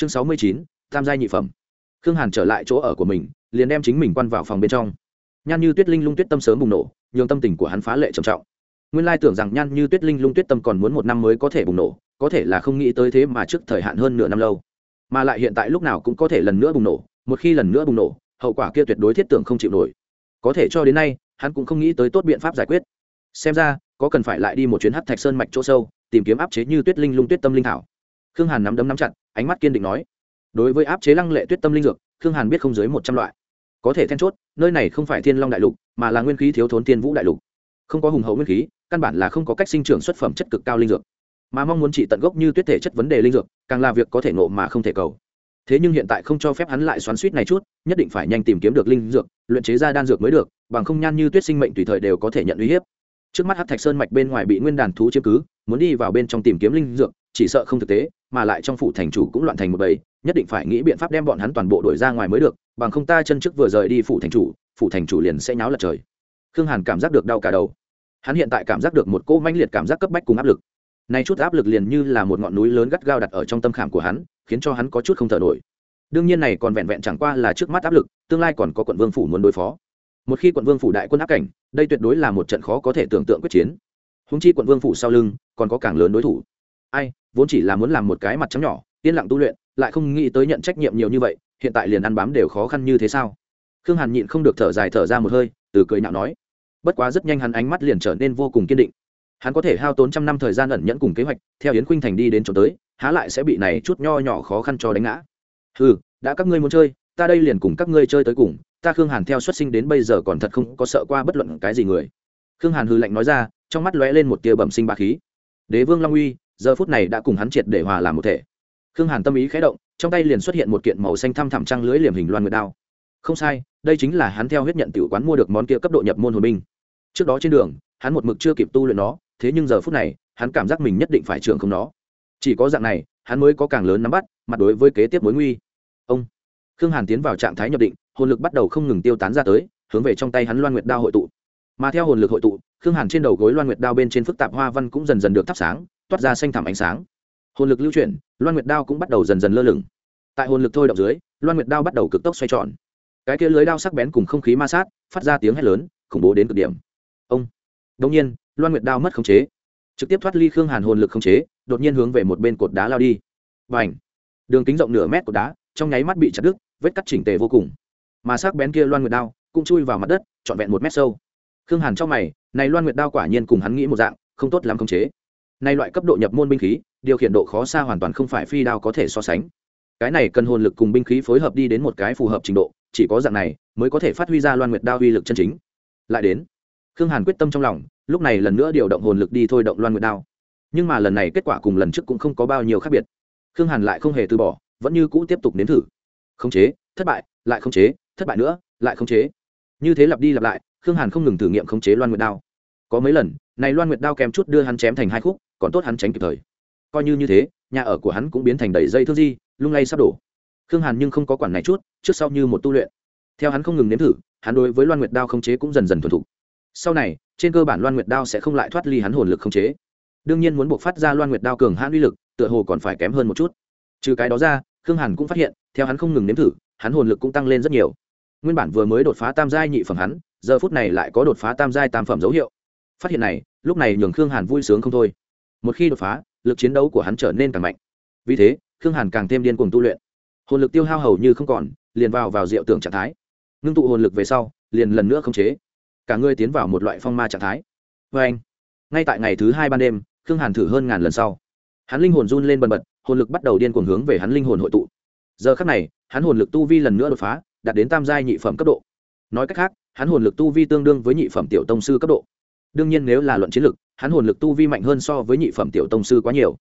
chương sáu mươi chín, tam giai nhị phẩm. Khương hàn trở lại chỗ ở của mình, liền đem chính mình quan vào phòng bên trong. Nhan như tuyết linh lung tuyết tâm sớm bùng nổ, nhường tâm tình của hắn phá lệ trầm trọng. Nguyên lai tưởng rằng nhan như tuyết linh lung tuyết tâm còn muốn một năm mới có thể bùng nổ, có thể là không nghĩ tới thế mà trước thời hạn hơn nửa năm lâu. Mà lại hiện tại lúc nào cũng có thể lần nữa bùng nổ, một khi lần nữa bùng nổ, hậu quả kia tuyệt đối thiết tưởng không chịu nổi. Có thể cho đến nay, hắn cũng không nghĩ tới tốt biện pháp giải quyết. Xem ra, có cần phải lại đi một chuyến hát thạch sơn mạch chỗ sâu, tìm kiếm áp chế như tuyết linh lung tuyết tâm linh thảo. Khương hàn nắm đấm nắm chặt ánh mắt kiên định nói, đối với áp chế lăng lệ tuyết tâm linh dược, khương hàn biết không dưới một trăm loại. Có thể then chốt, nơi này không phải thiên long đại lục, mà là nguyên khí thiếu thốn thiên vũ đại lục. Không có hùng hậu nguyên khí, căn bản là không có cách sinh trưởng xuất phẩm chất cực cao linh dược. Mà mong muốn trị tận gốc như tuyết thể chất vấn đề linh dược, càng là việc có thể nộ mà không thể cầu. Thế nhưng hiện tại không cho phép hắn lại xoắn suýt này chút, nhất định phải nhanh tìm kiếm được linh dược, luyện chế ra đan dược mới được, bằng không nhan như tuyết sinh mệnh tùy thời đều có thể nhận uy hiếp. Trước mắt hát thạch sơn mạch bên ngoài bị nguyên đàn thú chiếm cứ, muốn đi vào bên trong tìm kiếm linh dược, chỉ sợ không thực tế mà lại trong phủ thành chủ cũng loạn thành một bầy, nhất định phải nghĩ biện pháp đem bọn hắn toàn bộ đuổi ra ngoài mới được, bằng không ta chân trước vừa rời đi phủ thành chủ, phủ thành chủ liền sẽ nháo lật trời. Khương hàn cảm giác được đau cả đầu. Hắn hiện tại cảm giác được một cô manh liệt cảm giác cấp bách cùng áp lực. Nay chút áp lực liền như là một ngọn núi lớn gắt gao đặt ở trong tâm khảm của hắn, khiến cho hắn có chút không thở nổi. Đương nhiên này còn vẹn vẹn chẳng qua là trước mắt áp lực, tương lai còn có quận vương phủ muốn đối phó. Một khi quận vương phủ đại quân áp cảnh, đây tuyệt đối là một trận khó có thể tưởng tượng quyết chiến. Húng chi quận vương phủ sau lưng, còn có càng lớn đối thủ. Ai vốn chỉ là muốn làm một cái mặt trắng nhỏ, yên lặng tu luyện, lại không nghĩ tới nhận trách nhiệm nhiều như vậy, hiện tại liền ăn bám đều khó khăn như thế sao? Khương hàn nhịn không được thở dài thở ra một hơi, từ cười nhạo nói, bất quá rất nhanh hắn ánh mắt liền trở nên vô cùng kiên định. Hắn có thể hao tốn trăm năm thời gian ẩn nhẫn cùng kế hoạch, theo yến khuynh thành đi đến chỗ tới, há lại sẽ bị này chút nho nhỏ khó khăn cho đánh ngã. Ừ đã các ngươi muốn chơi, ta đây liền cùng các ngươi chơi tới cùng, ta khương hàn theo xuất sinh đến bây giờ còn thật không có sợ qua bất luận cái gì người. Khương hàn hư lạnh nói ra, trong mắt lóe lên một tia bẩm sinh ba khí. Đế vương long uy giờ phút này đã cùng hắn triệt để hòa làm một thể. Khương hàn tâm ý khẽ động, trong tay liền xuất hiện một kiện màu xanh thăm thẳm trăng lưới liềm hình loan nguyệt đao. Không sai, đây chính là hắn theo huyết nhận tiểu quán mua được món kia cấp độ nhập môn hồn binh. Trước đó trên đường, hắn một mực chưa kịp tu luyện nó, thế nhưng giờ phút này, hắn cảm giác mình nhất định phải trưởng không nó. Chỉ có dạng này, hắn mới có càng lớn nắm bắt, mặt đối với kế tiếp mối nguy. Ông! Khương hàn tiến vào trạng thái nhập định, hồn lực bắt đầu không ngừng tiêu tán ra tới, hướng về trong tay hắn loan nguyệt đao hội tụ. Mà theo hồn lực hội tụ, khương hàn trên đầu gối loan nguyệt đao bên trên phức tạp hoa văn cũng dần dần được thắp sáng toát ra xanh thẳm ánh sáng. Hồn lực lưu chuyển, loan nguyệt đao cũng bắt đầu dần dần lơ lửng. Tại hồn lực thôi động dưới, loan nguyệt đao bắt đầu cực tốc xoay tròn. Cái kia lưới đao sắc bén cùng không khí ma sát, phát ra tiếng hét lớn, khủng bố đến cực điểm. Ông! Đông nhiên, loan nguyệt đao mất khống chế. Trực tiếp thoát ly khương hàn hồn lực khống chế, đột nhiên hướng về một bên cột đá lao đi. Và ảnh đường kính rộng nửa mét của đá, trong nháy mắt bị chặt đứt, vết cắt chỉnh tề vô cùng. Mà sắc bén kia loan nguyệt đao cũng chui vào mặt đất, trọn vẹn một mét sâu. Khương hàn trong mày, này loan nguyệt đao quả nhiên cùng hắn nghĩ một dạng, không tốt lắm khống chế nay loại cấp độ nhập môn binh khí, điều khiển độ khó xa hoàn toàn không phải phi đao có thể so sánh. Cái này cần hồn lực cùng binh khí phối hợp đi đến một cái phù hợp trình độ, chỉ có dạng này mới có thể phát huy ra loan nguyệt đao uy lực chân chính. Lại đến, khương hàn quyết tâm trong lòng, lúc này lần nữa điều động hồn lực đi thôi động loan nguyệt đao. Nhưng mà lần này kết quả cùng lần trước cũng không có bao nhiêu khác biệt. Khương hàn lại không hề từ bỏ, vẫn như cũ tiếp tục nếm thử. Khống chế, thất bại, lại khống chế, thất bại nữa, lại khống chế. Như thế lặp đi lặp lại, khương hàn không ngừng thử nghiệm khống chế loan nguyệt đao. Có mấy lần, này loan nguyệt đao kèm chút đưa hắn chém thành hai khúc còn tốt hắn tránh kịp thời. Coi như như thế, nhà ở của hắn cũng biến thành đầy dây thương di, lung lay sắp đổ. Khương hàn nhưng không có quản này chút, trước sau như một tu luyện. Theo hắn không ngừng nếm thử, hắn đối với loan nguyệt đao không chế cũng dần dần thuần thục. Sau này, trên cơ bản loan nguyệt đao sẽ không lại thoát ly hắn hồn lực không chế. Đương nhiên muốn buộc phát ra loan nguyệt đao cường hãn uy lực, tựa hồ còn phải kém hơn một chút. Trừ cái đó ra, khương hàn cũng phát hiện, theo hắn không ngừng nếm thử, hắn hồn lực cũng tăng lên rất nhiều. Nguyên bản vừa mới đột phá tam giai nhị phẩm hắn, giờ phút này lại có đột phá tam giai tam phẩm dấu hiệu. Phát hiện này, lúc này nhường khương hàn vui sướng không thôi một khi đột phá, lực chiến đấu của hắn trở nên càng mạnh. Vì thế, khương hàn càng thêm điên cuồng tu luyện. Hồn lực tiêu hao hầu như không còn, liền vào vào diệu tưởng trạng thái. Ngưng tụ hồn lực về sau, liền lần nữa không chế. Cả người tiến vào một loại phong ma trạng thái. Vê anh, ngay tại ngày thứ hai ban đêm, khương hàn thử hơn ngàn lần sau. Hắn linh hồn run lên bần bật, hồn lực bắt đầu điên cuồng hướng về hắn linh hồn hội tụ. Giờ khắc này, hắn hồn lực tu vi lần nữa đột phá, đạt đến tam giai nhị phẩm cấp độ. Nói cách khác, hắn hồn lực tu vi tương đương với nhị phẩm tiểu tông sư cấp độ đương nhiên nếu là luận chiến lực, hắn hồn lực tu vi mạnh hơn so với nhị phẩm tiểu tông sư quá nhiều.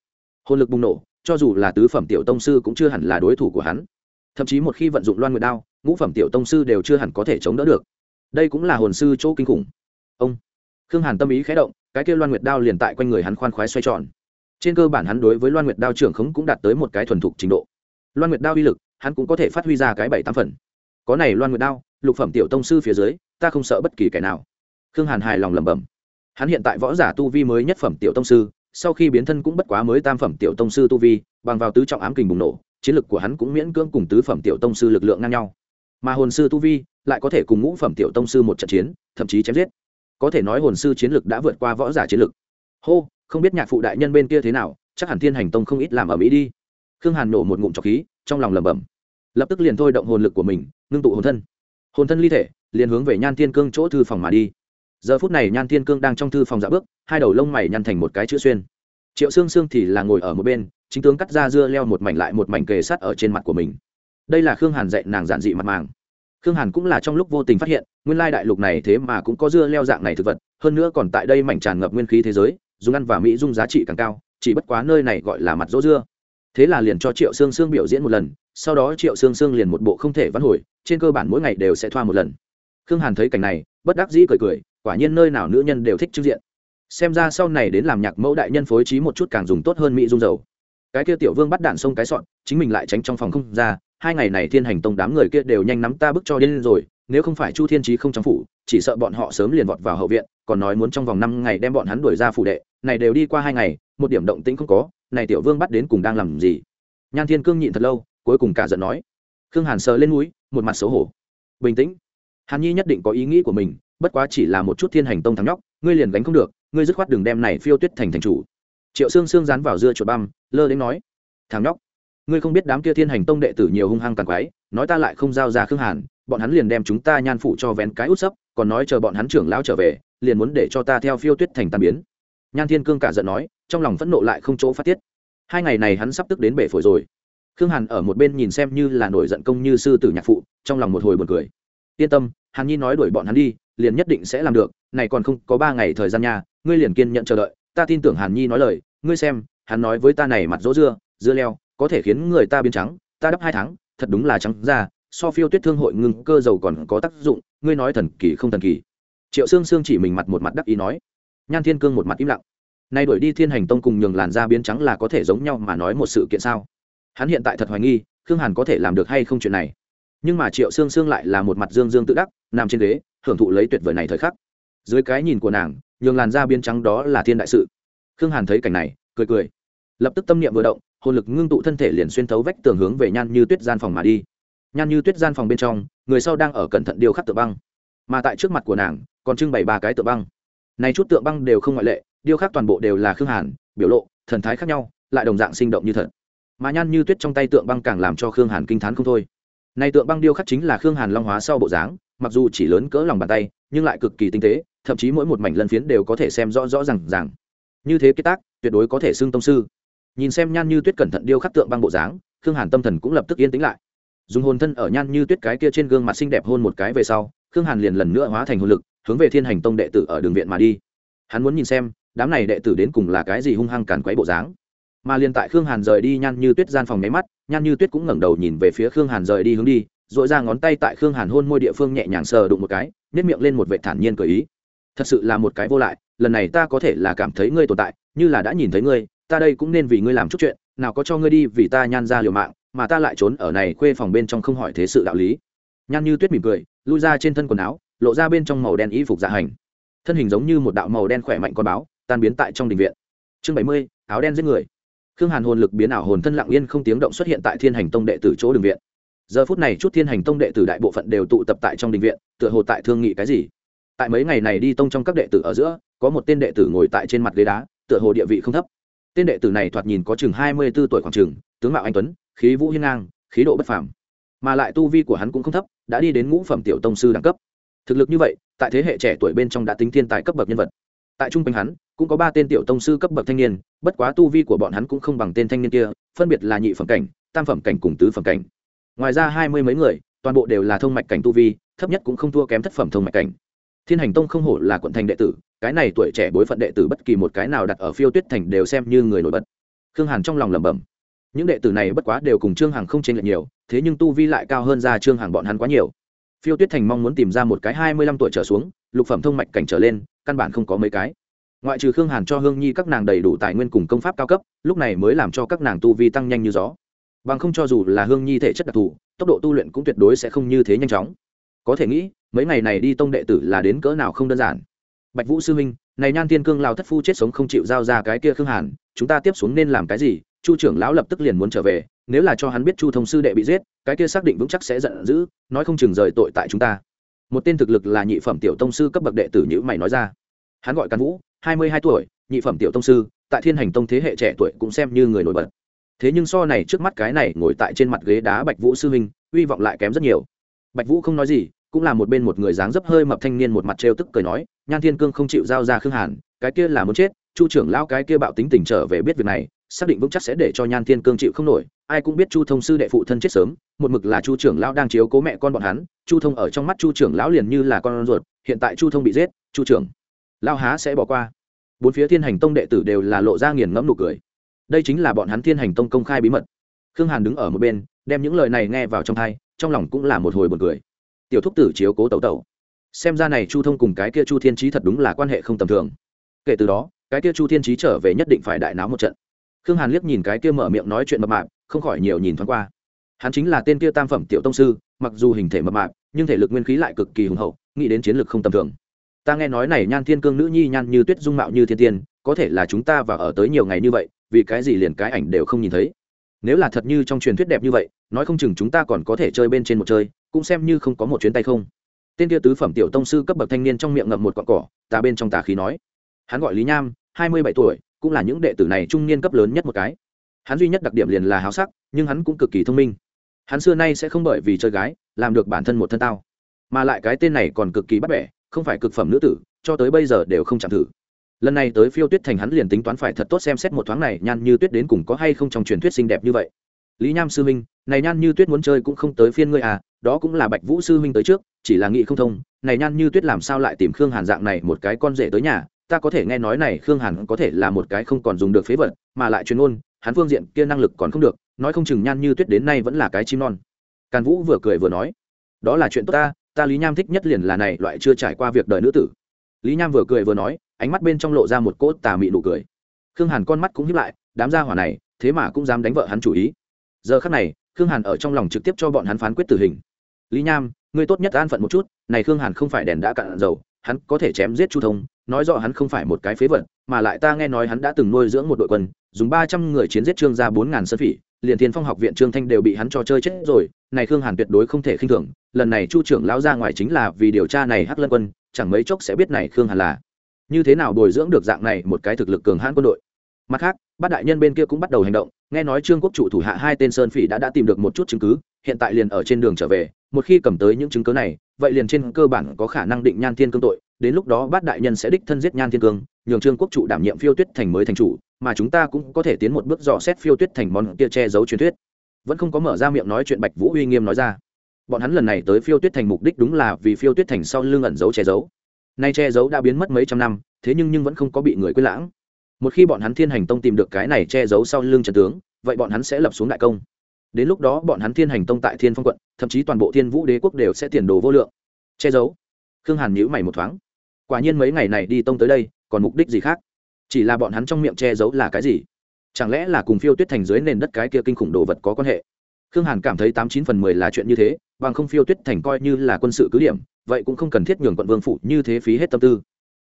Hồn lực bùng nổ, cho dù là tứ phẩm tiểu tông sư cũng chưa hẳn là đối thủ của hắn. Thậm chí một khi vận dụng loan nguyệt đao, ngũ phẩm tiểu tông sư đều chưa hẳn có thể chống đỡ được. Đây cũng là hồn sư chỗ kinh khủng. Ông khương hàn tâm ý khé động, cái kia loan nguyệt đao liền tại quanh người hắn khoan khoái xoay tròn. Trên cơ bản hắn đối với loan nguyệt đao trưởng khống cũng đạt tới một cái thuần thục trình độ. Loan nguyệt đao uy lực, hắn cũng có thể phát huy ra cái bảy tám phần. Có này loan nguyệt đao, lục phẩm tiểu tông sư phía dưới, ta không sợ bất kỳ kẻ nào. Khương hàn hài lòng lẩm bẩm hắn hiện tại võ giả tu vi mới nhất phẩm tiểu tông sư, sau khi biến thân cũng bất quá mới tam phẩm tiểu tông sư tu vi, bằng vào tứ trọng ám kình bùng nổ, chiến lực của hắn cũng miễn cưỡng cùng tứ phẩm tiểu tông sư lực lượng ngang nhau. Mà hồn sư tu vi lại có thể cùng ngũ phẩm tiểu tông sư một trận chiến, thậm chí chém giết. Có thể nói hồn sư chiến lực đã vượt qua võ giả chiến lực. Hô, không biết nhạc phụ đại nhân bên kia thế nào, chắc hẳn thiên hành tông không ít làm ở mỹ đi. Khương hàn nổ một ngụm trọc khí, trong lòng lẩm bẩm. Lập tức liền thôi động hồn lực của mình, ngưng tụ hồn thân. Hồn thân ly thể, liền hướng về nhan thiên cương chỗ thư phòng mà đi giờ phút này nhan thiên cương đang trong thư phòng dạ bước, hai đầu lông mày nhăn thành một cái chữ xuyên. Triệu xương xương thì là ngồi ở một bên, chính tướng cắt ra dưa leo một mảnh lại một mảnh kề sắt ở trên mặt của mình. Đây là khương hàn dạy nàng giản dị mặt màng. Khương hàn cũng là trong lúc vô tình phát hiện, nguyên lai đại lục này thế mà cũng có dưa leo dạng này thực vật, hơn nữa còn tại đây mảnh tràn ngập nguyên khí thế giới, dùng ăn và mỹ dung giá trị càng cao, chỉ bất quá nơi này gọi là mặt rỗ dưa. Thế là liền cho triệu xương xương biểu diễn một lần, sau đó triệu xương xương liền một bộ không thể vãn hồi, trên cơ bản mỗi ngày đều sẽ thoa một lần. Khương hàn thấy cảnh này, bất đắc dĩ cười cười quả nhiên nơi nào nữ nhân đều thích trước diện. Xem ra sau này đến làm nhạc mẫu đại nhân phối trí một chút càng dùng tốt hơn mỹ dung dầu. Cái kia tiểu vương bắt đạn sông cái sọn, chính mình lại tránh trong phòng không ra, hai ngày này thiên hành tông đám người kia đều nhanh nắm ta bức cho điên rồi, nếu không phải chu thiên trí không trong phủ, chỉ sợ bọn họ sớm liền vọt vào hậu viện, còn nói muốn trong vòng năm ngày đem bọn hắn đuổi ra phủ đệ, này đều đi qua hai ngày, một điểm động tĩnh không có, này tiểu vương bắt đến cùng đang làm gì? Nhan thiên cương nhịn thật lâu, cuối cùng cả giận nói. Khương hàn sờ lên núi, một mặt xấu hổ. Bình tĩnh. Hàn nhi nhất định có ý nghĩ của mình bất quá chỉ là một chút thiên hành tông thắng nhóc, ngươi liền gánh không được, ngươi dứt khoát đường đem này phiêu tuyết thành thành chủ. Triệu xương xương dán vào dưa chuột băm, lơ đến nói, thằng nhóc, ngươi không biết đám kia thiên hành tông đệ tử nhiều hung hăng càng quái, nói ta lại không giao ra khương hàn, bọn hắn liền đem chúng ta nhan phụ cho vén cái út sấp, còn nói chờ bọn hắn trưởng lão trở về, liền muốn để cho ta theo phiêu tuyết thành tàn biến. Nhan thiên cương cả giận nói, trong lòng phẫn nộ lại không chỗ phát tiết. Hai ngày này hắn sắp tức đến bể phổi rồi. Khương hàn ở một bên nhìn xem như là nổi giận công như sư tử nhạc phụ, trong lòng một hồi buồn cười. Yên tâm, hàn nhi nói đuổi bọn hắn đi liền nhất định sẽ làm được, này còn không có ba ngày thời gian nha, ngươi liền kiên nhận chờ đợi, ta tin tưởng hàn nhi nói lời, ngươi xem, hắn nói với ta này mặt rỗ dưa dưa leo, có thể khiến người ta biến trắng, ta đắp hai tháng, thật đúng là trắng ra, so phiêu tuyết thương hội ngừng cơ dầu còn có tác dụng, ngươi nói thần kỳ không thần kỳ. Triệu sương sương chỉ mình mặt một mặt đắc ý nói. Nhan thiên cương một mặt im lặng. Nay đuổi đi thiên hành tông cùng nhường làn da biến trắng là có thể giống nhau mà nói một sự kiện sao? Hắn hiện tại thật hoài nghi, khương hàn có thể làm được hay không chuyện này. Nhưng mà triệu sương sương lại là một mặt dương dương tự đắc, nằm trên ghế hưởng thụ lấy tuyệt vời này thời khắc. Dưới cái nhìn của nàng, nhường làn da biến trắng đó là thiên đại sự. Khương hàn thấy cảnh này, cười cười. Lập tức tâm niệm vừa động, hồn lực ngưng tụ thân thể liền xuyên thấu vách tường hướng về nhan như tuyết gian phòng mà đi. Nhan như tuyết gian phòng bên trong, người sau đang ở cẩn thận điêu khắc tượng băng. Mà tại trước mặt của nàng, còn trưng bày ba cái tượng băng. Này chút tượng băng đều không ngoại lệ điêu khắc toàn bộ đều là khương hàn, biểu lộ, thần thái khác nhau, lại đồng dạng sinh động như thật. Mà nhan như tuyết trong tay tượng băng càng làm cho khương hàn kinh t h á n không thôi. Này tượng băng điêu khắc chính là khương hàn long hóa sau bộ dáng mặc dù chỉ lớn cỡ lòng bàn tay, nhưng lại cực kỳ tinh tế, thậm chí mỗi một mảnh lân phiến đều có thể xem rõ rõ r à n g ràng. Như thế kết tác, tuyệt đối có thể xưng tông sư. Nhìn xem nhan như tuyết cẩn thận điêu khắc tượng băng bộ dáng, khương hàn tâm thần cũng lập tức yên tĩnh lại. Dùng hồn thân ở nhan như tuyết cái kia trên gương mặt xinh đẹp hôn một cái về sau, khương hàn liền lần nữa hóa thành hồn lực, hướng về thiên hành tông đệ tử ở đường viện mà đi. Hắn muốn nhìn xem, đám này đệ tử đến cùng là cái gì hung hăng càn quấy bộ dáng. Mà liền tại khương hàn rời đi nhan như tuyết gian phòng nháy mắt, nhan như tuyết cũng ngẩng đầu nhìn về phía khương hàn rời đi hướng đi dội ra ngón tay tại khương hàn hôn môi địa phương nhẹ nhàng sờ đụng một cái nếp miệng lên một vệ thản nhiên cười ý. Thật sự là một cái vô lại, lần này ta có thể là cảm thấy ngươi tồn tại, như là đã nhìn thấy ngươi, ta đây cũng nên vì ngươi làm chút chuyện, nào có cho ngươi đi vì ta nhan ra liều mạng, mà ta lại trốn ở này khuê phòng bên trong không hỏi thế sự đạo lý. Nhan như tuyết mỉm cười, lui ra trên thân quần áo, lộ ra bên trong màu đen y phục dạ hành. Thân hình giống như một đạo màu đen khỏe mạnh con báo, tan biến tại trong đình viện. Chương bảy mươi, áo đen giết người. Khương hàn hồn lực biến ảo hồn thân lặng yên không tiếng động xuất hiện tại thiên hành tông đệ tử chỗ đường viện giờ phút này chút thiên hành tông đệ tử đại bộ phận đều tụ tập tại trong đình viện, tựa hồ tại thương nghị cái gì. Tại mấy ngày này đi tông trong các đệ tử ở giữa, có một tên đệ tử ngồi tại trên mặt ghế đá, tựa hồ địa vị không thấp. Tên đệ tử này thoạt nhìn có chừng hai mươi b ố tuổi khoảng chừng, tướng mạo anh tuấn, khí vũ hiên ngang, khí độ bất phàm. Mà lại tu vi của hắn cũng không thấp, đã đi đến ngũ phẩm tiểu tông sư đẳng cấp. Thực lực như vậy, tại thế hệ trẻ tuổi bên trong đã tính thiên tài cấp bậc nhân vật. Tại trung quanh hắn, cũng có ba tên tiểu tông sư cấp bậc thanh niên, bất quá tu vi của bọn hắn cũng không bằng tên thanh niên kia, phân biệt là nhị phẩm cảnh, tam phẩm cảnh cùng tứ phẩm cảnh ngoài ra hai mươi mấy người, toàn bộ đều là thông mạch cảnh tu vi, thấp nhất cũng không thua kém thất phẩm thông mạch cảnh. Thiên hành tông không hổ là quận thành đệ tử, cái này tuổi trẻ bối phận đệ tử bất kỳ một cái nào đặt ở phiêu tuyết thành đều xem như người nổi bật. Khương hàn trong lòng lẩm bẩm. Những đệ tử này bất quá đều cùng trương hằng không chênh lệch nhiều, thế nhưng tu vi lại cao hơn ra trương hằng bọn hắn quá nhiều. Phiêu tuyết thành mong muốn tìm ra một cái hai mươi lăm tuổi trở xuống, lục phẩm thông mạch cảnh trở lên, căn bản không có mấy cái. Ngoại trừ khương hàn cho hương nhi các nàng đầy đủ tài nguyên cùng công pháp cao cấp, lúc này mới làm cho các nàng tu vi tăng nhanh như gió bằng không cho dù là hương nhi thể chất đặc thù, tốc độ tu luyện cũng tuyệt đối sẽ không như thế nhanh chóng. Có thể nghĩ, mấy ngày này đi tông đệ tử là đến cỡ nào không đơn giản. Bạch vũ sư minh này nhan tiên cương lao thất phu chết sống không chịu giao ra cái kia khương hàn, chúng ta tiếp xuống nên làm cái gì? Chu trưởng lão lập tức liền muốn trở về, nếu là cho hắn biết chu thông sư đệ bị giết, cái kia xác định vững chắc sẽ giận dữ, nói không chừng rời tội tại chúng ta. Một tên thực lực là nhị phẩm tiểu tông sư cấp bậc đệ tử nhữ mày nói ra. Hắn gọi can vũ, hai mươi hai tuổi, nhị phẩm tiểu tông sư, tại thiên hành tông thế hệ trẻ tuổi cũng xem như người nổi bật thế nhưng so này trước mắt cái này ngồi tại trên mặt ghế đá bạch vũ sư huynh, uy vọng lại kém rất nhiều. Bạch vũ không nói gì, cũng là một bên một người dáng dấp hơi mập thanh niên một mặt trêu tức cười nói, nhan thiên cương không chịu giao ra khương hàn, cái kia là muốn chết, chu trưởng lao cái kia bạo tính tình trở về biết việc này, xác định vững chắc sẽ để cho nhan thiên cương chịu không nổi, ai cũng biết chu thông sư đệ phụ thân chết sớm, một mực là chu trưởng lão đang chiếu cố mẹ con bọn hắn, chu thông ở trong mắt chu trưởng lão liền như là con ruột, hiện tại chu thông bị giết, chu trưởng lao há sẽ bỏ qua. Bốn phía thiên hành tông đệ tử đều là lộ ra nghiền ngẫm nụ cười đây chính là bọn hắn thiên hành tông công khai bí mật. Khương hàn đứng ở một bên, đem những lời này nghe vào trong thai trong lòng cũng là một hồi buồn cười. Tiểu thúc tử chiếu cố tẩu tẩu. Xem ra này chu thông cùng cái kia chu thiên trí thật đúng là quan hệ không tầm thường. Kể từ đó, cái kia chu thiên trí trở về nhất định phải đại náo một trận. Khương hàn liếc nhìn cái kia mở miệng nói chuyện mập mạp, không khỏi nhiều nhìn thoáng qua. Hắn chính là tên kia tam phẩm tiểu tông sư, mặc dù hình thể mập mạp, nhưng thể lực nguyên khí lại cực kỳ hùng hậu, nghĩ đến chiến lược không tầm thường. Ta nghe nói này nhan thiên cương nữ nhi nhan như tuyết dung mạo như thiên tiên, có thể là chúng ta và ở tới nhiều ngày như vậy vì cái gì liền cái ảnh đều không nhìn thấy. Nếu là thật như trong truyền thuyết đẹp như vậy, nói không chừng chúng ta còn có thể chơi bên trên một chơi, cũng xem như không có một chuyến tay không. Tên kia tứ phẩm tiểu tông sư cấp bậc thanh niên trong miệng ngậm một cọn cỏ tà bên trong tà khí nói. Hắn gọi lý nham, hai mươi bảy tuổi, cũng là những đệ tử này trung niên cấp lớn nhất một cái. Hắn duy nhất đặc điểm liền là háo sắc, nhưng hắn cũng cực kỳ thông minh. Hắn xưa nay sẽ không bởi vì chơi gái, làm được bản thân một thân tao. Mà lại cái tên này còn cực kỳ bắt bẻ, không phải cực phẩm nữ tử, cho tới bây giờ đều không chạm thử lần này tới phiêu tuyết thành hắn liền tính toán phải thật tốt xem xét một thoáng này, nhan như tuyết đến cùng có hay không trong truyền thuyết xinh đẹp như vậy. Lý nham sư minh này nhan như tuyết muốn chơi cũng không tới phiên ngươi à đó cũng là bạch vũ sư minh tới trước, chỉ là nghị không thông, này nhan như tuyết làm sao lại tìm khương hàn dạng này một cái con rể tới nhà, ta có thể nghe nói này khương hàn có thể là một cái không còn dùng được phế vật, mà lại chuyên ôn hắn phương diện kia năng lực còn không được, nói không chừng nhan như tuyết đến nay vẫn là cái chim non. Càn vũ vừa cười vừa nói, đó là chuyện tốt ta ta lý nham thích nhất liền là này, loại chưa trải qua việc đời nữ tử. Lý nham vừa cười vừa nói ánh mắt bên trong lộ ra một cỗ tà mị nụ cười. Khương hàn con mắt cũng hiếp lại, đám gia hỏa này, thế mà cũng dám đánh vợ hắn chủ ý. Giờ khắc này, khương hàn ở trong lòng trực tiếp cho bọn hắn phán quyết tử hình. Lý nham, ngươi tốt nhất an phận một chút, này khương hàn không phải đèn đã cạn dầu, hắn có thể chém giết chu thông, nói rõ hắn không phải một cái phế vật, mà lại ta nghe nói hắn đã từng nuôi dưỡng một đội quân, dùng ba trăm người chiến giết trương ra bốn ngàn sân phỉ, liền thiên phong học viện trương thanh đều bị hắn cho chơi chết rồi, này khương hàn tuyệt đối không thể khinh thường, lần này chu trưởng lão ra ngoài chính là vì điều tra này hắc lân quân, chẳng mấy chốc sẽ biết này khương hàn là như thế nào bồi dưỡng được dạng này một cái thực lực cường hãn quân đội? Mặt khác, bát đại nhân bên kia cũng bắt đầu hành động, nghe nói trương quốc chủ thủ hạ hai tên sơn phỉ đã đã tìm được một chút chứng cứ, hiện tại liền ở trên đường trở về, một khi cầm tới những chứng cứ này, vậy liền trên cơ bản có khả năng định nhan thiên cương tội, đến lúc đó bát đại nhân sẽ đích thân giết nhan thiên cương, nhường trương quốc chủ đảm nhiệm phiêu tuyết thành mới thành chủ, mà chúng ta cũng có thể tiến một bước dò xét phiêu tuyết thành món kia che giấu truyền thuyết. Vẫn không có mở ra miệng nói chuyện bạch vũ uy nghiêm nói ra. Bọn hắn lần này tới phiêu tuyết thành mục đích đúng là vì phiêu tuyết thành sau lưng ẩn giấu che giấu nay che giấu đã biến mất mấy trăm năm, thế nhưng nhưng vẫn không có bị người quên lãng. Một khi bọn hắn thiên hành tông tìm được cái này che giấu sau lưng trần tướng, vậy bọn hắn sẽ lập xuống đại công. Đến lúc đó bọn hắn thiên hành tông tại thiên phong quận, thậm chí toàn bộ thiên vũ đế quốc đều sẽ tiền đồ vô lượng. Che giấu. Khương hàn nhữ mày một thoáng. Quả nhiên mấy ngày này đi tông tới đây, còn mục đích gì khác? Chỉ là bọn hắn trong miệng che giấu là cái gì? Chẳng lẽ là cùng phiêu tuyết thành dưới nền đất cái kia kinh khủng đồ vật có quan hệ? Khương hàn cảm thấy tám chín phần mười là chuyện như thế, bằng không phiêu tuyết thành coi như là quân sự cứ điểm vậy cũng không cần thiết nhường quận vương phủ như thế phí hết tâm tư.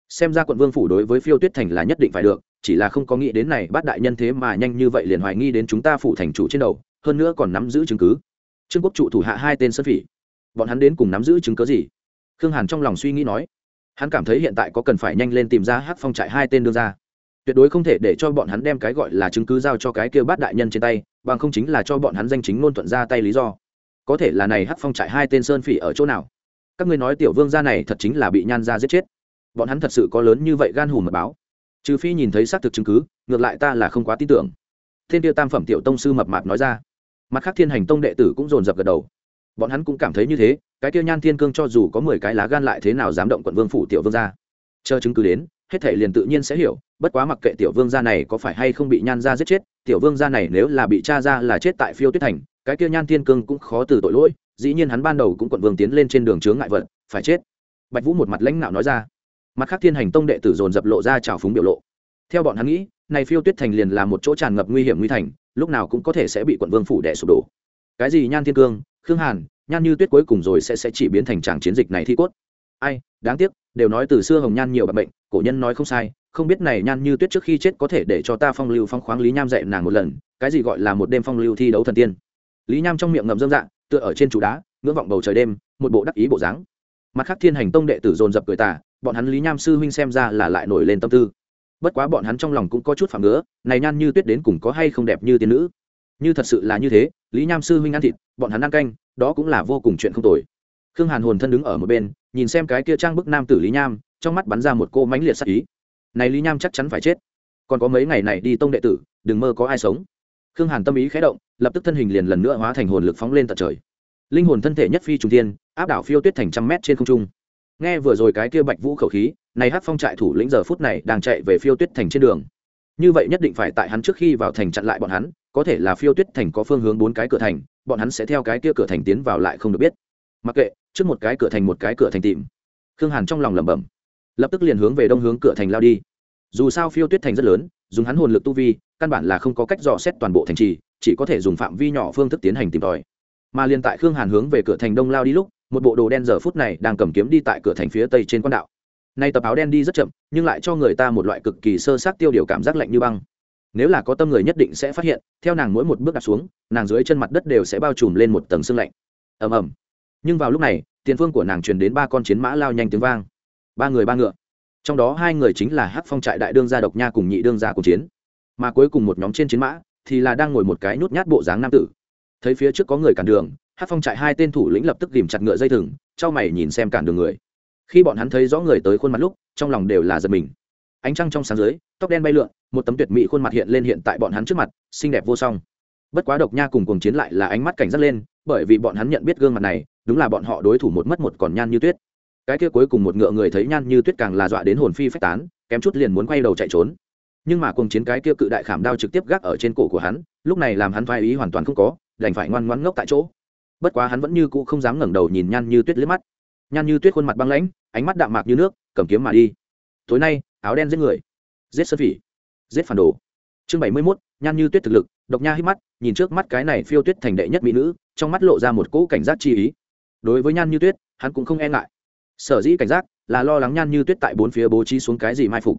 Xem ra quận vương phủ đối với phiêu tuyết thành là nhất định phải được, chỉ là không có nghĩ đến này bắt đại nhân thế mà nhanh như vậy liền hoài nghi đến chúng ta phủ thành chủ trên đầu, hơn nữa còn nắm giữ chứng cứ. Trương quốc trụ thủ hạ hai tên sơn phỉ. Bọn hắn đến cùng nắm giữ chứng cứ gì? Khương hàn trong lòng suy nghĩ nói. Hắn cảm thấy hiện tại có cần phải nhanh lên tìm ra hắc phong trại hai tên đưa ra tuyệt đối không thể để cho bọn hắn đem cái gọi là chứng cứ giao cho cái kêu bát đại nhân trên tay, bằng không chính là cho bọn hắn danh chính ngôn thuận ra tay lý do. Có thể là này hắc phong trại hai tên sơn phỉ ở chỗ nào? Các ngươi nói tiểu vương gia này thật chính là bị nhan gia giết chết. Bọn hắn thật sự có lớn như vậy gan hùm mật báo. Trừ phi nhìn thấy xác thực chứng cứ, ngược lại ta là không quá tin tưởng. Thiên tiêu tam phẩm tiểu tông sư mập mạp nói ra. Mặt khác thiên hành tông đệ tử cũng dồn dập gật đầu. Bọn hắn cũng cảm thấy như thế, cái tiêu nhan thiên cương cho dù có mười cái lá gan lại thế nào dám động quận vương phủ tiểu vương gia? Chờ chứng cứ đến, hết thể liền tự nhiên sẽ hiểu, bất quá mặc kệ tiểu vương gia này có phải hay không bị nhan gia giết chết, tiểu vương gia này nếu là bị cha ra là chết tại phiêu tuyết thành, cái kia nhan thiên cương cũng khó từ tội lỗi dĩ nhiên hắn ban đầu cũng quận vương tiến lên trên đường chướng ngại vật, phải chết. Bạch vũ một mặt lãnh nạo nói ra. Mặt khác thiên hành tông đệ tử dồn dập lộ ra trào phúng biểu lộ. Theo bọn hắn nghĩ, này phiêu tuyết thành liền là một chỗ tràn ngập nguy hiểm nguy thành, lúc nào cũng có thể sẽ bị quận vương phủ đẻ sụp đổ. Cái gì nhan thiên cương, khương hàn, nhan như tuyết cuối cùng rồi sẽ sẽ chỉ biến thành tràng chiến dịch này thi cốt. Ai, đáng tiếc, đều nói từ xưa hồng nhan nhiều bệnh bệnh, cổ nhân nói không sai, không biết này nhan như tuyết trước khi chết có thể để cho ta phong lưu phong khoáng lý nham dạy nàng một lần, cái gì gọi là một đêm phong lưu thi đấu thần tiên. Lý nham trong miệng ngậm dâm dạng tựa ở trên trụ đá, ngưỡng vọng bầu trời đêm, một bộ đắc ý bộ dáng. Mặt khác thiên hành tông đệ tử dồn dập cười tà, bọn hắn lý nham sư huynh xem ra là lại nổi lên tâm tư. Bất quá bọn hắn trong lòng cũng có chút phạm ngứa, này nhan như tuyết đến cùng có hay không đẹp như tiên nữ? Như thật sự là như thế, lý nham sư huynh ăn thịt, bọn hắn ăn canh, đó cũng là vô cùng chuyện không tồi. Khương hàn hồn thân đứng ở một bên, nhìn xem cái kia trang bức nam tử lý nham, trong mắt bắn ra một cô mãnh liệt sắc ý. Này lý nham chắc chắn phải chết. Còn có mấy ngày này đi tông đệ tử, đừng mơ có ai sống khương hàn tâm ý khé động, lập tức thân hình liền lần nữa hóa thành hồn lực phóng lên tận trời. Linh hồn thân thể nhất phi trung tiên áp đảo phiêu tuyết thành trăm mét trên không trung. Nghe vừa rồi cái kia bạch vũ khẩu khí, này hát phong trại thủ lĩnh giờ phút này đang chạy về phiêu tuyết thành trên đường. Như vậy nhất định phải tại hắn trước khi vào thành chặn lại bọn hắn, có thể là phiêu tuyết thành có phương hướng bốn cái cửa thành, bọn hắn sẽ theo cái kia cửa thành tiến vào lại không được biết. Mặc kệ, trước một cái cửa thành một cái cửa thành tìm. Khương hàn trong lòng lẩm bẩm, lập tức liền hướng về đông hướng cửa thành lao đi. Dù sao phiêu tuyết thành rất lớn dùng hắn hồn lực tu vi, căn bản là không có cách dò xét toàn bộ thành trì, chỉ có thể dùng phạm vi nhỏ phương thức tiến hành tìm tòi. Mà liền tại khương hàn hướng về cửa thành đông lao đi lúc, một bộ đồ đen giờ phút này đang cầm kiếm đi tại cửa thành phía tây trên quan đạo. Nay tập áo đen đi rất chậm, nhưng lại cho người ta một loại cực kỳ sơ sát tiêu điều cảm giác lạnh như băng. Nếu là có tâm người nhất định sẽ phát hiện, theo nàng mỗi một bước đặt xuống, nàng dưới chân mặt đất đều sẽ bao trùm lên một tầng sương lạnh. Ầm ầm. Nhưng vào lúc này, tiền phương của nàng truyền đến ba con chiến mã lao nhanh tiếng vang. Ba người ba ngựa trong đó hai người chính là hắc phong trại đại đương gia độc nha cùng nhị đương gia cùng chiến. Mà cuối cùng một nhóm trên chiến mã thì là đang ngồi một cái nút nhát bộ dáng nam tử. Thấy phía trước có người cản đường, hắc phong trại hai tên thủ lĩnh lập tức ghìm chặt ngựa dây thừng, trao mày nhìn xem cản đường người. Khi bọn hắn thấy rõ người tới khuôn mặt lúc, trong lòng đều là giật mình. Ánh trăng trong sáng dưới, tóc đen bay lượn, một tấm tuyệt mỹ khuôn mặt hiện lên hiện tại bọn hắn trước mặt, xinh đẹp vô song. Bất quá độc nha cùng cùng chiến lại là ánh mắt cảnh giác lên, bởi vì bọn hắn nhận biết gương mặt này, đúng là bọn họ đối thủ một mất một còn nhan như tuyết cái kia cuối cùng một ngựa người thấy nhan như tuyết càng là dọa đến hồn phi phách tán, kém chút liền muốn quay đầu chạy trốn. Nhưng mà cùng chiến cái kia cự đại khảm đao trực tiếp gác ở trên cổ của hắn, lúc này làm hắn vai ý hoàn toàn không có, đành phải ngoan ngoãn ngốc tại chỗ. Bất quá hắn vẫn như cũ không dám ngẩng đầu nhìn nhan như tuyết liếc mắt. Nhan như tuyết khuôn mặt băng lãnh, ánh mắt đạm mạc như nước, cầm kiếm mà đi. Tối nay, áo đen giết người. Giết sơn phỉ. Giết phản đồ. Chương bảy mươi mốt, nhan như tuyết thực lực, độc nha hít mắt, nhìn trước mắt cái này phiêu tuyết thành đệ nhất mỹ nữ, trong mắt lộ ra một cỗ cảnh giác chi ý. Đối với nhan như tuyết, hắn cũng không e ngại sở dĩ cảnh giác là lo lắng nhan như tuyết tại bốn phía bố trí xuống cái gì mai phục.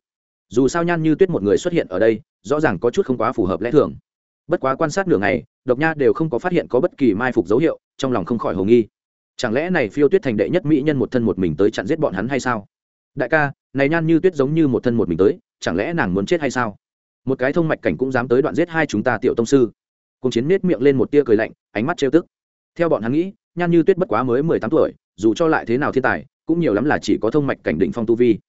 Dù sao nhan như tuyết một người xuất hiện ở đây, rõ ràng có chút không quá phù hợp lẽ thường. Bất quá quan sát nửa ngày, độc nha đều không có phát hiện có bất kỳ mai phục dấu hiệu, trong lòng không khỏi hồ nghi. Chẳng lẽ này phiêu tuyết thành đệ nhất mỹ nhân một thân một mình tới chặn giết bọn hắn hay sao? Đại ca, này nhan như tuyết giống như một thân một mình tới, chẳng lẽ nàng muốn chết hay sao? Một cái thông mạch cảnh cũng dám tới đoạn giết hai chúng ta tiểu tông sư. Cùng chiến nết miệng lên một tia cười lạnh, ánh mắt trêu tức. Theo bọn hắn nghĩ, nhan như tuyết bất quá mới mười tám tuổi, dù cho lại thế nào thiên tài cũng nhiều lắm là chỉ có thông mạch cảnh định phong tu vi.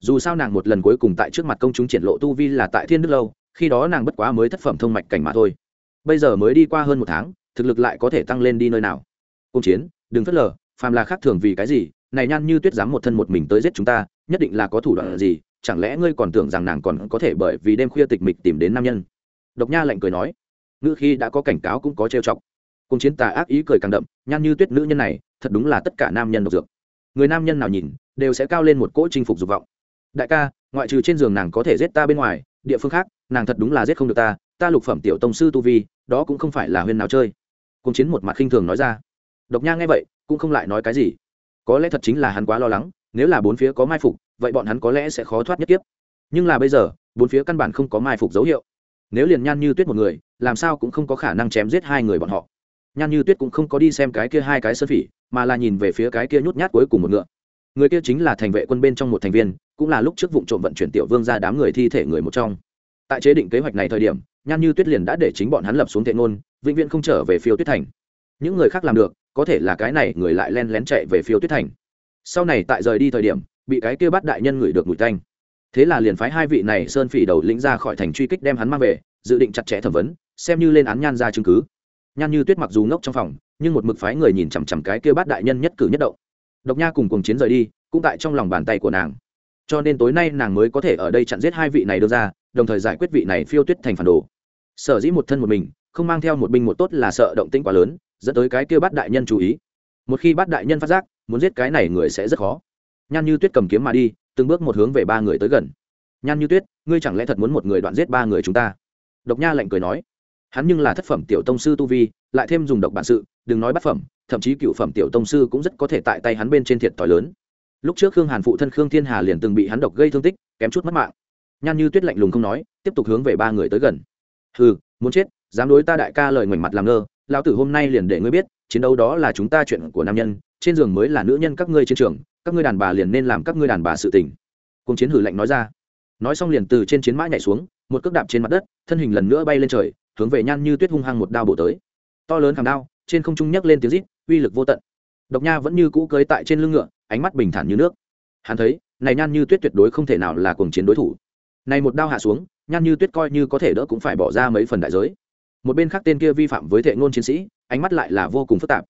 Dù sao nàng một lần cuối cùng tại trước mặt công chúng triển lộ tu vi là tại thiên đức lâu, khi đó nàng bất quá mới thất phẩm thông mạch cảnh mà thôi. Bây giờ mới đi qua hơn một tháng, thực lực lại có thể tăng lên đi nơi nào. Cung chiến, đừng phớt lờ, phàm là khác thường vì cái gì, này nhan như tuyết dám một thân một mình tới giết chúng ta, nhất định là có thủ đoạn gì, chẳng lẽ ngươi còn tưởng rằng nàng còn có thể bởi vì đêm khuya tịch mịch tìm đến nam nhân? Độc nha lạnh cười nói. Ngữ khi đã có cảnh cáo cũng có trêu chọc. Cùng chiến tà ác ý cười càng đậm, nhan như tuyết nữ nhân này, thật đúng là tất cả nam nhân độc dược người nam nhân nào nhìn, đều sẽ cao lên một cỗ chinh phục dục vọng. Đại ca, ngoại trừ trên giường nàng có thể giết ta bên ngoài, địa phương khác, nàng thật đúng là giết không được ta ta lục phẩm tiểu tông sư tu vi, đó cũng không phải là huyên nào chơi. Cùng chiến một mặt khinh thường nói ra. Độc nha nghe vậy, cũng không lại nói cái gì. Có lẽ thật chính là hắn quá lo lắng, nếu là bốn phía có mai phục, vậy bọn hắn có lẽ sẽ khó thoát nhất tiếp nhưng là bây giờ, bốn phía căn bản không có mai phục dấu hiệu. Nếu liền nhan như tuyết một người, làm sao cũng không có khả năng chém giết hai người bọn họ. Nhan như tuyết cũng không có đi xem cái kia hai cái sơn phỉ mà là nhìn về phía cái kia nhút nhát cuối cùng một ngựa. Người kia chính là thành vệ quân bên trong một thành viên, cũng là lúc trước vụ trộm vận chuyển tiểu vương ra đám người thi thể người một trong. Tại chế định kế hoạch này thời điểm, nhan như tuyết liền đã để chính bọn hắn lập xuống thệ ngôn, vĩnh viễn không trở về phiêu tuyết thành. Những người khác làm được, có thể là cái này người lại len lén chạy về phiêu tuyết thành. Sau này tại rời đi thời điểm, bị cái kia bắt đại nhân ngửi được mùi tanh. Thế là liền phái hai vị này sơn phỉ đầu lĩnh ra khỏi thành truy kích đem hắn mang về, dự định chặt chẽ thẩm vấn, xem như lên án nhan ra chứng cứ. Nhan như tuyết mặc dù ngốc trong phòng nhưng một mực phái người nhìn chằm chằm cái kia bát đại nhân nhất cử nhất động. Độc nha cùng cùng chiến rời đi, cũng tại trong lòng bàn tay của nàng. Cho nên tối nay nàng mới có thể ở đây chặn giết hai vị này đưa ra, đồng thời giải quyết vị này phiêu tuyết thành phản đồ. Sở dĩ một thân một mình, không mang theo một binh một tốt là sợ động tĩnh quá lớn, dẫn tới cái kia bát đại nhân chú ý. Một khi bát đại nhân phát giác, muốn giết cái này người sẽ rất khó. Nhan như tuyết cầm kiếm mà đi, từng bước một hướng về ba người tới gần. Nhan như tuyết, ngươi chẳng lẽ thật muốn một người đoạn giết ba người chúng ta? Độc nha lạnh cười nói. Hắn nhưng là thất phẩm tiểu tông sư tu vi, lại thêm dùng độc bản sự đừng nói bát phẩm, thậm chí cựu phẩm tiểu tông sư cũng rất có thể tại tay hắn bên trên thiệt tỏi lớn. Lúc trước khương hàn phụ thân khương thiên hà liền từng bị hắn độc gây thương tích, kém chút mất mạng. Nhan như tuyết lạnh lùng không nói, tiếp tục hướng về ba người tới gần. Hừ, muốn chết, dám đối ta đại ca lời ngoảnh mặt làm ngơ, lão tử hôm nay liền để ngươi biết, chiến đấu đó là chúng ta chuyện của nam nhân, trên giường mới là nữ nhân các ngươi chiến trường, các ngươi đàn bà liền nên làm các ngươi đàn bà sự tình. Cùng chiến hử lạnh nói ra. Nói xong liền từ trên chiến mã nhảy xuống, một cước đạp trên mặt đất, thân hình lần nữa bay lên trời, hướng về nhan như tuyết hung hăng một đao bổ tới. To lớn khảm đao trên không trung nhấc lên tiếng rít, uy lực vô tận. Độc nha vẫn như cũ cưới tại trên lưng ngựa, ánh mắt bình thản như nước. Hắn thấy, này nhan như tuyết tuyệt đối không thể nào là cuồng chiến đối thủ. Này một đao hạ xuống, nhan như tuyết coi như có thể đỡ cũng phải bỏ ra mấy phần đại giới. Một bên khác tên kia vi phạm với thệ ngôn chiến sĩ, ánh mắt lại là vô cùng phức tạp.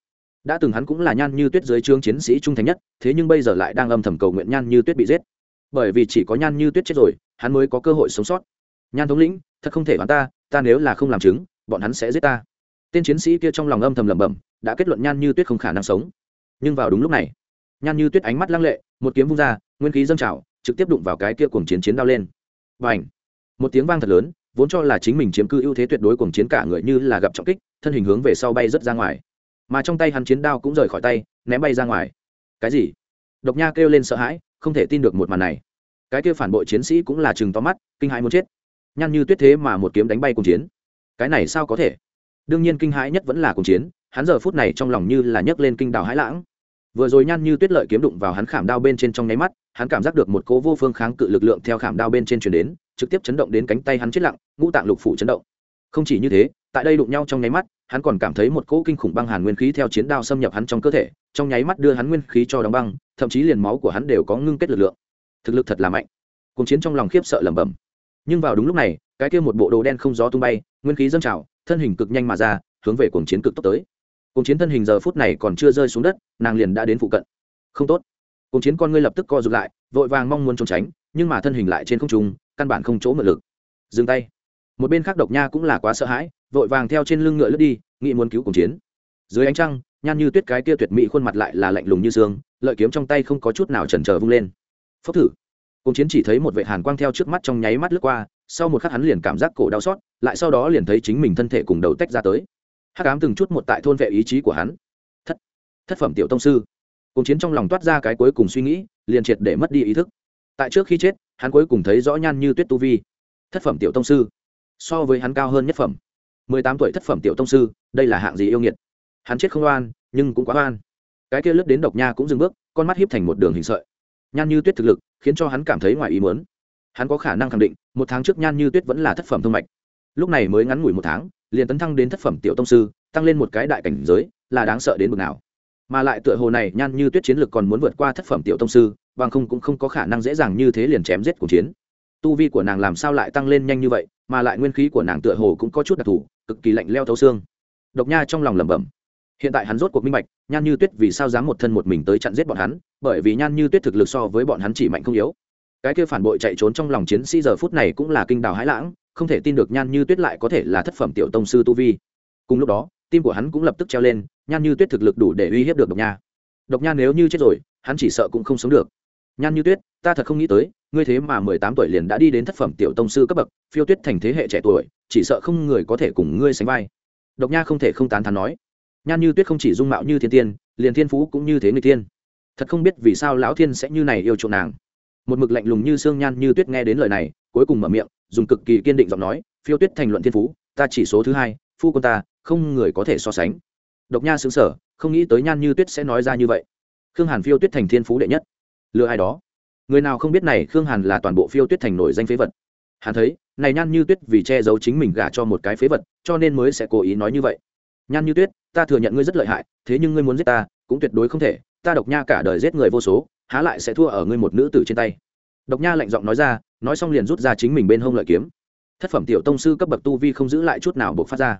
Đã từng hắn cũng là nhan như tuyết dưới trương chiến sĩ trung thành nhất, thế nhưng bây giờ lại đang âm thầm cầu nguyện nhan như tuyết bị giết. Bởi vì chỉ có nhan như tuyết chết rồi, hắn mới có cơ hội sống sót. Nhan thống lĩnh, thật không thể đoán ta ta nếu là không làm chứng, bọn hắn sẽ giết ta tên chiến sĩ kia trong lòng âm thầm lẩm bẩm, đã kết luận nhan như tuyết không khả năng sống. Nhưng vào đúng lúc này, nhan như tuyết ánh mắt lăng lệ, một kiếm vung ra, nguyên khí dâng trào, trực tiếp đụng vào cái kia cuồng chiến chiến đao lên. Và ảnh một tiếng vang thật lớn, vốn cho là chính mình chiếm cư ưu thế tuyệt đối cuồng chiến cả người như là gặp trọng kích, thân hình hướng về sau bay rất ra ngoài. Mà trong tay hắn chiến đao cũng rời khỏi tay, ném bay ra ngoài. Cái gì? Độc nha kêu lên sợ hãi, không thể tin được một màn này. Cái kia phản bội chiến sĩ cũng là chừng to mắt, kinh hãi muốn chết. Nhăn như tuyết thế mà một kiếm đánh bay cùng chiến. Cái này sao có thể? Đương nhiên kinh hãi nhất vẫn là cùng chiến, hắn giờ phút này trong lòng như là nhấc lên kinh đào hãi lãng. Vừa rồi nhan như tuyết lợi kiếm đụng vào hắn khảm đao bên trên trong nháy mắt, hắn cảm giác được một cố vô phương kháng cự lực lượng theo khảm đao bên trên chuyển đến, trực tiếp chấn động đến cánh tay hắn chết lặng, ngũ tạng lục phủ chấn động. Không chỉ như thế, tại đây đụng nhau trong nháy mắt, hắn còn cảm thấy một cỗ kinh khủng băng hàn nguyên khí theo chiến đao xâm nhập hắn trong cơ thể, trong nháy mắt đưa hắn nguyên khí cho đóng băng, thậm chí liền máu của hắn đều có ngưng kết lực lượng. Thực lực thật là mạnh. Cùng chiến trong lòng khiếp sợ lẩm bẩm. Nhưng vào đúng lúc này, cái kia một bộ đồ đen không gió tung bay, nguyên khí dâng trào thân hình cực nhanh mà ra, hướng về cuồng chiến cực tốc tới. Cuồng chiến thân hình giờ phút này còn chưa rơi xuống đất, nàng liền đã đến phụ cận. Không tốt. Cuồng chiến con ngươi lập tức co rụt lại, vội vàng mong muốn trốn tránh, nhưng mà thân hình lại trên không trung, căn bản không chỗ mượn lực. Dừng tay. Một bên khác độc nha cũng là quá sợ hãi, vội vàng theo trên lưng ngựa lướt đi, nghĩ muốn cứu cuồng chiến. Dưới ánh trăng, nhan như tuyết cái kia tuyệt mỹ khuôn mặt lại là lạnh lùng như xương lợi kiếm trong tay không có chút nào chần chờ vung lên. Phốc thử. Cùng chiến chỉ thấy một vệ hàn quang theo trước mắt trong nháy mắt lướt qua sau một khắc hắn liền cảm giác cổ đau xót, lại sau đó liền thấy chính mình thân thể cùng đầu tách ra tới. Hắc ám từng chút một tại thôn vệ ý chí của hắn. Thất thất phẩm tiểu tông sư. Cùng chiến trong lòng toát ra cái cuối cùng suy nghĩ, liền triệt để mất đi ý thức. Tại trước khi chết, hắn cuối cùng thấy rõ nhan như tuyết tu vi. Thất phẩm tiểu tông sư. So với hắn cao hơn nhất phẩm. Mười tám tuổi thất phẩm tiểu tông sư, đây là hạng gì yêu nghiệt? Hắn chết không oan, nhưng cũng quá oan. Cái kia lướt đến độc nha cũng dừng bước, con mắt hiếp thành một đường hình sợi. Nhan như tuyết thực lực, khiến cho hắn cảm thấy ngoài ý muốn hắn có khả năng khẳng định, một tháng trước nhan như tuyết vẫn là thất phẩm thông mạch. Lúc này mới ngắn ngủi một tháng, liền tấn thăng đến thất phẩm tiểu tông sư, tăng lên một cái đại cảnh giới, là đáng sợ đến mực nào. Mà lại tựa hồ này, nhan như tuyết chiến lược còn muốn vượt qua thất phẩm tiểu tông sư, bằng không cũng không có khả năng dễ dàng như thế liền chém giết cuộc chiến. Tu vi của nàng làm sao lại tăng lên nhanh như vậy, mà lại nguyên khí của nàng tựa hồ cũng có chút đặc thù, cực kỳ lạnh leo thấu xương. Độc nha trong lòng lẩm bẩm. Hiện tại hắn rốt cuộc minh bạch, nhan như tuyết vì sao dám một thân một mình tới chặn giết bọn hắn, bởi vì nhan như tuyết thực lực so với bọn hắn chỉ mạnh không yếu cái kia phản bội chạy trốn trong lòng chiến sĩ giờ phút này cũng là kinh đào hãi lãng, không thể tin được nhan như tuyết lại có thể là thất phẩm tiểu tông sư tu vi. Cùng lúc đó, tim của hắn cũng lập tức treo lên, nhan như tuyết thực lực đủ để uy hiếp được độc nha. Độc nha nếu như chết rồi, hắn chỉ sợ cũng không sống được. Nhan như tuyết, ta thật không nghĩ tới, ngươi thế mà mười tám tuổi liền đã đi đến thất phẩm tiểu tông sư cấp bậc, phiêu tuyết thành thế hệ trẻ tuổi, chỉ sợ không người có thể cùng ngươi sánh vai. Độc nha không thể không tán thán nói. Nhan như tuyết không chỉ dung mạo như thiên tiên, liền thiên phú cũng như thế người tiên. Thật không biết vì sao lão thiên sẽ như này yêu chuộng nàng một mực lạnh lùng như xương nhan như tuyết nghe đến lời này, cuối cùng mở miệng, dùng cực kỳ kiên định giọng nói, phiêu tuyết thành luận thiên phú, ta chỉ số thứ hai, phu quân ta, không người có thể so sánh. Độc nha xứng sở không nghĩ tới nhan như tuyết sẽ nói ra như vậy. Khương hàn phiêu tuyết thành thiên phú đệ nhất. Lừa ai đó? Người nào không biết này khương hàn là toàn bộ phiêu tuyết thành nổi danh phế vật. Hắn thấy, này nhan như tuyết vì che giấu chính mình gả cho một cái phế vật, cho nên mới sẽ cố ý nói như vậy. Nhan như tuyết, ta thừa nhận ngươi rất lợi hại, thế nhưng ngươi muốn giết ta, cũng tuyệt đối không thể ta độc nha cả đời giết người vô số, há lại sẽ thua ở ngươi một nữ tử trên tay. Độc nha lạnh giọng nói ra, nói xong liền rút ra chính mình bên hông lợi kiếm. Thất phẩm tiểu tông sư cấp bậc tu vi không giữ lại chút nào buộc phát ra.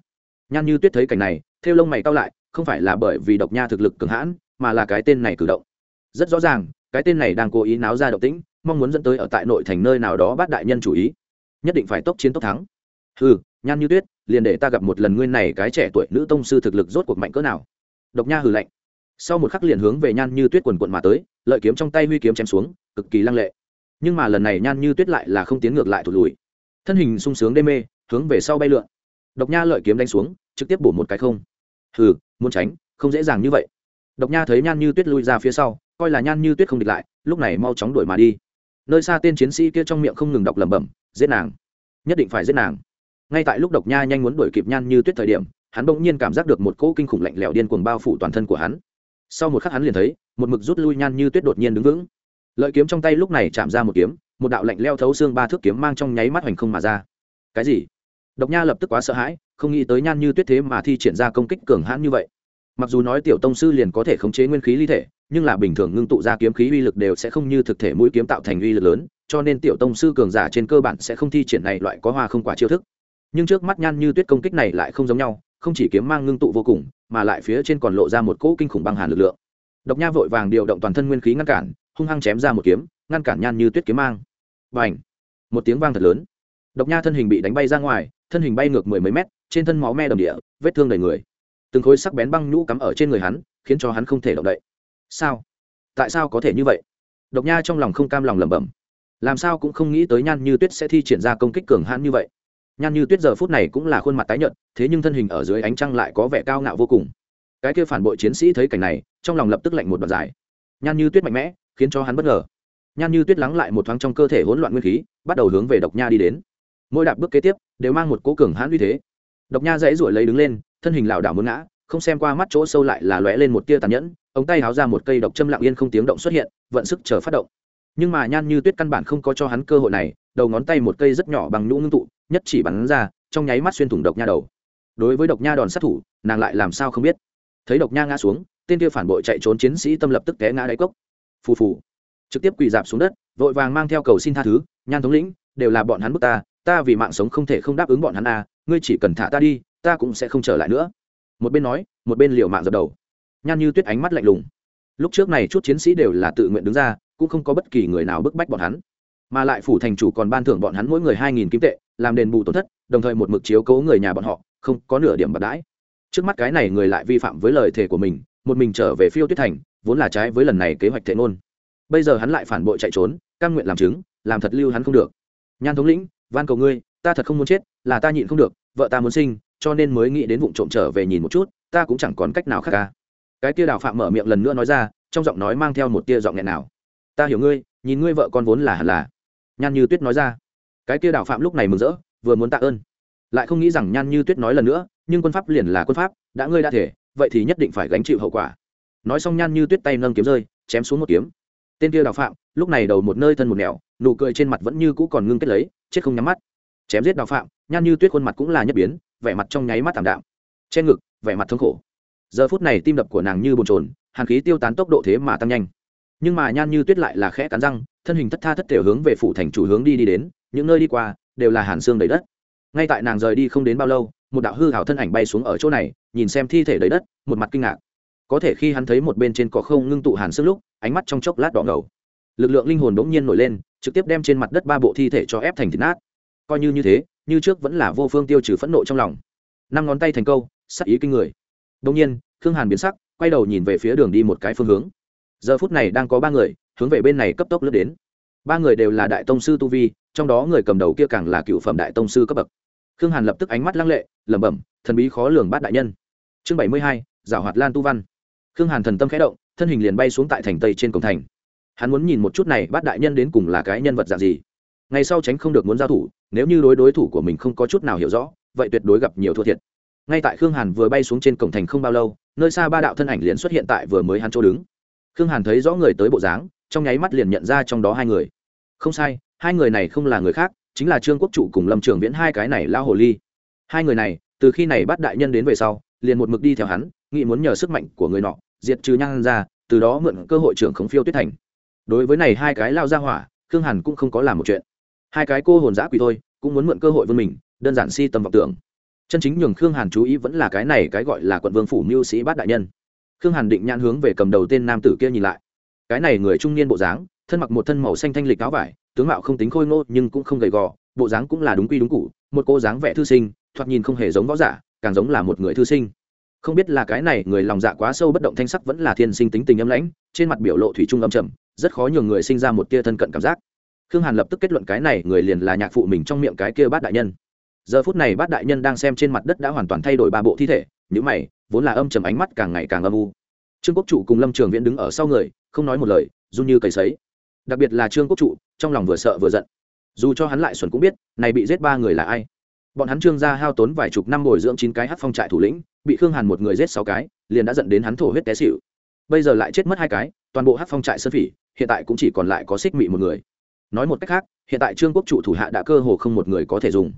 Nhan như tuyết thấy cảnh này theo lông mày cao lại, không phải là bởi vì độc nha thực lực cường hãn, mà là cái tên này cử động. Rất rõ ràng, cái tên này đang cố ý náo ra động tĩnh, mong muốn dẫn tới ở tại nội thành nơi nào đó bắt đại nhân chủ ý. Nhất định phải tốc chiến tốc thắng. Ừ nhan như tuyết, liền để ta gặp một lần nguyên này cái trẻ tuổi nữ tông sư thực lực rốt cuộc mạnh cỡ nào. Độc nha hừ lạnh sau một khắc liền hướng về nhan như tuyết quần quận mà tới, lợi kiếm trong tay huy kiếm chém xuống, cực kỳ lăng lệ. Nhưng mà lần này nhan như tuyết lại là không tiến ngược lại thụt lùi. Thân hình sung sướng đê mê, hướng về sau bay lượn. Độc nha lợi kiếm đánh xuống, trực tiếp bổ một cái không. Hừ, muốn tránh, không dễ dàng như vậy. Độc nha thấy nhan như tuyết lui ra phía sau, coi là nhan như tuyết không địch lại, lúc này mau chóng đuổi mà đi. Nơi xa tên chiến sĩ kia trong miệng không ngừng đọc lẩm bẩm, giết nàng. Nhất định phải giết nàng. Ngay tại lúc độc nha nhanh muốn đuổi kịp nhan như tuyết thời điểm, hắn bỗng nhiên cảm giác được một cỗ kinh khủng lạnh lẽo điên cuồng bao phủ toàn thân của hắn sau một khắc hắn liền thấy, một mực rút lui nhan như tuyết đột nhiên đứng vững. Lợi kiếm trong tay lúc này chạm ra một kiếm, một đạo lạnh leo thấu xương ba thước kiếm mang trong nháy mắt hoành không mà ra. Cái gì? Độc nha lập tức quá sợ hãi, không nghĩ tới nhan như tuyết thế mà thi triển ra công kích cường hãn như vậy. Mặc dù nói tiểu tông sư liền có thể khống chế nguyên khí ly thể, nhưng là bình thường ngưng tụ ra kiếm khí uy lực đều sẽ không như thực thể mũi kiếm tạo thành uy lực lớn, cho nên tiểu tông sư cường giả trên cơ bản sẽ không thi triển này loại có hoa không quả chiêu thức. Nhưng trước mắt nhan như tuyết công kích này lại không giống nhau không chỉ kiếm mang ngưng tụ vô cùng, mà lại phía trên còn lộ ra một cỗ kinh khủng băng hàn lực lượng. Độc nha vội vàng điều động toàn thân nguyên khí ngăn cản, hung hăng chém ra một kiếm, ngăn cản nhan như tuyết kiếm mang. Và ảnh một tiếng vang thật lớn. Độc nha thân hình bị đánh bay ra ngoài, thân hình bay ngược mười mấy mét, trên thân máu me đầm địa, vết thương đầy người. Từng khối sắc bén băng nhũ cắm ở trên người hắn, khiến cho hắn không thể động đậy. Sao? Tại sao có thể như vậy? Độc nha trong lòng không cam lòng lẩm bẩm. Làm sao cũng không nghĩ tới nhan như tuyết sẽ thi triển ra công kích cường hãn như vậy nhan như tuyết giờ phút này cũng là khuôn mặt tái nhợt, thế nhưng thân hình ở dưới ánh trăng lại có vẻ cao ngạo vô cùng. Cái kia phản bội chiến sĩ thấy cảnh này, trong lòng lập tức lạnh một đoạn dài. Nhan như tuyết mạnh mẽ, khiến cho hắn bất ngờ. Nhan như tuyết lắng lại một thoáng trong cơ thể hỗn loạn nguyên khí, bắt đầu hướng về độc nha đi đến. Mỗi đạp bước kế tiếp, đều mang một cố cường hãn uy thế. Độc nha dãy ruổi lấy đứng lên, thân hình lảo đảo muốn ngã, không xem qua mắt chỗ sâu lại là lóe lên một tia tàn nhẫn, ống tay háo ra một cây độc châm lặng yên không tiếng động xuất hiện, vận sức chờ phát động nhưng mà nhan như tuyết căn bản không có cho hắn cơ hội này, đầu ngón tay một cây rất nhỏ bằng nhũ ngưng tụ, nhất chỉ bắn ra, trong nháy mắt xuyên thủng độc nha đầu. Đối với độc nha đòn sát thủ, nàng lại làm sao không biết. Thấy độc nha ngã xuống, tên kia phản bội chạy trốn chiến sĩ tâm lập tức té ngã đáy cốc. Phù phù. Trực tiếp quỳ dạp xuống đất, vội vàng mang theo cầu xin tha thứ, nhan thống lĩnh, đều là bọn hắn bức ta ta vì mạng sống không thể không đáp ứng bọn hắn à ngươi chỉ cần thả ta đi, ta cũng sẽ không trở lại nữa. Một bên nói, một bên liều mạng dập đầu. Nhan như tuyết ánh mắt lạnh lùng. Lúc trước này chút chiến sĩ đều là tự nguyện đứng ra cũng không có bất kỳ người nào bức bách bọn hắn. Mà lại phủ thành chủ còn ban thưởng bọn hắn mỗi người hai nghìn kim tệ, làm đền bù tổn thất, đồng thời một mực chiếu cố người nhà bọn họ, không có nửa điểm bạc đãi. Trước mắt cái này người lại vi phạm với lời thề của mình, một mình trở về phiêu tuyết thành, vốn là trái với lần này kế hoạch thệ ngôn. Bây giờ hắn lại phản bội chạy trốn căn nguyện làm chứng, làm thật lưu hắn không được. Nhan thống lĩnh, van cầu ngươi, ta thật không muốn chết, là ta nhịn không được, vợ ta muốn sinh, cho nên mới nghĩ đến vụ trộm trở về nhìn một chút, ta cũng chẳng còn cách nào khác ca cái tia đào phạm mở miệng lần nữa nói ra, trong giọng nói mang theo một tia giọng nghẹn nào ta hiểu ngươi, nhìn ngươi vợ con vốn là hẳn là. Nhan như tuyết nói ra. Cái kia Đạo phạm lúc này mừng rỡ, vừa muốn tạ ơn. Lại không nghĩ rằng nhan như tuyết nói lần nữa, nhưng quân pháp liền là quân pháp, đã ngươi đã thể, vậy thì nhất định phải gánh chịu hậu quả. Nói xong nhan như tuyết tay nâng kiếm rơi, chém xuống một kiếm. Tên kia Đạo phạm, lúc này đầu một nơi thân một nẻo, nụ cười trên mặt vẫn như cũ còn ngưng kết lấy, chết không nhắm mắt. Chém giết Đạo phạm, nhan như tuyết khuôn mặt cũng là nhất biến, vẻ mặt trong nháy mắt thảm đạm. Trên ngực, vẻ mặt thống khổ. Giờ phút này tim đập của nàng như bồn trồn hàn khí tiêu tán tốc độ thế mà tăng nhanh nhưng mà nhan như tuyết lại là khẽ cắn răng, thân hình thất tha thất thể hướng về phủ thành chủ hướng đi đi đến, những nơi đi qua đều là hàn xương đầy đất. Ngay tại nàng rời đi không đến bao lâu, một đạo hư hảo thân ảnh bay xuống ở chỗ này, nhìn xem thi thể đầy đất, một mặt kinh ngạc. Có thể khi hắn thấy một bên trên có không ngưng tụ hàn xương lúc, ánh mắt trong chốc lát đỏ ngầu. Lực lượng linh hồn bỗng nhiên nổi lên, trực tiếp đem trên mặt đất ba bộ thi thể cho ép thành thịt nát. Coi như như thế, như trước vẫn là vô phương tiêu trừ phẫn nộ trong lòng. Năm ngón tay thành câu, sắc ý kinh người. Đông nhiên, khương hàn biến sắc, quay đầu nhìn về phía đường đi một cái phương hướng giờ phút này đang có ba người, hướng về bên này cấp tốc lướt đến. Ba người đều là đại tông sư tu vi, trong đó người cầm đầu kia càng là cựu phẩm đại tông sư cấp bậc. Khương hàn lập tức ánh mắt lăng lệ, lẩm bẩm, thần bí khó lường bát đại nhân. Chương bảy mươi hai, giảo hoạt lan tu văn. Khương hàn thần tâm khẽ động, thân hình liền bay xuống tại thành tây trên cổng thành. Hắn muốn nhìn một chút này bát đại nhân đến cùng là cái nhân vật dạng gì. Ngày sau tránh không được muốn giao thủ, nếu như đối đối thủ của mình không có chút nào hiểu rõ, vậy tuyệt đối gặp nhiều thua thiệt. Ngay tại khương hàn vừa bay xuống trên cổng thành không bao lâu, nơi xa ba đạo thân ảnh liền xuất hiện tại vừa mới hắn chỗ đứng khương hàn thấy rõ người tới bộ dáng, trong nháy mắt liền nhận ra trong đó hai người. Không sai, hai người này không là người khác, chính là trương quốc chủ cùng lâm trường viễn hai cái này lao hồ ly. Hai người này, từ khi này bắt đại nhân đến về sau, liền một mực đi theo hắn, nghĩ muốn nhờ sức mạnh của người nọ, diệt trừ nhang ra từ đó mượn cơ hội trưởng khống phiêu tuyết thành. Đối với này hai cái lao ra hỏa, khương hàn cũng không có làm một chuyện. Hai cái cô hồn giã quỷ thôi, cũng muốn mượn cơ hội vươn mình, đơn giản si tầm vọng tưởng. Chân chính nhường khương hàn chú ý vẫn là cái này cái gọi là quận vương phủ mưu sĩ bát đại nhân khương hàn định nhãn hướng về cầm đầu tên nam tử kia nhìn lại. Cái này người trung niên bộ dáng, thân mặc một thân màu xanh thanh lịch áo vải, tướng mạo không tính khôi ngô nhưng cũng không gầy gò, bộ dáng cũng là đúng quy đúng cụ một cô dáng vẻ thư sinh, thoạt nhìn không hề giống võ giả, càng giống là một người thư sinh. Không biết là cái này người lòng dạ quá sâu bất động thanh sắc vẫn là thiên sinh tính tình âm lãnh, trên mặt biểu lộ thủy trung âm trầm, rất khó nhường người sinh ra một tia thân cận cảm giác. Khương hàn lập tức kết luận cái này người liền là nhạc phụ mình trong miệng cái kia bát đại nhân. Giờ phút này bát đại nhân đang xem trên mặt đất đã hoàn toàn thay đổi ba bộ thi thể những mày, vốn là âm trầm ánh mắt càng ngày càng âm u. Trương quốc trụ cùng lâm trường viễn đứng ở sau người, không nói một lời, run như cầy sấy. Đặc biệt là trương quốc trụ, trong lòng vừa sợ vừa giận. Dù cho hắn lại xuẩn cũng biết, này bị giết ba người là ai. Bọn hắn trương gia hao tốn vài chục năm bồi dưỡng chín cái hát phong trại thủ lĩnh, bị khương hàn một người giết sáu cái, liền đã dẫn đến hắn thổ huyết té xịu bây giờ lại chết mất hai cái, toàn bộ hát phong trại sơn phỉ, hiện tại cũng chỉ còn lại có xích mị một người. Nói một cách khác, hiện tại trương quốc trụ thủ hạ đã cơ hồ không một người có thể dùng.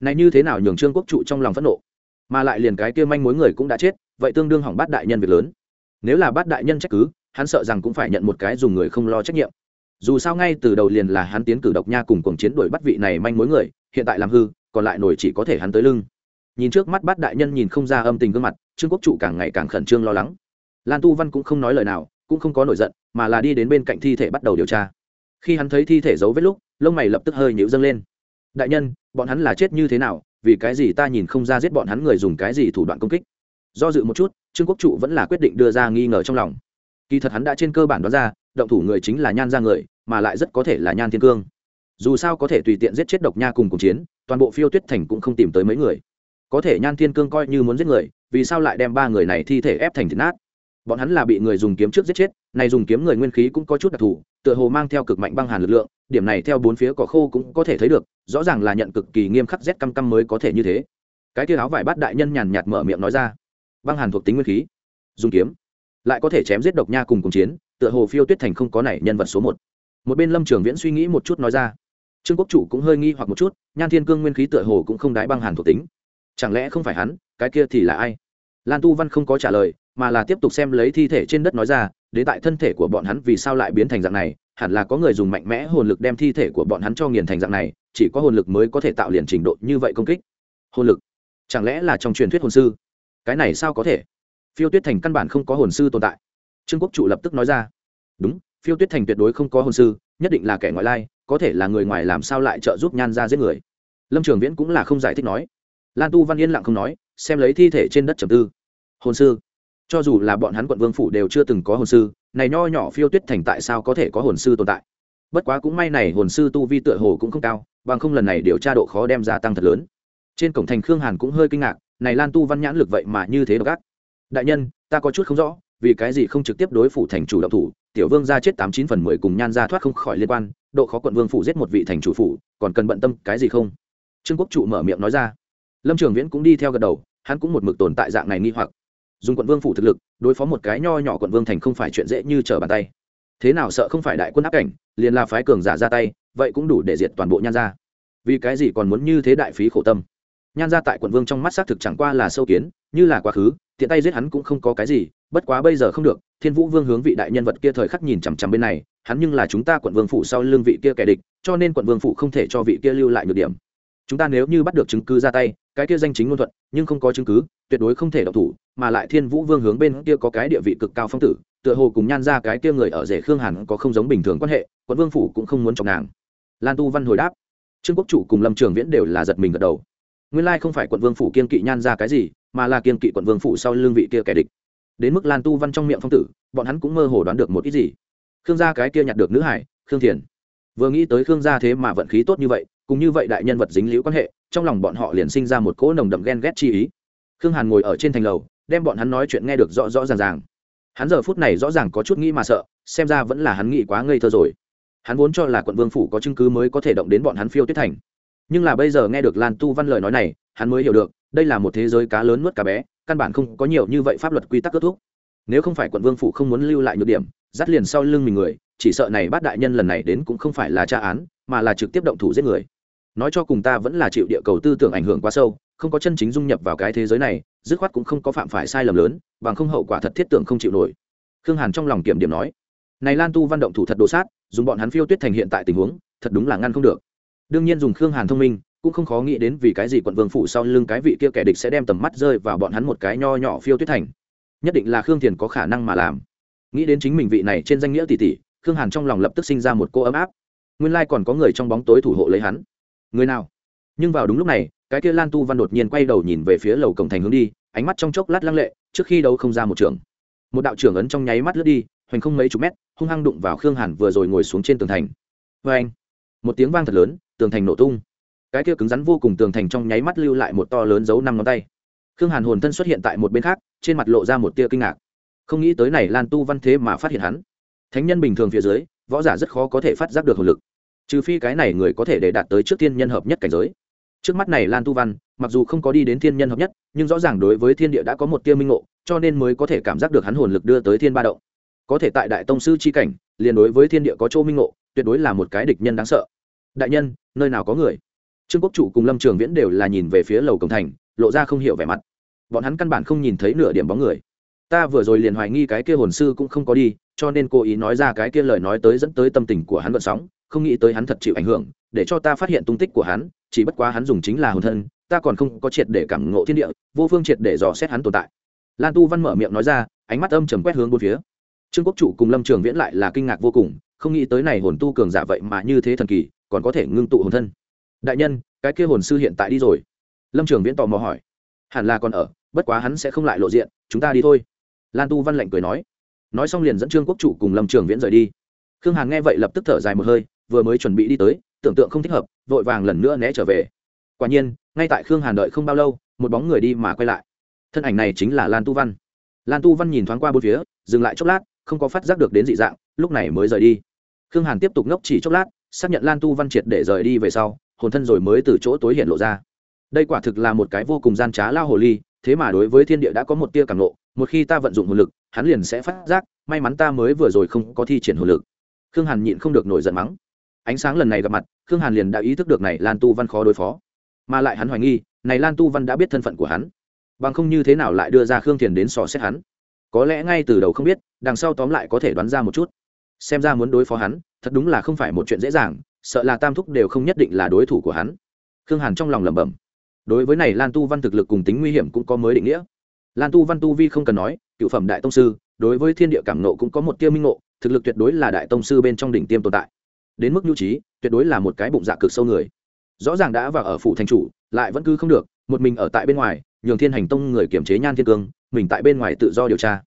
Này như thế nào nhường trương quốc trụ trong lòng phẫn nộ? Mà lại liền cái kia manh mối người cũng đã chết, vậy tương đương hỏng bát đại nhân việc lớn. Nếu là bát đại nhân trách cứ, hắn sợ rằng cũng phải nhận một cái dùng người không lo trách nhiệm. Dù sao ngay từ đầu liền là hắn tiến cử độc nha cùng cuồng chiến đuổi bắt vị này manh mối người, hiện tại làm hư, còn lại nổi chỉ có thể hắn tới lưng. Nhìn trước mắt bát đại nhân nhìn không ra âm tình gương mặt, trương quốc trụ càng ngày càng khẩn trương lo lắng. Lan tu văn cũng không nói lời nào, cũng không có nổi giận, mà là đi đến bên cạnh thi thể bắt đầu điều tra. Khi hắn thấy thi thể giấu vết lúc, lông mày lập tức hơi nhịu dâng lên. Đại nhân, bọn hắn là chết như thế nào? Vì cái gì ta nhìn không ra giết bọn hắn người dùng cái gì thủ đoạn công kích? Do dự một chút, trương quốc trụ vẫn là quyết định đưa ra nghi ngờ trong lòng. Kỳ thật hắn đã trên cơ bản đoán ra, động thủ người chính là nhan ra người, mà lại rất có thể là nhan thiên cương. Dù sao có thể tùy tiện giết chết độc nha cùng cuộc chiến, toàn bộ phiêu tuyết thành cũng không tìm tới mấy người. Có thể nhan thiên cương coi như muốn giết người, vì sao lại đem ba người này thi thể ép thành thịt nát? Bọn hắn là bị người dùng kiếm trước giết chết, này dùng kiếm người nguyên khí cũng có chút đặc thù, tựa hồ mang theo cực mạnh băng hàn lực lượng, điểm này theo bốn phía cỏ khô cũng có thể thấy được, rõ ràng là nhận cực kỳ nghiêm khắc rét căm căm mới có thể như thế. Cái tia áo vải bát đại nhân nhàn nhạt mở miệng nói ra, băng hàn thuộc tính nguyên khí, dùng kiếm, lại có thể chém giết độc nha cùng cùng chiến, tựa hồ phiêu tuyết thành không có này nhân vật số một. Một bên lâm trường viễn suy nghĩ một chút nói ra, trương quốc chủ cũng hơi nghi hoặc một chút, nhan thiên cương nguyên khí tựa hồ cũng không đái băng hàn thuộc tính. Chẳng lẽ không phải hắn, cái kia thì là ai? Lan tu văn không có trả lời, mà là tiếp tục xem lấy thi thể trên đất nói ra, đến tại thân thể của bọn hắn vì sao lại biến thành dạng này? Hẳn là có người dùng mạnh mẽ hồn lực đem thi thể của bọn hắn cho nghiền thành dạng này, chỉ có hồn lực mới có thể tạo liền trình độ như vậy công kích. Hồn lực? Chẳng lẽ là trong truyền thuyết hồn sư? Cái này sao có thể? Phiêu tuyết thành căn bản không có hồn sư tồn tại. Trương quốc chủ lập tức nói ra, đúng, phiêu tuyết thành tuyệt đối không có hồn sư, nhất định là kẻ ngoại lai, có thể là người ngoài làm sao lại trợ giúp nhan ra giết người? Lâm trường viễn cũng là không giải thích nói. Lan tu văn yên lặng không nói, xem lấy thi thể trên đất trầm tư hồn sư. Cho dù là bọn hắn quận vương phủ đều chưa từng có hồn sư, này nho nhỏ phiêu tuyết thành tại sao có thể có hồn sư tồn tại? Bất quá cũng may này hồn sư tu vi tựa hồ cũng không cao, bằng không lần này điều tra độ khó đem gia tăng thật lớn. Trên cổng thành khương hàn cũng hơi kinh ngạc, này lan tu văn nhãn lực vậy mà như thế độc ác. Đại nhân, ta có chút không rõ, vì cái gì không trực tiếp đối phủ thành chủ động thủ, tiểu vương ra chết tám chín phần mười cùng nhan ra thoát không khỏi liên quan, độ khó quận vương phủ giết một vị thành chủ phủ, còn cần bận tâm cái gì không? Trương quốc trụ mở miệng nói ra. Lâm trường viễn cũng đi theo gật đầu, hắn cũng một mực tồn tại dạng này nghi hoặc dùng quận vương phủ thực lực, đối phó một cái nho nhỏ quận vương thành không phải chuyện dễ như trở bàn tay. Thế nào sợ không phải đại quân áp cảnh, liền là phái cường giả ra tay, vậy cũng đủ để diệt toàn bộ nhan gia. Vì cái gì còn muốn như thế đại phí khổ tâm? Nhan gia tại quận vương trong mắt xác thực chẳng qua là sâu kiến, như là quá khứ, tiện tay giết hắn cũng không có cái gì, bất quá bây giờ không được, thiên vũ vương hướng vị đại nhân vật kia thời khắc nhìn chằm chằm bên này, hắn nhưng là chúng ta quận vương phủ sau lưng vị kia kẻ địch, cho nên quận vương phủ không thể cho vị kia lưu lại nhược điểm chúng ta nếu như bắt được chứng cứ ra tay, cái kia danh chính ngôn thuận, nhưng không có chứng cứ, tuyệt đối không thể độc thủ, mà lại thiên vũ vương hướng bên kia có cái địa vị cực cao phong tử, tựa hồ cùng nhan ra cái kia người ở rể khương hàn có không giống bình thường quan hệ, quận vương phủ cũng không muốn chọc nàng. Lan tu văn hồi đáp, trương quốc chủ cùng lâm trường viễn đều là giật mình gật đầu. Nguyên lai không phải quận vương phủ kiên kỵ nhan ra cái gì, mà là kiên kỵ quận vương phủ sau lương vị kia kẻ địch. Đến mức lan tu văn trong miệng phong tử, bọn hắn cũng mơ hồ đoán được một ít gì. Khương gia cái kia nhặt được nữ hải, khương thiền. Vừa nghĩ tới khương gia thế mà vận khí tốt như vậy cùng như vậy đại nhân vật dính liễu quan hệ, trong lòng bọn họ liền sinh ra một cỗ nồng đậm ghen ghét chi ý. Khương hàn ngồi ở trên thành lầu, đem bọn hắn nói chuyện nghe được rõ rõ ràng ràng. Hắn giờ phút này rõ ràng có chút nghĩ mà sợ, xem ra vẫn là hắn nghĩ quá ngây thơ rồi. Hắn vốn cho là quận vương phủ có chứng cứ mới có thể động đến bọn hắn phiêu tuyết thành. Nhưng là bây giờ nghe được lan tu văn lời nói này, hắn mới hiểu được, đây là một thế giới cá lớn nuốt cá bé, căn bản không có nhiều như vậy pháp luật quy tắc kết thúc. Nếu không phải quận vương phủ không muốn lưu lại nhược điểm, dắt liền sau lưng mình người, chỉ sợ này bát đại nhân lần này đến cũng không phải là tra án, mà là trực tiếp động thủ giết người nói cho cùng ta vẫn là chịu địa cầu tư tưởng ảnh hưởng quá sâu, không có chân chính dung nhập vào cái thế giới này, dứt khoát cũng không có phạm phải sai lầm lớn, bằng không hậu quả thật thiết tưởng không chịu nổi. Khương hàn trong lòng kiểm điểm nói. Này lan tu văn động thủ thật đồ sát, dùng bọn hắn phiêu tuyết thành hiện tại tình huống, thật đúng là ngăn không được. Đương nhiên dùng khương hàn thông minh, cũng không khó nghĩ đến vì cái gì quận vương phủ sau lưng cái vị kia kẻ địch sẽ đem tầm mắt rơi vào bọn hắn một cái nho nhỏ phiêu tuyết thành. Nhất định là khương thiền có khả năng mà làm. Nghĩ đến chính mình vị này trên danh nghĩa tỷ tỷ, khương hàn trong lòng lập tức sinh ra một cô ấm áp. Nguyên lai còn có người trong bóng tối thủ hộ lấy hắn người nào? Nhưng vào đúng lúc này, cái kia lan tu văn đột nhiên quay đầu nhìn về phía lầu cổng thành hướng đi, ánh mắt trong chốc lát lăng lệ, trước khi đấu không ra một trường. Một đạo trưởng ấn trong nháy mắt lướt đi, hoành không mấy chục mét, hung hăng đụng vào khương hàn vừa rồi ngồi xuống trên tường thành. Vê anh, một tiếng vang thật lớn, tường thành nổ tung. Cái kia cứng rắn vô cùng tường thành trong nháy mắt lưu lại một to lớn dấu năm ngón tay. Khương hàn hồn thân xuất hiện tại một bên khác, trên mặt lộ ra một tia kinh ngạc. Không nghĩ tới này lan tu văn thế mà phát hiện hắn. Thánh nhân bình thường phía dưới, võ giả rất khó có thể phát giác được hồn lực trừ phi cái này người có thể để đạt tới trước thiên nhân hợp nhất cảnh giới. Trước mắt này lan tu văn, mặc dù không có đi đến thiên nhân hợp nhất, nhưng rõ ràng đối với thiên địa đã có một tia minh ngộ, cho nên mới có thể cảm giác được hắn hồn lực đưa tới thiên ba động. Có thể tại đại tông sư c h i cảnh, liền đối với thiên địa có chỗ minh ngộ, tuyệt đối là một cái địch nhân đáng sợ. Đại nhân, nơi nào có người? Trương quốc chủ cùng lâm trường viễn đều là nhìn về phía lầu cổng thành, lộ ra không hiểu vẻ mặt. Bọn hắn căn bản không nhìn thấy nửa điểm bóng người. Ta vừa rồi liền hoài nghi cái kia hồn sư cũng không có đi, cho nên cố ý nói ra cái kia lời nói tới dẫn tới tâm tình của hắn vận sóng không nghĩ tới hắn thật chịu ảnh hưởng, để cho ta phát hiện tung tích của hắn, chỉ bất quá hắn dùng chính là hồn thân, ta còn không có triệt để cảm ngộ thiên địa, vô phương triệt để dò xét hắn tồn tại. Lan tu văn mở miệng nói ra, ánh mắt âm trầm quét hướng bốn phía. Trương quốc chủ cùng lâm trường viễn lại là kinh ngạc vô cùng, không nghĩ tới này hồn tu cường giả vậy mà như thế thần kỳ, còn có thể ngưng tụ hồn thân. Đại nhân, cái kia hồn sư hiện tại đi rồi. Lâm trường viễn tò mò hỏi. Hẳn là còn ở, bất quá hắn sẽ không lại lộ diện, chúng ta đi thôi. Lan tu văn lạnh cười nói. Nói xong liền dẫn trương quốc chủ cùng lâm trường viễn rời đi. Khương hàn nghe vậy lập tức thở dài một hơi vừa mới chuẩn bị đi tới, tưởng tượng không thích hợp, vội vàng lần nữa né trở về. Quả nhiên, ngay tại khương hàn đợi không bao lâu, một bóng người đi mà quay lại. Thân ảnh này chính là lan tu văn. Lan tu văn nhìn thoáng qua bốn phía, dừng lại chốc lát, không có phát giác được đến dị dạng, lúc này mới rời đi. Khương hàn tiếp tục ngốc chỉ chốc lát, xác nhận lan tu văn triệt để rời đi về sau, hồn thân rồi mới từ chỗ tối hiện lộ ra. Đây quả thực là một cái vô cùng gian trá lao hồ ly, thế mà đối với thiên địa đã có một tia cảm lộ một khi ta vận dụng hồn lực, hắn liền sẽ phát giác, may mắn ta mới vừa rồi không có thi triển hồn lực. Khương hàn nhịn không được nổi giận mắng ánh sáng lần này gặp mặt khương hàn liền đã ý thức được này lan tu văn khó đối phó. Mà lại hắn hoài nghi này lan tu văn đã biết thân phận của hắn. Bằng không như thế nào lại đưa ra khương thiền đến sò xét hắn? Có lẽ ngay từ đầu không biết đằng sau tóm lại có thể đoán ra một chút. Xem ra muốn đối phó hắn thật đúng là không phải một chuyện dễ dàng sợ là tam thúc đều không nhất định là đối thủ của hắn. Khương hàn trong lòng lẩm bẩm. Đối với này lan tu văn thực lực cùng tính nguy hiểm cũng có mới định nghĩa. Lan tu văn tu vi không cần nói cựu phẩm đại tông sư đối với thiên địa cảm nộ cũng có một tiêu minh Ngộ, thực lực tuyệt đối là đại tông sư bên trong đỉnh tiêm tồn tại đến mức nhu trí, tuyệt đối là một cái bụng dạ cực sâu người. Rõ ràng đã vào ở phủ thành chủ, lại vẫn cứ không được, một mình ở tại bên ngoài, nhường thiên hành tông người kiểm chế nhan thiên cương, mình tại bên ngoài tự do điều tra.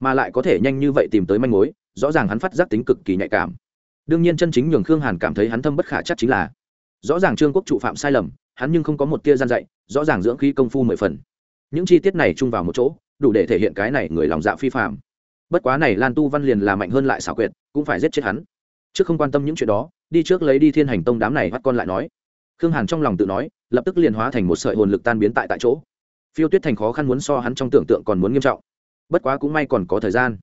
Mà lại có thể nhanh như vậy tìm tới manh mối, rõ ràng hắn phát giác tính cực kỳ nhạy cảm. Đương nhiên chân chính nhường khương hàn cảm thấy hắn thâm bất khả chắc chính là, rõ ràng trương quốc trụ phạm sai lầm, hắn nhưng không có một tia gian dạy, rõ ràng dưỡng khí công phu mười phần. Những chi tiết này chung vào một chỗ, đủ để thể hiện cái này người lòng dạ phi phạm bất quá này lan tu văn liền là mạnh hơn lại xảo quyệt, cũng phải giết chết hắn trước không quan tâm những chuyện đó, đi trước lấy đi thiên hành tông đám này bắt con lại nói. Khương hàn trong lòng tự nói, lập tức liền hóa thành một sợi hồn lực tan biến tại tại chỗ. Phiêu tuyết thành khó khăn muốn so hắn trong tưởng tượng còn muốn nghiêm trọng. Bất quá cũng may còn có thời gian.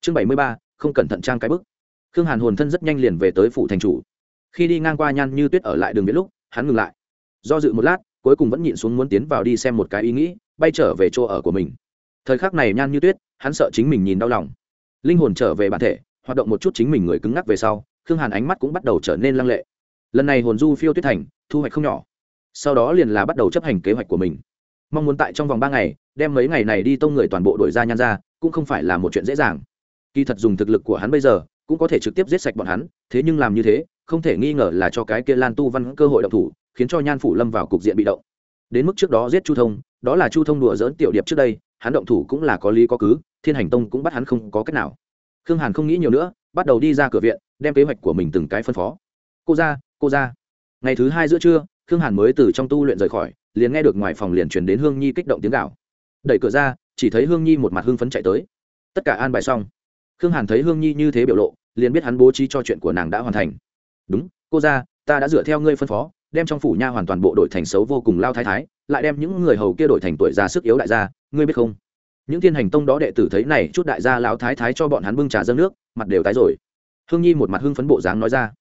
Chương bảy mươi ba, không cẩn thận trang cái bức. Khương hàn hồn thân rất nhanh liền về tới phủ thành chủ. Khi đi ngang qua nhan như tuyết ở lại đường viết lúc, hắn ngừng lại. Do dự một lát, cuối cùng vẫn nhịn xuống muốn tiến vào đi xem một cái ý nghĩ, bay trở về chỗ ở của mình. Thời khắc này nhan như tuyết, hắn sợ chính mình nhìn đau lòng. Linh hồn trở về bản thể, hoạt động một chút chính mình người cứng ngắc về sau khương hàn ánh mắt cũng bắt đầu trở nên lăng lệ. Lần này hồn du phiêu tuyết thành, thu hoạch không nhỏ. Sau đó liền là bắt đầu chấp hành kế hoạch của mình. Mong muốn tại trong vòng ba ngày, đem mấy ngày này đi tông người toàn bộ đội ra nhan ra, cũng không phải là một chuyện dễ dàng. Kỳ thật dùng thực lực của hắn bây giờ, cũng có thể trực tiếp giết sạch bọn hắn, thế nhưng làm như thế, không thể nghi ngờ là cho cái kia lan tu văn cơ hội động thủ, khiến cho nhan phủ lâm vào cục diện bị động. Đến mức trước đó giết chu thông, đó là chu thông đùa dỡn tiểu điệp trước đây, hắn động thủ cũng là có lý có cứ, thiên hành tông cũng bắt hắn không có cách nào. Khương hàn không nghĩ nhiều nữa bắt đầu đi ra cửa viện, đem kế hoạch của mình từng cái phân phó. Cô ra cô ra. Ngày thứ hai giữa trưa, khương hàn mới từ trong tu luyện rời khỏi, liền nghe được ngoài phòng liền truyền đến hương nhi kích động tiếng gạo đẩy cửa ra, chỉ thấy hương nhi một mặt hưng phấn chạy tới. Tất cả an bài xong. Khương hàn thấy hương nhi như thế biểu lộ, liền biết hắn bố trí cho chuyện của nàng đã hoàn thành. Đúng, cô ra, ta đã dựa theo ngươi phân phó, đem trong phủ nha hoàn toàn bộ đội thành xấu vô cùng lao thái thái, lại đem những người hầu kia đổi thành tuổi già sức yếu đại gia, ngươi biết không? Những thiên hành tông đó đệ tử thấy này, chút đại gia lão thái thái cho bọn hắn bưng trà dâng nước, mặt đều tái rồi. Hương nhi một mặt hưng phấn bộ dáng nói ra.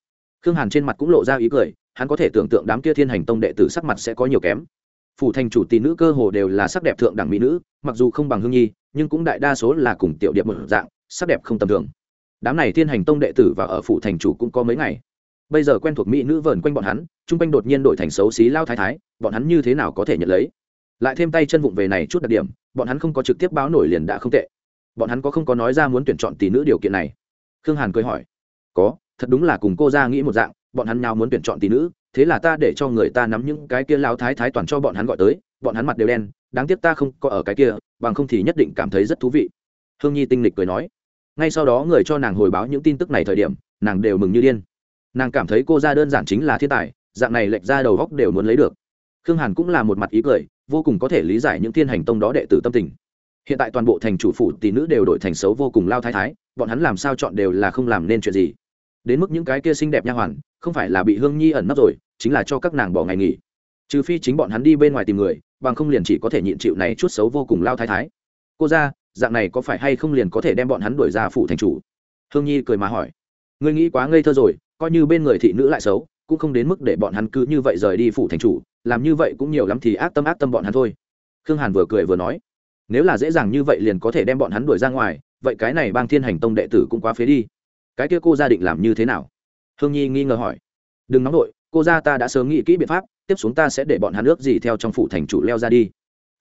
Khương hàn trên mặt cũng lộ ra ý cười, hắn có thể tưởng tượng đám kia thiên hành tông đệ tử sắc mặt sẽ có nhiều kém. Phủ thành chủ tỷ nữ cơ hồ đều là sắc đẹp thượng đẳng mỹ nữ, mặc dù không bằng hương nhi, nhưng cũng đại đa số là cùng tiểu điệp một dạng, sắc đẹp không tầm thường. Đám này thiên hành tông đệ tử và ở phủ thành chủ cũng có mấy ngày. Bây giờ quen thuộc mỹ nữ vờn quanh bọn hắn, chung quanh đột nhiên đổi thành xấu xí lao thái thái, bọn hắn như thế nào có thể nhận lấy? Lại thêm tay chân vụng về này chút đặc điểm, bọn hắn không có trực tiếp báo nổi liền đã không tệ. Bọn hắn có không có nói ra muốn tuyển chọn tỷ nữ điều kiện này? Khương hàn cười hỏi. Có, thật đúng là cùng cô ra nghĩ một dạng, bọn hắn nào muốn tuyển chọn tỷ nữ, thế là ta để cho người ta nắm những cái kia lao thái thái toàn cho bọn hắn gọi tới, bọn hắn mặt đều đen, đáng tiếc ta không có ở cái kia, bằng không thì nhất định cảm thấy rất thú vị. Hương nhi tinh lịch cười nói. Ngay sau đó người cho nàng hồi báo những tin tức này thời điểm, nàng đều mừng như điên. Nàng cảm thấy cô ra đơn giản chính là thiên tài, dạng này lệch ra đầu góc đều muốn lấy được khương hàn cũng là một mặt ý cười, vô cùng có thể lý giải những thiên hành tông đó đệ tử tâm tình. Hiện tại toàn bộ thành chủ phủ tỷ nữ đều đổi thành xấu vô cùng lao thái thái, bọn hắn làm sao chọn đều là không làm nên chuyện gì. Đến mức những cái kia xinh đẹp nha hoàn, không phải là bị hương nhi ẩn nấp rồi, chính là cho các nàng bỏ ngày nghỉ. Trừ phi chính bọn hắn đi bên ngoài tìm người, bằng không liền chỉ có thể nhịn chịu này chút xấu vô cùng lao thái thái. Cô ra dạng này có phải hay không liền có thể đem bọn hắn đuổi ra phủ thành chủ? Hương nhi cười mà hỏi. Ngươi nghĩ quá ngây thơ rồi, coi như bên người thị nữ lại xấu cũng không đến mức để bọn hắn cứ như vậy rời đi phủ thành chủ, làm như vậy cũng nhiều lắm thì ác tâm ác tâm bọn hắn thôi. Khương hàn vừa cười vừa nói, nếu là dễ dàng như vậy liền có thể đem bọn hắn đuổi ra ngoài, vậy cái này bang thiên hành tông đệ tử cũng quá phế đi. Cái kia cô gia định làm như thế nào? Hương nhi nghi ngờ hỏi. Đừng nóng đội cô gia ta đã sớm nghĩ kỹ biện pháp, tiếp xuống ta sẽ để bọn hắn ước gì theo trong phủ thành chủ leo ra đi.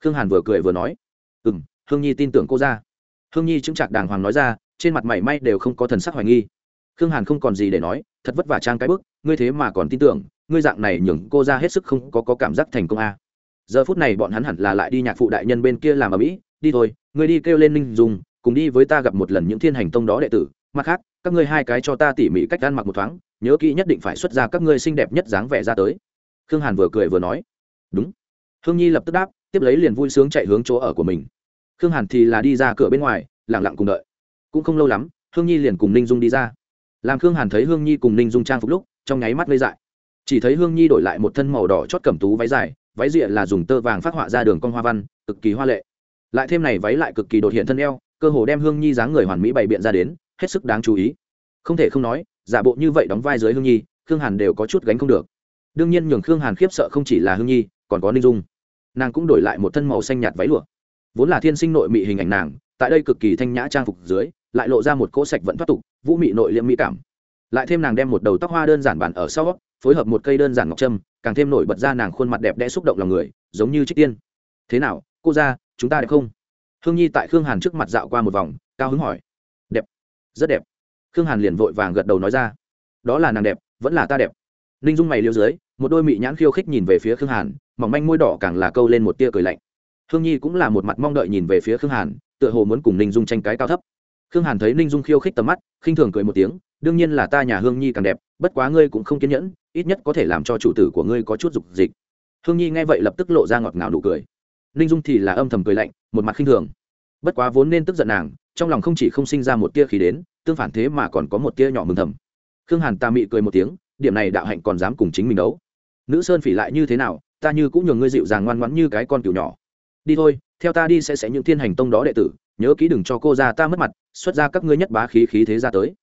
Khương hàn vừa cười vừa nói. Ừ m hương nhi tin tưởng cô gia. Hương nhi chứng chạc đàng hoàng nói ra, trên mặt mảy may đều không có thần sắc hoài nghi khương hàn không còn gì để nói thật vất vả trang cái bức ngươi thế mà còn tin tưởng ngươi dạng này nhường cô ra hết sức không có, có cảm giác thành công a. À. giờ phút này bọn hắn hẳn là lại đi nhạc phụ đại nhân bên kia làm ở mỹ đi thôi ngươi đi kêu lên ninh dùng cùng đi với ta gặp một lần những thiên hành tông đó đệ tử mặt khác các ngươi hai cái cho ta tỉ mỉ cách ăn mặc một thoáng nhớ kỹ nhất định phải xuất ra các ngươi xinh đẹp nhất dáng vẻ ra tới. Khương hàn vừa cười vừa nói. Đúng. Hương nhi lập tức đáp tiếp lấy liền vui sướng chạy hướng chỗ ở của mình. Khương hàn thì là đi ra cửa bên ngoài lẳng lặng cùng đợi. Cũng không lâu lắm hương nhi liền cùng ninh dung đi ra làm khương hàn thấy hương nhi cùng ninh dung trang phục lúc trong nháy mắt ngây dại chỉ thấy hương nhi đổi lại một thân màu đỏ chót cẩm tú váy dài váy rịa là dùng tơ vàng phát họa ra đường con hoa văn cực kỳ hoa lệ lại thêm này váy lại cực kỳ đột hiện thân eo cơ hồ đem hương nhi dáng người hoàn mỹ bày biện ra đến hết sức đáng chú ý không thể không nói giả bộ như vậy đóng vai dưới hương nhi khương hàn đều có chút gánh không được đương nhiên nhường khương hàn khiếp sợ không chỉ là hương nhi còn có ninh dung nàng cũng đổi lại một thân màu xanh nhạt váy lụa vốn là thiên sinh nội mị hình ảnh nàng tại đây cực kỳ thanh nhã trang phục dưới lại lộ ra một cỗ sạch vẫn thoát tục vũ mị nội liễm mỹ cảm. Lại thêm nàng đem một đầu tóc hoa đơn giản bản ở sau phối hợp một cây đơn giản ngọc trâm càng thêm nổi bật ra nàng khuôn mặt đẹp đẽ xúc động lòng người, giống như trích tiên. Thế nào, cô ra chúng ta đẹp không? Hương nhi tại khương hàn trước mặt dạo qua một vòng, cao hứng hỏi. Đẹp, rất đẹp. Khương hàn liền vội vàng gật đầu nói ra. Đó là nàng đẹp, vẫn là ta đẹp. Ninh dung mày liêu dưới, một đôi mị nhãn khiêu khích nhìn về phía khương hàn, mỏng manh môi đỏ càng là câu lên một tia cười lạnh. Hương nhi cũng là một mặt mong đợi nhìn về phía khương hàn, tựa hồ muốn cùng ninh dung tranh cái cao thấp khương hàn thấy ninh dung khiêu khích tầm mắt, khinh thường cười một tiếng, đương nhiên là ta nhà hương nhi càng đẹp, bất quá ngươi cũng không kiên nhẫn, ít nhất có thể làm cho chủ tử của ngươi có chút dục dịch. Hương nhi nghe vậy lập tức lộ ra ngọt ngào nụ cười. Ninh dung thì là âm thầm cười lạnh, một mặt khinh thường. Bất quá vốn nên tức giận nàng, trong lòng không chỉ không sinh ra một tia khí đến, tương phản thế mà còn có một tia nhỏ mừng thầm. Khương hàn ta mị cười một tiếng, điểm này đạo hạnh còn dám cùng chính mình đấu. Nữ sơn phỉ lại như thế nào, ta như cũng nhường ngươi dịu dàng ngoan ngoãn như cái con cừu nhỏ. Đi thôi, theo ta đi sẽ sẽ những thiên hành tông đó đệ tử, nhớ kỹ đừng cho cô ra ta mất mặt xuất ra các ngươi nhất bá khí khí thế ra tới.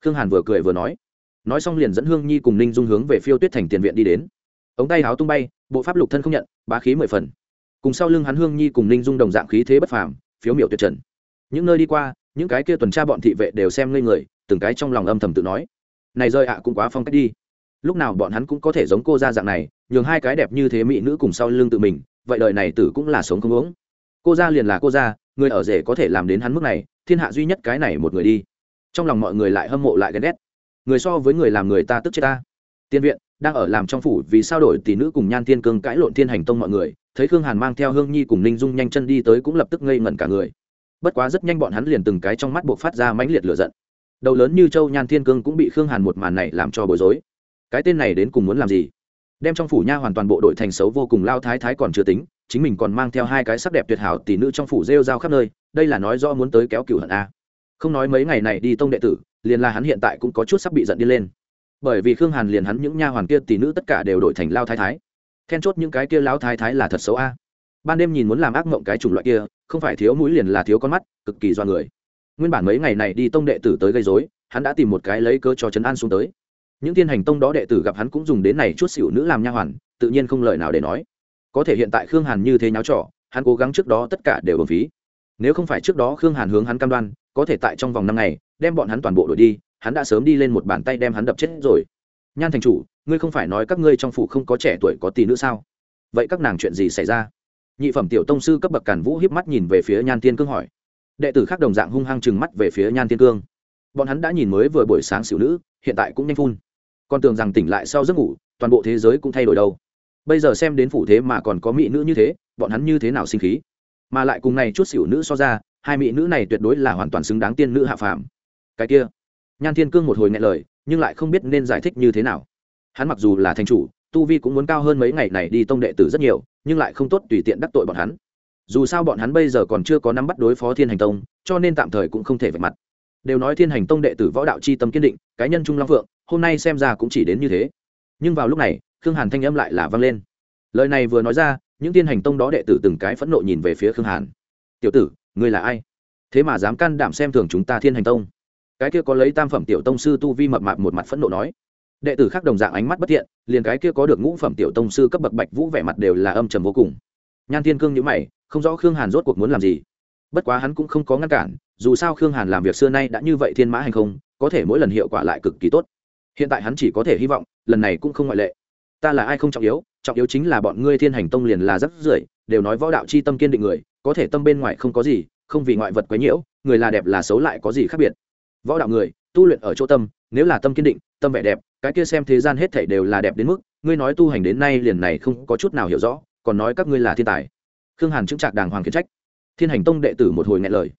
Khương hàn vừa cười vừa nói. Nói xong liền dẫn hương nhi cùng ninh dung hướng về phiêu tuyết thành tiền viện đi đến. Ống tay háo tung bay, bộ pháp lục thân không nhận, bá khí mười phần. Cùng sau lưng hắn hương nhi cùng ninh dung đồng dạng khí thế bất phàm, phiếu miểu tuyệt trần. Những nơi đi qua, những cái kia tuần tra bọn thị vệ đều xem ngây người, từng cái trong lòng âm thầm tự nói. Này rơi ạ à, cũng quá phong cách đi. Lúc nào bọn hắn cũng có thể giống cô ra dạng này, nhường hai cái đẹp như thế mỹ nữ cùng sau lưng tự mình, vậy đời này tử cũng là sống không uống. Cô ra liền là cô ra, người ở rể có thể làm đến hắn mức này thiên hạ duy nhất cái này một người đi. Trong lòng mọi người lại hâm mộ lại ghen ghét. Người so với người làm người ta tức chết ta. Tiên viện, đang ở làm trong phủ vì sao đổi tỷ nữ cùng nhan tiên cương cãi lộn thiên hành tông mọi người, thấy khương hàn mang theo hương nhi cùng ninh dung nhanh chân đi tới cũng lập tức ngây ngẩn cả người. Bất quá rất nhanh bọn hắn liền từng cái trong mắt buộc phát ra mãnh liệt lửa giận. Đầu lớn như châu nhan thiên cương cũng bị khương hàn một màn này làm cho bối rối. Cái tên này đến cùng muốn làm gì? Đem trong phủ nha hoàn toàn bộ đội thành xấu vô cùng, lao thái thái còn chưa tính, chính mình còn mang theo hai cái sắc đẹp tuyệt hảo tỷ nữ trong phủ rêu rao khắp nơi đây là nói rõ muốn tới kéo cửu hận a. Không nói mấy ngày này đi tông đệ tử, liền là hắn hiện tại cũng có chút sắp bị giận đi lên. Bởi vì khương hàn liền hắn những nha hoàn kia tỷ nữ tất cả đều đổi thành lao thái thái. Then chốt những cái kia lao thái thái là thật xấu a. Ban đêm nhìn muốn làm ác mộng cái chủng loại kia, không phải thiếu mũi liền là thiếu con mắt, cực kỳ do người. Nguyên bản mấy ngày này đi tông đệ tử tới gây dối hắn đã tìm một cái lấy cớ cho trấn an xuống tới. Những thiên hành tông đó đệ tử gặp hắn cũng dùng đến này chút xỉu nữ làm nha hoàn, tự nhiên không lời nào để nói. Có thể hiện tại khương hàn như thế nháo trỏ hắn cố gắng trước đó tất cả đều bầm phí nếu không phải trước đó khương hàn hướng hắn cam đoan, có thể tại trong vòng năm ngày, đem bọn hắn toàn bộ đổi đi, hắn đã sớm đi lên một bàn tay đem hắn đập chết rồi. Nhan thành chủ, ngươi không phải nói các ngươi trong phủ không có trẻ tuổi có tỷ nữ sao? Vậy các nàng chuyện gì xảy ra? Nhị phẩm tiểu tông sư cấp bậc cản vũ hiếp mắt nhìn về phía nhan tiên cương hỏi. Đệ tử khác đồng dạng hung hăng chừng mắt về phía nhan tiên cương. Bọn hắn đã nhìn mới vừa buổi sáng xỉu nữ, hiện tại cũng nhanh phun. Còn tưởng rằng tỉnh lại sau giấc ngủ, toàn bộ thế giới cũng thay đổi đâu. Bây giờ xem đến phủ thế mà còn có mỹ nữ như thế, bọn hắn như thế nào sinh khí? Mà lại cùng này chút xỉu nữ so ra, hai mỹ nữ này tuyệt đối là hoàn toàn xứng đáng tiên nữ hạ phàm. Cái kia, nhan thiên cương một hồi nghe lời, nhưng lại không biết nên giải thích như thế nào. Hắn mặc dù là thành chủ, tu vi cũng muốn cao hơn mấy ngày này đi tông đệ tử rất nhiều, nhưng lại không tốt tùy tiện đắc tội bọn hắn. Dù sao bọn hắn bây giờ còn chưa có nắm bắt đối phó thiên hành tông, cho nên tạm thời cũng không thể vạch mặt. Đều nói thiên hành tông đệ tử võ đạo c h i tâm kiên định cá nhân trung long phượng, hôm nay xem ra cũng chỉ đến như thế. Nhưng vào lúc này, khương hàn thanh âm lại là vang lên. Lời này vừa nói ra những tiên hành tông đó đệ tử từng cái phẫn nộ nhìn về phía khương hàn. Tiểu tử, ngươi là ai? Thế mà dám can đảm xem thường chúng ta thiên hành tông? Cái kia có lấy tam phẩm tiểu tông sư tu vi mập mạp một mặt phẫn nộ nói. Đệ tử khác đồng dạng ánh mắt bất thiện, liền cái kia có được ngũ phẩm tiểu tông sư cấp bậc bạch vũ vẻ mặt đều là âm trầm vô cùng. Nhan thiên cương nhữ mày, không rõ khương hàn rốt cuộc muốn làm gì. Bất quá hắn cũng không có ngăn cản, dù sao khương hàn làm việc xưa nay đã như vậy thiên mã hành không, có thể mỗi lần hiệu quả lại cực kỳ tốt. Hiện tại hắn chỉ có thể hy vọng, lần này cũng không ngoại lệ. Ta là ai không trọng yếu trọng yếu chính là bọn ngươi thiên hành tông liền là rất rưởi, đều nói võ đạo c h i tâm kiên định người, có thể tâm bên ngoài không có gì, không vì ngoại vật quấy nhiễu, người là đẹp là xấu lại có gì khác biệt. Võ đạo người, tu luyện ở chỗ tâm, nếu là tâm kiên định, tâm vẻ đẹp, cái kia xem thế gian hết thảy đều là đẹp đến mức, ngươi nói tu hành đến nay liền này không có chút nào hiểu rõ, còn nói các ngươi là thiên tài. Khương hàn chứng trạc đàng hoàng kiến trách. Thiên hành tông đệ tử một hồi nghe lời.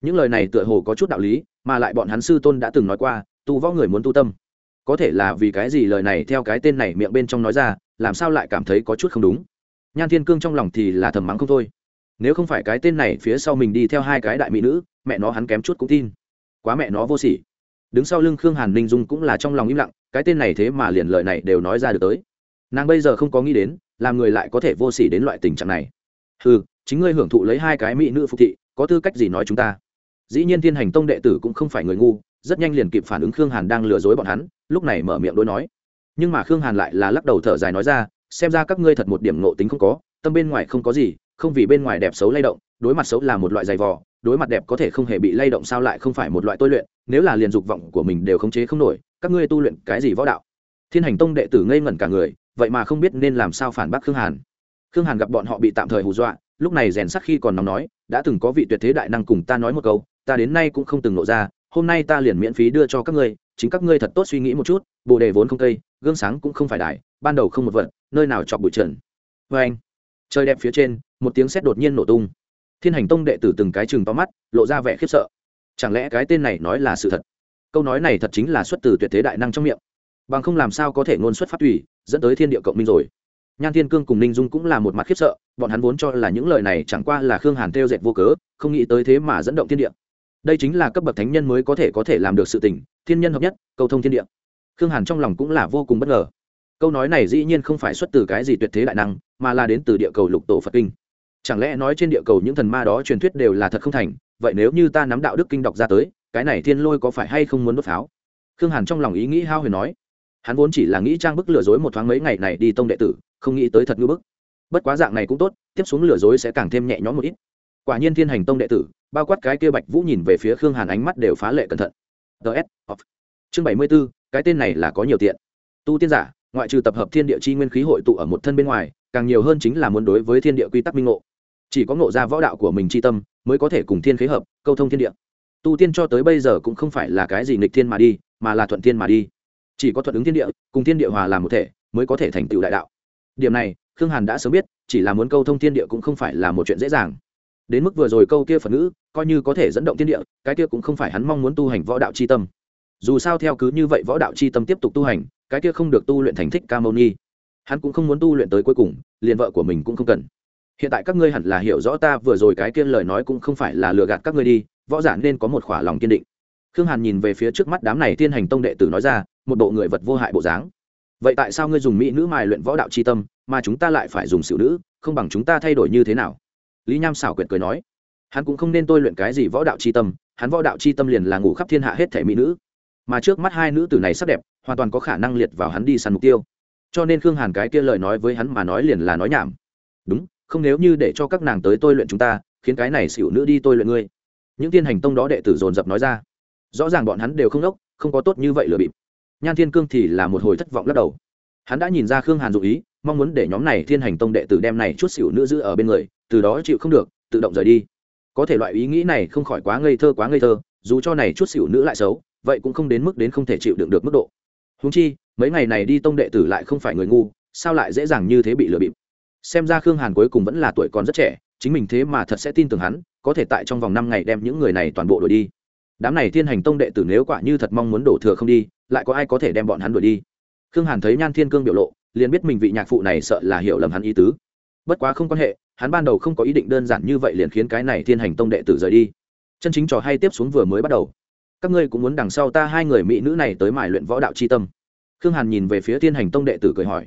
Những lời này tựa hồ có chút đạo lý, mà lại bọn hắn sư tôn đã từng nói qua, tu võ người muốn tu tâm có thể là vì cái gì lời này theo cái tên này miệng bên trong nói ra, làm sao lại cảm thấy có chút không đúng? Nhan thiên cương trong lòng thì là thầm mắng không thôi. Nếu không phải cái tên này phía sau mình đi theo hai cái đại mỹ nữ, mẹ nó hắn kém chút cũng tin. Quá mẹ nó vô sỉ. Đứng sau lưng khương hàn ninh dung cũng là trong lòng im lặng, cái tên này thế mà liền lời này đều nói ra được tới. Nàng bây giờ không có nghĩ đến, làm người lại có thể vô sỉ đến loại tình trạng này. Ừ chính ngươi hưởng thụ lấy hai cái mỹ nữ phục thị, có tư cách gì nói chúng ta? Dĩ nhiên thiên hành tông đệ tử cũng không phải người ngu rất nhanh liền kịp phản ứng khương hàn đang lừa dối bọn hắn, lúc này mở miệng đối nói. Nhưng mà khương hàn lại là lắc đầu thở dài nói ra, xem ra các ngươi thật một điểm ngộ tính không có, tâm bên ngoài không có gì, không vì bên ngoài đẹp xấu lay động, đối mặt xấu là một loại giày vò, đối mặt đẹp có thể không hề bị lay động sao lại không phải một loại tôi luyện, nếu là liền dục vọng của mình đều khống chế không nổi, các ngươi tu luyện cái gì võ đạo? Thiên hành tông đệ tử ngây ngẩn cả người, vậy mà không biết nên làm sao phản bác khương hàn. Khương hàn gặp bọn họ bị tạm thời hù dọa, lúc này rèn sắc khi còn nóng nói, đã từng có vị tuyệt thế đại năng cùng ta nói một câu, ta đến nay cũng không từng nộ ra hôm nay ta liền miễn phí đưa cho các ngươi chính các ngươi thật tốt suy nghĩ một chút bồ đề vốn không cây gương sáng cũng không phải đại ban đầu không một vật nơi nào chọc bụi trần. Vê anh trời đẹp phía trên một tiếng sét đột nhiên nổ tung. Thiên hành tông đệ tử từng cái chừng to mắt lộ ra vẻ khiếp sợ. Chẳng lẽ cái tên này nói là sự thật? Câu nói này thật chính là xuất từ tuyệt thế đại năng trong miệng. Bằng không làm sao có thể ngôn xuất phát thủy, dẫn tới thiên địa cộng minh rồi. Nhan thiên cương cùng ninh dung cũng là một mặt khiếp sợ bọn hắn vốn cho là những lời này chẳng qua là khương hàn theo dệt vô cớ không nghĩ tới thế mà dẫn động thiên địa đây chính là cấp bậc thánh nhân mới có thể có thể làm được sự tình, thiên nhân hợp nhất, cầu thông thiên địa. Khương hàn trong lòng cũng là vô cùng bất ngờ. Câu nói này dĩ nhiên không phải xuất từ cái gì tuyệt thế đại năng, mà là đến từ địa cầu lục tổ phật kinh. Chẳng lẽ nói trên địa cầu những thần ma đó truyền thuyết đều là thật không thành? Vậy nếu như ta nắm đạo đức kinh đọc ra tới, cái này thiên lôi có phải hay không muốn đốt pháo? Khương hàn trong lòng ý nghĩ hao huyền nói. Hắn vốn chỉ là nghĩ trang bức lừa dối một thoáng mấy ngày này đi tông đệ tử, không nghĩ tới thật ngư bức. Bất quá dạng này cũng tốt, tiếp xuống lừa dối sẽ càng thêm nhẹ nhõm một ít quả nhiên thiên hành tông đệ tử, bao quát cái kia bạch vũ nhìn về phía khương hàn ánh mắt đều phá lệ cẩn thận. Ts off. Chương bảy mươi b ố cái tên này là có nhiều tiện. Tu tiên giả, ngoại trừ tập hợp thiên địa chi nguyên khí hội tụ ở một thân bên ngoài, càng nhiều hơn chính là muốn đối với thiên địa quy tắc minh ngộ. Chỉ có ngộ ra võ đạo của mình c h i tâm, mới có thể cùng thiên khế hợp, câu thông thiên địa. Tu tiên cho tới bây giờ cũng không phải là cái gì nghịch thiên mà đi, mà là thuận thiên mà đi. Chỉ có thuận ứng thiên địa, cùng thiên địa hòa làm một thể, mới có thể thành tựu đại đạo. Điểm này, khương hàn đã sớm biết, chỉ là muốn câu thông thiên địa cũng không phải là một chuyện dễ dàng đến mức vừa rồi câu kia phật ngữ, coi như có thể dẫn động thiên địa, cái kia cũng không phải hắn mong muốn tu hành võ đạo c h i tâm. Dù sao theo cứ như vậy võ đạo c h i tâm tiếp tục tu hành, cái kia không được tu luyện thành thích ca mâu ni. Hắn cũng không muốn tu luyện tới cuối cùng, liền vợ của mình cũng không cần. Hiện tại các ngươi hẳn là hiểu rõ ta vừa rồi cái kia lời nói cũng không phải là lừa gạt các ngươi đi, võ giả nên có một khỏa lòng kiên định. Khương hàn nhìn về phía trước mắt đám này thiên hành tông đệ tử nói ra, một bộ người vật vô hại bộ dáng. Vậy tại sao ngươi dùng mỹ nữ mài luyện võ đạo c h i tâm, mà chúng ta lại phải dùng xỉu nữ, không bằng chúng ta thay đổi như thế nào? Lý nham xảo quyệt cười nói, hắn cũng không nên tôi luyện cái gì võ đạo c h i tâm, hắn võ đạo c h i tâm liền là ngủ khắp thiên hạ hết thể mỹ nữ. Mà trước mắt hai nữ tử này sắc đẹp, hoàn toàn có khả năng liệt vào hắn đi săn mục tiêu. Cho nên khương hàn cái kia lời nói với hắn mà nói liền là nói nhảm. Đúng, không nếu như để cho các nàng tới tôi luyện chúng ta, khiến cái này xỉu nữ đi tôi luyện ngươi. Những tiên hành tông đó đệ tử dồn dập nói ra. Rõ ràng bọn hắn đều không đốc, không có tốt như vậy lừa bịp. Nhan thiên cương thì là một hồi thất vọng lắc đầu. Hắn đã nhìn ra khương hàn dụ ý, mong muốn để nhóm này thiên hành tông đệ tử đem này chút xỉu nữ giữ ở bên người từ đó chịu không được, tự động rời đi. Có thể loại ý nghĩ này không khỏi quá ngây thơ, quá ngây thơ, dù cho này chút xỉu nữ lại xấu, vậy cũng không đến mức đến không thể chịu đựng được mức độ. Húng chi, mấy ngày này đi tông đệ tử lại không phải người ngu, sao lại dễ dàng như thế bị lừa bịp? Xem ra khương hàn cuối cùng vẫn là tuổi còn rất trẻ, chính mình thế mà thật sẽ tin tưởng hắn, có thể tại trong vòng năm ngày đem những người này toàn bộ đuổi đi. Đám này thiên hành tông đệ tử nếu quả như thật mong muốn đổ thừa không đi, lại có ai có thể đem bọn hắn đuổi đi? Khương hàn thấy nhan thiên cương biểu lộ, liền biết mình vị nhạc phụ này sợ là hiểu lầm hắn ý tứ. Bất quá không quan hệ hắn ban đầu không có ý định đơn giản như vậy liền khiến cái này thiên hành tông đệ tử rời đi. Chân chính trò hay tiếp xuống vừa mới bắt đầu. Các ngươi cũng muốn đằng sau ta hai người mỹ nữ này tới mải luyện võ đạo c h i tâm. Khương hàn nhìn về phía thiên hành tông đệ tử cười hỏi.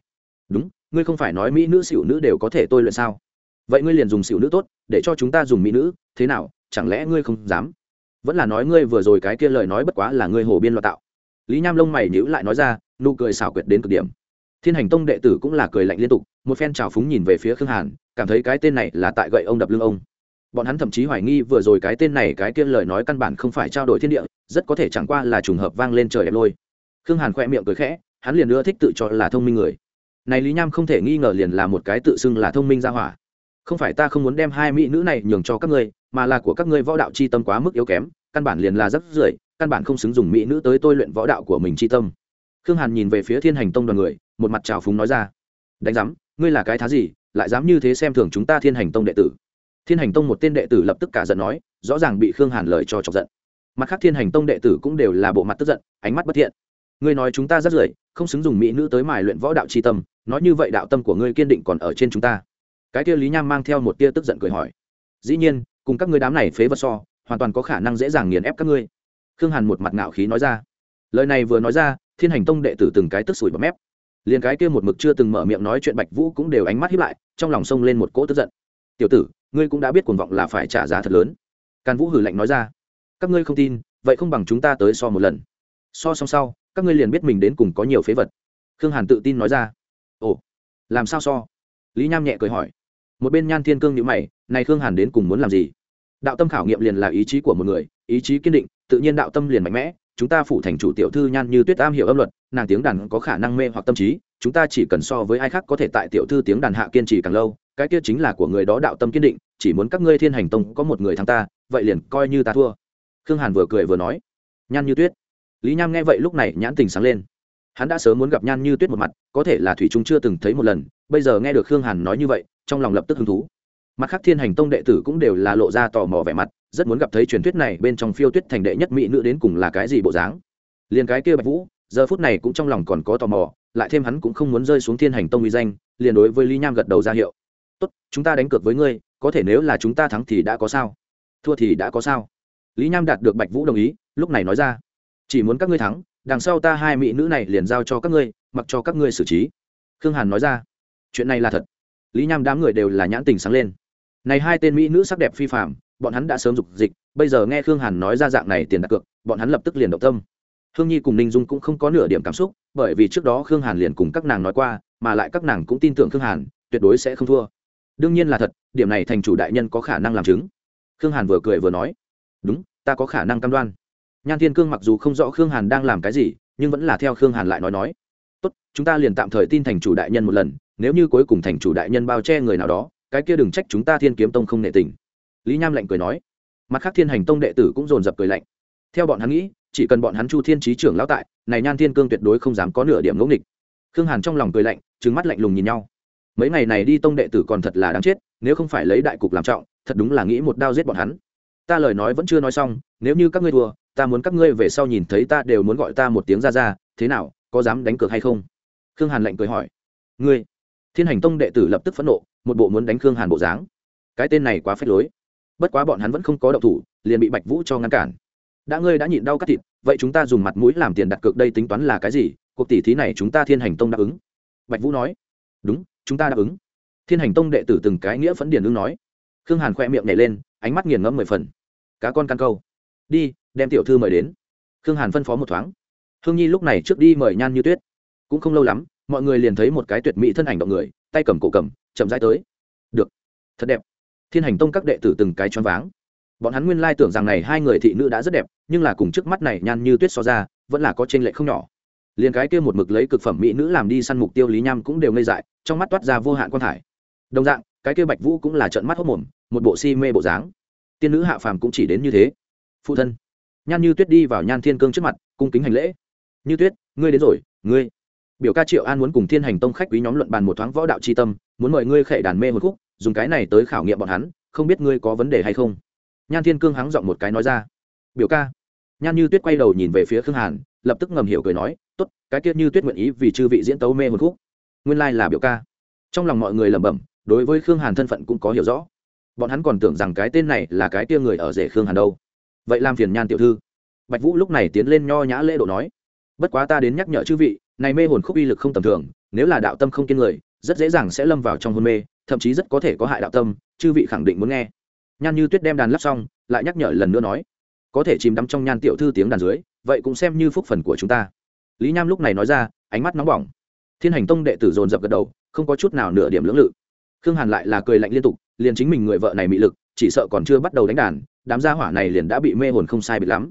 Đúng, ngươi không phải nói mỹ nữ xỉu nữ đều có thể tôi luyện sao? Vậy ngươi liền dùng xỉu nữ tốt, để cho chúng ta dùng mỹ nữ, thế nào, chẳng lẽ ngươi không dám? Vẫn là nói ngươi vừa rồi cái kia lời nói bất quá là ngươi hồ biên loạn tạo. Lý nham lông mày nhữ lại nói ra, nụ cười xảo quyệt đến cực điểm thiên hành tông đệ tử cũng là cười lạnh liên tục, một phen trào phúng nhìn về phía khương hàn, cảm thấy cái tên này là tại gậy ông đập lưng ông. Bọn hắn thậm chí hoài nghi vừa rồi cái tên này cái kia lời nói căn bản không phải trao đổi thiên địa, rất có thể chẳng qua là trùng hợp vang lên trời đẹp lôi. Khương hàn khoe miệng cười khẽ, hắn liền ưa thích tự cho là thông minh người. Này lý nham không thể nghi ngờ liền là một cái tự xưng là thông minh ra hỏa. Không phải ta không muốn đem hai mỹ nữ này nhường cho các ngươi, mà là của các ngươi võ đạo c h i tâm quá mức yếu kém, căn bản liền là rất rưởi căn bản không xứng dùng mỹ nữ tới tôi luyện võ đạo của mình c h i tâm. Khương hàn nhìn về phía thiên hành tông đoàn người một mặt trào phúng nói ra. Đánh giám, ngươi là cái thá gì, lại dám như thế xem thường chúng ta thiên hành tông đệ tử? Thiên hành tông một tên đệ tử lập tức cả giận nói, rõ ràng bị khương hàn lời cho chọc giận. Mặt khác thiên hành tông đệ tử cũng đều là bộ mặt tức giận, ánh mắt bất thiện. Ngươi nói chúng ta rất rưởi, không xứng dùng mỹ nữ tới mài luyện võ đạo tri tâm, nói như vậy đạo tâm của ngươi kiên định còn ở trên chúng ta. Cái kia lý nham mang theo một tia tức giận cười hỏi. Dĩ nhiên, cùng các ngươi đám này phế vật so, hoàn toàn có khả năng dễ dàng nghiền ép các ngươi. Khương hàn một mặt ngạo khí nói ra. Lời này vừa nói ra, thiên hành tông đệ tử từng cái tức sủi bọt mép liền cái kia một mực chưa từng mở miệng nói chuyện bạch vũ cũng đều ánh mắt hiếp lại, trong lòng sông lên một cỗ tức giận. Tiểu tử, ngươi cũng đã biết cuồng vọng là phải trả giá thật lớn. Càn vũ hử lạnh nói ra. Các ngươi không tin, vậy không bằng chúng ta tới so một lần. So xong sau, các ngươi liền biết mình đến cùng có nhiều phế vật. Khương hàn tự tin nói ra. Ồ, làm sao so? Lý nham nhẹ cười hỏi. Một bên nhan thiên cương nhữ mày, này khương hàn đến cùng muốn làm gì? Đạo tâm khảo nghiệm liền là ý chí của một người, ý chí kiên định, tự nhiên đạo tâm liền mạnh mẽ chúng ta phủ thành chủ tiểu thư nhan như tuyết am hiểu âm luật, nàng tiếng đàn có khả năng mê hoặc tâm trí, chúng ta chỉ cần so với ai khác có thể tại tiểu thư tiếng đàn hạ kiên trì càng lâu, cái kia chính là của người đó đạo tâm kiên định, chỉ muốn các ngươi thiên hành tông có một người thắng ta, vậy liền coi như ta thua. Khương hàn vừa cười vừa nói. Nhan như tuyết. Lý nham nghe vậy lúc này nhãn tình sáng lên. Hắn đã sớm muốn gặp nhan như tuyết một mặt, có thể là thủy trung chưa từng thấy một lần, bây giờ nghe được khương hàn nói như vậy, trong lòng lập tức hứng thú. Mặt khác thiên hành tông đệ tử cũng đều là lộ ra tò mò vẻ mặt rất muốn gặp thấy truyền thuyết này bên trong phiêu tuyết thành đệ nhất mỹ nữ đến cùng là cái gì bộ dáng. Liền cái kia bạch vũ, giờ phút này cũng trong lòng còn có tò mò, lại thêm hắn cũng không muốn rơi xuống thiên hành tông uy danh, liền đối với lý nham gật đầu ra hiệu. Tốt, chúng ta đánh cược với ngươi, có thể nếu là chúng ta thắng thì đã có sao, thua thì đã có sao. Lý nham đạt được bạch vũ đồng ý, lúc này nói ra. Chỉ muốn các ngươi thắng, đằng sau ta hai mỹ nữ này liền giao cho các ngươi, mặc cho các ngươi xử trí. Khương hàn nói ra. Chuyện này là thật. Lý nham đám người đều là nhãn tình sáng lên. Này hai tên mỹ nữ sắc đẹp phi phạm bọn hắn đã sớm dục dịch, bây giờ nghe khương hàn nói ra dạng này tiền đặt cược, bọn hắn lập tức liền động tâm. Hương nhi cùng ninh dung cũng không có nửa điểm cảm xúc, bởi vì trước đó khương hàn liền cùng các nàng nói qua, mà lại các nàng cũng tin tưởng khương hàn, tuyệt đối sẽ không thua. Đương nhiên là thật, điểm này thành chủ đại nhân có khả năng làm chứng. Khương hàn vừa cười vừa nói, đúng, ta có khả năng cam đoan. Nhan thiên cương mặc dù không rõ khương hàn đang làm cái gì, nhưng vẫn là theo khương hàn lại nói nói, tốt, chúng ta liền tạm thời tin thành chủ đại nhân một lần, nếu như cuối cùng thành chủ đại nhân bao che người nào đó, cái kia đừng trách chúng ta thiên kiếm tông không nệ tình lý nham lạnh cười nói. Mặt khác thiên hành tông đệ tử cũng dồn dập cười lạnh. Theo bọn hắn nghĩ, chỉ cần bọn hắn chu thiên trí trưởng lão tại, này nhan thiên cương tuyệt đối không dám có nửa điểm ngẫu nghịch. Khương hàn trong lòng cười lạnh trứng mắt lạnh lùng nhìn nhau. Mấy ngày này đi tông đệ tử còn thật là đáng chết, nếu không phải lấy đại cục làm trọng, thật đúng là nghĩ một đao giết bọn hắn. Ta lời nói vẫn chưa nói xong, nếu như các ngươi thua, ta muốn các ngươi về sau nhìn thấy ta đều muốn gọi ta một tiếng ra ra, thế nào, có dám đánh cược hay không? Khương hàn lạnh cười hỏi. Ngươi? Thiên hành tông đệ tử lập tức phẫn nộ, một bộ muốn đánh khương hàn bộ dáng. Cái tên này quá phết lối bất quá bọn hắn vẫn không có động thủ, liền bị bạch vũ cho ngăn cản. Đã ngươi đã nhịn đau cắt thịt, vậy chúng ta dùng mặt mũi làm tiền đặt cược đây tính toán là cái gì? Cuộc tỷ thí này chúng ta thiên hành tông đáp ứng. Bạch vũ nói. Đúng, chúng ta đáp ứng. Thiên hành tông đệ tử từng cái nghĩa phấn điền ứng nói. Khương hàn khoe miệng nhảy lên, ánh mắt nghiền ngẫm mười phần. Cá con căn câu. Đi, đem tiểu thư mời đến. Khương hàn phân phó một thoáng. Hương nhi lúc này trước đi mời nhan như tuyết. Cũng không lâu lắm, mọi người liền thấy một cái tuyệt mỹ thân ảnh động người, tay cầm cổ cầm, chậm rãi tới. Được. Thật đẹp thiên hành tông các đệ tử từng cái choáng váng. Bọn hắn nguyên lai tưởng rằng này hai người thị nữ đã rất đẹp, nhưng là cùng trước mắt này nhan như tuyết so ra, vẫn là có t r ê n lệ không nhỏ. Liền cái kia một mực lấy cực phẩm mỹ nữ làm đi săn mục tiêu lý nham cũng đều ngây dại, trong mắt toát ra vô hạn quan thải đồng dạng, cái kia bạch vũ cũng là trận mắt hốc mồm, một bộ si mê bộ dáng. Tiên nữ hạ phàm cũng chỉ đến như thế. Phụ thân, nhan như tuyết đi vào nhan thiên cương trước mặt, cung kính hành lễ. Như tuyết, ngươi đến rồi, ngươi. Biểu ca triệu an muốn cùng thiên hành tông khách quý nhóm luận bàn một thoáng võ đạo c h i tâm, muốn mời ngươi khệ đàn mê một khúc dùng cái này tới khảo nghiệm bọn hắn, không biết ngươi có vấn đề hay không? Nhan thiên cương hắng giọng một cái nói ra. Biểu ca. Nhan như tuyết quay đầu nhìn về phía khương hàn, lập tức ngầm hiểu cười nói t ố t cái tiết như tuyết nguyện ý vì chư vị diễn tấu mê hồn khúc. Nguyên lai là biểu ca. Trong lòng mọi người lẩm bẩm, đối với khương hàn thân phận cũng có hiểu rõ. Bọn hắn còn tưởng rằng cái tên này là cái tia người ở rể khương hàn đâu. Vậy làm phiền nhan tiểu thư. Bạch vũ lúc này tiến lên nho nhã lễ độ nói, bất quá ta đến nhắc nhở chư vị, này mê hồn khúc uy lực không tầm thường, nếu là đạo tâm không kiên người, rất dễ dàng sẽ lâm vào trong hôn mê thậm chí rất có thể có hại đạo tâm, chư vị khẳng định muốn nghe. Nhan như tuyết đem đàn lắp xong, lại nhắc nhở lần nữa nói, có thể chìm đắm trong nhan tiểu thư tiếng đàn dưới, vậy cũng xem như phúc phần của chúng ta. Lý nham lúc này nói ra, ánh mắt nóng bỏng. Thiên hành tông đệ tử dồn dập gật đầu, không có chút nào nửa điểm lưỡng lự. Khương hàn lại là cười lạnh liên tục, liền chính mình người vợ này mị lực, chỉ sợ còn chưa bắt đầu đánh đàn, đám gia hỏa này liền đã bị mê hồn không sai biệt lắm.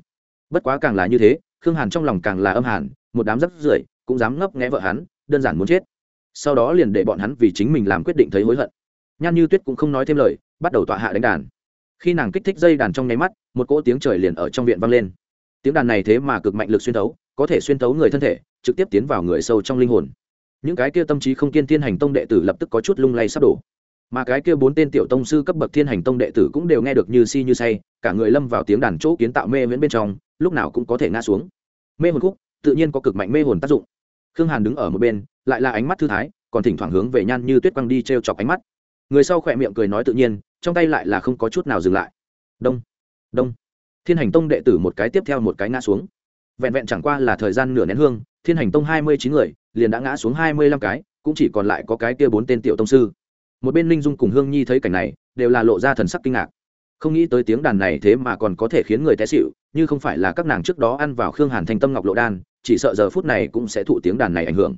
Bất quá càng là như thế, khương hàn trong lòng càng là âm hàn, một đám rắc rưởi cũng dám ngấp nghẽ vợ hắn, đơn giản muốn chết sau đó liền để bọn hắn vì chính mình làm quyết định thấy hối hận. Nhan như tuyết cũng không nói thêm lời, bắt đầu tọa hạ đánh đàn. Khi nàng kích thích dây đàn trong nháy mắt, một cỗ tiếng trời liền ở trong viện vang lên. Tiếng đàn này thế mà cực mạnh lực xuyên thấu, có thể xuyên thấu người thân thể, trực tiếp tiến vào người sâu trong linh hồn. Những cái kia tâm trí không kiên thiên hành tông đệ tử lập tức có chút lung lay sắp đổ. Mà cái kia bốn tên tiểu tông sư cấp bậc thiên hành tông đệ tử cũng đều nghe được như si như say, cả người lâm vào tiếng đàn chỗ kiến tạo mê miễn bên trong, lúc nào cũng có thể ngã xuống. Mê hồn khúc, tự nhiên có cực mạnh mê hồn tác dụng khương hàn đứng ở một bên, lại là ánh mắt thư thái, còn thỉnh thoảng hướng về nhan như tuyết quăng đi t r e o chọc ánh mắt. Người sau khỏe miệng cười nói tự nhiên, trong tay lại là không có chút nào dừng lại. Đông đông. Thiên hành tông đệ tử một cái tiếp theo một cái ngã xuống. Vẹn vẹn chẳng qua là thời gian nửa nén hương, thiên hành tông hai mươi chín người, liền đã ngã xuống hai mươi lăm cái, cũng chỉ còn lại có cái kia bốn tên tiểu tông sư. Một bên linh dung cùng hương nhi thấy cảnh này, đều là lộ ra thần sắc kinh ngạc. Không nghĩ tới tiếng đàn này thế mà còn có thể khiến người té xịu như không phải là các nàng trước đó ăn vào khương hàn thành tâm ngọc lộ đan chỉ sợ giờ phút này cũng sẽ thụ tiếng đàn này ảnh hưởng.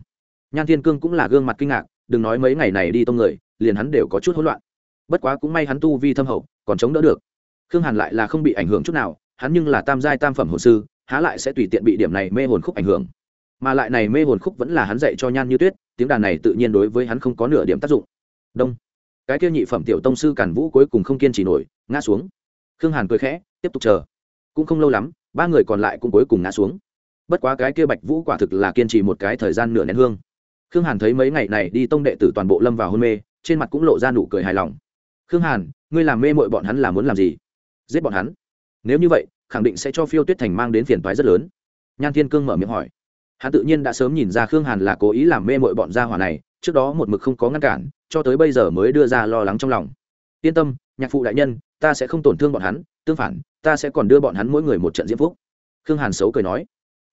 Nhan thiên cương cũng là gương mặt kinh ngạc, đừng nói mấy ngày này đi tông người, liền hắn đều có chút hỗn loạn. Bất quá cũng may hắn tu vi thâm hậu, còn chống đỡ được. Khương hàn lại là không bị ảnh hưởng chút nào, hắn nhưng là tam giai tam phẩm hồ sư, há lại sẽ tùy tiện bị điểm này mê hồn khúc ảnh hưởng. Mà lại này mê hồn khúc vẫn là hắn dạy cho nhan như tuyết, tiếng đàn này tự nhiên đối với hắn không có nửa điểm tác dụng. Đông. Cái kia nhị phẩm tiểu tông sư cản vũ cuối cùng không kiên trì nổi, ngã xuống. Khương hàn cười khẽ, tiếp tục chờ. Cũng không lâu lắm, ba người còn lại cũng cuối cùng ngã xuống bất quá cái kia bạch vũ quả thực là kiên trì một cái thời gian nửa nén hương. Khương hàn thấy mấy ngày này đi tông đệ tử toàn bộ lâm vào hôn mê, trên mặt cũng lộ ra nụ cười hài lòng. Khương hàn, ngươi làm mê mội bọn hắn là muốn làm gì? Giết bọn hắn? Nếu như vậy, khẳng định sẽ cho phiêu tuyết thành mang đến phiền toái rất lớn. Nhan thiên cương mở miệng hỏi. Hắn tự nhiên đã sớm nhìn ra khương hàn là cố ý làm mê mội bọn gia hỏa này, trước đó một mực không có ngăn cản, cho tới bây giờ mới đưa ra lo lắng trong lòng. Yên tâm, nhạc phụ đại nhân, ta sẽ không tổn thương bọn hắn, tương phản, ta sẽ còn đưa bọn hắn mỗi người một trận diễm phúc. Khương hàn xấu cười nói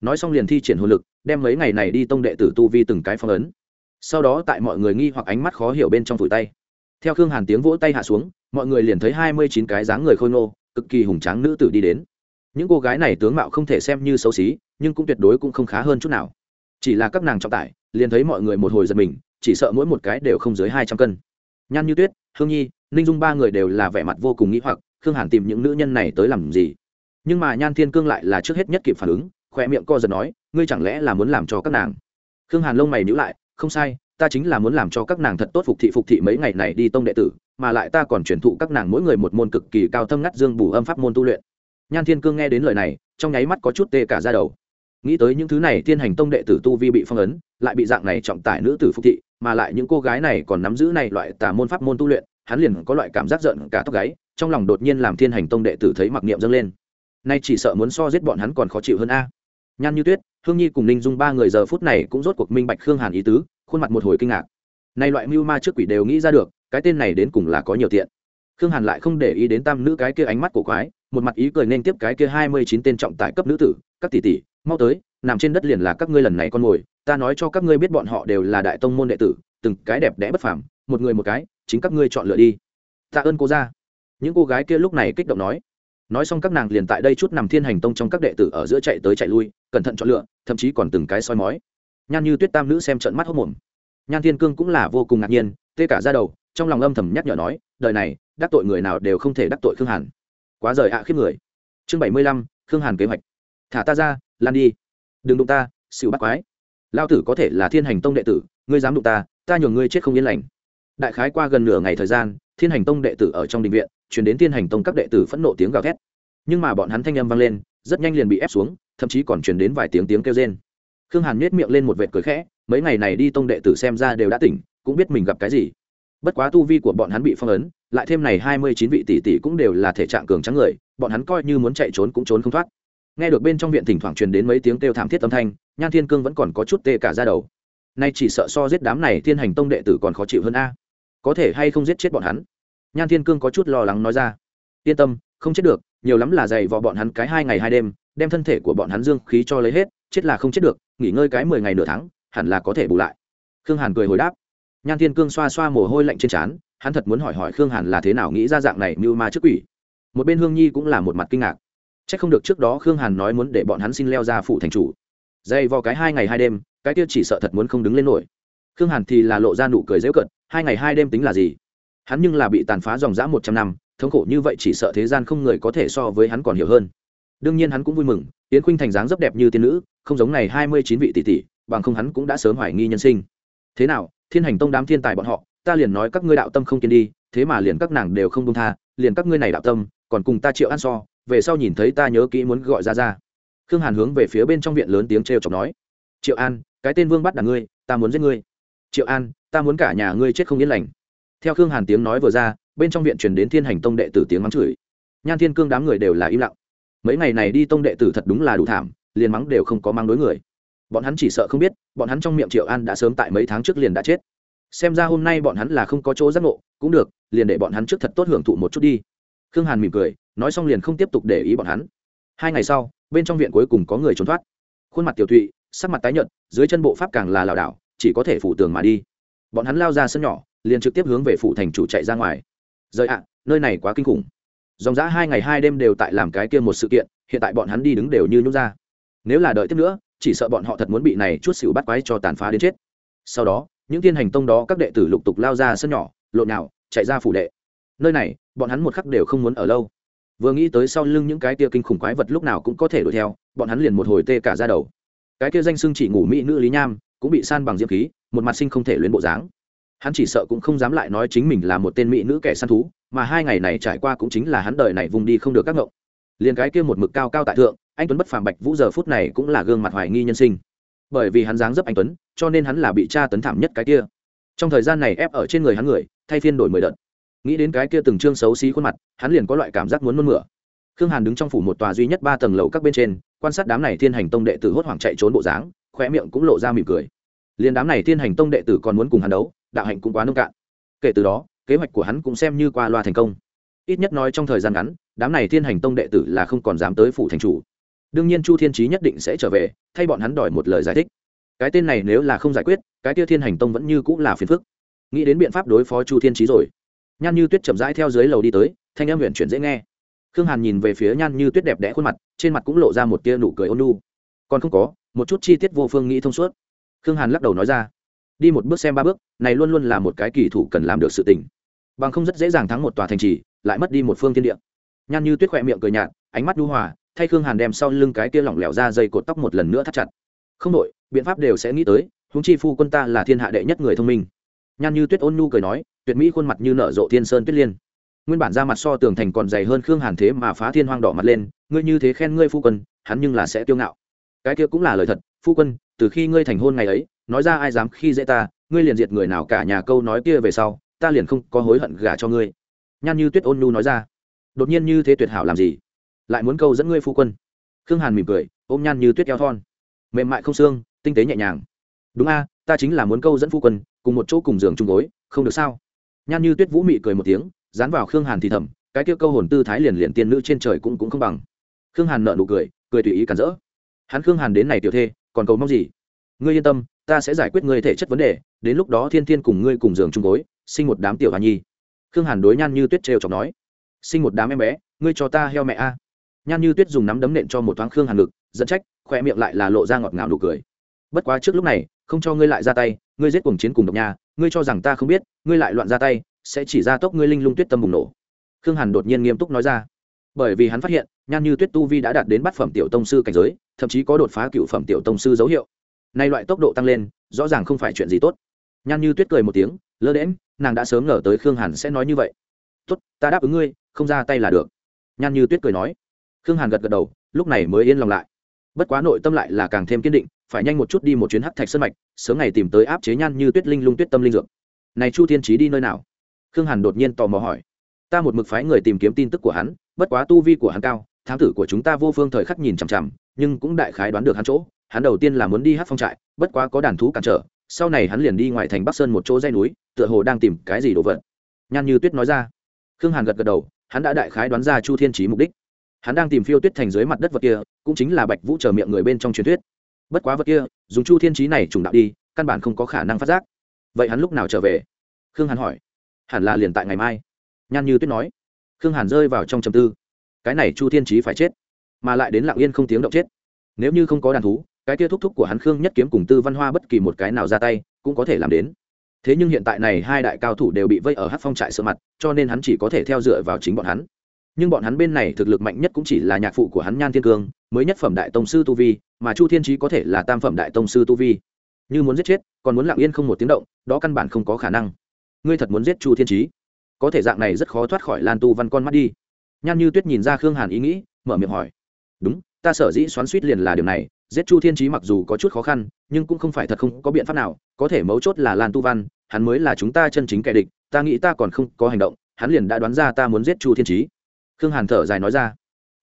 nói xong liền thi triển hồn lực, đem mấy ngày này đi tông đệ tử tu vi từng cái phong ấn. Sau đó tại mọi người nghi hoặc ánh mắt khó hiểu bên trong vùi tay. Theo khương hàn tiếng vỗ tay hạ xuống, mọi người liền thấy hai mươi chín cái dáng người khôi ngô, cực kỳ hùng tráng nữ tử đi đến. Những cô gái này tướng mạo không thể xem như xấu xí, nhưng cũng tuyệt đối cũng không khá hơn chút nào. Chỉ là các nàng trọng tải, liền thấy mọi người một hồi giật mình, chỉ sợ mỗi một cái đều không dưới hai trăm cân. Nhan như tuyết, hương nhi, ninh dung ba người đều là vẻ mặt vô cùng nghĩ hoặc, khương hàn tìm những nữ nhân này tới làm gì? Nhưng mà nhan thiên cương lại là trước hết nhất kịp phản ứng khoe miệng co giật nói, ngươi chẳng lẽ là muốn làm cho các nàng? Khương hàn lông mày nhữ lại, không sai, ta chính là muốn làm cho các nàng thật tốt phục thị phục thị mấy ngày này đi tông đệ tử, mà lại ta còn truyền thụ các nàng mỗi người một môn cực kỳ cao thâm ngắt dương bù âm pháp môn tu luyện. Nhan thiên cương nghe đến lời này, trong nháy mắt có chút tê cả ra đầu. Nghĩ tới những thứ này, thiên hành tông đệ tử tu vi bị phong ấn, lại bị dạng này trọng tải nữ tử phục thị, mà lại những cô gái này còn nắm giữ này loại tà môn pháp môn tu luyện, hắn liền có loại cảm giác giận cả tóc gáy, trong lòng đột nhiên làm thiên hành tông đệ tử thấy mặc niệm dâng lên. Nay chỉ sợ muốn so giết bọn hắn còn khó chịu hơn a nhan như tuyết, hương nhi cùng ninh dung ba người giờ phút này cũng rốt cuộc minh bạch khương hàn ý tứ, khuôn mặt một hồi kinh ngạc. Nay loại mưu ma trước quỷ đều nghĩ ra được, cái tên này đến cùng là có nhiều tiện. Khương hàn lại không để ý đến tam nữ cái kia ánh mắt cổ quái, một mặt ý cười nên tiếp cái kia hai mươi chín tên trọng tại cấp nữ tử, các tỷ tỷ, mau tới, nằm trên đất liền là các ngươi lần này con mồi, ta nói cho các ngươi biết bọn họ đều là đại tông môn đệ tử, từng cái đẹp đẽ bất phàm, một người một cái, chính các ngươi chọn lựa đi. Tạ ơn cô ra những cô gái kia lúc này kích động nói nói xong các nàng liền tại đây chút nằm thiên hành tông trong các đệ tử ở giữa chạy tới chạy lui, cẩn thận chọn lựa, thậm chí còn từng cái soi mói. Nhan như tuyết tam nữ xem trận mắt hốc mồm nhan thiên cương cũng là vô cùng ngạc nhiên, tê cả ra đầu, trong lòng âm thầm nhắc nhở nói, đời này, đắc tội người nào đều không thể đắc tội khương hàn. Quá rời ạ khiếp người. Chương bảy mươi lăm, khương hàn kế hoạch. Thả ta ra, lan đi. Đừng đụng ta xịu bắt quái. Lao tử có thể là thiên hành tông đệ tử, ngươi dám đụng ta ta nhường ngươi chết không yên lành. Đại khái qua gần nửa ngày thời gian, thiên hành tông đệ tử ở trong định viện chuyển đến tiên hành tông các đệ tử phẫn nộ tiếng gào thét. Nhưng mà bọn hắn thanh âm vang lên, rất nhanh liền bị ép xuống, thậm chí còn chuyển đến vài tiếng tiếng kêu rên. Khương hàn nhét miệng lên một vệt cười khẽ, mấy ngày này đi tông đệ tử xem ra đều đã tỉnh, cũng biết mình gặp cái gì. Bất quá tu vi của bọn hắn bị phong ấn, lại thêm này hai mươi chín vị tỷ tỷ cũng đều là thể trạng cường trắng người, bọn hắn coi như muốn chạy trốn cũng trốn không thoát. Nghe được bên trong viện thỉnh thoảng truyền đến mấy tiếng kêu thảm thiết âm thanh, nhan thiên cương vẫn còn có chút tê cả ra đầu. Nay chỉ sợ so giết đám này thiên hành tông đệ tử còn khó chịu hơn a. Có thể hay không giết chết bọn hắn? Nhan thiên cương có chút lo lắng nói ra. Yên tâm, không chết được, nhiều lắm là dày vò bọn hắn cái hai ngày hai đêm, đem thân thể của bọn hắn dương khí cho lấy hết, chết là không chết được, nghỉ ngơi cái mười ngày nửa tháng, hẳn là có thể bù lại. Khương hàn cười hồi đáp. Nhan thiên cương xoa xoa mồ hôi lạnh trên trán, hắn thật muốn hỏi hỏi khương hàn là thế nào nghĩ ra dạng này mưu ma trước quỷ. Một bên hương nhi cũng là một mặt kinh ngạc. C h ắ c không được trước đó khương hàn nói muốn để bọn hắn xin leo ra phụ thành chủ. Dày vào cái hai ngày hai đêm, cái kia chỉ sợ thật muốn không đứng lên nổi. Khương hàn thì là lộ ra nụ cười dễu cận hai ngày hai đêm tính là gì? Hắn nhưng là bị tàn phá dòng dã một trăm năm, thống khổ như vậy chỉ sợ thế gian không người có thể so với hắn còn hiểu hơn. Đương nhiên hắn cũng vui mừng, yến khuynh thành dáng rất đẹp như tiên nữ, không giống này hai mươi chín vị tỷ tỷ, bằng không hắn cũng đã sớm hoài nghi nhân sinh. Thế nào, thiên hành tông đám thiên tài bọn họ, ta liền nói các ngươi đạo tâm không kiên đi, thế mà liền các nàng đều không công tha, liền các ngươi này đạo tâm, còn cùng ta triệu ăn so, về sau nhìn thấy ta nhớ kỹ muốn gọi ra ra. Khương hàn hướng về phía bên trong viện lớn tiếng t r e o chọc nói, triệu an, cái tên vương bắt đ ngươi, ta muốn giết ngươi. Triệu an, ta muốn cả nhà ngươi chết không yên lành theo khương hàn tiếng nói vừa ra, bên trong viện truyền đến thiên hành tông đệ tử tiếng mắng chửi. Nhan thiên cương đám người đều là im lặng. Mấy ngày này đi tông đệ tử thật đúng là đủ thảm, liền mắng đều không có mang đối người. Bọn hắn chỉ sợ không biết, bọn hắn trong miệng triệu an đã sớm tại mấy tháng trước liền đã chết. Xem ra hôm nay bọn hắn là không có chỗ giác ngộ, cũng được, liền để bọn hắn trước thật tốt hưởng thụ một chút đi. Khương hàn mỉm cười, nói xong liền không tiếp tục để ý bọn hắn. Hai ngày sau, bên trong viện cuối cùng có người trốn thoát. Khuôn mặt tiểu thụy, sắc mặt tái nhợt, dưới chân bộ pháp càng là lảo đảo, chỉ có thể phủ tường mà đi. Bọn hắn lao ra sân nhỏ liền trực tiếp hướng về phủ thành chủ chạy ra ngoài. Rời ạ, nơi này quá kinh khủng. Dòng giã hai ngày hai đêm đều tại làm cái kia một sự kiện, hiện tại bọn hắn đi đứng đều như nhút ra. Nếu là đợi tiếp nữa, chỉ sợ bọn họ thật muốn bị này chút xỉu bắt quái cho tàn phá đến chết. Sau đó, những thiên hành tông đó các đệ tử lục tục lao ra sân nhỏ, lộn nào chạy ra phủ đệ. Nơi này, bọn hắn một khắc đều không muốn ở lâu. Vừa nghĩ tới sau lưng những cái kia kinh khủng quái vật lúc nào cũng có thể đuổi theo, bọn hắn liền một hồi tê cả ra đầu. Cái kia danh xưng chỉ ngủ mỹ nữ lý nham, cũng bị san bằng diễm khí, một mặt sinh không thể luyến bộ dáng hắn chỉ sợ cũng không dám lại nói chính mình là một tên mỹ nữ kẻ săn thú, mà hai ngày này trải qua cũng chính là hắn đời này vùng đi không được các ngộng. Liền cái kia một mực cao cao tại thượng, anh tuấn bất phàm bạch vũ giờ phút này cũng là gương mặt hoài nghi nhân sinh. Bởi vì hắn dáng dấp anh tuấn, cho nên hắn là bị tra tấn thảm nhất cái kia. Trong thời gian này ép ở trên người hắn người, thay phiên đổi mười đợt. Nghĩ đến cái kia từng trương xấu xí khuôn mặt, hắn liền có loại cảm giác muốn nôn mửa. Khương hàn đứng trong phủ một tòa duy nhất ba tầng lầu các bên trên, quan sát đám này thiên hành tông đệ tử hốt hoảng chạy trốn bộ dáng khoe miệng cũng lộ ra mỉm cười. Liền đám này thiên hành tông đệ tử còn muốn cùng hắn đấu đạo hạnh cũng quá nông cạn. Kể từ đó, kế hoạch của hắn cũng xem như qua loa thành công. Ít nhất nói trong thời gian ngắn, đám này thiên hành tông đệ tử là không còn dám tới phủ thành chủ. Đương nhiên chu thiên trí nhất định sẽ trở về, thay bọn hắn đòi một lời giải thích. Cái tên này nếu là không giải quyết, cái tia thiên hành tông vẫn như cũng là phiền phức. Nghĩ đến biện pháp đối phó chu thiên trí rồi, nhan như tuyết chậm rãi theo dưới lầu đi tới, thanh em huyện chuyển dễ nghe. Khương hàn nhìn về phía nhan như tuyết đẹp đẽ khuôn mặt, trên mặt cũng lộ ra một tia nụ cười ôn lu còn không có, một chút chi tiết vô phương nghĩ thông suốt. Khương hàn lắc đầu nói ra đi một bước xem ba bước, này luôn luôn là một cái kỳ thủ cần làm được sự tình. Bằng không rất dễ dàng thắng một tòa thành trì, lại mất đi một phương thiên địa. Nhan như tuyết khoe miệng cười nhạt, ánh mắt đu hòa, thay khương hàn đem sau lưng cái kia lỏng lẻo ra dây cột tóc một lần nữa thắt chặt. Không đội biện pháp đều sẽ nghĩ tới húng chi phu quân ta là thiên hạ đệ nhất người thông minh. Nhan như tuyết ôn nhu cười nói, tuyệt mỹ khuôn mặt như nở rộ thiên sơn tuyết liên. Nguyên bản ra mặt so tường thành còn dày hơn khương hàn thế mà phá thiên hoang đỏ mặt lên, ngươi như thế khen ngươi phu quân, hắn nhưng là sẽ tiêu ngạo. Cái kia cũng là lời thật, phu quân, từ khi ngươi thành hôn ngày ấy nói ra ai dám khi dễ ta, ngươi liền diệt người nào cả nhà câu nói kia về sau, ta liền không có hối hận gả cho ngươi. Nhan như tuyết ôn nhu nói ra. Đột nhiên như thế tuyệt hảo làm gì? Lại muốn câu dẫn ngươi phu quân. Khương hàn mỉm cười, ôm nhan như tuyết eo thon. Mềm mại không xương, tinh tế nhẹ nhàng. Đúng a, ta chính là muốn câu dẫn phu quân, cùng một chỗ cùng giường chung gối, không được sao? Nhan như tuyết vũ mị cười một tiếng, dán vào khương hàn thì thầm, cái kia câu hồn tư thái liền liền tiên nữ trên trời cũng cũng không bằng. Khương hàn nợ nụ cười cười tùy ý cản rỡ. Hắn khương hàn đến này tiểu thê, còn cầu mong gì? Ngươi yên tâm ta sẽ giải quyết ngươi thể chất vấn đề, đến lúc đó thiên thiên cùng ngươi cùng giường chung gối, sinh một đám tiểu hoa nhi. Khương hàn đối nhan như tuyết trêu chọc nói. Sinh một đám em bé, ngươi cho ta heo mẹ a. Nhan như tuyết dùng nắm đấm nện cho một thoáng khương hàn ngực dẫn trách khoe miệng lại là lộ ra ngọt ngào nụ cười. Bất quá trước lúc này, không cho ngươi lại ra tay, ngươi giết cuồng chiến cùng độc nhà ngươi cho rằng ta không biết, ngươi lại loạn ra tay, sẽ chỉ ra tốc ngươi linh lung tuyết tâm bùng nổ. Khương hàn đột nhiên nghiêm túc nói ra. Bởi vì hắn phát hiện, nhan như tuyết tu vi đã đạt đến bát phẩm tiểu tông sư cảnh giới, thậm chí có đột phá cựu phẩm tiểu tông sư dấu hiệu nay loại tốc độ tăng lên, rõ ràng không phải chuyện gì tốt. Nhan như tuyết cười một tiếng, lơ đễm nàng đã sớm ngờ tới khương hàn sẽ nói như vậy. Tốt, ta đáp ứng ngươi, không ra tay là được. Nhan như tuyết cười nói. Khương hàn gật gật đầu, lúc này mới yên lòng lại. Bất quá nội tâm lại là càng thêm kiên định, phải nhanh một chút đi một chuyến hắc thạch sân mạch, sớm ngày tìm tới áp chế nhan như tuyết linh lung tuyết tâm linh dược. Này chu thiên trí đi nơi nào? Khương hàn đột nhiên tò mò hỏi. Ta một mực phái người tìm kiếm tin tức của hắn, bất quá tu vi của hắn cao, thám tử của chúng ta vô phương thời khắc nhìn chằm chằm, nhưng cũng đại khái đoán được hắn chỗ hắn đầu tiên là muốn đi hát phong trại, bất quá có đàn thú cản trở, sau này hắn liền đi ngoài thành bắc sơn một chỗ dây núi, tựa hồ đang tìm cái gì đồ vật. Nhan như tuyết nói ra. Khương hàn gật gật đầu, hắn đã đại khái đoán ra chu thiên trí mục đích. Hắn đang tìm phiêu tuyết thành dưới mặt đất vật kia, cũng chính là bạch vũ chờ miệng người bên trong truyền thuyết. Bất quá vật kia, dùng chu thiên trí này trùng đạo đi, căn bản không có khả năng phát giác. Vậy hắn lúc nào trở về? Khương hàn hỏi. Hẳn là liền tại ngày mai. Nhan như tuyết nói. Khương hàn rơi vào trong trầm tư. Cái này chu thiên trí phải chết, mà lại đến lặng yên không tiếng động chết. Nếu như không có đàn thú cái kia thúc thúc của hắn khương nhất kiếm cùng tư văn hoa bất kỳ một cái nào ra tay, cũng có thể làm đến. Thế nhưng hiện tại này hai đại cao thủ đều bị vây ở hát phong trại sợ mặt, cho nên hắn chỉ có thể theo dựa vào chính bọn hắn. Nhưng bọn hắn bên này thực lực mạnh nhất cũng chỉ là nhạc phụ của hắn nhan thiên cương, mới nhất phẩm đại tông sư tu vi, mà chu thiên trí có thể là tam phẩm đại tông sư tu vi. Như muốn giết chết, còn muốn lặng yên không một tiếng động, đó căn bản không có khả năng. Ngươi thật muốn giết chu thiên trí có thể dạng này rất khó thoát khỏi lan tu văn con mắt đi. Nhan như tuyết nhìn ra khương hàn ý nghĩ, mở miệng hỏi. Đúng, ta sở dĩ xoắn suýt liền là điều này giết chu thiên trí mặc dù có chút khó khăn, nhưng cũng không phải thật không có biện pháp nào, có thể mấu chốt là lan tu văn, hắn mới là chúng ta chân chính kẻ địch, ta nghĩ ta còn không có hành động, hắn liền đã đoán ra ta muốn giết chu thiên trí khương hàn thở dài nói ra.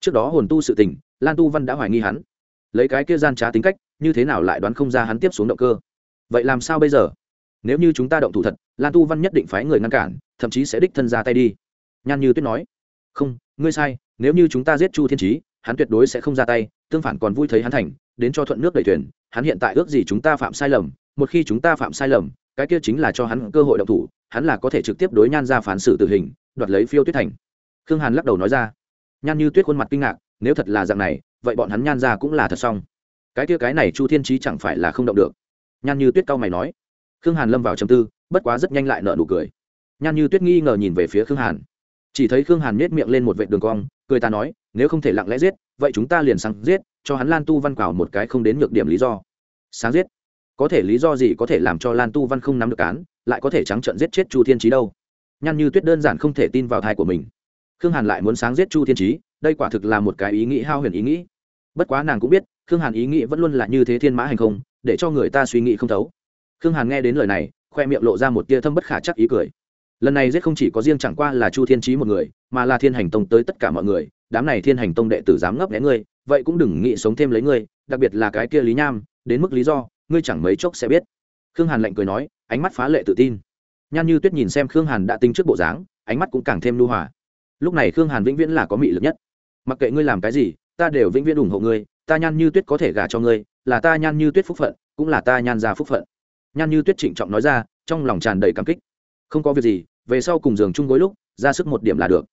Trước đó hồn tu sự tình, lan tu văn đã hoài nghi hắn. Lấy cái kia gian trá tính cách, như thế nào lại đoán không ra hắn tiếp xuống động cơ? Vậy làm sao bây giờ? Nếu như chúng ta động thủ thật, lan tu văn nhất định phái người ngăn cản, thậm chí sẽ đích thân ra tay đi. Nhan như tuyết nói. Không, ngươi sai, nếu như chúng ta giết chu thiên trí hắn tuyệt đối sẽ không ra tay, tương phản còn vui thấy hắn thành đến cho thuận nước đẩy thuyền, hắn hiện tại ước gì chúng ta phạm sai lầm, một khi chúng ta phạm sai lầm, cái kia chính là cho hắn cơ hội động thủ, hắn là có thể trực tiếp đối nhan ra phán xử tử hình, đoạt lấy phiêu tuyết thành. Khương hàn lắc đầu nói ra. Nhan như tuyết khuôn mặt kinh ngạc, nếu thật là dạng này, vậy bọn hắn nhan ra cũng là thật xong. Cái kia cái này chu thiên trí chẳng phải là không động được? Nhan như tuyết cau mày nói. Khương hàn lâm vào chầm tư, bất quá rất nhanh lại nợ nụ cười. Nhan như tuyết nghi ngờ nhìn về phía khương hàn. Chỉ thấy khương hàn nhét miệng lên một vệ đường cong, cười ta nói nếu không thể lặng lẽ giết, vậy chúng ta liền sáng giết, cho hắn lan tu văn quảo một cái không đến nhược điểm lý do. Sáng giết? Có thể lý do gì có thể làm cho lan tu văn không nắm được cán lại có thể trắng trợn giết chết chu thiên trí đâu? Nhăn như tuyết đơn giản không thể tin vào thai của mình. Khương hàn lại muốn sáng giết chu thiên trí đây quả thực là một cái ý nghĩ hao huyền ý nghĩ. Bất quá nàng cũng biết, khương hàn ý nghĩ vẫn luôn là như thế thiên mã hành không, để cho người ta suy nghĩ không thấu. Khương hàn nghe đến lời này, khoe miệng lộ ra một tia thâm bất khả chắc ý cười. Lần này giết không chỉ có riêng chẳng qua là chu thiên trí một người, mà là thiên hành tông tới tất cả mọi người đám này thiên hành tông đệ tử dám ngấp nghẽ ngươi, vậy cũng đừng nghĩ sống thêm lấy ngươi, đặc biệt là cái kia lý nham, đến mức lý do, ngươi chẳng mấy chốc sẽ biết. Khương hàn lạnh cười nói, ánh mắt phá lệ tự tin. Nhan như tuyết nhìn xem khương hàn đã tính trước bộ dáng, ánh mắt cũng càng thêm lưu hòa. Lúc này khương hàn vĩnh viễn là có mị lực nhất. Mặc kệ ngươi làm cái gì, ta đều vĩnh viễn ủng hộ ngươi, ta nhan như tuyết có thể gả cho ngươi, là ta nhan như tuyết phúc phận, cũng là ta nhan ra phúc phận. Nhan như tuyết trịnh trọng nói ra, trong lòng tràn đầy cảm kích. Không có việc gì, về sau cùng giường chung gối lúc, ra sức một điểm là được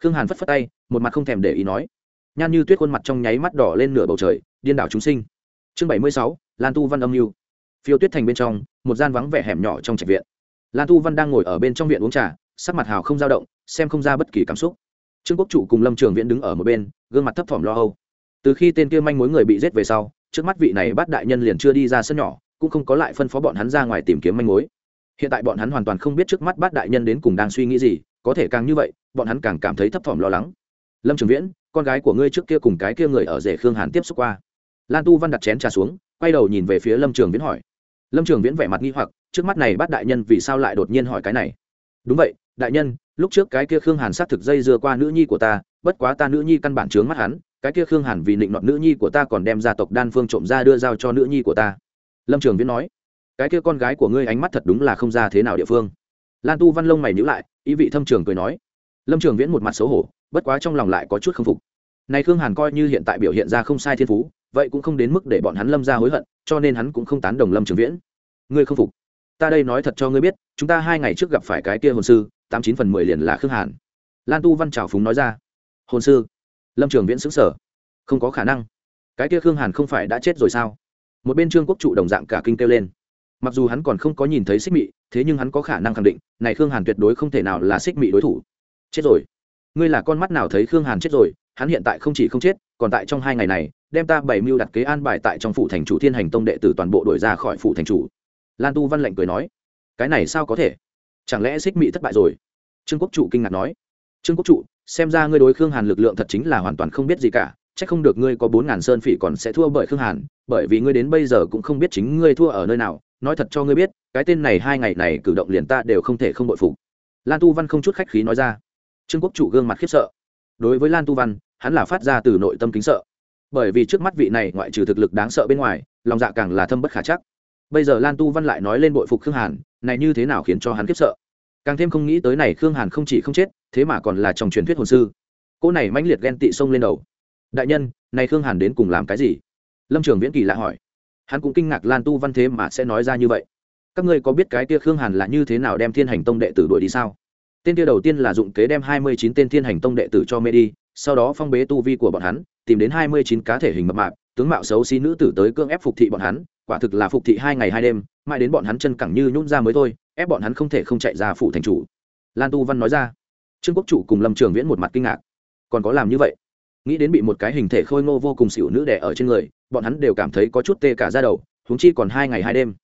khương hàn phất phất tay, một mặt không thèm để ý nói. Nhan như tuyết khuôn mặt trong nháy mắt đỏ lên nửa bầu trời, điên đảo chúng sinh. Chương bảy mươi sáu, lan tu văn âm mưu. Phiêu tuyết thành bên trong, một gian vắng vẻ hẻm nhỏ trong trạch viện. Lan tu văn đang ngồi ở bên trong viện uống trà, sắc mặt hào không dao động, xem không ra bất kỳ cảm xúc. Trương quốc chủ cùng lâm trường viễn đứng ở một bên, gương mặt thấp thỏm lo âu. Từ khi tên kia manh mối người bị giết về sau, trước mắt vị này bắt đại nhân liền chưa đi ra sân nhỏ, cũng không có lại phân phó bọn hắn ra ngoài tìm kiếm manh mối. Hiện tại bọn hắn hoàn toàn không biết trước mắt bát đại nhân đến cùng đang suy nghĩ gì có thể càng như vậy, bọn hắn càng cảm thấy thấp thỏm lo lắng. Lâm trường viễn, con gái của ngươi trước kia cùng cái kia người ở rể khương hàn tiếp xúc qua. Lan tu văn đặt chén trà xuống, quay đầu nhìn về phía lâm trường viễn hỏi. Lâm trường viễn vẻ mặt nghi hoặc, trước mắt này bắt đại nhân vì sao lại đột nhiên hỏi cái này? Đúng vậy, đại nhân, lúc trước cái kia khương hàn xác thực dây dưa qua nữ nhi của ta, bất quá ta nữ nhi căn bản trướng mắt hắn, cái kia khương hàn vì định nọt nữ nhi của ta còn đem gia tộc đan phương trộm ra đưa giao cho nữ nhi của ta. Lâm trường viễn nói. Cái kia con gái của ngươi ánh mắt thật đúng là không ra thế nào địa phương. Lan tu văn lông mày nhữ lại ý vị thâm trường cười nói. Lâm trường viễn một mặt xấu hổ, bất quá trong lòng lại có chút k phục. Này khương hàn coi như hiện tại biểu hiện ra không sai thiên phú, vậy cũng không đến mức để bọn hắn lâm ra hối hận, cho nên hắn cũng không tán đồng lâm trường viễn. Ngươi không phục. Ta đây nói thật cho ngươi biết, chúng ta hai ngày trước gặp phải cái kia hồn sư, tám chín phần mười liền là khương hàn. Lan tu văn trào phúng nói ra. Hồn sư? Lâm trường viễn xứng sở không có khả năng. Cái kia khương hàn không phải đã chết rồi sao? Một bên trương quốc trụ đồng dạng cả kinh kêu lên mặc dù hắn còn không có nhìn thấy xích mị, thế nhưng hắn có khả năng khẳng định, này khương hàn tuyệt đối không thể nào là xích mị đối thủ. Chết rồi. Ngươi là con mắt nào thấy khương hàn chết rồi, hắn hiện tại không chỉ không chết, còn tại trong hai ngày này, đem ta bảy mưu đặt kế an bài tại trong phủ thành chủ thiên hành tông đệ tử toàn bộ đổi ra khỏi phủ thành chủ. Lan tu văn lệnh cười nói, cái này sao có thể? Chẳng lẽ xích mị thất bại rồi? Trương quốc trụ kinh ngạc nói, trương quốc trụ, xem ra ngươi đối khương hàn lực lượng thật chính là hoàn toàn không biết gì cả c h ắ c không được ngươi có bốn ngàn sơn phỉ còn sẽ thua bởi khương hàn, bởi vì ngươi đến bây giờ cũng không biết chính ngươi thua ở nơi nào nói thật cho ngươi biết, cái tên này hai ngày này cử động liền ta đều không thể không bội phục. Lan tu văn không chút khách khí nói ra. Trương quốc chủ gương mặt khiếp sợ. Đối với lan tu văn, hắn là phát ra từ nội tâm kính sợ. Bởi vì trước mắt vị này ngoại trừ thực lực đáng sợ bên ngoài, lòng dạ càng là thâm bất khả chắc. Bây giờ lan tu văn lại nói lên bội phục khương hàn, này như thế nào khiến cho hắn khiếp sợ? Càng thêm không nghĩ tới này khương hàn không chỉ không chết, thế mà còn là trong truyền thuyết hồn sư. Cô này mãnh liệt ghen tị xông lên đầu. Đại nhân, này khương hàn đến cùng làm cái gì? Lâm trường viễn kỳ lạ hỏi hắn cũng kinh ngạc lan tu văn thế mà sẽ nói ra như vậy. Các ngươi có biết cái tia khương hàn là như thế nào đem thiên hành tông đệ tử đuổi đi sao? Tên tia đầu tiên là dụng kế đem hai mươi chín tên thiên hành tông đệ tử cho mê đi, sau đó phong bế tu vi của bọn hắn, tìm đến hai mươi chín cá thể hình mập mạp, tướng mạo xấu xí nữ tử tới cưỡng ép phục thị bọn hắn, quả thực là phục thị hai ngày hai đêm, mãi đến bọn hắn chân cẳng như nhún ra mới thôi, ép bọn hắn không thể không chạy ra phủ thành chủ. Lan tu văn nói ra. Trương quốc chủ cùng lâm trường viễn một mặt kinh ngạc. Còn có làm như vậy? Nghĩ đến bị một cái hình thể khôi ngô vô cùng xỉu nữ đẻ ở trên người, bọn hắn đều cảm thấy có chút tê cả ra đầu, huống chi còn hai ngày hai đêm.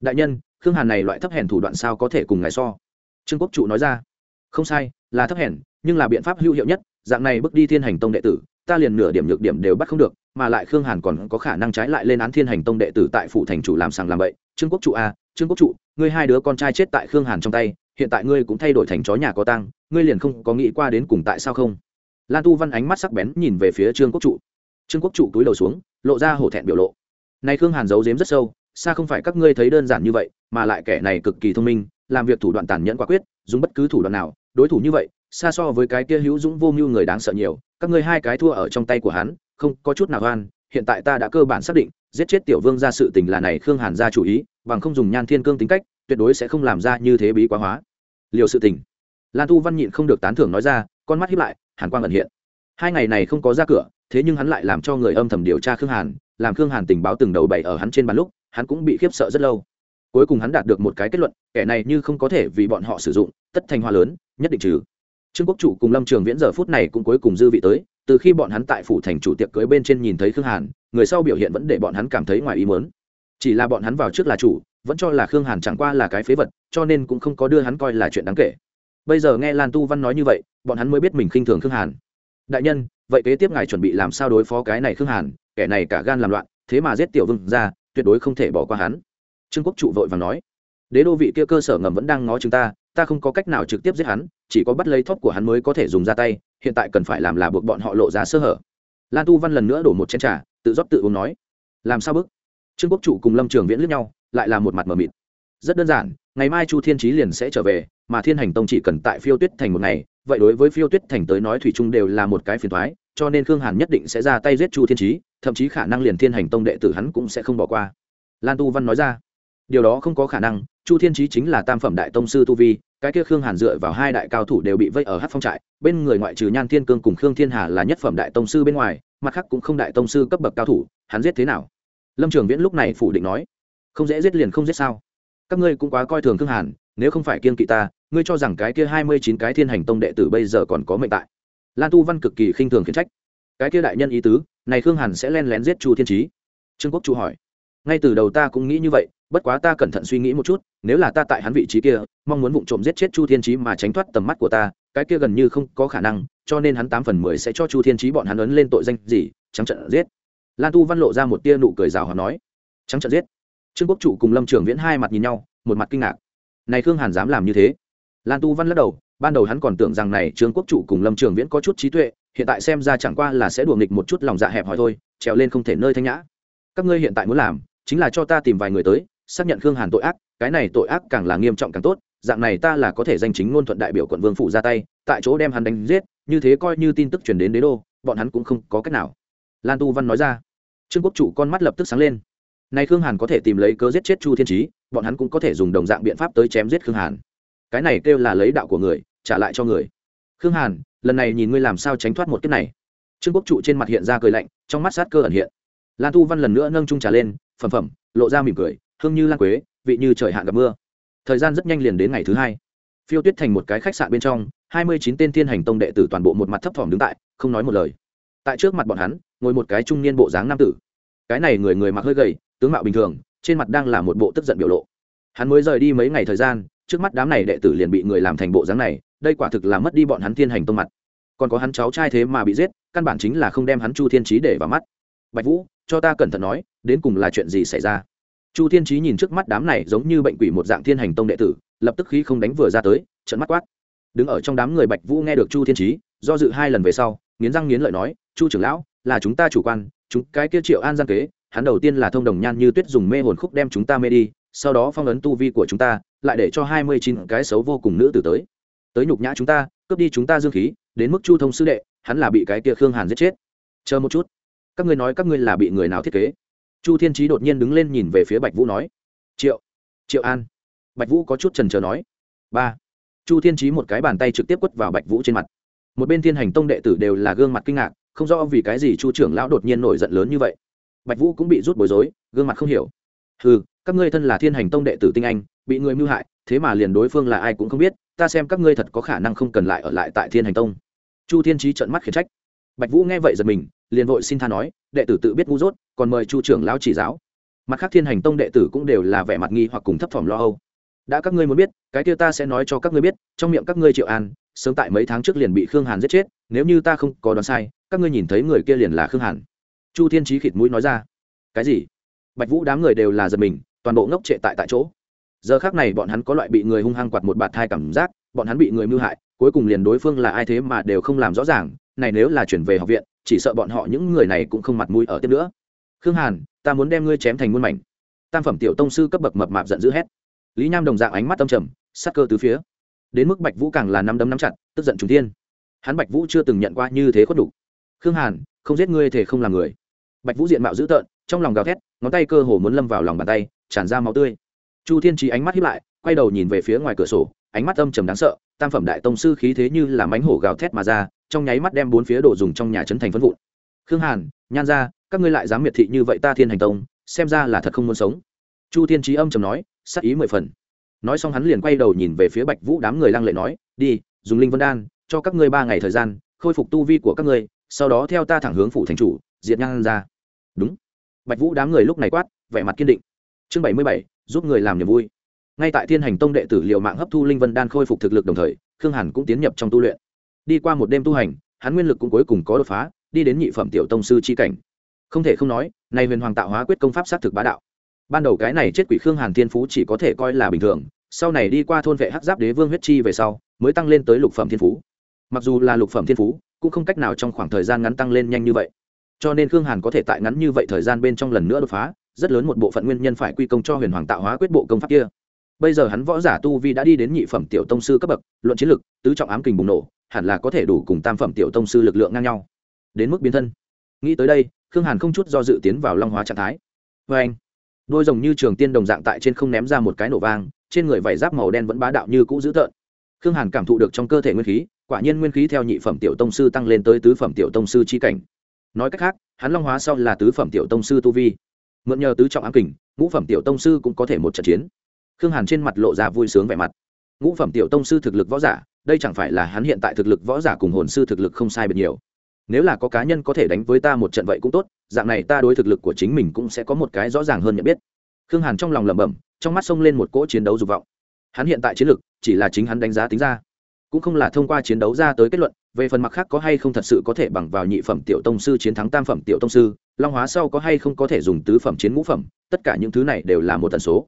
Đại nhân, khương hàn này loại thấp hèn thủ đoạn sao có thể cùng ngài so? Trương quốc trụ nói ra. Không sai, là thấp hèn, nhưng là biện pháp hữu hiệu nhất, dạng này bước đi thiên hành tông đệ tử, ta liền nửa điểm nhược điểm đều bắt không được, mà lại khương hàn còn có khả năng trái lại lên án thiên hành tông đệ tử tại phủ thành chủ làm sàng làm bậy. Trương quốc trụ a trương quốc trụ, ngươi hai đứa con trai chết tại khương hàn trong tay, hiện tại ngươi cũng thay đổi thành chó nhà có tăng ngươi liền không có nghĩ qua đến cùng tại sao không? Lan tu văn ánh mắt sắc bén nhìn về phía trương quốc trụ. Trương quốc trụ cúi đầu xuống, lộ ra hổ thẹn biểu lộ. Này khương hàn giấu giếm rất sâu, xa không phải các ngươi thấy đơn giản như vậy, mà lại kẻ này cực kỳ thông minh, làm việc thủ đoạn tàn nhẫn quả quyết, dùng bất cứ thủ đoạn nào, đối thủ như vậy, xa so với cái kia hữu dũng vô mưu người đáng sợ nhiều, các ngươi hai cái thua ở trong tay của hắn, không có chút nào oan, hiện tại ta đã cơ bản xác định, giết chết tiểu vương ra sự tình là này khương hàn ra chủ ý, bằng không dùng nhan thiên cương tính cách, tuyệt đối sẽ không làm ra như thế bí quá hóa. Liều sự tình. Lan tu văn nhịn không được tán thưởng nói ra, con mắt hiếp lại hàn quang ẩn hiện. Hai ngày này không có ra cửa, thế nhưng hắn lại làm cho người âm thầm điều tra khương hàn, làm khương hàn tình báo từng đầu bày ở hắn trên bàn lúc, hắn cũng bị khiếp sợ rất lâu. Cuối cùng hắn đạt được một cái kết luận, kẻ này như không có thể vì bọn họ sử dụng, tất thành hoa lớn, nhất định trừ. Trương quốc chủ cùng lâm trường viễn giờ phút này cũng cuối cùng dư vị tới, từ khi bọn hắn tại phủ thành chủ tiệc cưới bên trên nhìn thấy khương hàn, người sau biểu hiện vẫn để bọn hắn cảm thấy ngoài ý mớn chỉ là bọn hắn vào trước là chủ, vẫn cho là khương hàn chẳng qua là cái phế vật, cho nên cũng không có đưa hắn coi là chuyện đáng kể bây giờ nghe lan tu văn nói như vậy, bọn hắn mới biết mình khinh thường khương hàn. Đại nhân, vậy kế tiếp ngài chuẩn bị làm sao đối phó cái này khương hàn? Kẻ này cả gan làm loạn, thế mà giết tiểu vương ra tuyệt đối không thể bỏ qua hắn. Trương quốc trụ vội và nói, đế đô vị kia cơ sở ngầm vẫn đang ngó chúng ta ta không có cách nào trực tiếp giết hắn, chỉ có bắt lấy thóp của hắn mới có thể dùng ra tay, hiện tại cần phải làm là buộc bọn họ lộ ra sơ hở. Lan tu văn lần nữa đổ một chén trà, tự rót tự uống nói, làm sao bức? Trương quốc trụ cùng lâm trường viễn lướt nhau, lại là một mặt mờ mịt. Rất đơn giản, ngày mai chu thiên trí liền sẽ trở về mà thiên hành tông chỉ cần tại phiêu tuyết thành một ngày, vậy đối với phiêu tuyết thành tới nói thủy chung đều là một cái phiền thoái, cho nên khương hàn nhất định sẽ ra tay giết chu thiên trí thậm chí khả năng liền thiên hành tông đệ tử hắn cũng sẽ không bỏ qua. Lan tu văn nói ra, điều đó không có khả năng, chu thiên trí chính là tam phẩm đại tông sư tu vi, cái kia khương hàn dựa vào hai đại cao thủ đều bị vây ở hát phong trại, bên người ngoại trừ nhan thiên cương cùng khương thiên hà là nhất phẩm đại tông sư bên ngoài, mặt khác cũng không đại tông sư cấp bậc cao thủ, hắn giết thế nào? Lâm trường viễn lúc này phủ định nói, không dễ giết liền không giết sao? Các ngươi cũng quá coi thường khương hàn nếu không phải kiên kỵ ta, ngươi cho rằng cái kia hai mươi chín cái thiên hành tông đệ tử bây giờ còn có mệnh tại? Lan tu văn cực kỳ khinh thường khiển trách. Cái kia đại nhân ý tứ, này khương hàn sẽ len lén giết chu thiên trí trương quốc chủ hỏi. Ngay từ đầu ta cũng nghĩ như vậy, bất quá ta cẩn thận suy nghĩ một chút, nếu là ta tại hắn vị trí kia, mong muốn vụ trộm giết chết chu thiên trí mà tránh thoát tầm mắt của ta, cái kia gần như không có khả năng, cho nên hắn tám phần mười sẽ cho chu thiên trí bọn hắn ấn lên tội danh gì, trắng trận giết. Lan tu văn lộ ra một tia nụ cười rào hòa nói. Trắng trận giết. Trương quốc chủ cùng lâm trường viễn hai mặt nhìn nhau, một mặt kinh ngạc này khương hàn dám làm như thế. Lan tu văn lắc đầu, ban đầu hắn còn tưởng rằng này trương quốc chủ cùng lâm trường viễn có chút trí tuệ, hiện tại xem ra chẳng qua là sẽ đùa nghịch một chút lòng dạ hẹp hòi thôi, trèo lên không thể nơi thanh nhã. Các ngươi hiện tại muốn làm, chính là cho ta tìm vài người tới, xác nhận khương hàn tội ác, cái này tội ác càng là nghiêm trọng càng tốt, dạng này ta là có thể danh chính ngôn thuận đại biểu quận vương phủ ra tay, tại chỗ đem hắn đánh giết, như thế coi như tin tức truyền đến đế đô, bọn hắn cũng không có cách nào. Lan tu văn nói ra. Trương quốc chủ con mắt lập tức sáng lên nay khương hàn có thể tìm lấy cớ giết chết chu thiên trí bọn hắn cũng có thể dùng đồng dạng biện pháp tới chém giết khương hàn. Cái này kêu là lấy đạo của người, trả lại cho người. Khương hàn, lần này nhìn ngươi làm sao tránh thoát một kiếp này? Trương quốc trụ trên mặt hiện ra cười lạnh, trong mắt sát cơ ẩn hiện. Lan tu văn lần nữa nâng trung trà lên, phẩm phẩm, lộ ra mỉm cười, hương như lan quế, vị như trời hạn gặp mưa. Thời gian rất nhanh liền đến ngày thứ hai. Phiêu tuyết thành một cái khách sạn bên trong, hai mươi chín tên thiên hành tông đệ tử toàn bộ một mặt thấp thỏm đứng tại, không nói một lời. Tại trước mặt bọn hắn, ngồi một cái trung niên bộ dáng nam tử. Cái này người người mặc hơi gầy tướng mạo bình thường, trên mặt đang là một bộ tức giận biểu lộ. Hắn mới rời đi mấy ngày thời gian, trước mắt đám này đệ tử liền bị người làm thành bộ dáng này, đây quả thực là mất đi bọn hắn thiên hành tông mặt. Còn có hắn cháu trai thế mà bị giết, căn bản chính là không đem hắn chu thiên trí để vào mắt. Bạch vũ, cho ta cẩn thận nói, đến cùng là chuyện gì xảy ra? Chu thiên trí nhìn trước mắt đám này giống như bệnh quỷ một dạng thiên hành tông đệ tử, lập tức khí không đánh vừa ra tới trận mắt quát. Đứng ở trong đám người bạch vũ nghe được chu thiên trí do dự hai lần về sau, nghiến răng nghiến lợi nói, chu trưởng lão, là chúng ta chủ quan, chúng cái kia triệu an gian kế hắn đầu tiên là thông đồng nhan như tuyết dùng mê hồn khúc đem chúng ta mê đi, sau đó phong ấn tu vi của chúng ta, lại để cho hai mươi chín cái xấu vô cùng nữ tử tới. Tới nhục nhã chúng ta, cướp đi chúng ta dương khí, đến mức chu thông sư đệ, hắn là bị cái kia khương hàn giết chết. Chờ một chút. Các ngươi nói các ngươi là bị người nào thiết kế? Chu thiên trí đột nhiên đứng lên nhìn về phía bạch vũ nói. Triệu triệu an. Bạch vũ có chút trần trờ nói. Ba. Chu thiên trí một cái bàn tay trực tiếp quất vào bạch vũ trên mặt. Một bên thiên hành tông đệ tử đều là gương mặt kinh ngạc, không rõ vì cái gì chu trưởng lão đột nhiên nổi giận lớn như vậy bạch vũ cũng bị rút bối rối, gương mặt không hiểu. Ừ các ngươi thân là thiên hành tông đệ tử tinh anh, bị người mưu hại, thế mà liền đối phương là ai cũng không biết, ta xem các ngươi thật có khả năng không cần lại ở lại tại thiên hành tông. Chu thiên trí trợn mắt khiển trách. Bạch vũ nghe vậy giật mình, liền vội xin tha nói, đệ tử tự biết ngu dốt, còn mời chu trưởng lão chỉ giáo. Mặt khác thiên hành tông đệ tử cũng đều là vẻ mặt nghi hoặc cùng thấp thỏm lo âu. Đã các ngươi muốn biết, cái kia ta sẽ nói cho các ngươi biết, trong miệng các ngươi triệu an, sớm tại mấy tháng trước liền bị khương hàn giết chết, nếu như ta không có đoán sai, các ngươi nhìn thấy người kia liền là khương hàn chu thiên trí khịt mũi nói ra. Cái gì? Bạch vũ đám người đều là giật mình, toàn bộ ngốc trệ tại tại chỗ. Giờ khác này bọn hắn có loại bị người hung hăng quạt một bạt thai cảm giác, bọn hắn bị người mưu hại, cuối cùng liền đối phương là ai thế mà đều không làm rõ ràng, này nếu là chuyển về học viện, chỉ sợ bọn họ những người này cũng không mặt mũi ở tiếp nữa. Khương hàn, ta muốn đem ngươi chém thành muôn mảnh. Tam phẩm tiểu tông sư cấp bậc mập mạp giận dữ hét. Lý nham đồng dạng ánh mắt tâm trầm, sắc cơ từ phía. Đến mức bạch vũ càng là năm đấm nắm chặt, tức giận trung thiên. Hắn bạch vũ chưa từng nhận qua như thế khuất đủ. Khương hàn không giết ngươi thể không làm người. Bạch vũ diện mạo dữ tợn, trong lòng gào thét, ngón tay cơ hồ muốn lâm vào lòng bàn tay, tràn ra máu tươi. Chu thiên trí ánh mắt hiếp lại, quay đầu nhìn về phía ngoài cửa sổ, ánh mắt âm trầm đáng sợ, tam phẩm đại tông sư khí thế như là mánh hổ gào thét mà ra, trong nháy mắt đem bốn phía đồ dùng trong nhà trấn thành phân vụn. Khương hàn, nhan ra các ngươi lại dám miệt thị như vậy ta thiên hành tông, xem ra là thật không muốn sống. Chu thiên trí âm trầm nói, sắc ý mười phần. Nói xong hắn liền quay đầu nhìn về phía bạch vũ đám người lăng lệ nói, đi, dùng linh vân đan, cho các ngươi ba ngày thời gian, khôi phục tu vi của các ngươi sau đó theo ta thẳng hướng phủ thành chủ, diệt nhan ra. Đúng. Bạch vũ đám người lúc này quát, vẻ mặt kiên định. Chương bảy mươi bảy, giúp người làm niềm vui. Ngay tại thiên hành tông đệ tử liệu mạng hấp thu linh vân đan khôi phục thực lực đồng thời, khương hàn cũng tiến nhập trong tu luyện. Đi qua một đêm tu hành, hắn nguyên lực cũng cuối cùng có đột phá, đi đến nhị phẩm tiểu tông sư c cảnh. Không thể không nói nay huyền hoàng tạo hóa quyết công pháp s á t thực bá đạo. Ban đầu cái này chết quỷ khương hàn thiên phú chỉ có thể coi là bình thường, sau này đi qua thôn vệ hắc giáp đế vương huyết chi về sau, mới tăng lên tới lục phẩm thiên phú. Mặc dù là lục phẩm thiên phú cũng không cách nào trong khoảng thời gian ngắn tăng lên nhanh như vậy. Cho nên khương hàn có thể tại ngắn như vậy thời gian bên trong lần nữa đột phá, rất lớn một bộ phận nguyên nhân phải quy công cho huyền hoàng tạo hóa quyết bộ công pháp kia. Bây giờ hắn võ giả tu vi đã đi đến nhị phẩm tiểu tông sư cấp bậc, luận chiến lực, tứ trọng ám kình bùng nổ, hẳn là có thể đủ cùng tam phẩm tiểu tông sư lực lượng ngang nhau. Đến mức biến thân. Nghĩ tới đây, khương hàn không chút do dự tiến vào long hóa trạng thái. Vê anh, đôi rồng như trường tiên đồng dạng tại trên không ném ra một cái nổ vang, trên người vải giáp màu đen vẫn bá đạo như cũ dữ tợn. Khương hàn cảm thụ được trong cơ thể nguyên khí quả nhiên nguyên khí theo nhị phẩm tiểu tông sư tăng lên tới tứ phẩm tiểu tông sư chi cảnh. Nói cách khác, hắn long hóa sau là tứ phẩm tiểu tông sư tu vi. Mượn nhờ tứ trọng ám kình, ngũ phẩm tiểu tông sư cũng có thể một trận chiến. Khương hàn trên mặt lộ ra vui sướng vẻ mặt. Ngũ phẩm tiểu tông sư thực lực võ giả, đây chẳng phải là hắn hiện tại thực lực võ giả cùng hồn sư thực lực không sai biệt nhiều. Nếu là có cá nhân có thể đánh với ta một trận vậy cũng tốt, dạng này ta đối thực lực của chính mình cũng sẽ có một cái rõ ràng hơn nhận biết. Khương hàn trong lòng lẩm bẩm, trong mắt xông lên một cỗ chiến đấu dục vọng. Hắn hiện tại chiến lực, chỉ là chính hắn đánh giá tính ra cũng không là thông qua chiến đấu ra tới kết luận, về phần mặt khác có hay không thật sự có thể bằng vào nhị phẩm tiểu tông sư chiến thắng tam phẩm tiểu tông sư, long hóa sau có hay không có thể dùng tứ phẩm chiến ngũ phẩm, tất cả những thứ này đều là một tần số.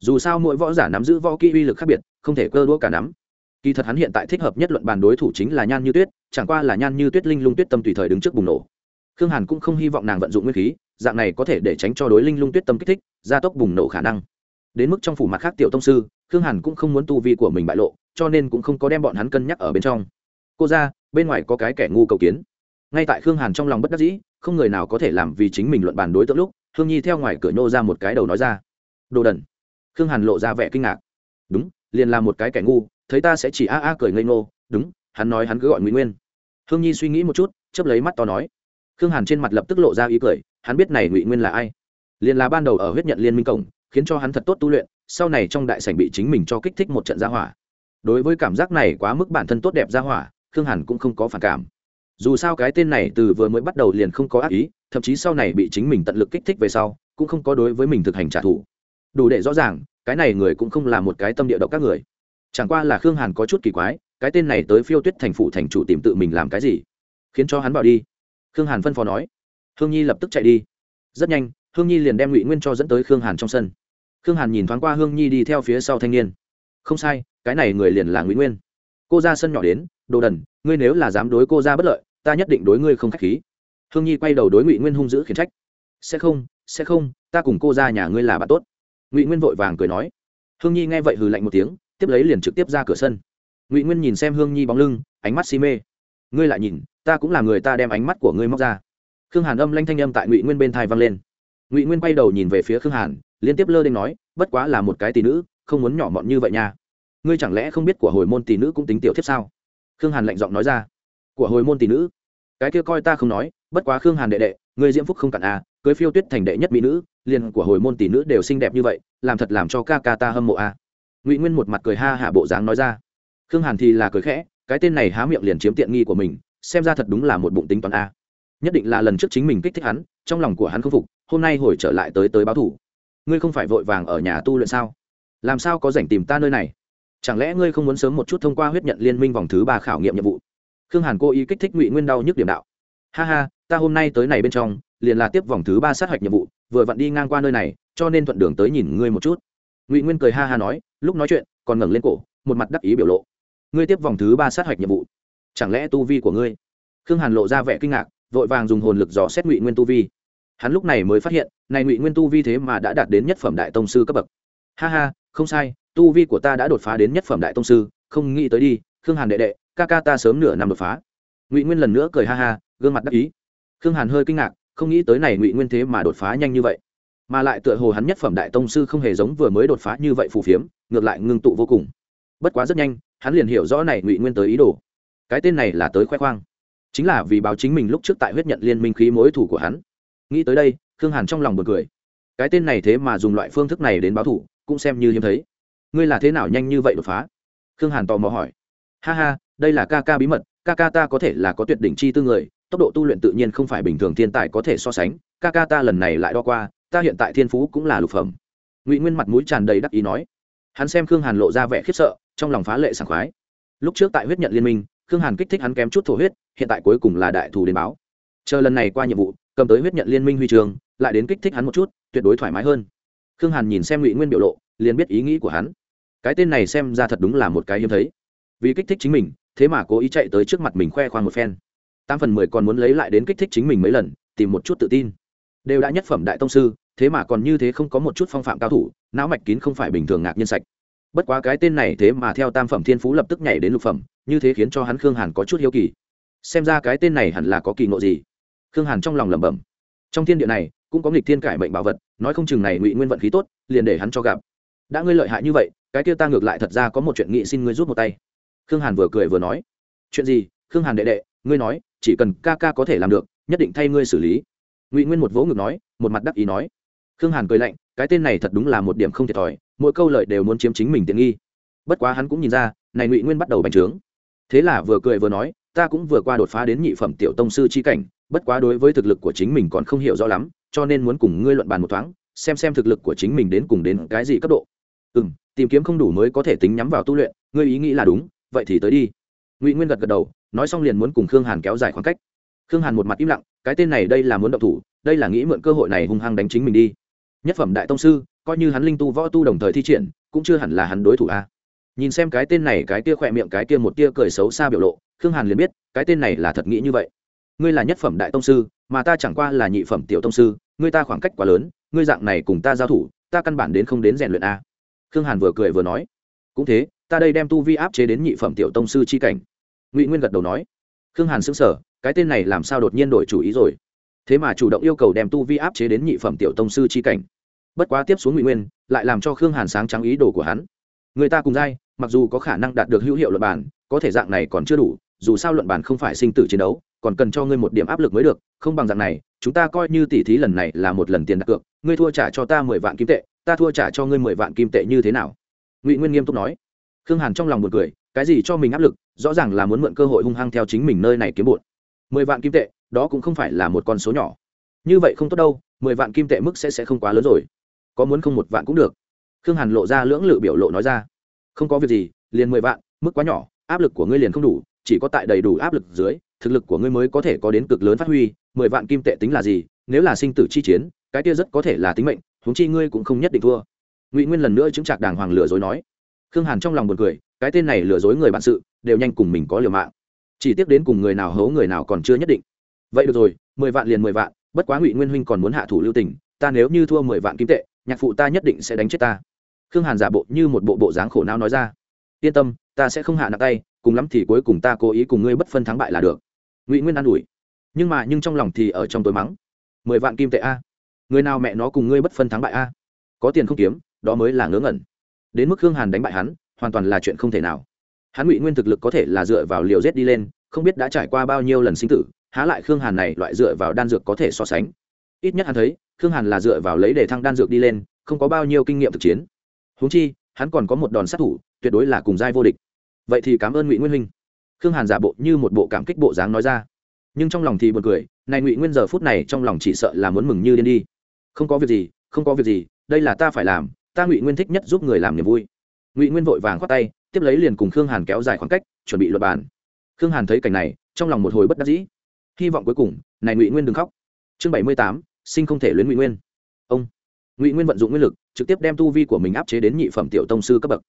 Dù sao mỗi võ giả nắm giữ võ kỹ uy lực khác biệt, không thể cơ đũa cả nắm. Kỳ thật hắn hiện tại thích hợp nhất luận bàn đối thủ chính là nhan như tuyết, chẳng qua là nhan như tuyết linh lung tuyết tâm tùy thời đứng trước bùng nổ. Khương hàn cũng không hy vọng nàng vận dụng nguyên khí, dạng này có thể để tránh cho đối linh lung tuyết tâm kích thích, gia tốc bùng nổ khả năng. Đến mức trong phủ mặt khác tiểu tông sư, khương hàn cũng không muốn tu vi của mình bại lộ cho nên cũng không có đem bọn hắn cân nhắc ở bên trong. Cô ra, bên ngoài có cái kẻ ngu cầu kiến. Ngay tại khương hàn trong lòng bất đắc dĩ, không người nào có thể làm vì chính mình luận bàn đối tượng lúc, hương nhi theo ngoài cửa nhô ra một cái đầu nói ra. Đồ đần. Khương hàn lộ ra vẻ kinh ngạc. Đúng, liền là một cái kẻ ngu, thấy ta sẽ chỉ a a cười ngây ngô. Đúng, hắn nói hắn cứ gọi ngụy nguyên. Hương nhi suy nghĩ một chút chấp lấy mắt to nói. Khương hàn trên mặt lập tức lộ ra ý cười, hắn biết này ngụy nguyên là ai. Liền là ban đầu ở huyết nhận liên minh cổng, khiến cho hắn thật tốt tu luyện, sau này trong đại sảnh bị chính mình cho kích thích một trận gia hỏa đối với cảm giác này quá mức bản thân tốt đẹp gia hỏa, khương hàn cũng không có phản cảm. Dù sao cái tên này từ vừa mới bắt đầu liền không có ác ý, thậm chí sau này bị chính mình tận lực kích thích về sau, cũng không có đối với mình thực hành trả thù. Đủ để rõ ràng, cái này người cũng không là một cái tâm địa độc các người. Chẳng qua là khương hàn có chút kỳ quái, cái tên này tới phiêu tuyết thành phụ thành chủ tìm tự mình làm cái gì? Khiến cho hắn bảo đi. Khương hàn phân phó nói. Hương nhi lập tức chạy đi. Rất nhanh, hương nhi liền đem ngụy nguyên cho dẫn tới khương hàn trong sân. Khương hàn nhìn thoáng qua hương nhi đi theo phía sau thanh niên. Không sai cái này người liền là ngụy nguyên. Cô ra sân nhỏ đến, đồ đần, ngươi nếu là dám đối cô ra bất lợi, ta nhất định đối ngươi không k h á c h khí. Hương nhi quay đầu đối ngụy nguyên hung dữ khiển trách. Sẽ không sẽ không, ta cùng cô ra nhà ngươi là bạn tốt. Ngụy nguyên vội vàng cười nói. Hương nhi nghe vậy hừ lạnh một tiếng, tiếp lấy liền trực tiếp ra cửa sân. Ngụy nguyên nhìn xem hương nhi bóng lưng, ánh mắt si mê. Ngươi lại nhìn, ta cũng là người ta đem ánh mắt của ngươi móc ra. Khương hàn âm lanh thanh âm tại ngụy nguyên bên thai vang lên. Ngụy nguyên quay đầu nhìn về phía khương hàn, liên tiếp lơ đ nói, bất quá là một cái tỷ nữ, không muốn nhỏ mọn như vậy nha ngươi chẳng lẽ không biết của hồi môn tỷ nữ cũng tính tiểu thiếp sao? Khương hàn lạnh giọng nói ra. Của hồi môn tỷ nữ? Cái kia coi ta không nói, bất quá khương hàn đệ đệ, ngươi diễm phúc không cản à cưới phiêu tuyết thành đệ nhất mỹ nữ, liền của hồi môn tỷ nữ đều xinh đẹp như vậy, làm thật làm cho ca ca ta hâm mộ à. Ngụy nguyên một mặt cười ha hạ bộ dáng nói ra. Khương hàn thì là cười khẽ, cái tên này há miệng liền chiếm tiện nghi của mình, xem ra thật đúng là một bụng tính toán a nhất định là lần trước chính mình kích thích hắn, trong lòng của hắn không phục, hôm nay hồi trở lại tới tới báo thủ. Ngươi không phải vội vàng ở nhà tu luyện sao? Làm sao có rảnh tìm ta nơi này? Chẳng lẽ ngươi không muốn sớm một chút thông qua huyết nhận liên minh vòng thứ ba khảo nghiệm nhiệm vụ? Khương hàn cố ý kích thích ngụy nguyên đau nhức điểm đạo. Ha ha, ta hôm nay tới này bên trong, liền là tiếp vòng thứ ba sát hạch nhiệm vụ, vừa vặn đi ngang qua nơi này, cho nên thuận đường tới nhìn ngươi một chút. Ngụy nguyên cười ha ha nói, lúc nói chuyện, còn ngẩng lên cổ, một mặt đắc ý biểu lộ. Ngươi tiếp vòng thứ ba sát hạch nhiệm vụ, chẳng lẽ tu vi của ngươi? Khương hàn lộ ra vẻ kinh ngạc, vội vàng dùng hồn lực dò xét ngụy nguyên tu vi. Hắn lúc này mới phát hiện, này ngụy nguyên tu vi thế mà đã đạt đến nhất phẩm đại tông sư cấp bậc. Ha ha, không sai tu vi của ta đã đột phá đến nhất phẩm đại tông sư, không nghĩ tới đi, khương hàn đệ đệ, ca ca ta sớm nửa năm đột phá. Ngụy nguyên lần nữa cười ha ha, gương mặt đắc ý. Khương hàn hơi kinh ngạc, không nghĩ tới này ngụy nguyên thế mà đột phá nhanh như vậy. Mà lại tựa hồ hắn nhất phẩm đại tông sư không hề giống vừa mới đột phá như vậy phù phiếm, ngược lại ngưng tụ vô cùng. Bất quá rất nhanh, hắn liền hiểu rõ này ngụy nguyên tới ý đồ. Cái tên này là tới khoe khoang. Chính là vì báo chính mình lúc trước tại huyết nhận liên minh khí mối thủ của hắn. Nghĩ tới đây, khương hàn trong lòng bật cười. Cái tên này thế mà dùng loại phương thức này đến báo thủ, cũng xem như hiếm thấy ngươi là thế nào nhanh như vậy đột phá? Khương hàn tò mò hỏi. Ha ha, đây là ca ca bí mật, ca ca ta có thể là có tuyệt đỉnh chi tư người, tốc độ tu luyện tự nhiên không phải bình thường thiên tài có thể so sánh, ca ca ta lần này lại đo qua, ta hiện tại thiên phú cũng là lục phẩm. Ngụy nguyên mặt mũi tràn đầy đắc ý nói. Hắn xem khương hàn lộ ra vẻ khiếp sợ, trong lòng phá lệ sảng khoái. Lúc trước tại huyết nhận liên minh, khương hàn kích thích hắn kém chút thổ huyết, hiện tại cuối cùng là đại thù đến báo. Chờ lần này qua nhiệm vụ, cầm tới huyết nhận liên minh huy trường lại đến kích thích hắn một chút, tuyệt đối thoải mái hơn. Khương hàn nhìn xem ngụy nguyên biểu lộ, liền biết ý nghĩ của hắn cái tên này xem ra thật đúng là một cái hiếm thấy. Vì kích thích chính mình, thế mà cố ý chạy tới trước mặt mình khoe khoang một phen. Tám phần mười còn muốn lấy lại đến kích thích chính mình mấy lần, tìm một chút tự tin. Đều đã nhất phẩm đại tông sư, thế mà còn như thế không có một chút phong phạm cao thủ, não mạch kín không phải bình thường ngạc nhiên sạch. Bất quá cái tên này thế mà theo tam phẩm thiên phú lập tức nhảy đến lục phẩm, như thế khiến cho hắn khương hàn có chút hiếu kỳ. Xem ra cái tên này hẳn là có kỳ ngộ gì? Khương hàn trong lòng lẩm bẩm. Trong thiên địa này, cũng có nghịch thiên cải mệnh bảo vật, nói không chừng này ngụy nguyên vận khí tốt, liền để hắn cho gặp. Đã ngươi lợi hại như vậy cái kia ta ngược lại thật ra có một chuyện nghị xin ngươi rút một tay. Khương hàn vừa cười vừa nói, chuyện gì? Khương hàn đệ đệ, ngươi nói, chỉ cần ca ca có thể làm được, nhất định thay ngươi xử lý. Ngụy nguyên một vỗ ngực nói, một mặt đắc ý nói. Khương hàn cười lạnh, cái tên này thật đúng là một điểm không thiệt thòi, mỗi câu lời đều muốn chiếm chính mình tiện nghi. Bất quá hắn cũng nhìn ra, này ngụy nguyên bắt đầu bành trướng. Thế là vừa cười vừa nói, ta cũng vừa qua đột phá đến nhị phẩm tiểu tông sư chi cảnh, bất quá đối với thực lực của chính mình còn không hiểu rõ lắm, cho nên muốn cùng ngươi luận bàn một thoáng, xem xem thực lực của chính mình đến cùng đến cái gì cấp độ. Ừ m tìm kiếm không đủ mới có thể tính nhắm vào tu luyện, ngươi ý nghĩ là đúng, vậy thì tới đi. Ngụy nguyên gật gật đầu, nói xong liền muốn cùng khương hàn kéo dài khoảng cách. Khương hàn một mặt im lặng, cái tên này đây là muốn động thủ, đây là nghĩ mượn cơ hội này hung hăng đánh chính mình đi. Nhất phẩm đại tông sư, coi như hắn linh tu võ tu đồng thời thi triển, cũng chưa hẳn là hắn đối thủ a. Nhìn xem cái tên này, cái tia khỏe miệng, cái tia một tia cười xấu xa biểu lộ, khương hàn liền biết, cái tên này là thật nghĩ như vậy. Ngươi là nhất phẩm đại tông sư, mà ta chẳng qua là nhị phẩm tiểu tông sư, ngươi ta khoảng cách quá lớn, ngươi dạng này cùng ta giao thủ, ta căn bản đến không đến rèn luyện a khương hàn vừa cười vừa nói, cũng thế, ta đây đem tu vi áp chế đến nhị phẩm tiểu tông sư chi cảnh. Ngụy nguyên gật đầu nói. Khương hàn xứng sở cái tên này làm sao đột nhiên đổi chủ ý rồi? Thế mà chủ động yêu cầu đem tu vi áp chế đến nhị phẩm tiểu tông sư chi cảnh. Bất quá tiếp xuống ngụy nguyên, lại làm cho khương hàn sáng trắng ý đồ của hắn. Người ta cùng dai mặc dù có khả năng đạt được hữu hiệu luận bản có thể dạng này còn chưa đủ, dù sao luận bản không phải sinh tử chiến đấu, còn cần cho ngươi một điểm áp lực mới được, không bằng dạng này, chúng ta coi như tỉ thí lần này là một lần tiền đặt cược, ngươi thua trả cho ta mười vạn kim tệ ta thua trả cho ngươi mười vạn kim tệ như thế nào? Ngụy nguyên nghiêm túc nói. Khương hàn trong lòng một cười, cái gì cho mình áp lực, rõ ràng là muốn mượn cơ hội hung hăng theo chính mình nơi này kiếm bụn mười vạn kim tệ, đó cũng không phải là một con số nhỏ. Như vậy không tốt đâu, mười vạn kim tệ mức sẽ sẽ không quá lớn rồi. Có muốn không một vạn cũng được. Khương hàn lộ ra lưỡng lự biểu lộ nói ra. Không có việc gì, liền mười vạn, mức quá nhỏ, áp lực của ngươi liền không đủ, chỉ có tại đầy đủ áp lực dưới, thực lực của ngươi mới có thể có đến cực lớn phát huy, mười vạn kim tệ tính là gì, nếu là sinh tử chi chiến, cái kia rất có thể là tính mệnh huống chi ngươi cũng không nhất định thua. Ngụy nguyên lần nữa chứng trạc đàng hoàng lừa dối nói. Khương hàn trong lòng buồn cười, cái tên này lừa dối người bạn sự, đều nhanh cùng mình có liều mạng. Chỉ tiếp đến cùng người nào hấu người nào còn chưa nhất định. Vậy được rồi, mười vạn liền mười vạn, bất quá ngụy nguyên huynh còn muốn hạ thủ lưu tình, ta nếu như thua mười vạn kim tệ, nhạc phụ ta nhất định sẽ đánh chết ta. Khương hàn giả bộ như một bộ bộ dáng khổ não nói ra. Yên tâm, ta sẽ không hạ nặng tay, cùng lắm thì cuối cùng ta cố ý cùng ngươi bất phân thắng bại là được. Ngụy nguyên an ủi. Nhưng mà, nhưng trong lòng thì ở trong tối mắng. Mười vạn kim tệ a người nào mẹ nó cùng ngươi bất phân thắng bại a? Có tiền không kiếm, đó mới là ngớ ngẩn. Đến mức khương hàn đánh bại hắn, hoàn toàn là chuyện không thể nào. Hắn ngụy nguyên thực lực có thể là dựa vào liều rết đi lên, không biết đã trải qua bao nhiêu lần sinh tử, há lại khương hàn này loại dựa vào đan dược có thể so sánh. Ít nhất hắn thấy, khương hàn là dựa vào lấy để thăng đan dược đi lên, không có bao nhiêu kinh nghiệm thực chiến. Húng chi, hắn còn có một đòn sát thủ, tuyệt đối là cùng giai vô địch. Vậy thì cảm ơn ngụy nguyên huynh. Khương hàn giả bộ như một bộ cảm kích bộ dáng nói ra. Nhưng trong lòng thì b u ồ n cười, này ngụy nguyên giờ phút này trong lòng chỉ sợ là muốn mừng như điên đi không có việc gì, không có việc gì, đây là ta phải làm, ta ngụy nguyên thích nhất giúp người làm niềm vui. Ngụy nguyên vội vàng khoát tay, tiếp lấy liền cùng khương hàn kéo dài khoảng cách, chuẩn bị luật bàn. Khương hàn thấy cảnh này, trong lòng một hồi bất đắc dĩ. Hy vọng cuối cùng, này ngụy nguyên đừng khóc. Chương bảy mươi tám, sinh không thể luyến ngụy nguyên. Ông. Ngụy nguyên vận dụng nguyên lực, trực tiếp đem tu vi của mình áp chế đến nhị phẩm tiểu tông sư cấp bậc.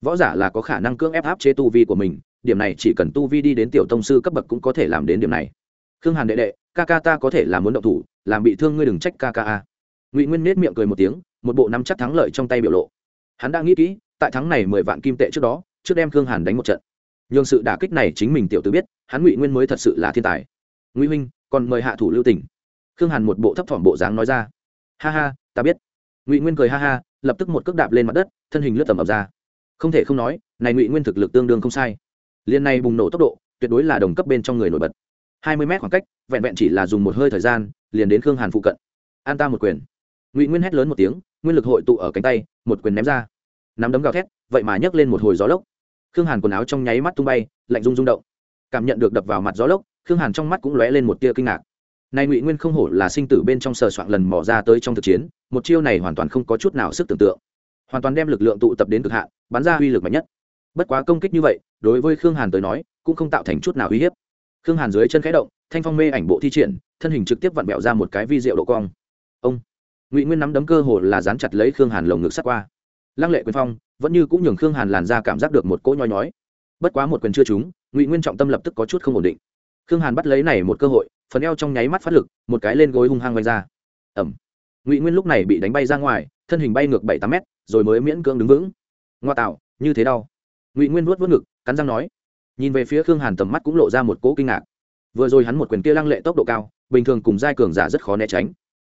Võ giả là có khả năng cưỡng ép áp chế tu vi của mình, điểm này chỉ cần tu vi đi đến tiểu tông sư cấp bậc cũng có thể làm đến điểm này. Khương hàn đệ đệ, ca ca ta có thể là muốn động thủ, làm bị thương ngươi đừng trách ca ca a ngụy nguyên nết miệng cười một tiếng một bộ nắm chắc thắng lợi trong tay biểu lộ hắn đã nghĩ kỹ tại thắng này mười vạn kim tệ trước đó trước đem khương hàn đánh một trận nhường sự đả kích này chính mình tiểu tử biết hắn ngụy nguyên mới thật sự là thiên tài ngụy huynh còn mời hạ thủ lưu tỉnh khương hàn một bộ thấp thỏm bộ dáng nói ra ha ha ta biết ngụy nguyên cười ha ha lập tức một cước đạp lên mặt đất thân hình lướt tầm ập ra không thể không nói này ngụy nguyên thực lực tương đương không sai liên này bùng nổ tốc độ tuyệt đối là đồng cấp bên trong người nổi bật hai mươi mét khoảng cách vẹn vẹn chỉ là dùng một hơi thời gian liền đến khương hàn phụ cận an ta một quyền ngụy nguyên hét lớn một tiếng nguyên lực hội tụ ở cánh tay một quyền ném ra nắm đấm gào thét vậy mà nhấc lên một hồi gió lốc khương hàn quần áo trong nháy mắt tung bay lạnh rung rung động cảm nhận được đập vào mặt gió lốc khương hàn trong mắt cũng lóe lên một tia kinh ngạc này ngụy nguyên không hổ là sinh tử bên trong sờ soạn lần mò ra tới trong thực chiến một chiêu này hoàn toàn không có chút nào sức tưởng tượng hoàn toàn đem lực lượng tụ tập đến cực hạn bắn ra uy lực mạnh nhất bất quá công kích như vậy đối với khương hàn tới nói cũng không tạo thành chút nào uy hiếp khương hàn dưới chân khẽ động thanh phong mê ảnh bộ thi triển thân hình trực tiếp vặn bẹo ra một cái vi rượu độ cong ngụy nguyên nắm đấm cơ hồ là dán chặt lấy khương hàn lồng ngực sắt qua lăng lệ quyền phong vẫn như cũng nhường khương hàn làn ra cảm giác được một cỗ nhói nhói bất quá một quyền chưa trúng ngụy nguyên trọng tâm lập tức có chút không ổn định khương hàn bắt lấy này một cơ hội phần eo trong nháy mắt phát lực một cái lên gối hung hăng vanh ra ẩm ngụy nguyên lúc này bị đánh bay ra ngoài thân hình bay ngược bảy tám mét rồi mới miễn cưỡng đứng vững ngoa tạo như thế đau ngụy nguyên vuốt vớt ngực cắn răng nói nhìn về phía khương hàn tầm mắt cũng lộ ra một cỗ kinh ngạc vừa rồi hắn một quyền kia lăng lệ tốc độ cao bình thường cùng giai cường giả rất khó né tránh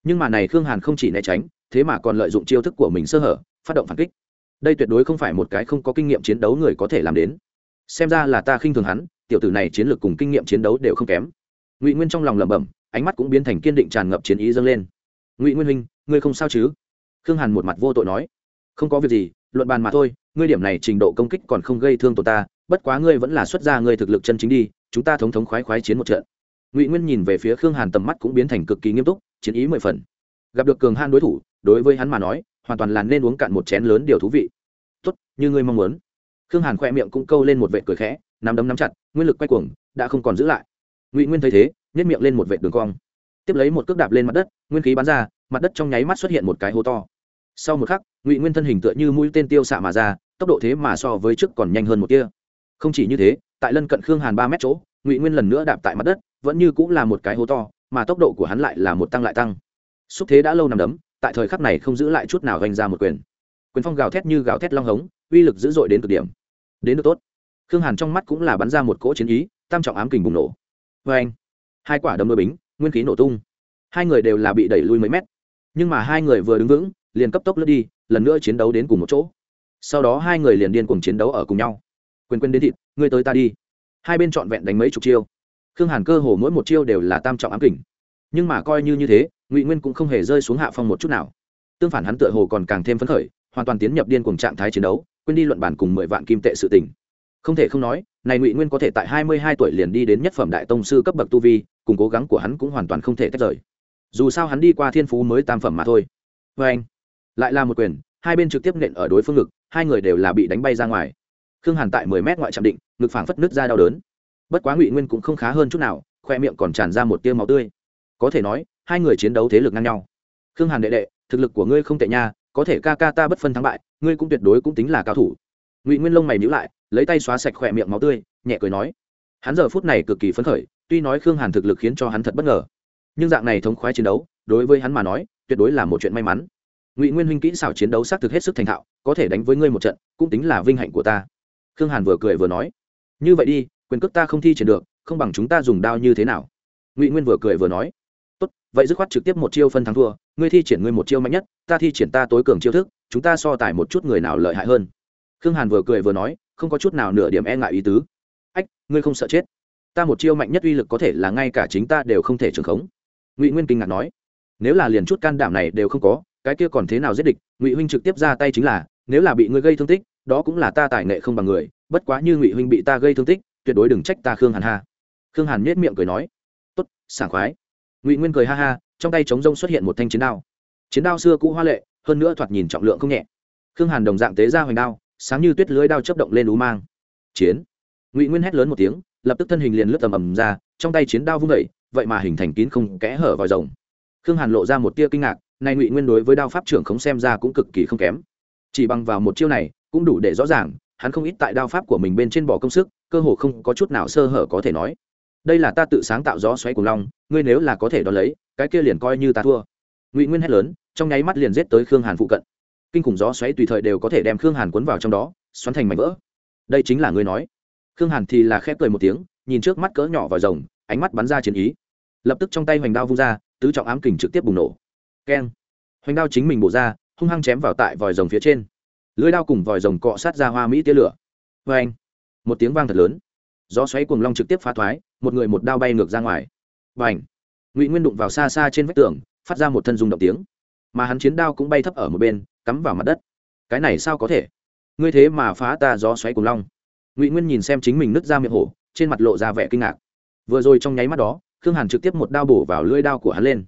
nhưng mà này khương hàn không chỉ né tránh, thế mà còn lợi dụng chiêu thức của mình sơ hở, phát động phản kích. Đây tuyệt đối không phải một cái không có kinh nghiệm chiến đấu người có thể làm đến. Xem ra là ta khinh thường hắn, tiểu tử này chiến lược cùng kinh nghiệm chiến đấu đều không kém. Ngụy nguyên trong lòng lẩm bẩm, ánh mắt cũng biến thành kiên định tràn ngập chiến ý dâng lên. Ngụy nguyên huynh, ngươi không sao chứ? Khương hàn một mặt vô tội nói. Không có việc gì, luận bàn mà thôi, ngươi điểm này trình độ công kích còn không gây thương tổn ta, bất quá ngươi vẫn là xuất gia ngươi thực lực chân chính đi, chúng ta thống thống khoái khoái chiến một trận. Ngụy nguyên nhìn về phía khương hàn tầm mắt cũng biến thành cực kỳ nghiêm túc chiến ý mười phần. Gặp được cường han đối thủ, đối với hắn mà nói, hoàn toàn là nên uống cạn một chén lớn điều thú vị. Tốt, như ngươi mong muốn. Khương hàn khoe miệng cũng câu lên một vệ cười khẽ, nắm đấm nắm chặt, nguyên lực quay cuồng, đã không còn giữ lại. Ngụy nguyên thấy thế nhét miệng lên một vệ đường cong. Tiếp lấy một cước đạp lên mặt đất, nguyên khí bắn ra, mặt đất trong nháy mắt xuất hiện một cái hố to. Sau một khắc, ngụy nguyên thân hình tựa như mũi tên tiêu xạ mà ra, tốc độ thế mà so với trước còn nhanh hơn một kia không chỉ như thế, tại lân cận khương hàn ba mét chỗ, ngụy nguyên lần nữa đạp tại mặt đất, vẫn như cũng là một cái hố to mà tốc độ của hắn lại là một tăng lại tăng. Xúc thế đã lâu nằm đấm, tại thời khắc này không giữ lại chút nào ganh ra một quyền. Quyền phong gào thét như gào thét long hống, uy lực dữ dội đến cực điểm. Đến được tốt. Khương hàn trong mắt cũng là bắn ra một cỗ chiến ý, tam trọng ám kình bùng nổ. Vê anh hai quả đấm đôi bính, nguyên khí nổ tung. Hai người đều là bị đẩy lui mấy mét. Nhưng mà hai người vừa đứng vững, liền cấp tốc lướt đi, lần nữa chiến đấu đến cùng một chỗ. Sau đó hai người liền điên cùng chiến đấu ở cùng nhau. Quyền quên đến thịt, ngươi tới ta đi. Hai bên trọn vẹn đánh mấy chục chiêu khương hàn cơ hồ mỗi một chiêu đều là tam trọng ám kình. Nhưng mà coi như như thế, ngụy nguyên cũng không hề rơi xuống hạ phong một chút nào. Tương phản hắn tựa hồ còn càng thêm phấn khởi, hoàn toàn tiến nhập điên cùng trạng thái chiến đấu, quên đi luận bản cùng mười vạn kim tệ sự tình. Không thể không nói, này ngụy nguyên có thể tại hai mươi hai tuổi liền đi đến nhất phẩm đại tông sư cấp bậc tu vi, cùng cố gắng của hắn cũng hoàn toàn không thể tách rời. Dù sao hắn đi qua thiên phú mới tam phẩm mà thôi. Vê anh, lại là một quyền, hai bên trực tiếp nện ở đối phương ngực, hai người đều là bị đánh bay ra ngoài. Khương hàn tại mười mét ngoại trạm định, ngực phảng phất nứt ra đau đớn bất quá ngụy nguyên cũng không khá hơn chút nào, khoe miệng còn tràn ra một tiêu máu tươi. Có thể nói, hai người chiến đấu thế lực ngang nhau. Khương hàn đệ đệ, thực lực của ngươi không tệ nha, có thể ca ca ta bất phân thắng bại, ngươi cũng tuyệt đối cũng tính là cao thủ. Ngụy nguyên lông mày nhữ lại, lấy tay xóa sạch khỏe miệng máu tươi, nhẹ cười nói. Hắn giờ phút này cực kỳ phấn khởi, tuy nói khương hàn thực lực khiến cho hắn thật bất ngờ, nhưng dạng này thống khoái chiến đấu, đối với hắn mà nói, tuyệt đối là một chuyện may mắn. Ngụy nguyên huynh kỹ xảo chiến đấu xác thực hết sức thành thạo, có thể đánh với ngươi một trận, cũng tính là vinh hạnh của ta. Khương hàn vừa cười vừa nói. Như vậy đi quyền cước ta không thi triển được, không bằng chúng ta dùng đao như thế nào? Ngụy nguyên vừa cười vừa nói. Tốt, vậy dứt khoát trực tiếp một chiêu phân thắng thua, ngươi thi triển ngươi một chiêu mạnh nhất, ta thi triển ta tối cường chiêu thức, chúng ta so tài một chút người nào lợi hại hơn. Khương hàn vừa cười vừa nói, không có chút nào nửa điểm e ngại ý tứ. Ách, ngươi không sợ chết? Ta một chiêu mạnh nhất uy lực có thể là ngay cả chính ta đều không thể trưởng khống. Ngụy nguyên kinh ngạc nói. Nếu là liền chút can đảm này đều không có, cái kia còn thế nào giết địch? Ngụy huynh trực tiếp ra tay chính là, nếu là bị ngươi gây thương tích, đó cũng là ta tài nghệ không bằng người, bất quá như ngụy huynh bị ta gây thương tích tuyệt đối đừng trách ta khương hàn ha. Khương hàn nhếch miệng cười nói, tốt, sảng khoái. Ngụy nguyên cười ha ha, trong tay chống rông xuất hiện một thanh chiến đao. Chiến đao xưa cũ hoa lệ, hơn nữa thoạt nhìn trọng lượng không nhẹ. Khương hàn đồng dạng tế ra hoành đao, sáng như tuyết lưới đao chấp động lên ú mang. Chiến. Ngụy nguyên hét lớn một tiếng, lập tức thân hình liền lướt tầm ầm ra, trong tay chiến đao vung vẩy vậy mà hình thành kín không kẽ hở vòi rồng. Khương hàn lộ ra một tia kinh ngạc, nay ngụy nguyên đối với đao pháp trưởng không xem ra cũng cực kỳ không kém. Chỉ bằng vào một chiêu này, cũng đủ để rõ ràng hắn không ít tại đao pháp của mình bên trên bỏ công sức, cơ hồ không có chút nào sơ hở có thể nói. Đây là ta tự sáng tạo gió xoáy cùng long, ngươi nếu là có thể đón lấy, cái kia liền coi như ta thua. Ngụy nguyên hét lớn, trong nháy mắt liền giết tới khương hàn phụ cận. Kinh khủng gió xoáy tùy thời đều có thể đem khương hàn cuốn vào trong đó, xoắn thành mảnh vỡ. Đây chính là ngươi nói. Khương hàn thì là khép cười một tiếng, nhìn trước mắt cỡ nhỏ vào rồng, ánh mắt bắn ra chiến ý. Lập tức trong tay hoành đao vung ra, tứ trọng ám kình trực tiếp bùng nổ. Keng. Hoành đao chính mình bổ ra, hung hăng chém vào tại vòi rồng phía trên lưới đao cùng vòi rồng cọ sát ra hoa mỹ tia lửa. Vê anh, một tiếng vang thật lớn. Gió xoáy cùng long trực tiếp phá thoái, một người một đao bay ngược ra ngoài. Và ảnh ngụy nguyên đụng vào xa xa trên vách tường, phát ra một thân dùng động tiếng. Mà hắn chiến đao cũng bay thấp ở một bên, cắm vào mặt đất. Cái này sao có thể? Ngươi thế mà phá ta gió xoáy cùng long. Ngụy nguyên nhìn xem chính mình nứt ra miệng hổ, trên mặt lộ ra vẻ kinh ngạc. Vừa rồi trong nháy mắt đó, khương hàn trực tiếp một đao bổ vào lưỡi đao của hắn lên.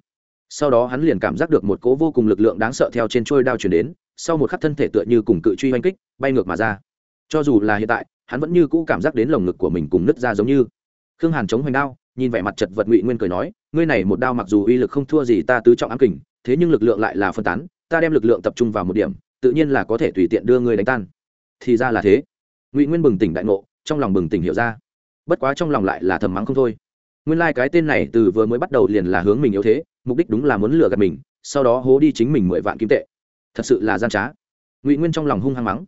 Sau đó hắn liền cảm giác được một cố vô cùng lực lượng đáng sợ theo trên trôi đao chuyển đến sau một khắc thân thể tựa như cùng cự truy oanh kích, bay ngược mà ra. Cho dù là hiện tại, hắn vẫn như cũ cảm giác đến lồng ngực của mình cùng nứt ra giống như. Khương hàn chống hoành đao, nhìn vẻ mặt chật vật ngụy nguyên cười nói, ngươi này một đao mặc dù uy lực không thua gì ta tứ trọng ám kình, thế nhưng lực lượng lại là phân tán, ta đem lực lượng tập trung vào một điểm, tự nhiên là có thể tùy tiện đưa ngươi đánh tan. Thì ra là thế. Ngụy nguyên bừng tỉnh đại ngộ, trong lòng bừng tỉnh hiểu ra. Bất quá trong lòng lại là thầm mắng không thôi. Nguyên lai、like、cái tên này từ vừa mới bắt đầu liền là hướng mình yếu thế, mục đích đúng là muốn lừa gạt mình, sau đó hố đi chính mình mười vạn kim tệ thật sự là gian trá. Ngụy nguyên trong lòng hung hăng mắng.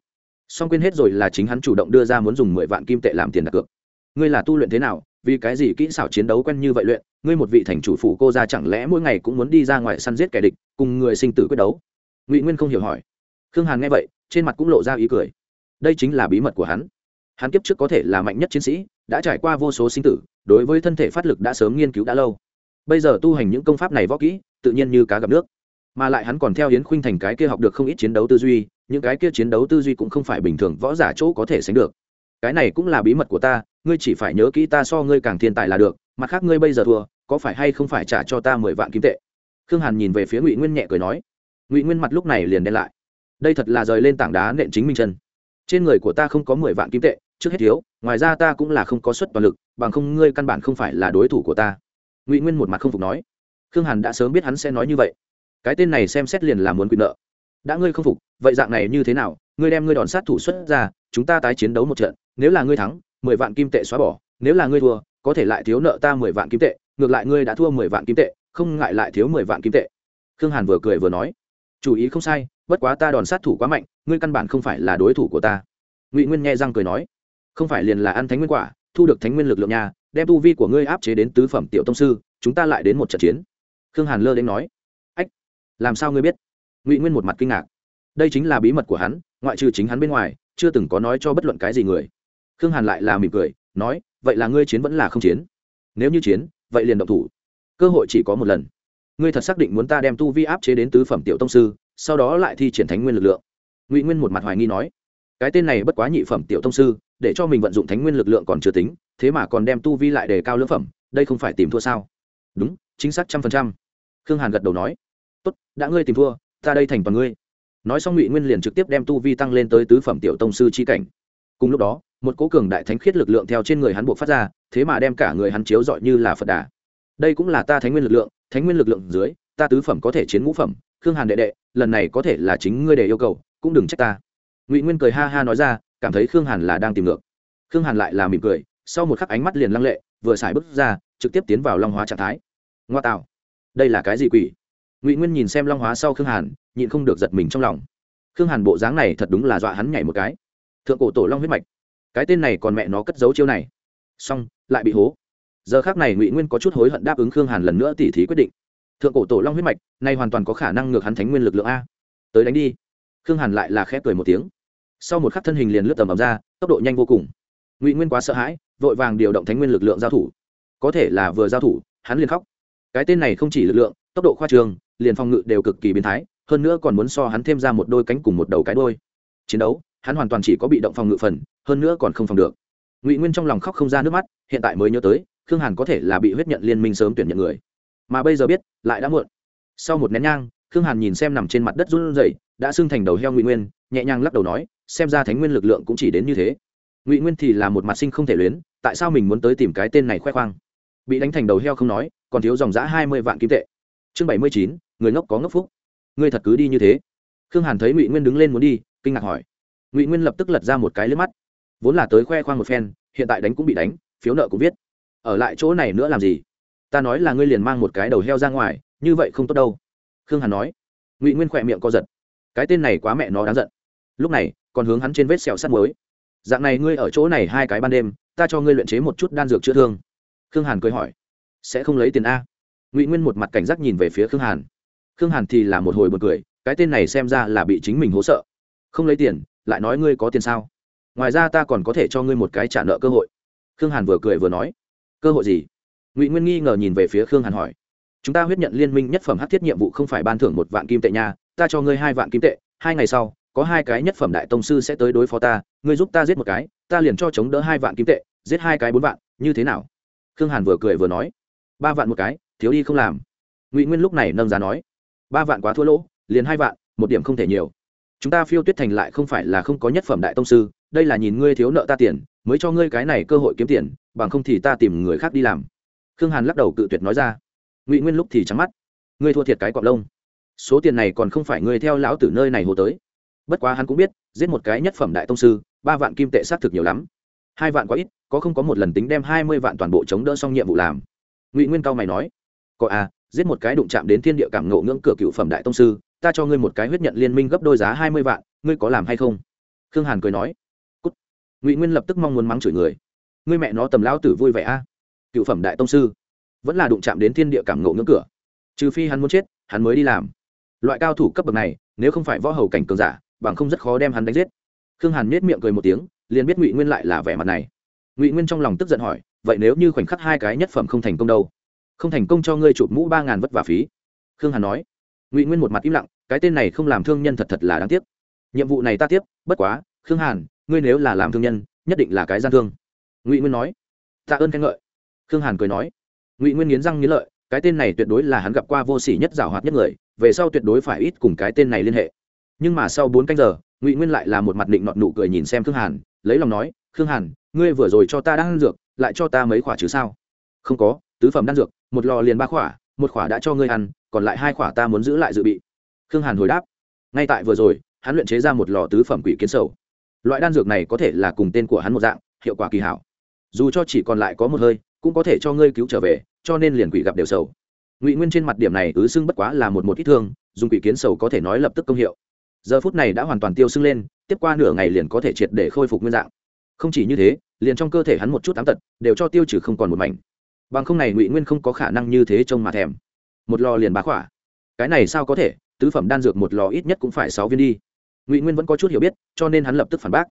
Song quên hết rồi là chính hắn chủ động đưa ra muốn dùng mười vạn kim tệ làm tiền đặt cược. Ngươi là tu luyện thế nào, vì cái gì kỹ xảo chiến đấu quen như vậy luyện, ngươi một vị thành chủ phủ cô ra chẳng lẽ mỗi ngày cũng muốn đi ra ngoài săn giết kẻ địch, cùng người sinh tử quyết đấu? Ngụy nguyên không hiểu hỏi. Khương hàn nghe vậy, trên mặt cũng lộ ra ý cười. Đây chính là bí mật của hắn. Hắn kiếp trước có thể là mạnh nhất chiến sĩ, đã trải qua vô số sinh tử, đối với thân thể phát lực đã sớm nghiên cứu đã lâu. Bây giờ tu hành những công pháp này võ kỹ, tự nhiên như cá gặp nước mà lại hắn còn theo hiến khuynh thành cái kia học được không ít chiến đấu tư duy, những cái kia chiến đấu tư duy cũng không phải bình thường võ giả chỗ có thể sánh được. Cái này cũng là bí mật của ta, ngươi chỉ phải nhớ kỹ ta so ngươi càng thiên tài là được, mặt khác ngươi bây giờ thua, có phải hay không phải trả cho ta mười vạn kim tệ? Khương hàn nhìn về phía ngụy nguyên nhẹ cười nói. Ngụy nguyên mặt lúc này liền đen lại. Đây thật là rời lên tảng đá nện chính minh chân. Trên người của ta không có mười vạn kim tệ, trước hết thiếu, ngoài ra ta cũng là không có suất toàn lực, bằng không ngươi căn bản không phải là đối thủ của ta. Ngụy nguyên một mặt không phục nói. Khương hàn đã sớm biết hắn sẽ nói như vậy cái tên này xem xét liền là muốn quyền nợ. Đã ngươi không phục, vậy dạng này như thế nào? Ngươi đem ngươi đòn sát thủ xuất ra, chúng ta tái chiến đấu một trận. Nếu là ngươi thắng, mười vạn kim tệ xóa bỏ. Nếu là ngươi thua, có thể lại thiếu nợ ta mười vạn kim tệ. Ngược lại ngươi đã thua mười vạn kim tệ, không ngại lại thiếu mười vạn kim tệ. Khương hàn vừa cười vừa nói. Chủ ý không sai, bất quá ta đòn sát thủ quá mạnh, ngươi căn bản không phải là đối thủ của ta. Ngụy nguyên nghe răng cười nói. Không phải liền là ăn thánh nguyên quả, thu được thánh nguyên lực lượng nhà, đem tu vi của ngươi áp chế đến tứ phẩm tiểu tông sư, chúng ta lại đến một trận chiến. Khương hàn lơ đến nói làm sao ngươi biết? Ngụy nguyên một mặt kinh ngạc. Đây chính là bí mật của hắn, ngoại trừ chính hắn bên ngoài, chưa từng có nói cho bất luận cái gì người. Khương hàn lại là mỉm cười, nói, vậy là ngươi chiến vẫn là không chiến? Nếu như chiến, vậy liền động thủ. Cơ hội chỉ có một lần. Ngươi thật xác định muốn ta đem tu vi áp chế đến tứ phẩm tiểu tông sư, sau đó lại thi triển thánh nguyên lực lượng. Ngụy nguyên một mặt hoài nghi nói, cái tên này bất quá nhị phẩm tiểu tông sư, để cho mình vận dụng thánh nguyên lực lượng còn chưa tính, thế mà còn đem tu vi lại đề cao lưỡng phẩm, đây không phải tìm thua sao? Đúng, chính xác trăm phần trăm. Khương hàn gật đầu nói tốt, đã ngươi tìm thua ta đây thành toàn ngươi. Nói xong ngụy nguyên liền trực tiếp đem tu vi tăng lên tới tứ phẩm tiểu tông sư chi cảnh. Cùng lúc đó, một cố cường đại thánh khiết lực lượng theo trên người hắn buộc phát ra, thế mà đem cả người hắn chiếu dọi như là phật đà. Đây cũng là ta thánh nguyên lực lượng, thánh nguyên lực lượng dưới, ta tứ phẩm có thể chiến ngũ phẩm, khương hàn đệ đệ, lần này có thể là chính ngươi để yêu cầu, cũng đừng trách ta. Ngụy nguyên cười ha ha nói ra, cảm thấy khương hàn là đang tìm ngược. Khương hàn lại là mỉm cười, sau một khắc ánh mắt liền lăng lệ, vừa xài bước ra, trực tiếp tiến vào long hóa trạng thái. Ngoa tạo. Đây là cái gì quỷ? Ngụy nguyên nhìn xem long hóa sau khương hàn nhịn không được giật mình trong lòng khương hàn bộ dáng này thật đúng là dọa hắn nhảy một cái thượng cổ tổ long huyết mạch cái tên này còn mẹ nó cất giấu chiêu này xong lại bị hố giờ khác này ngụy nguyên có chút hối hận đáp ứng khương hàn lần nữa tỉ thí quyết định thượng cổ tổ long huyết mạch nay hoàn toàn có khả năng ngược hắn thánh nguyên lực lượng a tới đánh đi khương hàn lại là khẽ cười một tiếng sau một khắc thân hình liền lướt tầm ầm ra tốc độ nhanh vô cùng ngụy nguyên quá sợ hãi vội vàng điều động thánh nguyên lực lượng giao thủ có thể là vừa giao thủ hắn liền khóc cái tên này không chỉ lực lượng tốc độ khoa trường liền phòng ngự đều cực kỳ biến thái, hơn nữa còn muốn so hắn thêm ra một đôi cánh cùng một đầu cái đôi chiến đấu, hắn hoàn toàn chỉ có bị động phòng ngự phần, hơn nữa còn không phòng được. Ngụy nguyên trong lòng khóc không ra nước mắt, hiện tại mới nhớ tới, khương hàn có thể là bị huyết nhận liên minh sớm tuyển nhận người. Mà bây giờ biết, lại đã muộn. Sau một nén nhang, khương hàn nhìn xem nằm trên mặt đất run rẩy, đã xưng thành đầu heo ngụy nguyên, nhẹ nhàng lắc đầu nói, xem ra thánh nguyên lực lượng cũng chỉ đến như thế. Ngụy nguyên thì là một mặt sinh không thể luyến, tại sao mình muốn tới tìm cái tên này khoe khoang? Bị đánh thành đầu heo không nói, còn thiếu dòng giã hai mươi vạn kim tệ chương bảy mươi chín, người ngốc có ngốc phúc. Ngươi thật cứ đi như thế. Khương hàn thấy ngụy nguyên đứng lên muốn đi, kinh ngạc hỏi. Ngụy nguyên lập tức lật ra một cái lướp mắt. Vốn là tới khoe khoang một phen, hiện tại đánh cũng bị đánh, phiếu nợ cũng viết. Ở lại chỗ này nữa làm gì? Ta nói là ngươi liền mang một cái đầu heo ra ngoài, như vậy không tốt đâu. Khương hàn nói. Ngụy nguyên khỏe miệng co giật. Cái tên này quá mẹ nó đáng giận. Lúc này, còn hướng hắn trên vết sẹo sắt mới dạng này ngươi ở chỗ này hai cái ban đêm, ta cho ngươi luyện chế một chút đan dược chữa thương. Khương hàn cười hỏi. Sẽ không lấy tiền a ngụy nguyên một mặt cảnh giác nhìn về phía khương hàn khương hàn thì là một hồi bật cười cái tên này xem ra là bị chính mình hố sợ không lấy tiền lại nói ngươi có tiền sao ngoài ra ta còn có thể cho ngươi một cái trả nợ cơ hội khương hàn vừa cười vừa nói cơ hội gì ngụy nguyên nghi ngờ nhìn về phía khương hàn hỏi chúng ta huyết nhận liên minh nhất phẩm hát thiết nhiệm vụ không phải ban thưởng một vạn kim tệ nha ta cho ngươi hai vạn kim tệ hai ngày sau có hai cái nhất phẩm đại tông sư sẽ tới đối phó ta ngươi giúp ta giết một cái ta liền cho chống đỡ hai vạn kim tệ giết hai cái bốn vạn như thế nào khương hàn vừa cười vừa nói ba vạn một cái thiếu đi không làm. Ngụy nguyên lúc này nâng giá nói, ba vạn quá thua lỗ, liền hai vạn, một điểm không thể nhiều. Chúng ta phiêu tuyết thành lại không phải là không có nhất phẩm đại tông sư, đây là nhìn ngươi thiếu nợ ta tiền, mới cho ngươi cái này cơ hội kiếm tiền, bằng không thì ta tìm người khác đi làm. Khương hàn lắc đầu cự tuyệt nói ra. Ngụy nguyên lúc thì trắng mắt. Ngươi thua thiệt cái cọp lông. Số tiền này còn không phải ngươi theo lão tử nơi này hồ tới. Bất quá hắn cũng biết, giết một cái nhất phẩm đại tông sư, ba vạn kim tệ xác thực nhiều lắm. Hai vạn quá ít, có không có một lần tính đem hai mươi vạn toàn bộ chống đỡ xong nhiệm vụ làm. Ngụy nguyên cao mày nói có à giết một cái đụng chạm đến thiên địa cảm ngộ ngưỡng cửa cựu phẩm đại tông sư, ta cho ngươi một cái huyết nhận liên minh gấp đôi giá hai mươi vạn, ngươi có làm hay không? Khương hàn cười nói. Cút. ngụy nguyên lập tức mong muốn mắng chửi người. Ngươi mẹ nó tầm lão tử vui vẻ a cựu phẩm đại tông sư. Vẫn là đụng chạm đến thiên địa cảm ngộ ngưỡng cửa. Trừ phi hắn muốn chết, hắn mới đi làm. Loại cao thủ cấp bậc này, nếu không phải võ hầu cảnh cường giả, bằng không rất khó đem hắn đánh giết. Khương hàn nết miệng cười một tiếng, liền biết ngụy nguyên lại là vẻ mặt này. Ngụy nguyên trong lòng tức giận hỏi, vậy nếu như khoảnh khắc hai cái nhất phẩm không thành công đâu? Không thành công cho ngươi chụp mũ ba ngàn vất vả phí. Khương hàn nói. Ngụy nguyên một mặt im lặng, cái tên này không làm thương nhân thật thật là đáng tiếc. Nhiệm vụ này ta tiếp, bất quá, khương hàn, ngươi nếu là làm thương nhân, nhất định là cái gian thương. Ngụy nguyên nói. Tạ ơn khen ngợi. Khương hàn cười nói. Ngụy nguyên nghiến răng nghiến lợi, cái tên này tuyệt đối là hắn gặp qua vô sỉ nhất giảo hoạt nhất người, về sau tuyệt đối phải ít cùng cái tên này liên hệ. Nhưng mà sau bốn canh giờ, ngụy nguyên lại là một mặt định nọt nụ cười nhìn xem khương hàn, lấy lòng nói, khương hàn, ngươi vừa rồi cho ta đang ăn dược, lại cho ta mấy quả chứ sao? Không có, tứ phẩm đan dược một lò liền ba khỏa, một khỏa đã cho ngươi ăn, còn lại hai khỏa ta muốn giữ lại dự bị. Khương hàn hồi đáp. Ngay tại vừa rồi, hắn luyện chế ra một lò tứ phẩm quỷ kiến sầu. Loại đan dược này có thể là cùng tên của hắn một dạng, hiệu quả kỳ hảo. Dù cho chỉ còn lại có một hơi, cũng có thể cho ngươi cứu trở về, cho nên liền quỷ gặp đều sầu. Ngụy nguyên trên mặt điểm này ứ xưng bất quá là một một ít thương, dùng quỷ kiến sầu có thể nói lập tức công hiệu. Giờ phút này đã hoàn toàn tiêu sưng lên, tiếp qua nửa ngày liền có thể triệt để khôi phục nguyên dạng. Không chỉ như thế, liền trong cơ thể hắn một chút ám tật, đều cho tiêu trừ không còn một mảnh bằng không này ngụy nguyên không có khả năng như thế trông mà thèm. Một lò liền bá khỏa. Cái này sao có thể? Tứ phẩm đan dược một lò ít nhất cũng phải sáu viên đi. Ngụy nguyên vẫn có chút hiểu biết, cho nên hắn lập tức phản bác.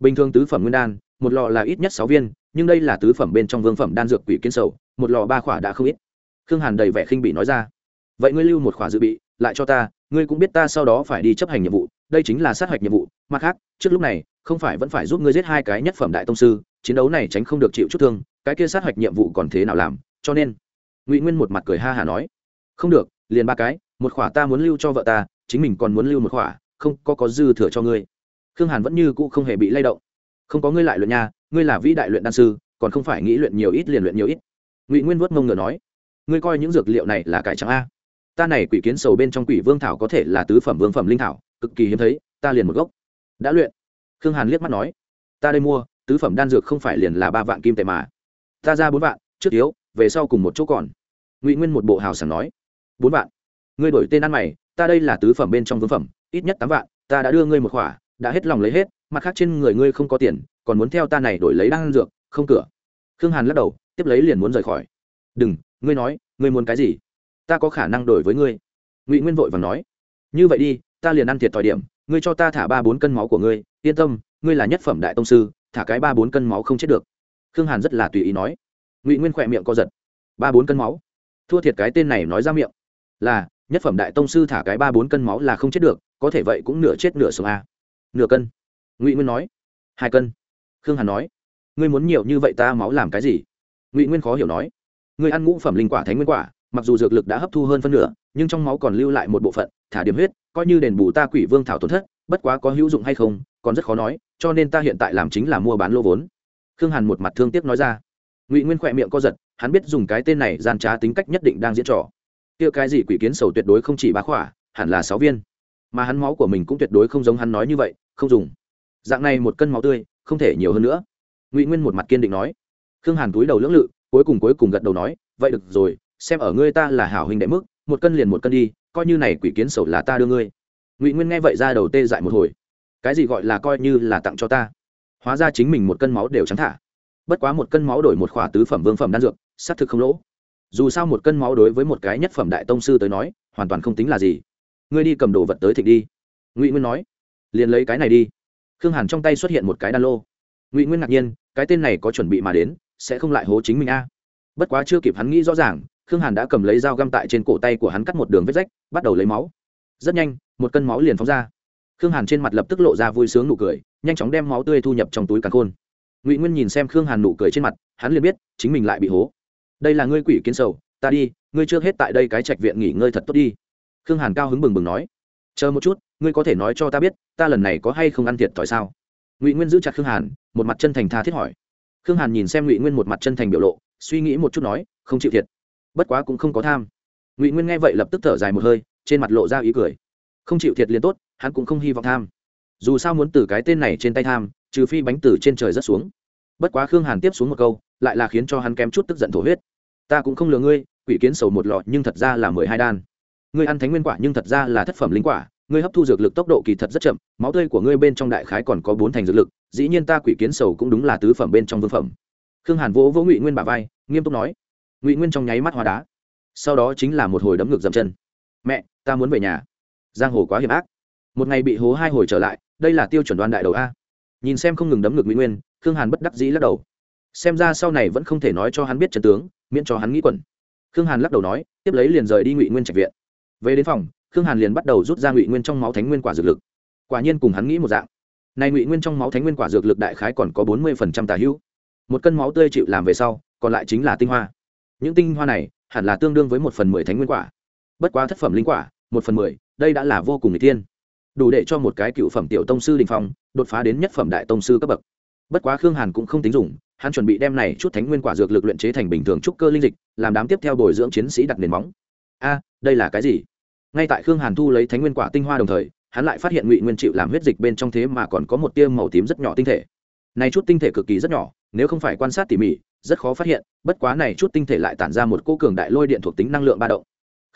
Bình thường tứ phẩm nguyên đan, một lò là ít nhất sáu viên, nhưng đây là tứ phẩm bên trong vương phẩm đan dược quỷ kiến sầu, một lò ba khỏa đã không ít. Khương hàn đầy vẻ khinh bị nói ra. Vậy ngươi lưu một khỏa dự bị, lại cho ta, ngươi cũng biết ta sau đó phải đi chấp hành nhiệm vụ, đây chính là sát hạch nhiệm vụ, mặt khác, trước lúc này, không phải vẫn phải giúp ngươi giết hai cái nhất phẩm đại tông sư, chiến đấu này tránh không được chịu chút thương cái kia sát hạch nhiệm vụ còn thế nào làm, cho nên, ngụy nguyên một mặt cười ha hà nói, không được, liền ba cái, một khỏa ta muốn lưu cho vợ ta, chính mình còn muốn lưu một khỏa, không, có có dư thừa cho ngươi. Khương hàn vẫn như cũ không hề bị lay động. Không có ngươi lại luyện nha, ngươi là vĩ đại luyện đan sư, còn không phải nghĩ luyện nhiều ít liền luyện nhiều ít. Ngụy nguyên vuốt mông ngựa nói, ngươi coi những dược liệu này là cải trắng a. Ta này quỷ kiến sầu bên trong quỷ vương thảo có thể là tứ phẩm vương phẩm linh thảo, cực kỳ hiếm thấy, ta liền một gốc. Đã luyện. Khương hàn liếc mắt nói, ta đây mua, tứ phẩm đan dược không phải liền là ba vạn kim tệ mà ta ra bốn vạn, trước yếu, về sau cùng một chỗ còn. Ngụy nguyên một bộ hào sảng nói. Bốn vạn. Ngươi đổi tên ăn mày, ta đây là tứ phẩm bên trong vương phẩm, ít nhất tám vạn, ta đã đưa ngươi một khỏa, đã hết lòng lấy hết, mặt khác trên người ngươi không có tiền, còn muốn theo ta này đổi lấy đan dược, không cửa. Khương hàn lắc đầu, tiếp lấy liền muốn rời khỏi. Đừng, ngươi nói, ngươi muốn cái gì? Ta có khả năng đổi với ngươi. Ngụy nguyên vội và nói. Như vậy đi, ta liền ăn thiệt thòi điểm, ngươi cho ta thả ba bốn cân máu của ngươi, yên tâm, ngươi là nhất phẩm đại tông sư, thả cái ba bốn cân máu không chết được khương hàn rất là tùy ý nói. Ngụy nguyên khỏe miệng co giật. Ba bốn cân máu. Thua thiệt cái tên này nói ra miệng. Là, nhất phẩm đại tông sư thả cái ba bốn cân máu là không chết được, có thể vậy cũng nửa chết nửa sống a nửa cân. Ngụy nguyên nói. Hai cân. Khương hàn nói. Ngươi muốn nhiều như vậy ta máu làm cái gì? Ngụy nguyên khó hiểu nói. Ngươi ăn ngũ phẩm linh quả thánh nguyên quả, mặc dù dược lực đã hấp thu hơn phân nửa, nhưng trong máu còn lưu lại một bộ phận, thả điểm huyết, coi như đền bù ta quỷ vương thảo tổn thất, bất quá có hữu dụng hay không, còn rất khó nói, cho nên ta hiện tại làm chính là mua bán lô vốn khương hàn một mặt thương tiếc nói ra. Ngụy nguyên khỏe miệng co giật, hắn biết dùng cái tên này gian trá tính cách nhất định đang diễn trò. Kia cái gì quỷ kiến sầu tuyệt đối không chỉ bá khỏa, hẳn là sáu viên. Mà hắn máu của mình cũng tuyệt đối không giống hắn nói như vậy, không dùng. Dạng này một cân máu tươi, không thể nhiều hơn nữa. Ngụy nguyên một mặt kiên định nói. Khương hàn túi đầu lưỡng lự, cuối cùng cuối cùng gật đầu nói, vậy được rồi, xem ở ngươi ta là hảo huynh đệ mức, một cân liền một cân đi, coi như này quỷ kiến sầu là ta đưa ngươi. Ngụy nguyên nghe vậy ra đầu tê dại một hồi. Cái gì gọi là coi như là tặng cho ta? Hóa ra chính mình một cân máu đều trắng thả. Bất quá một cân máu đổi một khỏa tứ phẩm vương phẩm đan dược, xác thực không lỗ. Dù sao một cân máu đối với một cái nhất phẩm đại tông sư tới nói, hoàn toàn không tính là gì. Ngươi đi cầm đồ vật tới thịnh đi. Ngụy nguyên nói. Liền lấy cái này đi. Khương hàn trong tay xuất hiện một cái đan lô. Ngụy nguyên ngạc nhiên, cái tên này có chuẩn bị mà đến, sẽ không lại hố chính mình a? Bất quá chưa kịp hắn nghĩ rõ ràng, khương hàn đã cầm lấy dao găm tại trên cổ tay của hắn cắt một đường vết rách, bắt đầu lấy máu. Rất nhanh, một cân máu liền phóng ra khương hàn trên mặt lập tức lộ ra vui sướng nụ cười, nhanh chóng đem máu tươi thu nhập trong túi càn khôn. Ngụy nguyên nhìn xem khương hàn nụ cười trên mặt, hắn liền biết, chính mình lại bị hố. Đây là ngươi quỷ kiến sầu, ta đi, ngươi trước hết tại đây cái trạch viện nghỉ ngơi thật tốt đi. Khương hàn cao hứng bừng bừng nói. Chờ một chút, ngươi có thể nói cho ta biết, ta lần này có hay không ăn thiệt thòi sao? Ngụy nguyên giữ chặt khương hàn, một mặt chân thành tha thiết hỏi. Khương hàn nhìn xem ngụy nguyên một mặt chân thành biểu lộ, suy nghĩ một chút nói, không chịu thiệt, bất quá cũng không có tham. Ngụy nguyên nghe vậy lập tức thở dài một hơi, trên mặt lộ ra ý cười. Không chịu thiệt liền tốt hắn cũng không hy vọng tham. Dù sao muốn từ cái tên này trên tay tham, trừ phi bánh từ trên trời rất xuống. Bất quá khương hàn tiếp xuống một câu, lại là khiến cho hắn kém chút tức giận thổ huyết. Ta cũng không lừa ngươi, quỷ kiến sầu một lọ nhưng thật ra là mười hai đan. Ngươi ăn thánh nguyên quả nhưng thật ra là thất phẩm linh quả, ngươi hấp thu dược lực tốc độ kỳ thật rất chậm, máu tươi của ngươi bên trong đại khái còn có bốn thành dược lực, dĩ nhiên ta quỷ kiến sầu cũng đúng là tứ phẩm bên trong vương phẩm. Khương hàn vỗ vỗ ngụy nguyên bà vai, nghiêm túc nói, ngụy nguyên trong nháy mắt hóa đá, sau đó chính là một hồi đấm ngược dậm chân. Mẹ, ta muốn về nhà. Giang hồ quá hiểm ác một ngày bị hố hai hồi trở lại, đây là tiêu chuẩn đoan đại đầu a. Nhìn xem không ngừng đấm ngược mỹ nguyên, khương hàn bất đắc dĩ lắc đầu. Xem ra sau này vẫn không thể nói cho hắn biết trần tướng, miễn cho hắn nghĩ quẩn. Khương hàn lắc đầu nói, tiếp lấy liền rời đi ngụy nguyên trạch viện. Về đến phòng, khương hàn liền bắt đầu rút ra ngụy nguyên trong máu thánh nguyên quả dược lực. Quả nhiên cùng hắn nghĩ một dạng. Này ngụy nguyên trong máu thánh nguyên quả dược lực đại khái còn có bốn mươi tà hữu. Một cân máu tươi chịu làm về sau, còn lại chính là tinh hoa. Những tinh hoa này hẳn là tương đương với một phần mười thánh nguyên quả. Bất quá thất phẩm linh quả, một phần mười, đây đã là vô cùng n tiên đủ để cho một cái cựu phẩm tiểu tông sư đình phong đột phá đến nhất phẩm đại tông sư cấp bậc. Bất quá khương hàn cũng không tính dùng, hắn chuẩn bị đem này chút thánh nguyên quả dược lực luyện chế thành bình thường trúc cơ linh dịch, làm đám tiếp theo bồi dưỡng chiến sĩ đặt nền móng. A, đây là cái gì? Ngay tại khương hàn thu lấy thánh nguyên quả tinh hoa đồng thời, hắn lại phát hiện ngụy nguyên chịu làm huyết dịch bên trong thế mà còn có một tia màu tím rất nhỏ tinh thể. Này chút tinh thể cực kỳ rất nhỏ, nếu không phải quan sát tỉ mỉ, rất khó phát hiện, bất quá này chút tinh thể lại tản ra một cô cường đại lôi điện thuộc tính năng lượng ba động.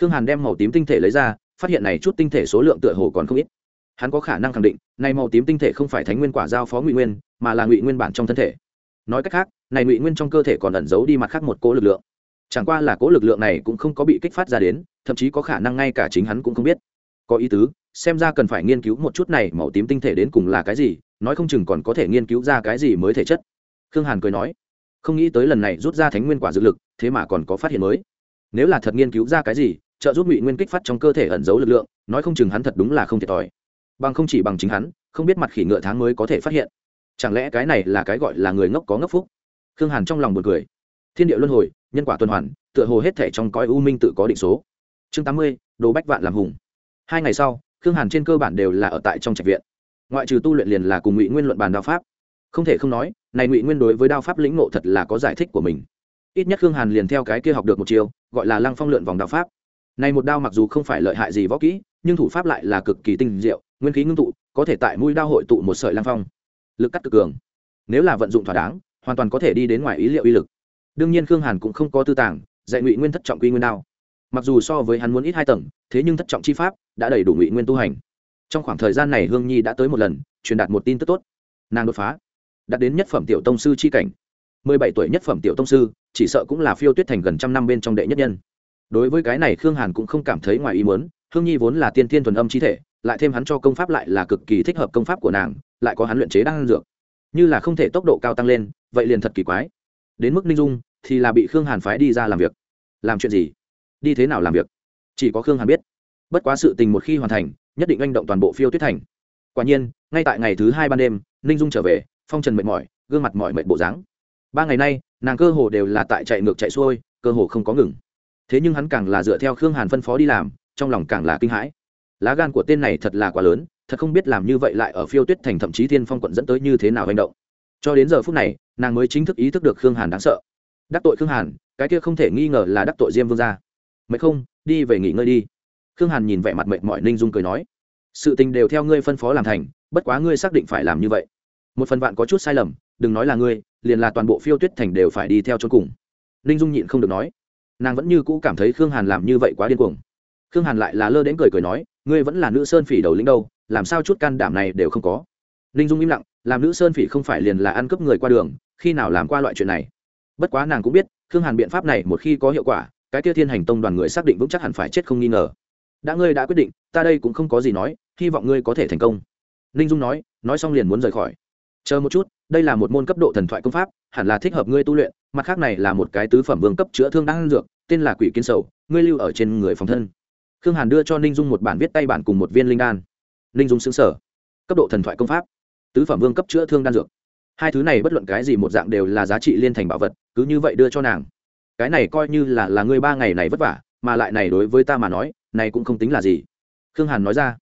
Khương hàn đem màu tím tinh thể lấy ra, phát hiện này chút tinh thể số lượng tựa hồ còn không ít hắn có khả năng khẳng định, này màu tím tinh thể không phải thánh nguyên quả giao phó ngụy nguyên, mà là ngụy nguyên bản trong thân thể. Nói cách khác, này ngụy nguyên trong cơ thể còn ẩn giấu đi mặt khác một cỗ lực lượng. Chẳng qua là cỗ lực lượng này cũng không có bị kích phát ra đến, thậm chí có khả năng ngay cả chính hắn cũng không biết. Có ý tứ, xem ra cần phải nghiên cứu một chút này màu tím tinh thể đến cùng là cái gì, nói không chừng còn có thể nghiên cứu ra cái gì mới thể chất. Khương hàn cười nói, không nghĩ tới lần này rút ra thánh nguyên quả dược lực, thế mà còn có phát hiện mới. Nếu là thật nghiên cứu ra cái gì, trợ giúp ngụy nguyên kích phát trong cơ thể ẩn giấu lực lượng, nói không chừng hắn thật đúng là không thiệt thòi bằng không chỉ bằng chính hắn, không biết mặt khỉ ngựa tháng mới có thể phát hiện. Chẳng lẽ cái này là cái gọi là người ngốc có ngốc phúc? Khương hàn trong lòng một cười. Thiên địa luân hồi, nhân quả tuần hoàn, tựa hồ hết thể trong cõi u minh tự có định số. Chương tám mươi, đồ bách vạn làm hùng. Hai ngày sau, khương hàn trên cơ bản đều là ở tại trong trạch viện. Ngoại trừ tu luyện liền là cùng ngụy nguyên luận bàn đao pháp. Không thể không nói, này ngụy nguyên đối với đao pháp lĩnh ngộ thật là có giải thích của mình. Ít nhất khương hàn liền theo cái kia học được một chiều gọi là lăng phong lượn vòng đao pháp. Này một đao mặc dù không phải lợi hại gì võ kỹ, nhưng thủ pháp lại là cực kỳ tinh diệu nguyên khí ngưng tụ, có thể tại mũi đao hội tụ một sợi lang phong. Lực cắt cực cường. Nếu là vận dụng thỏa đáng, hoàn toàn có thể đi đến ngoài ý liệu uy lực. Đương nhiên khương hàn cũng không có tư tàng, dạy ngụy nguyên thất trọng quy nguyên đao. Mặc dù so với hắn muốn ít hai tầng, thế nhưng thất trọng chi pháp đã đầy đủ ngụy nguyên tu hành. Trong khoảng thời gian này hương nhi đã tới một lần, truyền đạt một tin tức tốt. Nàng đột phá. Đạt đến nhất phẩm tiểu tông sư chi cảnh. Mười bảy tuổi nhất phẩm tiểu tông sư, chỉ sợ cũng là phiêu tuyết thành gần trăm năm bên trong đệ nhất nhân. Đối với cái này khương hàn cũng không cảm thấy ngoài ý muốn, hương nhi vốn là tiên thiên thuần âm chi thể lại thêm hắn cho công pháp lại là cực kỳ thích hợp công pháp của nàng, lại có hắn luyện chế đang dược. Như là không thể tốc độ cao tăng lên, vậy liền thật kỳ quái. Đến mức ninh dung thì là bị khương hàn phái đi ra làm việc. Làm chuyện gì? Đi thế nào làm việc? Chỉ có khương hàn biết. Bất quá sự tình một khi hoàn thành, nhất định anh động toàn bộ phiêu tuyết thành. Quả nhiên, ngay tại ngày thứ hai ban đêm, ninh dung trở về, phong trần mệt mỏi, gương mặt mỏi mệt bộ dáng. Ba ngày nay, nàng cơ hồ đều là tại chạy ngược chạy xuôi, cơ hồ không có ngừng. Thế nhưng hắn càng là dựa theo khương hàn phân phó đi làm, trong lòng càng là kinh hãi lá gan của tên này thật là quá lớn, thật không biết làm như vậy lại ở phiêu tuyết thành thậm chí thiên phong quận dẫn tới như thế nào hành động. Cho đến giờ phút này, nàng mới chính thức ý thức được khương hàn đáng sợ. Đắc tội khương hàn, cái kia không thể nghi ngờ là đắc tội diêm vương gia. Mệt không, đi về nghỉ ngơi đi. Khương hàn nhìn vẻ mặt mệt mỏi ninh dung cười nói, sự tình đều theo ngươi phân phó làm thành, bất quá ngươi xác định phải làm như vậy. Một phần vạn có chút sai lầm, đừng nói là ngươi, liền là toàn bộ phiêu tuyết thành đều phải đi theo cho cùng. Ninh dung nhịn không được nói. Nàng vẫn như cũ cảm thấy khương hàn làm như vậy quá điên cuồng. Khương hàn lại là lơ đến cười cười nói ngươi vẫn là nữ sơn phỉ đầu lĩnh đâu, làm sao chút can đảm này đều không có? Ninh dung im lặng, làm nữ sơn phỉ không phải liền là ăn cướp người qua đường, khi nào làm qua loại chuyện này? Bất quá nàng cũng biết, khương hàn biện pháp này một khi có hiệu quả, cái kia thiên hành tông đoàn người xác định vững chắc hẳn phải chết không nghi ngờ. Đã ngươi đã quyết định, ta đây cũng không có gì nói, hy vọng ngươi có thể thành công. Ninh dung nói nói xong liền muốn rời khỏi. Chờ một chút, đây là một môn cấp độ thần thoại công pháp, hẳn là thích hợp ngươi tu luyện, mặt khác này là một cái tứ phẩm vương cấp chữa thương đang dược, tên là quỷ kiến sầu, ngươi lưu ở trên người phòng thân khương hàn đưa cho ninh dung một bản viết tay bản cùng một viên linh đan. Ninh dung xứng sở cấp độ thần thoại công pháp. Tứ phẩm vương cấp chữa thương đan dược. Hai thứ này bất luận cái gì một dạng đều là giá trị liên thành bảo vật, cứ như vậy đưa cho nàng. Cái này coi như là là ngươi ba ngày này vất vả, mà lại này đối với ta mà nói, này cũng không tính là gì. Khương hàn nói ra.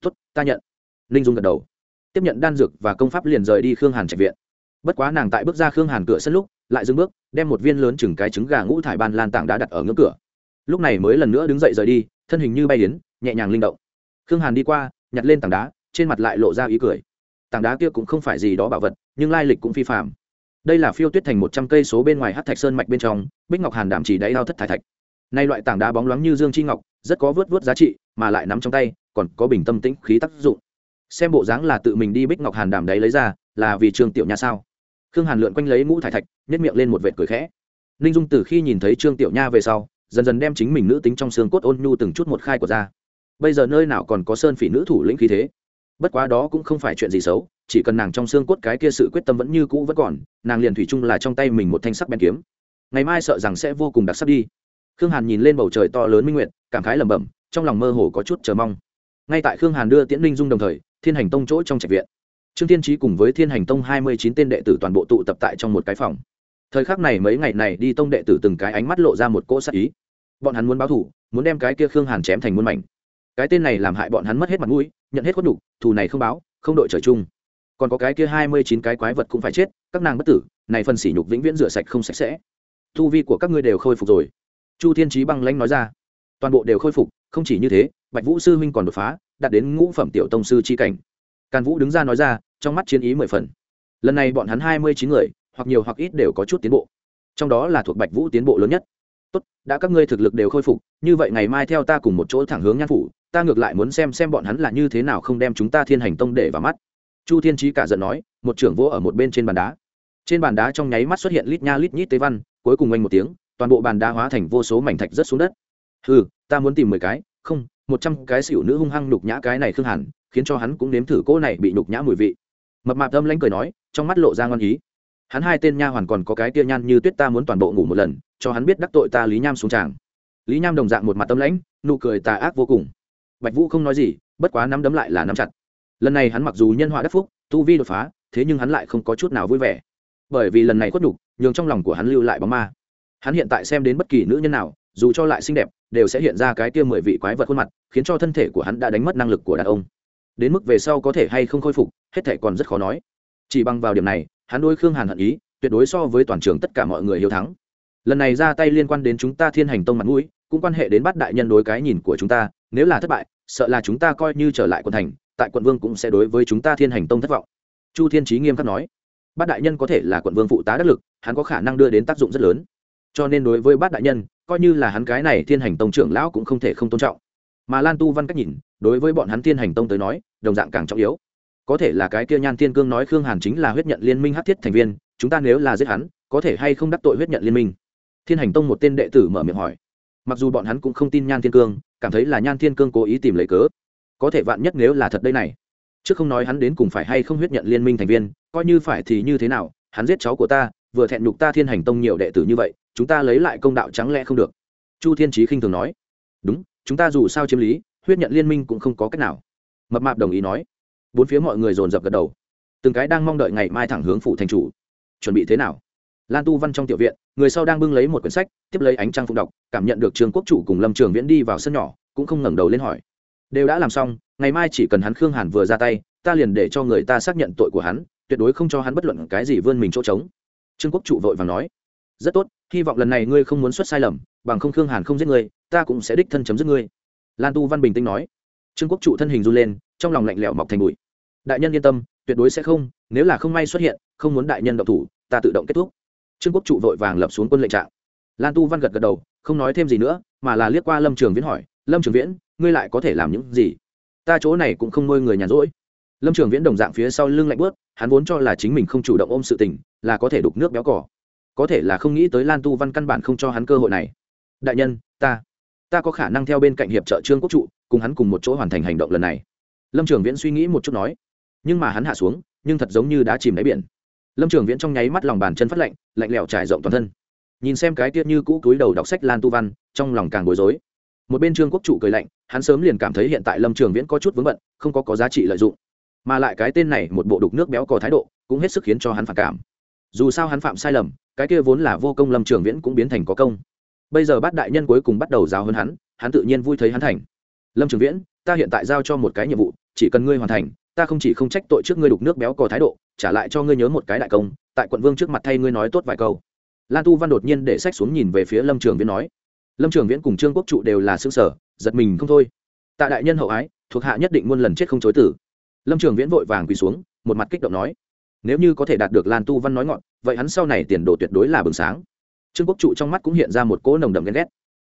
Tốt, ta nhận. Ninh dung gật đầu. Tiếp nhận đan dược và công pháp liền rời đi khương hàn trạch viện. Bất quá nàng tại bước ra khương hàn cửa sân lúc, lại dừng bước, đem một viên lớn chừng cái trứng gà ngũ thải ban lan tảng đá đặt ở ngưỡng cửa. Lúc này mới lần nữa đứng dậy rời đi thân hình như bay yến nhẹ nhàng linh động. Khương hàn đi qua, nhặt lên tảng đá, trên mặt lại lộ ra ý cười. Tảng đá kia cũng không phải gì đó bảo vật, nhưng lai lịch cũng phi phạm đây là phiêu tuyết thành một trăm cây số bên ngoài hát thạch sơn mạch bên trong, bích ngọc hàn đảm chỉ đáy ao thất thải thạch. Nay loại tảng đá bóng loáng như dương chi ngọc, rất có vớt vớt giá trị, mà lại nắm trong tay, còn có bình tâm tĩnh khí tác dụng. Xem bộ dáng là tự mình đi bích ngọc hàn đảm đấy lấy ra, là vì trương tiểu nha sao? Khương hàn lượn quanh lấy ngũ thải thạch nhét miệng lên một vệt cười khẽ. Ninh dung từ khi nhìn thấy trương tiểu nha về sau dần dần đem chính mình nữ tính trong xương cốt ôn nhu từng chút một khai của ra. Bây giờ nơi nào còn có sơn phỉ nữ thủ lĩnh khí thế? Bất quá đó cũng không phải chuyện gì xấu, chỉ cần nàng trong xương cốt cái kia sự quyết tâm vẫn như cũ vẫn còn, nàng liền thủy chung là trong tay mình một thanh sắc bèn kiếm. Ngày mai sợ rằng sẽ vô cùng đặc sắc đi. Khương hàn nhìn lên bầu trời to lớn minh nguyện cảm khái lẩm bẩm, trong lòng mơ hồ có chút chờ mong. Ngay tại khương hàn đưa tiễn linh dung đồng thời, thiên hành tông chỗ trong trạch viện. Trương thiên trí cùng với thiên hành tông hai mươi chín tên đệ tử toàn bộ tụ tập tại trong một cái phòng thời khắc này mấy ngày này đi tông đệ tử từng cái ánh mắt lộ ra một cỗ sắc ý. Bọn hắn muốn báo thủ muốn đem cái kia khương hàn chém thành muôn mảnh. Cái tên này làm hại bọn hắn mất hết mặt mũi, nhận hết khuất đủ thù này không báo, không đội trời chung. Còn có cái kia hai mươi chín cái quái vật cũng phải chết, các nàng bất tử, này phần sỉ nhục vĩnh viễn rửa sạch không sạch sẽ. Thu vi của các ngươi đều khôi phục rồi. Chu thiên trí băng lãnh nói ra. Toàn bộ đều khôi phục, không chỉ như thế, bạch vũ sư huynh còn đột phá, đạt đến ngũ phẩm tiểu tông sư c h i cảnh. Càn vũ đứng ra nói ra, trong mắt chiến ý mười phần. Lần này bọn hắn hai mươi chín người hoặc nhiều hoặc ít đều có chút tiến bộ. Trong đó là thuộc bạch vũ tiến bộ lớn nhất. Tốt, đã các ngươi thực lực đều khôi phục, như vậy ngày mai theo ta cùng một chỗ thẳng hướng nhan phủ, ta ngược lại muốn xem xem bọn hắn là như thế nào không đem chúng ta thiên hành tông để vào mắt. Chu thiên trí cả giận nói, một trưởng vô ở một bên trên bàn đá. Trên bàn đá trong nháy mắt xuất hiện lít nha lít nhít tế văn, cuối cùng oanh một tiếng, toàn bộ bàn đá hóa thành vô số mảnh thạch rớt xuống đất. Ừ ta muốn tìm mười cái, không, một trăm cái xỉu nữ hung hăng nhục nhã cái này khương hẳn, khiến cho hắn cũng nếm thử cỗ này bị nhục nhã mùi vị. Mập mạp âm lanh cười nói, trong mắt lộ ra ngon ý hắn hai tên nha hoàn còn có cái tia nhan như tuyết ta muốn toàn bộ ngủ một lần, cho hắn biết đắc tội ta lý nham xuống tràng. Lý nham đồng dạng một mặt tâm lãnh, nụ cười tà ác vô cùng. Bạch vũ không nói gì, bất quá nắm đấm lại là nắm chặt. Lần này hắn mặc dù nhân họa đắc phúc, tu vi đột phá, thế nhưng hắn lại không có chút nào vui vẻ. Bởi vì lần này khuất nhục, nhường trong lòng của hắn lưu lại bóng ma. Hắn hiện tại xem đến bất kỳ nữ nhân nào, dù cho lại xinh đẹp, đều sẽ hiện ra cái kia mười vị quái vật khuôn mặt, khiến cho thân thể của hắn đã đánh mất năng lực của đàn ông. Đến mức về sau có thể hay không khôi phục, hết thể còn rất khó nói. Chỉ bằng vào điểm này hắn đôi khương hàn hận ý, tuyệt đối so với toàn trường tất cả mọi người hiếu thắng. Lần này ra tay liên quan đến chúng ta thiên hành tông mặt mũi, cũng quan hệ đến bắt đại nhân đối cái nhìn của chúng ta, nếu là thất bại, sợ là chúng ta coi như trở lại quận thành, tại quận vương cũng sẽ đối với chúng ta thiên hành tông thất vọng. Chu thiên trí nghiêm khắc nói bát đại nhân có thể là quận vương phụ tá đắc lực, hắn có khả năng đưa đến tác dụng rất lớn. Cho nên đối với bát đại nhân, coi như là hắn cái này thiên hành tông trưởng lão cũng không thể không tôn trọng. Mà lan tu văn cách nhìn, đối với bọn hắn thiên hành tông tới nói, đồng dạng càng trọng yếu có thể là cái kia nhan thiên cương nói khương hàn chính là huyết nhận liên minh hát thiết thành viên, chúng ta nếu là giết hắn, có thể hay không đắc tội huyết nhận liên minh? Thiên hành tông một tên đệ tử mở miệng hỏi. Mặc dù bọn hắn cũng không tin nhan thiên cương, cảm thấy là nhan thiên cương cố ý tìm lấy cớ. Có thể vạn nhất nếu là thật đây này. Chứ không nói hắn đến cùng phải hay không huyết nhận liên minh thành viên, coi như phải thì như thế nào, hắn giết cháu của ta, vừa thẹn nhục ta thiên hành tông nhiều đệ tử như vậy, chúng ta lấy lại công đạo trắng lẽ không được? Chu thiên trí khinh thường nói. Đúng, chúng ta dù sao chiếm lý, huyết nhận liên minh cũng không có cách nào. Mập mạp đồng ý nói bốn phía mọi người dồn dập gật đầu. Từng cái đang mong đợi ngày mai thẳng hướng phủ thành chủ. Chuẩn bị thế nào? Lan tu văn trong tiểu viện, người sau đang bưng lấy một quyển sách, tiếp lấy ánh trăng phụng đọc, cảm nhận được trường quốc chủ cùng lâm trường viễn đi vào sân nhỏ, cũng không ngẩng đầu lên hỏi. Đều đã làm xong, ngày mai chỉ cần hắn khương hàn vừa ra tay, ta liền để cho người ta xác nhận tội của hắn, tuyệt đối không cho hắn bất luận cái gì vươn mình chỗ trống. Trương quốc trụ vội và nói. Rất tốt, hy vọng lần này ngươi không muốn xuất sai lầm, bằng không khương hàn không giết ngươi, ta cũng sẽ đích thân chấm dứt ngươi. Lan tu văn bình tĩnh nói. Trương quốc trụ thân hình run lên, trong lòng lạnh lẽo mọc thành bụi đại nhân yên tâm, tuyệt đối sẽ không, nếu là không may xuất hiện, không muốn đại nhân động thủ, ta tự động kết thúc. Trương quốc trụ vội vàng lập xuống quân lệnh trạng. Lan tu văn gật gật đầu, không nói thêm gì nữa, mà là liếc qua lâm trường viễn hỏi, lâm trường viễn, ngươi lại có thể làm những gì? Ta chỗ này cũng không nuôi người nhàn rỗi. Lâm trường viễn đồng dạng phía sau lưng lạnh bớt hắn vốn cho là chính mình không chủ động ôm sự tình, là có thể đục nước béo cỏ. Có thể là không nghĩ tới lan tu văn căn bản không cho hắn cơ hội này. Đại nhân, ta ta có khả năng theo bên cạnh hiệp trợ trương quốc trụ, cùng hắn cùng một chỗ hoàn thành hành động lần này. Lâm trường viễn suy nghĩ một chút nói nhưng mà hắn hạ xuống, nhưng thật giống như đã chìm đáy biển. Lâm trường viễn trong nháy mắt lòng bàn chân phát lạnh lạnh lẽo trải rộng toàn thân. Nhìn xem cái tiết như cũ túi đầu đọc sách lan tu văn, trong lòng càng bối rối. Một bên trương quốc trụ cười lạnh, hắn sớm liền cảm thấy hiện tại lâm trường viễn có chút vướng bận, không có có giá trị lợi dụng. Mà lại cái tên này một bộ đục nước béo có thái độ, cũng hết sức khiến cho hắn phản cảm. Dù sao hắn phạm sai lầm, cái kia vốn là vô công lâm trường viễn cũng biến thành có công. Bây giờ bát đại nhân cuối cùng bắt đầu giáo hơn hắn hắn tự nhiên vui thấy hắn thành. Lâm trường viễn, ta hiện tại giao cho một cái nhiệm vụ, chỉ cần ngươi hoàn thành ta không chỉ không trách tội trước ngươi đục nước béo có thái độ, trả lại cho ngươi nhớ một cái đại công, tại quận vương trước mặt thay ngươi nói tốt vài câu. Lan tu văn đột nhiên để sách xuống nhìn về phía lâm trường viễn nói. Lâm trường viễn cùng trương quốc trụ đều là xương sở giật mình không thôi. Tạ đại nhân hậu ái, thuộc hạ nhất định muôn lần chết không chối tử. Lâm trường viễn vội vàng quỳ xuống, một mặt kích động nói. Nếu như có thể đạt được lan tu văn nói ngọn, vậy hắn sau này tiền đồ tuyệt đối là bừng sáng. Trương quốc trụ trong mắt cũng hiện ra một cỗ nồng đậm ghen ghét.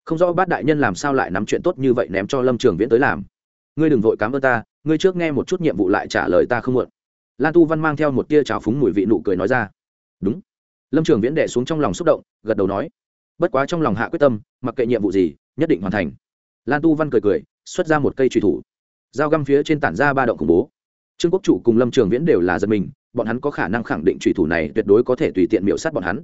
Không rõ bát đại nhân làm sao lại nắm chuyện tốt như vậy ném cho lâm trường viễn tới làm. Ngươi đừng vội cám ơn ta ngươi trước nghe một chút nhiệm vụ lại trả lời ta không muộn. Lan tu văn mang theo một tia trào phúng mùi vị nụ cười nói ra. Đúng. Lâm trường viễn đệ xuống trong lòng xúc động, gật đầu nói, bất quá trong lòng hạ quyết tâm, mặc kệ nhiệm vụ gì, nhất định hoàn thành. Lan tu văn cười cười, xuất ra một cây trùy thủ. Dao găm phía trên tản ra ba động khủng bố. Trương quốc chủ cùng lâm trường viễn đều là dân mình, bọn hắn có khả năng khẳng định trùy thủ này tuyệt đối có thể tùy tiện miễu sát bọn hắn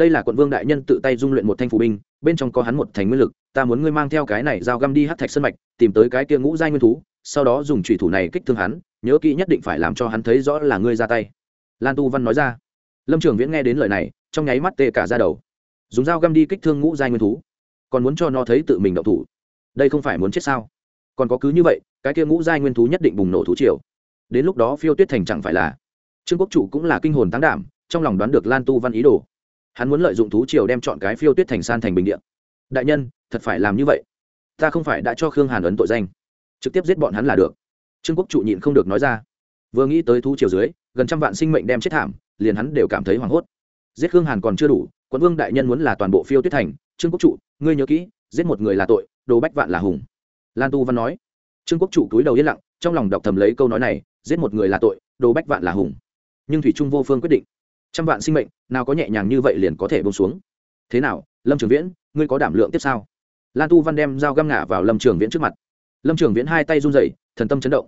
đây là quận vương đại nhân tự tay dung luyện một thanh phù binh, bên trong có hắn một thành nguyên lực, ta muốn ngươi mang theo cái này dao găm đi hát thạch sân mạch, tìm tới cái kia ngũ giai nguyên thú, sau đó dùng trùy thủ này kích thương hắn, nhớ kỹ nhất định phải làm cho hắn thấy rõ là ngươi ra tay. Lan tu văn nói ra. Lâm trường viễn nghe đến lời này, trong nháy mắt tê cả ra đầu. Dùng dao găm đi kích thương ngũ giai nguyên thú, còn muốn cho nó thấy tự mình động thủ? Đây không phải muốn chết sao? Còn có cứ như vậy, cái kia ngũ giai nguyên thú nhất định bùng nổ thú triều. Đến lúc đó phiêu tuyết thành chẳng phải là. Trương quốc chủ cũng là kinh hồn tăng đảm, trong lòng đoán được lan tu văn ý đồ hắn muốn lợi dụng thú triều đem chọn cái phiêu tuyết thành san thành bình điện đại nhân, thật phải làm như vậy. Ta không phải đã cho khương hàn ấn tội danh. Trực tiếp giết bọn hắn là được. Trương quốc trụ nhịn không được nói ra. Vừa nghĩ tới thú triều dưới, gần trăm vạn sinh mệnh đem chết thảm, liền hắn đều cảm thấy hoảng hốt. Giết khương hàn còn chưa đủ, quận vương đại nhân muốn là toàn bộ phiêu tuyết thành, trương quốc trụ, ngươi nhớ kỹ, giết một người là tội, đồ bách vạn là hùng. Lan tu văn nói. Trương quốc trụ túi đầu yên lặng, trong lòng đọc thầm lấy câu nói này, giết một người là tội, đồ bách vạn là hùng. Nhưng thủy trung vô phương quyết định trăm vạn sinh mệnh, nào có nhẹ nhàng như vậy liền có thể bông xuống. Thế nào, lâm trường viễn, ngươi có đảm lượng tiếp sao? Lan tu văn đem dao găm ngả vào lâm trường viễn trước mặt. Lâm trường viễn hai tay run rẩy, thần tâm chấn động.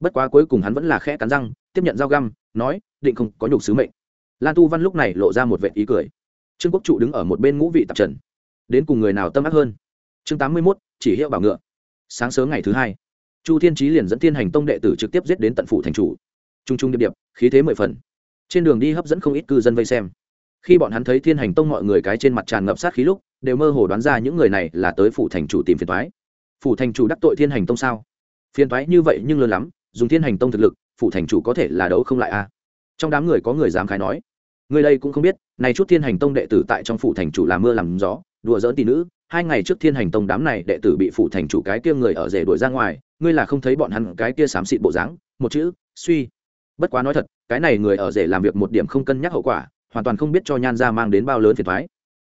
Bất quá cuối cùng hắn vẫn là khẽ cắn răng, tiếp nhận dao găm, nói, định không có nhục sứ mệnh. Lan tu văn lúc này lộ ra một vệ ý cười. Trương quốc trụ đứng ở một bên ngũ vị tạp trần. Đến cùng người nào tâm ác hơn? Chương tám mươi mốt, chỉ hiệu bảo ngựa. Sáng sớm ngày thứ hai, chu thiên trí liền dẫn thiên hành tông đệ tử trực tiếp giết đến tận phủ thành chủ. T r u n g t r u n g điệp điệp, khí thế mười phần trên đường đi hấp dẫn không ít cư dân vây xem. Khi bọn hắn thấy thiên hành tông mọi người cái trên mặt tràn ngập sát khí lúc, đều mơ hồ đoán ra những người này là tới phủ thành chủ tìm phiền thoái phủ thành chủ đắc tội thiên hành tông sao? Phiền thoái như vậy nhưng lớn lắm, dùng thiên hành tông thực lực, phủ thành chủ có thể là đấu không lại a trong đám người có người dám khái nói. Người đây cũng không biết, này chút thiên hành tông đệ tử tại trong phủ thành chủ làm mưa làm gió, đùa dỡn tỷ nữ. Hai ngày trước thiên hành tông đám này đệ tử bị phủ thành chủ cái kia người ở rể đuổi ra ngoài, ngươi là không thấy bọn hắn cái kia xám xịt bộ dáng. Một chữ, suy bất quá nói thật, cái này người ở rể làm việc một điểm không cân nhắc hậu quả, hoàn toàn không biết cho nhan ra mang đến bao lớn phiền thoái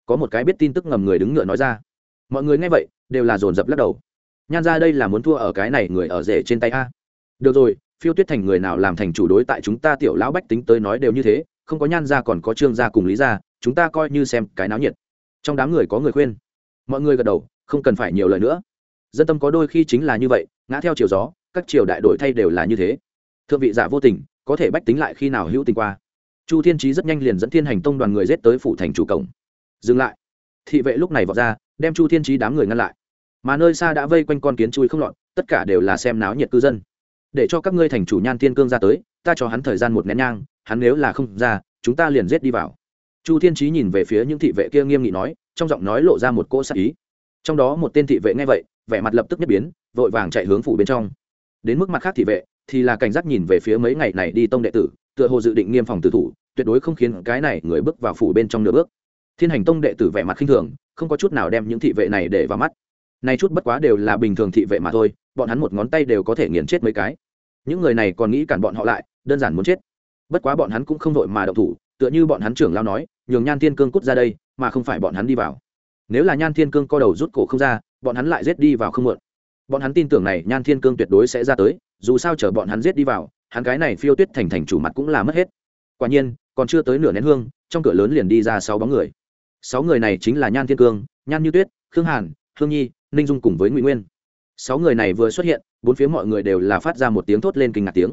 có một cái biết tin tức ngầm người đứng ngựa nói ra. Mọi người nghe vậy, đều là dồn dập lắc đầu. Nhan ra đây là muốn thua ở cái này người ở rể trên tay a. Được rồi, phiêu tuyết thành người nào làm thành chủ đối tại chúng ta tiểu lão bách tính tới nói đều như thế, không có nhan gia còn có trương gia cùng lý gia, chúng ta coi như xem cái náo nhiệt. Trong đám người có người khuyên. Mọi người gật đầu, không cần phải nhiều lời nữa. Dân tâm có đôi khi chính là như vậy, ngã theo chiều gió, các triều đại đổi thay đều là như thế. Thượng vị giả vô tình có thể bách tính lại khi nào hữu tình qua. Chu thiên trí rất nhanh liền dẫn thiên hành tông đoàn người rết tới phủ thành chủ cổng. Dừng lại. Thị vệ lúc này vọt ra, đem chu thiên trí đám người ngăn lại. Mà nơi xa đã vây quanh con kiến chui không lọt, tất cả đều là xem náo nhiệt cư dân. Để cho các ngươi thành chủ nhan thiên cương ra tới, ta cho hắn thời gian một nén nhang, hắn nếu là không ra, chúng ta liền giết đi vào. Chu thiên trí nhìn về phía những thị vệ kia nghiêm nghị nói, trong giọng nói lộ ra một cỗ sắc ý. Trong đó một tên thị vệ nghe vậy, vẻ mặt lập tức nhất biến, vội vàng chạy hướng phủ bên trong. Đến mức mặt khác thị vệ thì là cảnh giác nhìn về phía mấy ngày này đi tông đệ tử, tựa hồ dự định nghiêm phòng tử thủ, tuyệt đối không khiến cái này người bước vào phủ bên trong nửa bước. Thiên hành tông đệ tử vẻ mặt khinh thường, không có chút nào đem những thị vệ này để vào mắt. Nay chút bất quá đều là bình thường thị vệ mà thôi, bọn hắn một ngón tay đều có thể nghiền chết mấy cái. Những người này còn nghĩ cản bọn họ lại, đơn giản muốn chết. Bất quá bọn hắn cũng không vội mà động thủ, tựa như bọn hắn trưởng lao nói, nhường nhan thiên cương cút ra đây, mà không phải bọn hắn đi vào. Nếu là nhan thiên cương co đầu rút cổ không ra, bọn hắn lại giết đi vào không muộn. Bọn hắn tin tưởng này, nhan thiên cương tuyệt đối sẽ ra tới dù sao chở bọn hắn giết đi vào, hắn cái này phiêu tuyết thành thành chủ mặt cũng là mất hết. Quả nhiên, còn chưa tới nửa nén hương, trong cửa lớn liền đi ra sáu bóng người. Sáu người này chính là nhan thiên cương, nhan như tuyết, khương hàn hương nhi, ninh dung cùng với ngụy nguyên. Sáu người này vừa xuất hiện, bốn phía mọi người đều là phát ra một tiếng thốt lên kinh ngạc tiếng.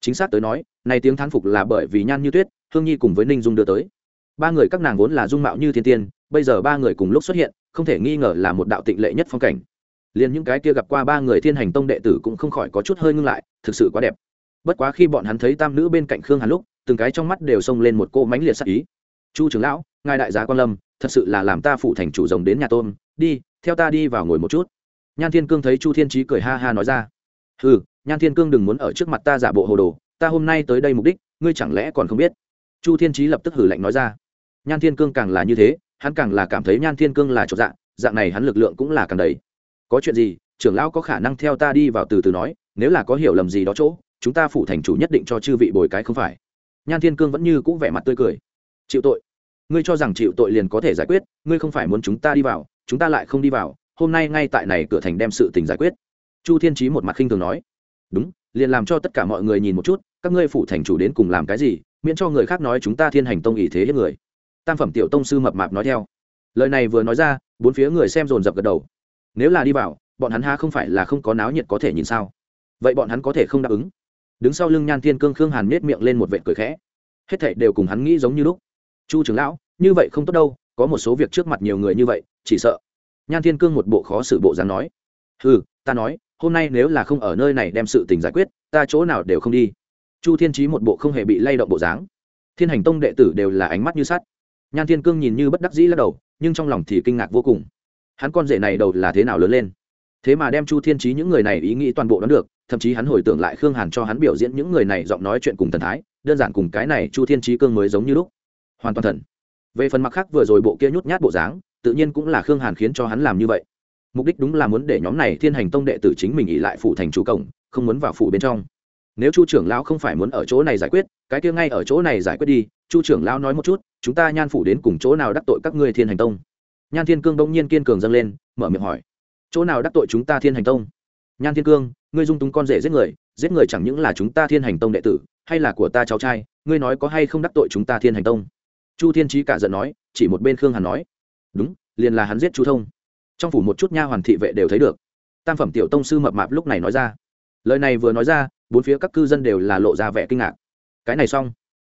Chính xác tới nói, này tiếng thán phục là bởi vì nhan như tuyết hương nhi cùng với ninh dung đưa tới. Ba người các nàng vốn là dung mạo như thiên tiên, bây giờ ba người cùng lúc xuất hiện, không thể nghi ngờ là một đạo tịnh lệ nhất phong cảnh liền những cái kia gặp qua ba người thiên hành tông đệ tử cũng không khỏi có chút hơi ngưng lại, thực sự quá đẹp. Bất quá khi bọn hắn thấy tam nữ bên cạnh khương hàn lúc, từng cái trong mắt đều xông lên một cô mánh liệt sắc ý. Chu trưởng lão, ngài đại giá quan lâm, thật sự là làm ta phụ thành chủ rồng đến nhà tôn đi, theo ta đi vào ngồi một chút. Nhan thiên cương thấy chu thiên trí cười ha ha nói ra. Ừ nhan thiên cương đừng muốn ở trước mặt ta giả bộ hồ đồ, ta hôm nay tới đây mục đích, ngươi chẳng lẽ còn không biết? Chu thiên trí lập tức hử lạnh nói ra. Nhan thiên cương càng là như thế, hắn càng là cảm thấy nhan thiên cương là chỗ dạng dạng này hắn lực lượng cũng là càng đầy có chuyện gì, trưởng lão có khả năng theo ta đi vào từ từ nói, nếu là có hiểu lầm gì đó chỗ, chúng ta phụ thành chủ nhất định cho chư vị bồi cái không phải. Nhan thiên cương vẫn như cũ vẻ mặt tươi cười. Chịu tội. Ngươi cho rằng chịu tội liền có thể giải quyết, ngươi không phải muốn chúng ta đi vào, chúng ta lại không đi vào, hôm nay ngay tại này cửa thành đem sự tình giải quyết. Chu thiên trí một mặt khinh thường nói. Đúng, liền làm cho tất cả mọi người nhìn một chút, các ngươi phụ thành chủ đến cùng làm cái gì, miễn cho người khác nói chúng ta thiên hành tông ý thế hết người. Tam phẩm tiểu tông sư mập mạp nói theo. Lời này vừa nói ra, bốn phía người xem dồn dập gật đầu nếu là đi vào, bọn hắn ha không phải là không có náo nhiệt có thể nhìn sao? Vậy bọn hắn có thể không đáp ứng? Đứng sau lưng nhan thiên cương khương hàn miết miệng lên một vệ cười khẽ. Hết thảy đều cùng hắn nghĩ giống như lúc. Chu trưởng lão, như vậy không tốt đâu, có một số việc trước mặt nhiều người như vậy, chỉ sợ. Nhan thiên cương một bộ khó xử bộ dáng nói. Ừ ta nói, hôm nay nếu là không ở nơi này đem sự tình giải quyết, ta chỗ nào đều không đi. Chu thiên trí một bộ không hề bị lay động bộ dáng. Thiên hành tông đệ tử đều là ánh mắt như sắt. Nhan thiên cương nhìn như bất đắc dĩ lắc đầu, nhưng trong lòng thì kinh ngạc vô cùng hắn con rể này đầu là thế nào lớn lên? Thế mà đem chu thiên trí những người này ý nghĩ toàn bộ đón được, thậm chí hắn hồi tưởng lại khương hàn cho hắn biểu diễn những người này giọng nói chuyện cùng thần thái, đơn giản cùng cái này chu thiên trí cương mới giống như lúc. Hoàn toàn thần. Về phần mặt khác vừa rồi bộ kia nhút nhát bộ dáng, tự nhiên cũng là khương hàn khiến cho hắn làm như vậy. Mục đích đúng là muốn để nhóm này thiên hành tông đệ tử chính mình ỉ lại phủ thành chủ cổng, không muốn vào phủ bên trong. Nếu chu trưởng lão không phải muốn ở chỗ này giải quyết, cái kia ngay ở chỗ này giải quyết đi, chu trưởng lão nói một chút, chúng ta nhan phủ đến cùng chỗ nào đắc tội các ngươi thiên hành tông? Nhan thiên cương bỗng nhiên kiên cường dâng lên, mở miệng hỏi, chỗ nào đắc tội chúng ta thiên hành tông? Nhan thiên cương, ngươi dung túng con rể giết người giết người chẳng những là chúng ta thiên hành tông đệ tử, hay là của ta cháu trai, ngươi nói có hay không đắc tội chúng ta thiên hành tông? Chu thiên trí cả giận nói, chỉ một bên khương hàn nói, đúng, liền là hắn giết chu thông. Trong phủ một chút nha hoàn thị vệ đều thấy được. Tam phẩm tiểu tông sư mập mạp lúc này nói ra. Lời này vừa nói ra, bốn phía các cư dân đều là lộ ra vẻ kinh ngạc. Cái này xong.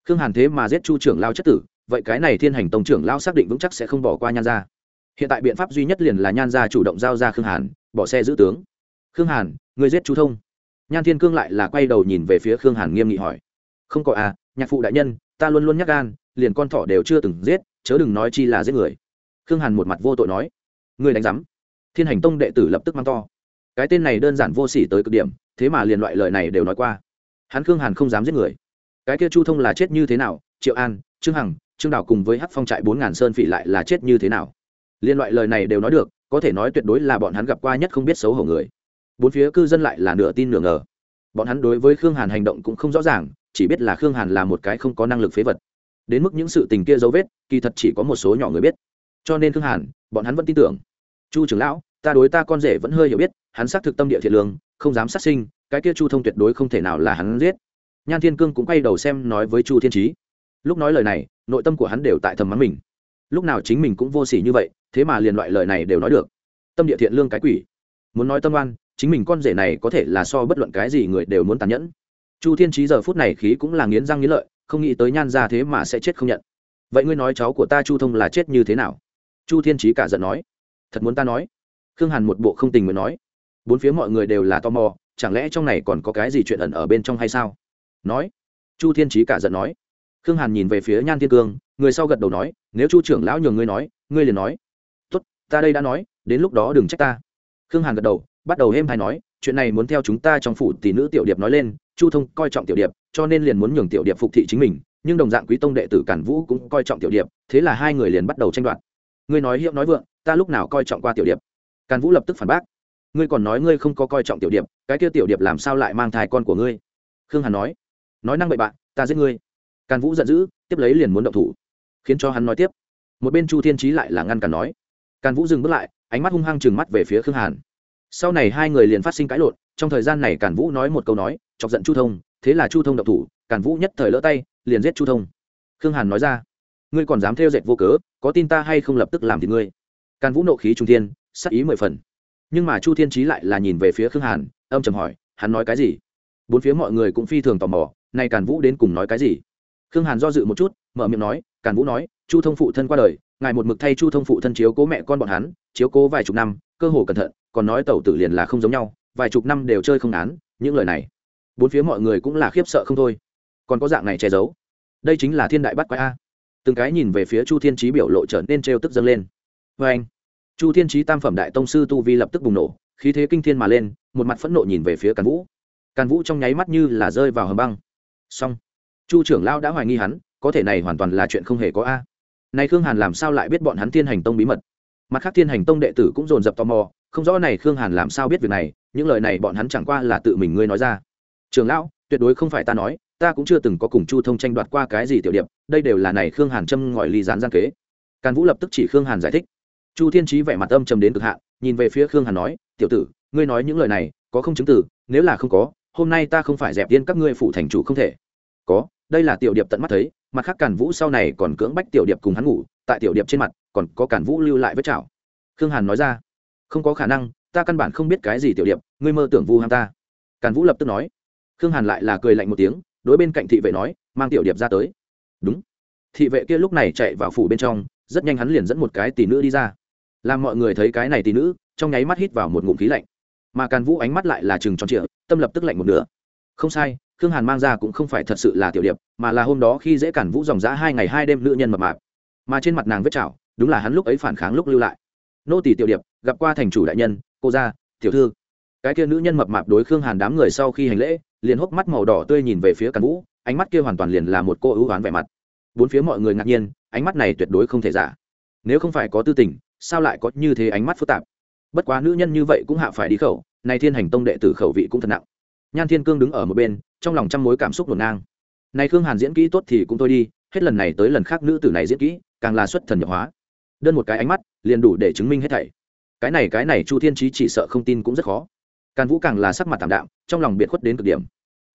Khương hàn thế mà giết chu trưởng lao chất tử, vậy cái này thiên hành tông trưởng lao xác định vững chắc sẽ không bỏ qua nhan ra hiện tại biện pháp duy nhất liền là nhan ra chủ động giao ra khương hàn, bỏ xe giữ tướng. Khương hàn người giết chu thông. Nhan thiên cương lại là quay đầu nhìn về phía khương hàn nghiêm nghị hỏi. Không có à nhạc phụ đại nhân, ta luôn luôn nhắc gan, liền con thỏ đều chưa từng giết, chớ đừng nói chi là giết người. Khương hàn một mặt vô tội nói. Người đánh giám. Thiên hành tông đệ tử lập tức mang to. Cái tên này đơn giản vô s ỉ tới cực điểm, thế mà liền loại lời này đều nói qua. Hắn khương hàn không dám giết người. Cái kia chu thông là chết như thế nào? Triệu an, trương hằng, trương đào cùng với hát phong trại bốn ngàn sơn phỉ lại là chết như thế nào? Liên loại lời này đều nói được, có thể nói tuyệt đối là bọn hắn gặp qua nhất không biết xấu hổ người. Bốn phía cư dân lại là nửa tin nửa ngờ. Bọn hắn đối với khương hàn hành động cũng không rõ ràng, chỉ biết là khương hàn là một cái không có năng lực phế vật. Đến mức những sự tình kia dấu vết, kỳ thật chỉ có một số nhỏ người biết. Cho nên khương hàn, bọn hắn vẫn tin tưởng. Chu trưởng lão, ta đối ta con rể vẫn hơi hiểu biết, hắn xác thực tâm địa thiện lương, không dám sát sinh, cái kia chu thông tuyệt đối không thể nào là hắn giết. Nhan thiên cương cũng quay đầu xem nói với chu thiên trí lúc nói lời này, nội tâm của hắn đều tại thầm mắng mình. Lúc nào chính mình cũng vô s ỉ như vậy thế mà liền loại lời này đều nói được. Tâm địa thiện lương cái quỷ. Muốn nói tâm oan, chính mình con rể này có thể là so bất luận cái gì người đều muốn tàn nhẫn. Chu thiên trí giờ phút này khí cũng là nghiến răng nghiến lợi, không nghĩ tới nhan ra thế mà sẽ chết không nhận. Vậy ngươi nói cháu của ta chu thông là chết như thế nào? Chu thiên trí cả giận nói. Thật muốn ta nói? Khương hàn một bộ không tình nguyện nói. Bốn phía mọi người đều là tò mò, chẳng lẽ trong này còn có cái gì chuyện ẩn ở bên trong hay sao? Nói. Chu thiên trí cả giận nói. Khương hàn nhìn về phía nhan thiên cương, người sau gật đầu nói, nếu chu trưởng lão nhường ngươi nói, ngươi liền nói ta đây đã nói, đến lúc đó đừng trách ta. Khương hàn gật đầu, bắt đầu êm hay nói, chuyện này muốn theo chúng ta trong phủ tỷ nữ tiểu điệp nói lên, chu thông coi trọng tiểu điệp, cho nên liền muốn nhường tiểu điệp phục thị chính mình, nhưng đồng dạng quý tông đệ tử cản vũ cũng coi trọng tiểu điệp, thế là hai người liền bắt đầu tranh đoạt. Ngươi nói hiệu nói vượng, ta lúc nào coi trọng qua tiểu điệp? Càn vũ lập tức phản bác. Ngươi còn nói ngươi không có coi trọng tiểu điệp, cái kia tiểu điệp làm sao lại mang thai con của ngươi? Khương hàn nói. Nói năng bậy bạn ta giết ngươi. Càn vũ giận dữ, tiếp lấy liền muốn động thủ. Khiến cho hắn nói tiếp. Một bên chu thiên trí lại là ngăn cản nói càn vũ dừng bước lại, ánh mắt hung hăng chừng mắt về phía khương hàn. Sau này hai người liền phát sinh cãi lộn, trong thời gian này càn vũ nói một câu nói, chọc giận chu thông, thế là chu thông độc thủ, càn vũ nhất thời lỡ tay, liền giết chu thông. Khương hàn nói ra, ngươi còn dám theo dệt vô cớ, có tin ta hay không lập tức làm thì ngươi? Càn vũ nộ khí trung thiên, sắc ý mười phần. Nhưng mà chu thiên trí lại là nhìn về phía khương hàn, âm chầm hỏi, hắn nói cái gì? Bốn phía mọi người cũng phi thường tò mò, nay càn vũ đến cùng nói cái gì? Khương hàn do dự một chút, mở miệng nói, càn vũ nói, chu thông phụ thân qua đời ngài một mực thay chu thông phụ thân chiếu cố mẹ con bọn hắn, chiếu cố vài chục năm, cơ hồ cẩn thận, còn nói tẩu tử liền là không giống nhau, vài chục năm đều chơi không án, những lời này, bốn phía mọi người cũng là khiếp sợ không thôi. Còn có dạng này che giấu, đây chính là thiên đại bắt quái a. Từng cái nhìn về phía chu thiên trí biểu lộ trở nên trêu tức dâng lên. Vê anh, chu thiên trí tam phẩm đại tông sư tu vi lập tức bùng nổ, khí thế kinh thiên mà lên, một mặt phẫn nộ nhìn về phía càn vũ. Càn vũ trong nháy mắt như là rơi vào hầm băng. Xong, chu trưởng lao đã hoài nghi hắn, có thể này hoàn toàn là chuyện không hề có a này khương hàn làm sao lại biết bọn hắn thiên hành tông bí mật? Mặt khác thiên hành tông đệ tử cũng dồn dập tò mò, không rõ này khương hàn làm sao biết việc này, những lời này bọn hắn chẳng qua là tự mình ngươi nói ra. Trường lão, tuyệt đối không phải ta nói, ta cũng chưa từng có cùng chu thông tranh đoạt qua cái gì tiểu điệp, đây đều là này khương hàn châm ngòi ly gián gian kế. Càn vũ lập tức chỉ khương hàn giải thích. Chu thiên trí vẻ mặt âm trầm đến cực hạn, nhìn về phía khương hàn nói, tiểu tử, ngươi nói những lời này, có không chứng từ? Nếu là không có, hôm nay ta không phải dẹp yên các ngươi phụ thành chủ không thể. Có đây là tiểu điệp tận mắt thấy, mặt khác càn vũ sau này còn cưỡng bách tiểu điệp cùng hắn ngủ, tại tiểu điệp trên mặt, còn có càn vũ lưu lại với chảo. Khương hàn nói ra, không có khả năng, ta căn bản không biết cái gì tiểu điệp, ngươi mơ tưởng vu ham ta. Càn vũ lập tức nói. Khương hàn lại là cười lạnh một tiếng, đối bên cạnh thị vệ nói, mang tiểu điệp ra tới. Đúng. Thị vệ kia lúc này chạy vào phủ bên trong, rất nhanh hắn liền dẫn một cái tỷ nữ đi ra. Làm mọi người thấy cái này tỷ nữ, trong nháy mắt hít vào một ngụm khí lạnh. Mà càn vũ ánh mắt lại là chừng tròn trịa, tâm lập tức lạnh một nửa. Không sai khương hàn mang ra cũng không phải thật sự là tiểu điệp, mà là hôm đó khi dễ cản vũ dòng giã hai ngày hai đêm nữ nhân mập mạp. Mà trên mặt nàng vết chảo, đúng là hắn lúc ấy phản kháng lúc lưu lại. Nô tỷ tiểu điệp, gặp qua thành chủ đại nhân, cô gia, tiểu thư. Cái kia nữ nhân mập mạp đối khương hàn đám người sau khi hành lễ, liền hốc mắt màu đỏ tươi nhìn về phía cản vũ, ánh mắt kia hoàn toàn liền là một cô ưu oán vẻ mặt. Bốn phía mọi người ngạc nhiên, ánh mắt này tuyệt đối không thể giả. Nếu không phải có tư tình, sao lại có như thế ánh mắt phức tạp? Bất quá nữ nhân như vậy cũng hạ phải đi khẩu, nay thiên hành tông đệ tử khẩu vị cũng thật nặng. Nhan thiên cương đứng ở một bên trong lòng trăm mối cảm xúc ngổn ngang. Này khương hàn diễn kỹ tốt thì cũng thôi đi, hết lần này tới lần khác nữ tử này diễn kỹ, càng là xuất thần nhập hóa. Đơn một cái ánh mắt, liền đủ để chứng minh hết thảy. Cái này cái này chu thiên trí chỉ sợ không tin cũng rất khó. Càn vũ càng là sắc mặt tạm đạm, trong lòng biệt khuất đến cực điểm.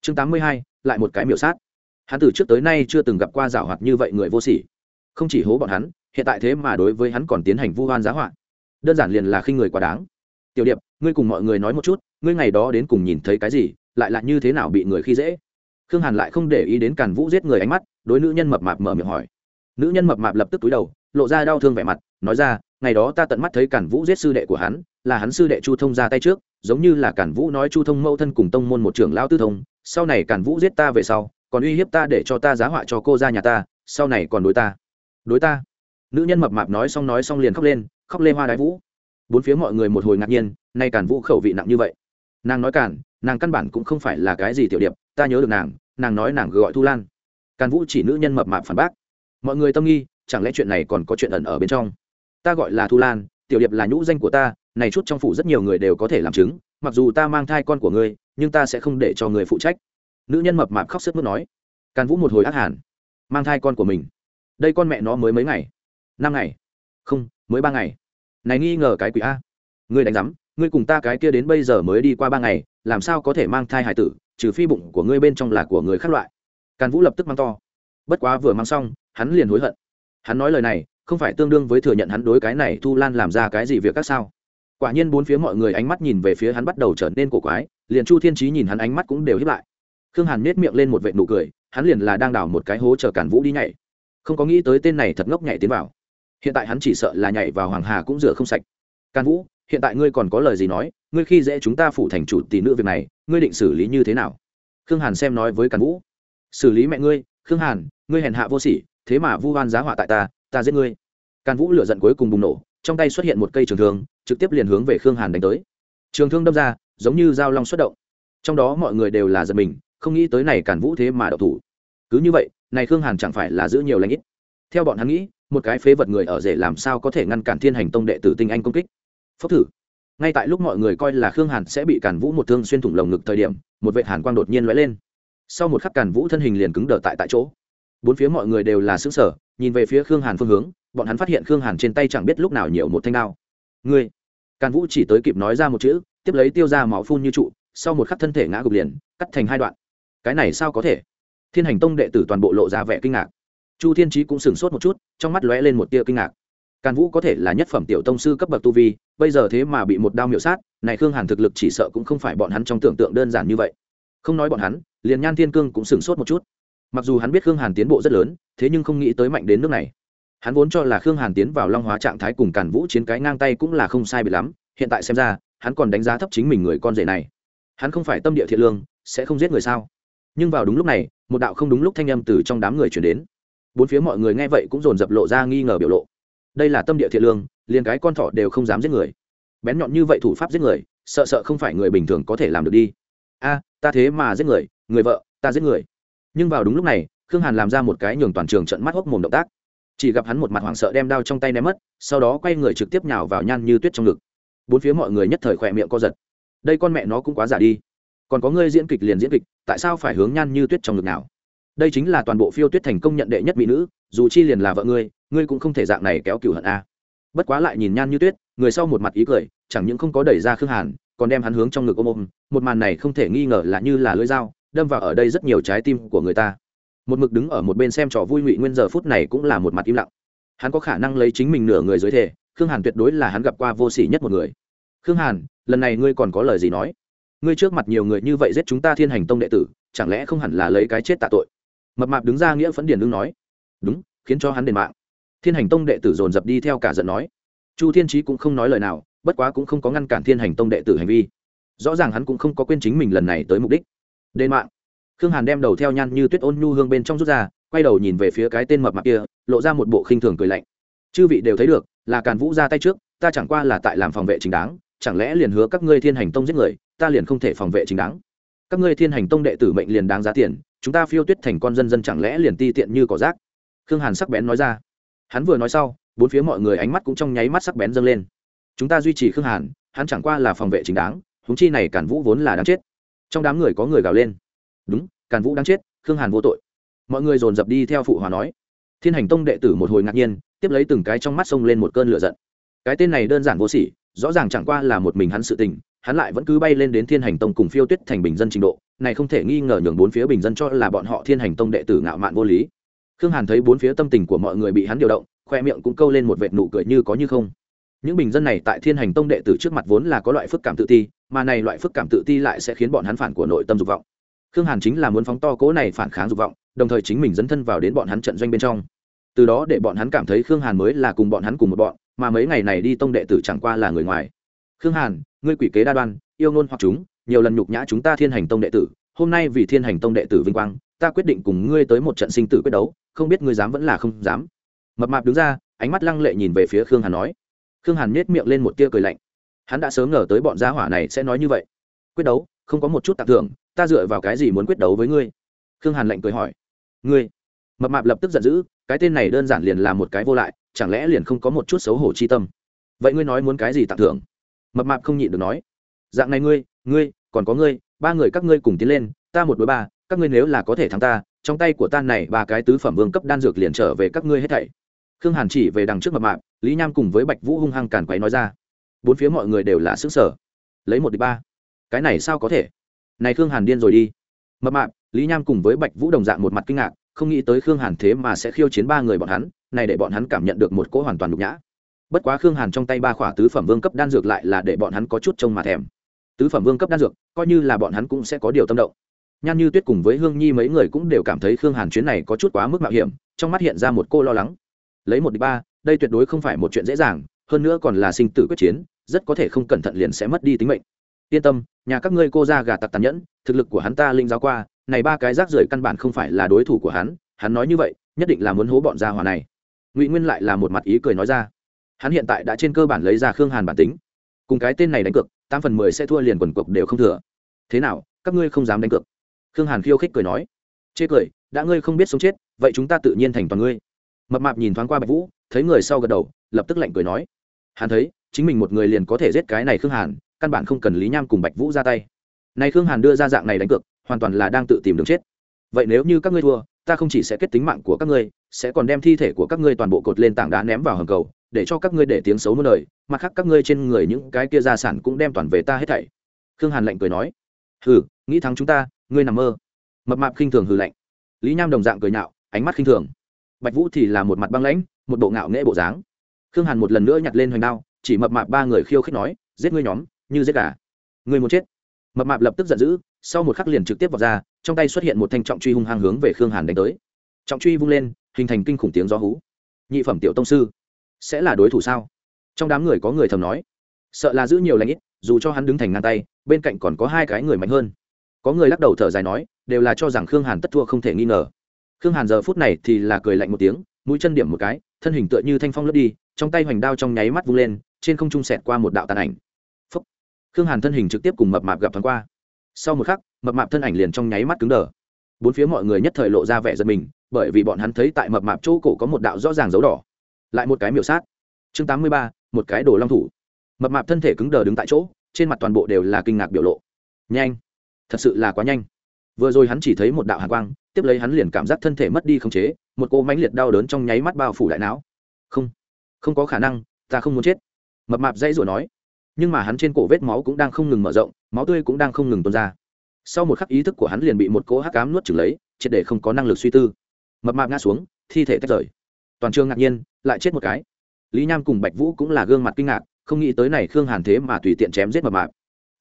Chương tám mươi hai, lại một cái miểu sát. Hắn từ trước tới nay chưa từng gặp qua giảo hoạt như vậy người vô sỉ. Không chỉ hố bọn hắn, hiện tại thế mà đối với hắn còn tiến hành vu hoan giá họa. Đơn giản liền là khi người quá đáng. Tiểu điệp, ngươi cùng mọi người nói một chút, ngươi ngày đó đến cùng nhìn thấy cái gì? Lại là như thế nào bị người khi dễ? Khương hàn lại không để ý đến càn vũ giết người ánh mắt, đối nữ nhân mập mạp mở miệng hỏi. Nữ nhân mập mạp lập tức túi đầu, lộ ra đau thương vẻ mặt, nói ra, ngày đó ta tận mắt thấy càn vũ giết sư đệ của hắn, là hắn sư đệ chu thông ra tay trước, giống như là càn vũ nói chu thông mâu thân cùng tông môn một trưởng lao tư thông, sau này càn vũ giết ta về sau, còn uy hiếp ta để cho ta giá họa cho cô ra nhà ta, sau này còn đối ta. Đối ta? Nữ nhân mập mạp nói xong nói xong liền khóc lên, khóc lê hoa đái vũ. Bốn phía mọi người một hồi ngạc nhiên, nay càn vũ khẩu vị nặng như vậy nàng nói càn, nàng căn bản cũng không phải là cái gì tiểu điệp, ta nhớ được nàng nàng nói nàng gọi thu lan. Càn vũ chỉ nữ nhân mập mạp phản bác. Mọi người tâm nghi, chẳng lẽ chuyện này còn có chuyện ẩn ở bên trong? Ta gọi là thu lan, tiểu điệp là nhũ danh của ta, này chút trong phủ rất nhiều người đều có thể làm chứng, mặc dù ta mang thai con của ngươi, nhưng ta sẽ không để cho người phụ trách. Nữ nhân mập mạp khóc sức mướt nói. Càn vũ một hồi ác hàn. Mang thai con của mình. Đây con mẹ nó mới mấy ngày? Năm ngày. Không, mới ba ngày. Này nghi ngờ cái quỷ a. Ngươi đánh giám ngươi cùng ta cái kia đến bây giờ mới đi qua ba ngày, làm sao có thể mang thai hải tử, trừ phi bụng của ngươi bên trong là của người khác loại. Càn vũ lập tức mang to. Bất quá vừa mang xong, hắn liền hối hận. Hắn nói lời này, không phải tương đương với thừa nhận hắn đối cái này thu lan làm ra cái gì việc các sao? Quả nhiên bốn phía mọi người ánh mắt nhìn về phía hắn bắt đầu trở nên cổ quái, liền chu thiên trí nhìn hắn ánh mắt cũng đều hiếp lại. Khương hàn nết miệng lên một vệ nụ cười, hắn liền là đang đào một cái hố chờ cản vũ đi nhảy. Không có nghĩ tới tên này thật ngốc nhảy tiến vào. Hiện tại hắn chỉ sợ là nhảy vào hoàng hà cũng rửa không sạch. Càn vũ hiện tại ngươi còn có lời gì nói, ngươi khi dễ chúng ta phủ thành chủ tỷ nữ việc này, ngươi định xử lý như thế nào? Khương hàn xem nói với càn vũ. Xử lý mẹ ngươi, khương hàn, ngươi hèn hạ vô sỉ, thế mà vu hoan giá họa tại ta ta giết ngươi. Càn vũ lửa giận cuối cùng bùng nổ, trong tay xuất hiện một cây trường thương, trực tiếp liền hướng về khương hàn đánh tới. Trường thương đâm ra, giống như dao long xuất động. Trong đó mọi người đều là giật mình, không nghĩ tới này càn vũ thế mà đậu thủ. Cứ như vậy, này khương hàn chẳng phải là giữ nhiều lãnh ít. Theo bọn hắn nghĩ, một cái phế vật người ở rể làm sao có thể ngăn cản thiên hành tông đệ tử tinh anh công kích? Phốc thử. Ngay tại lúc mọi người coi là khương hàn sẽ bị càn vũ một thương xuyên thủng lồng ngực thời điểm, một vệ hàn quang đột nhiên lóe lên. Sau một khắc càn vũ thân hình liền cứng đờ tại tại chỗ. Bốn phía mọi người đều là xứng sở nhìn về phía khương hàn phương hướng, bọn hắn phát hiện khương hàn trên tay chẳng biết lúc nào nhiều một thanh đao. Ngươi. Càn vũ chỉ tới kịp nói ra một chữ, tiếp lấy tiêu ra máu phun như trụ, sau một khắc thân thể ngã gục liền, cắt thành hai đoạn. Cái này sao có thể? Thiên hành tông đệ tử toàn bộ lộ ra vẻ kinh ngạc. Chu thiên trí cũng sửng sốt một chút, trong mắt lóe lên một tia kinh ngạc càn vũ có thể là nhất phẩm tiểu tông sư cấp bậc tu vi, bây giờ thế mà bị một đao miệu sát, này khương hàn thực lực chỉ sợ cũng không phải bọn hắn trong tưởng tượng đơn giản như vậy. Không nói bọn hắn, liền nhan thiên cương cũng sửng sốt một chút. Mặc dù hắn biết khương hàn tiến bộ rất lớn, thế nhưng không nghĩ tới mạnh đến nước này. Hắn vốn cho là khương hàn tiến vào long hóa trạng thái cùng càn vũ chiến cái ngang tay cũng là không sai bị lắm, hiện tại xem ra, hắn còn đánh giá thấp chính mình người con rể này. Hắn không phải tâm địa thiện lương, sẽ không giết người sao? Nhưng vào đúng lúc này, một đạo không đúng lúc thanh âm từ trong đám người chuyển đến. Bốn phía mọi người nghe vậy cũng dồn dập lộ ra nghi ngờ biểu lộ đây là tâm địa thiện lương, liền cái con thỏ đều không dám giết người. Bén nhọn như vậy thủ pháp giết người, sợ sợ không phải người bình thường có thể làm được đi. A, ta thế mà giết người người vợ, ta giết người. Nhưng vào đúng lúc này, khương hàn làm ra một cái nhường toàn trường trận mắt hốc mồm động tác. Chỉ gặp hắn một mặt hoảng sợ đem đao trong tay ném mất, sau đó quay người trực tiếp nhào vào nhan như tuyết trong ngực. Bốn phía mọi người nhất thời khỏe miệng co giật. Đây con mẹ nó cũng quá giả đi. Còn có ngươi diễn kịch liền diễn kịch, tại sao phải hướng nhan như tuyết trong ngực nào? Đây chính là toàn bộ phiêu tuyết thành công nhận đệ nhất mỹ nữ, dù chi liền là vợ ngươi ngươi cũng không thể dạng này kéo cửu hận a. Bất quá lại nhìn nhan như tuyết, người sau một mặt ý cười, chẳng những không có đẩy ra khương hàn, còn đem hắn hướng trong ngực ôm ôm, một màn này không thể nghi ngờ là như là lưỡi dao, đâm vào ở đây rất nhiều trái tim của người ta. Một mực đứng ở một bên xem trò vui ngụy nguyên giờ phút này cũng là một mặt im lặng. Hắn có khả năng lấy chính mình nửa người dưới thể, khương hàn tuyệt đối là hắn gặp qua vô sỉ nhất một người. Khương hàn, lần này ngươi còn có lời gì nói? Ngươi trước mặt nhiều người như vậy giết chúng ta thiên hành tông đệ tử, chẳng lẽ không hẳn là lấy cái chết tạ tội? Mập mạp đứng ra nghĩa phấn điền đương nói. Đúng, khiến cho hắn đền mạng thiên hành tông đệ tử dồn dập đi theo cả giận nói. Chu thiên trí cũng không nói lời nào, bất quá cũng không có ngăn cản thiên hành tông đệ tử hành vi. Rõ ràng hắn cũng không có quên chính mình lần này tới mục đích. Đền mạng. Khương hàn đem đầu theo nhan như tuyết ôn nhu hương bên trong rút ra, quay đầu nhìn về phía cái tên mập mạp kia, lộ ra một bộ khinh thường cười lạnh. Chư vị đều thấy được, là càn vũ ra tay trước, ta chẳng qua là tại làm phòng vệ chính đáng, chẳng lẽ liền hứa các ngươi thiên hành tông giết người, ta liền không thể phòng vệ chính đáng? Các ngươi thiên hành tông đệ tử mệnh liền đáng giá tiền, chúng ta phiêu tuyết thành con dân dân chẳng lẽ liền ti tiện như cỏ rác? Khương hàn sắc bén nói ra hắn vừa nói sau, bốn phía mọi người ánh mắt cũng trong nháy mắt sắc bén dâng lên. Chúng ta duy trì khương hàn, hắn chẳng qua là phòng vệ chính đáng húng chi này cản vũ vốn là đáng chết. Trong đám người có người gào lên. Đúng cản vũ đáng chết, khương hàn vô tội. Mọi người dồn dập đi theo phụ hòa nói. Thiên hành tông đệ tử một hồi ngạc nhiên, tiếp lấy từng cái trong mắt xông lên một cơn lửa giận. Cái tên này đơn giản vô sỉ, rõ ràng chẳng qua là một mình hắn sự tình, hắn lại vẫn cứ bay lên đến thiên hành tông cùng phiêu tuyết thành bình dân trình độ, này không thể nghi ngờ nhường bốn phía bình dân cho là bọn họ thiên hành tông đệ tử ngạo mạn vô lý khương hàn thấy bốn phía tâm tình của mọi người bị hắn điều động, khoe miệng cũng câu lên một vệt nụ cười như có như không. Những bình dân này tại thiên hành tông đệ tử trước mặt vốn là có loại phức cảm tự ti, mà này loại phức cảm tự ti lại sẽ khiến bọn hắn phản của nội tâm dục vọng. Khương hàn chính là muốn phóng to cố này phản kháng dục vọng, đồng thời chính mình dấn thân vào đến bọn hắn trận doanh bên trong. Từ đó để bọn hắn cảm thấy khương hàn mới là cùng bọn hắn cùng một bọn, mà mấy ngày này đi tông đệ tử chẳng qua là người ngoài. Khương hàn, ngươi quỷ kế đa đoan, yêu ngôn hoặc chúng, nhiều lần nhục nhã chúng ta thiên hành tông đệ tử hôm nay vì thiên hành tông đệ tử vinh quang, ta quyết định cùng ngươi tới một trận sinh tử quyết đấu, không biết ngươi dám vẫn là không dám. Mập mạp đứng ra, ánh mắt lăng lệ nhìn về phía khương hàn nói. Khương hàn nhét miệng lên một tia cười lạnh. Hắn đã sớm ngờ tới bọn gia hỏa này sẽ nói như vậy. Quyết đấu, không có một chút tặng thưởng, ta dựa vào cái gì muốn quyết đấu với ngươi? Khương hàn lạnh cười hỏi. Ngươi? Mập mạp lập tức giận dữ, cái tên này đơn giản liền là một cái vô lại, chẳng lẽ liền không có một chút xấu hổ chi tâm? Vậy ngươi nói muốn cái gì tặng thưởng? Mập mạp không nhịn được nói. Dạng này ngươi ngươi, còn có ngươi ba người các ngươi cùng tiến lên, ta một đối ba, các ngươi nếu là có thể thắng ta, trong tay của ta này ba cái tứ phẩm vương cấp đan dược liền trở về các ngươi hết thảy. Khương hàn chỉ về đằng trước mập mạp, lý nham cùng với bạch vũ hung hăng càn quấy nói ra. Bốn phía mọi người đều là xứng sở lấy một đi ba, cái này sao có thể? Này khương hàn điên rồi đi. Mập mạp, lý nham cùng với bạch vũ đồng dạng một mặt kinh ngạc, không nghĩ tới khương hàn thế mà sẽ khiêu chiến ba người bọn hắn, này để bọn hắn cảm nhận được một cỗ hoàn toàn nhục nhã. Bất quá khương hàn trong tay ba khỏa tứ phẩm vương cấp đan dược lại là để bọn hắn có chút trông mà thèm tứ phẩm vương cấp đan dược, coi như là bọn hắn cũng sẽ có điều tâm động. Nhan như tuyết cùng với hương nhi mấy người cũng đều cảm thấy khương hàn chuyến này có chút quá mức mạo hiểm, trong mắt hiện ra một cô lo lắng. Lấy một đ ba, đây tuyệt đối không phải một chuyện dễ dàng, hơn nữa còn là sinh tử quyết chiến, rất có thể không cẩn thận liền sẽ mất đi tính mệnh. Yên tâm, nhà các ngươi cô ra gà tặc tàn nhẫn, thực lực của hắn ta linh giáo qua, này ba cái rác rưởi căn bản không phải là đối thủ của hắn hắn nói như vậy, nhất định là muốn hố bọn gia hòa này. Ngụy nguyên lại là một mặt ý cười nói ra. Hắn hiện tại đã trên cơ bản lấy ra khương hàn bản tính. Cùng cái tên này đánh cược tám phần mười sẽ thua liền quần cục đều không thừa. Thế nào, các ngươi không dám đánh cược? Khương hàn khiêu khích cười nói. Chê cười, đã ngươi không biết sống chết, vậy chúng ta tự nhiên thành toàn ngươi. Mập mạp nhìn thoáng qua bạch vũ, thấy người sau gật đầu, lập tức lạnh cười nói. Hắn thấy, chính mình một người liền có thể giết cái này khương hàn, căn bản không cần lý nham cùng bạch vũ ra tay. Này khương hàn đưa ra dạng này đánh cược, hoàn toàn là đang tự tìm đường chết. Vậy nếu như các ngươi thua, ta không chỉ sẽ kết tính mạng của các ngươi, sẽ còn đem thi thể của các ngươi toàn bộ cột lên tảng đá ném vào hầm cầu để cho các ngươi để tiếng xấu muôn đời mặt khác các ngươi trên người những cái kia gia sản cũng đem toàn về ta hết thảy. Khương hàn lạnh cười nói. Hừ, nghĩ thắng chúng ta, ngươi nằm mơ. Mập mạp khinh thường hừ lạnh. Lý nham đồng dạng cười nhạo, ánh mắt khinh thường. Bạch vũ thì là một mặt băng lãnh, một bộ ngạo nghễ bộ dáng. Khương hàn một lần nữa nhặt lên hoành đao, chỉ mập mạp ba người khiêu khích nói, giết ngươi nhóm, như giết gà. Ngươi muốn chết. Mập mạp lập tức giận dữ, sau một khắc liền trực tiếp vào ra, trong tay xuất hiện một thanh trọng truy hung hăng hướng về khương hàn đánh tới. Trọng truy vung lên, hình thành kinh khủng tiếng gió hú. Nhị phẩm tiểu tông sư sẽ là đối thủ sao? Trong đám người có người thầm nói, sợ là giữ nhiều lãnh ít, dù cho hắn đứng thành ngang tay, bên cạnh còn có hai cái người mạnh hơn. Có người lắc đầu thở dài nói, đều là cho rằng khương hàn tất thua không thể nghi ngờ. Khương hàn giờ phút này thì là cười lạnh một tiếng, mũi chân điểm một cái, thân hình tựa như thanh phong lướt đi, trong tay hoành đao trong nháy mắt vung lên, trên không trung sẹt qua một đạo tàn ảnh. Phúc. khương hàn thân hình trực tiếp cùng mập mạp gặp thoáng qua. Sau một khắc, mập mạp thân ảnh liền trong nháy mắt cứng đờ. Bốn phía mọi người nhất thời lộ ra vẻ giật mình, bởi vì bọn hắn thấy tại mập mạp chỗ cổ có một đạo rõ ràng dấu đỏ lại một cái miểu sát. Chương tám mươi ba, một cái đồ long thủ. Mập mạp thân thể cứng đờ đứng tại chỗ, trên mặt toàn bộ đều là kinh ngạc biểu lộ. Nhanh! Thật sự là quá nhanh. Vừa rồi hắn chỉ thấy một đạo hạ quang, tiếp lấy hắn liền cảm giác thân thể mất đi khống chế, một cô mãnh liệt đau đớn trong nháy mắt bao phủ đại não. Không không có khả năng, ta không muốn chết. Mập mạp dãy rủa nói. Nhưng mà hắn trên cổ vết máu cũng đang không ngừng mở rộng, máu tươi cũng đang không ngừng tuôn ra. Sau một khắc ý thức của hắn liền bị một cỗ hắc cám nuốt chừng lấy, triệt để không có năng lực suy tư. Mập mạp ngã xuống, thi thể tách rời. Toàn trường ngạc nhiên lại chết một cái. Lý nham cùng bạch vũ cũng là gương mặt kinh ngạc, không nghĩ tới này khương hàn thế mà tùy tiện chém giết mập mạp.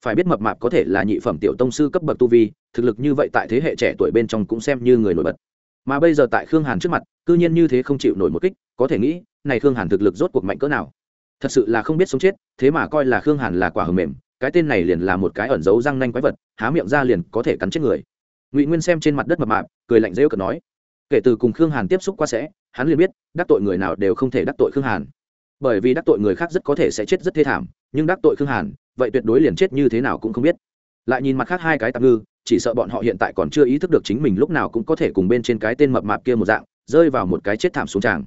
Phải biết mập mạp có thể là nhị phẩm tiểu tông sư cấp bậc tu vi, thực lực như vậy tại thế hệ trẻ tuổi bên trong cũng xem như người nổi bật. Mà bây giờ tại khương hàn trước mặt, cư nhiên như thế không chịu nổi một kích, có thể nghĩ, này khương hàn thực lực rốt cuộc mạnh cỡ nào. Thật sự là không biết sống chết, thế mà coi là khương hàn là quả hầm mềm, cái tên này liền là một cái ẩn giấu răng nanh quái vật, há miệng ra liền có thể cắn chết người. Ngụy nguyên xem trên mặt đất mập mạp, cười lạnh rêu cợt nói kể từ cùng khương hàn tiếp xúc qua sẽ, hắn liền biết, đắc tội người nào đều không thể đắc tội khương hàn. Bởi vì đắc tội người khác rất có thể sẽ chết rất thê thảm, nhưng đắc tội khương hàn, vậy tuyệt đối liền chết như thế nào cũng không biết. Lại nhìn mặt khác hai cái tạm ngư, chỉ sợ bọn họ hiện tại còn chưa ý thức được chính mình lúc nào cũng có thể cùng bên trên cái tên mập mạp kia một dạng, rơi vào một cái chết thảm xuống tràng.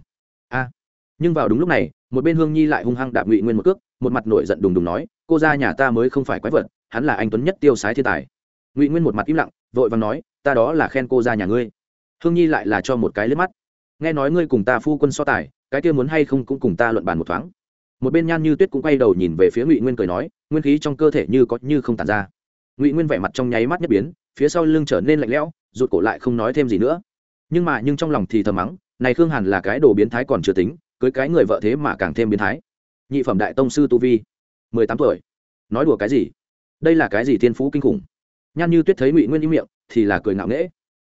A! Nhưng vào đúng lúc này, một bên hương nhi lại hung hăng đạp ngụy nguyên một cước, một mặt nổi giận đùng đùng nói, cô ra nhà ta mới không phải quái vật, hắn là anh tuấn nhất tiêu sái thiên tài. Ngụy nguyên một mặt im lặng, vội và nói, ta đó là khen cô ra nhà ngươi hương nhi lại là cho một cái liếc mắt. Nghe nói ngươi cùng ta phu quân so tài, cái kia muốn hay không cũng cùng ta luận bàn một thoáng. Một bên nhan như tuyết cũng quay đầu nhìn về phía ngụy nguyên cười nói, nguyên khí trong cơ thể như có như không tàn ra. Ngụy nguyên vẻ mặt trong nháy mắt nhất biến, phía sau lưng trở nên lạnh lẽo, rụt cổ lại không nói thêm gì nữa. Nhưng mà nhưng trong lòng thì thầm mắng, này khương hàn là cái đồ biến thái còn chưa tính, cưới cái người vợ thế mà càng thêm biến thái. Nhị phẩm đại tông sư tu vi, mười tám tuổi. Nói đùa cái gì? Đây là cái gì thiên phú kinh khủng? Nhan như tuyết thấy ngụy nguyên im miệng, thì là cười ngạo nghễ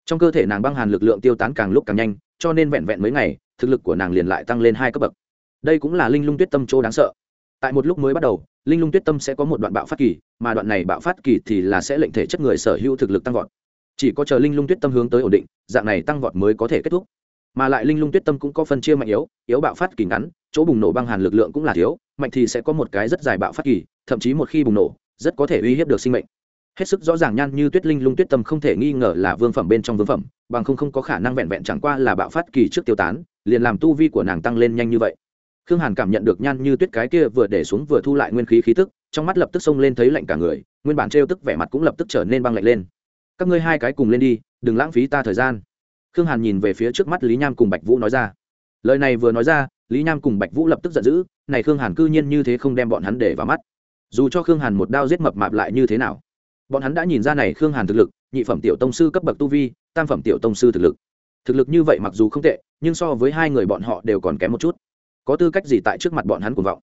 trong cơ thể nàng băng hàn lực lượng tiêu tán càng lúc càng nhanh, cho nên vẹn vẹn mấy ngày, thực lực của nàng liền lại tăng lên hai cấp bậc. Đây cũng là linh lung tuyết tâm chỗ đáng sợ. Tại một lúc mới bắt đầu, linh lung tuyết tâm sẽ có một đoạn bạo phát kỳ, mà đoạn này bạo phát kỳ thì là sẽ lệnh thể chất người sở hữu thực lực tăng vọt. Chỉ có chờ linh lung tuyết tâm hướng tới ổn định, dạng này tăng vọt mới có thể kết thúc. Mà lại linh lung tuyết tâm cũng có phân chia mạnh yếu yếu bạo phát kỳ ngắn, chỗ bùng nổ băng hàn lực lượng cũng là thiếu, mạnh thì sẽ có một cái rất dài bạo phát kỳ, thậm chí một khi bùng nổ, rất có thể uy hiếp được sinh mệnh hết sức rõ ràng nhan như tuyết linh lung tuyết tâm không thể nghi ngờ là vương phẩm bên trong vương phẩm, bằng không không có khả năng vẹn vẹn chẳng qua là bạo phát kỳ trước tiêu tán, liền làm tu vi của nàng tăng lên nhanh như vậy. Khương hàn cảm nhận được nhan như tuyết cái kia vừa để xuống vừa thu lại nguyên khí khí tức, trong mắt lập tức xông lên thấy lạnh cả người, nguyên bản trêu tức vẻ mặt cũng lập tức trở nên băng lạnh lên. Các ngươi hai cái cùng lên đi, đừng lãng phí ta thời gian. Khương hàn nhìn về phía trước mắt lý nham cùng bạch vũ nói ra. Lời này vừa nói ra, lý nham cùng bạch vũ lập tức giận dữ, này khương hàn cư nhiên như thế không đem bọn hắn để vào mắt. Dù cho khương hàn một đao giết mập mạp lại như thế nào bọn hắn đã nhìn ra này khương hàn thực lực, nhị phẩm tiểu tông sư cấp bậc tu vi, tam phẩm tiểu tông sư thực lực. Thực lực như vậy mặc dù không tệ, nhưng so với hai người bọn họ đều còn kém một chút. Có tư cách gì tại trước mặt bọn hắn cuồng vọng?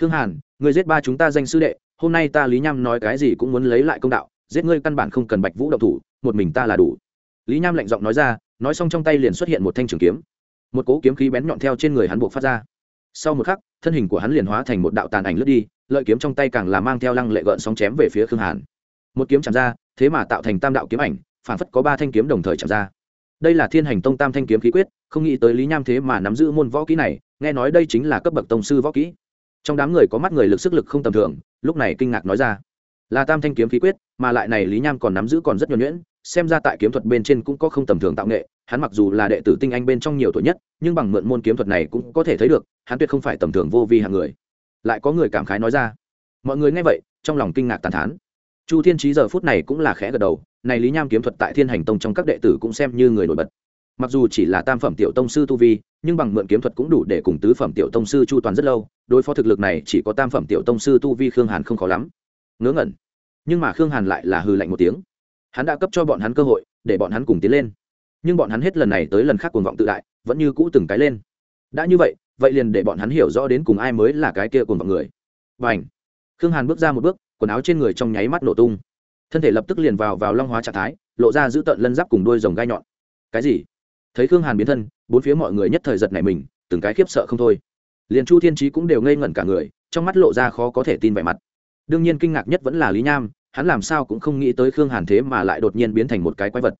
Khương hàn, người giết ba chúng ta danh sư đệ, hôm nay ta lý nham nói cái gì cũng muốn lấy lại công đạo, giết ngươi căn bản không cần bạch vũ động thủ, một mình ta là đủ. Lý nham lạnh giọng nói ra, nói xong trong tay liền xuất hiện một thanh trường kiếm. Một cỗ kiếm khí bén nhọn theo trên người hắn buộc phát ra. Sau một khắc, thân hình của hắn liền hóa thành một đạo tàn ảnh lướt đi, lợi kiếm trong tay càng là mang theo lăng lệ gợn sóng chém về phía khương hàn một kiếm chạm ra, thế mà tạo thành tam đạo kiếm ảnh phản phất có ba thanh kiếm đồng thời chạm ra. Đây là thiên hành tông tam thanh kiếm khí quyết, không nghĩ tới lý nham thế mà nắm giữ môn võ kỹ này, nghe nói đây chính là cấp bậc tông sư võ kỹ. Trong đám người có mắt người lực sức lực không tầm thường, lúc này kinh ngạc nói ra, là tam thanh kiếm khí quyết, mà lại này lý nham còn nắm giữ còn rất nhuẩn nhuyễn, xem ra tại kiếm thuật bên trên cũng có không tầm thường tạo nghệ, hắn mặc dù là đệ tử tinh anh bên trong nhiều tuổi nhất, nhưng bằng mượn môn kiếm thuật này cũng có thể thấy được, hắn tuyệt không phải tầm thường vô vi hạng người. Lại có người cảm khái nói ra, mọi người nghe vậy, trong lòng kinh ngạc tàn thán chu thiên trí giờ phút này cũng là khẽ gật đầu, này lý nham kiếm thuật tại thiên hành tông trong các đệ tử cũng xem như người nổi bật. Mặc dù chỉ là tam phẩm tiểu tông sư tu vi, nhưng bằng mượn kiếm thuật cũng đủ để cùng tứ phẩm tiểu tông sư chu toàn rất lâu, đối phó thực lực này chỉ có tam phẩm tiểu tông sư tu vi khương hàn không khó lắm. Ngớ ngẩn. Nhưng mà khương hàn lại là hư lạnh một tiếng. Hắn đã cấp cho bọn hắn cơ hội, để bọn hắn cùng tiến lên. Nhưng bọn hắn hết lần này tới lần khác cuồng vọng tự đại, vẫn như cũ từng cái lên. Đã như vậy vậy liền để bọn hắn hiểu rõ đến cùng ai mới là cái kia cuồng vọng người. Và ảnh khương hàn bước ra một bước quần áo trên người trong nháy mắt nổ tung. Thân thể lập tức liền vào vào long hóa trạng thái, lộ ra giữ tợn lân giáp cùng đôi rồng gai nhọn. Cái gì? Thấy khương hàn biến thân, bốn phía mọi người nhất thời giật này mình, từng cái khiếp sợ không thôi. Liền chu thiên trí cũng đều ngây ngẩn cả người, trong mắt lộ ra khó có thể tin vẻ mặt. Đương nhiên kinh ngạc nhất vẫn là lý nham, hắn làm sao cũng không nghĩ tới khương hàn thế mà lại đột nhiên biến thành một cái quái vật.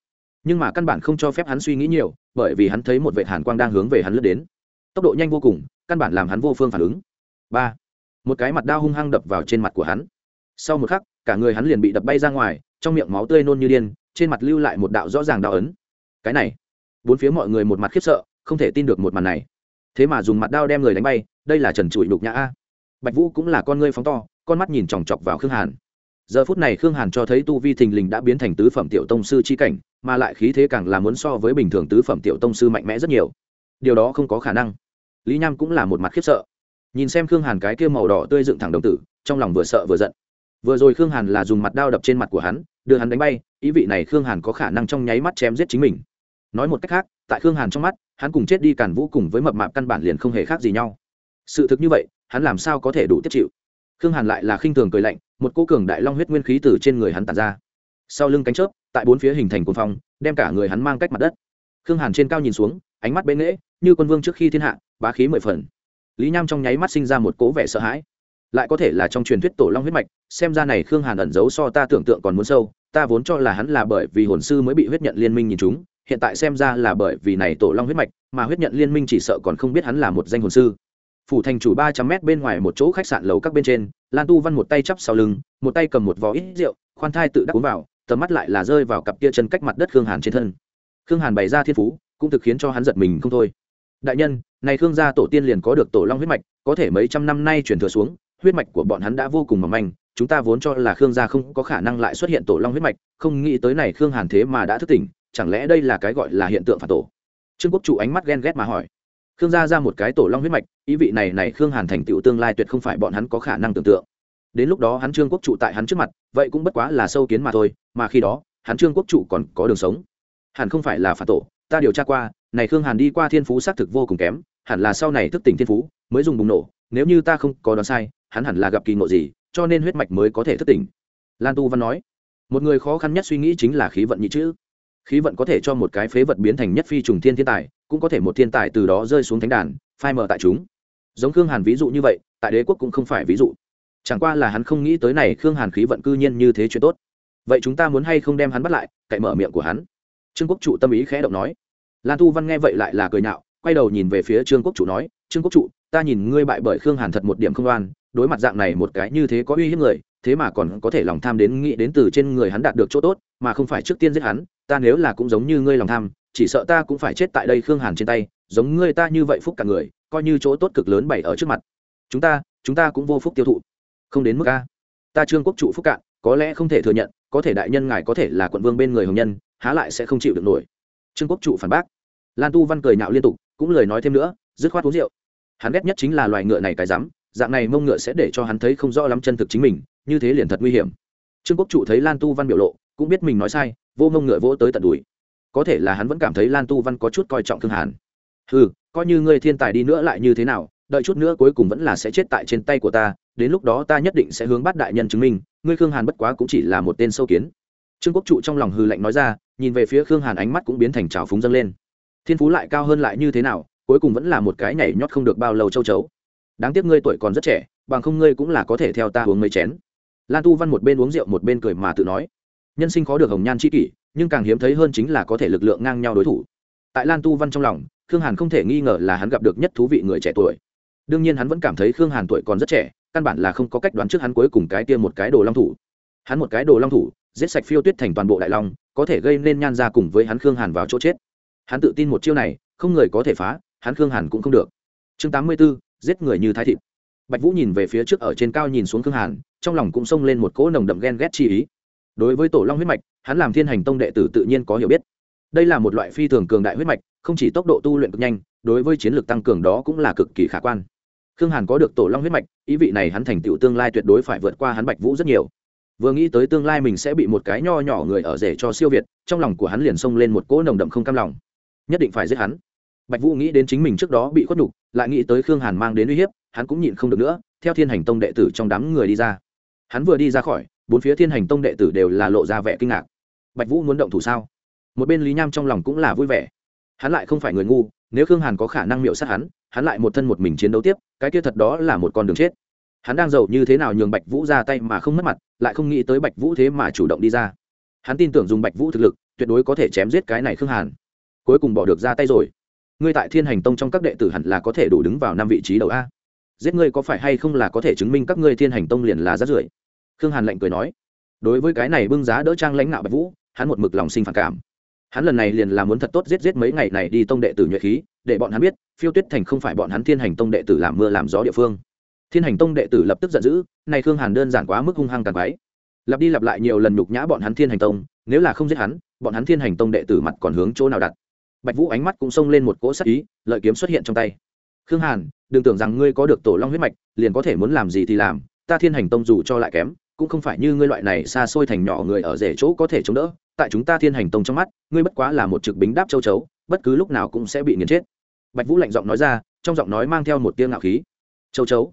Nhưng mà căn bản không cho phép hắn suy nghĩ nhiều, bởi vì hắn thấy một vệ hàn quang đang hướng về hắn lướt đến. Tốc độ nhanh vô cùng, căn bản làm hắn vô phương phản ứng. Ba. Một cái mặt đao hung hăng đập vào trên mặt của hắn sau một khắc, cả người hắn liền bị đập bay ra ngoài, trong miệng máu tươi nôn như điên, trên mặt lưu lại một đạo rõ ràng đạo ấn. Cái này, bốn phía mọi người một mặt khiếp sợ, không thể tin được một màn này. Thế mà dùng mặt đao đem người đánh bay, đây là trần trụi đục nhã a. Bạch vũ cũng là con ngươi phóng to, con mắt nhìn chòng chọc vào khương hàn. Giờ phút này khương hàn cho thấy tu vi thình lình đã biến thành tứ phẩm tiểu tông sư c h i cảnh, mà lại khí thế càng là muốn so với bình thường tứ phẩm tiểu tông sư mạnh mẽ rất nhiều. Điều đó không có khả năng. Lý nham cũng là một mặt khiếp sợ. Nhìn xem khương hàn cái kia màu đỏ tươi dựng thẳng đồng tử, trong lòng vừa sợ vừa giận vừa rồi khương hàn là dùng mặt đao đập trên mặt của hắn, đưa hắn đánh bay, ý vị này khương hàn có khả năng trong nháy mắt chém giết chính mình. Nói một cách khác, tại khương hàn trong mắt, hắn cùng chết đi cản vũ cùng với mập mạp căn bản liền không hề khác gì nhau. Sự thực như vậy, hắn làm sao có thể đủ tiếp chịu? Khương hàn lại là khinh thường cười lạnh, một cô cường đại long huyết nguyên khí từ trên người hắn tàn ra. Sau lưng cánh chớp, tại bốn phía hình thành cồn phong, đem cả người hắn mang cách mặt đất. Khương hàn trên cao nhìn xuống, ánh mắt bệ nghễ, như quân vương trước khi thiên hạ, bá khí mười phần. Lý nham trong nháy mắt sinh ra một cố vẻ sợ hãi lại có thể là trong truyền thuyết tổ long huyết mạch, xem ra này khương hàn ẩn giấu so ta tưởng tượng còn muốn sâu, ta vốn cho là hắn là bởi vì hồn sư mới bị huyết nhận liên minh nhìn chúng, hiện tại xem ra là bởi vì này tổ long huyết mạch, mà huyết nhận liên minh chỉ sợ còn không biết hắn là một danh hồn sư. Phủ thành chủ ba trăm mét bên ngoài một chỗ khách sạn lầu các bên trên, lan tu văn một tay chắp sau lưng, một tay cầm một vò ít rượu, khoan thai tự đắc uống vào, tầm mắt lại là rơi vào cặp kia chân cách mặt đất khương hàn trên thân. Khương hàn bày ra thiên phú, cũng thực khiến cho hắn giật mình không thôi. Đại nhân, này khương gia tổ tiên liền có được tổ long huyết mạch, có thể mấy trăm năm nay chuyển thừa xuống huyết mạch của bọn hắn đã vô cùng mỏng manh, chúng ta vốn cho là khương gia không có khả năng lại xuất hiện tổ long huyết mạch, không nghĩ tới này khương hàn thế mà đã thức tỉnh, chẳng lẽ đây là cái gọi là hiện tượng phản tổ? Trương quốc chủ ánh mắt ghen ghét mà hỏi. Khương gia ra một cái tổ long huyết mạch, ý vị này này khương hàn thành tựu tương lai tuyệt không phải bọn hắn có khả năng tưởng tượng. Đến lúc đó hắn trương quốc trụ tại hắn trước mặt, vậy cũng bất quá là sâu kiến mà thôi, mà khi đó, hắn trương quốc trụ còn có đường sống. Hẳn không phải là phản tổ, ta điều tra qua, này khương hàn đi qua thiên phú xác thực vô cùng kém, hẳn là sau này thức tỉnh thiên phú, mới dùng bùng nổ, nếu như ta không có đoán sai hắn hẳn là gặp kỳ ngộ gì, cho nên huyết mạch mới có thể thức tỉnh. Lan tu văn nói, một người khó khăn nhất suy nghĩ chính là khí vận nhị chữ. Khí vận có thể cho một cái phế vật biến thành nhất phi trùng thiên thiên tài, cũng có thể một thiên tài từ đó rơi xuống thánh đàn, phai mờ tại chúng. Giống khương hàn ví dụ như vậy, tại đế quốc cũng không phải ví dụ. Chẳng qua là hắn không nghĩ tới này khương hàn khí vận cư nhiên như thế chuyện tốt. Vậy chúng ta muốn hay không đem hắn bắt lại, cậy mở miệng của hắn? Trương quốc trụ tâm ý khẽ động nói. Lan tu văn nghe vậy lại là cười nhạo, quay đầu nhìn về phía trương quốc trụ nói, trương quốc trụ, ta nhìn ngươi bại bởi khương hàn thật một điểm không đoan đối mặt dạng này một cái như thế có uy hiếp người, thế mà còn có thể lòng tham đến nghĩ đến từ trên người hắn đạt được chỗ tốt, mà không phải trước tiên giết hắn, ta nếu là cũng giống như ngươi lòng tham, chỉ sợ ta cũng phải chết tại đây khương hàn trên tay, giống ngươi ta như vậy phúc cả người, coi như chỗ tốt cực lớn bày ở trước mặt. Chúng ta chúng ta cũng vô phúc tiêu thụ. Không đến mức a. Ta trương quốc trụ phúc cạn, có lẽ không thể thừa nhận, có thể đại nhân ngài có thể là quận vương bên người hồng nhân, há lại sẽ không chịu được nổi. Trương quốc trụ phản bác. Lan tu văn cười nhạo liên tục, cũng lời nói thêm nữa, dứt khoát uống rượu. Hắn ghét nhất chính là loài ngựa này cái rắm dạng này mông ngựa sẽ để cho hắn thấy không rõ lắm chân thực chính mình, như thế liền thật nguy hiểm. Trương quốc trụ thấy lan tu văn biểu lộ, cũng biết mình nói sai, vô mông ngựa vỗ tới tận đùi. Có thể là hắn vẫn cảm thấy lan tu văn có chút coi trọng thương hàn. Ừ coi như ngươi thiên tài đi nữa lại như thế nào, đợi chút nữa cuối cùng vẫn là sẽ chết tại trên tay của ta, đến lúc đó ta nhất định sẽ hướng bắt đại nhân chứng minh, ngươi khương hàn bất quá cũng chỉ là một tên sâu kiến. Trương quốc trụ trong lòng hư lạnh nói ra, nhìn về phía khương hàn ánh mắt cũng biến thành trào phúng dâng lên. Thiên phú lại cao hơn lại như thế nào, cuối cùng vẫn là một cái nhảy nhót không được bao lâu châu chấu đáng tiếc ngươi tuổi còn rất trẻ, bằng không ngươi cũng là có thể theo ta uống mấy chén. Lan tu văn một bên uống rượu một bên cười mà tự nói. Nhân sinh khó được hồng nhan c h i kỷ, nhưng càng hiếm thấy hơn chính là có thể lực lượng ngang nhau đối thủ. Tại lan tu văn trong lòng, khương hàn không thể nghi ngờ là hắn gặp được nhất thú vị người trẻ tuổi. Đương nhiên hắn vẫn cảm thấy khương hàn tuổi còn rất trẻ, căn bản là không có cách đoán trước hắn cuối cùng cái tiêm một cái đồ long thủ. Hắn một cái đồ long thủ, giết sạch phiêu tuyết thành toàn bộ đại long, có thể gây nên nhan ra cùng với hắn khương hàn vào chỗ chết. Hắn tự tin một chiêu này, không người có thể phá, hắn khương hàn cũng không được. Chương tám mươi b ố giết người như thái thịt. Bạch vũ nhìn về phía trước ở trên cao nhìn xuống khương hàn, trong lòng cũng xông lên một cỗ nồng đậm ghen ghét chi ý. Đối với tổ long huyết mạch, hắn làm thiên hành tông đệ tử tự nhiên có hiểu biết. Đây là một loại phi thường cường đại huyết mạch, không chỉ tốc độ tu luyện cực nhanh, đối với chiến lược tăng cường đó cũng là cực kỳ khả quan. Khương hàn có được tổ long huyết mạch, ý vị này hắn thành tựu tương lai tuyệt đối phải vượt qua hắn bạch vũ rất nhiều. Vừa nghĩ tới tương lai mình sẽ bị một cái nho nhỏ người ở rể cho siêu việt, trong lòng của hắn liền xông lên một cỗ nồng đậm không cam lòng. Nhất định phải giết hắn bạch vũ nghĩ đến chính mình trước đó bị khuất nhục, lại nghĩ tới khương hàn mang đến uy hiếp, hắn cũng nhịn không được nữa, theo thiên hành tông đệ tử trong đám người đi ra. Hắn vừa đi ra khỏi, bốn phía thiên hành tông đệ tử đều là lộ ra vẻ kinh ngạc. Bạch vũ muốn động thủ sao? Một bên lý nham trong lòng cũng là vui vẻ. Hắn lại không phải người ngu, nếu khương hàn có khả năng miệu sát hắn hắn lại một thân một mình chiến đấu tiếp, cái kia thật đó là một con đường chết. Hắn đang giàu như thế nào nhường bạch vũ ra tay mà không mất mặt, lại không nghĩ tới bạch vũ thế mà chủ động đi ra. Hắn tin tưởng dùng bạch vũ thực lực, tuyệt đối có thể chém giết cái này khương hàn. Cuối cùng bỏ được ra tay rồi ngươi tại thiên hành tông trong các đệ tử hẳn là có thể đủ đứng vào năm vị trí đầu a. Giết ngươi có phải hay không là có thể chứng minh các ngươi thiên hành tông liền là rát rưởi? Khương hàn lạnh cười nói. Đối với cái này bưng giá đỡ trang lãnh nạo bạch vũ, hắn một mực lòng sinh phản cảm. Hắn lần này liền là muốn thật tốt giết giết mấy ngày này đi tông đệ tử nhuệ khí, để bọn hắn biết, phiêu tuyết thành không phải bọn hắn thiên hành tông đệ tử làm mưa làm gió địa phương. Thiên hành tông đệ tử lập tức giận dữ, này khương hàn đơn giản quá mức hung hăng càng quái. Lặp đi lặp lại nhiều lần nhục nhã bọn hắn thiên hành tông, nếu là không giết hắn, bọn hắn thiên hành tông đệ tử mặt còn hướng chỗ nào đặt? Bạch vũ ánh mắt cũng xông lên một cỗ sắc ý, lợi kiếm xuất hiện trong tay. Khương hàn, đừng tưởng rằng ngươi có được tổ long huyết mạch, liền có thể muốn làm gì thì làm, ta thiên hành tông dù cho lại kém, cũng không phải như ngươi loại này xa xôi thành nhỏ người ở rể chỗ có thể chống đỡ, tại chúng ta thiên hành tông trong mắt, ngươi bất quá là một trực bính đáp châu chấu, bất cứ lúc nào cũng sẽ bị nghiền chết. Bạch vũ lạnh giọng nói ra, trong giọng nói mang theo một tiếng ngạo khí. Châu chấu.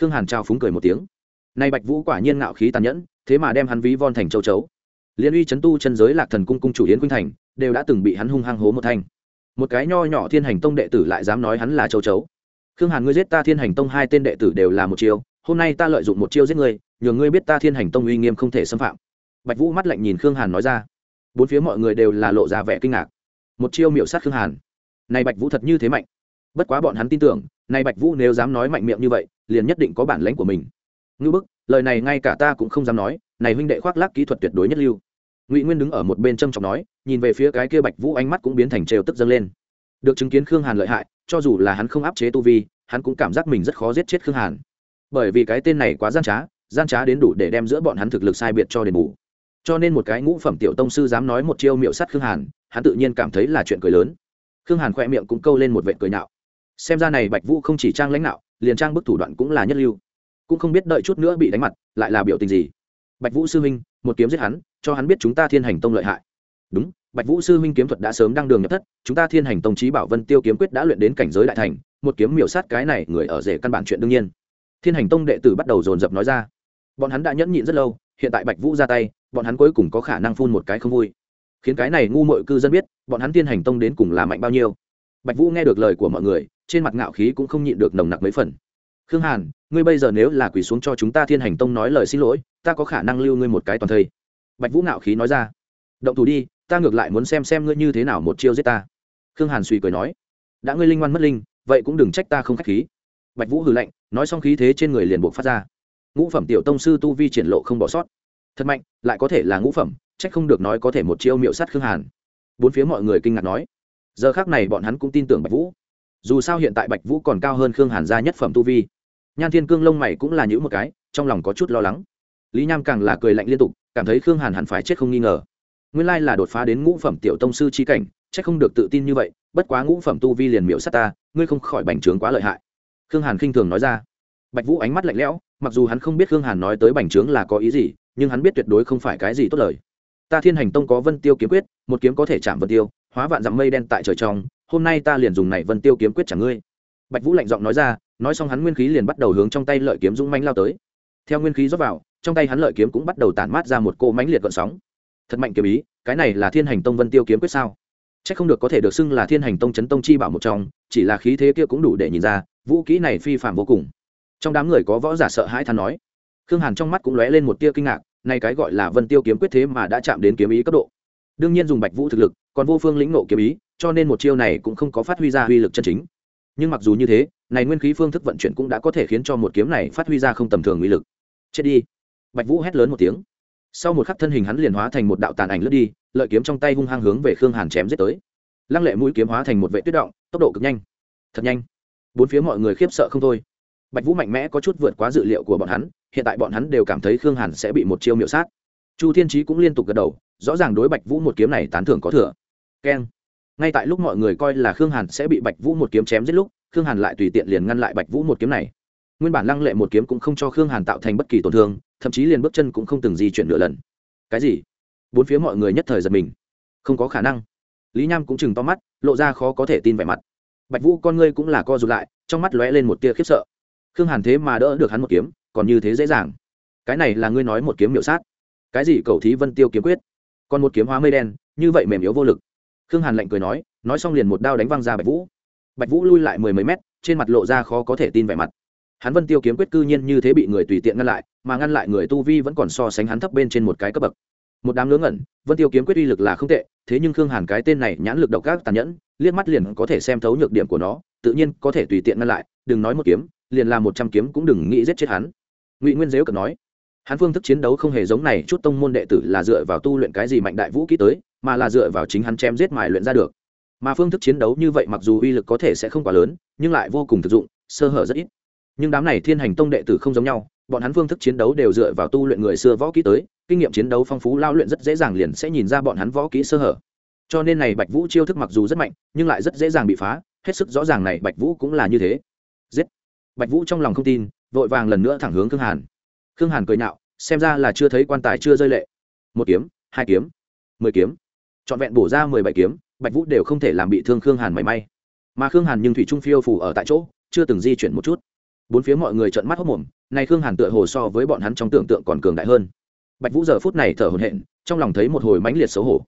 Khương hàn trao phúng cười một tiếng. Nay bạch vũ quả nhiên ngạo khí tàn nhẫn, thế mà đem hắn ví von thành châu chấu liên uy chấn tu chân giới lạc thần cung cung chủ yến khuynh thành, đều đã từng bị hắn hung hăng hố một thanh. Một cái nho nhỏ thiên hành tông đệ tử lại dám nói hắn là châu chấu. Khương hàn, ngươi giết ta thiên hành tông hai tên đệ tử đều là một chiêu, hôm nay ta lợi dụng một chiêu giết ngươi, nhường ngươi biết ta thiên hành tông uy nghiêm không thể xâm phạm. Bạch vũ mắt lạnh nhìn khương hàn nói ra. Bốn phía mọi người đều là lộ ra vẻ kinh ngạc. Một chiêu miểu sát khương hàn. Này bạch vũ thật như thế mạnh. Bất quá bọn hắn tin tưởng, này bạch vũ nếu dám nói mạnh miệng như vậy, liền nhất định có bản lãnh của mình. Ngư bức, lời này ngay cả ta cũng không dám nói, này huynh đệ khoác lác kỹ thuật tuyệt đối nhất lưu ngụy nguyên đứng ở một bên trâm trọng nói nhìn về phía cái kia bạch vũ ánh mắt cũng biến thành trêu tức dâng lên được chứng kiến khương hàn lợi hại cho dù là hắn không áp chế tu vi hắn cũng cảm giác mình rất khó giết chết khương hàn bởi vì cái tên này quá gian trá gian trá đến đủ để đem giữa bọn hắn thực lực sai biệt cho đền bù cho nên một cái ngũ phẩm tiểu tông sư dám nói một chiêu miệu sắt khương hàn hắn tự nhiên cảm thấy là chuyện cười lớn khương hàn khoe miệng cũng câu lên một vệ cười nạo xem ra này bạch vũ không chỉ trang lãnh nạo liền trang bức thủ đoạn cũng là nhất lưu cũng không biết đợi chút nữa bị đánh mặt lại là biểu tình gì bạch vũ sư huynh một kiếm giết hắn cho hắn biết chúng ta thiên hành tông lợi hại. Đúng, bạch vũ sư huynh kiếm thuật đã sớm đăng đường nhập thất, chúng ta thiên hành tông trí bảo vân tiêu kiếm quyết đã luyện đến cảnh giới đại thành, một kiếm miểu sát cái này người ở rể căn bản chuyện đương nhiên. Thiên hành tông đệ tử bắt đầu dồn dập nói ra. Bọn hắn đã nhẫn nhịn rất lâu, hiện tại bạch vũ ra tay, bọn hắn cuối cùng có khả năng phun một cái không vui. Khiến cái này ngu mội cư dân biết, bọn hắn thiên hành tông đến cùng là mạnh bao nhiêu. Bạch vũ nghe được lời của mọi người, trên mặt ngạo khí cũng không nhịn được nồng nặc mấy phần. Khương hàn, ngươi bây giờ nếu là quỳ xuống cho chúng ta thiên hành tông nói lời xin lỗi, ta có khả năng lưu ngươi một cái toàn thây bạch vũ ngạo khí nói ra. Động thủ đi, ta ngược lại muốn xem xem ngươi như thế nào một chiêu giết ta. Khương hàn suy cười nói. Đã ngươi linh ngoan mất linh, vậy cũng đừng trách ta không k h á c h khí. Bạch vũ hừ lạnh, nói xong khí thế trên người liền buộc phát ra. Ngũ phẩm tiểu tông sư tu vi triển lộ không bỏ sót. Thật mạnh, lại có thể là ngũ phẩm, trách không được nói có thể một chiêu miệu sát khương hàn. Bốn phía mọi người kinh ngạc nói. Giờ khác này bọn hắn cũng tin tưởng bạch vũ. Dù sao hiện tại bạch vũ còn cao hơn khương hàn ra nhất phẩm tu vi. Nhan thiên cương lông mày cũng là những một cái, trong lòng có chút lo lắng lý nham càng là cười lạnh liên tục, cảm thấy khương hàn hẳn phải chết không nghi ngờ. Nguyên lai là đột phá đến ngũ phẩm tiểu tông sư chi cảnh c h ắ c không được tự tin như vậy, bất quá ngũ phẩm tu vi liền miễu s á t ta, ngươi không khỏi bành trướng quá lợi hại. Khương hàn khinh thường nói ra. Bạch vũ ánh mắt lạnh lẽo, mặc dù hắn không biết khương hàn nói tới bành trướng là có ý gì, nhưng hắn biết tuyệt đối không phải cái gì tốt lời. Ta thiên hành tông có vân tiêu kiếm quyết, một kiếm có thể chạm vân tiêu, hóa vạn dặm mây đen tại trời trong, hôm nay ta liền dùng này vân tiêu kiếm quyết trả ngươi. Bạch vũ lạnh giọng nói ra, nói xong hắn nguyên khí liền bắt đầu hướng trong tay lợi kiếm dũng manh lao tới. Theo nguyên khí rót vào trong tay hắn lợi kiếm cũng bắt đầu tản mát ra một cỗ mãnh liệt gợn sóng. Thật mạnh kiếm ý, cái này là thiên hành tông vân tiêu kiếm quyết sao? Chắc không được có thể được xưng là thiên hành tông chấn tông chi bảo một trong, chỉ là khí thế kia cũng đủ để nhìn ra, vũ kỹ này phi phạm vô cùng. Trong đám người có võ giả sợ hãi than nói. Khương hàn trong mắt cũng lóe lên một tia kinh ngạc nay cái gọi là vân tiêu kiếm quyết thế mà đã chạm đến kiếm ý cấp độ. Đương nhiên dùng bạch vũ thực lực, còn vô phương lĩnh nộ kiếm ý, cho nên một chiêu này cũng không có phát huy ra uy lực chân chính. Nhưng mặc dù như thế, này nguyên khí phương thức vận chuyển cũng đã có thể khiến cho một kiếm này phát huy ra không tầm thường uy lực. Chết đi bạch vũ hét lớn một tiếng. Sau một khắc thân hình hắn liền hóa thành một đạo tàn ảnh lướt đi, lợi kiếm trong tay hung hăng hướng về khương hàn chém giết tới. Lăng lệ mũi kiếm hóa thành một vệ tuyết động, tốc độ cực nhanh. Thật nhanh. Bốn phía mọi người khiếp sợ không thôi. Bạch vũ mạnh mẽ có chút vượt quá dự liệu của bọn hắn, hiện tại bọn hắn đều cảm thấy khương hàn sẽ bị một chiêu miệu sát. Chu thiên trí cũng liên tục gật đầu, rõ ràng đối bạch vũ một kiếm này tán thưởng có thừa. Keng. Ngay tại lúc mọi người coi là khương hàn sẽ bị bạch vũ một kiếm chém giết lúc, khương hàn lại tùy tiện liền ngăn lại bạch vũ một kiếm này. Nguyên bản lăng lệ một kiếm cũng không cho khương hàn tạo thành bất kỳ tổn thương thậm chí liền bước chân cũng không từng di chuyển nửa lần. Cái gì? Bốn phía mọi người nhất thời giật mình. Không có khả năng. Lý nham cũng chừng to mắt, lộ ra khó có thể tin vẻ mặt. Bạch vũ con ngươi cũng là co rụt lại, trong mắt lóe lên một tia khiếp sợ. Khương hàn thế mà đỡ được hắn một kiếm, còn như thế dễ dàng. Cái này là ngươi nói một kiếm miểu sát. Cái gì cầu thí vân tiêu kiếm quyết? Còn một kiếm hóa mây đen, như vậy mềm yếu vô lực. Khương hàn lạnh cười nói nói xong liền một đao đánh văng ra bạch vũ. Bạch vũ lui lại mười mấy mét, trên mặt lộ ra khó có thể tin vẻ mặt hắn vân tiêu kiếm quyết cư nhiên như thế bị người tùy tiện ngăn lại, mà ngăn lại người tu vi vẫn còn so sánh hắn thấp bên trên một cái cấp bậc. Một đám ngớ ngẩn, vân tiêu kiếm quyết uy lực là không tệ, thế nhưng khương hàn cái tên này nhãn lực độc ác tàn nhẫn, liếc mắt liền có thể xem thấu nhược điểm của nó, tự nhiên có thể tùy tiện ngăn lại, đừng nói một kiếm, liền làm một trăm kiếm cũng đừng nghĩ giết chết hắn. Ngụy nguyên dếu cần nói, hắn phương thức chiến đấu không hề giống này, chút tông môn đệ tử là dựa vào tu luyện cái gì mạnh đại vũ kỹ tới, mà là dựa vào chính hắn chém giết mài luyện ra được. Mà phương thức chiến đấu như vậy mặc dù uy lực có thể sẽ không quá lớn, nhưng lại vô cùng thực dụng, sơ hở rất ít nhưng đám này thiên hành tông đệ tử không giống nhau, bọn hắn phương thức chiến đấu đều dựa vào tu luyện người xưa võ kỹ tới, kinh nghiệm chiến đấu phong phú lao luyện rất dễ dàng liền sẽ nhìn ra bọn hắn võ kỹ sơ hở. Cho nên này bạch vũ chiêu thức mặc dù rất mạnh, nhưng lại rất dễ dàng bị phá, hết sức rõ ràng này bạch vũ cũng là như thế. Giết! Bạch vũ trong lòng không tin, vội vàng lần nữa thẳng hướng khương hàn. Khương hàn cười nhạo, xem ra là chưa thấy quan tài chưa rơi lệ. Một kiếm, hai kiếm, mười kiếm. Trọn vẹn bổ ra mười bảy kiếm, bạch vũ đều không thể làm bị thương khương hàn mảy may. Mà khương hàn nhưng thủy trung phiêu phủ ở tại chỗ, chưa từng di chuyển một chút bốn phía mọi người trợn mắt hốc mồm, nay khương hàn tựa hồ so với bọn hắn trong tưởng tượng còn cường đại hơn. Bạch vũ giờ phút này thở hổn hển, trong lòng thấy một hồi mãnh liệt xấu hổ.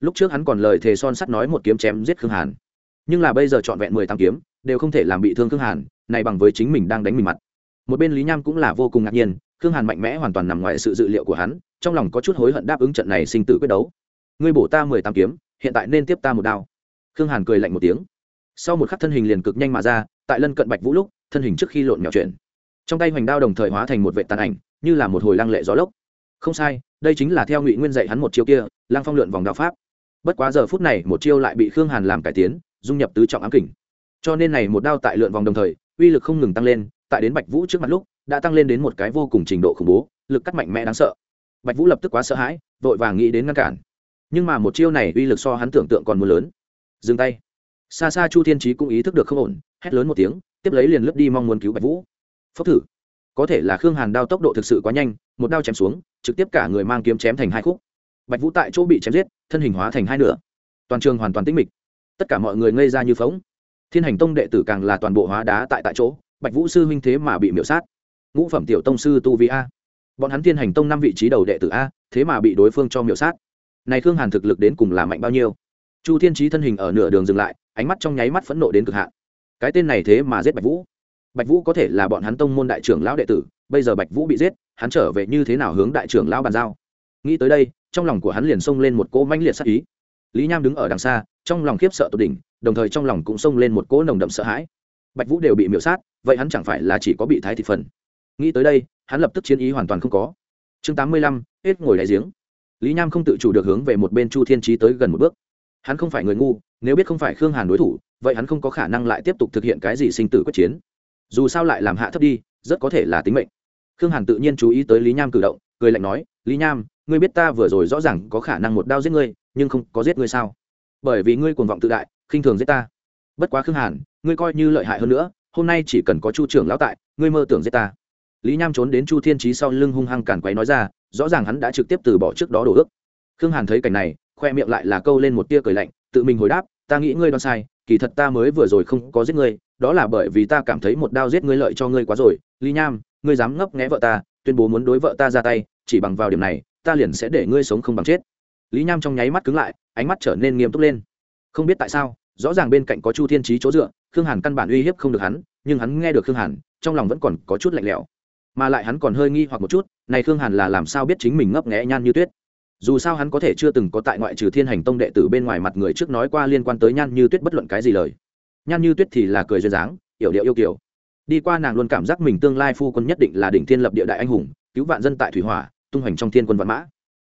Lúc trước hắn còn lời thề son sắt nói một kiếm chém giết khương hàn. Nhưng là bây giờ trọn vẹn mười tám kiếm, đều không thể làm bị thương khương hàn, này bằng với chính mình đang đánh mình mặt. Một bên lý nham cũng là vô cùng ngạc nhiên, khương hàn mạnh mẽ hoàn toàn nằm ngoài sự dự liệu của hắn, trong lòng có chút hối hận đáp ứng trận này sinh tử quyết đấu. Ngươi bổ ta mười tám kiếm, hiện tại nên tiếp ta một đao. Khương hàn cười lạnh một tiếng. Sau một khắc thân hình liền cực nhanh mà ra, tại lân cận bạch vũ lúc thân hình trước khi lộn mèo chuyển trong tay hoành đao đồng thời hóa thành một vệ tàn ảnh, như là một hồi lăng lệ gió lốc. Không sai, đây chính là theo ngụy nguyên dạy hắn một chiêu kia lang phong lượn vòng đạo pháp. Bất quá giờ phút này, một chiêu lại bị khương hàn làm cải tiến, dung nhập tứ trọng ám kình. Cho nên này một đao tại lượn vòng đồng thời, uy lực không ngừng tăng lên, tại đến bạch vũ trước mặt lúc, đã tăng lên đến một cái vô cùng trình độ khủng bố, lực cắt mạnh mẽ đáng sợ. Bạch vũ lập tức quá sợ hãi, vội vàng nghĩ đến ngăn cản. Nhưng mà một chiêu này uy lực so hắn tưởng tượng còn mưa lớn. Dừng tay. Xa xa chu thiên trí cũng ý thức được không ổn, hét lớn một tiếng tiếp lấy liền lướt đi mong muốn cứu bạch vũ. Phốc thử. Có thể là khương hàn đao tốc độ thực sự quá nhanh, một đao chém xuống, trực tiếp cả người mang kiếm chém thành hai khúc. Bạch vũ tại chỗ bị chém giết, thân hình hóa thành hai nửa. Toàn trường hoàn toàn tĩnh mịch. Tất cả mọi người ngây ra như phóng thiên hành tông đệ tử càng là toàn bộ hóa đá tại tại chỗ, bạch vũ sư huynh thế mà bị miễu sát. Ngũ phẩm tiểu tông sư tu vi a. Bọn hắn thiên hành tông năm vị trí đầu đệ tử a, thế mà bị đối phương cho miễu sát. Này khương hàn thực lực đến cùng là mạnh bao nhiêu? Chu thiên trí thân hình ở nửa đường dừng lại, ánh mắt trong nháy mắt phẫn nộ đến cực hạn cái tên này thế mà giết bạch vũ. Bạch vũ có thể là bọn hắn tông môn đại trưởng lão đệ tử, bây giờ bạch vũ bị giết, hắn trở về như thế nào hướng đại trưởng lão bàn giao? Nghĩ tới đây, trong lòng của hắn liền xông lên một cỗ manh liệt sắc ý. Lý nham đứng ở đằng xa, trong lòng khiếp sợ tột đỉnh, đồng thời trong lòng cũng xông lên một cỗ nồng đậm sợ hãi. Bạch vũ đều bị miễu sát, vậy hắn chẳng phải là chỉ có bị thái thị phần? Nghĩ tới đây, hắn lập tức chiến ý hoàn toàn không có. Chương tám mươi lăm, hết ngồi đại giếng. Lý nham không tự chủ được hướng về một bên chu thiên trí tới gần một bước. Hắn không phải người ngu, nếu biết không phải khương hàn đối thủ vậy hắn không có khả năng lại tiếp tục thực hiện cái gì sinh tử quyết chiến. Dù sao lại làm hạ thấp đi, rất có thể là tính mệnh. Khương hàn tự nhiên chú ý tới lý nham cử động, cười lạnh nói, lý nham, ngươi biết ta vừa rồi rõ ràng có khả năng một đao giết ngươi, nhưng không có giết ngươi sao? Bởi vì ngươi cuồng vọng tự đại, khinh thường giết ta. Bất quá khương hàn, ngươi coi như lợi hại hơn nữa, hôm nay chỉ cần có chu trưởng lão tại, ngươi mơ tưởng giết ta. Lý nham trốn đến chu thiên trí sau lưng hung hăng cản quấy nói ra, rõ ràng hắn đã trực tiếp từ bỏ trước đó đổ ước. Khương hàn thấy cảnh này, khoe miệng lại là câu lên một tia cười lạnh, tự mình hồi đáp, ta nghĩ ngươi đoán sai kỳ thật ta mới vừa rồi không có giết ngươi, đó là bởi vì ta cảm thấy một đao giết ngươi lợi cho ngươi quá rồi. Lý nham, ngươi dám ngấp nghẽ vợ ta, tuyên bố muốn đối vợ ta ra tay, chỉ bằng vào điểm này, ta liền sẽ để ngươi sống không bằng chết. Lý nham trong nháy mắt cứng lại, ánh mắt trở nên nghiêm túc lên. Không biết tại sao, rõ ràng bên cạnh có chu thiên trí chỗ dựa, khương hàn căn bản uy hiếp không được hắn, nhưng hắn nghe được khương hàn, trong lòng vẫn còn có chút lạnh lẽo. Mà lại hắn còn hơi nghi hoặc một chút, này khương hàn là làm sao biết chính mình ngấp nghẽ nhan như tuyết? Dù sao hắn có thể chưa từng có tại ngoại trừ thiên hành tông đệ tử bên ngoài mặt người trước nói qua liên quan tới nhan như tuyết bất luận cái gì lời. Nhan như tuyết thì là cười duyên dáng yểu điệu yêu kiểu đi qua nàng luôn cảm giác mình tương lai phu quân nhất định là đỉnh thiên lập địa đại anh hùng, cứu vạn dân tại thủy hỏa, tung hoành trong thiên quân văn mã.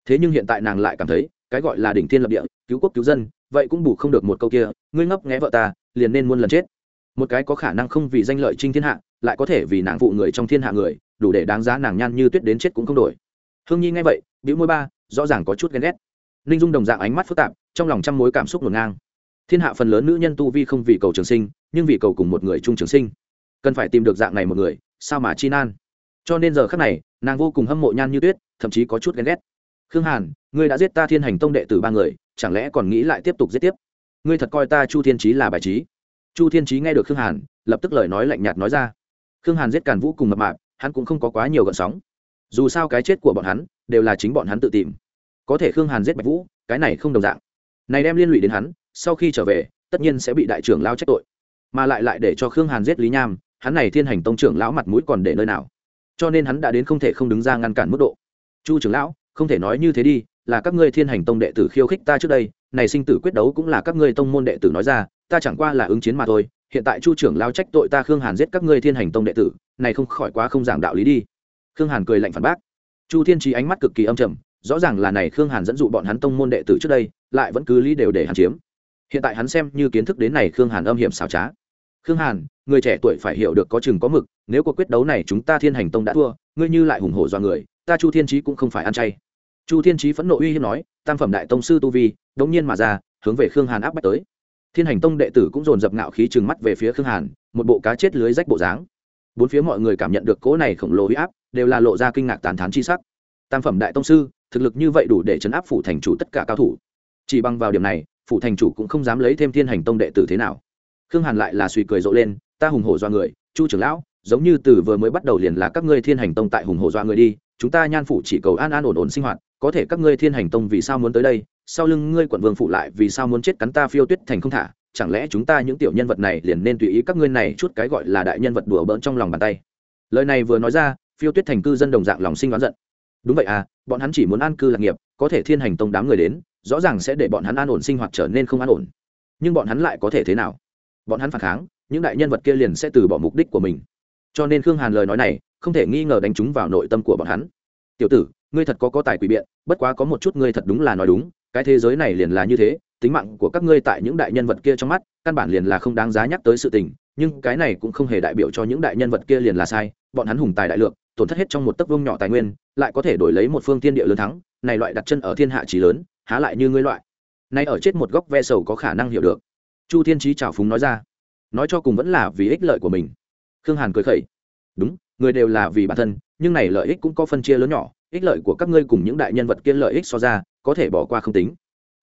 Thế nhưng hiện tại nàng lại cảm thấy, cái gọi là đỉnh thiên lập địa, cứu quốc cứu dân, vậy cũng bù không được một câu kia, ngươi ngấp nghé vợ ta, liền nên muôn lần chết. Một cái có khả năng không vì danh lợi trinh thiên hạ, lại có thể vì nàng phụ người trong thiên hạ người, đủ để đáng giá nàng nhan như tuyết đến chết cũng không đổi. Hương nhi nghe vậy, bĩu môi ba rõ ràng có chút ghen ghét. Ninh dung đồng dạng ánh mắt phức tạp, trong lòng trăm mối cảm xúc ngổn ngang. Thiên hạ phần lớn nữ nhân tu vi không vì cầu trường sinh, nhưng vì cầu cùng một người chung trường sinh. Cần phải tìm được dạng này một người, sao mà chi nan? Cho nên giờ khắc này, nàng vô cùng hâm mộ nhan như tuyết, thậm chí có chút ghen ghét. Khương hàn, ngươi đã giết ta thiên hành tông đệ tử ba người, chẳng lẽ còn nghĩ lại tiếp tục giết tiếp? Ngươi thật coi ta chu thiên trí là bài trí. Chu thiên trí nghe được khương hàn, lập tức lời nói lạnh nhạt nói ra. Khương hàn giết càn vũ cùng mập mạp, hắn cũng không có quá nhiều gợn sóng dù sao cái chết của bọn hắn đều là chính bọn hắn tự tìm. Có thể khương hàn giết bạch vũ, cái này không đồng dạng. Này đem liên lụy đến hắn, sau khi trở về, tất nhiên sẽ bị đại trưởng lao trách tội. Mà lại lại để cho khương hàn giết lý nham, hắn này thiên hành tông trưởng lão mặt mũi còn để nơi nào? Cho nên hắn đã đến không thể không đứng ra ngăn cản mức độ. Chu trưởng lão, không thể nói như thế đi, là các ngươi thiên hành tông đệ tử khiêu khích ta trước đây, này sinh tử quyết đấu cũng là các ngươi tông môn đệ tử nói ra, ta chẳng qua là ứng chiến mà thôi, hiện tại chu trưởng lao trách tội ta khương hàn giết các ngươi thiên hành tông đệ tử, này không khỏi quá không giảng đạo lý đi khương hàn cười lạnh phản bác. Chu thiên trí ánh mắt cực kỳ âm trầm, rõ ràng là này khương hàn dẫn dụ bọn hắn tông môn đệ tử trước đây, lại vẫn cứ lý đều để hắn chiếm. Hiện tại hắn xem như kiến thức đến này khương hàn âm hiểm xảo trá. Khương hàn, người trẻ tuổi phải hiểu được có chừng có mực, nếu cuộc quyết đấu này chúng ta thiên hành tông đã thua, ngươi như lại hùng hổ do người, ta chu thiên trí cũng không phải ăn chay. Chu thiên trí phẫn nộ uy hiếp nói, tam phẩm đại tông sư tu vi, đống nhiên mà ra, hướng về khương hàn áp bách tới. Thiên hành tông đệ tử cũng dồn dập ngạo khí trừng mắt về phía khương hàn, một bộ cá chết lưới rách bộ dáng. Bốn phía mọi người cảm nhận được cỗ này khổng lồ huy áp đều là lộ ra kinh ngạc tán thán chi sắc. Tam phẩm đại tông sư, thực lực như vậy đủ để chấn áp phủ thành chủ tất cả cao thủ. Chỉ bằng vào điểm này, phủ thành chủ cũng không dám lấy thêm thiên hành tông đệ tử thế nào. Khương hàn lại là suy cười rộ lên, ta hùng hổ do người, chu trưởng lão, giống như từ vừa mới bắt đầu liền là các ngươi thiên hành tông tại hùng hổ do người đi, chúng ta nhan phủ chỉ cầu an an ổn ổn sinh hoạt, có thể các ngươi thiên hành tông vì sao muốn tới đây, sau lưng ngươi quận vương phụ lại vì sao muốn chết cắn ta phiêu tuyết thành không thả, chẳng lẽ chúng ta những tiểu nhân vật này liền nên tùy ý các ngươi này chút cái gọi là đại nhân vật đùa bỡn trong lòng bàn tay? Lời này vừa nói ra phiêu tuyết thành cư dân đồng dạng lòng sinh đoán giận. Đúng vậy à bọn hắn chỉ muốn an cư lạc nghiệp, có thể thiên hành tông đám người đến, rõ ràng sẽ để bọn hắn an ổn sinh hoạt trở nên không an ổn. Nhưng bọn hắn lại có thể thế nào? Bọn hắn phản kháng, những đại nhân vật kia liền sẽ từ bỏ mục đích của mình. Cho nên khương hàn lời nói này, không thể nghi ngờ đánh trúng vào nội tâm của bọn hắn. Tiểu tử, ngươi thật có có tài quỷ biện, bất quá có một chút ngươi thật đúng là nói đúng, cái thế giới này liền là như thế, tính mạng của các ngươi tại những đại nhân vật kia trong mắt, căn bản liền là không đáng giá nhắc tới sự tình, nhưng cái này cũng không hề đại biểu cho những đại nhân vật kia liền là sai, bọn hắn hùng tài đại lượng tổn thất hết trong một tấc vương nhỏ tài nguyên, lại có thể đổi lấy một phương tiên địa lớn thắng, này loại đặt chân ở thiên hạ trí lớn, há lại như ngươi loại. Nay ở chết một góc ve sầu có khả năng hiểu được. Chu thiên trí trào phúng nói ra. Nói cho cùng vẫn là vì ích lợi của mình. Khương hàn cười khẩy. Đúng, người đều là vì bản thân, nhưng này lợi ích cũng có phân chia lớn nhỏ, ích lợi của các ngươi cùng những đại nhân vật kia lợi ích so ra, có thể bỏ qua không tính.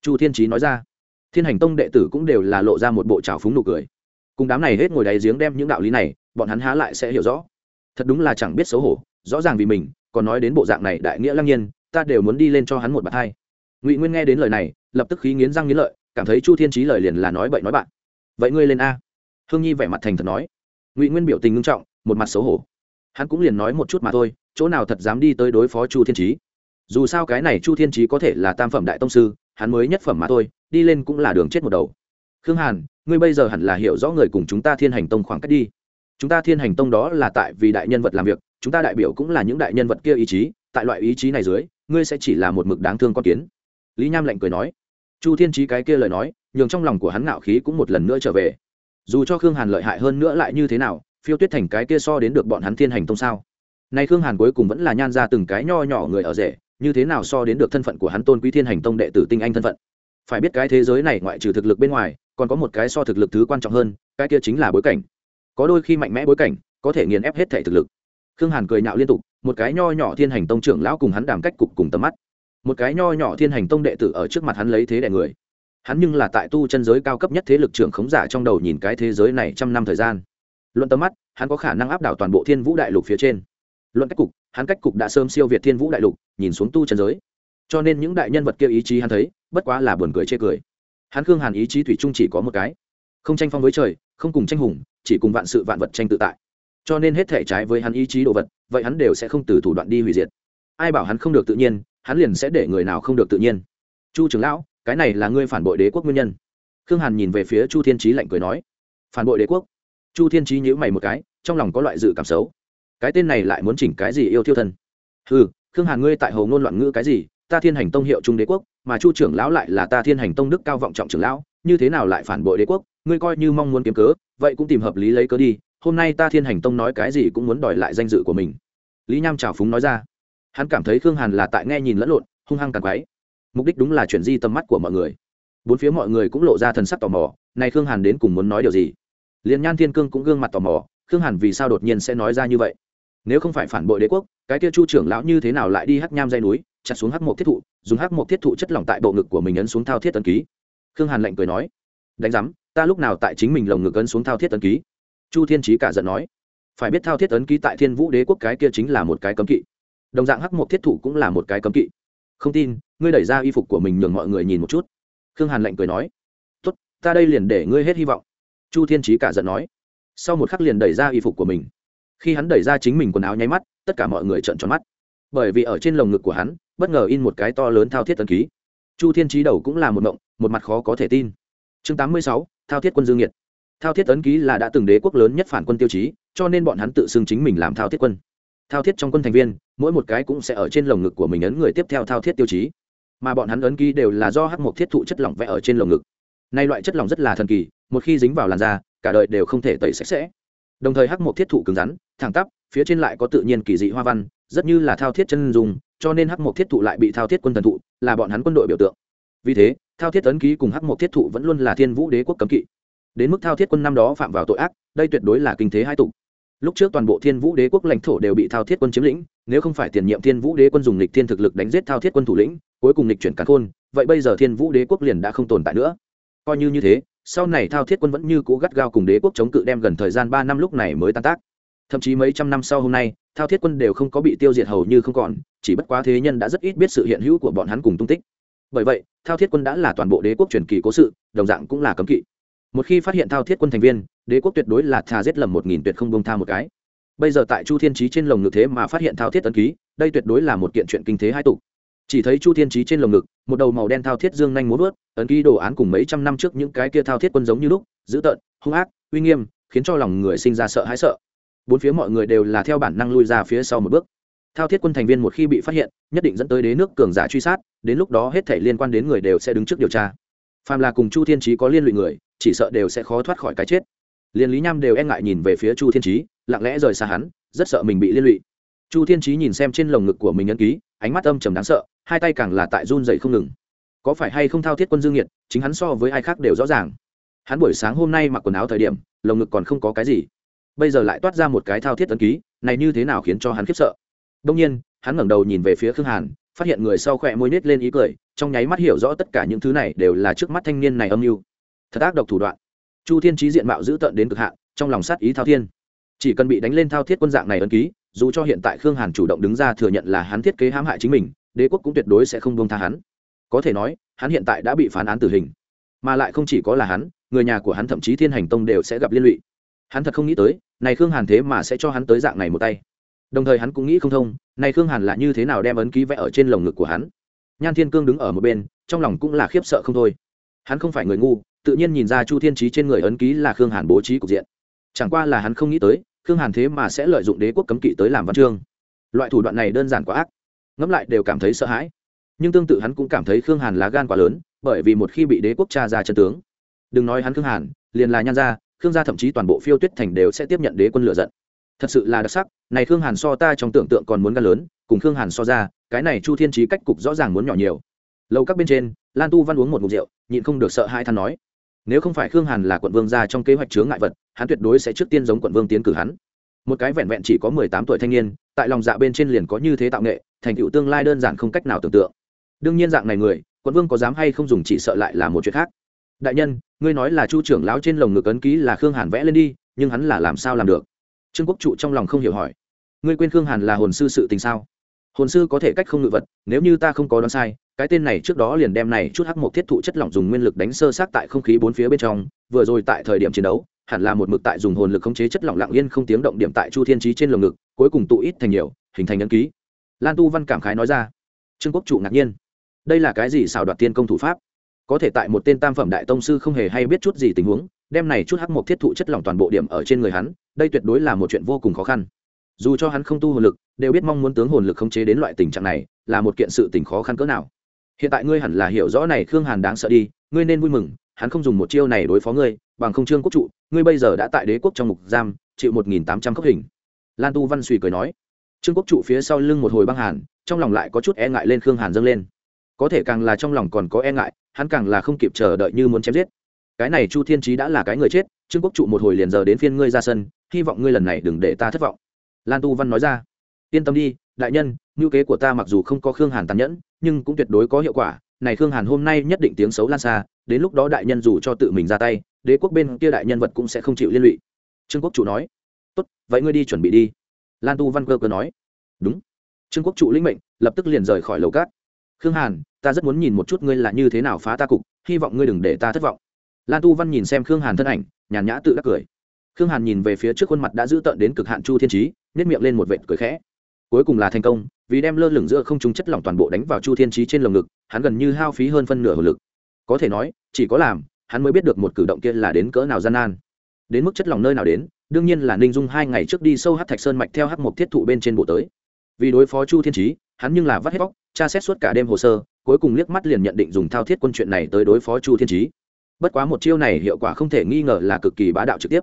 Chu thiên trí nói ra. Thiên hành tông đệ tử cũng đều là lộ ra một bộ trào phúng nụ cười. Cùng đám này hết ngồi đáy giếng đem những đạo lý này, bọn hắn há lại sẽ hiểu rõ thật đúng là chẳng biết xấu hổ, rõ ràng vì mình, còn nói đến bộ dạng này đại nghĩa lăng nhiên, ta đều muốn đi lên cho hắn một bạt hai. Ngụy nguyên nghe đến lời này, lập tức khí nghiến răng nghiến lợi, cảm thấy chu thiên trí lời liền là nói bậy nói bạn. Vậy ngươi lên a. Hương nhi vẻ mặt thành thật nói. Ngụy nguyên biểu tình ngưng trọng, một mặt xấu hổ. Hắn cũng liền nói một chút mà thôi, chỗ nào thật dám đi tới đối phó chu thiên trí dù sao cái này chu thiên trí có thể là tam phẩm đại tông sư, hắn mới nhất phẩm mà thôi, đi lên cũng là đường chết một đầu. Khương hàn, ngươi bây giờ hẳn là hiểu rõ người cùng chúng ta thiên hành tông khoảng cách đi chúng ta thiên hành tông đó là tại vì đại nhân vật làm việc, chúng ta đại biểu cũng là những đại nhân vật kia ý chí, tại loại ý chí này dưới, ngươi sẽ chỉ là một mực đáng thương con kiến. Lý nham lạnh cười nói. Chu thiên trí cái kia lời nói, nhường trong lòng của hắn ngạo khí cũng một lần nữa trở về. Dù cho khương hàn lợi hại hơn nữa lại như thế nào, phiêu tuyết thành cái kia so đến được bọn hắn thiên hành tông sao? Nay khương hàn cuối cùng vẫn là nhan ra từng cái nho nhỏ người ở rể, như thế nào so đến được thân phận của hắn tôn quý thiên hành tông đệ tử tinh anh thân phận? Phải biết cái thế giới này ngoại trừ thực lực bên ngoài, còn có một cái so thực lực thứ quan trọng hơn, cái kia chính là bối cảnh có đôi khi mạnh mẽ bối cảnh, có thể nghiền ép hết thể thực lực. Khương hàn cười nhạo liên tục, một cái nho nhỏ thiên hành tông trưởng lão cùng hắn đàm cách cục cùng tầm mắt. Một cái nho nhỏ thiên hành tông đệ tử ở trước mặt hắn lấy thế đẻ người. Hắn nhưng là tại tu chân giới cao cấp nhất thế lực trưởng khống giả trong đầu nhìn cái thế giới này trăm năm thời gian. Luận tầm mắt, hắn có khả năng áp đảo toàn bộ thiên vũ đại lục phía trên. Luận cách cục, hắn cách cục đã sớm siêu việt thiên vũ đại lục, nhìn xuống tu chân giới. Cho nên những đại nhân vật kia ý chí hắn thấy, bất quá là buồn cười chê cười. Hắn khương hàn ý chí thủy chung chỉ có một cái. Không tranh phong với trời, không cùng tranh hùng chỉ cùng vạn sự vạn vật tranh tự tại. Cho nên hết thể trái với hắn ý chí đồ vật, vậy hắn đều sẽ không từ thủ đoạn đi hủy diệt. Ai bảo hắn không được tự nhiên, hắn liền sẽ để người nào không được tự nhiên. Chu trưởng lão, cái này là ngươi phản bội đế quốc nguyên nhân. Khương hàn nhìn về phía chu thiên trí lạnh cười nói, phản bội đế quốc? Chu thiên trí nhữ mày một cái, trong lòng có loại dự cảm xấu. Cái tên này lại muốn chỉnh cái gì yêu thiêu thân ừ khương hàn ngươi tại hầu ngôn loạn ngữ cái gì? Ta thiên hành tông hiệu trung đế quốc, mà chu trưởng lão lại là ta thiên hành tông đức cao vọng trọng trưởng lão, như thế nào lại phản bội đế quốc? Ngươi coi như mong muốn kiếm cớ, vậy cũng tìm hợp lý lấy cớ đi, hôm nay ta thiên hành tông nói cái gì cũng muốn đòi lại danh dự của mình. Lý nham trào phúng nói ra. Hắn cảm thấy khương hàn là tại nghe nhìn lẫn lộn, hung hăng càng quáy mục đích đúng là chuyển di tầm mắt của mọi người. Bốn phía mọi người cũng lộ ra thần sắc tò mò, này khương hàn đến cùng muốn nói điều gì? Liền nhan thiên cương cũng gương mặt tò mò, khương hàn vì sao đột nhiên sẽ nói ra như vậy? Nếu không phải phản bội đế quốc, cái kia chu trưởng lão như thế nào lại đi hắc nham dây núi, chặt xuống hắc một thiết thụ, dùng hắc một thiết thụ chất lỏng tại bộ ngực của mình ấn xuống thao thiết tấn ký. Khương hàn lạnh cười nói, đánh giám ta lúc nào tại chính mình lồng ngực ấn xuống thao thiết ấn ký? Chu thiên trí cả giận nói. Phải biết thao thiết ấn ký tại thiên vũ đế quốc cái kia chính là một cái cấm kỵ. Đồng dạng hắc một thiết thủ cũng là một cái cấm kỵ. Không tin, ngươi đẩy ra y phục của mình nhường mọi người nhìn một chút. Khương hàn lạnh cười nói. Tốt, ta đây liền để ngươi hết hy vọng. Chu thiên trí cả giận nói. Sau một khắc liền đẩy ra y phục của mình. Khi hắn đẩy ra chính mình quần áo nháy mắt, tất cả mọi người trợn tròn mắt. Bởi vì ở trên lồng ngực của hắn, bất ngờ in một cái to lớn thao thiết tấn ký. Chu thiên trí đầu cũng là một mộng, một mặt khó có thể tin chương tám mươi sáu, thao thiết quân dương nhiệt. Thao thiết tấn ký là đã từng đế quốc lớn nhất phản quân tiêu chí, cho nên bọn hắn tự xưng chính mình làm thao thiết quân. Thao thiết trong quân thành viên, mỗi một cái cũng sẽ ở trên lồng ngực của mình ấn người tiếp theo thao thiết tiêu chí. Mà bọn hắn ấn ký đều là do hắc Mục thiết thụ chất lỏng vẽ ở trên lồng ngực. Nay loại chất lỏng rất là thần kỳ, một khi dính vào làn da, cả đời đều không thể tẩy sạch sẽ. Đồng thời hắc Mục thiết thụ cứng rắn, thẳng tắp, phía trên lại có tự nhiên kỳ dị hoa văn, rất như là thao thiết chân dùng cho nên hắc Mục thiết thụ lại bị thao thiết quân thần thụ, là bọn hắn quân đội biểu tượng vì thế, thao thiết ấn ký cùng hắc mộc thiết thụ vẫn luôn là thiên vũ đế quốc cấm kỵ. Đến mức thao thiết quân năm đó phạm vào tội ác, đây tuyệt đối là kinh thế hai tục lúc trước toàn bộ thiên vũ đế quốc lãnh thổ đều bị thao thiết quân chiếm lĩnh, nếu không phải tiền nhiệm thiên vũ đế quân dùng lịch thiên thực lực đánh giết thao thiết quân thủ lĩnh, cuối cùng lịch chuyển cắn khôn vậy bây giờ thiên vũ đế quốc liền đã không tồn tại nữa. Coi như như thế, sau này thao thiết quân vẫn như cố gắt gao cùng đế quốc chống cự đem gần thời gian ba năm lúc này mới tan tác. Thậm chí mấy trăm năm sau hôm nay, thao thiết quân đều không có bị tiêu diệt hầu như không còn, chỉ bất quá thế nhân đã rất ít biết sự hiện hữu của bọn hắn cùng tung tích bởi vậy, thao thiết quân đã là toàn bộ đế quốc truyền kỳ cố sự, đồng dạng cũng là cấm kỵ. Một khi phát hiện thao thiết quân thành viên, đế quốc tuyệt đối là thà giết lầm một nghìn tuyệt không bông tha một cái. Bây giờ tại chu thiên trí trên lồng ngực thế mà phát hiện thao thiết tân ký, đây tuyệt đối là một kiện chuyện kinh thế hai tục chỉ thấy chu thiên trí trên lồng ngực, một đầu màu đen thao thiết dương nhanh muốn vớt, ấn ký đồ án cùng mấy trăm năm trước những cái kia thao thiết quân giống như lúc, dữ tợn, hung ác, uy nghiêm, khiến cho lòng người sinh ra sợ hãi sợ. Bốn phía mọi người đều là theo bản năng lui ra phía sau một bước thao thiết quân thành viên một khi bị phát hiện, nhất định dẫn tới đế nước cường giả truy sát, đến lúc đó hết thể liên quan đến người đều sẽ đứng trước điều tra. Phàm là cùng chu thiên trí có liên lụy người, chỉ sợ đều sẽ khó thoát khỏi cái chết. Liền lý nham đều e ngại nhìn về phía chu thiên trí lặng lẽ rời xa hắn, rất sợ mình bị liên lụy. Chu thiên trí nhìn xem trên lồng ngực của mình ấn ký, ánh mắt âm trầm đáng sợ, hai tay càng là tại run dậy không ngừng. Có phải hay không thao thiết quân dương nhiệt, chính hắn so với ai khác đều rõ ràng. Hắn buổi sáng hôm nay mặc quần áo thời điểm, lồng ngực còn không có cái gì. Bây giờ lại toát ra một cái thao thiết ấn ký, này như thế nào khiến cho hắn khiếp sợ? Đông nhiên, hắn ngẩng đầu nhìn về phía khương hàn, phát hiện người sau khỏe môi nết lên ý cười, trong nháy mắt hiểu rõ tất cả những thứ này đều là trước mắt thanh niên này âm mưu. Thật ác độc thủ đoạn. Chu thiên trí diện mạo dữ tợn đến cực hạn, trong lòng sát ý thao thiên. Chỉ cần bị đánh lên thao thiết quân dạng này ấn ký, dù cho hiện tại khương hàn chủ động đứng ra thừa nhận là hắn thiết kế hãm hại chính mình, đế quốc cũng tuyệt đối sẽ không buông tha hắn. Có thể nói, hắn hiện tại đã bị phán án tử hình. Mà lại không chỉ có là hắn, người nhà của hắn thậm chí thiên hành tông đều sẽ gặp liên lụy. Hắn thật không nghĩ tới, này khương hàn thế mà sẽ cho hắn tới dạng này một tay đồng thời hắn cũng nghĩ không thông, này khương hàn là như thế nào đem ấn ký vẽ ở trên lồng ngực của hắn? Nhan thiên cương đứng ở một bên, trong lòng cũng là khiếp sợ không thôi. Hắn không phải người ngu, tự nhiên nhìn ra chu thiên trí trên người ấn ký là khương hàn bố trí cục diện. Chẳng qua là hắn không nghĩ tới, khương hàn thế mà sẽ lợi dụng đế quốc cấm kỵ tới làm văn chương. Loại thủ đoạn này đơn giản quá ác. Ngẫm lại đều cảm thấy sợ hãi. Nhưng tương tự hắn cũng cảm thấy khương hàn lá gan quá lớn, bởi vì một khi bị đế quốc tra ra chân tướng, đừng nói hắn khương hàn, liền là nhan gia, khương gia thậm chí toàn bộ phiêu tuyết thành đều sẽ tiếp nhận đế quân lựa giận thật sự là đặc sắc, này khương hàn so ta trong tưởng tượng còn muốn gan lớn, cùng khương hàn so ra, cái này chu thiên trí cách cục rõ ràng muốn nhỏ nhiều. Lâu các bên trên, lan tu văn uống một mục rượu, nhịn không được sợ hai than nói, nếu không phải khương hàn là quận vương gia trong kế hoạch chướng ngại vật, hắn tuyệt đối sẽ trước tiên giống quận vương tiến cử hắn. Một cái vẹn vẹn chỉ có mười tám tuổi thanh niên, tại lòng dạ bên trên liền có như thế tạo nghệ, thành tựu tương lai đơn giản không cách nào tưởng tượng. Đương nhiên dạng này người, quận vương có dám hay không dùng chỉ sợ lại là một chuyện khác. Đại nhân, ngươi nói là chu trưởng lão trên lồng ngực ấn ký là khương hàn vẽ lên đi, nhưng hắn là làm sao làm được? Trương quốc trụ trong lòng không hiểu hỏi, ngươi quên khương hàn là hồn sư sự tình sao? Hồn sư có thể cách không ngự vật, nếu như ta không có đoán sai, cái tên này trước đó liền đem này chút hắc mộc thiết thụ chất lỏng dùng nguyên lực đánh sơ sát tại không khí bốn phía bên trong, vừa rồi tại thời điểm chiến đấu, hẳn là một mực tại dùng hồn lực khống chế chất lỏng lặng yên không tiếng động điểm tại chu thiên trí trên lồng ngực, cuối cùng tụ ít thành nhiều, hình thành ấn ký. Lan tu văn cảm khái nói ra. Trương quốc trụ ngạc nhiên. Đây là cái gì xào đoạt tiên công thủ pháp? Có thể tại một tên tam phẩm đại tông sư không hề hay biết chút gì tình huống đem này chút hắc mục thiết thụ chất lỏng toàn bộ điểm ở trên người hắn, đây tuyệt đối là một chuyện vô cùng khó khăn. Dù cho hắn không tu hồn lực, đều biết mong muốn tướng hồn lực khống chế đến loại tình trạng này, là một kiện sự tình khó khăn cỡ nào. Hiện tại ngươi hẳn là hiểu rõ này khương hàn đáng sợ đi, ngươi nên vui mừng, hắn không dùng một chiêu này đối phó ngươi, bằng không trương quốc trụ, ngươi bây giờ đã tại đế quốc trong mục giam, chịu một nghìn tám trăm cấp hình. Lan tu văn suy cười nói. Trương quốc trụ phía sau lưng một hồi băng hàn, trong lòng lại có chút e ngại lên khương hàn dâng lên. Có thể càng là trong lòng còn có e ngại, hắn càng là không kịp chờ đợi như muốn chém giết cái này chu thiên trí đã là cái người chết, trương quốc trụ một hồi liền giờ đến phiên ngươi ra sân, hy vọng ngươi lần này đừng để ta thất vọng. Lan tu văn nói ra. Yên tâm đi, đại nhân, ngữ kế của ta mặc dù không có khương hàn tàn nhẫn, nhưng cũng tuyệt đối có hiệu quả. Này khương hàn hôm nay nhất định tiếng xấu lan xa, đến lúc đó đại nhân dù cho tự mình ra tay, đế quốc bên kia đại nhân vật cũng sẽ không chịu liên lụy. Trương quốc chủ nói. Tốt, vậy ngươi đi chuẩn bị đi. Lan tu văn cơ cơ nói. Đúng. Trương quốc chủ lĩnh mệnh, lập tức liền rời khỏi lầu cát. Khương hàn, ta rất muốn nhìn một chút ngươi là như thế nào phá ta cục, hy vọng ngươi đừng để ta thất vọng lan tu văn nhìn xem khương hàn thân ảnh, nhàn nhã tự đắc cười. Khương hàn nhìn về phía trước khuôn mặt đã giữ tợn đến cực hạn chu thiên trí nếp miệng lên một vệt cười khẽ. Cuối cùng là thành công, vì đem lơ lửng giữa không trung chất lỏng toàn bộ đánh vào chu thiên trí trên lồng ngực, hắn gần như hao phí hơn phân nửa hồn lực. Có thể nói, chỉ có làm, hắn mới biết được một cử động kia là đến cỡ nào gian nan. Đến mức chất lỏng nơi nào đến, đương nhiên là ninh dung hai ngày trước đi sâu hát thạch sơn mạch theo hát một thiết thụ bên trên bộ tới. Vì đối phó chu thiên trí hắn nhưng là vắt hết bóc tra xét suốt cả đêm hồ sơ, cuối cùng liếc mắt liền nhận định dùng thao thiết quân chuyện này tới đối phó chu thiên trí bất quá một chiêu này hiệu quả không thể nghi ngờ là cực kỳ bá đạo trực tiếp.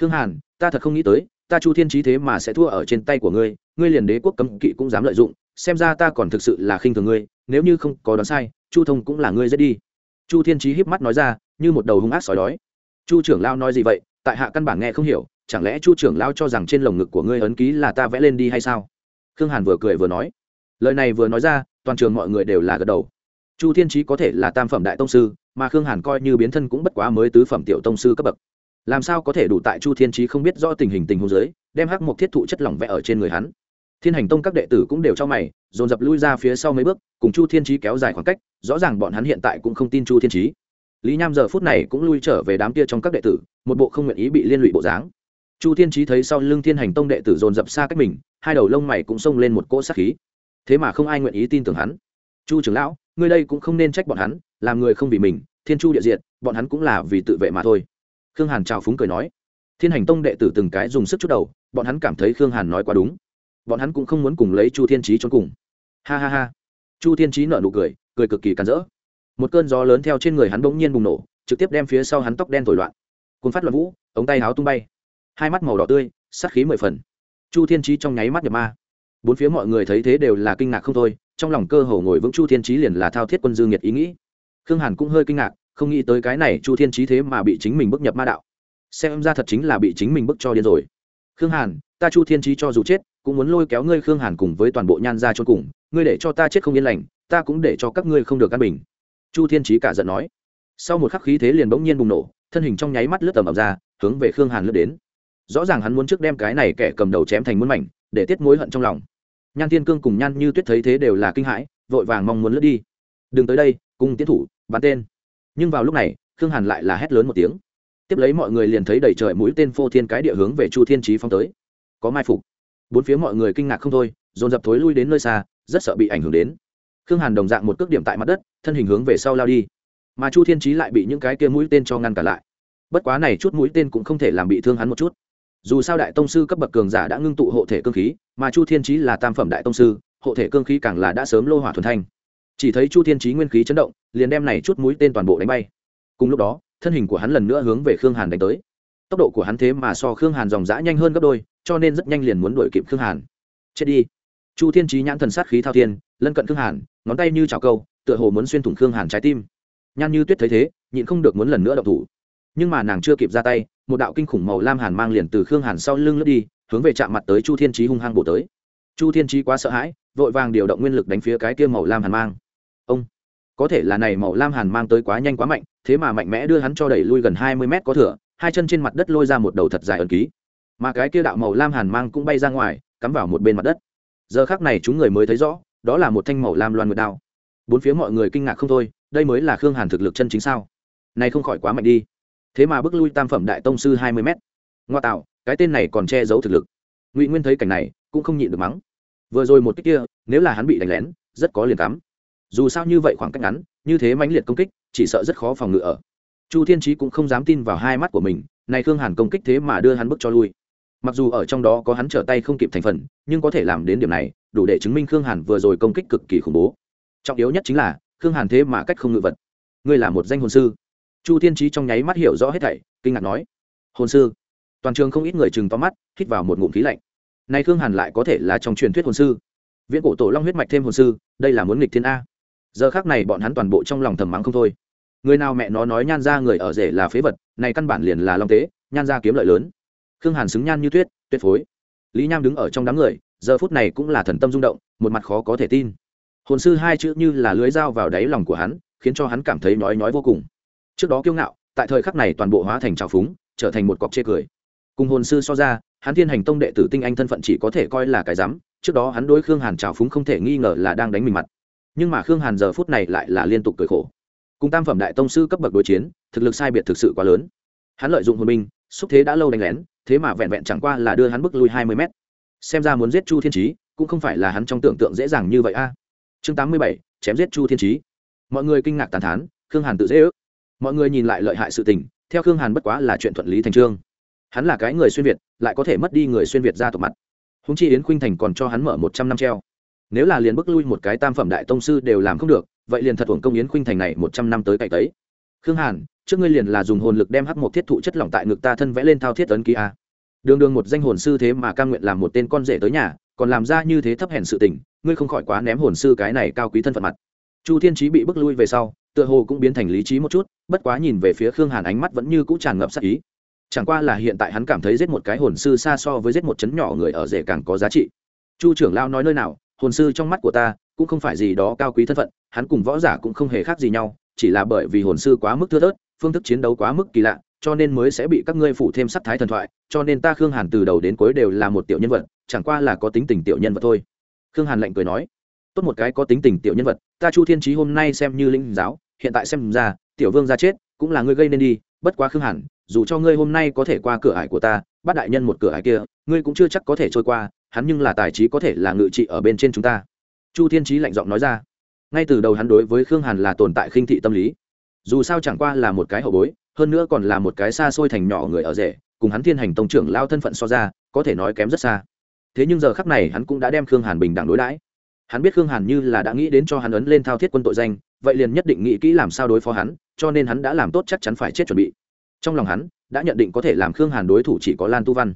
Khương hàn, ta thật không nghĩ tới, ta chu thiên trí thế mà sẽ thua ở trên tay của ngươi ngươi liền đế quốc cấm kỵ cũng dám lợi dụng, xem ra ta còn thực sự là khinh thường ngươi, nếu như không có đoán sai, chu thông cũng là ngươi giết đi. Chu thiên trí híp mắt nói ra, như một đầu hung ác sói đói. Chu trưởng lao nói gì vậy? Tại hạ căn bản nghe không hiểu, chẳng lẽ chu trưởng lao cho rằng trên lồng ngực của ngươi ấn ký là ta vẽ lên đi hay sao? Khương hàn vừa cười vừa nói. Lời này vừa nói ra, toàn trường mọi người đều là gật đầu. Chu thiên trí có thể là tam phẩm đại tông sư mà khương hàn coi như biến thân cũng bất quá mới tứ phẩm tiểu tông sư cấp bậc. Làm sao có thể đủ tại chu thiên trí không biết rõ tình hình tình huống giới đem hắc một thiết thụ chất lỏng vẽ ở trên người hắn. Thiên hành tông các đệ tử cũng đều cho mày, dồn dập lui ra phía sau mấy bước, cùng chu thiên trí kéo dài khoảng cách, rõ ràng bọn hắn hiện tại cũng không tin chu thiên trí lý nham giờ phút này cũng lui trở về đám kia trong các đệ tử, một bộ không nguyện ý bị liên lụy bộ dáng. Chu thiên trí thấy sau lưng thiên hành tông đệ tử dồn dập xa cách mình, hai đầu lông mày cũng xông lên một cỗ sát khí. Thế mà không ai nguyện ý tin tưởng hắn. Chu trưởng lão, ngươi đây cũng không nên trách bọn hắn làm người không vì mình, thiên chu địa diện bọn hắn cũng là vì tự vệ mà thôi. Khương hàn trào phúng cười nói, thiên hành tông đệ tử từng cái dùng sức chút đầu, bọn hắn cảm thấy khương hàn nói quá đúng. Bọn hắn cũng không muốn cùng lấy chu thiên trí trốn cùng. Ha ha ha. Chu thiên trí nở nụ cười cười cực kỳ cắn rỡ. Một cơn gió lớn theo trên người hắn bỗng nhiên bùng nổ, trực tiếp đem phía sau hắn tóc đen thổi loạn. Cồn phát loạn vũ, ống tay háo tung bay. Hai mắt màu đỏ tươi sắc khí mười phần. Chu thiên trí trong nháy mắt nhập ma. Bốn phía mọi người thấy thế đều là kinh ngạc không thôi, trong lòng cơ hồ ngồi vững chu thiên trí liền là thao thiết quân dương nhiệt ý nghĩ khương hàn cũng hơi kinh ngạc, không nghĩ tới cái này chu thiên trí thế mà bị chính mình bức nhập ma đạo. Xem ra thật chính là bị chính mình bức cho điên rồi. Khương hàn, ta chu thiên trí cho dù chết, cũng muốn lôi kéo ngươi khương hàn cùng với toàn bộ nhan ra cho cùng, ngươi để cho ta chết không yên lành, ta cũng để cho các ngươi không được căn bình. Chu thiên trí cả giận nói. Sau một khắc khí thế liền bỗng nhiên bùng nổ, thân hình trong nháy mắt lướt tầm ập ra, hướng về khương hàn lướt đến. Rõ ràng hắn muốn trước đem cái này kẻ cầm đầu chém thành muôn mảnh, để tiết mối hận trong lòng. Nhan thiên cương cùng nhan như tuyết thấy thế đều là kinh hãi, vội vàng mong muốn lướt đi. Đừng tới đây, cùng tiến thủ bắn tên. Nhưng vào lúc này, khương hàn lại là hét lớn một tiếng. Tiếp lấy mọi người liền thấy đầy trời mũi tên phô thiên cái địa hướng về chu thiên trí phong tới. Có mai phục. Bốn phía mọi người kinh ngạc không thôi, dồn dập thối lui đến nơi xa, rất sợ bị ảnh hưởng đến. Khương hàn đồng dạng một cước điểm tại mặt đất, thân hình hướng về sau lao đi. Mà chu thiên trí lại bị những cái kia mũi tên cho ngăn cả lại. Bất quá này chút mũi tên cũng không thể làm bị thương hắn một chút. Dù sao đại tông sư cấp bậc cường giả đã ngưng tụ hộ thể cơ khí, mà chu thiên trí là tam phẩm đại tông sư, hộ thể cơ khí càng là đã sớm lô hỏa thuần thanh chỉ thấy chu thiên trí nguyên khí chấn động, liền đem này chút mũi tên toàn bộ đánh bay. Cùng lúc đó, thân hình của hắn lần nữa hướng về khương hàn đánh tới. Tốc độ của hắn thế mà so khương hàn dòng dã nhanh hơn gấp đôi, cho nên rất nhanh liền muốn đuổi kịp khương hàn. Chết đi. Chu thiên trí nhãn thần sát khí thao thiên, lân cận khương hàn, ngón tay như chảo câu, tựa hồ muốn xuyên thủng khương hàn trái tim. Nhan như tuyết thấy thế, nhịn không được muốn lần nữa đậu thủ. Nhưng mà nàng chưa kịp ra tay, một đạo kinh khủng màu lam hàn mang liền từ khương hàn sau lưng lướt đi, hướng về chạm mặt tới chu thiên trí hung hăng bổ tới. Chu thiên trí quá sợ hãi, vội vàng điều động nguyên lực đánh phía cái kia màu lam hàn mang ông. Có thể là này màu lam hàn mang tới quá nhanh quá mạnh, thế mà mạnh mẽ đưa hắn cho đẩy lui gần hai mươi mét có thửa hai chân trên mặt đất lôi ra một đầu thật dài ẩn ký. Mà cái kia đạo màu lam hàn mang cũng bay ra ngoài, cắm vào một bên mặt đất. Giờ khác này chúng người mới thấy rõ, đó là một thanh màu lam loan nguyệt đao. Bốn phía mọi người kinh ngạc không thôi, đây mới là khương hàn thực lực chân chính sao? Này không khỏi quá mạnh đi. Thế mà bước lui tam phẩm đại tông sư hai mươi m ngoa tạo, cái tên này còn che giấu thực lực. Ngụy nguyên thấy cảnh này, cũng không nhịn được mắng. Vừa rồi một cách kia, nếu là hắn bị đánh lén, rất có liền cắm dù sao như vậy khoảng cách ngắn, như thế mãnh liệt công kích, chỉ sợ rất khó phòng ngự ở. Chu thiên trí cũng không dám tin vào hai mắt của mình, này khương hàn công kích thế mà đưa hắn bước cho lui. Mặc dù ở trong đó có hắn trở tay không kịp thành phần, nhưng có thể làm đến điểm này, đủ để chứng minh khương hàn vừa rồi công kích cực kỳ khủng bố. Trọng yếu nhất chính là, khương hàn thế mà cách không ngự vật. Ngươi là một danh hồn sư. Chu thiên trí trong nháy mắt hiểu rõ hết thảy, kinh ngạc nói, hồn sư? Toàn trường không ít người chừng to mắt, hít vào một ngụm khí lạnh. Nay khương hàn lại có thể là trong truyền thuyết hồn sư. Viễn cổ tổ long huyết mạch thêm hồn sư, đây là muốn nghịch thiên a giờ khác này bọn hắn toàn bộ trong lòng thầm mắng không thôi. Người nào mẹ nó nói nhan ra người ở rể là phế vật, này căn bản liền là long tế, nhan ra kiếm lợi lớn. Khương hàn xứng nhan như tuyết, tuyệt phối. Lý nham đứng ở trong đám người, giờ phút này cũng là thần tâm rung động, một mặt khó có thể tin. Hồn sư hai chữ như là lưới dao vào đáy lòng của hắn, khiến cho hắn cảm thấy nói nói vô cùng. Trước đó kiêu ngạo, tại thời khắc này toàn bộ hóa thành trào phúng, trở thành một cọc chê cười. Cùng hồn sư so ra, hắn thiên hành tông đệ tử tinh anh thân phận chỉ có thể coi là cái rắm, trước đó hắn đối khương hàn trào phúng không thể nghi ngờ là đang đánh mình mặt nhưng mà khương hàn giờ phút này lại là liên tục cười khổ. Cùng tam phẩm đại tông sư cấp bậc đối chiến, thực lực sai biệt thực sự quá lớn. Hắn lợi dụng hồn binh, xúc thế đã lâu đánh lén, thế mà vẹn vẹn chẳng qua là đưa hắn bước lui hai mươi mét. Xem ra muốn giết chu thiên trí cũng không phải là hắn trong tưởng tượng dễ dàng như vậy a. Chương tám mươi bảy, chém giết chu thiên trí mọi người kinh ngạc tàn thán, khương hàn tự dễ ước. Mọi người nhìn lại lợi hại sự tình, theo khương hàn bất quá là chuyện thuận lý thành trương hắn là cái người xuyên việt, lại có thể mất đi người xuyên việt ra tộc mặt. Húng chi yến khuynh thành còn cho hắn mở một trăm năm treo nếu là liền bước lui một cái tam phẩm đại tông sư đều làm không được, vậy liền thật hưởng công yến khuynh thành này một trăm năm tới cày tấy. Khương hàn, trước ngươi liền là dùng hồn lực đem hắc một thiết thụ chất lỏng tại ngực ta thân vẽ lên thao thiết ấn ký a. Đường đường một danh hồn sư thế mà ca nguyện làm một tên con rể tới nhà, còn làm ra như thế thấp hèn sự tình, ngươi không khỏi quá ném hồn sư cái này cao quý thân phận mặt. Chu thiên trí bị bước lui về sau, tựa hồ cũng biến thành lý trí một chút, bất quá nhìn về phía khương hàn ánh mắt vẫn như cũng tràn ngập sắc ý. Chẳng qua là hiện tại hắn cảm thấy giết một cái hồn sư xa so với giết một chấn nhỏ người ở rể càng có giá trị. Chu trưởng lao nói nơi nào hồn sư trong mắt của ta cũng không phải gì đó cao quý thân phận, hắn cùng võ giả cũng không hề khác gì nhau, chỉ là bởi vì hồn sư quá mức thưa thớt, phương thức chiến đấu quá mức kỳ lạ, cho nên mới sẽ bị các ngươi phủ thêm sắc thái thần thoại, cho nên ta khương hàn từ đầu đến cuối đều là một tiểu nhân vật, chẳng qua là có tính tình tiểu nhân vật thôi. Khương hàn lạnh cười nói. Tốt một cái có tính tình tiểu nhân vật, ta chu thiên trí hôm nay xem như linh giáo, hiện tại xem ra, tiểu vương ra chết, cũng là ngươi gây nên đi, bất quá khương hàn, dù cho ngươi hôm nay có thể qua cửa ải của ta Bát đại nhân một cửa hải kia, ngươi cũng chưa chắc có thể trôi qua, hắn nhưng là tài trí có thể là ngự trị ở bên trên chúng ta. Chu thiên trí lạnh giọng nói ra. Ngay từ đầu hắn đối với khương hàn là tồn tại khinh thị tâm lý. Dù sao chẳng qua là một cái hậu bối, hơn nữa còn là một cái xa xôi thành nhỏ người ở rể, cùng hắn thiên hành tông trưởng lao thân phận so ra, có thể nói kém rất xa. Thế nhưng giờ khắc này hắn cũng đã đem khương hàn bình đẳng đối đãi. Hắn biết khương hàn như là đã nghĩ đến cho hắn ấn lên thao thiết quân tội danh, vậy liền nhất định nghĩ kỹ làm sao đối phó hắn, cho nên hắn đã làm tốt chắc chắn phải chết chuẩn bị. Trong lòng hắn đã nhận định có thể làm khương hàn đối thủ chỉ có lan tu văn.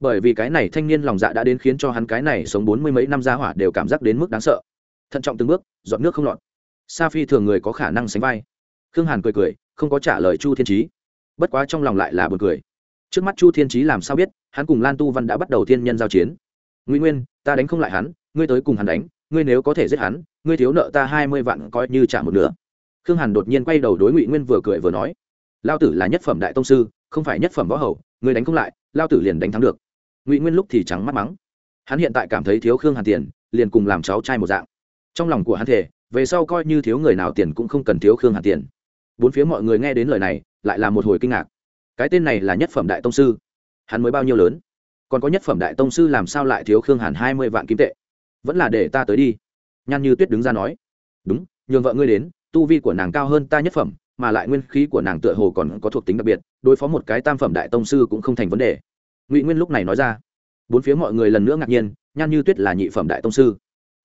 Bởi vì cái này thanh niên lòng dạ đã đến khiến cho hắn cái này sống bốn mươi mấy năm ra hỏa đều cảm giác đến mức đáng sợ. Thận trọng từng bước dọn nước không lọt. Sa phi thường người có khả năng sánh vai. Khương hàn cười cười, không có trả lời chu thiên trí bất quá trong lòng lại là b u ồ n cười. Trước mắt chu thiên trí làm sao biết, hắn cùng lan tu văn đã bắt đầu thiên nhân giao chiến. Nguy nguyên, ta đánh không lại hắn, ngươi tới cùng hắn đánh, ngươi nếu có thể giết hắn, ngươi thiếu nợ ta hai mươi vạn coi như trả một nửa. Khương hàn đột nhiên quay đầu đối ngụy nguyên vừa cười vừa nói. Lao tử là nhất phẩm đại tông sư không phải nhất phẩm võ hầu, người đánh không lại, lao tử liền đánh thắng được. Ngụy nguyên lúc thì trắng mắt mắng. Hắn hiện tại cảm thấy thiếu khương hàn tiền liền cùng làm cháu trai một dạng. Trong lòng của hắn thể về sau coi như thiếu người nào tiền cũng không cần thiếu khương hàn tiền. Bốn phía mọi người nghe đến lời này, lại là một hồi kinh ngạc. Cái tên này là nhất phẩm đại tông sư. Hắn mới bao nhiêu lớn? Còn có nhất phẩm đại tông sư làm sao lại thiếu khương hàn hai mươi vạn kim tệ? Vẫn là để ta tới đi. Nhan như tuyết đứng ra nói. Đúng, nhường vợ ngươi đến, tu vi của nàng cao hơn ta nhất phẩm mà lại nguyên khí của nàng tựa hồ còn có thuộc tính đặc biệt, đối phó một cái tam phẩm đại tông sư cũng không thành vấn đề. Ngụy nguyên lúc này nói ra, bốn phía mọi người lần nữa ngạc nhiên, nhan như tuyết là nhị phẩm đại tông sư.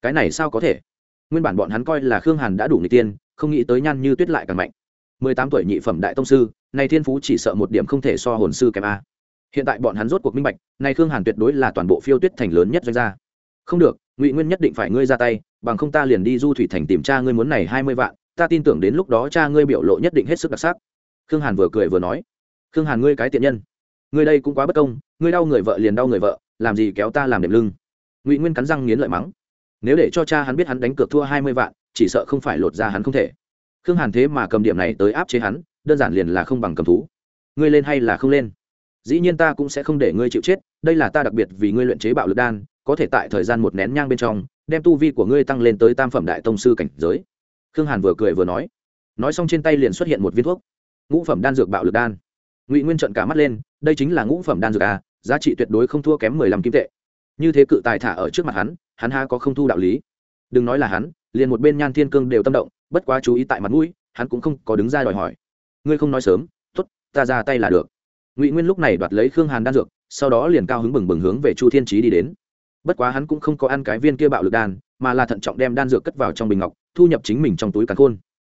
Cái này sao có thể? Nguyên bản bọn hắn coi là khương hàn đã đủ người tiên, không nghĩ tới nhan như tuyết lại càng mạnh. Mười tám tuổi nhị phẩm đại tông sư, nay thiên phú chỉ sợ một điểm không thể so hồn sư kém a. Hiện tại bọn hắn rốt cuộc minh bạch, nay khương hàn tuyệt đối là toàn bộ phiêu tuyết thành lớn nhất doanh gia. Không được, ngụy nguyên nhất định phải ngươi ra tay, bằng không ta liền đi du thủy thành tìm cha ngươi muốn này hai mươi vạn ta tin tưởng đến lúc đó cha ngươi biểu lộ nhất định hết sức đặc sắc. Khương hàn vừa cười vừa nói, khương hàn ngươi cái tiện nhân, ngươi đây cũng quá bất công, ngươi đau người vợ liền đau người vợ, làm gì kéo ta làm đệm lưng? Ngụy nguyên cắn răng nghiến lợi mắng, nếu để cho cha hắn biết hắn đánh cược thua hai mươi vạn, chỉ sợ không phải lột ra hắn không thể. Khương hàn thế mà cầm điểm này tới áp chế hắn, đơn giản liền là không bằng cầm thú. Ngươi lên hay là không lên? Dĩ nhiên ta cũng sẽ không để ngươi chịu chết, đây là ta đặc biệt vì ngươi luyện chế bạo lực đan, có thể tại thời gian một nén nhang bên trong, đem tu vi của ngươi tăng lên tới tam phẩm đại tông sư cảnh giới khương hàn vừa cười vừa nói. Nói xong trên tay liền xuất hiện một viên thuốc. Ngũ phẩm đan dược bạo lực đan. Ngụy nguyên trận cả mắt lên, đây chính là ngũ phẩm đan dược à giá trị tuyệt đối không thua kém mười lăm kim tệ. Như thế cự tài thả ở trước mặt hắn hắn ha có không thu đạo lý. Đừng nói là hắn, liền một bên nhan thiên cương đều tâm động, bất quá chú ý tại mặt mũi, hắn cũng không có đứng ra đòi hỏi. Ngươi không nói sớm t ố t ta ra tay là được. Ngụy nguyên lúc này đoạt lấy khương hàn đan dược, sau đó liền cao hứng bừng bừng hướng về chu thiên trí đi đến. Bất quá hắn cũng không có ăn cái viên kia bạo lực đan, mà là thận trọng đem đan dược cất vào trong bình ngọc thu nhập chính mình trong túi càn khôn.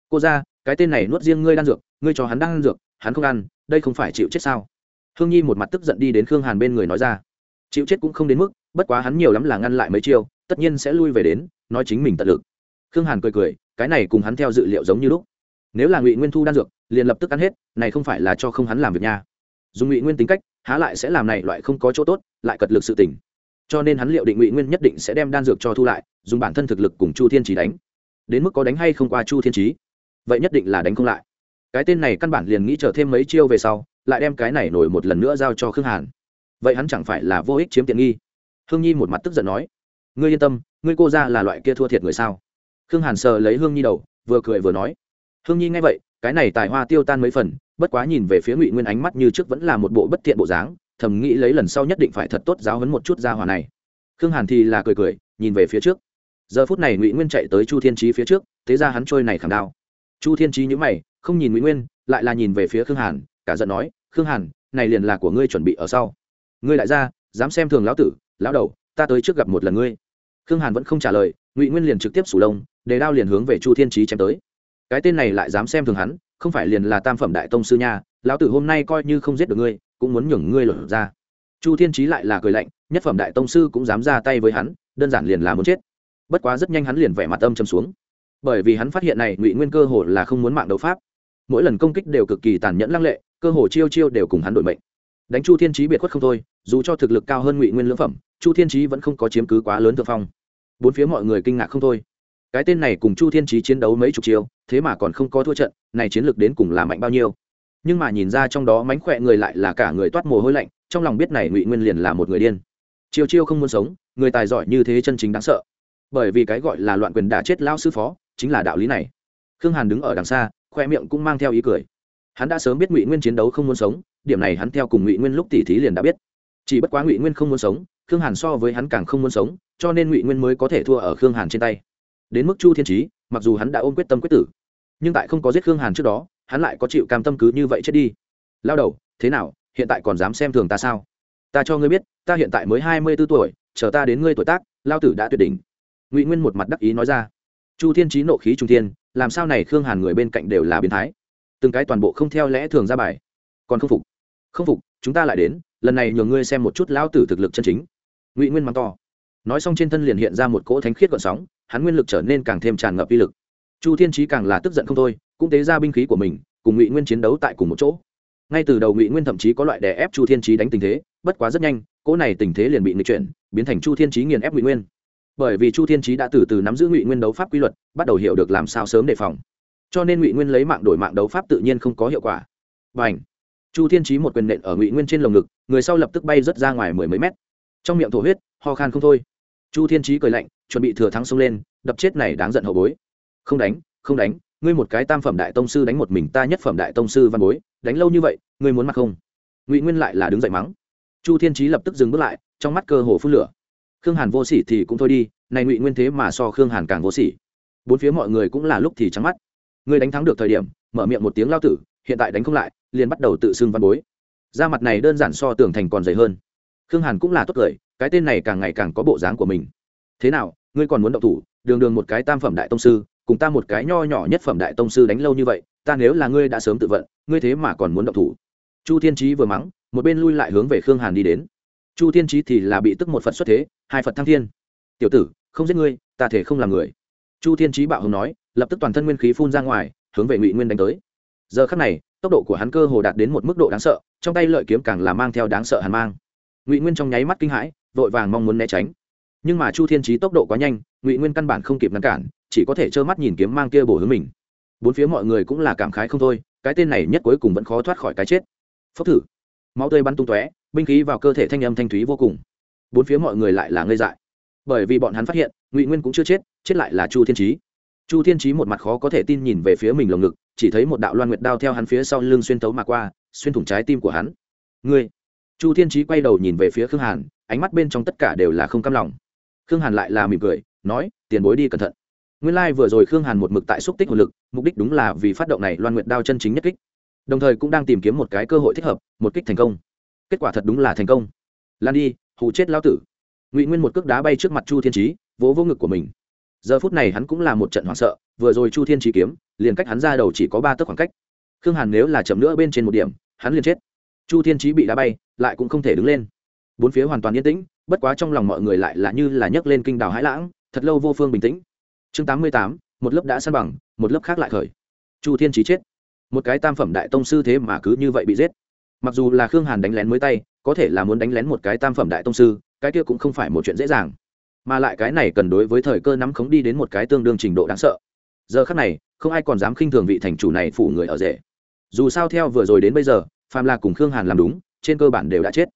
Cô ra, cái tên này nuốt riêng ngươi đan dược, ngươi cho hắn đan dược, hắn không ăn, đây không phải chịu chết sao? Hương nhi một mặt tức giận đi đến khương hàn bên người nói ra. Chịu chết cũng không đến mức, bất quá hắn nhiều lắm là ngăn lại mấy chiêu, tất nhiên sẽ lui về đến, nói chính mình tận lực. Khương hàn cười cười, cái này cùng hắn theo dự liệu giống như lúc. Nếu là ngụy nguyên thu đan dược, liền lập tức ăn hết, này không phải là cho không hắn làm việc nha. Dùng ngụy nguyên tính cách, há lại sẽ làm này loại không có chỗ tốt, lại cật lực sự tỉnh cho nên hắn liệu định ngụy nguyên nhất định sẽ đem đan dược cho thu lại, dùng bản thân thực lực cùng chu thiên Chỉ đánh đến mức có đánh hay không qua chu thiên trí vậy nhất định là đánh không lại. Cái tên này căn bản liền nghĩ chờ thêm mấy chiêu về sau, lại đem cái này nổi một lần nữa giao cho khương hàn. Vậy hắn chẳng phải là vô ích chiếm tiện nghi? Hương nhi một mặt tức giận nói. Ngươi yên tâm, ngươi cô ra là loại kia thua thiệt người sao? Khương hàn sờ lấy hương nhi đầu, vừa cười vừa nói. Hương nhi nghe vậy, cái này tài hoa tiêu tan mấy phần, bất quá nhìn về phía ngụy nguyên ánh mắt như trước vẫn là một bộ bất thiện bộ dáng, thầm nghĩ lấy lần sau nhất định phải thật tốt giáo hấn một chút ra hòa này. Khương hàn thì là cười cười, nhìn về phía trước giờ phút này ngụy nguyên chạy tới chu thiên trí phía trước, thế ra hắn trôi này khảm đao. Chu thiên trí nhữ mày, không nhìn ngụy nguyên, lại là nhìn về phía khương hàn, cả giận nói, khương hàn, này liền là của ngươi chuẩn bị ở sau. Ngươi lại ra dám xem thường lão tử, lão đầu, ta tới trước gặp một lần ngươi. Khương hàn vẫn không trả lời, ngụy nguyên liền trực tiếp sủ lông để đao liền hướng về chu thiên trí chém tới. Cái tên này lại dám xem thường hắn, không phải liền là tam phẩm đại tông sư nha, lão tử hôm nay coi như không giết được ngươi, cũng muốn nhường ngươi lột ra. Chu thiên trí lại là cười lạnh, nhất phẩm đại tông sư cũng dám ra tay với hắn, đơn giản liền là muốn chết bất quá rất nhanh hắn liền vẻ mặt âm châm xuống. Bởi vì hắn phát hiện này, ngụy nguyên cơ hồ là không muốn mạng đấu pháp. Mỗi lần công kích đều cực kỳ tàn nhẫn lăng lệ, cơ hồ chiêu chiêu đều cùng hắn đổi mệnh. Đánh chu thiên trí biệt khuất không thôi, dù cho thực lực cao hơn ngụy nguyên lưỡng phẩm, chu thiên trí vẫn không có chiếm cứ quá lớn thượng phong. Bốn phía mọi người kinh ngạc không thôi. Cái tên này cùng chu thiên trí chiến đấu mấy chục chiêu, thế mà còn không có thua trận, này chiến lược đến cùng là mạnh bao nhiêu? Nhưng mà nhìn ra trong đó mánh khỏe người lại là cả người toát mồ hôi lạnh, trong lòng biết này ngụy nguyên liền là một người điên. Chiêu chiêu không muốn sống, người tài giỏi như thế chân chính đáng sợ bởi vì cái gọi là loạn quyền đã chết lao sư phó, chính là đạo lý này. Khương hàn đứng ở đằng xa, khoe miệng cũng mang theo ý cười. Hắn đã sớm biết ngụy nguyên chiến đấu không muốn sống, điểm này hắn theo cùng ngụy nguyên lúc tỉ thí liền đã biết. Chỉ bất quá ngụy nguyên không muốn sống, khương hàn so với hắn càng không muốn sống, cho nên ngụy nguyên mới có thể thua ở khương hàn trên tay. Đến mức chu thiên trí mặc dù hắn đã ôm quyết tâm quyết tử, nhưng tại không có giết khương hàn trước đó, hắn lại có chịu cam tâm cứ như vậy chết đi. Lao đầu, thế nào, hiện tại còn dám xem thường ta sao? Ta cho ngươi biết, ta hiện tại mới hai mươi b ố tuổi, chờ ta đến ngươi tuổi tác, lao tử đã tuyệt đỉnh ngụy nguyên một mặt đắc ý nói ra chu thiên trí nộ khí trung thiên làm sao này khương hàn người bên cạnh đều là biến thái từng cái toàn bộ không theo lẽ thường ra bài còn không phục không phục chúng ta lại đến lần này nhường ngươi xem một chút lão tử thực lực chân chính ngụy nguyên mắng to nói xong trên thân liền hiện ra một cỗ thánh khiết gọn sóng hắn nguyên lực trở nên càng thêm tràn ngập uy lực chu thiên trí càng là tức giận không thôi cũng tế ra binh khí của mình cùng ngụy nguyên chiến đấu tại cùng một chỗ ngay từ đầu ngụy nguyên thậm chí có loại đè ép chu thiên trí đánh tình thế bất quá rất nhanh cỗ này tình thế liền bị nghịch chuyển biến thành chu thiên trí nghiền ép ngụy nguyên bởi vì chu thiên trí đã từ từ nắm giữ ngụy nguyên đấu pháp quy luật, bắt đầu hiểu được làm sao sớm đề phòng. Cho nên ngụy nguyên lấy mạng đổi mạng đấu pháp tự nhiên không có hiệu quả. Và ảnh chu thiên trí một quyền nện ở ngụy nguyên trên lồng ngực, người sau lập tức bay rớt ra ngoài mười mấy mét. Trong miệng thổ huyết, ho khan không thôi. Chu thiên trí cười lạnh, chuẩn bị thừa thắng xông lên, đập chết này đáng giận hậu bối. Không đánh không đánh, ngươi một cái tam phẩm đại tông sư đánh một mình ta nhất phẩm đại tông sư văn bối, đánh lâu như vậy, ngươi muốn mặc không? Ngụy nguyên lại là đứng dậy mắng. Chu thiên trí lập tức dừng bước lại, trong mắt cơ hồ phun lửa khương hàn vô sỉ thì cũng thôi đi, này ngụy nguyên thế mà so khương hàn càng vô sỉ. Bốn phía mọi người cũng là lúc thì trắng mắt. Người đánh thắng được thời điểm, mở miệng một tiếng lao tử, hiện tại đánh không lại, liền bắt đầu tự xưng văn bối. Da mặt này đơn giản so tường thành còn dày hơn. Khương hàn cũng là tốt cười, cái tên này càng ngày càng có bộ dáng của mình. Thế nào, ngươi còn muốn động thủ, đường đường một cái tam phẩm đại tông sư, cùng ta một cái nho nhỏ nhất phẩm đại tông sư đánh lâu như vậy, ta nếu là ngươi đã sớm tự vận, ngươi thế mà còn muốn động thủ. Chu thiên trí vừa mắng, một bên lui lại hướng về khương hàn đi đến chu thiên trí thì là bị tức một phật xuất thế, hai phật thăng thiên. Tiểu tử, không giết ngươi, ta thể không làm người. Chu thiên trí bạo hùng nói, lập tức toàn thân nguyên khí phun ra ngoài, hướng về ngụy nguyên đánh tới. Giờ khắc này, tốc độ của hắn cơ hồ đạt đến một mức độ đáng sợ, trong tay lợi kiếm càng là mang theo đáng sợ hàn mang. Ngụy nguyên trong nháy mắt kinh hãi, vội vàng mong muốn né tránh. Nhưng mà chu thiên trí tốc độ quá nhanh, ngụy nguyên căn bản không kịp ngăn cản, chỉ có thể trơ mắt nhìn kiếm mang kia bổ hướng mình. Bốn phía mọi người cũng là cảm khái không thôi, cái tên này nhất cuối cùng vẫn khó thoát khỏi cái chết. Phốc thử. Máu tươi bắn tung tóe binh khí vào cơ thể thanh âm thanh thúy vô cùng. Bốn phía mọi người lại là ngây dại. Bởi vì bọn hắn phát hiện, ngụy nguyên cũng chưa chết chết lại là chu thiên trí chu thiên trí một mặt khó có thể tin nhìn về phía mình lồng ngực, chỉ thấy một đạo loan nguyệt đao theo hắn phía sau lưng xuyên tấu mà qua, xuyên thủng trái tim của hắn. Ngươi! Chu thiên trí quay đầu nhìn về phía khương hàn, ánh mắt bên trong tất cả đều là không cam lòng. Khương hàn lại là mỉm cười, nói, tiền bối đi cẩn thận. Nguyên lai、like、vừa rồi khương hàn một mực tại xúc tích hồn lực, mục đích đúng là vì phát động này loan nguyệt đao chân chính nhất kích. Đồng thời cũng đang tìm kiếm một cái cơ hội thích hợp, một kích thành công kết quả thật đúng là thành công. Lan đi, hù chết lao tử. Ngụy nguyên một cước đá bay trước mặt chu thiên trí vỗ vô ngực của mình. Giờ phút này hắn cũng là một trận hoảng sợ, vừa rồi chu thiên trí kiếm, liền cách hắn ra đầu chỉ có ba tấc khoảng cách. Khương hàn nếu là chậm nữa bên trên một điểm, hắn liền chết. Chu thiên trí bị đá bay, lại cũng không thể đứng lên. Bốn phía hoàn toàn yên tĩnh, bất quá trong lòng mọi người lại là như là nhấc lên kinh đào hãi lãng, thật lâu vô phương bình tĩnh. Chương tám mươi tám, một lớp đã săn bằng, một lớp khác lại khởi. Chu thiên trí chết. Một cái tam phẩm đại tông sư thế mà cứ như vậy bị giết mặc dù là khương hàn đánh lén mới tay, có thể là muốn đánh lén một cái tam phẩm đại tông sư, cái kia cũng không phải một chuyện dễ dàng. Mà lại cái này cần đối với thời cơ nắm khống đi đến một cái tương đương trình độ đáng sợ. Giờ khác này, không ai còn dám khinh thường vị thành chủ này phủ người ở rể. Dù sao theo vừa rồi đến bây giờ phàm là cùng khương hàn làm đúng, trên cơ bản đều đã chết.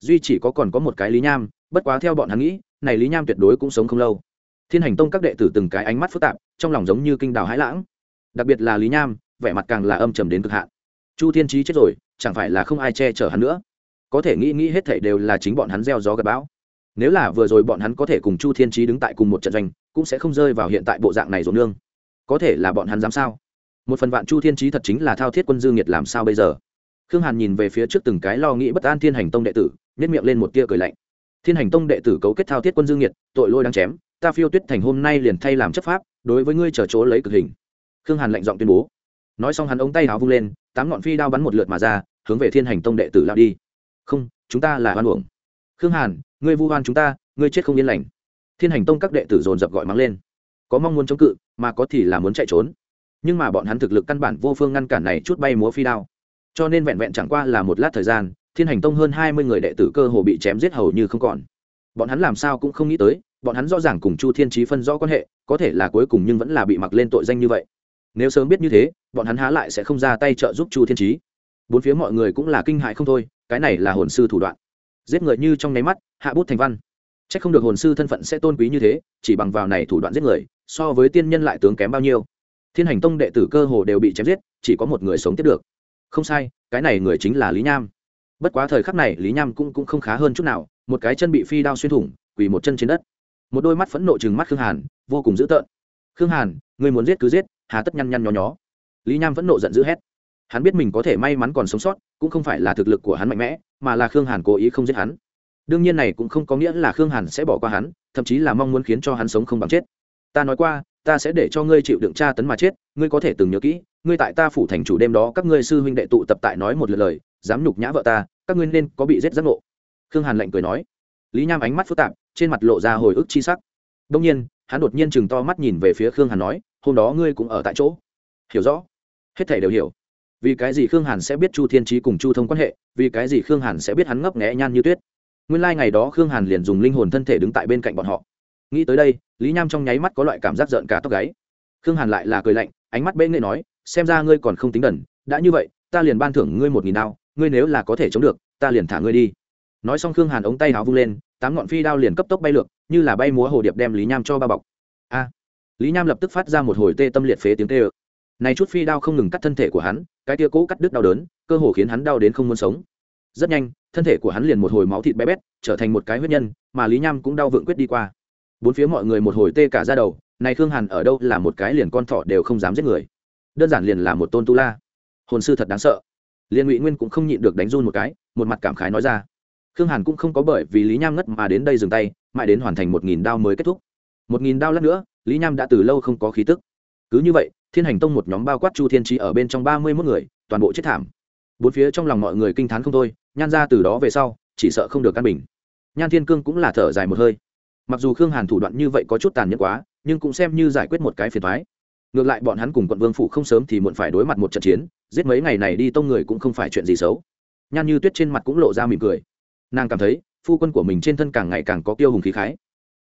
Duy chỉ có còn có một cái lý nham, bất quá theo bọn hắn nghĩ, này lý nham tuyệt đối cũng sống không lâu. Thiên hành tông các đệ tử từng cái ánh mắt phức tạp, trong lòng giống như kinh đào hãi lãng. Đặc biệt là lý nham, vẻ mặt càng là âm trầm đến cực hạn chu thiên trí chết rồi, chẳng phải là không ai che chở hắn nữa. Có thể nghĩ nghĩ hết thảy đều là chính bọn hắn gieo gió gặp bão. Nếu là vừa rồi bọn hắn có thể cùng chu thiên trí đứng tại cùng một trận doanh, cũng sẽ không rơi vào hiện tại bộ dạng này rồi nương. Có thể là bọn hắn dám sao? Một phần vạn chu thiên trí thật chính là thao thiết quân dương nhiệt làm sao bây giờ? Khương hàn nhìn về phía trước từng cái lo nghĩ bất an thiên hành tông đệ tử nhét miệng lên một tia cười lạnh. Thiên hành tông đệ tử cấu kết thao thiết quân dương nhiệt, tội lôi đang chém, ta phiêu tuyết thành hôm nay liền thay làm chấp pháp, đối với ngươi chờ chỗ lấy cực hình. Khương hàn lạnh giọng tuyên bố. Nói xong hắn ống tay áo vung lên tám ngọn phi đao bắn một lượt mà ra, hướng về thiên hành tông đệ tử lao đi. Không, chúng ta là hoan uổng. Khương hàn, ngươi vu hoan chúng ta, ngươi chết không yên lành. Thiên hành tông các đệ tử dồn dập gọi mắng lên. Có mong muốn chống cự, mà có thì là muốn chạy trốn. Nhưng mà bọn hắn thực lực căn bản vô phương ngăn cản này chút bay múa phi đao. Cho nên vẹn vẹn chẳng qua là một lát thời gian, thiên hành tông hơn hai mươi người đệ tử cơ hồ bị chém giết hầu như không còn. Bọn hắn làm sao cũng không nghĩ tới, bọn hắn rõ ràng cùng chu thiên trí phân rõ quan hệ, có thể là cuối cùng nhưng vẫn là bị mặc lên tội danh như vậy nếu sớm biết như thế bọn hắn há lại sẽ không ra tay trợ giúp chu thiên trí bốn phía mọi người cũng là kinh hại không thôi cái này là hồn sư thủ đoạn. Giết người như trong nháy mắt hạ bút thành văn. C h ắ c không được hồn sư thân phận sẽ tôn quý như thế chỉ bằng vào này thủ đoạn giết người so với tiên nhân lại tướng kém bao nhiêu. Thiên hành tông đệ tử cơ hồ đều bị chém giết chỉ có một người sống tiếp được. Không sai cái này người chính là lý nham. Bất quá thời khắc này lý nham cũng, cũng không khá hơn chút nào một cái chân bị phi đao xuyên thủng quỳ một chân trên đất. Một đôi mắt phẫn nộ chừng mắt khương hàn vô cùng dữ tợn. Khương hàn người muốn giết cứ giết hà tất nhăn nhăn nhó nhó. Lý nham vẫn nộ giận dữ hét. Hắn biết mình có thể may mắn còn sống sót, cũng không phải là thực lực của hắn mạnh mẽ, mà là khương hàn cố ý không giết hắn. Đương nhiên này cũng không có nghĩa là khương hàn sẽ bỏ qua hắn, thậm chí là mong muốn khiến cho hắn sống không bằng chết. Ta nói qua, ta sẽ để cho ngươi chịu đựng tra tấn mà chết, ngươi có thể từng nhớ kỹ, ngươi tại ta phủ thành chủ đêm đó các ngươi sư huynh đệ tụ tập tại nói một lượt lời, dám nhục nhã vợ ta, các ngươi nên có bị giết giác ngộ. Khương hàn lạnh cười nói. Lý nham ánh mắt phức tạp, trên mặt lộ ra hồi ức chi sắc. Đông nhiên, hắn đột nhiên chừng to mắt nhìn về phía khương hàn nói hôm đó ngươi cũng ở tại chỗ. Hiểu rõ. Hết thể đều hiểu. Vì cái gì khương hàn sẽ biết chu thiên trí cùng chu thông quan hệ? Vì cái gì khương hàn sẽ biết hắn ngấp nghẽ nhan như tuyết? Nguyên lai、like、ngày đó khương hàn liền dùng linh hồn thân thể đứng tại bên cạnh bọn họ. Nghĩ tới đây, lý nham trong nháy mắt có loại cảm giác rợn cả tóc gáy. Khương hàn lại là cười lạnh, ánh mắt bê nghệ nói, xem ra ngươi còn không tính đần, đã như vậy, ta liền ban thưởng ngươi một nghìn đao, ngươi nếu là có thể chống được, ta liền thả ngươi đi. Nói xong khương hàn ống tay háo vung lên, tám ngọn phi đao liền cấp tốc bay lượn, như là bay múa hồ điệp đem lý nham cho ba bọc. A lý nham lập tức phát ra một hồi tê tâm liệt phế tiếng tê ơ này chút phi đao không ngừng cắt thân thể của hắn, cái tia cũ cắt đứt đau đớn, cơ hồ khiến hắn đau đến không muốn sống. Rất nhanh, thân thể của hắn liền một hồi máu thịt bé bét, trở thành một cái huyết nhân, mà lý nham cũng đau vượng quyết đi qua. Bốn phía mọi người một hồi tê cả ra đầu, này khương hàn ở đâu là một cái liền con thỏ đều không dám giết người. Đơn giản liền là một tôn tu la. Hồn sư thật đáng sợ. Liền ngụy nguyên cũng không nhịn được đánh run một cái, một mặt cảm khái nói ra. Khương hàn cũng không có bởi vì lý nham ngất mà đến đây dừng tay, mãi đến hoàn thành một nghìn đao mới kết thúc. Một nghìn đao lát nữa lý nham đã từ lâu không có khí tức. Cứ như vậy, thiên hành tông một nhóm bao quát chu thiên trí ở bên trong ba mươi mốt người, toàn bộ chết thảm. Bốn phía trong lòng mọi người kinh t h á n không thôi, nhan ra từ đó về sau, chỉ sợ không được căn bình. Nhan thiên cương cũng là thở dài một hơi. Mặc dù khương hàn thủ đoạn như vậy có chút tàn nhẫn quá, nhưng cũng xem như giải quyết một cái phiền thoái ngược lại bọn hắn cùng quận vương phủ không sớm thì muộn phải đối mặt một trận chiến, giết mấy ngày này đi tông người cũng không phải chuyện gì xấu. Nhan như tuyết trên mặt cũng lộ ra mỉm cười. Nàng cảm thấy, phu quân của mình trên thân càng ngày càng có tiêu hùng khí khái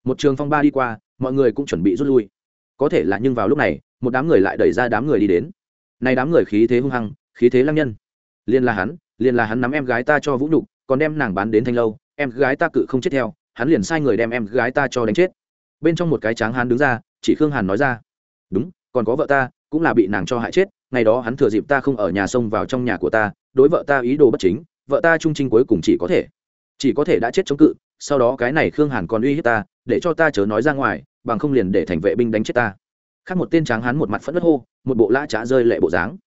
một trường phong ba đi qua, mọi người cũng chuẩn bị rút lui. Có thể là nhưng vào lúc này, một đám người lại đẩy ra đám người đi đến. Nay đám người khí thế hung hăng, khí thế lăng nhân. Liên là hắn liền là hắn nắm em gái ta cho vũ nhục, còn đem nàng bán đến thanh lâu, em gái ta cự không chết theo, hắn liền sai người đem em gái ta cho đánh chết. Bên trong một cái tráng hắn đứng ra, chỉ khương hàn nói ra, đúng, còn có vợ ta, cũng là bị nàng cho hại chết, ngày đó hắn thừa dịp ta không ở nhà xông vào trong nhà của ta, đối vợ ta ý đồ bất chính, vợ ta trung trinh cuối cùng chỉ có thể, chỉ có thể đã chết chống cự sau đó cái này khương hàn còn uy hiếp ta để cho ta chớ nói ra ngoài bằng không liền để thành vệ binh đánh chết ta. Khác một tên tráng hắn một mặt phẫn nứt hô một bộ lã trá rơi lệ bộ dáng.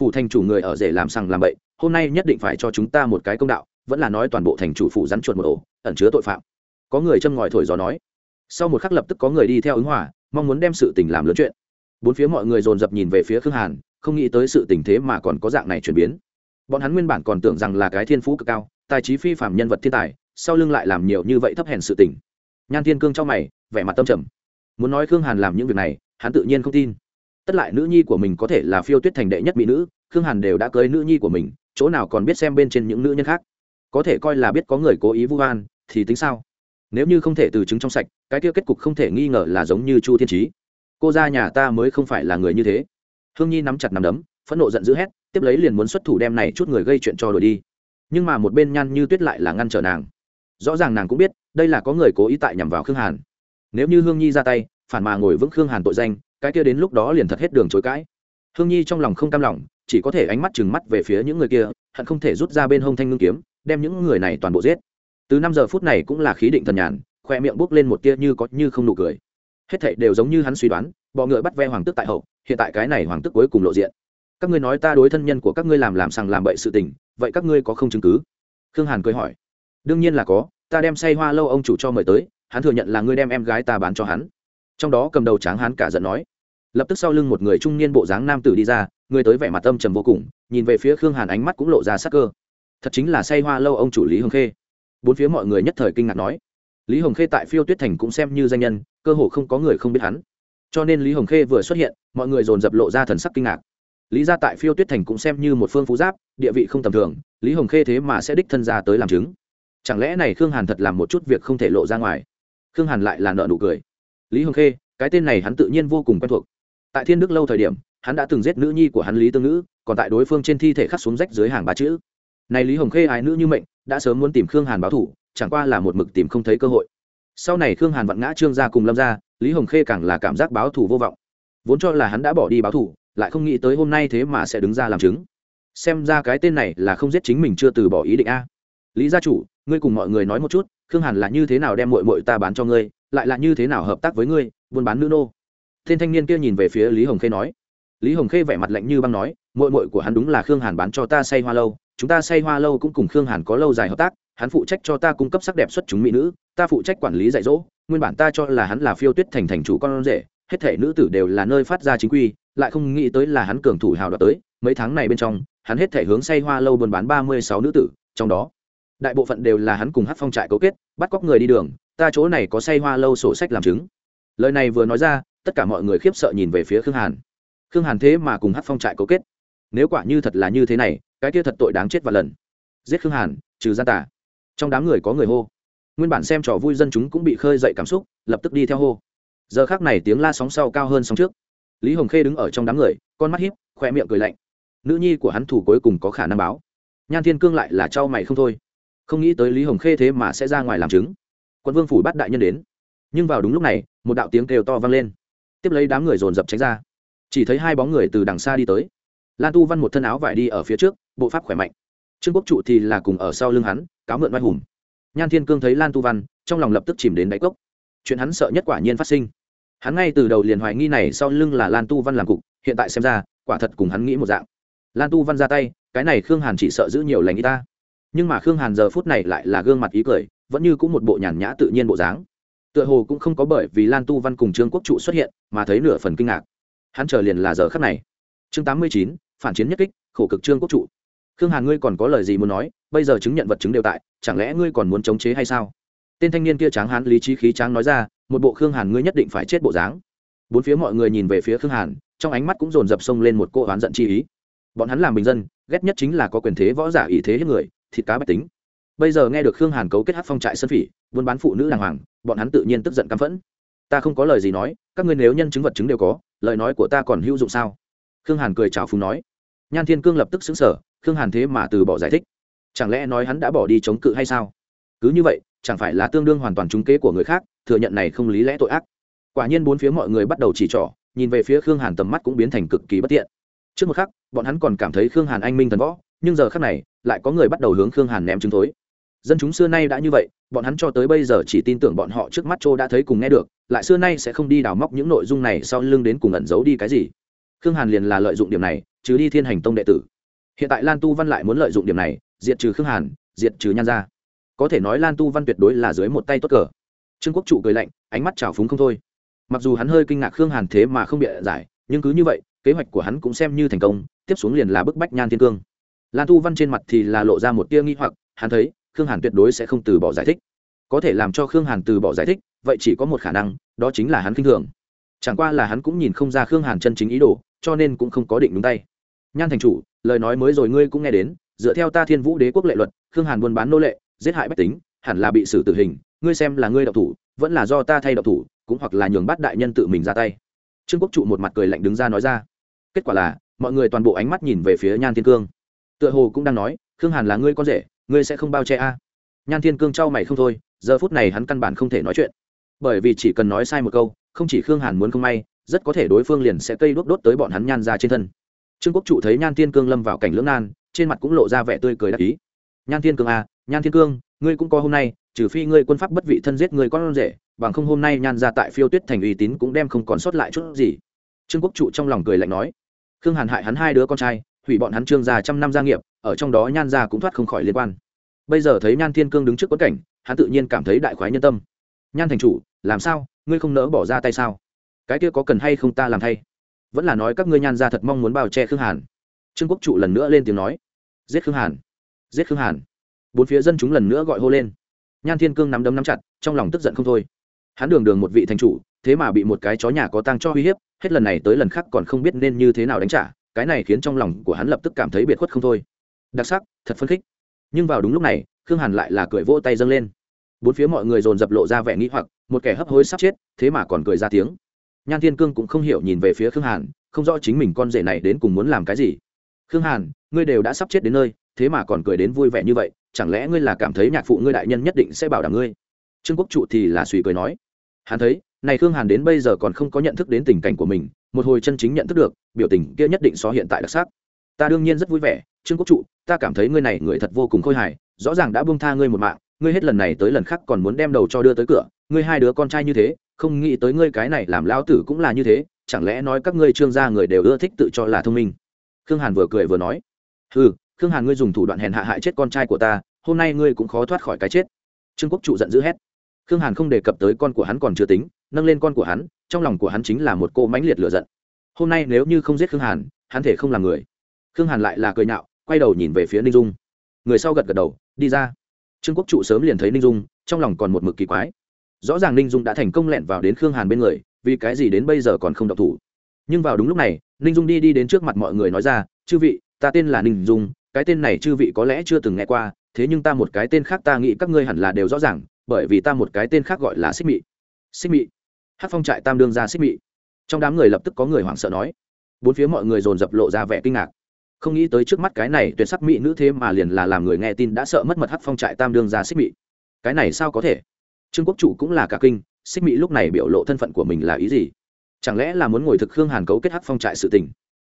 Phủ thành chủ người ở rể làm sằng làm bậy hôm nay nhất định phải cho chúng ta một cái công đạo vẫn là nói toàn bộ thành chủ phủ rắn chuột một ổ ẩn chứa tội phạm. Có người châm ngòi thổi gió nói. Sau một khắc lập tức có người đi theo ứng hòa, mong muốn đem sự tình làm lớn chuyện. Bốn phía mọi người dồn dập nhìn về phía khương hàn không nghĩ tới sự tình thế mà còn có dạng này chuyển biến. Bọn hắn nguyên bản còn tưởng rằng là cái thiên phú cực cao tài trí phi phạm nhân vật thiên tài sau lưng lại làm nhiều như vậy thấp hèn sự tình. Nhan thiên cương trong mày, vẻ mặt tâm trầm. Muốn nói khương hàn làm những việc này, hắn tự nhiên không tin. Tất lại nữ nhi của mình có thể là phiêu tuyết thành đệ nhất mỹ nữ, khương hàn đều đã cưới nữ nhi của mình, chỗ nào còn biết xem bên trên những nữ nhân khác. Có thể coi là biết có người cố ý vu oan, thì tính sao? Nếu như không thể từ chứng trong sạch, cái kia kết cục không thể nghi ngờ là giống như chu thiên trí cô ra nhà ta mới không phải là người như thế. Hương nhi nắm chặt nắm đấm, phẫn nộ giận dữ hét, tiếp lấy liền muốn xuất thủ đem này chút người gây chuyện cho đổi đi. Nhưng mà một bên nhan như tuyết lại là ngăn trở nàng rõ ràng nàng cũng biết, đây là có người cố ý tại nhằm vào khương hàn. Nếu như hương nhi ra tay, phản mà ngồi vững khương hàn tội danh, cái kia đến lúc đó liền thật hết đường chối cãi. Hương nhi trong lòng không cam lòng, chỉ có thể ánh mắt chừng mắt về phía những người kia, hận không thể rút ra bên hông thanh ngưng kiếm, đem những người này toàn bộ giết. Từ năm giờ phút này cũng là khí định thần nhàn, khoe miệng bốc lên một tia như có như không nụ cười. Hết thảy đều giống như hắn suy đoán, bọ ngựa bắt ve hoàng tức tại hậu, hiện tại cái này hoàng tức cuối cùng lộ diện. Các ngươi nói ta đối thân nhân của các ngươi làm làm sằng làm bậy sự tình, vậy các ngươi có không chứng cứ? Khương hàn cười hỏi đương nhiên là có, ta đem say hoa lâu ông chủ cho mời tới, hắn thừa nhận là ngươi đem em gái ta bán cho hắn. Trong đó cầm đầu tráng hắn cả giận nói. Lập tức sau lưng một người trung niên bộ dáng nam tử đi ra, người tới vẻ mặt âm trầm vô cùng, nhìn về phía khương hàn ánh mắt cũng lộ ra sắc cơ. Thật chính là say hoa lâu ông chủ lý hồng khê. Bốn phía mọi người nhất thời kinh ngạc nói. Lý hồng khê tại phiêu tuyết thành cũng xem như danh nhân, cơ hồ không có người không biết hắn. Cho nên lý hồng khê vừa xuất hiện, mọi người dồn dập lộ ra thần sắc kinh ngạc. Lý ra tại phiêu tuyết thành cũng xem như một phương phú giáp, địa vị không tầm thường, lý hồng khê thế mà sẽ đích thân ra tới làm chứng chẳng lẽ này khương hàn thật làm một chút việc không thể lộ ra ngoài? Khương hàn lại là nợ nụ cười. Lý hồng khê, cái tên này hắn tự nhiên vô cùng quen thuộc. Tại thiên đức lâu thời điểm, hắn đã từng giết nữ nhi của hắn lý tương nữ còn tại đối phương trên thi thể khắc xuống rách dưới hàng ba chữ. Này lý hồng khê ái nữ như mệnh, đã sớm muốn tìm khương hàn báo thủ chẳng qua là một mực tìm không thấy cơ hội. Sau này khương hàn vặn ngã trương gia cùng lâm gia, lý hồng khê càng là cảm giác báo thủ vô vọng. Vốn cho là hắn đã bỏ đi báo thủ lại không nghĩ tới hôm nay thế mà sẽ đứng ra làm chứng. Xem ra cái tên này là không giết chính mình chưa từ bỏ ý định a. Lý gia chủ ngươi cùng mọi người nói một chút, khương hàn là như thế nào đem mội mội ta bán cho ngươi, lại là như thế nào hợp tác với ngươi, buôn bán nữ nô? Tên thanh niên kia nhìn về phía lý hồng khê nói. Lý hồng khê vẻ mặt lạnh như băng nói mội mội của hắn đúng là khương hàn bán cho ta say hoa lâu, chúng ta say hoa lâu cũng cùng khương hàn có lâu dài hợp tác, hắn phụ trách cho ta cung cấp sắc đẹp xuất chúng mỹ nữ, ta phụ trách quản lý dạy dỗ, nguyên bản ta cho là hắn là phiêu tuyết thành thành chủ con rể, hết thể nữ tử đều là nơi phát ra chính quy, lại không nghĩ tới là hắn cường thủ hào đoạt tới, mấy tháng này bên trong, hắn hết thể hướng say hoa lâu buôn bán ba mươi sáu nữ tử, trong đó đại bộ phận đều là hắn cùng hát phong trại cấu kết, bắt cóc người đi đường, ta chỗ này có say hoa lâu sổ sách làm chứng. Lời này vừa nói ra, tất cả mọi người khiếp sợ nhìn về phía khương hàn. Khương hàn thế mà cùng hát phong trại cấu kết. Nếu quả như thật là như thế này, cái kia thật tội đáng chết và lần. Giết khương hàn, trừ gia tả. Trong đám người có người hô. Nguyên bản xem trò vui dân chúng cũng bị khơi dậy cảm xúc, lập tức đi theo hô. Giờ khác này tiếng la sóng sau cao hơn sóng trước. Lý hồng khê đứng ở trong đám người, con mắt hiếp khoe miệng cười lạnh. Nữ nhi của hắn thủ cuối cùng có khả năng báo. Nhan thiên cương lại là trao mày không thôi không nghĩ tới lý hồng khê thế mà sẽ ra ngoài làm chứng. Quân vương phủ bắt đại nhân đến. Nhưng vào đúng lúc này, một đạo tiếng kêu to vang lên. Tiếp lấy đám người dồn dập tránh ra. Chỉ thấy hai bóng người từ đằng xa đi tới. Lan tu văn một thân áo vải đi ở phía trước, bộ pháp khỏe mạnh. Trương quốc trụ thì là cùng ở sau lưng hắn, cáo mượn oai hùng. Nhan thiên cương thấy lan tu văn, trong lòng lập tức chìm đến đáy cốc. Chuyện hắn sợ nhất quả nhiên phát sinh. Hắn ngay từ đầu liền hoài nghi này sau lưng là lan tu văn làm cục, hiện tại xem ra, quả thật cùng hắn nghĩ một dạng. Lan tu văn ra tay, cái này khương hàn chỉ sợ giữ nhiều lành y ta nhưng mà khương hàn giờ phút này lại là gương mặt ý cười, vẫn như cũng một bộ nhàn nhã tự nhiên bộ dáng. Tựa hồ cũng không có bởi vì lan tu văn cùng trương quốc trụ xuất hiện mà thấy nửa phần kinh ngạc. Hắn chờ liền là giờ khắc này. Chương tám mươi chín, phản chiến nhất kích, khổ cực trương quốc trụ. Khương hàn ngươi còn có lời gì muốn nói, bây giờ chứng nhận vật chứng đều tại, chẳng lẽ ngươi còn muốn chống chế hay sao? Tên thanh niên kia tráng hán lý trí khí tráng nói ra, một bộ khương hàn ngươi nhất định phải chết bộ dáng. Bốn phía mọi người nhìn về phía khương hàn, trong ánh mắt cũng dồn dập sông lên một cô oán giận chi ý. Bọn hắn làm bình dân, ghét nhất chính là có quyền thế võ giả ý thế hết người thịt cá bách tính. Bây giờ nghe được khương hàn cấu kết hát phong trại sân phỉ, buôn bán phụ nữ đàng hoàng, bọn hắn tự nhiên tức giận căm phẫn. Ta không có lời gì nói, các ngươi nếu nhân chứng vật chứng đều có, lời nói của ta còn hữu dụng sao? Khương hàn cười chào phúng nói. Nhan thiên cương lập tức xứng sở khương hàn thế mà từ bỏ giải thích. Chẳng lẽ nói hắn đã bỏ đi chống cự hay sao? Cứ như vậy, chẳng phải là tương đương hoàn toàn trúng kế của người khác, thừa nhận này không lý lẽ tội ác. Quả nhiên bốn phía mọi người bắt đầu chỉ trỏ, nhìn về phía khương hàn tầm mắt cũng biến thành cực kỳ bất tiện. Trước một khắc, bọn hắn còn cảm thấy khương hàn anh minh thần võ nhưng giờ khắc này, lại có người bắt đầu hướng khương hàn ném trứng thối. Dân chúng xưa nay đã như vậy, bọn hắn cho tới bây giờ chỉ tin tưởng bọn họ trước mắt châu đã thấy cùng nghe được, lại xưa nay sẽ không đi đào móc những nội dung này sau lưng đến cùng ẩn giấu đi cái gì. Khương hàn liền là lợi dụng điểm này, trừ đi thiên hành tông đệ tử. Hiện tại lan tu văn lại muốn lợi dụng điểm này, diệt trừ khương hàn, diệt trừ nhan ra có thể nói lan tu văn tuyệt đối là dưới một tay tốt cờ. Trương quốc trụ cười lạnh, ánh mắt trào phúng không thôi. Mặc dù hắn hơi kinh ngạc khương hàn thế mà không bịa giải, nhưng cứ như vậy, kế hoạch của hắn cũng xem như thành công, tiếp xuống liền là bức bách nhan thiên cương lan tu văn trên mặt thì là lộ ra một tia nghi hoặc, hắn thấy, khương hàn tuyệt đối sẽ không từ bỏ giải thích. Có thể làm cho khương hàn từ bỏ giải thích, vậy chỉ có một khả năng, đó chính là hắn k i n h thường. Chẳng qua là hắn cũng nhìn không ra khương hàn chân chính ý đồ, cho nên cũng không có định đúng tay. Nhan thành chủ, lời nói mới rồi ngươi cũng nghe đến, dựa theo ta thiên vũ đế quốc lệ luật, khương hàn buôn bán nô lệ, giết hại bách tính, hẳn là bị xử tử hình, ngươi xem là ngươi đậu thủ, vẫn là do ta thay đậu thủ, cũng hoặc là nhường bắt đại nhân tự mình ra tay. Trương quốc trụ một mặt cười lạnh đứng ra nói ra. Kết quả là, mọi người toàn bộ ánh mắt nhìn về phía nhan thiên cương tựa hồ cũng đang nói, khương hàn là ngươi con rể, ngươi sẽ không bao che a. Nhan thiên cương trao mày không thôi, giờ phút này hắn căn bản không thể nói chuyện. Bởi vì chỉ cần nói sai một câu, không chỉ khương hàn muốn không may, rất có thể đối phương liền sẽ cây đốt đốt tới bọn hắn nhan ra trên thân. Trương quốc trụ thấy nhan thiên cương lâm vào cảnh lưỡng nan, trên mặt cũng lộ ra vẻ tươi cười đắc ý. Nhan thiên cương a nhan thiên cương, ngươi cũng có hôm nay, trừ phi ngươi quân pháp bất vị thân giết người con rể, bằng không hôm nay nhan ra tại phiêu tuyết thành uy tín cũng đem không còn sót lại chút gì. Trương quốc trụ trong lòng cười lạnh nói. Khương hàn hại hắn hai đứa con trai hủy bọn hắn trương gia trăm năm gia nghiệp, ở trong đó nhan gia cũng thoát không khỏi liên quan. Bây giờ thấy nhan thiên cương đứng trước quất cảnh, hắn tự nhiên cảm thấy đại khoái nhân tâm. Nhan thành chủ, làm sao? Ngươi không nỡ bỏ ra tay sao? Cái kia có cần hay không ta làm thay? Vẫn là nói các ngươi nhan gia thật mong muốn bao che khương hàn. Trương quốc trụ lần nữa lên tiếng nói. Giết khương hàn. Giết khương hàn. Bốn phía dân chúng lần nữa gọi hô lên. Nhan thiên cương nắm đấm nắm chặt, trong lòng tức giận không thôi. Hắn đường đường một vị thành chủ, thế mà bị một cái chó nhà có tang cho uy hiếp, hết lần này tới lần khác còn không biết nên như thế nào đánh trả cái này khiến trong lòng của hắn lập tức cảm thấy biệt khuất không thôi. Đặc sắc, thật phấn khích. Nhưng vào đúng lúc này, khương hàn lại là cười vỗ tay dâng lên. Bốn phía mọi người dồn dập lộ ra vẻ nghĩ hoặc, một kẻ hấp hối sắp chết, thế mà còn cười ra tiếng. Nhan thiên cương cũng không hiểu nhìn về phía khương hàn, không rõ chính mình con rể này đến cùng muốn làm cái gì. Khương hàn, ngươi đều đã sắp chết đến nơi, thế mà còn cười đến vui vẻ như vậy, chẳng lẽ ngươi là cảm thấy nhạc phụ ngươi đại nhân nhất định sẽ bảo đảm ngươi? Trương quốc trụ thì là suy cười nói. Hắn thấy, này khương hàn đến bây giờ còn không có nhận thức đến tình cảnh của mình một hồi chân chính nhận thức được, biểu tình kia nhất định so hiện tại đặc sắc. Ta đương nhiên rất vui vẻ, trương quốc trụ, ta cảm thấy ngươi này người thật vô cùng khôi hài, rõ ràng đã buông tha ngươi một mạng, ngươi hết lần này tới lần khác còn muốn đem đầu cho đưa tới cửa, ngươi hai đứa con trai như thế, không nghĩ tới ngươi cái này làm lão tử cũng là như thế, chẳng lẽ nói các ngươi trương gia người đều ưa thích tự cho là thông minh? Khương hàn vừa cười vừa nói ừ khương hàn ngươi dùng thủ đoạn hèn hạ hại chết con trai của ta, hôm nay ngươi cũng khó thoát khỏi cái chết. Trương quốc trụ giận dữ hét. Khương hàn không đề cập tới con của hắn còn chưa tính nâng lên con của hắn, trong lòng của hắn chính là một cô mãnh liệt lửa giận. Hôm nay nếu như không giết khương hàn, hắn thể không làm người. Khương hàn lại là cười nhạo, quay đầu nhìn về phía ninh dung. Người sau gật gật đầu, đi ra. Trương quốc trụ sớm liền thấy ninh dung, trong lòng còn một mực kỳ quái. Rõ ràng ninh dung đã thành công lẹn vào đến khương hàn bên người, vì cái gì đến bây giờ còn không độc thủ. Nhưng vào đúng lúc này, ninh dung đi đi đến trước mặt mọi người nói ra, chư vị, ta tên là ninh dung, cái tên này chư vị có lẽ chưa từng nghe qua, thế nhưng ta một cái tên khác ta nghĩ các ngươi hẳn là đều rõ ràng, bởi vì ta một cái tên khác gọi là xích mị. Xích mị? Hát phong trại tam đương ra xích mị. Trong đám người lập tức có người hoảng sợ nói. Bốn phía mọi người dồn dập lộ ra vẻ kinh ngạc. Không nghĩ tới trước mắt cái này tuyệt sắc mỹ nữ thế mà liền là làm người nghe tin đã sợ mất mật hắc phong trại tam đương ra xích Mị. Cái này sao có thể? Trương quốc chủ cũng là cả kinh, xích Mị lúc này biểu lộ thân phận của mình là ý gì? Chẳng lẽ là muốn ngồi thực khương hàn cấu kết hắc phong trại sự tình?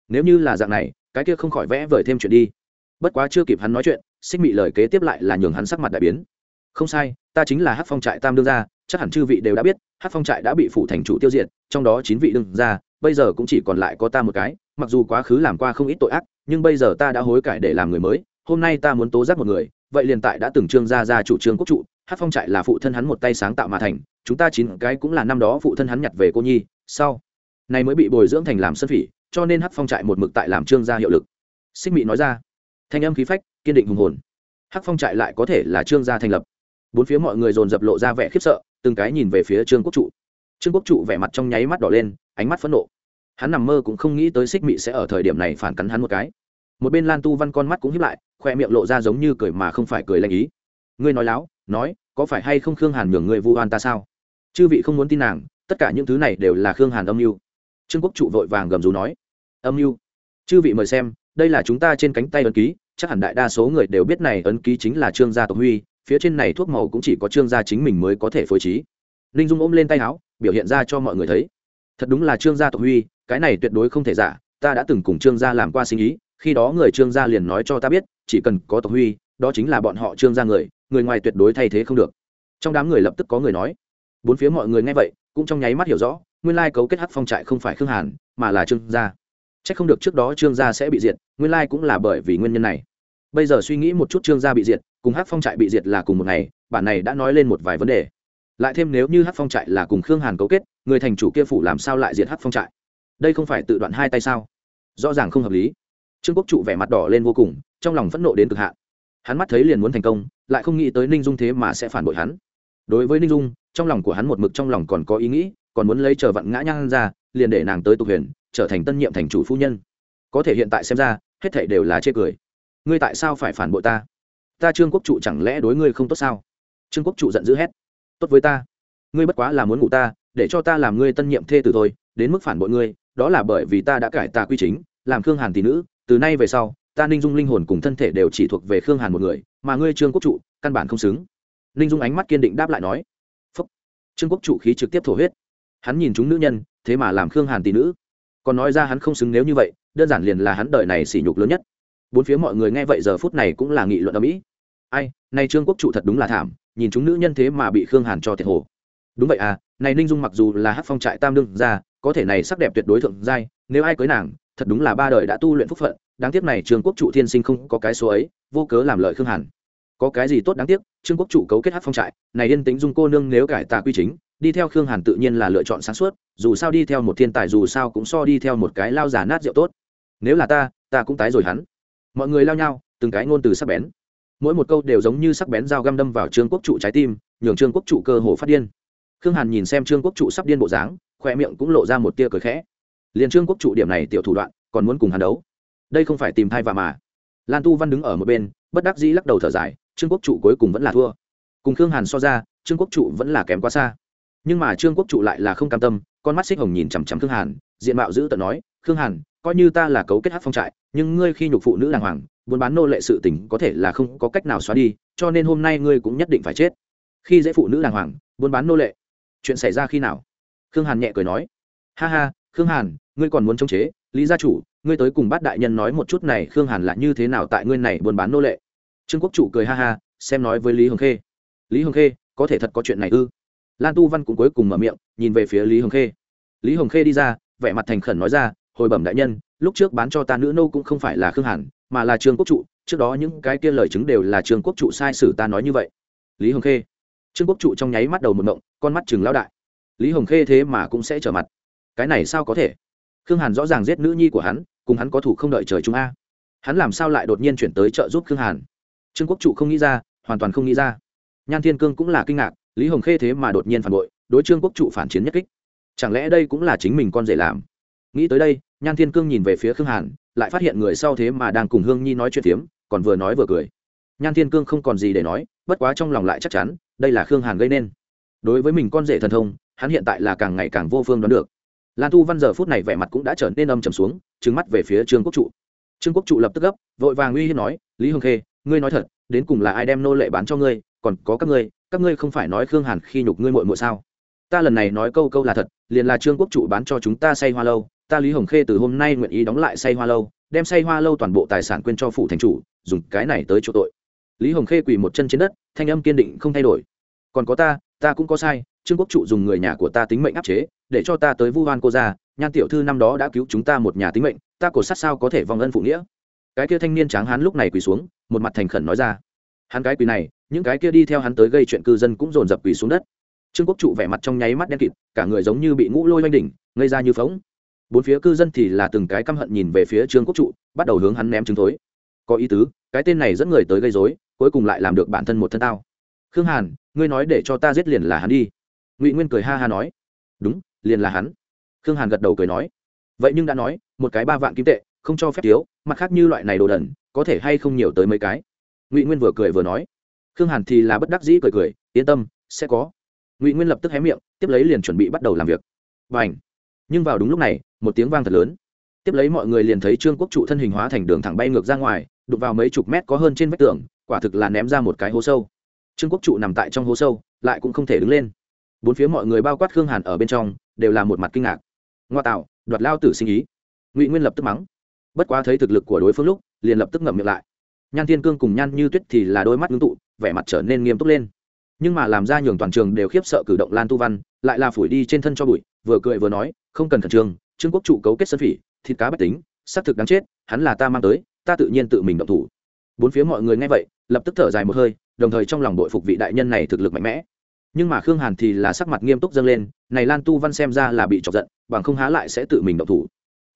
Nếu như là dạng này, cái kia không khỏi vẽ vời thêm chuyện đi. Bất quá chưa kịp hắn nói chuyện, xích mị lời kế tiếp lại là nhường hắn sắc mặt đại biến. Không sai, ta chính là hắc phong trại tam đương gia chắc hẳn chư vị đều đã biết hắc phong trại đã bị phủ thành chủ tiêu diệt, trong đó chín vị đương gia bây giờ cũng chỉ còn lại có ta một cái, mặc dù quá khứ làm qua không ít tội ác, nhưng bây giờ ta đã hối cải để làm người mới, hôm nay ta muốn tố giác một người, vậy liền tại đã từng trương gia ra chủ trương quốc trụ, hát phong trại là phụ thân hắn một tay sáng tạo mà thành, chúng ta chín cái cũng là năm đó phụ thân hắn nhặt về cô nhi, sau, này mới bị bồi dưỡng thành làm sân phỉ, cho nên hát phong trại một mực tại làm trương gia hiệu lực. Xích mị nói ra, thanh âm khí phách, kiên định hùng hồn. Hát phong trại lại có thể là trương gia thành lập bốn phía mọi người dồn dập lộ ra vẻ khiếp sợ, từng cái nhìn về phía trương quốc trụ. Trương quốc trụ vẻ mặt trong nháy mắt đỏ lên, ánh mắt phẫn nộ. Hắn nằm mơ cũng không nghĩ tới xích mị sẽ ở thời điểm này phản cắn hắn một cái. Một bên lan tu văn con mắt cũng hiếp lại, khoe miệng lộ ra giống như cười mà không phải cười lanh ý. Ngươi nói láo, nói, có phải hay không khương hàn nhường ngươi vu oan ta sao? Chư vị không muốn tin nàng, tất cả những thứ này đều là khương hàn âm mưu. Trương quốc trụ vội vàng gầm rú nói. Âm mưu? Chư vị mời xem, đây là chúng ta trên cánh tay ấn ký, chắc hẳn đại đa số người đều biết này ấn ký chính là trương gia tộc huy phía trên này thuốc màu cũng chỉ có trương gia chính mình mới có thể phối trí. Ninh dung ôm lên tay áo, biểu hiện ra cho mọi người thấy. Thật đúng là trương gia tộc huy, cái này tuyệt đối không thể giả, ta đã từng cùng trương gia làm qua sinh ý, khi đó người trương gia liền nói cho ta biết, chỉ cần có tộc huy, đó chính là bọn họ trương gia người người ngoài tuyệt đối thay thế không được. Trong đám người lập tức có người nói. Bốn phía mọi người nghe vậy, cũng trong nháy mắt hiểu rõ, nguyên lai cấu kết hắc phong trại không phải khương hàn, mà là trương gia. C h ắ c không được trước đó trương gia sẽ bị diệt, nguyên lai cũng là bởi vì nguyên nhân này. Bây giờ suy nghĩ một chút trương gia bị diệt cùng Hát phong trại bị diệt là cùng một ngày, bản này đã nói lên một vài vấn đề. Lại thêm nếu như Hát phong trại là cùng khương hàn cấu kết, người thành chủ kia phủ làm sao lại diệt Hát phong trại? Đây không phải tự đoạn hai tay sao? Rõ ràng không hợp lý. Trương quốc trụ vẻ mặt đỏ lên vô cùng, trong lòng phẫn nộ đến cực hạn. Hắn mắt thấy liền muốn thành công, lại không nghĩ tới ninh dung thế mà sẽ phản bội hắn. Đối với ninh dung, trong lòng của hắn một mực trong lòng còn có ý nghĩ, còn muốn lấy chờ vặn ngã nhang ra, liền để nàng tới tục huyền, trở thành tân nhiệm thành chủ phu nhân. Có thể hiện tại xem ra, hết thảy đều là chê cười. Ngươi tại sao phải phản bội ta? Ta trương quốc trụ chẳng lẽ đối ngươi không tốt sao? Trương quốc trụ giận dữ hét. Tốt với ta. Ngươi bất quá là muốn ngủ ta, để cho ta làm ngươi tân nhiệm thê tử thôi, đến mức phản bội ngươi, đó là bởi vì ta đã cải tà quy chính, làm khương hàn tỷ nữ, từ nay về sau, ta ninh dung linh hồn cùng thân thể đều chỉ thuộc về khương hàn một người, mà ngươi trương quốc trụ, căn bản không xứng. Ninh dung ánh mắt kiên định đáp lại nói. Phúc. Trương quốc trụ khí trực tiếp thổ huyết. Hắn nhìn chúng nữ nhân, thế mà làm khương hàn tỷ nữ. Còn nói ra hắn không xứng nếu như vậy, đơn giản liền là hắn đời này sỉ nhục lớn nhất bốn phía mọi người nghe vậy giờ phút này cũng là nghị luận ở mỹ. Ai nay trương quốc trụ thật đúng là thảm, nhìn chúng nữ nhân thế mà bị khương hàn cho thiệt hồ. Đúng vậy à này ninh dung mặc dù là hát phong trại tam đương ra có thể này sắc đẹp tuyệt đối thượng giai, nếu ai cưới nàng, thật đúng là ba đời đã tu luyện phúc phận, đáng tiếc này trương quốc trụ thiên sinh không có cái số ấy, vô cớ làm lợi khương hàn. Có cái gì tốt đáng tiếc, trương quốc trụ cấu kết hát phong trại, này yên tính dung cô nương nếu cải tà quy chính, đi theo khương hàn tự nhiên là lựa chọn sáng suốt, dù sao đi theo một thiên tài dù sao cũng so đi theo một cái lao giả nát rượu tốt. Nếu là ta ta cũng tái rồi hắn mọi người lao nhau, từng cái ngôn từ sắc bén. Mỗi một câu đều giống như sắc bén dao găm đâm vào trương quốc trụ trái tim, nhường trương quốc trụ cơ hồ phát điên. Khương hàn nhìn xem trương quốc trụ sắp điên bộ dáng khoe miệng cũng lộ ra một tia cười khẽ. Liền trương quốc trụ điểm này tiểu thủ đoạn, còn muốn cùng hàn đấu. Đây không phải tìm thai và mà. Lan tu văn đứng ở một bên, bất đắc dĩ lắc đầu thở dài, trương quốc trụ cuối cùng vẫn là thua. Cùng khương hàn so ra, trương quốc trụ vẫn là kém quá xa. Nhưng mà trương quốc trụ lại là không cam tâm, con mắt xích hồng nhìn chằm chằm khương hàn, diện mạo giữ tận nói, khương hàn, coi như ta là cấu kết hát phong trại nhưng ngươi khi nhục phụ nữ đàng hoàng, buôn bán nô lệ sự tình có thể là không có cách nào xóa đi, cho nên hôm nay ngươi cũng nhất định phải chết. Khi dễ phụ nữ đàng hoàng, buôn bán nô lệ, chuyện xảy ra khi nào? Khương hàn nhẹ cười nói. Ha ha, khương hàn, ngươi còn muốn chống chế, lý gia chủ, ngươi tới cùng bát đại nhân nói một chút này, khương hàn là như thế nào tại ngươi này buôn bán nô lệ? Trương quốc chủ cười ha ha, xem nói với lý hồng khê. Lý hồng khê, có thể thật có chuyện này ư? Lan tu văn cũng cuối cùng mở miệng, nhìn về phía lý hồng khê. Lý hồng khê đi ra, vẻ mặt thành khẩn nói ra, hồi bẩm đại nhân lúc trước bán cho ta nữ nô cũng không phải là khương hàn, mà là trương quốc trụ, trước đó những cái kia lời chứng đều là trương quốc trụ sai sử ta nói như vậy. Lý hồng khê. Trương quốc trụ trong nháy mắt đầu một động con mắt chừng lao đại. Lý hồng khê thế mà cũng sẽ trở mặt. Cái này sao có thể? Khương hàn rõ ràng giết nữ nhi của hắn, cùng hắn có thủ không đợi trời chúng a. Hắn làm sao lại đột nhiên chuyển tới trợ giúp khương hàn? Trương quốc trụ không nghĩ ra, hoàn toàn không nghĩ ra. Nhan thiên cương cũng là kinh ngạc, lý hồng khê thế mà đột nhiên phản bội, đối trương quốc trụ phản chiến nhất kích. Chẳng lẽ đây cũng là chính mình con rể làm? Nghĩ tới đây, nhan thiên cương nhìn về phía khương hàn, lại phát hiện người sau thế mà đang cùng hương nhi nói chuyện phiếm, còn vừa nói vừa cười. Nhan thiên cương không còn gì để nói, bất quá trong lòng lại chắc chắn, đây là khương hàn gây nên. Đối với mình con rể thần thông, hắn hiện tại là càng ngày càng vô phương đoán được. Lan thu văn giờ phút này vẻ mặt cũng đã trở nên âm trầm xuống trứng mắt về phía trương quốc trụ. Trương quốc trụ lập tức gấp, vội vàng uy hiếp nói, lý hương khê, ngươi nói thật, đến cùng là ai đem nô lệ bán cho ngươi, còn có các ngươi các ngươi không phải nói khương hàn khi nhục ngươi muội muội sao? Ta lần này nói câu câu là thật, liền là trương quốc trụ bán cho chúng ta say hoa lâu ta lý hồng khê từ hôm nay nguyện ý đóng lại say hoa lâu, đem say hoa lâu toàn bộ tài sản quên cho phủ thành chủ, dùng cái này tới chỗ tội. Lý hồng khê quỳ một chân trên đất, thanh âm kiên định không thay đổi. Còn có ta ta cũng có sai, trương quốc trụ dùng người nhà của ta tính mệnh áp chế, để cho ta tới vu hoan cô ra nhan tiểu thư năm đó đã cứu chúng ta một nhà tính mệnh, ta cổ sát sao có thể vong ân phụ nghĩa? Cái kia thanh niên tráng hán lúc này quỳ xuống, một mặt thành khẩn nói ra. Hắn cái quỳ này, những cái kia đi theo hắn tới gây chuyện cư dân cũng dồn dập quỳ xuống đất. Trương quốc trụ vẻ mặt trong nháy mắt đen kịt, cả người giống như bị ngũ lôi oanh đỉnh, ngây ra như phóng bốn phía cư dân thì là từng cái căm hận nhìn về phía trương quốc trụ, bắt đầu hướng hắn ném trứng thối. Có ý tứ, cái tên này dẫn người tới gây dối cuối cùng lại làm được bản thân một thân tao. Khương hàn, ngươi nói để cho ta giết liền là hắn đi. Ngụy nguyên cười ha ha nói. Đúng, liền là hắn. Khương hàn gật đầu cười nói. Vậy nhưng đã nói, một cái ba vạn kim tệ, không cho phép thiếu, mặt khác như loại này đồ đần, có thể hay không nhiều tới mấy cái. Ngụy nguyên vừa cười vừa nói. Khương hàn thì là bất đắc dĩ cười cười, yên tâm, sẽ có. Ngụy nguyên lập tức hé miệng, tiếp lấy liền chuẩn bị bắt đầu làm việc. Và ảnh nhưng vào đúng lúc này một tiếng vang thật lớn. Tiếp lấy mọi người liền thấy trương quốc trụ thân hình hóa thành đường thẳng bay ngược ra ngoài, đụng vào mấy chục mét có hơn trên vách tường, quả thực là ném ra một cái hố sâu. Trương quốc trụ nằm tại trong hố sâu, lại cũng không thể đứng lên. Bốn phía mọi người bao quát khương hàn ở bên trong, đều là một mặt kinh ngạc. Ngoa tạo, đoạt lao tử sinh ý. Ngụy nguyên lập tức mắng. Bất quá thấy thực lực của đối phương lúc, liền lập tức ngậm miệng lại. Nhan thiên cương cùng nhan như tuyết thì là đôi mắt ngưng tụ, vẻ mặt trở nên nghiêm túc lên. Nhưng mà làm ra nhường toàn trường đều khiếp sợ cử động lan tu văn, lại là phủi đi trên thân cho bụi, vừa cười vừa nói, không cần khẩn trương trương quốc trụ cấu kết sân phỉ, thịt cá bách tính, xác thực đáng chết, hắn là ta mang tới, ta tự nhiên tự mình động thủ. Bốn phía mọi người nghe vậy, lập tức thở dài một hơi, đồng thời trong lòng đội phục vị đại nhân này thực lực mạnh mẽ. Nhưng mà khương hàn thì là sắc mặt nghiêm túc dâng lên, này lan tu văn xem ra là bị chọc giận, bằng không há lại sẽ tự mình động thủ.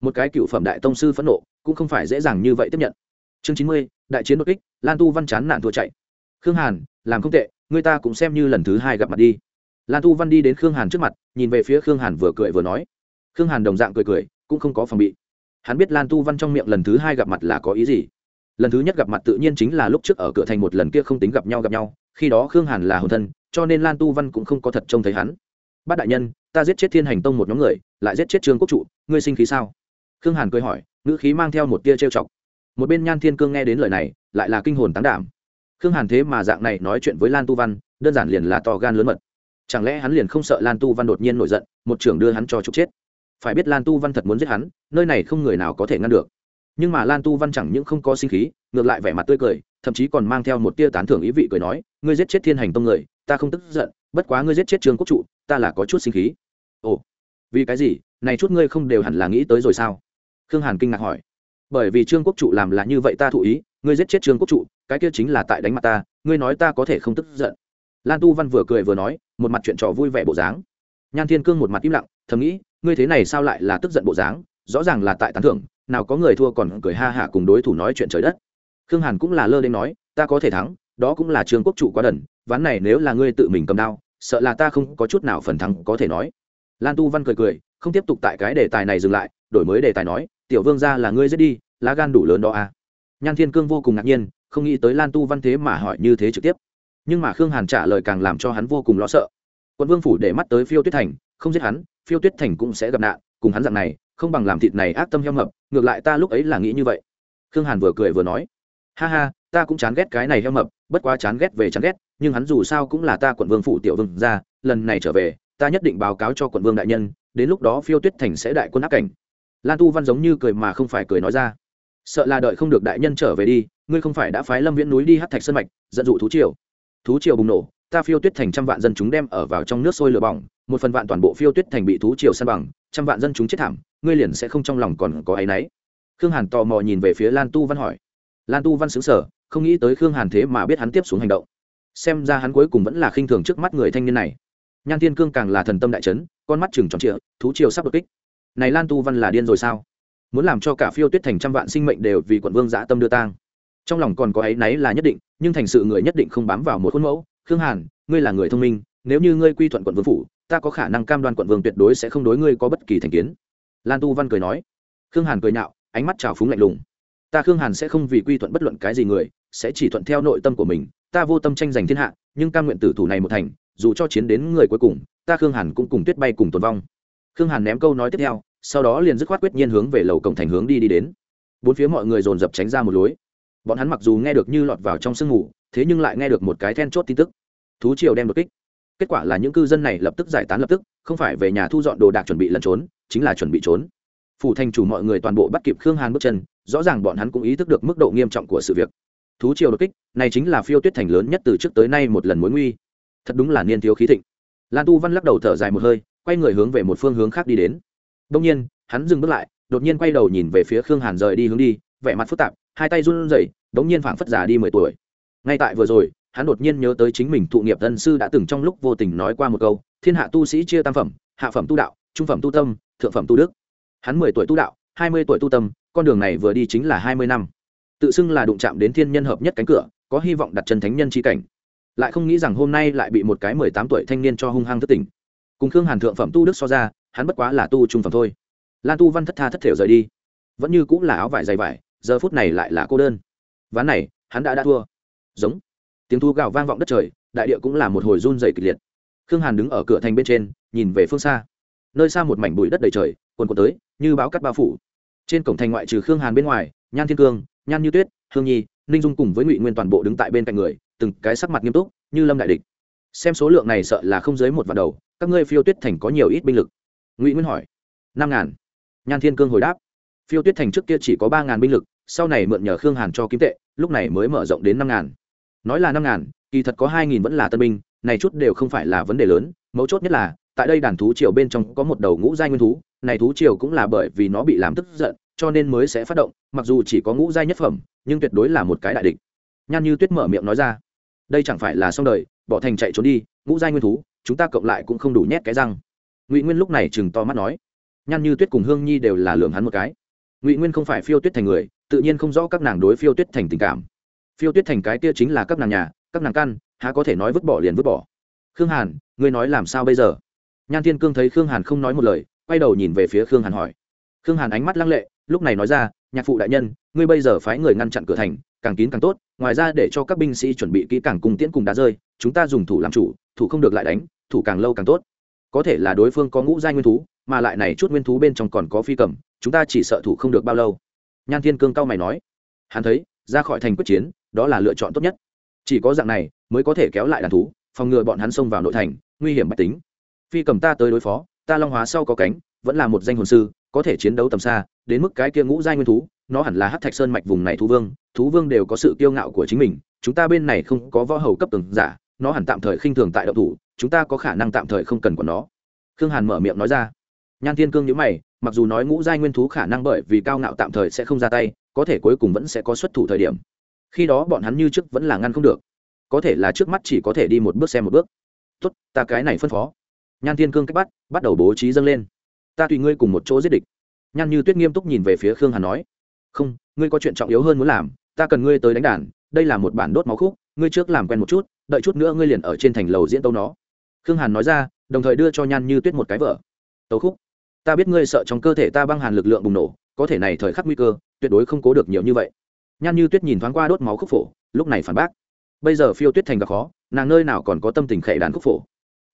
Một cái cựu phẩm đại tông sư phẫn nộ, cũng không phải dễ dàng như vậy tiếp nhận. Chương chín mươi, đại chiến đột kích, lan tu văn chán nản thua chạy. Khương hàn, làm không tệ, người ta cũng xem như lần thứ hai gặp mặt đi. Lan tu văn đi đến khương hàn trước mặt, nhìn về phía khương hàn vừa cười vừa nói khương hàn đồng dạng cười cười, cũng không có phòng bị. Hắn biết lan tu văn trong miệng lần thứ hai gặp mặt là có ý gì. Lần thứ nhất gặp mặt tự nhiên chính là lúc trước ở cửa thành một lần kia không tính gặp nhau gặp nhau, khi đó khương hàn là hồn thân, cho nên lan tu văn cũng không có thật trông thấy hắn. Bát đại nhân, ta giết chết thiên hành tông một nhóm người, lại giết chết trương quốc trụ, ngươi sinh khí sao? Khương hàn cười hỏi, ngữ khí mang theo một tia trêu chọc. Một bên nhan thiên cương nghe đến lời này, lại là kinh hồn tán đảm. Khương hàn thế mà dạng này nói chuyện với lan tu văn, đơn giản liền là to gan lớn mật. Chẳng lẽ hắn liền không sợ lan tu văn đột nhiên nổi giận, một trưởng đưa hắn cho trục chết? Phải biết lan tu văn thật muốn giết hắn, nơi này không người nào có thể ngăn được. Nhưng mà lan tu văn chẳng những không có sinh khí, ngược lại vẻ mặt tươi cười, thậm chí còn mang theo một tia tán thưởng ý vị cười nói, ngươi giết chết thiên hành tông người, ta không tức giận, bất quá ngươi giết chết trương quốc trụ, ta là có chút sinh khí. Ồ, vì cái gì? Này chút ngươi không đều hẳn là nghĩ tới rồi sao? Khương hàn kinh ngạc hỏi. Bởi vì trương quốc trụ làm là như vậy ta thụ ý, ngươi giết chết trương quốc trụ, cái kia chính là tại đánh mặt ta, ngươi nói ta có thể không tức giận. Lan tu văn vừa cười vừa nói, một mặt chuyện trò vui vẻ bộ dáng. Nhan thiên cương một mặt im lặng, thầm nghĩ ngươi thế này sao lại là tức giận bộ dáng? Rõ ràng là tại tán thưởng, nào có người thua còn cười ha hả cùng đối thủ nói chuyện trời đất. Khương hàn cũng là lơ đến nói, ta có thể thắng, đó cũng là trương quốc trụ quá đần, ván này nếu là ngươi tự mình cầm đao, sợ là ta không có chút nào phần thắng có thể nói. Lan tu văn cười cười, không tiếp tục tại cái đề tài này dừng lại, đổi mới đề tài nói, tiểu vương ra là ngươi giết đi, lá gan đủ lớn đó à. Nhan thiên cương vô cùng ngạc nhiên, không nghĩ tới lan tu văn thế mà hỏi như thế trực tiếp. Nhưng mà khương hàn trả lời càng làm cho hắn vô cùng lo sợ. Quận vương phủ để mắt tới phiêu tuyết thành, không giết hắn phiêu tuyết thành cũng sẽ gặp nạn, cùng hắn dạng này, không bằng làm thịt này ác tâm heo mập, ngược lại ta lúc ấy là nghĩ như vậy. Khương hàn vừa cười vừa nói, ha ha, ta cũng chán ghét cái này heo mập, bất quá chán ghét về chán ghét, nhưng hắn dù sao cũng là ta quận vương phủ tiểu vương ra, lần này trở về, ta nhất định báo cáo cho quận vương đại nhân, đến lúc đó phiêu tuyết thành sẽ đại quân áp cảnh. Lan tu văn giống như cười mà không phải cười nói ra, sợ là đợi không được đại nhân trở về đi, ngươi không phải đã phái lâm viễn núi đi hát thạch sân mạch, dẫn dụ thú triều. Thú triều bùng nổ ta phiêu tuyết thành trăm vạn dân chúng đem ở vào trong nước sôi lửa bỏng, một phần vạn toàn bộ phiêu tuyết thành bị thú triều săn bằng, trăm vạn dân chúng chết thảm, ngươi liền sẽ không trong lòng còn có áy náy. Khương hàn tò mò nhìn về phía lan tu văn hỏi. Lan tu văn xứng sở không nghĩ tới khương hàn thế mà biết hắn tiếp xuống hành động. Xem ra hắn cuối cùng vẫn là khinh thường trước mắt người thanh niên này. Nhan thiên cương càng là thần tâm đại trấn con mắt chừng tròn trịa, thú triều sắp đột kích. Này lan tu văn là điên rồi sao? Muốn làm cho cả phiêu tuyết thành trăm vạn sinh mệnh đều vì quận vương dã tâm đưa tang. Trong lòng còn có áy náy là nhất định, nhưng thành sự người nhất định không bám vào một khuôn mẫu khương hàn, ngươi là người thông minh, nếu như ngươi quy thuận quận vương phủ, ta có khả năng cam đoan quận vương tuyệt đối sẽ không đối ngươi có bất kỳ thành kiến. Lan tu văn cười nói. Khương hàn cười nhạo, ánh mắt trào phúng lạnh lùng. Ta khương hàn sẽ không vì quy thuận bất luận cái gì người, sẽ chỉ thuận theo nội tâm của mình, ta vô tâm tranh giành thiên hạ, nhưng cam nguyện tử thủ này một thành, dù cho chiến đến người cuối cùng, ta khương hàn cũng cùng tuyết bay cùng tồn vong. Khương hàn ném câu nói tiếp theo, sau đó liền dứt khoát quyết nhiên hướng về lầu cổng thành hướng đi đi đến. Bốn phía mọi người dồn dập tránh ra một lối bọn hắn mặc dù nghe được như lọt vào trong sương mù, thế nhưng lại nghe được một cái then chốt tin tức. Thú triều đem đột kích. Kết quả là những cư dân này lập tức giải tán lập tức, không phải về nhà thu dọn đồ đạc chuẩn bị lẩn trốn, chính là chuẩn bị trốn. Phủ thành chủ mọi người toàn bộ bắt kịp khương hàn bước chân, rõ ràng bọn hắn cũng ý thức được mức độ nghiêm trọng của sự việc. Thú triều đột kích, này chính là phiêu tuyết thành lớn nhất từ trước tới nay một lần mối nguy. Thật đúng là niên thiếu khí thịnh. Lan tu văn lắc đầu thở dài một hơi, quay người hướng về một phương hướng khác đi đến. Đông nhiên, hắn dừng bước lại, đột nhiên quay đầu nhìn về phía khương hàn rời đi hướng đi, vẻ mặt phức tạp hai tay run rẩy, đống nhiên phảng phất già đi mười tuổi. Ngay tại vừa rồi, hắn đột nhiên nhớ tới chính mình thụ nghiệp tân sư đã từng trong lúc vô tình nói qua một câu, thiên hạ tu sĩ chia tam phẩm, hạ phẩm tu đạo, trung phẩm tu tâm, thượng phẩm tu đức. Hắn mười tuổi tu đạo, hai mươi tuổi tu tâm, con đường này vừa đi chính là hai mươi năm. Tự xưng là đụng chạm đến thiên nhân hợp nhất cánh cửa, có hy vọng đặt chân thánh nhân chi cảnh. Lại không nghĩ rằng hôm nay lại bị một cái mười tám tuổi thanh niên cho hung hăng thất tình. Cùng khương hàn thượng phẩm tu đức so ra, hắn bất quá là tu trung phẩm thôi. Lan tu văn thất tha thất thểu rời đi. Vẫn như cũng là áo vải dày vải giờ phút này lại là cô đơn. Ván này, hắn đã đã thua. Giống. Tiếng thu gào vang vọng đất trời, đại địa cũng là một hồi run dày kịch liệt. Khương hàn đứng ở cửa thành bên trên, nhìn về phương xa. Nơi xa một mảnh bụi đất đầy trời quần quần tới, như báo cắt bao phủ. Trên cổng thành ngoại trừ khương hàn bên ngoài, nhan thiên cương, nhan như tuyết, hương nhi, ninh dung cùng với ngụy nguyên toàn bộ đứng tại bên cạnh người, từng cái sắc mặt nghiêm túc, như lâm đại địch. Xem số lượng này sợ là không dưới một vạn đầu, các ngươi phiêu tuyết thành có nhiều ít binh lực? Ngụy nguyên hỏi. Năm ngàn. Nhan thiên cương hồi đáp. Phiêu tuyết thành trước kia chỉ có ba ngàn binh lực sau này mượn nhờ khương hàn cho kim tệ, lúc này mới mở rộng đến năm ngàn. Nói là năm ngàn, kỳ thật có hai nghìn vẫn là tân binh, này chút đều không phải là vấn đề lớn, mấu chốt nhất là, tại đây đàn thú triều bên trong có một đầu ngũ giai nguyên thú, này thú triều cũng là bởi vì nó bị làm tức giận, cho nên mới sẽ phát động, mặc dù chỉ có ngũ giai nhất phẩm, nhưng tuyệt đối là một cái đại địch. Nhan như tuyết mở miệng nói ra, đây chẳng phải là xong đời, bỏ thành chạy trốn đi, ngũ giai nguyên thú, chúng ta cộng lại cũng không đủ nhét cái răng. Ngụy nguyên lúc này chừng to mắt nói. Nhan như tuyết cùng hương nhi đều là lường hắn một cái. Ngụy nguyên không phải phiêu tuyết thành người tự nhiên không rõ các nàng đối phiêu tuyết thành tình cảm. Phiêu tuyết thành cái kia chính là các nàng nhà, các nàng căn, há có thể nói vứt bỏ liền vứt bỏ. Khương hàn, ngươi nói làm sao bây giờ? Nhan thiên cương thấy khương hàn không nói một lời, quay đầu nhìn về phía khương hàn hỏi. Khương hàn ánh mắt lăng lệ, lúc này nói ra, nhạc phụ đại nhân, ngươi bây giờ phái người ngăn chặn cửa thành, càng kín càng tốt, ngoài ra để cho các binh sĩ chuẩn bị kỹ càng cùng tiễn cùng đá rơi, chúng ta dùng thủ làm chủ, thủ không được lại đánh, thủ càng lâu càng tốt. Có thể là đối phương có ngũ giai nguyên thú, mà lại này chút nguyên thú bên trong còn có phi cầm, chúng ta chỉ sợ thủ không được bao lâu nhan thiên cương cao mày nói, hắn thấy, ra khỏi thành quyết chiến, đó là lựa chọn tốt nhất. Chỉ có dạng này, mới có thể kéo lại đàn thú, phòng ngừa bọn hắn xông vào nội thành, nguy hiểm bách tính. Phi cầm ta tới đối phó, ta long hóa sau có cánh, vẫn là một danh hồn sư, có thể chiến đấu tầm xa, đến mức cái kia ngũ giai nguyên thú, nó hẳn là hát thạch sơn mạch vùng này thú vương thú vương đều có sự kiêu ngạo của chính mình, chúng ta bên này không có võ hầu cấp từng giả, nó hẳn tạm thời khinh thường tại động thủ, chúng ta có khả năng tạm thời không cần của nó. Khương hàn mở miệng nói ra. Nhan thiên cương nhữ mày mặc dù nói ngũ giai nguyên thú khả năng bởi vì cao ngạo tạm thời sẽ không ra tay, có thể cuối cùng vẫn sẽ có xuất thủ thời điểm. Khi đó bọn hắn như trước vẫn là ngăn không được. Có thể là trước mắt chỉ có thể đi một bước xem một bước. Tốt, ta cái này phân phó. Nhan thiên cương cách bắt bắt đầu bố trí dâng lên. Ta tùy ngươi cùng một chỗ giết địch. Nhan như tuyết nghiêm túc nhìn về phía khương hàn nói. Không, ngươi có chuyện trọng yếu hơn muốn làm, ta cần ngươi tới đánh đàn, đây là một bản đốt máu khúc, ngươi trước làm quen một chút, đợi chút nữa ngươi liền ở trên thành lầu diễn tấu nó. Khương hàn nói ra, đồng thời đưa cho nhan như tuyết một cái vở. Tấu khúc ta biết ngươi sợ trong cơ thể ta băng hàn lực lượng bùng nổ, có thể này thời khắc nguy cơ, tuyệt đối không cố được nhiều như vậy. Nhan như tuyết nhìn thoáng qua đốt máu khúc phổ, lúc này phản bác. Bây giờ phiêu tuyết thành gặp khó, nàng nơi nào còn có tâm tình khệ đàn khúc phổ?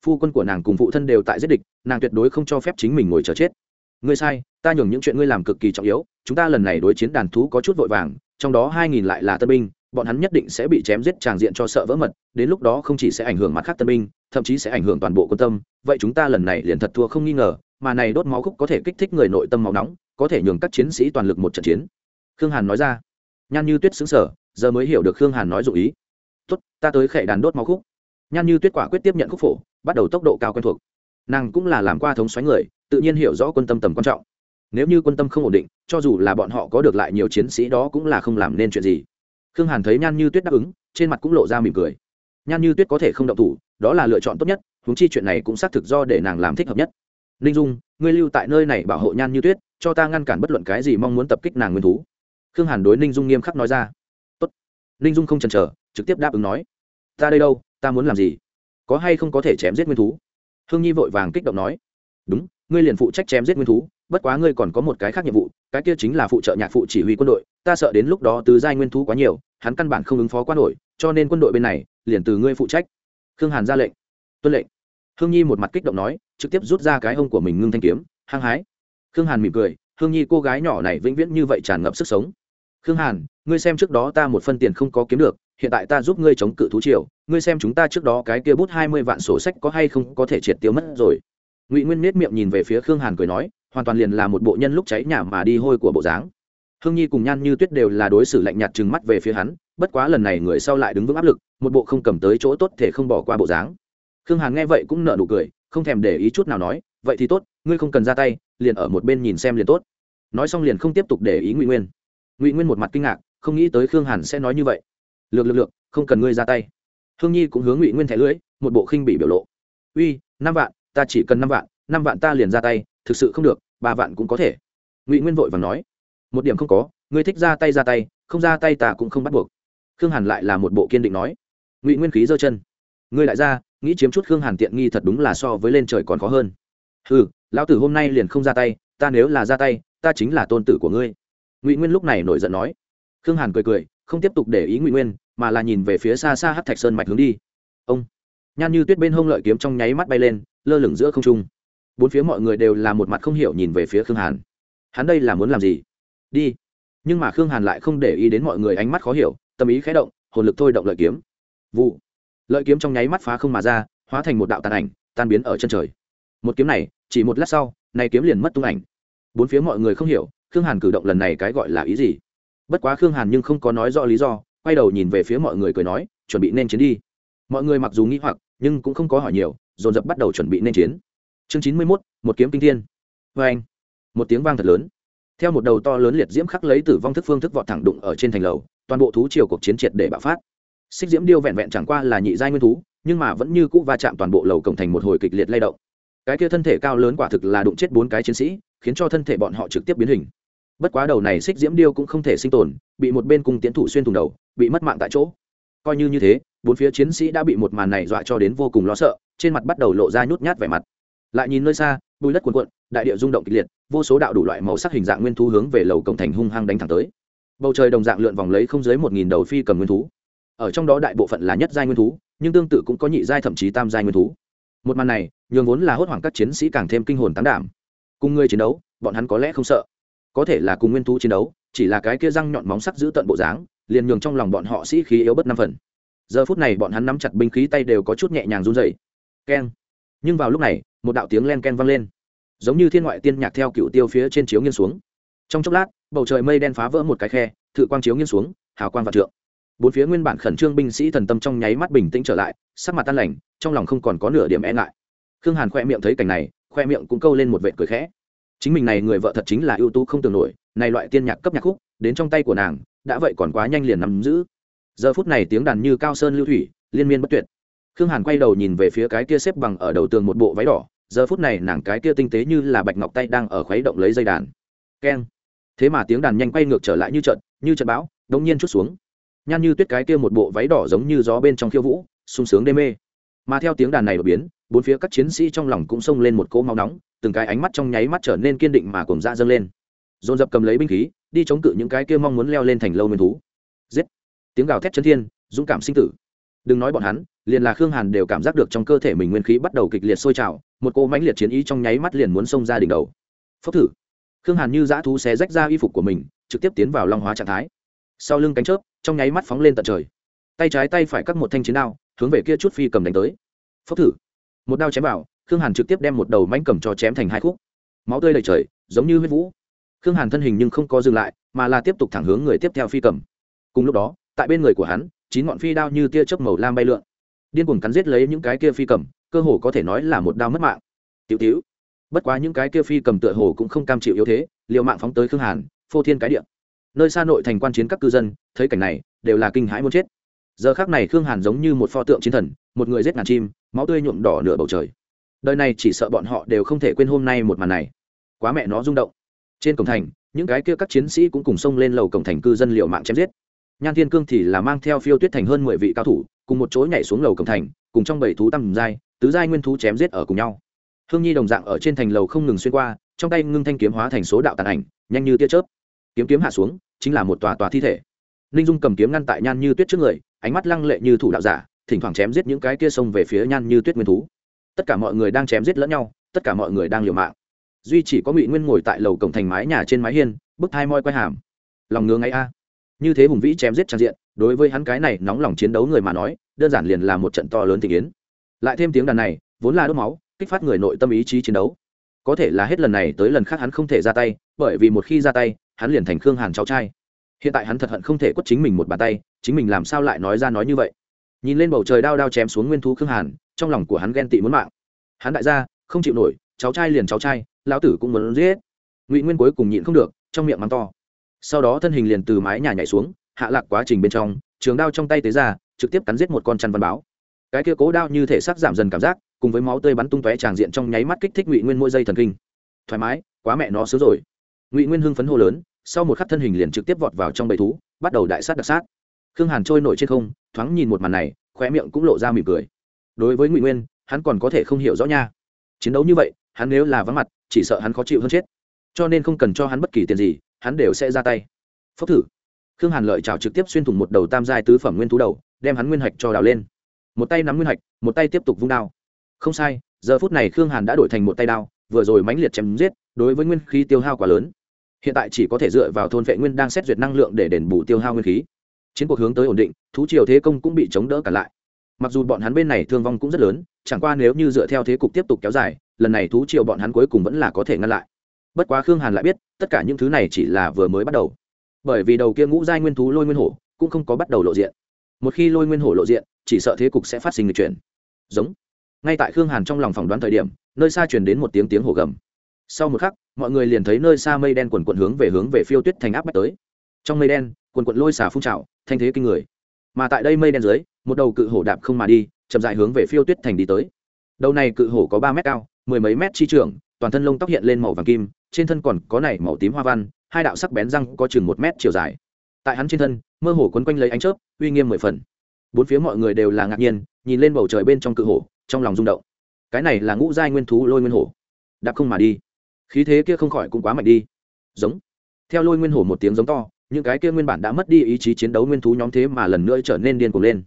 Phu quân của nàng cùng phụ thân đều tại giết địch, nàng tuyệt đối không cho phép chính mình ngồi chờ chết. Ngươi sai, ta nhường những chuyện ngươi làm cực kỳ trọng yếu, chúng ta lần này đối chiến đàn thú có chút vội vàng, trong đó hai nghìn lại là tân binh, bọn hắn nhất định sẽ bị chém giết tràng diện cho sợ vỡ mật, đến lúc đó không chỉ sẽ ảnh hưởng mặt khác tân binh, thậm chí sẽ ảnh hưởng toàn bộ quân tâm, vậy chúng ta lần này liền thật thua không nghi ngờ mà này đốt máu khúc có thể kích thích người nội tâm máu nóng, có thể nhường các chiến sĩ toàn lực một trận chiến. Khương hàn nói ra. Nhan như tuyết xứng sở giờ mới hiểu được khương hàn nói dụ ý. Tốt, ta tới khệ đàn đốt máu khúc. Nhan như tuyết quả quyết tiếp nhận khúc phổ, bắt đầu tốc độ cao quen thuộc. Nàng cũng là làm qua thống xoáy người, tự nhiên hiểu rõ quân tâm tầm quan trọng. Nếu như quân tâm không ổn định, cho dù là bọn họ có được lại nhiều chiến sĩ đó cũng là không làm nên chuyện gì. Khương hàn thấy nhan như tuyết đáp ứng, trên mặt cũng lộ ra mỉm cười. Nhan như tuyết có thể không động thủ, đó là lựa chọn tốt nhất húng chi chuyện này cũng xác thực do để nàng làm thích hợp nhất ninh dung, ngươi lưu tại nơi này bảo hộ nhan như tuyết, cho ta ngăn cản bất luận cái gì mong muốn tập kích nàng nguyên thú. Khương hàn đối ninh dung nghiêm khắc nói ra. Tốt. ninh dung không chần chờ, trực tiếp đáp ứng nói. Ta đây đâu, ta muốn làm gì? Có hay không có thể chém giết nguyên thú? Hương nhi vội vàng kích động nói. Đúng, ngươi liền phụ trách chém giết nguyên thú, bất quá ngươi còn có một cái khác nhiệm vụ, cái kia chính là phụ trợ nhạc phụ chỉ huy quân đội. Ta sợ đến lúc đó từ giai nguyên thú quá nhiều, hắn căn bản không ứng phó quá nổi, cho nên quân đội bên này liền từ ngươi phụ trách. Khương hàn ra lệnh. Tuân lệnh. Hương nhi một mặt kích động nói trực tiếp rút ra cái hông của mình ngưng thanh kiếm, hăng hái. Khương hàn mỉm cười, hương nhi cô gái nhỏ này vĩnh viễn như vậy tràn ngập sức sống. Khương hàn, ngươi xem trước đó ta một phân tiền không có kiếm được, hiện tại ta giúp ngươi chống cự thú triều, ngươi xem chúng ta trước đó cái kia bút hai mươi vạn sổ sách có hay không có thể triệt tiêu mất rồi. Ngụy nguyên nết miệng nhìn về phía khương hàn cười nói, hoàn toàn liền là một bộ nhân lúc cháy nhà mà đi hôi của bộ dáng. Hương nhi cùng nhan như tuyết đều là đối xử lạnh nhạt trừng mắt về phía hắn, bất quá lần này người sau lại đứng vững áp lực, một bộ không cầm tới chỗ tốt thể không bỏ qua bộ dáng. Khương hàn nghe vậy cũng nợ nụ cười không thèm để ý chút nào nói, vậy thì tốt, ngươi không cần ra tay, liền ở một bên nhìn xem liền tốt. Nói xong liền không tiếp tục để ý ngụy nguyên. Ngụy nguyên một mặt kinh ngạc, không nghĩ tới khương hàn sẽ nói như vậy. Lược lược lược, không cần ngươi ra tay. Hương nhi cũng hướng ngụy nguyên thẻ lưỡi một bộ khinh bị biểu lộ. Uy, năm vạn, ta chỉ cần năm vạn năm vạn ta liền ra tay, thực sự không được, ba vạn cũng có thể. Ngụy nguyên vội và nói. Một điểm không có, ngươi thích ra tay ra tay, không ra tay ta cũng không bắt buộc. Khương hàn lại là một bộ kiên định nói. Ngụy nguyên khí giơ chân ngươi lại ra nghĩ chiếm chút khương hàn tiện nghi thật đúng là so với lên trời còn khó hơn. Ừ lão tử hôm nay liền không ra tay, ta nếu là ra tay, ta chính là tôn tử của ngươi. Ngụy nguyên lúc này nổi giận nói. Khương hàn cười cười, không tiếp tục để ý ngụy nguyên, mà là nhìn về phía xa xa hát thạch sơn mạch hướng đi. Ông, nhan như tuyết bên hông lợi kiếm trong nháy mắt bay lên, lơ lửng giữa không trung. Bốn phía mọi người đều là một mặt không hiểu nhìn về phía khương hàn. Hắn đây là muốn làm gì? Đi. Nhưng mà khương hàn lại không để ý đến mọi người ánh mắt khó hiểu, tâm ý khẽ động, hồn lực thôi động lợi kiếm. Vụ lợi kiếm trong nháy mắt phá không mà ra, hóa thành một đạo tàn ảnh, tan biến ở chân trời. Một kiếm này, chỉ một lát sau này kiếm liền mất tung ảnh. Bốn phía mọi người không hiểu, khương hàn cử động lần này cái gọi là ý gì. Bất quá khương hàn nhưng không có nói rõ lý do, quay đầu nhìn về phía mọi người cười nói, chuẩn bị nên chiến đi. Mọi người mặc dù nghĩ hoặc, nhưng cũng không có hỏi nhiều, dồn dập bắt đầu chuẩn bị nên chiến. Chương chín mươi mốt, một kiếm kinh thiên. Vê anh, một tiếng vang thật lớn. Theo một đầu to lớn liệt diễm khắc lấy tử vong thức phương thức vọt thẳng đụng ở trên thành lầu, toàn bộ thú triều cuộc chiến triệt để bạo phát xích diễm điêu vẹn vẹn chẳng qua là nhị giai nguyên thú, nhưng mà vẫn như cũ va chạm toàn bộ lầu cổng thành một hồi kịch liệt lay động. Cái kia thân thể cao lớn quả thực là đụng chết bốn cái chiến sĩ, khiến cho thân thể bọn họ trực tiếp biến hình. Bất quá đầu này xích diễm điêu cũng không thể sinh tồn, bị một bên cùng tiến thủ xuyên thủng đầu, bị mất mạng tại chỗ. Coi như như thế, bốn phía chiến sĩ đã bị một màn này dọa cho đến vô cùng lo sợ, trên mặt bắt đầu lộ ra nhút nhát vẻ mặt. Lại nhìn nơi xa, bùi đất cuồn cuộn, đại địa rung động kịch liệt, vô số đạo đủ loại màu sắc hình dạng nguyên thú hướng về lầu cổng thành hung hăng đánh thẳng tới. Bầu trời đồng dạng lượn vòng lấy không dưới một nghìn đầu phi cầm nguyên thú ở trong đó đại bộ phận là nhất giai nguyên thú, nhưng tương tự cũng có nhị giai thậm chí tam giai nguyên thú. Một màn này, nhường vốn là hốt hoảng các chiến sĩ càng thêm kinh hồn tán đảm. Cùng người chiến đấu, bọn hắn có lẽ không sợ. Có thể là cùng nguyên thú chiến đấu, chỉ là cái kia răng nhọn móng sắc giữ tận bộ dáng, liền nhường trong lòng bọn họ sĩ khí yếu bất năm phần. Giờ phút này bọn hắn nắm chặt binh khí tay đều có chút nhẹ nhàng run dày keng. Nhưng vào lúc này, một đạo tiếng len ken vang lên. Giống như thiên ngoại tiên nhạc theo cựu tiêu phía trên chiếu nghiêng xuống. Trong chốc lát, bầu trời mây đen phá vỡ một cái khe, thự quang chiếu nghiêng xuống, hào quang và trượng bốn phía nguyên bản khẩn trương binh sĩ thần tâm trong nháy mắt bình tĩnh trở lại, sắc mặt tan lành, trong lòng không còn có nửa điểm e ngại. Khương hàn khoe miệng thấy cảnh này khoe miệng cũng câu lên một vệ cười khẽ. Chính mình này người vợ thật chính là ưu tú không tưởng nổi, này loại tiên nhạc cấp nhạc khúc, đến trong tay của nàng, đã vậy còn quá nhanh liền nắm giữ. Giờ phút này tiếng đàn như cao sơn lưu thủy, liên miên bất tuyệt. Khương hàn quay đầu nhìn về phía cái kia xếp bằng ở đầu tường một bộ váy đỏ, giờ phút này nàng cái kia tinh tế như là bạch ngọc tay đang ở khuấy động lấy dây đàn. Keng. Thế mà tiếng đàn nhanh quay ngược trở lại như trận như trận bão đông nhiên chút xuống nhan như tuyết cái kia một bộ váy đỏ giống như gió bên trong khiêu vũ, sung sướng đê mê. Mà theo tiếng đàn này đột biến, bốn phía các chiến sĩ trong lòng cũng xông lên một cỗ máu nóng, từng cái ánh mắt trong nháy mắt trở nên kiên định mà cùng ra dâng lên. Dồn dập cầm lấy binh khí, đi chống cự những cái kia mong muốn leo lên thành lâu nguyên thú. Giết! Tiếng gào thét chân thiên, dũng cảm sinh tử. Đừng nói bọn hắn, liền là khương hàn đều cảm giác được trong cơ thể mình nguyên khí bắt đầu kịch liệt sôi trào, một cô mãnh liệt chiến ý trong nháy mắt liền muốn xông ra đỉnh đầu. Phốc thử! Khương hàn như dã thú xé rách ra y phục của mình, trực tiếp tiến vào long hóa trạng thái. Sau lưng cánh chớp trong nháy mắt phóng lên tận trời. Tay trái tay phải cắt một thanh chiến đao, hướng về kia chút phi cầm đánh tới. Phốc thử. Một đao chém vào, khương hàn trực tiếp đem một đầu manh cầm cho chém thành hai khúc. Máu tươi đầy trời, giống như huyết vũ. Khương hàn thân hình nhưng không có dừng lại, mà là tiếp tục thẳng hướng người tiếp theo phi cầm. Cùng lúc đó, tại bên người của hắn, chín ngọn phi đao như tia chớp màu lam bay lượn. Điên cuồng cắn giết lấy những cái kia phi cầm, cơ hồ có thể nói là một đao mất mạng. Tiểu tiểu. Bất quá những cái kia phi cầm tựa hồ cũng không cam chịu yếu thế, liều mạng phóng tới khương hàn, phô thiên cái điện nơi xa nội thành quan chiến các cư dân, thấy cảnh này, đều là kinh hãi muốn chết. Giờ khác này khương hàn giống như một pho tượng chiến thần, một người giết ngàn chim, máu tươi nhuộm đỏ nửa bầu trời. Đời này chỉ sợ bọn họ đều không thể quên hôm nay một màn này. Quá mẹ nó rung động. Trên cổng thành, những cái kia các chiến sĩ cũng cùng xông lên lầu cổng thành cư dân liệu mạng chém giết. Nhan thiên cương thì là mang theo phiêu tuyết thành hơn mười vị cao thủ, cùng một chỗ nhảy xuống lầu cổng thành, cùng trong bảy thú tăng giai, tứ giai nguyên thú chém giết ở cùng nhau. Hương nhi đồng dạng ở trên thành lầu không ngừng xuyên qua, trong tay ngưng thanh kiếm hóa thành số đạo tàn ảnh, nhanh như tia chớp kiếm kiếm hạ xuống, chính là một tòa tòa thi thể. Ninh dung cầm kiếm ngăn tại nhan như tuyết trước người, ánh mắt lăng lệ như thủ đạo giả, thỉnh thoảng chém giết những cái kia xông về phía nhan như tuyết nguyên thú. Tất cả mọi người đang chém giết lẫn nhau, tất cả mọi người đang liều mạng. Duy chỉ có ngụy nguyên ngồi tại lầu cổng thành mái nhà trên mái hiên, bức thai moi quay hàm. Lòng ngứa ngay a. Như thế hùng vĩ chém giết trang diện, đối với hắn cái này nóng lòng chiến đấu người mà nói, đơn giản liền là một trận to lớn tình yến. Lại thêm tiếng đàn này, vốn là đốt máu, kích phát người nội tâm ý chí chiến đấu. Có thể là hết lần này tới lần khác hắn không thể ra tay, bởi vì một khi ra tay hắn liền thành khương hàn cháu trai. Hiện tại hắn thật hận không thể quất chính mình một bàn tay, chính mình làm sao lại nói ra nói như vậy? Nhìn lên bầu trời đao đao chém xuống nguyên thú khương hàn, trong lòng của hắn ghen tị muốn mạng. Hắn đại gia, không chịu nổi, cháu trai liền cháu trai, lão tử cũng muốn giết. Ngụy nguyên cuối cùng nhịn không được, trong miệng mắng to. Sau đó thân hình liền từ mái nhà nhảy xuống, hạ lạc quá trình bên trong, trường đao trong tay tế ra, trực tiếp cắn giết một con chăn văn báo. Cái kia cố đao như thể xác giảm dần cảm giác, cùng với máu tươi bắn tung tóe tràng diện trong nháy mắt kích thích ngụy nguyên mỗi dây thần kinh. Thoải mái, quá mẹ nó sướng rồi. Ngụy nguyên hưng phấn hô lớn sau một khắc thân hình liền trực tiếp vọt vào trong bầy thú, bắt đầu đại sát đặc sát. Khương hàn trôi nổi trên không, thoáng nhìn một màn này, khóe miệng cũng lộ ra mỉm cười. Đối với ngụy nguyên, hắn còn có thể không hiểu rõ nha. Chiến đấu như vậy, hắn nếu là vắng mặt, chỉ sợ hắn khó chịu hơn chết. Cho nên không cần cho hắn bất kỳ tiền gì, hắn đều sẽ ra tay. Phốc thử. Khương hàn lợi trào trực tiếp xuyên thủng một đầu tam giai tứ phẩm nguyên thú đầu, đem hắn nguyên hạch cho đào lên. Một tay nắm nguyên hạch, một tay tiếp tục vung đao. Không sai, giờ phút này khương hàn đã đổi thành một tay đao, vừa rồi mãnh liệt chém giết, đối với nguyên khí tiêu hao quá lớn hiện tại chỉ có thể dựa vào thôn vệ nguyên đang xét duyệt năng lượng để đền bù tiêu hao nguyên khí. Chiến cuộc hướng tới ổn định, thú triều thế công cũng bị chống đỡ cả lại. Mặc dù bọn hắn bên này thương vong cũng rất lớn, chẳng qua nếu như dựa theo thế cục tiếp tục kéo dài, lần này thú triều bọn hắn cuối cùng vẫn là có thể ngăn lại. Bất quá khương hàn lại biết, tất cả những thứ này chỉ là vừa mới bắt đầu. Bởi vì đầu kia ngũ giai nguyên thú lôi nguyên hổ cũng không có bắt đầu lộ diện. Một khi lôi nguyên hổ lộ diện, chỉ sợ thế cục sẽ phát sinh người chuyển. Giống. Ngay tại khương hàn trong lòng phỏng đoán thời điểm, nơi xa truyền đến một tiếng tiếng hổ gầm sau một khắc, mọi người liền thấy nơi xa mây đen quần quận hướng về hướng về phiêu tuyết thành áp bách tới. Trong mây đen, quần quận lôi xả phun trào, thanh thế kinh người. Mà tại đây mây đen dưới, một đầu cự hổ đạp không mà đi, chậm dại hướng về phiêu tuyết thành đi tới. Đầu này cự hổ có ba mét cao, mười mấy mét chi trường, toàn thân lông tóc hiện lên màu vàng kim, trên thân còn có nảy màu tím hoa văn, hai đạo sắc bén răng có chừng một mét chiều dài. Tại hắn trên thân, mơ hồ quấn quanh lấy ánh chớp, uy nghiêm mười phần. Bốn phía mọi người đều là ngạc nhiên, nhìn lên bầu trời bên trong cự hổ, trong lòng rung động. Cái này là ngũ giai nguyên thú lôi nguyên hổ. Đạp không mà đi khí thế kia không khỏi cũng quá mạnh đi. Giống. Theo lôi nguyên hổ một tiếng giống to, những cái kia nguyên bản đã mất đi ý chí chiến đấu nguyên thú nhóm thế mà lần nữa trở nên điên cuồng lên.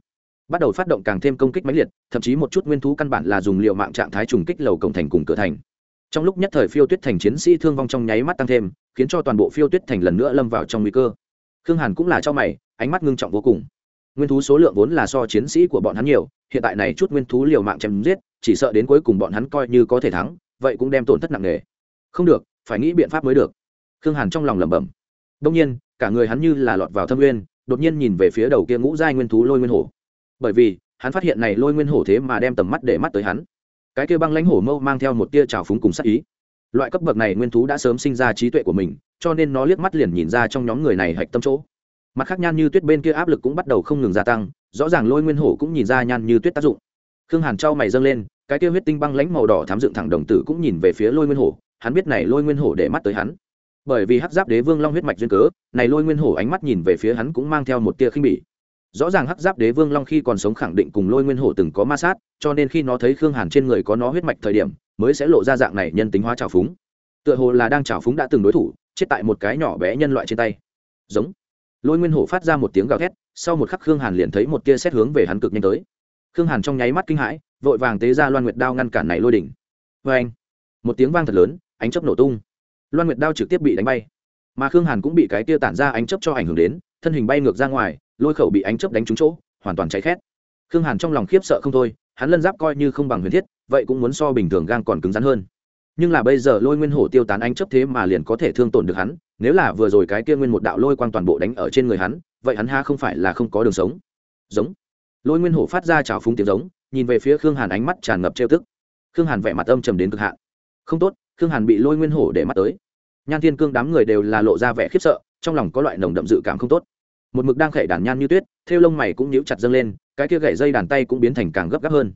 Bắt đầu phát động càng thêm công kích mãnh liệt, thậm chí một chút nguyên thú căn bản là dùng liệu mạng trạng thái trùng kích lầu cổng thành cùng cửa thành. Trong lúc nhất thời phiêu tuyết thành chiến sĩ thương vong trong nháy mắt tăng thêm, khiến cho toàn bộ phiêu tuyết thành lần nữa lâm vào trong nguy cơ. Khương hàn cũng là cho mày, ánh mắt ngưng trọng vô cùng. Nguyên thú số lượng vốn là so chiến sĩ của bọn hắn nhiều, hiện tại này chút nguyên thú liều mạng chém giết, chỉ sợ đến cuối cùng bọn hắn coi như có thể thắng, vậy cũng đem tổn thất nặng nề không được, phải nghĩ biện pháp mới được. Khương hàn trong lòng lẩm bẩm. Đông nhiên, cả người hắn như là lọt vào thâm nguyên, đột nhiên nhìn về phía đầu kia ngũ giai nguyên thú lôi nguyên hổ. Bởi vì, hắn phát hiện này lôi nguyên hổ thế mà đem tầm mắt để mắt tới hắn. Cái kia băng lãnh hổ mâu mang theo một tia trào phúng cùng sắc ý. Loại cấp bậc này nguyên thú đã sớm sinh ra trí tuệ của mình, cho nên nó liếc mắt liền nhìn ra trong nhóm người này hạch tâm chỗ. Mặt khác nhan như tuyết bên kia áp lực cũng bắt đầu không ngừng gia tăng, rõ ràng lôi nguyên hổ cũng nhìn ra nhan như tuyết tác dụng. Khương hàn trao mày dâng lên, cái kia huyết tinh băng lãnh màu đỏ thám dựng thẳng đồng tử cũng nhìn về phía lôi nguyên hổ hắn biết này lôi nguyên hổ để mắt tới hắn. Bởi vì hắc giáp đế vương long huyết mạch duyên cớ, này lôi nguyên hổ ánh mắt nhìn về phía hắn cũng mang theo một tia khinh bỉ. Rõ ràng hắc giáp đế vương long khi còn sống khẳng định cùng lôi nguyên hổ từng có ma sát, cho nên khi nó thấy khương hàn trên người có nó huyết mạch thời điểm, mới sẽ lộ ra dạng này nhân tính hóa trào phúng. Tựa hồ là đang trào phúng đã từng đối thủ, chết tại một cái nhỏ bé nhân loại trên tay. Giống. Lôi nguyên hổ phát ra một tiếng gào thét, sau một khắc khương hàn liền thấy một tia xét hướng về hắn cực nhanh tới. Khương hàn trong nháy mắt kinh hãi, vội vàng tế ra loan nguyệt đao ngăn cản này lôi đỉnh. Vê anh một tiếng vang thật lớn ánh chấp nổ tung. Loan nguyệt đao trực tiếp bị đánh bay. Mà khương hàn cũng bị cái tia tản ra ánh chấp cho ảnh hưởng đến, thân hình bay ngược ra ngoài, lôi khẩu bị ánh chấp đánh trúng chỗ, hoàn toàn cháy khét. Khương hàn trong lòng khiếp sợ không thôi, hắn lân giáp coi như không bằng huyền thiết, vậy cũng muốn so bình thường gang còn cứng rắn hơn. Nhưng là bây giờ lôi nguyên hổ tiêu tán ánh chấp thế mà liền có thể thương tổn được hắn, nếu là vừa rồi cái kia nguyên một đạo lôi quang toàn bộ đánh ở trên người hắn, vậy hắn ha không phải là không có đường sống? Giống. Lôi nguyên hổ phát ra trào phúng tiếng giống, nhìn về phía khương hàn ánh mắt tràn ngập trêu tức. Khương hàn vẻ mặt âm trầm đến cực hạn. Không tốt khương hàn bị lôi nguyên hổ để mắt tới. Nhan thiên cương đám người đều là lộ ra vẻ khiếp sợ, trong lòng có loại nồng đậm dự cảm không tốt. Một mực đang khẩy đàn nhan như tuyết, thêu lông mày cũng nhíu chặt dâng lên, cái kia gậy dây đàn tay cũng biến thành càng gấp gáp hơn.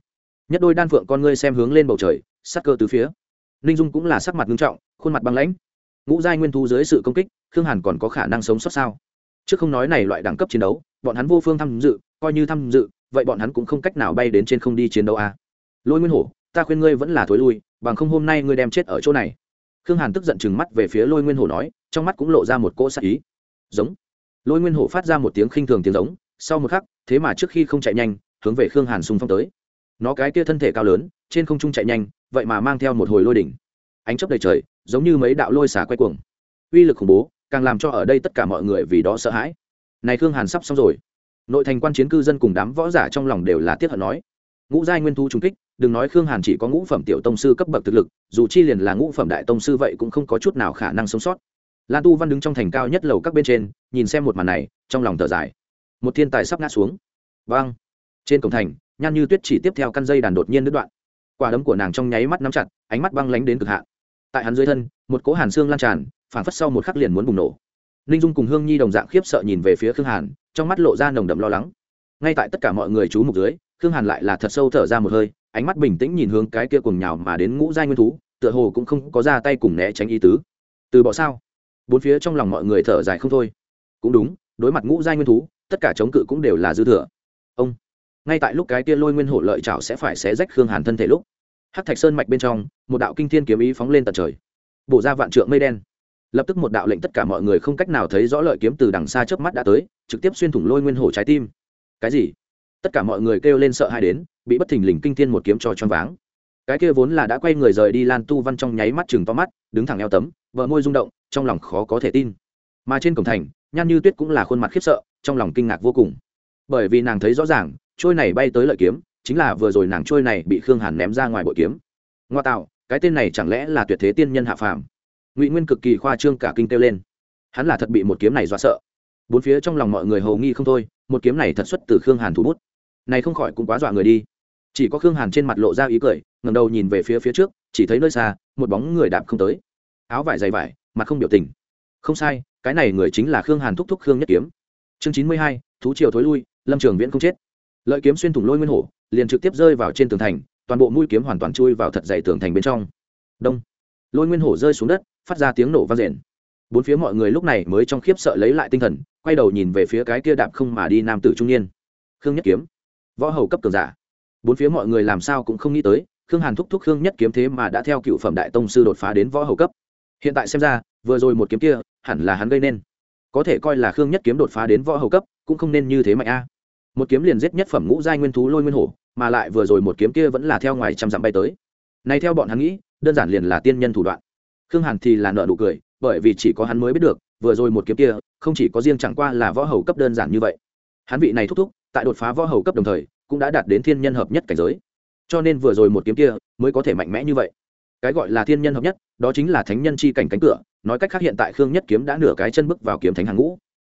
Nhất đôi đan phượng con ngươi xem hướng lên bầu trời, sắc cơ từ phía. Ninh dung cũng là sắc mặt nghiêm trọng, khuôn mặt băng lãnh. Ngũ giai nguyên thu dưới sự công kích, khương hàn còn có khả năng sống sót sao? Trước không nói này loại đẳng cấp chiến đấu, bọn hắn vô phương tham dự, coi như tham dự, vậy bọn hắn cũng không cách nào bay đến trên không đi chiến đấu à. lôi nguyên hổ, ta khuyên ngươi vẫn là thối lui bằng không hôm nay ngươi đem chết ở chỗ này. Khương hàn tức giận chừng mắt về phía lôi nguyên hổ nói, trong mắt cũng lộ ra một cỗ sắc ý. Giống. Lôi nguyên hổ phát ra một tiếng khinh thường tiếng giống, sau một khắc, thế mà trước khi không chạy nhanh, hướng về khương hàn xung phong tới. Nó cái kia thân thể cao lớn, trên không trung chạy nhanh, vậy mà mang theo một hồi lôi đỉnh. Ánh chấp đầy trời, giống như mấy đạo lôi xả quay cuồng. Uy lực khủng bố, càng làm cho ở đây tất cả mọi người vì đó sợ hãi. Này khương hàn sắp xong rồi. Nội thành quan chiến cư dân cùng đám võ giả trong lòng đều là tiếc hận nói. Ngũ giai nguyên thu trung kích đừng nói khương hàn chỉ có ngũ phẩm tiểu tông sư cấp bậc thực lực, dù chi liền là ngũ phẩm đại tông sư vậy cũng không có chút nào khả năng sống sót. Lan tu văn đứng trong thành cao nhất lầu các bên trên, nhìn xem một màn này, trong lòng thở dài. Một thiên tài sắp ngã xuống. Vang trên cổng thành, nhan như tuyết chỉ tiếp theo căn dây đàn đột nhiên đứt đoạn. Quả đấm của nàng trong nháy mắt nắm chặt, ánh mắt băng lánh đến cực hạn. Tại hắn dưới thân, một cỗ hàn xương lan tràn phản phất sau một khắc liền muốn bùng nổ. Ninh dung cùng hương nhi đồng dạng khiếp sợ nhìn về phía khương hàn, trong mắt lộ ra nồng đậm lo lắng. Ngay tại tất cả mọi người chú mục dưới khương hàn lại là thật sâu thở ra một hơi, ánh mắt bình tĩnh nhìn hướng cái kia cùng nhào mà đến ngũ giai nguyên thú, tựa hồ cũng không có ra tay cùng né tránh ý tứ. Từ bỏ sao? Bốn phía trong lòng mọi người thở dài không thôi. Cũng đúng, đối mặt ngũ giai nguyên thú, tất cả chống cự cũng đều là dư thừa. Ông, ngay tại lúc cái kia lôi nguyên hổ lợi chảo sẽ phải xé rách khương hàn thân thể lúc hát thạch sơn mạch bên trong, một đạo kinh thiên kiếm ý phóng lên tận trời. Bổ ra vạn trượng mây đen. Lập tức một đạo lệnh tất cả mọi người không cách nào thấy rõ lợi kiếm từ đằng xa chớp mắt đã tới, trực tiếp xuyên thủng lôi nguyên hổ trái tim. Cái gì? Tất cả mọi người kêu lên sợ hãi đến, bị bất thình lình kinh thiên một kiếm cho choáng váng. Cái kia vốn là đã quay người rời đi lan tu văn trong nháy mắt chừng to mắt, đứng thẳng eo tấm vợ môi rung động, trong lòng khó có thể tin. Mà trên cổng thành, nhan như tuyết cũng là khuôn mặt khiếp sợ, trong lòng kinh ngạc vô cùng. Bởi vì nàng thấy rõ ràng, trôi này bay tới lợi kiếm, chính là vừa rồi nàng trôi này bị khương hàn ném ra ngoài bội kiếm. Ngoa tạo, cái tên này chẳng lẽ là tuyệt thế tiên nhân hạ phàm? Ngụy nguyên cực kỳ khoa trương cả kinh kêu lên. Hắn là thật bị một kiếm này dọa sợ bốn phía trong lòng mọi người hầu nghi không thôi, một kiếm này thật xuất từ khương hàn thủ bút. Này không khỏi cũng quá dọa người đi. Chỉ có khương hàn trên mặt lộ ra ý cười ngầm đầu nhìn về phía phía trước, chỉ thấy nơi xa, một bóng người đạp không tới. Áo vải dày vải, mặt không biểu tình. Không sai, cái này người chính là khương hàn thúc thúc khương nhất kiếm. Chương chín mươi hai, thú triều thối lui, lâm trường viễn không chết. Lợi kiếm xuyên thủng lôi nguyên hổ, liền trực tiếp rơi vào trên tường thành, toàn bộ mũi kiếm hoàn toàn chui vào thật dày tường thành bên trong. Đông. Lôi nguyên hổ rơi xuống đất, phát ra tiếng nổ vang rền bốn phía mọi người lúc này mới trong khiếp sợ lấy lại tinh thần, quay đầu nhìn về phía cái kia đạp không mà đi nam tử trung niên. Khương nhất kiếm. Võ hầu cấp cường giả. Bốn phía mọi người làm sao cũng không nghĩ tới, khương hàn thúc thúc khương nhất kiếm thế mà đã theo cựu phẩm đại tông sư đột phá đến võ hầu cấp. Hiện tại xem ra, vừa rồi một kiếm kia, hẳn là hắn gây nên. Có thể coi là khương nhất kiếm đột phá đến võ hầu cấp, cũng không nên như thế mạnh a. Một kiếm liền giết nhất phẩm ngũ giai nguyên thú lôi nguyên hổ, mà lại vừa rồi một kiếm kia vẫn là theo ngoài trăm dặm bay tới. Này theo bọn hắn nghĩ, đơn giản liền là tiên nhân thủ đoạn. Khương hàn thì là nợ nụ cười bởi vì chỉ có hắn mới biết được, vừa rồi một kiếm kia, không chỉ có riêng chẳng qua là võ hầu cấp đơn giản như vậy. Hắn vị này thúc thúc, tại đột phá võ hầu cấp đồng thời, cũng đã đạt đến thiên nhân hợp nhất cảnh giới. Cho nên vừa rồi một kiếm kia, mới có thể mạnh mẽ như vậy. Cái gọi là thiên nhân hợp nhất, đó chính là thánh nhân chi cảnh cánh cửa, nói cách khác hiện tại khương nhất kiếm đã nửa cái chân bước vào kiếm thánh hàng ngũ.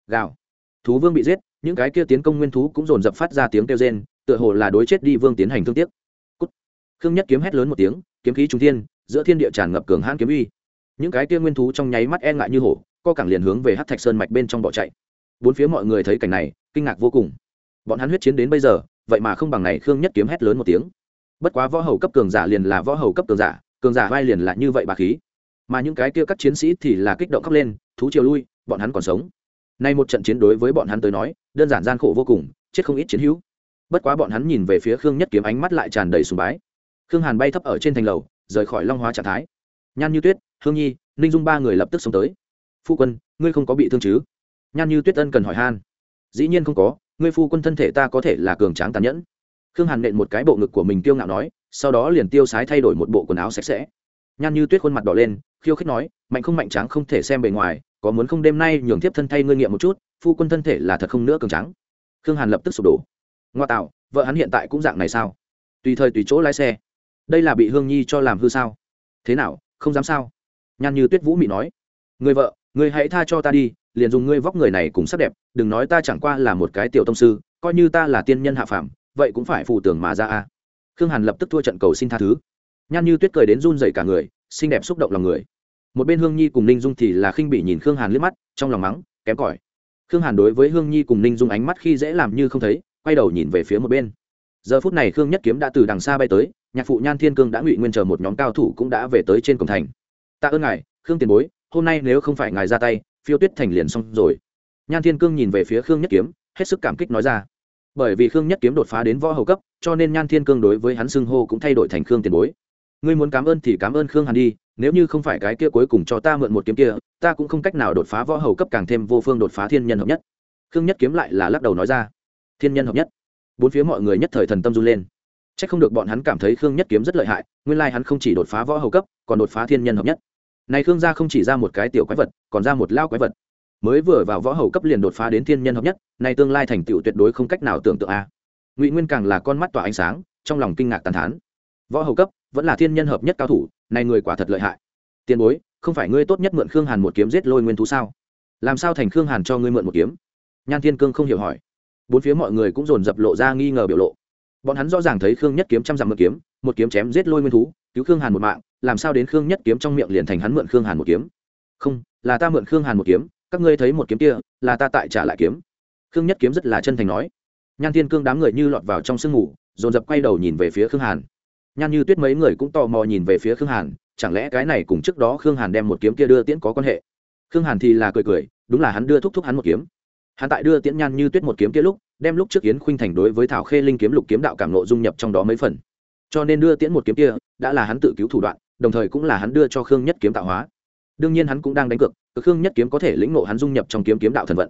Gào. Thú vương bị giết, những cái kia tiến công nguyên thú cũng dồn dập phát ra tiếng kêu rên, tựa hồ là đối chết đi vương tiến hành thương tiếc. Cút. khương nhất kiếm hét lớn một tiếng, kiếm khí trung thiên, giữa thiên địa tràn ngập cường hãn kiếm uy những cái kia nguyên thú trong nháy mắt e ngại như hổ, co cẳng liền hướng về hát thạch sơn mạch bên trong bỏ chạy. Bốn phía mọi người thấy cảnh này, kinh ngạc vô cùng. Bọn hắn huyết chiến đến bây giờ, vậy mà không bằng này khương nhất kiếm hét lớn một tiếng. Bất quá võ hầu cấp cường giả liền là võ hầu cấp cường giả cường giả vai liền là như vậy bà khí. Mà những cái kia các chiến sĩ thì là kích động khóc lên, thú chiều lui, bọn hắn còn sống. Nay một trận chiến đối với bọn hắn tới nói, đơn giản gian khổ vô cùng, chết không ít chiến hữu. Bất quá bọn hắn nhìn về phía khương nhất kiếm ánh mắt lại tràn đầy sùng bái. Khương hàn bay thấp ở trên thành lầu, rời khỏi long hóa trạng thái. Nhan như tuyết hương nhi, ninh dung ba người lập tức xông tới. Phu quân, ngươi không có bị thương chứ? Nhan như tuyết ân cần hỏi han. Dĩ nhiên không có, ngươi phu quân thân thể ta có thể là cường tráng tàn nhẫn. Khương hàn nện một cái bộ ngực của mình tiêu ngạo nói, sau đó liền tiêu sái thay đổi một bộ quần áo sạch sẽ. Nhan như tuyết khuôn mặt đỏ lên, khiêu khích nói, mạnh không mạnh tráng không thể xem bề ngoài, có muốn không đêm nay nhường tiếp thân thay ngươi nghiệm một chút, phu quân thân thể là thật không nữa cường tráng. Khương hàn lập tức sụp đổ. Ngoa tạo, vợ hắn hiện tại cũng dạng này sao? Tùy thời tùy chỗ lái xe. Đây là bị hương nhi cho làm hư sao? Thế nào, không dám sao? Nhan như tuyết vũ mị nói người vợ người hãy tha cho ta đi, liền dùng ngươi vóc người này cùng sắc đẹp, đừng nói ta chẳng qua là một cái tiểu tông sư, coi như ta là tiên nhân hạ phàm, vậy cũng phải phù tưởng mà ra a. Khương hàn lập tức thua trận cầu xin tha thứ. Nhan như tuyết cười đến run dậy cả người, xinh đẹp xúc động lòng người. Một bên hương nhi cùng ninh dung thì là khinh bị nhìn khương hàn liếc mắt, trong lòng mắng, kém cỏi. Khương hàn đối với hương nhi cùng ninh dung ánh mắt khi dễ làm như không thấy, quay đầu nhìn về phía một bên. Giờ phút này khương nhất kiếm đã từ đằng xa bay tới, nhạc phụ nhan thiên cương đã ngụy nguyên chờ một nhóm cao thủ cũng đã về tới trên cổng thành tạ ơn ngài, khương tiền bối, hôm nay nếu không phải ngài ra tay, phiêu tuyết thành liền xong rồi. Nhan thiên cương nhìn về phía khương nhất kiếm, hết sức cảm kích nói ra. Bởi vì khương nhất kiếm đột phá đến võ hầu cấp, cho nên nhan thiên cương đối với hắn xưng hô cũng thay đổi thành khương tiền bối. Ngươi muốn cảm ơn thì cảm ơn khương hàn đi, nếu như không phải cái kia cuối cùng cho ta mượn một kiếm kia, ta cũng không cách nào đột phá võ hầu cấp càng thêm vô phương đột phá thiên nhân hợp nhất. Khương nhất kiếm lại là lắc đầu nói ra. Thiên nhân hợp nhất. Bốn phía mọi người nhất thời thần tâm run lên c h ắ c không được bọn hắn cảm thấy khương nhất kiếm rất lợi hại nguyên lai hắn không chỉ đột phá võ hầu cấp còn đột phá thiên nhân hợp nhất này khương gia không chỉ ra một cái tiểu quái vật còn ra một lao quái vật mới vừa vào võ hầu cấp liền đột phá đến thiên nhân hợp nhất này tương lai thành tựu tuyệt đối không cách nào tưởng tượng a ngụy nguyên càng là con mắt tỏa ánh sáng trong lòng kinh ngạc tàn thán võ hầu cấp vẫn là thiên nhân hợp nhất cao thủ này người quả thật lợi hại tiền bối không phải ngươi tốt nhất mượn khương hàn một kiếm giết lôi nguyên thú sao làm sao thành khương hàn cho ngươi mượn một kiếm nhan thiên cương không hiểu hỏi bốn phía mọi người cũng dồn dập lộ ra nghi ngờ biểu lộ bọn hắn rõ ràng thấy khương nhất kiếm trăm dặm mượn kiếm một kiếm chém giết lôi nguyên thú cứu khương hàn một mạng làm sao đến khương nhất kiếm trong miệng liền thành hắn mượn khương hàn một kiếm? Không là ta mượn khương hàn một kiếm các ngươi thấy một kiếm kia là ta tại trả lại kiếm. Khương nhất kiếm rất là chân thành nói. Nhan thiên cương đám người như lọt vào trong sương ngủ, dồn dập quay đầu nhìn về phía khương hàn. Nhan như tuyết mấy người cũng tò mò nhìn về phía khương hàn chẳng lẽ cái này cùng trước đó khương hàn đem một kiếm kia đưa tiễn có quan hệ? Khương hàn thì là cười cười đúng là hắn đưa thúc thúc hắn một kiếm. Hắn tại đưa tiễn nhan như tuyết một kiếm kia lúc đem lúc trước yến khuynh thành đối với thảo khê linh kiếm lục kiếm đạo cảm nộ dung nhập trong đó mấy phần. Cho nên đưa tiễn một kiếm kia, đã là hắn tự cứu thủ đoạn, đồng thời cũng là hắn đưa cho khương nhất kiếm tạo hóa. Đương nhiên hắn cũng đang đánh cược khương nhất kiếm có thể lĩnh ngộ hắn dung nhập trong kiếm kiếm đạo thần vận.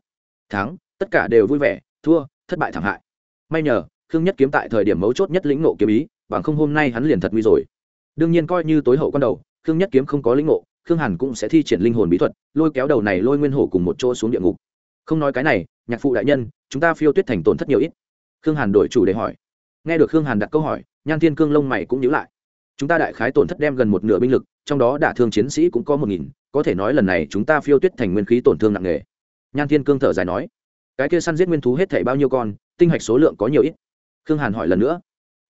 Thắng, tất cả đều vui vẻ, thua, thất bại thảm hại. May nhờ, khương nhất kiếm tại thời điểm mấu chốt nhất lĩnh nộ kiếm ý, bằng không hôm nay hắn liền thật nguy rồi. Đương nhiên coi như tối hậu con đầu, khương nhất kiếm không có lĩnh nộ khương hàn cũng sẽ thi triển linh hồn bí thuật, lôi kéo đầu này lôi nguyên hổ cùng một chỗ xuống địa ngục không nói cái này, nhạc phụ đại nhân, chúng ta phiêu tuyết thành tổn thất nhiều ít. Khương hàn đổi chủ để hỏi. Nghe được khương hàn đặt câu hỏi, nhan thiên cương lông mày cũng nhíu lại. Chúng ta đại khái tổn thất đem gần một nửa binh lực, trong đó đả thương chiến sĩ cũng có một nghìn, có thể nói lần này chúng ta phiêu tuyết thành nguyên khí tổn thương nặng nề. Nhan thiên cương thở dài nói. Cái kia săn giết nguyên thú hết thể bao nhiêu con, tinh hạch số lượng có nhiều ít? Khương hàn hỏi lần nữa.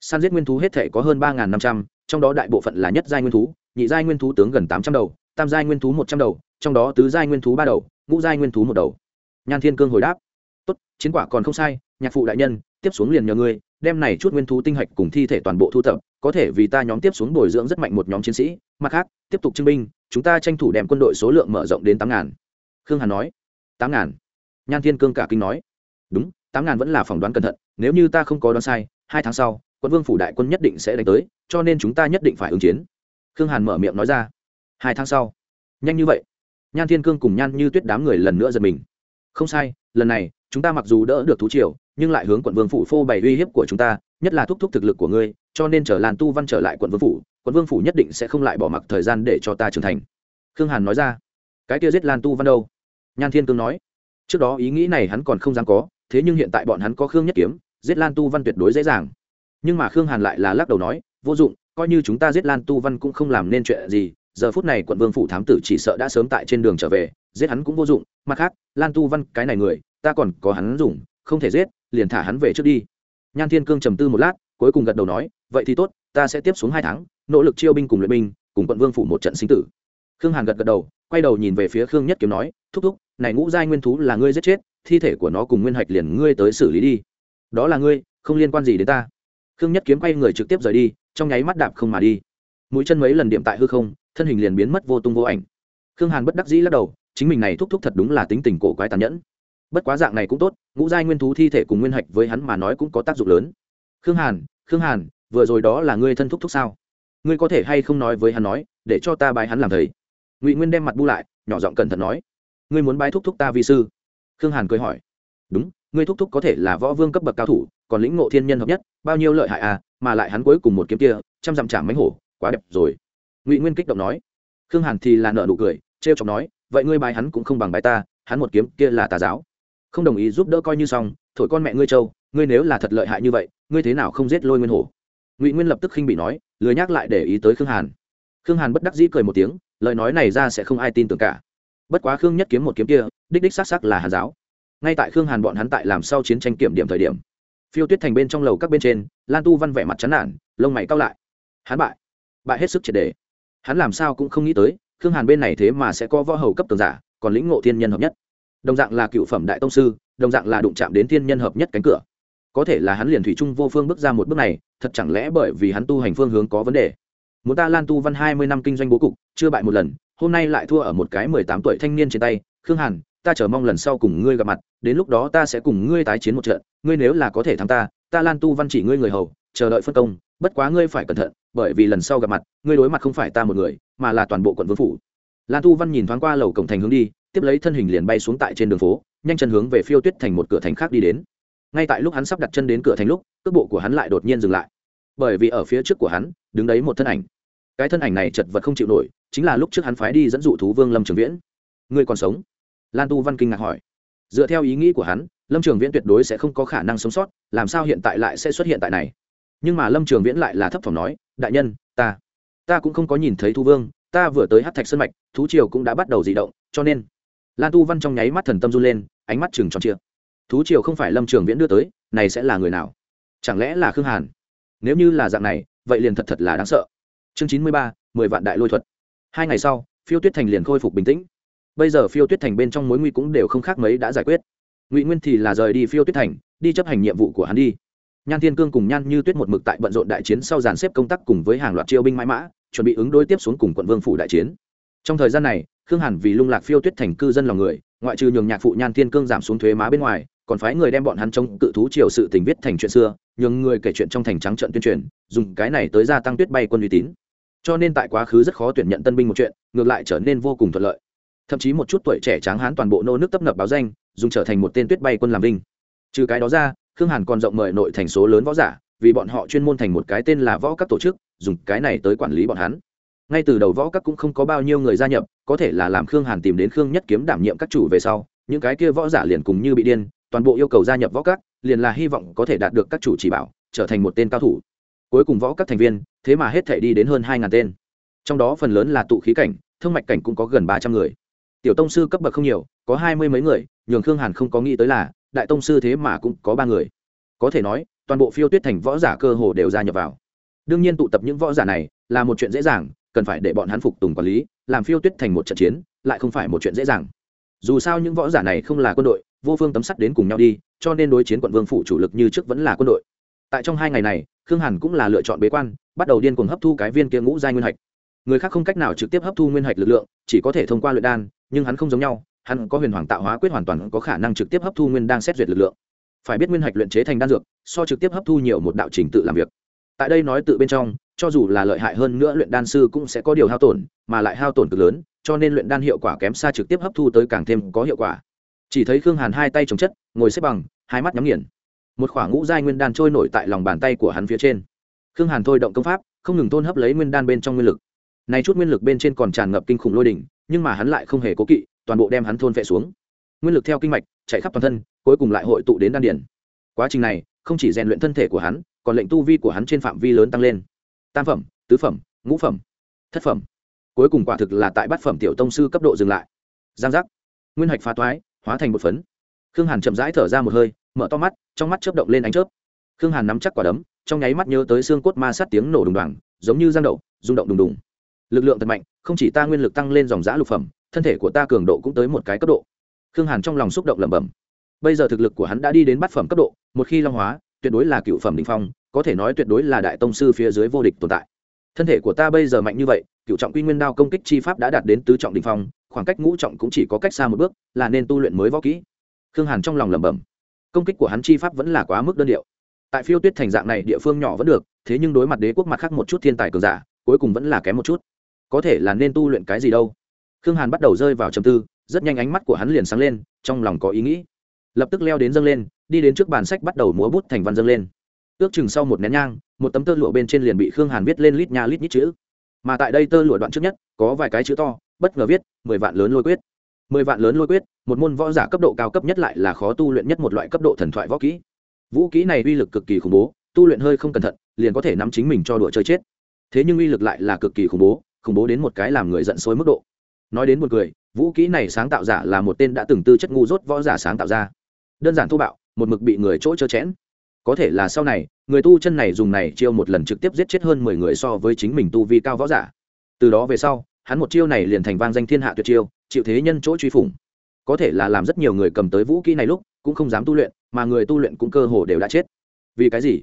Săn giết nguyên thú hết thể có hơn ba năm trăm, trong đó đại bộ phận là nhất giai nguyên thú, nhị giai nguyên thú tướng gần tám trăm đầu, tam giai nguyên thú một trăm đầu, trong đó tứ giai nguyên thú ba đầu, ngũ giai nguyên thú một đầu nhan thiên cương hồi đáp, tốt, chiến quả còn không sai, nhạc phụ đại nhân, tiếp xuống liền nhờ ngươi, đem này chút nguyên thú tinh hạch cùng thi thể toàn bộ thu thập, có thể vì ta nhóm tiếp xuống bồi dưỡng rất mạnh một nhóm chiến sĩ. Mặt khác, tiếp tục trưng binh, chúng ta tranh thủ đem quân đội số lượng mở rộng đến tám ngàn. Khương hàn nói, tám ngàn? Nhan thiên cương cả kinh nói, đúng, tám ngàn vẫn là phỏng đoán cẩn thận, nếu như ta không có đoán sai, hai tháng sau, quân vương phủ đại quân nhất định sẽ đánh tới, cho nên chúng ta nhất định phải ứng chiến. Khương hàn mở miệng nói ra, hai tháng sau. Nhanh như vậy, nhan thiên cương cùng nhan như tuyết đám người lần nữa giật mình không sai, lần này, chúng ta mặc dù đỡ được thú triều, nhưng lại hướng quận vương phủ phô bày uy hiếp của chúng ta, nhất là thúc thúc thực lực của ngươi, cho nên trở làn tu văn trở lại quận vương phủ, quận vương phủ nhất định sẽ không lại bỏ mặc thời gian để cho ta trưởng thành. Khương hàn nói ra. Cái kia giết lan tu văn đâu? Nhan thiên cương nói. Trước đó ý nghĩ này hắn còn không dám có, thế nhưng hiện tại bọn hắn có khương nhất kiếm, giết lan tu văn tuyệt đối dễ dàng. Nhưng mà khương hàn lại là lắc đầu nói, vô dụng, coi như chúng ta giết lan tu văn cũng không làm nên chuyện gì, giờ phút này quận vương phủ thám tử chỉ sợ đã sớm tại trên đường trở về giết hắn cũng vô dụng, mặt khác, lan tu văn, cái này người, ta còn có hắn dùng, không thể giết, liền thả hắn về trước đi. Nhan thiên cương trầm tư một lát, cuối cùng gật đầu nói, vậy thì tốt, ta sẽ tiếp xuống hai tháng, nỗ lực chiêu binh cùng luyện binh, cùng quận vương phủ một trận sinh tử. Khương hàn gật gật đầu, quay đầu nhìn về phía khương nhất kiếm nói, thúc thúc, này ngũ giai nguyên thú là ngươi giết chết, thi thể của nó cùng nguyên hạch liền ngươi tới xử lý đi. Đó là ngươi, không liên quan gì đến ta. Khương nhất kiếm quay người trực tiếp rời đi, trong nháy mắt đạp không mà đi. Mũi chân mấy lần điểm tại hư không, thân hình liền biến mất vô tung vô ảnh. Khương hàn bất đắc dĩ lắc đầu chính mình này thúc thúc thật đúng là tính tình cổ quái tàn nhẫn. Bất quá dạng này cũng tốt, ngũ giai nguyên thú thi thể cùng nguyên hạch với hắn mà nói cũng có tác dụng lớn. Khương hàn khương hàn, vừa rồi đó là ngươi thân thúc thúc sao? Ngươi có thể hay không nói với hắn nói, để cho ta bái hắn làm thầy. Ngụy nguyên đem mặt bu lại, nhỏ giọng cẩn thận nói. Ngươi muốn bái thúc thúc ta vi sư? Khương hàn cười hỏi. Đúng, ngươi thúc thúc có thể là võ vương cấp bậc cao thủ, còn lĩnh ngộ thiên nhân hợp nhất, bao nhiêu lợi hại à mà lại hắn cuối cùng một kiếm kia, trăm dặm chạm mánh hổ, quá đẹp rồi. Ngụy nguyên kích động nói. Khương hàn thì là nợ nụ cười t r e o chọc nói vậy ngươi bài hắn cũng không bằng bài ta, hắn một kiếm kia là tà giáo. Không đồng ý giúp đỡ coi như xong, thổi con mẹ ngươi châu ngươi nếu là thật lợi hại như vậy, ngươi thế nào không giết lôi nguyên hổ? Ngụy nguyên lập tức khinh bị nói, lười nhắc lại để ý tới khương hàn. Khương hàn bất đắc dĩ cười một tiếng, lời nói này ra sẽ không ai tin tưởng cả. Bất quá khương nhất kiếm một kiếm kia, đích đích xác sắc là hàn giáo. Ngay tại khương hàn bọn hắn tại làm sau chiến tranh kiểm điểm thời điểm, phiêu tuyết thành bên trong lầu các bên trên, lan tu văn vẻ mặt chán nản, lông mày cao lại. Hắn bại. Bại hết sức triệt đề hắn làm sao cũng không nghĩ tới khương hàn bên này thế mà sẽ có võ hầu cấp tường giả, còn lĩnh ngộ thiên nhân hợp nhất. Đồng dạng là cựu phẩm đại tông sư, đồng dạng là đụng chạm đến thiên nhân hợp nhất cánh cửa. Có thể là hắn liền thủy trung vô phương bước ra một bước này, thật chẳng lẽ bởi vì hắn tu hành phương hướng có vấn đề? Muốn ta lan tu văn hai mươi năm kinh doanh bố cục, chưa bại một lần, hôm nay lại thua ở một cái mười tám tuổi thanh niên trên tay. Khương hàn, ta chờ mong lần sau cùng ngươi gặp mặt, đến lúc đó ta sẽ cùng ngươi tái chiến một trận, ngươi nếu là có thể thắng ta ta lan tu văn chỉ ngươi người hầu, chờ đợi phân công bất quá ngươi phải cẩn thận, bởi vì lần sau gặp mặt, ngươi đối mặt không phải ta một người, mà là toàn bộ quận vương phủ. Lan tu văn nhìn thoáng qua lầu cổng thành hướng đi, tiếp lấy thân hình liền bay xuống tại trên đường phố, nhanh chân hướng về phiêu tuyết thành một cửa thành khác đi đến. Ngay tại lúc hắn sắp đặt chân đến cửa thành lúc, cước bộ của hắn lại đột nhiên dừng lại. Bởi vì ở phía trước của hắn, đứng đấy một thân ảnh. Cái thân ảnh này chật vật không chịu nổi, chính là lúc trước hắn phái đi dẫn dụ thú vương lâm trường viễn. Ngươi còn sống? Lan tu văn kinh ngạc hỏi. Dựa theo ý nghĩ của hắn, lâm trường viễn tuyệt đối sẽ không có khả năng sống sót, làm sao hiện tại lại sẽ xuất hiện tại này? Nhưng mà lâm trường viễn lại là thấp thỏm nói, đại nhân, ta ta cũng không có nhìn thấy thu vương, ta vừa tới hát thạch sân mạch, thú triều cũng đã bắt đầu di động, cho nên lan tu văn trong nháy mắt thần tâm run lên, ánh mắt chừng tròn chia thú triều không phải lâm trường viễn đưa tới, này sẽ là người nào? Chẳng lẽ là khương hàn? Nếu như là dạng này, vậy liền thật thật là đáng sợ. Chương chín mươi ba, mười vạn đại lôi thuật. Hai ngày sau, phiêu tuyết thành liền khôi phục bình tĩnh. Bây giờ phiêu tuyết thành bên trong mối nguy cũng đều không khác mấy đã giải quyết. Ngụy nguyên thì là rời đi phiêu tuyết thành, đi chấp hành nhiệm vụ của hắn đi nhan thiên cương cùng nhan như tuyết một mực tại bận rộn đại chiến sau dàn xếp công tác cùng với hàng loạt chiêu binh mãi mã, chuẩn bị ứng đối tiếp xuống cùng quận vương phủ đại chiến. Trong thời gian này, khương hàn vì lung lạc phiêu tuyết thành cư dân lòng người, ngoại trừ nhường nhạc phụ nhan thiên cương giảm xuống thuế má bên ngoài, còn phái người đem bọn hắn trông cự thú triều sự tình viết thành chuyện xưa, nhường người kể chuyện trong thành trắng trận tuyên truyền, dùng cái này tới gia tăng tuyết bay quân uy tín. Cho nên tại quá khứ rất khó tuyển nhận tân binh một chuyện, ngược lại trở nên vô cùng thuận lợi. Thậm chí một chút tuổi trẻ tráng hán toàn bộ nô nước tấp nập báo danh, dùng trở thành một tên tuyết bay quân làm binh. Trừ cái đó ra khương hàn còn rộng mời nội thành số lớn võ giả, vì bọn họ chuyên môn thành một cái tên là võ các tổ chức, dùng cái này tới quản lý bọn hắn. Ngay từ đầu võ các cũng không có bao nhiêu người gia nhập, có thể là làm khương hàn tìm đến khương nhất kiếm đảm nhiệm các chủ về sau, những cái kia võ giả liền cùng như bị điên, toàn bộ yêu cầu gia nhập võ các, liền là hy vọng có thể đạt được các chủ chỉ bảo, trở thành một tên cao thủ. Cuối cùng võ các thành viên, thế mà hết thể đi đến hơn hai ngàn tên. Trong đó phần lớn là tụ khí cảnh thương mạch cảnh cũng có gần ba trăm người. Tiểu tông sư cấp bậc không nhiều, có hai mươi mấy người, nhường khương hàn không có nghĩ tới là đại tông sư thế mà cũng có ba người. Có thể nói, toàn bộ phiêu tuyết thành võ giả cơ hồ đều gia nhập vào. Đương nhiên tụ tập những võ giả này là một chuyện dễ dàng, cần phải để bọn hắn phục tùng quản lý, làm phiêu tuyết thành một trận chiến, lại không phải một chuyện dễ dàng. Dù sao những võ giả này không là quân đội, vô phương tấm sắt đến cùng nhau đi, cho nên đối chiến quận vương phủ chủ lực như trước vẫn là quân đội. Tại trong hai ngày này, khương hàn cũng là lựa chọn bế quan, bắt đầu điên cuồng hấp thu cái viên kia ngũ giai nguyên hạch. Người khác không cách nào trực tiếp hấp thu nguyên hạch lực lượng, chỉ có thể thông qua luyện đan, nhưng hắn không giống nhau hắn có huyền hoàng tạo hóa quyết hoàn toàn có khả năng trực tiếp hấp thu nguyên đan xét duyệt lực lượng. Phải biết nguyên hạch luyện chế thành đan dược, so trực tiếp hấp thu nhiều một đạo trình tự làm việc. Tại đây nói tự bên trong, cho dù là lợi hại hơn nữa luyện đan sư cũng sẽ có điều hao tổn, mà lại hao tổn cực lớn, cho nên luyện đan hiệu quả kém xa trực tiếp hấp thu tới càng thêm có hiệu quả. Chỉ thấy khương hàn hai tay chống chất, ngồi xếp bằng, hai mắt nhắm nghiền. Một khoảng ngũ giai nguyên đan trôi nổi tại lòng bàn tay của hắn phía trên. Khương hàn thôi động công pháp, không ngừng thôn hấp lấy nguyên đan bên trong nguyên lực. Này chút nguyên lực bên trên còn tràn ngập kinh khủng lôi đỉnh, nhưng mà hắn lại không hề cố kỵ toàn bộ đem hắn thôn vệ xuống. Nguyên lực theo kinh mạch, chạy khắp toàn thân, cuối cùng lại hội tụ đến đan điển quá trình này, không chỉ rèn luyện thân thể của hắn, còn lệnh tu vi của hắn trên phạm vi lớn tăng lên. Tam phẩm, tứ phẩm, ngũ phẩm, thất phẩm. Cuối cùng quả thực là tại bát phẩm tiểu tông sư cấp độ dừng lại. Giang giác. Nguyên hạch phá toái, hóa thành một phấn. Khương hàn chậm rãi thở ra một hơi, mở to mắt, trong mắt chớp động lên ánh chớp. Khương hàn nắm chắc quả đấm, trong nháy mắt nhớ tới xương cốt ma sát tiếng nổ đùng đoàng, giống như giang đậu, rung động đùng đùng. Lực lượng thật mạnh, không chỉ ta nguyên lực tăng lên dòng giã lục phẩm thân thể của ta cường độ cũng tới một cái cấp độ. Khương hàn trong lòng xúc động lẩm bẩm. Bây giờ thực lực của hắn đã đi đến bát phẩm cấp độ, một khi long hóa, tuyệt đối là cựu phẩm đình phong, có thể nói tuyệt đối là đại tông sư phía dưới vô địch tồn tại. Thân thể của ta bây giờ mạnh như vậy, cựu trọng quy nguyên đao công kích chi pháp đã đạt đến tứ trọng đình phong, khoảng cách ngũ trọng cũng chỉ có cách xa một bước, là nên tu luyện mới võ kỹ. Khương hàn trong lòng lẩm bẩm. Công kích của hắn chi pháp vẫn là quá mức đơn điệu. Tại phiêu tuyết thành dạng này, địa phương nhỏ vẫn được, thế nhưng đối mặt đế quốc mặt khác một chút thiên tài cường giả, cuối cùng vẫn là kém một chút. Có thể là nên tu luyện cái gì đâu khương hàn bắt đầu rơi vào trầm tư, rất nhanh ánh mắt của hắn liền sáng lên, trong lòng có ý nghĩ. Lập tức leo đến dâng lên, đi đến trước bàn sách bắt đầu múa bút thành văn dâng lên. Ước chừng sau một nén nhang, một tấm tơ lụa bên trên liền bị khương hàn viết lên lít nha lít nhít chữ. Mà tại đây tơ lụa đoạn trước nhất, có vài cái chữ to, bất ngờ viết, mười vạn lớn lôi quyết. Mười vạn lớn lôi quyết, một môn võ giả cấp độ cao cấp nhất lại là khó tu luyện nhất một loại cấp độ thần thoại võ kỹ. Vũ kỹ này uy lực cực kỳ khủng bố, tu luyện hơi không cẩn thận, liền có thể nắm chính mình cho đùa chơi chết. Thế nhưng uy lực lại là cực kỳ khủng bố khủng bố đến một cái làm người giận sôi mức độ nói đến một người vũ kỹ này sáng tạo giả là một tên đã từng tư chất ngu dốt võ giả sáng tạo ra. Đơn giản thô bạo, một mực bị người chỗ chơ chẽn. Có thể là sau này, người tu chân này dùng này chiêu một lần trực tiếp giết chết hơn mười người so với chính mình tu vi cao võ giả. Từ đó về sau, hắn một chiêu này liền thành vang danh thiên hạ tuyệt chiêu, chịu thế nhân chỗ truy phủng. Có thể là làm rất nhiều người cầm tới vũ kỹ này lúc, cũng không dám tu luyện, mà người tu luyện cũng cơ hồ đều đã chết. Vì cái gì?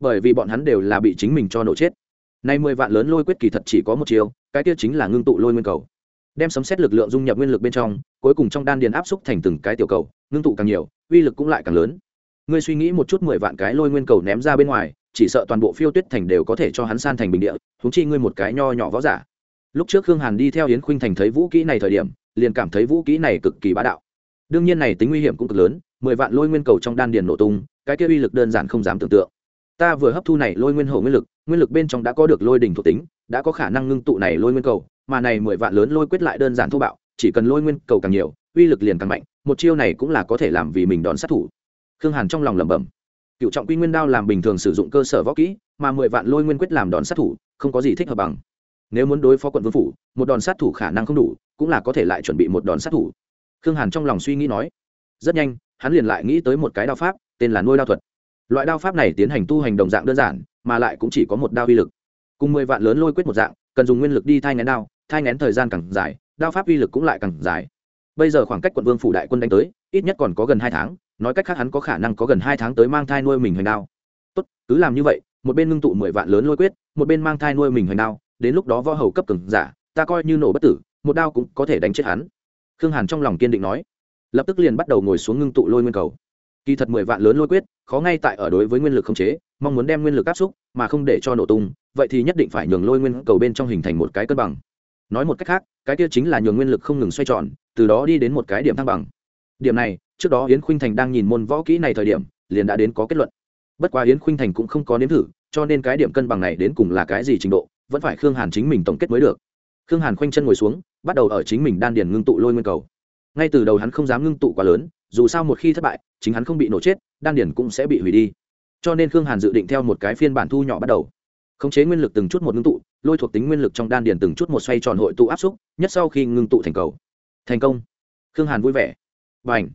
Bởi vì bọn hắn đều là bị chính mình cho nổ chết. Nay mười vạn lớn lôi quyết kỳ thật chỉ có một chiêu, cái kia chính là ngưng tụ lôi nguyên cầu đem sấm xét lực lượng dung nhập nguyên lực bên trong, cuối cùng trong đan điền áp xúc thành từng cái tiểu cầu, ngưng tụ càng nhiều, uy lực cũng lại càng lớn. Ngươi suy nghĩ một chút mười vạn cái lôi nguyên cầu ném ra bên ngoài, chỉ sợ toàn bộ phiêu tuyết thành đều có thể cho hắn san thành bình địa thúng chi ngươi một cái nho nhỏ võ giả. Lúc trước khương hàn đi theo yến khuynh thành thấy vũ kỹ này thời điểm, liền cảm thấy vũ kỹ này cực kỳ bá đạo. Đương nhiên này tính nguy hiểm cũng cực lớn, mười vạn lôi nguyên cầu trong đan điền nổ tung, cái kia uy lực đơn giản không dám tưởng tượng ta vừa hấp thu này lôi nguyên hổ nguyên lực nguyên lực bên trong đã có được lôi đỉnh thuộc tính, đã có khả năng ngưng tụ này lôi nguyên cầu, mà này mười vạn lớn lôi quyết lại đơn giản thô bạo, chỉ cần lôi nguyên cầu càng nhiều, uy lực liền càng mạnh, một chiêu này cũng là có thể làm vì mình đón sát thủ. Khương hàn trong lòng lẩm bẩm. Cựu trọng quy nguyên đao làm bình thường sử dụng cơ sở võ kỹ, mà mười vạn lôi nguyên quyết làm đòn sát thủ, không có gì thích hợp bằng. Nếu muốn đối phó quận vương phủ, một đòn sát thủ khả năng không đủ, cũng là có thể lại chuẩn bị một đòn sát thủ. Khương hàn trong lòng suy nghĩ nói. Rất nhanh, hắn liền lại nghĩ tới một cái đao pháp, tên là nuôi đao thuật loại đao pháp này tiến hành tu hành đồng dạng đơn giản, mà lại cũng chỉ có một đao uy lực. Cùng mười vạn lớn lôi quyết một dạng, cần dùng nguyên lực đi thai ngén đao, thai ngén thời gian càng dài, đao pháp uy lực cũng lại càng dài. Bây giờ khoảng cách quận vương phủ đại quân đánh tới, ít nhất còn có gần hai tháng, nói cách khác hắn có khả năng có gần hai tháng tới mang thai nuôi mình hoành đao. Tốt, cứ làm như vậy, một bên ngưng tụ mười vạn lớn lôi quyết, một bên mang thai nuôi mình hoành đao, đến lúc đó võ hầu cấp cường giả, ta coi như nổ bất tử, một đao cũng có thể đánh chết hắn. Khương hàn trong lòng kiên định nói, lập tức liền bắt đầu ngồi xuống ngưng tụ lôi nguyên cầu kỳ thật mười vạn lớn lôi quyết, khó ngay tại ở đối với nguyên lực không chế, mong muốn đem nguyên lực áp xúc, mà không để cho nổ tung, vậy thì nhất định phải nhường lôi nguyên cầu bên trong hình thành một cái cân bằng. Nói một cách khác, cái kia chính là nhường nguyên lực không ngừng xoay tròn, từ đó đi đến một cái điểm thăng bằng. Điểm này, trước đó yến khuynh thành đang nhìn môn võ kỹ này thời điểm, liền đã đến có kết luận. Bất quá yến khuynh thành cũng không có nếm thử, cho nên cái điểm cân bằng này đến cùng là cái gì trình độ, vẫn phải khương hàn chính mình tổng kết mới được. Khương hàn khoanh chân ngồi xuống, bắt đầu ở chính mình đan điền ngưng tụ lôi nguyên cầu. Ngay từ đầu hắn không dám ngưng tụ quá lớn dù sao một khi thất bại, chính hắn không bị nổ chết, đan điền cũng sẽ bị hủy đi. Cho nên khương hàn dự định theo một cái phiên bản thu nhỏ bắt đầu. Khống chế nguyên lực từng chút một ngưng tụ, lôi thuộc tính nguyên lực trong đan điền từng chút một xoay tròn hội tụ áp xúc, nhất sau khi ngưng tụ thành cầu. Thành công. Khương hàn vui vẻ. B à n h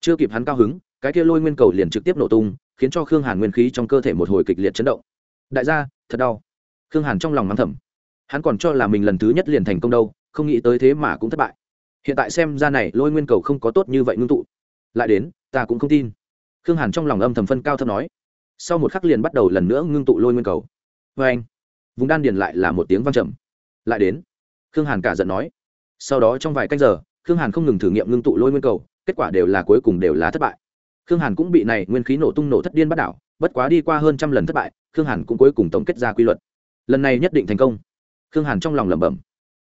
chưa kịp hắn cao hứng, cái kia lôi nguyên cầu liền trực tiếp nổ tung, khiến cho khương hàn nguyên khí trong cơ thể một hồi kịch liệt chấn động. Đại gia, thật đau. Khương hàn trong lòng mắng thầm. Hắn còn cho là mình lần thứ nhất liền thành công đâu, không nghĩ tới thế mà cũng thất bại. Hiện tại xem ra này, lôi nguyên cầu không có tốt như vậy ngưng tụ lại đến, ta cũng không tin. Khương hàn trong lòng âm thầm phân cao thấp nói. Sau một khắc liền bắt đầu lần nữa ngưng tụ lôi nguyên cầu. Vê anh, vùng đan điền lại là một tiếng văng trầm. Lại đến, khương hàn cả giận nói. Sau đó trong vài cách giờ, khương hàn không ngừng thử nghiệm ngưng tụ lôi nguyên cầu, kết quả đều là cuối cùng đều là thất bại. Khương hàn cũng bị này nguyên khí nổ tung nổ thất điên bắt đảo, bất quá đi qua hơn trăm lần thất bại, khương hàn cũng cuối cùng tổng kết ra quy luật. Lần này nhất định thành công. Khương hàn trong lòng lẩm bẩm.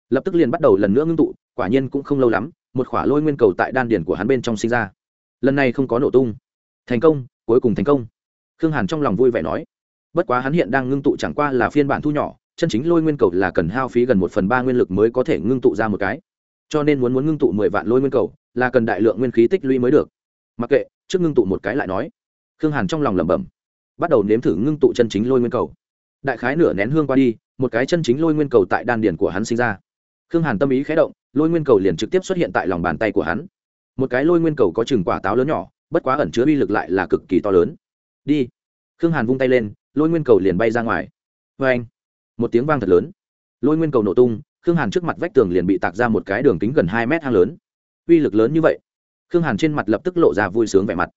Lập tức liền bắt đầu lần nữa ngưng tụ, quả nhiên cũng không lâu lắm, một khỏa lôi nguyên cầu tại đan điền của hắn bên trong sinh ra lần này không có nổ tung. Thành công, cuối cùng thành công. Khương hàn trong lòng vui vẻ nói. Bất quá hắn hiện đang ngưng tụ chẳng qua là phiên bản thu nhỏ, chân chính lôi nguyên cầu là cần hao phí gần một phần ba nguyên lực mới có thể ngưng tụ ra một cái. Cho nên muốn muốn ngưng tụ mười vạn lôi nguyên cầu, là cần đại lượng nguyên khí tích lũy mới được. Mặc kệ, trước ngưng tụ một cái lại nói. Khương hàn trong lòng lẩm bẩm. Bắt đầu nếm thử ngưng tụ chân chính lôi nguyên cầu. Đại khái nửa nén hương qua đi, một cái chân chính lôi nguyên cầu tại đan điển của hắn sinh ra. Khương hàn tâm ý khé động, lôi nguyên cầu liền trực tiếp xuất hiện tại lòng bàn tay của hắn một cái lôi nguyên cầu có chừng quả táo lớn nhỏ, bất quá ẩn chứa uy lực lại là cực kỳ to lớn. Đi. Khương hàn vung tay lên, lôi nguyên cầu liền bay ra ngoài. Vê anh một tiếng vang thật lớn. Lôi nguyên cầu nổ tung, khương hàn trước mặt vách tường liền bị tạc ra một cái đường kính gần hai mét hang lớn. Uy lực lớn như vậy. Khương hàn trên mặt lập tức lộ ra vui sướng vẻ mặt.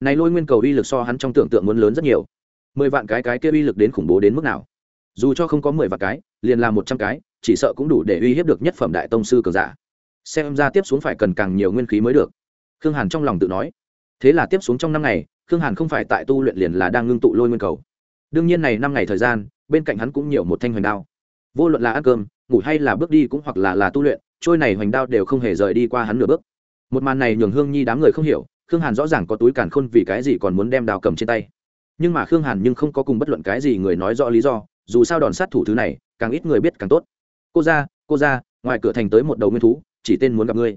Này lôi nguyên cầu uy lực so hắn trong tưởng tượng muốn lớn rất nhiều. Mười vạn cái cái kia uy lực đến khủng bố đến mức nào? Dù cho không có mười vạn cái, liền là một trăm cái, chỉ sợ cũng đủ để uy hiếp được nhất phẩm đại tông sư cường giả xem ra tiếp xuống phải cần càng nhiều nguyên khí mới được. Khương hàn trong lòng tự nói. Thế là tiếp xuống trong năm ngày, khương hàn không phải tại tu luyện liền là đang ngưng tụ lôi nguyên cầu. Đương nhiên này năm ngày thời gian, bên cạnh hắn cũng nhiều một thanh hoành đao. Vô luận là ăn cơm, ngủ hay là bước đi cũng hoặc là là tu luyện, trôi này hoành đao đều không hề rời đi qua hắn nửa bước. Một màn này nhường hương nhi đám người không hiểu, khương hàn rõ ràng có túi càn khôn vì cái gì còn muốn đem đào cầm trên tay. Nhưng mà khương hàn nhưng không có cùng bất luận cái gì người nói rõ lý do, dù sao đòn sát thủ thứ này, càng ít người biết càng tốt. Cô ra cô ra, ngoài cửa thành tới một đầu nguyên thú chỉ tên muốn gặp ngươi.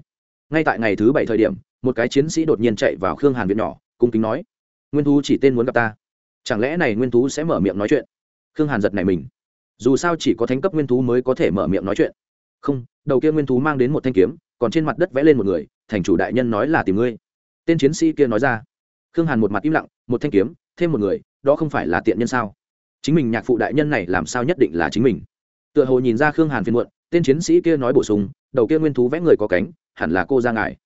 Ngay tại ngày thứ bảy thời điểm, một cái chiến sĩ đột nhiên chạy vào khương hàn viện nhỏ, cung kính nói, nguyên thú chỉ tên muốn gặp ta. Chẳng lẽ này nguyên thú sẽ mở miệng nói chuyện? Khương hàn giật này mình. Dù sao chỉ có thánh cấp nguyên thú mới có thể mở miệng nói chuyện. Không, đầu kia nguyên thú mang đến một thanh kiếm, còn trên mặt đất vẽ lên một người, thành chủ đại nhân nói là tìm ngươi. Tên chiến sĩ kia nói ra. Khương hàn một mặt im lặng, một thanh kiếm, thêm một người, đó không phải là tiện nhân sao? Chính mình nhạc phụ đại nhân này làm sao nhất định là chính mình? Tựa hồ nhìn ra khương hàn phiên muộn, tên chiến sĩ kia nói bổ sung đầu kia nguyên thú vẽ người có cánh, hẳn là cô ra ngài.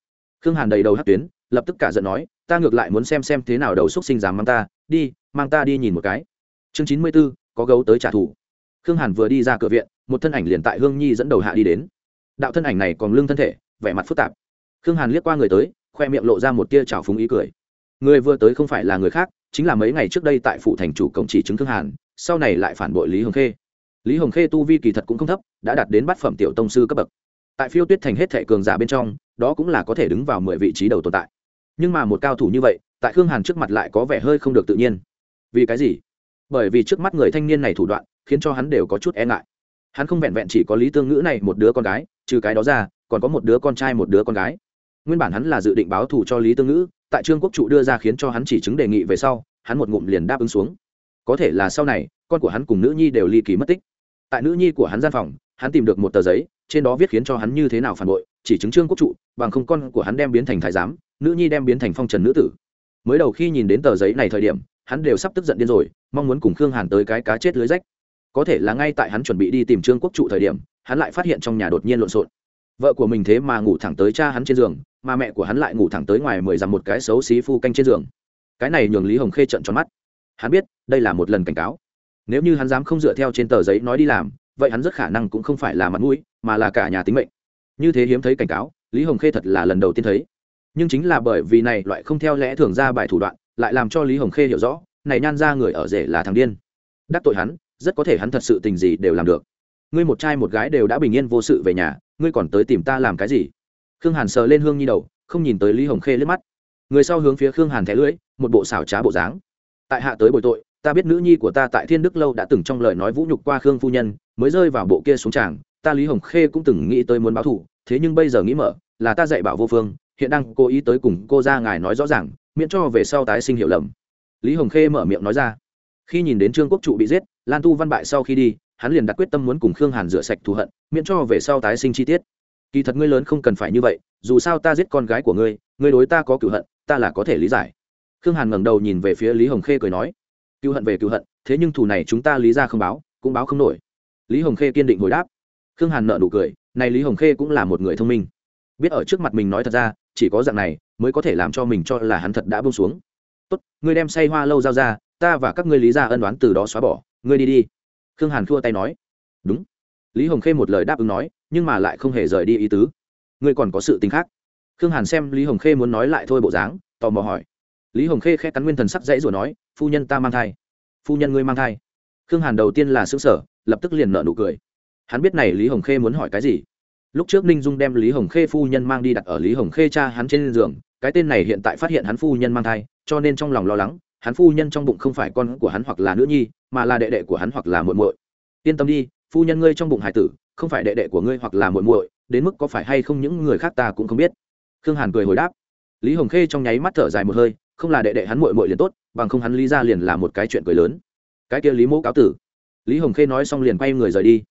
Khương hàn đầy đầu hát tuyến, lập tức cả giận nói, ta ngược lại muốn xem xem thế nào đầu xúc sinh dám mang ta, đi, mang ta đi nhìn một cái. Chương chín mươi b ố có gấu tới trả thù. Khương hàn vừa đi ra cửa viện, một thân ảnh liền tại hương nhi dẫn đầu hạ đi đến. Đạo thân ảnh này còn lưng thân thể, vẻ mặt phức tạp. Khương hàn liếc qua người tới, khoe miệng lộ ra một tia trào phúng ý cười. Người vừa tới không phải là người khác, chính là mấy ngày trước đây tại phủ thành chủ cổng chỉ chứng khương hàn, sau này lại phản bội lý hồng khê. Lý hồng khê tu vi kỳ thật cũng không thấp, đã đạt đến bát phẩm tiểu tông sư cấp bậc tại phiêu tuyết thành hết thệ cường giả bên trong, đó cũng là có thể đứng vào mười vị trí đầu tồn tại. Nhưng mà một cao thủ như vậy, tại khương hàn trước mặt lại có vẻ hơi không được tự nhiên. Vì cái gì? Bởi vì trước mắt người thanh niên này thủ đoạn, khiến cho hắn đều có chút e ngại. Hắn không vẹn vẹn chỉ có lý tương ngữ này một đứa con gái, trừ cái đó ra, còn có một đứa con trai một đứa con gái. Nguyên bản hắn là dự định báo thù cho lý tương ngữ, tại trương quốc trụ đưa ra khiến cho hắn chỉ chứng đề nghị về sau, hắn một ngụm liền đáp ứng xuống. Có thể là sau này, con của hắn cùng nữ nhi đều ly kỳ mất tích. Tại nữ nhi của hắn gian phòng, hắn tìm được một tờ giấy trên đó viết khiến cho hắn như thế nào phản bội, chỉ chứng trương quốc trụ, bằng không con của hắn đem biến thành thái giám, nữ nhi đem biến thành phong trần nữ tử. Mới đầu khi nhìn đến tờ giấy này thời điểm, hắn đều sắp tức giận điên rồi, mong muốn cùng khương hàn tới cái cá chết lưới rách. Có thể là ngay tại hắn chuẩn bị đi tìm trương quốc trụ thời điểm, hắn lại phát hiện trong nhà đột nhiên lộn xộn. Vợ của mình thế mà ngủ thẳng tới cha hắn trên giường, mà mẹ của hắn lại ngủ thẳng tới ngoài mười dặm một cái xấu xí phu canh trên giường. Cái này nhường lý hồng khê trận tròn mắt. Hắn biết, đây là một lần cảnh cáo. Nếu như hắn dám không dựa theo trên tờ giấy nói đi làm vậy hắn rất khả năng cũng không phải là mặt mũi, mà là cả nhà tính mệnh. Như thế hiếm thấy cảnh cáo, lý hồng khê thật là lần đầu tiên thấy. Nhưng chính là bởi vì này loại không theo lẽ thường ra bài thủ đoạn, lại làm cho lý hồng khê hiểu rõ, này nhan ra người ở rể là thằng điên. Đắc tội hắn, rất có thể hắn thật sự tình gì đều làm được. Ngươi một trai một gái đều đã bình yên vô sự về nhà, ngươi còn tới tìm ta làm cái gì? Khương hàn sờ lên hương nhi đầu, không nhìn tới lý hồng khê liếc mắt. Người sau hướng phía khương hàn thẻ lưỡi, một bộ xảo trá bộ dáng. Tại hạ tới bồi tội ta biết nữ nhi của ta tại thiên đức lâu đã từng trong lời nói vũ nhục qua khương phu nhân, mới rơi vào bộ kia xuống tràng, ta lý hồng khê cũng từng nghĩ tới muốn báo thù, thế nhưng bây giờ nghĩ mở, là ta dạy bảo vô phương, hiện đang cố ý tới cùng cô ra ngài nói rõ ràng, miễn cho về sau tái sinh hiểu lầm. Lý hồng khê mở miệng nói ra. Khi nhìn đến trương quốc trụ bị giết, lan tu văn bại sau khi đi, hắn liền đặt quyết tâm muốn cùng khương hàn rửa sạch thù hận, miễn cho về sau tái sinh chi tiết. Kỳ thật ngươi lớn không cần phải như vậy, dù sao ta giết con gái của ngươi ngươi đối ta có cựu hận, ta là có thể lý giải. Khương hàn ngẩng đầu nhìn về phía lý hồng khê cười nói cựu hận về cựu hận, thế nhưng thù này chúng ta lý ra không báo, cũng báo không nổi. Lý hồng khê kiên định hồi đáp. Khương hàn nợ nụ cười, này lý hồng khê cũng là một người thông minh. Biết ở trước mặt mình nói thật ra, chỉ có dạng này mới có thể làm cho mình cho là hắn thật đã bông xuống. Tốt, ngươi đem say hoa lâu giao ra, ta và các ngươi lý ra ân đoán từ đó xóa bỏ, ngươi đi đi. Khương hàn khua tay nói. Đúng. Lý hồng khê một lời đáp ứng nói, nhưng mà lại không hề rời đi ý tứ. Ngươi còn có sự tính khác. Khương hàn xem lý hồng khê muốn nói lại thôi bộ dáng, tò mò hỏi. Lý hồng khê khẽ cắn nguyên thần sắc dãy rồi nói phu nhân ta mang thai. Phu nhân ngươi mang thai. Khương hàn đầu tiên là xứng sở lập tức liền nợ nụ cười. Hắn biết này lý hồng khê muốn hỏi cái gì. Lúc trước ninh dung đem lý hồng khê phu nhân mang đi đặt ở lý hồng khê cha hắn trên giường, cái tên này hiện tại phát hiện hắn phu nhân mang thai, cho nên trong lòng lo lắng, hắn phu nhân trong bụng không phải con của hắn hoặc là nữ nhi, mà là đệ đệ của hắn hoặc là muội muội. Yên tâm đi, phu nhân ngươi trong bụng hải tử, không phải đệ đệ của ngươi hoặc là muội muội, đến mức có phải hay không những người khác ta cũng không biết. Khương hàn cười hồi đáp. Lý hồng khê trong nháy mắt thở dài một hơi, không là đệ đệ hắn muội muội liền tốt bằng không hắn lý ra liền là một cái chuyện cười lớn. Cái kia lý mẫu cáo tử. Lý hồng khê nói xong liền quay người rời đi.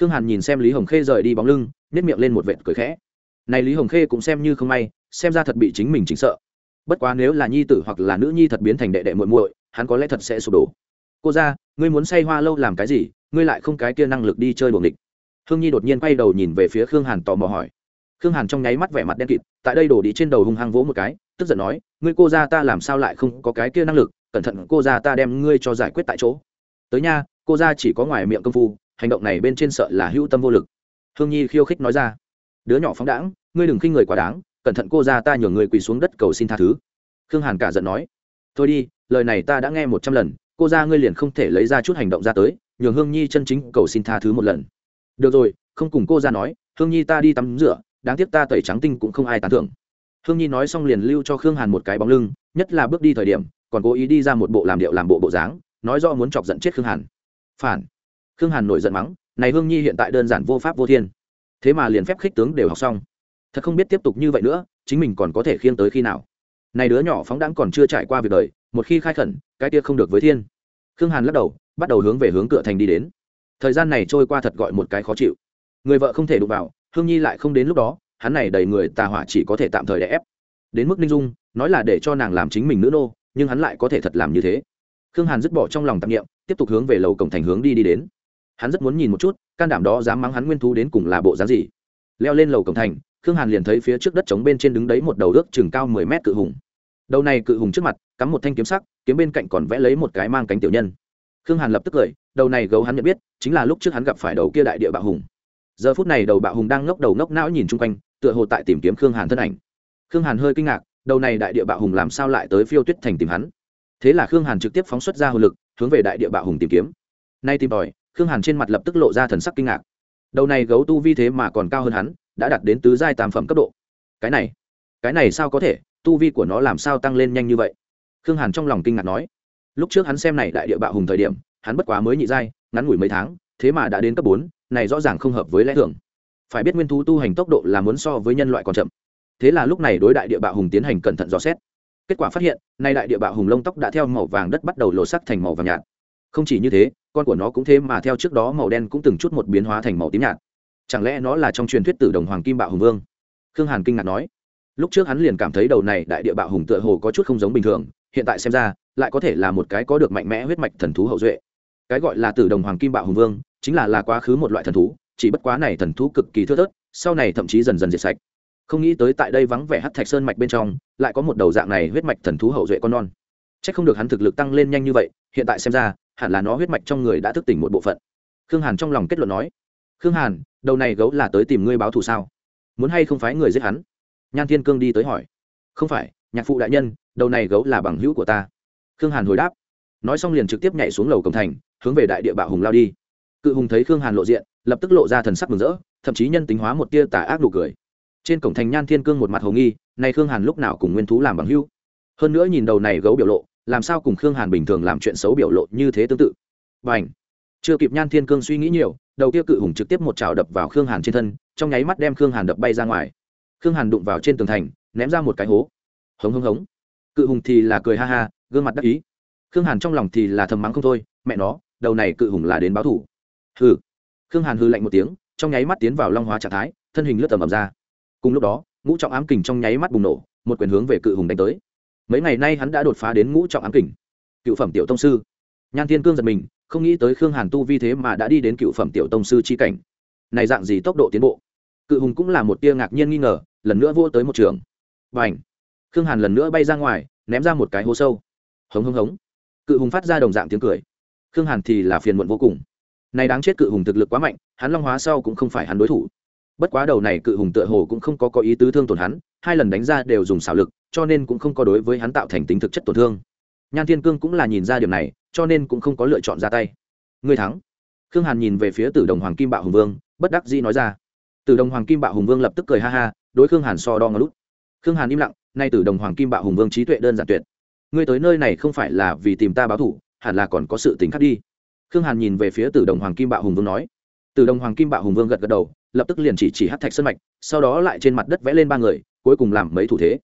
Khương hàn nhìn xem lý hồng khê rời đi bóng lưng nếp miệng lên một vệt cười khẽ. Này lý hồng khê cũng xem như không may, xem ra thật bị chính mình chính sợ. Bất quá nếu là nhi tử hoặc là nữ nhi thật biến thành đệ đệ muội muội, hắn có lẽ thật sẽ sụp đổ. Cô ra ngươi muốn say hoa lâu làm cái gì? Ngươi lại không cái kia năng lực đi chơi buồng địch hương nhi đột nhiên quay đầu nhìn về phía khương hàn tò mò hỏi. Khương hàn trong nháy mắt vẻ mặt đen kịt, tại đây đổ đi trên đầu hung hăng vỗ một cái tức giận nói, ngươi cô ra ta làm sao lại không có cái kia năng lực, cẩn thận cô ra ta đem ngươi cho giải quyết tại chỗ. Tới nha, cô ra chỉ có ngoài miệng công phu, hành động này bên trên sợ là hữu tâm vô lực. Hương nhi khiêu khích nói ra. Đứa nhỏ phóng đãng, ngươi đừng khinh người quá đáng, cẩn thận cô ra ta nhường người quỳ xuống đất cầu xin tha thứ. Khương hàn cả giận nói. Thôi đi, lời này ta đã nghe một trăm lần, cô ra ngươi liền không thể lấy ra chút hành động ra tới, nhường hương nhi chân chính cầu xin tha thứ một lần. Được rồi, không cùng cô ra nói, hương nhi ta đi tắm rửa, đáng tiếc ta tẩy trắng tinh cũng không ai tán thưởng hương nhi nói xong liền lưu cho khương hàn một cái bóng lưng, nhất là bước đi thời điểm, còn cố ý đi ra một bộ làm điệu làm bộ bộ dáng, nói do muốn chọc giận chết khương hàn. Phản. Khương hàn nổi giận mắng, này hương nhi hiện tại đơn giản vô pháp vô thiên. Thế mà liền phép khích tướng đều học xong. Thật không biết tiếp tục như vậy nữa, chính mình còn có thể khiêng tới khi nào. Này đứa nhỏ phóng đãng còn chưa trải qua việc đời, một khi khai khẩn, cái kia không được với thiên. Khương hàn lắc đầu, bắt đầu hướng về hướng cửa thành đi đến. Thời gian này trôi qua thật gọi một cái khó chịu. Người vợ không thể đụng vào, hương nhi lại không đến lúc đó hắn này đầy người tà hỏa chỉ có thể tạm thời đè ép. Đến mức ninh dung, nói là để cho nàng làm chính mình nữ nô, nhưng hắn lại có thể thật làm như thế. Khương hàn dứt bỏ trong lòng tạp nghiệm tiếp tục hướng về lầu cổng thành hướng đi đi đến. Hắn rất muốn nhìn một chút, can đảm đó dám mắng hắn nguyên thú đến cùng là bộ dáng gì. Leo lên lầu cổng thành, khương hàn liền thấy phía trước đất trống bên trên đứng đấy một đầu ước chừng cao mười mét cự hùng. Đầu này cự hùng trước mặt, cắm một thanh kiếm sắc, kiếm bên cạnh còn vẽ lấy một cái mang cánh tiểu nhân. Khương hàn lập tức cười, đầu này gấu hắn nhận biết, chính là lúc trước hắn gặp phải đầu kia đại địa bạo hùng giờ phút này đầu bạo hùng đang ngốc đầu ngốc não nhìn chung quanh, tựa hồ tại tìm kiếm khương hàn thân ảnh. Khương hàn hơi kinh ngạc, đầu này đại địa bạo hùng làm sao lại tới phiêu tuyết thành tìm hắn? Thế là khương hàn trực tiếp phóng xuất ra hồ lực, hướng về đại địa bạo hùng tìm kiếm. Nay tìm tòi, khương hàn trên mặt lập tức lộ ra thần sắc kinh ngạc. Đầu này gấu tu vi thế mà còn cao hơn hắn, đã đạt đến tứ giai tam phẩm cấp độ. Cái này cái này sao có thể? Tu vi của nó làm sao tăng lên nhanh như vậy? Khương hàn trong lòng kinh ngạc nói. Lúc trước hắn xem này đại địa bạo hùng thời điểm, hắn bất quá mới nhị giai, ngắn ngủi mấy tháng thế mà đã đến cấp bốn, này rõ ràng không hợp với lẽ thường. Phải biết nguyên thú tu hành tốc độ là muốn so với nhân loại còn chậm. Thế là lúc này đối đại địa bạo hùng tiến hành cẩn thận dò xét. Kết quả phát hiện, nay đại địa bạo hùng lông tóc đã theo màu vàng đất bắt đầu lộ sắc thành màu vàng nhạt. Không chỉ như thế, con của nó cũng thế mà theo trước đó màu đen cũng từng chút một biến hóa thành màu tím nhạt. Chẳng lẽ nó là trong truyền thuyết tử đồng hoàng kim bạo hùng vương? Khương hàn kinh ngạc nói. Lúc trước hắn liền cảm thấy đầu này đại địa bạo hùng tựa hồ có chút không giống bình thường, hiện tại xem ra, lại có thể là một cái có được mạnh mẽ huyết mạch thần thú hậu duệ. Cái gọi là tử đồng hoàng kim bạo hùng vương chính là là quá khứ một loại thần thú, chỉ bất quá này thần thú cực kỳ thưa thớt, sau này thậm chí dần dần diệt sạch. Không nghĩ tới tại đây vắng vẻ hát thạch sơn mạch bên trong, lại có một đầu dạng này huyết mạch thần thú hậu duệ con non. C h ắ c không được hắn thực lực tăng lên nhanh như vậy, hiện tại xem ra, hẳn là nó huyết mạch trong người đã thức tỉnh một bộ phận. Khương hàn trong lòng kết luận nói, khương hàn, đầu này gấu là tới tìm ngươi báo thù sao? Muốn hay không phải người giết hắn? Nhan thiên cương đi tới hỏi. Không phải, nhạc phụ đại nhân, đầu này gấu là bằng hữu của ta. Khương hàn hồi đáp. Nói xong liền trực tiếp nhảy xuống lầu cổng thành, hướng về đại địa bạo hùng lao đi cự hùng thấy khương hàn lộ diện, lập tức lộ ra thần sắc mừng rỡ, thậm chí nhân tính hóa một tia tà ác nụ cười. Trên cổng thành nhan thiên cương một mặt hồ nghi nay khương hàn lúc nào cùng nguyên thú làm bằng hưu hơn nữa nhìn đầu này gấu biểu lộ, làm sao cùng khương hàn bình thường làm chuyện xấu biểu lộ như thế tương tự? B à n h chưa kịp nhan thiên cương suy nghĩ nhiều, đầu kia cự hùng trực tiếp một chảo đập vào khương hàn trên thân, trong nháy mắt đem khương hàn đập bay ra ngoài. Khương hàn đụng vào trên tường thành, ném ra một cái hố. Hống hống hống. Cự hùng thì là cười ha ha, gương mặt đắc ý. Khương hàn trong lòng thì là thầm mắng không thôi, mẹ nó, đầu này cự hùng là đến báo thủ hừ. Khương hàn hư lạnh một tiếng, trong nháy mắt tiến vào long hóa trạng thái, thân hình lướt tầm ầm ra. Cùng lúc đó, ngũ trọng ám kình trong nháy mắt bùng nổ, một quyền hướng về cự hùng đánh tới. Mấy ngày nay hắn đã đột phá đến ngũ trọng ám kình. Cựu phẩm tiểu tông sư. Nhan thiên cương giật mình, không nghĩ tới khương hàn tu vi thế mà đã đi đến cựu phẩm tiểu tông sư c h i cảnh. Này dạng gì tốc độ tiến bộ? Cự hùng cũng là một tia ngạc nhiên nghi ngờ, lần nữa vô tới một trường. B à n h khương hàn lần nữa bay ra ngoài, ném ra một cái hố sâu. Hống hống hống. Cự hùng phát ra đồng dạng tiếng cười. Khương hàn thì là phiền muộn vô cùng này đáng chết cự hùng thực lực quá mạnh, hắn long hóa sau cũng không phải hắn đối thủ. Bất quá đầu này cự hùng tựa hồ cũng không có có ý tứ thương tổn hắn, hai lần đánh ra đều dùng xảo lực, cho nên cũng không có đối với hắn tạo thành tính thực chất tổn thương. Nhan thiên cương cũng là nhìn ra điểm này, cho nên cũng không có lựa chọn ra tay. Người thắng. Khương hàn nhìn về phía tử đồng hoàng kim bạo hùng vương, bất đắc dĩ nói ra. Tử đồng hoàng kim bạo hùng vương lập tức cười ha ha, đối khương hàn so đo ngó lút. Khương hàn im lặng, nay tử đồng hoàng kim bạo hùng vương trí tuệ đơn giản tuyệt. Ngươi tới nơi này không phải là vì tìm ta báo thủ, hẳn là còn có sự tính khác đi khương hàn nhìn về phía tử đồng hoàng kim bạo hùng vương nói. Tử đồng hoàng kim bạo hùng vương gật gật đầu, lập tức liền chỉ chỉ hát thạch sân mạch, sau đó lại trên mặt đất vẽ lên ba người, cuối cùng làm mấy thủ thế.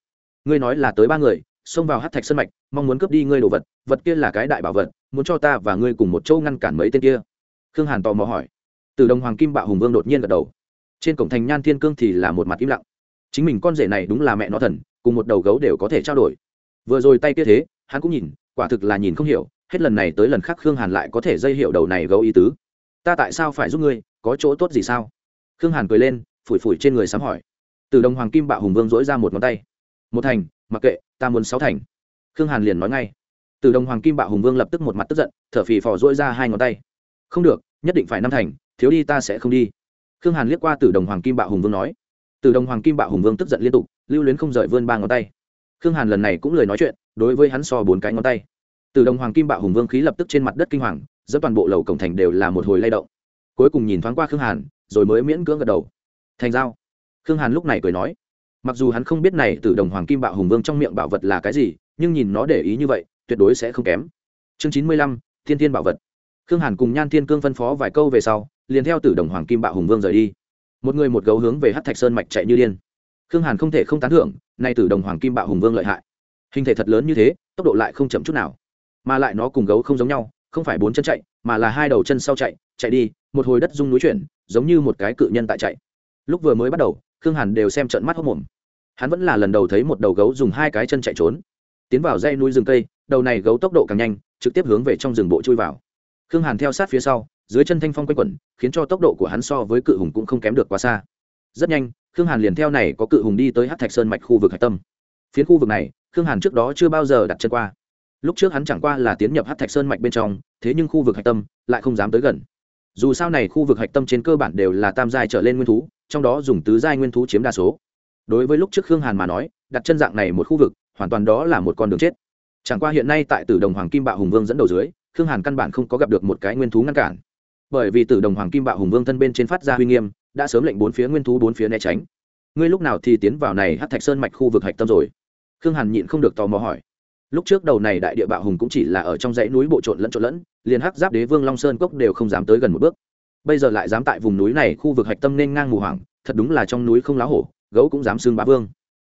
Ngươi nói là tới ba người, xông vào hát thạch sân mạch, mong muốn cướp đi ngươi đồ vật vật kia là cái đại bảo vật, muốn cho ta và ngươi cùng một châu ngăn cản mấy tên kia. Khương hàn tò mò hỏi. Tử đồng hoàng kim bạo hùng vương đột nhiên gật đầu. Trên cổng thành nhan thiên cương thì là một mặt im lặng. Chính mình con rể này đúng là mẹ nó thần, cùng một đầu gấu đều có thể trao đổi. Vừa rồi tay kia thế, hắn cũng nhìn, quả thực là nhìn không hiểu hết lần này tới lần khác khương hàn lại có thể dây hiệu đầu này gấu ý tứ. Ta tại sao phải giúp ngươi? Có chỗ tốt gì sao? Khương hàn cười lên, phủi phủi trên người sám hỏi. Từ đồng hoàng kim bạo hùng vương dỗi ra một ngón tay. Một thành, mặc kệ, ta muốn sáu thành. Khương hàn liền nói ngay. Từ đồng hoàng kim bạo hùng vương lập tức một mặt tức giận, thở phì phò dỗi ra hai ngón tay. Không được, nhất định phải năm thành, thiếu đi ta sẽ không đi. Khương hàn liếc qua từ đồng hoàng kim bạo hùng vương nói. Từ đồng hoàng kim bạo hùng vương tức giận liên tục, lưu luyến không rời vươn ba ngón tay. Khương hàn lần này cũng lời nói chuyện, đối với hắn so bốn cái ngón tay từ đồng hoàng kim bạo hùng vương khí lập tức trên mặt đất kinh hoàng dẫn toàn bộ lầu cổng thành đều là một hồi lay động. Cuối cùng nhìn thoáng qua khương hàn, rồi mới miễn cưỡng gật đầu. Thành giao. Khương hàn lúc này cười nói, mặc dù hắn không biết này từ đồng hoàng kim bạo hùng vương trong miệng bảo vật là cái gì, nhưng nhìn nó để ý như vậy, tuyệt đối sẽ không kém. Chương chín mươi lăm, thiên thiên bảo vật. Khương hàn cùng nhan thiên cương phân phó vài câu về sau, liền theo tử đồng hoàng kim bạo hùng vương rời đi. Một người một gấu hướng về hát thạch sơn mạch chạy như điên. Khương hàn không thể không tán thưởng, nay tử đồng hoàng kim bạo hùng vương lợi hại. Hình thể thật lớn như thế, tốc độ lại không chậm chút nào mà lại nó cùng gấu không giống nhau, không phải bốn chân chạy, mà là hai đầu chân sau chạy chạy đi, một hồi đất rung núi chuyển, giống như một cái cự nhân tại chạy. Lúc vừa mới bắt đầu, khương hàn đều xem trận mắt hốc mồm. Hắn vẫn là lần đầu thấy một đầu gấu dùng hai cái chân chạy trốn. Tiến vào dây núi rừng cây, đầu này gấu tốc độ càng nhanh, trực tiếp hướng về trong rừng bộ chui vào. Khương hàn theo sát phía sau, dưới chân thanh phong quanh quẩn, khiến cho tốc độ của hắn so với cự hùng cũng không kém được quá xa. Rất nhanh, khương hàn liền theo này có cự hùng đi tới hát thạch sơn mạch khu vực hạch tâm. Phiến khu vực này, khương hàn trước đó chưa bao giờ đặt chân qua lúc trước hắn chẳng qua là tiến nhập hát thạch sơn mạch bên trong, thế nhưng khu vực hạch tâm lại không dám tới gần. Dù sao này khu vực hạch tâm trên cơ bản đều là tam giai trở lên nguyên thú, trong đó dùng tứ giai nguyên thú chiếm đa số. Đối với lúc trước khương hàn mà nói, đặt chân dạng này một khu vực, hoàn toàn đó là một con đường chết. Chẳng qua hiện nay tại tử đồng hoàng kim bạo hùng vương dẫn đầu dưới, khương hàn căn bản không có gặp được một cái nguyên thú ngăn cản. Bởi vì tử đồng hoàng kim bạo hùng vương thân bên trên phát ra uy nghiêm, đã sớm lệnh bốn phía nguyên thú bốn phía né tránh. Ngươi lúc nào thì tiến vào này hát thạch sơn mạch khu vực hạch tâm rồi? Khương hàn nhịn không được tò mò hỏi lúc trước đầu này đại địa bạo hùng cũng chỉ là ở trong dãy núi bộ trộn lẫn trộn lẫn, liền hắc giáp đế vương long sơn cốc đều không dám tới gần một bước. Bây giờ lại dám tại vùng núi này khu vực hạch tâm nên ngang mù hoàng thật đúng là trong núi không lá hổ, gấu cũng dám xương bá vương.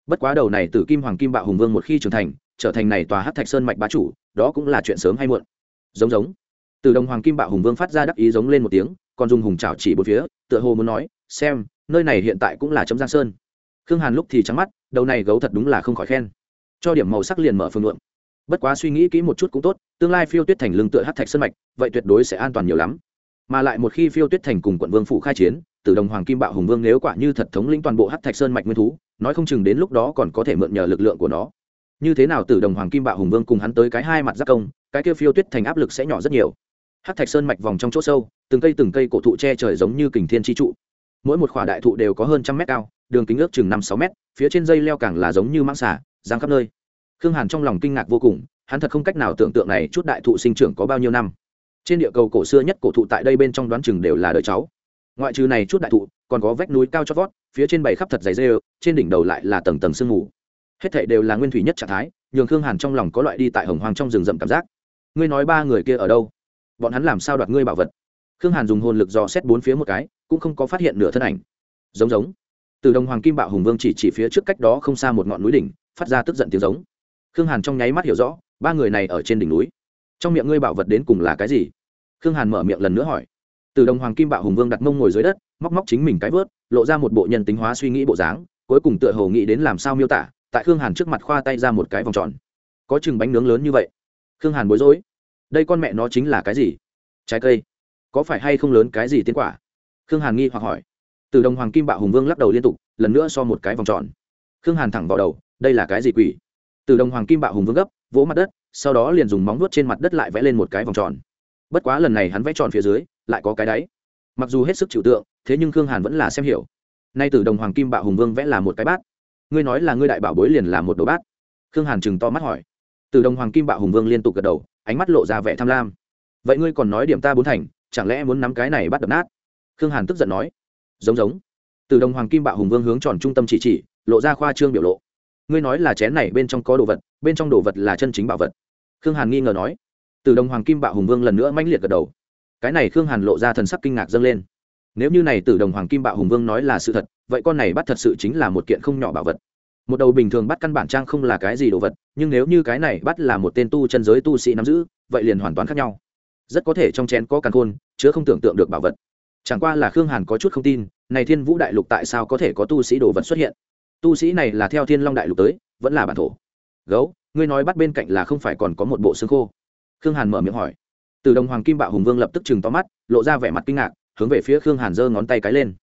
Bất quá đầu này từ kim hoàng kim bạo hùng vương một khi trưởng thành, trở thành này tòa hát thạch sơn mạch bá chủ, đó cũng là chuyện sớm hay muộn. Giống giống. Từ đồng hoàng kim bạo hùng vương phát ra đắc ý giống lên một tiếng, còn dùng hùng chảo chỉ bốn phía, tựa hồ muốn nói, xem, nơi này hiện tại cũng là chấm giang sơn. Khương hàn lúc thì trắng mắt, đầu này gấu thật đúng là không khỏi khen cho điểm màu sắc liền mở phương lượng bất quá suy nghĩ kỹ một chút cũng tốt, tương lai phiêu tuyết thành lưng tựa hát thạch sân mạch, vậy tuyệt đối sẽ an toàn nhiều lắm. Mà lại một khi phiêu tuyết thành cùng quận vương phủ khai chiến từ đồng hoàng kim bạo hùng vương nếu quả như thật thống lĩnh toàn bộ hát thạch sơn mạch nguyên thú, nói không chừng đến lúc đó còn có thể mượn nhờ lực lượng của nó. Như thế nào từ đồng hoàng kim bạo hùng vương cùng hắn tới cái hai mặt giác công, cái kia phiêu tuyết thành áp lực sẽ nhỏ rất nhiều. Hát thạch sơn mạch vòng trong chỗ sâu, từng cây từng cây cổ thụ che trời giống như kình thiên tri trụ. Mỗi một khỏa đại thụ đều có hơn trăm mét cao, đường kính ước chừng năm sáu mét, phía trên dây leo càng là giống như mãng xả giang khắp nơi. Khương hàn trong lòng kinh ngạc vô cùng, hắn thật không cách nào tưởng tượng này chút đại thụ sinh trưởng có bao nhiêu năm. Trên địa cầu cổ xưa nhất cổ thụ tại đây bên trong đoán chừng đều là đời cháu. Ngoại trừ này chút đại thụ, còn có vách núi cao chót vót, phía trên bầy khắp thật dày dê, trên đỉnh đầu lại là tầng tầng sương mù. Hết thệ đều là nguyên thủy nhất trạng thái, nhường khương hàn trong lòng có loại đi tại hồng hoang trong rừng rậm cảm giác. Ngươi nói ba người kia ở đâu? Bọn hắn làm sao đoạt ngươi bảo vật? Khương hàn dùng hồn lực dò xét bốn phía một cái, cũng không có phát hiện nửa thân ảnh. Giống giống. Từ đồng hoàng kim bạo hùng vương chỉ chỉ phía trước cách đó không xa một ngọn núi đỉnh phát ra tức giận tiếng giống. Khương hàn trong nháy mắt hiểu rõ, ba người này ở trên đỉnh núi. Trong miệng ngươi bảo vật đến cùng là cái gì? Khương hàn mở miệng lần nữa hỏi. Từ đồng hoàng kim bạo hùng vương đặt mông ngồi dưới đất, móc móc chính mình cái vớt, lộ ra một bộ nhân tính hóa suy nghĩ bộ dáng, cuối cùng tựa hồ nghĩ đến làm sao miêu tả, tại khương hàn trước mặt khoa tay ra một cái vòng tròn. Có chừng bánh nướng lớn như vậy. Khương hàn bối rối. Đây con mẹ nó chính là cái gì? Trái cây. Có phải hay không lớn cái gì tiến quả? Khương hàn nghi hoặc hỏi. Từ đồng hoàng kim bạo hùng vương lắc đầu liên tục, lần nữa so một cái vòng tròn. Khương hàn thẳng vào đầu đây là cái gì quỷ? Từ đồng hoàng kim bạo hùng vương gấp, vỗ mặt đất, sau đó liền dùng móng vuốt trên mặt đất lại vẽ lên một cái vòng tròn. Bất quá lần này hắn vẽ tròn phía dưới, lại có cái đáy. Mặc dù hết sức chịu tượng, thế nhưng khương hàn vẫn là xem hiểu. Nay từ đồng hoàng kim bạo hùng vương vẽ là một cái bát. Ngươi nói là ngươi đại bảo bối liền là một đồ bát. Khương hàn chừng to mắt hỏi. Từ đồng hoàng kim bạo hùng vương liên tục gật đầu, ánh mắt lộ ra vẻ tham lam. Vậy ngươi còn nói điểm ta bốn thành, chẳng lẽ muốn nắm cái này bắt đập nát? Khương hàn tức giận nói. Giống giống. Từ đồng hoàng kim bạo hùng vương hướng tròn trung tâm chỉ chỉ, lộ ra khoa trương biểu lộ ngươi nói là chén này bên trong có đồ vật, bên trong đồ vật là chân chính bảo vật. Khương hàn nghi ngờ nói. Từ đồng hoàng kim bạo hùng vương lần nữa manh liệt gật đầu. Cái này khương hàn lộ ra thần sắc kinh ngạc dâng lên. Nếu như này từ đồng hoàng kim bạo hùng vương nói là sự thật, vậy con này bắt thật sự chính là một kiện không nhỏ bảo vật. Một đầu bình thường bắt căn bản trang không là cái gì đồ vật, nhưng nếu như cái này bắt là một tên tu chân giới tu sĩ nắm giữ, vậy liền hoàn toàn khác nhau. Rất có thể trong chén có càn khôn, chứa không tưởng tượng được bảo vật. Chẳng qua là khương hàn có chút không tin, này thiên vũ đại lục tại sao có thể có tu sĩ đồ vật xuất hiện? Tu sĩ này là theo thiên long đại lục tới, vẫn là bản thổ. Gấu, ngươi nói bắt bên cạnh là không phải còn có một bộ xương khô? Khương hàn mở miệng hỏi. Từ đồng hoàng kim bạo hùng vương lập tức chừng to mắt, lộ ra vẻ mặt kinh ngạc, hướng về phía khương hàn giơ ngón tay cái lên.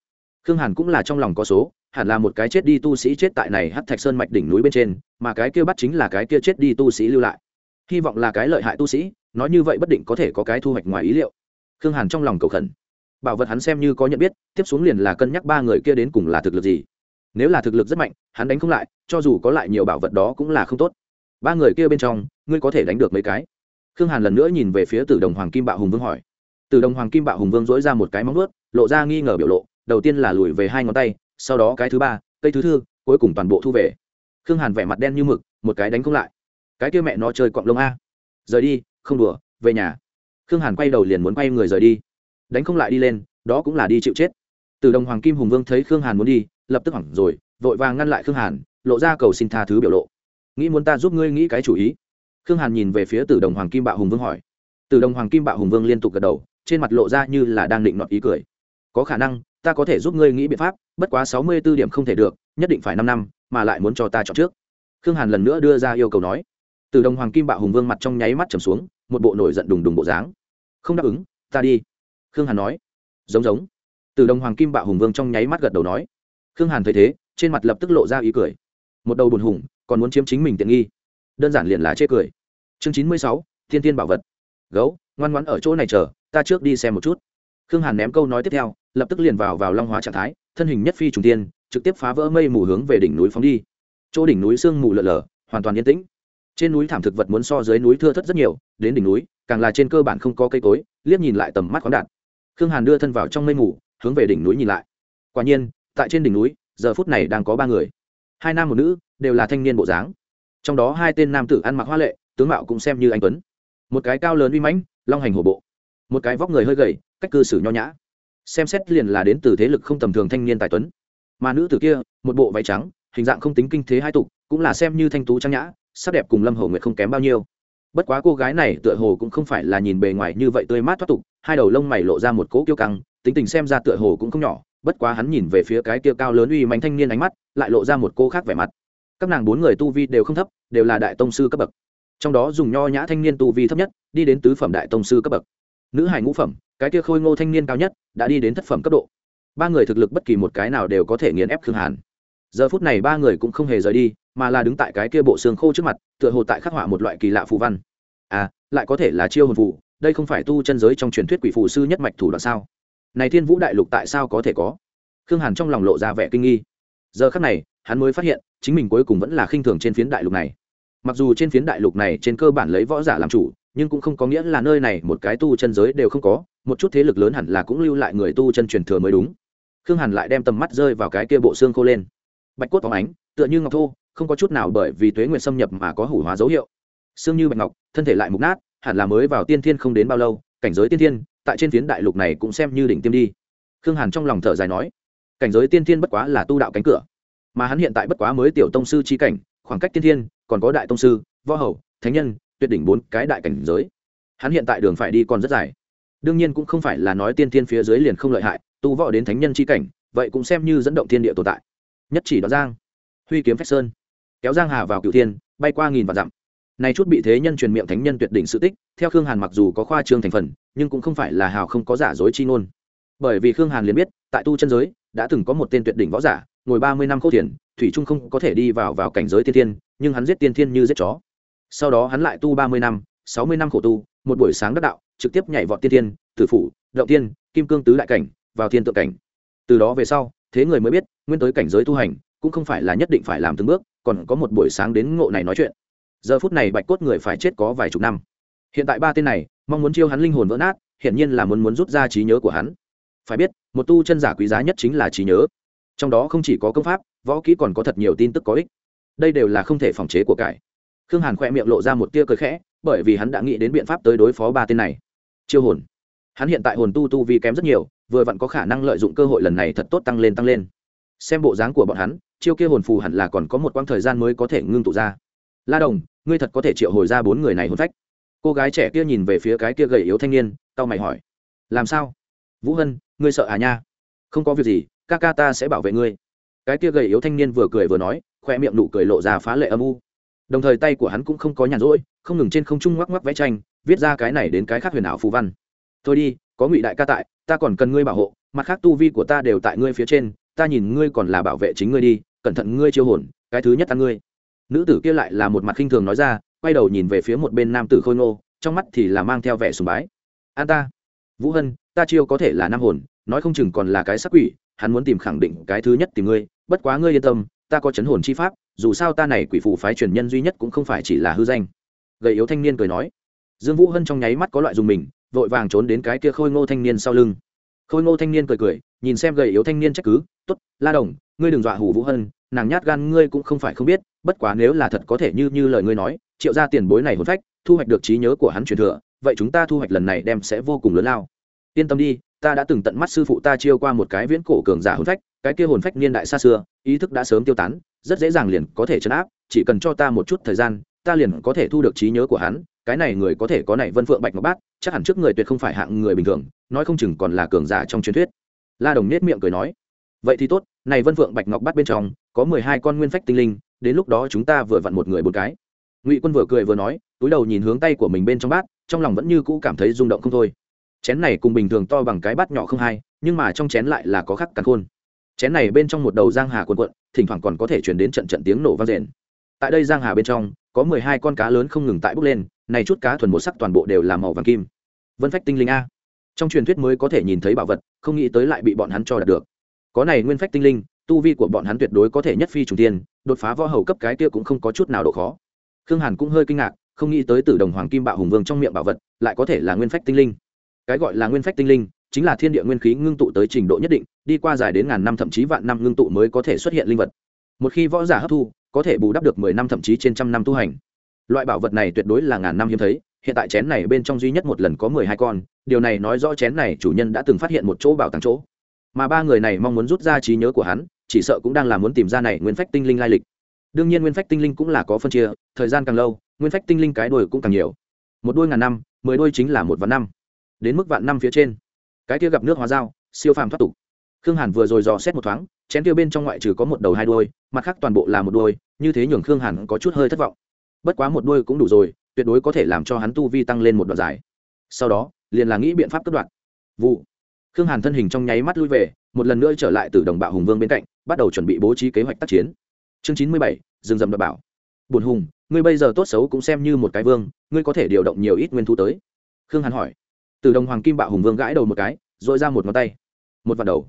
Khương hàn cũng là trong lòng có số, hẳn là một cái chết đi tu sĩ chết tại này hắt thạch sơn mạch đỉnh núi bên trên, mà cái kia bắt chính là cái kia chết đi tu sĩ lưu lại. Hy vọng là cái lợi hại tu sĩ, nói như vậy bất định có thể có cái thu hoạch ngoài ý liệu. Khương hàn trong lòng cầu khẩn. Bảo vật hắn xem như có nhận biết, tiếp xuống liền là cân nhắc ba người kia đến cùng là thực lực gì nếu là thực lực rất mạnh, hắn đánh không lại, cho dù có lại nhiều bảo vật đó cũng là không tốt. Ba người kia bên trong, ngươi có thể đánh được mấy cái? Khương hàn lần nữa nhìn về phía tử đồng hoàng kim bạo hùng vương hỏi. Tử đồng hoàng kim bạo hùng vương dỗi ra một cái móng ướt lộ ra nghi ngờ biểu lộ, đầu tiên là lùi về hai ngón tay, sau đó cái thứ ba, cây thứ thư, cuối cùng toàn bộ thu về. Khương hàn vẻ mặt đen như mực, một cái đánh không lại. Cái kia mẹ nó chơi cọng lông a. Rời đi, không đùa, về nhà. Khương hàn quay đầu liền muốn quay người rời đi. Đánh không lại đi lên, đó cũng là đi chịu chết. Từ đồng hoàng kim hùng vương thấy khương hàn muốn đi lập tức hoảng rồi, vội vàng ngăn lại khương hàn, lộ ra cầu xin tha thứ biểu lộ. Nghĩ muốn ta giúp ngươi nghĩ cái chủ ý? Khương hàn nhìn về phía Tử đồng hoàng kim bạo hùng vương hỏi. Tử đồng hoàng kim bạo hùng vương liên tục gật đầu, trên mặt lộ ra như là đang định nọt ý cười. Có khả năng, ta có thể giúp ngươi nghĩ biện pháp, bất quá sáu mươi b ố điểm không thể được, nhất định phải năm năm, mà lại muốn cho ta chọn trước. Khương hàn lần nữa đưa ra yêu cầu nói. Từ đồng hoàng kim bạo hùng vương mặt trong nháy mắt trầm xuống, một bộ nổi giận đùng đùng bộ dáng. Không đáp ứng, ta đi. Khương hàn nói. Giống giống. Từ đồng hoàng kim bạo hùng vương trong nháy mắt gật đầu nói khương hàn thấy thế, trên mặt lập tức lộ ra ý cười. Một đầu buồn hùng, còn muốn chiếm chính mình tiện nghi. Đơn giản liền là chê cười. Chương chín mươi sáu, thiên tiên bảo vật. Gấu, ngoan ngoãn ở chỗ này chờ, ta trước đi xem một chút. Khương hàn ném câu nói tiếp theo, lập tức liền vào vào long hóa trạng thái, thân hình nhất phi trùng tiên trực tiếp phá vỡ mây mù hướng về đỉnh núi phóng đi. Chỗ đỉnh núi sương mù lợn lờ hoàn toàn yên tĩnh. Trên núi thảm thực vật muốn so dưới núi thưa thất rất nhiều, đến đỉnh núi, càng là trên cơ bản không có cây cối, liếc nhìn lại tầm mắt khoáng đạt. Khương hàn đưa thân vào trong mây mù, hướng về đỉnh núi nhìn lại. Quả nhiên tại trên đỉnh núi, giờ phút này đang có ba người. Hai nam một nữ, đều là thanh niên bộ dáng. Trong đó hai tên nam tử ăn mặc hoa lệ, tướng mạo cũng xem như anh tuấn. Một cái cao lớn uy mãnh, long hành hổ bộ. Một cái vóc người hơi gầy, cách cư xử nho nhã. Xem xét liền là đến từ thế lực không tầm thường thanh niên tài tuấn. Mà nữ tử kia, một bộ váy trắng, hình dạng không tính kinh thế hai tục, cũng là xem như thanh tú trang nhã, sắc đẹp cùng lâm hầu nguyệt không kém bao nhiêu. Bất quá cô gái này tựa hồ cũng không phải là nhìn bề ngoài như vậy tươi mát thoát tục, hai đầu lông mày lộ ra một cỗ kiêu căng, tính tình xem ra tựa hồ cũng không nhỏ bất quá hắn nhìn về phía cái kia cao lớn uy mạnh thanh niên ánh mắt, lại lộ ra một cô khác vẻ mặt. Các nàng bốn người tu vi đều không thấp, đều là đại tông sư cấp bậc. Trong đó dùng nho nhã thanh niên tu vi thấp nhất, đi đến tứ phẩm đại tông sư cấp bậc. Nữ hải ngũ phẩm, cái kia khôi ngô thanh niên cao nhất, đã đi đến thất phẩm cấp độ. Ba người thực lực bất kỳ một cái nào đều có thể nghiền ép khương hàn. Giờ phút này ba người cũng không hề rời đi, mà là đứng tại cái kia bộ xương khô trước mặt, tựa hồ tại khắc họa một loại kỳ lạ phù văn. À lại có thể là chiêu hồn phù, đây không phải tu chân giới trong truyền thuyết quỷ phù sư nhất mạch thủ đoạn sao? Này thiên vũ đại lục tại sao có thể có? Khương hàn trong lòng lộ ra vẻ kinh nghi. Giờ khắc này, hắn mới phát hiện, chính mình cuối cùng vẫn là khinh thường trên phiến đại lục này. Mặc dù trên phiến đại lục này trên cơ bản lấy võ giả làm chủ, nhưng cũng không có nghĩa là nơi này một cái tu chân giới đều không có, một chút thế lực lớn hẳn là cũng lưu lại người tu chân truyền thừa mới đúng. Khương hàn lại đem tầm mắt rơi vào cái kia bộ xương khô lên. Bạch cốt phóng ánh, tựa như ngọc thô, không có chút nào bởi vì tuế nguyện xâm nhập mà có hủ hóa dấu hiệu. Xương như bạch ngọc, thân thể lại mục nát, hẳn là mới vào tiên thiên không đến bao lâu, cảnh giới tiên thiên tại trên phiến đại lục này cũng xem như đỉnh tiêm đi. Khương hàn trong lòng thở dài nói, cảnh giới tiên thiên bất quá là tu đạo cánh cửa, mà hắn hiện tại bất quá mới tiểu tông sư chi cảnh, khoảng cách tiên thiên, còn có đại tông sư, võ hầu, thánh nhân, tuyệt đỉnh bốn cái đại cảnh giới. Hắn hiện tại đường phải đi còn rất dài. Đương nhiên cũng không phải là nói tiên thiên phía dưới liền không lợi hại, tu võ đến thánh nhân chi cảnh, vậy cũng xem như dẫn động thiên địa tồn tại. Nhất chỉ đó giang, huy kiếm phách sơn, kéo giang hà vào cựu thiên, bay qua nghìn vạn dặm này chút bị thế nhân truyền miệng thánh nhân tuyệt đỉnh sự tích, theo khương hàn mặc dù có khoa trương thành phần, nhưng cũng không phải là hào không có giả dối chi ngôn. Bởi vì khương hàn liền biết, tại tu chân giới, đã từng có một tên tuyệt đỉnh võ giả, ngồi ba mươi năm khô thiền, thủy trung không có thể đi vào vào cảnh giới tiên thiên, nhưng hắn giết tiên thiên như giết chó. Sau đó hắn lại tu ba mươi năm, sáu mươi năm khổ tu, một buổi sáng đắc đạo, trực tiếp nhảy vọt tiên thiên, tử phủ, động tiên, kim cương tứ đại cảnh, vào thiên tượng cảnh. Từ đó về sau, thế người mới biết, nguyên tới cảnh giới tu hành, cũng không phải là nhất định phải làm từng bước, còn có một buổi sáng đến ngộ này nói chuyện giờ phút này bạch cốt người phải chết có vài chục năm. Hiện tại ba tên này, mong muốn chiêu hắn linh hồn vỡ nát, hiển nhiên là muốn muốn rút ra trí nhớ của hắn. Phải biết, một tu chân giả quý giá nhất chính là trí nhớ. Trong đó không chỉ có công pháp, võ kỹ còn có thật nhiều tin tức có ích. Đây đều là không thể phòng chế của cải. Khương hàn khoe miệng lộ ra một tia cười khẽ, bởi vì hắn đã nghĩ đến biện pháp tới đối phó ba tên này. Chiêu hồn. Hắn hiện tại hồn tu tu vi kém rất nhiều, vừa vặn có khả năng lợi dụng cơ hội lần này thật tốt tăng lên tăng lên. Xem bộ dáng của bọn hắn, chiêu kia hồn phù hẳn là còn có một quãng thời gian mới có thể ngưng tụ ra. La đồng ngươi thật có thể triệu hồi ra bốn người này hôn phách. Cô gái trẻ kia nhìn về phía cái kia gầy yếu thanh niên tao mày hỏi. Làm sao? Vũ hân, ngươi sợ à nha? Không có việc gì, ca ca ta sẽ bảo vệ ngươi. Cái kia gầy yếu thanh niên vừa cười vừa nói, khoe miệng nụ cười lộ ra phá lệ âm u. Đồng thời tay của hắn cũng không có nhàn rỗi, không ngừng trên không trung ngoắc ngoắc vẽ tranh, viết ra cái này đến cái khác huyền ảo phù văn. Thôi đi, có ngụy đại ca tại, ta còn cần ngươi bảo hộ, mặt khác tu vi của ta đều tại ngươi phía trên, ta nhìn ngươi còn là bảo vệ chính ngươi đi, cẩn thận ngươi chiêu hồn, cái thứ nhất ăn ngươi nữ tử kia lại là một mặt khinh thường nói ra, quay đầu nhìn về phía một bên nam tử khôi ngô, trong mắt thì là mang theo vẻ sùng bái. An ta, vũ hân, ta chiêu có thể là nam hồn, nói không chừng còn là cái sắc quỷ, hắn muốn tìm khẳng định cái thứ nhất tìm ngươi, bất quá ngươi yên tâm, ta có chấn hồn chi pháp, dù sao ta này quỷ phụ phái truyền nhân duy nhất cũng không phải chỉ là hư danh. Gầy yếu thanh niên cười nói. Dương vũ hân trong nháy mắt có loại dùng mình, vội vàng trốn đến cái kia khôi ngô thanh niên sau lưng. Khôi ngô thanh niên cười cười, nhìn xem gầy yếu thanh niên trách cứ t ố t la đồng, ngươi đừng dọa hủ vũ hân, nàng nhát gan ngươi cũng không phải không biết bất quá nếu là thật có thể như như lời ngươi nói, triệu ra tiền bối này hồn phách, thu hoạch được trí nhớ của hắn truyền thừa, vậy chúng ta thu hoạch lần này đem sẽ vô cùng lớn lao. Yên tâm đi, ta đã từng tận mắt sư phụ ta chiêu qua một cái viễn cổ cường giả hồn phách, cái kia hồn phách niên đại xa xưa, ý thức đã sớm tiêu tán, rất dễ dàng liền có thể chấn áp, chỉ cần cho ta một chút thời gian, ta liền có thể thu được trí nhớ của hắn, cái này người có thể có này vân phượng bạch ngọc bát, chắc hẳn trước người tuyệt không phải hạng người bình thường, nói không chừng còn là cường giả trong truyền thuyết. La đồng nết miệng cười nói, vậy thì tốt, này vân phượng bạch ngọc bát bên trong có mười hai con nguyên phách tinh linh đến lúc đó chúng ta vừa vặn một người một cái. Ngụy quân vừa cười vừa nói, túi đầu nhìn hướng tay của mình bên trong bát, trong lòng vẫn như cũ cảm thấy rung động không thôi. Chén này cùng bình thường to bằng cái bát nhỏ không hai, nhưng mà trong chén lại là có khắc cắn khôn. Chén này bên trong một đầu giang hà cuộn cuộn, thỉnh thoảng còn có thể chuyển đến trận trận tiếng nổ vang rền. Tại đây giang hà bên trong, có mười hai con cá lớn không ngừng tại bốc lên, này chút cá thuần một sắc toàn bộ đều là màu vàng kim. Vân phách tinh linh a. Trong truyền thuyết mới có thể nhìn thấy bảo vật, không nghĩ tới lại bị bọn hắn cho đạt được. Có này nguyên phách tinh linh tu vi của bọn hắn tuyệt đối có thể nhất phi trùng tiên, đột phá võ hầu cấp cái kia cũng không có chút nào độ khó. Khương hàn cũng hơi kinh ngạc, không nghĩ tới Tử đồng hoàng kim bạo hùng vương trong miệng bảo vật, lại có thể là nguyên phách tinh linh. Cái gọi là nguyên phách tinh linh, chính là thiên địa nguyên khí ngưng tụ tới trình độ nhất định, đi qua dài đến ngàn năm thậm chí vạn năm ngưng tụ mới có thể xuất hiện linh vật. Một khi võ giả hấp thu, có thể bù đắp được mười năm thậm chí trên trăm năm tu hành. Loại bảo vật này tuyệt đối là ngàn năm hiếm thấy, hiện tại chén này bên trong duy nhất một lần có mười hai con, điều này nói rõ chén này chủ nhân đã từng phát hiện một chỗ bảo tàng chỗ mà ba người này mong muốn rút ra trí nhớ của hắn, chỉ sợ cũng đang là muốn tìm ra này nguyên phách tinh linh lai lịch. Đương nhiên nguyên phách tinh linh cũng là có phân chia, thời gian càng lâu, nguyên phách tinh linh cái đuôi cũng càng nhiều. Một đuôi ngàn năm, mười đuôi chính là một vạn năm. Đến mức vạn năm phía trên, cái kia gặp nước hóa dao, siêu phàm thoát tục. Khương hàn vừa rồi dò xét một thoáng, chén tiêu bên trong ngoại trừ có một đầu hai đuôi, mặt khác toàn bộ là một đuôi, như thế nhường khương hàn có chút hơi thất vọng. Bất quá một đuôi cũng đủ rồi, tuyệt đối có thể làm cho hắn tu vi tăng lên một đoạn dài. Sau đó, liền là nghĩ biện pháp cất đoạn. Vụ khương hàn thân hình trong nháy mắt lui về, một lần nữa trở lại từ đồng bạo hùng vương bên cạnh, bắt đầu chuẩn bị bố trí kế hoạch tác chiến. Chương chín mươi bảy, rừng rậm đập bảo bùn hùng, ngươi bây giờ tốt xấu cũng xem như một cái vương, ngươi có thể điều động nhiều ít nguyên thu tới. Khương hàn hỏi. Từ đồng hoàng kim bạo hùng vương gãi đầu một cái dội ra một ngón tay. Một vạt đầu.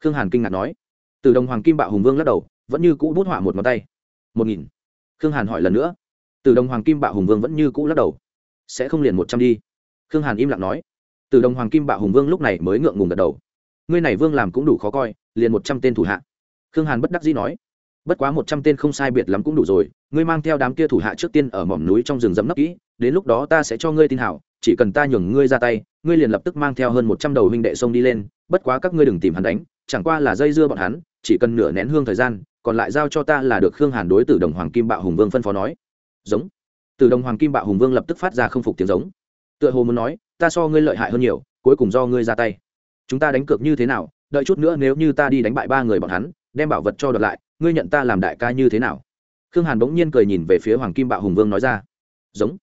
Khương hàn kinh ngạc nói. Từ đồng hoàng kim bạo hùng vương lắc đầu, vẫn như cũ bút họa một ngón tay. Một nghìn. Khương hàn hỏi lần nữa. Từ đồng hoàng kim bạo hùng vương vẫn như cũ lắc đầu. Sẽ không liền một trăm đi. Khương hàn im lặng nói từ đồng hoàng kim bạo hùng vương lúc này mới ngượng ngùng gật đầu. Ngươi này vương làm cũng đủ khó coi, liền một trăm tên thủ hạ. Khương hàn bất đắc dĩ nói. Bất quá một trăm tên không sai biệt lắm cũng đủ rồi, ngươi mang theo đám kia thủ hạ trước tiên ở mỏm núi trong rừng dẫm nấp kỹ, đến lúc đó ta sẽ cho ngươi tin hảo, chỉ cần ta nhường ngươi ra tay, ngươi liền lập tức mang theo hơn một trăm đầu huynh đệ sông đi lên, bất quá các ngươi đừng tìm hắn đánh, chẳng qua là dây dưa bọn hắn, chỉ cần nửa nén hương thời gian, còn lại giao cho ta là được khương hàn đối tử đồng hoàng kim bạo hùng vương phân phó nói. Giống. Tử đồng hoàng kim bạo hùng vương lập tức phát ra không phục tiếng giống. Tựa hồ muốn nói ta so ngươi lợi hại hơn nhiều, cuối cùng do ngươi ra tay. Chúng ta đánh cược như thế nào, đợi chút nữa nếu như ta đi đánh bại ba người bọn hắn, đem bảo vật cho đợt lại, ngươi nhận ta làm đại ca như thế nào? Khương hàn bỗng nhiên cười nhìn về phía hoàng kim bạo hùng vương nói ra. Giống.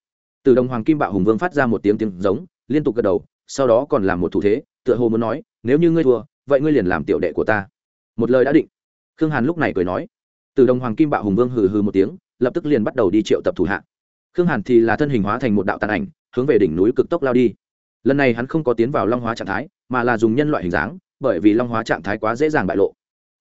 Từ đồng hoàng kim bạo hùng vương phát ra một tiếng tiếng giống, liên tục gật đầu, sau đó còn làm một thủ thế, tựa hồ muốn nói, nếu như ngươi thua, vậy ngươi liền làm tiểu đệ của ta. Một lời đã định. Khương hàn lúc này cười nói. Từ đồng hoàng kim bạo hùng vương hừ hừ một tiếng, lập tức liền bắt đầu đi triệu tập thủ hạ. Khương hàn thì là thân hình hóa thành một đạo tàn ảnh hướng về đỉnh núi cực tốc lao đi. Lần này hắn không có tiến vào long hóa trạng thái, mà là dùng nhân loại hình dáng, bởi vì long hóa trạng thái quá dễ dàng bại lộ.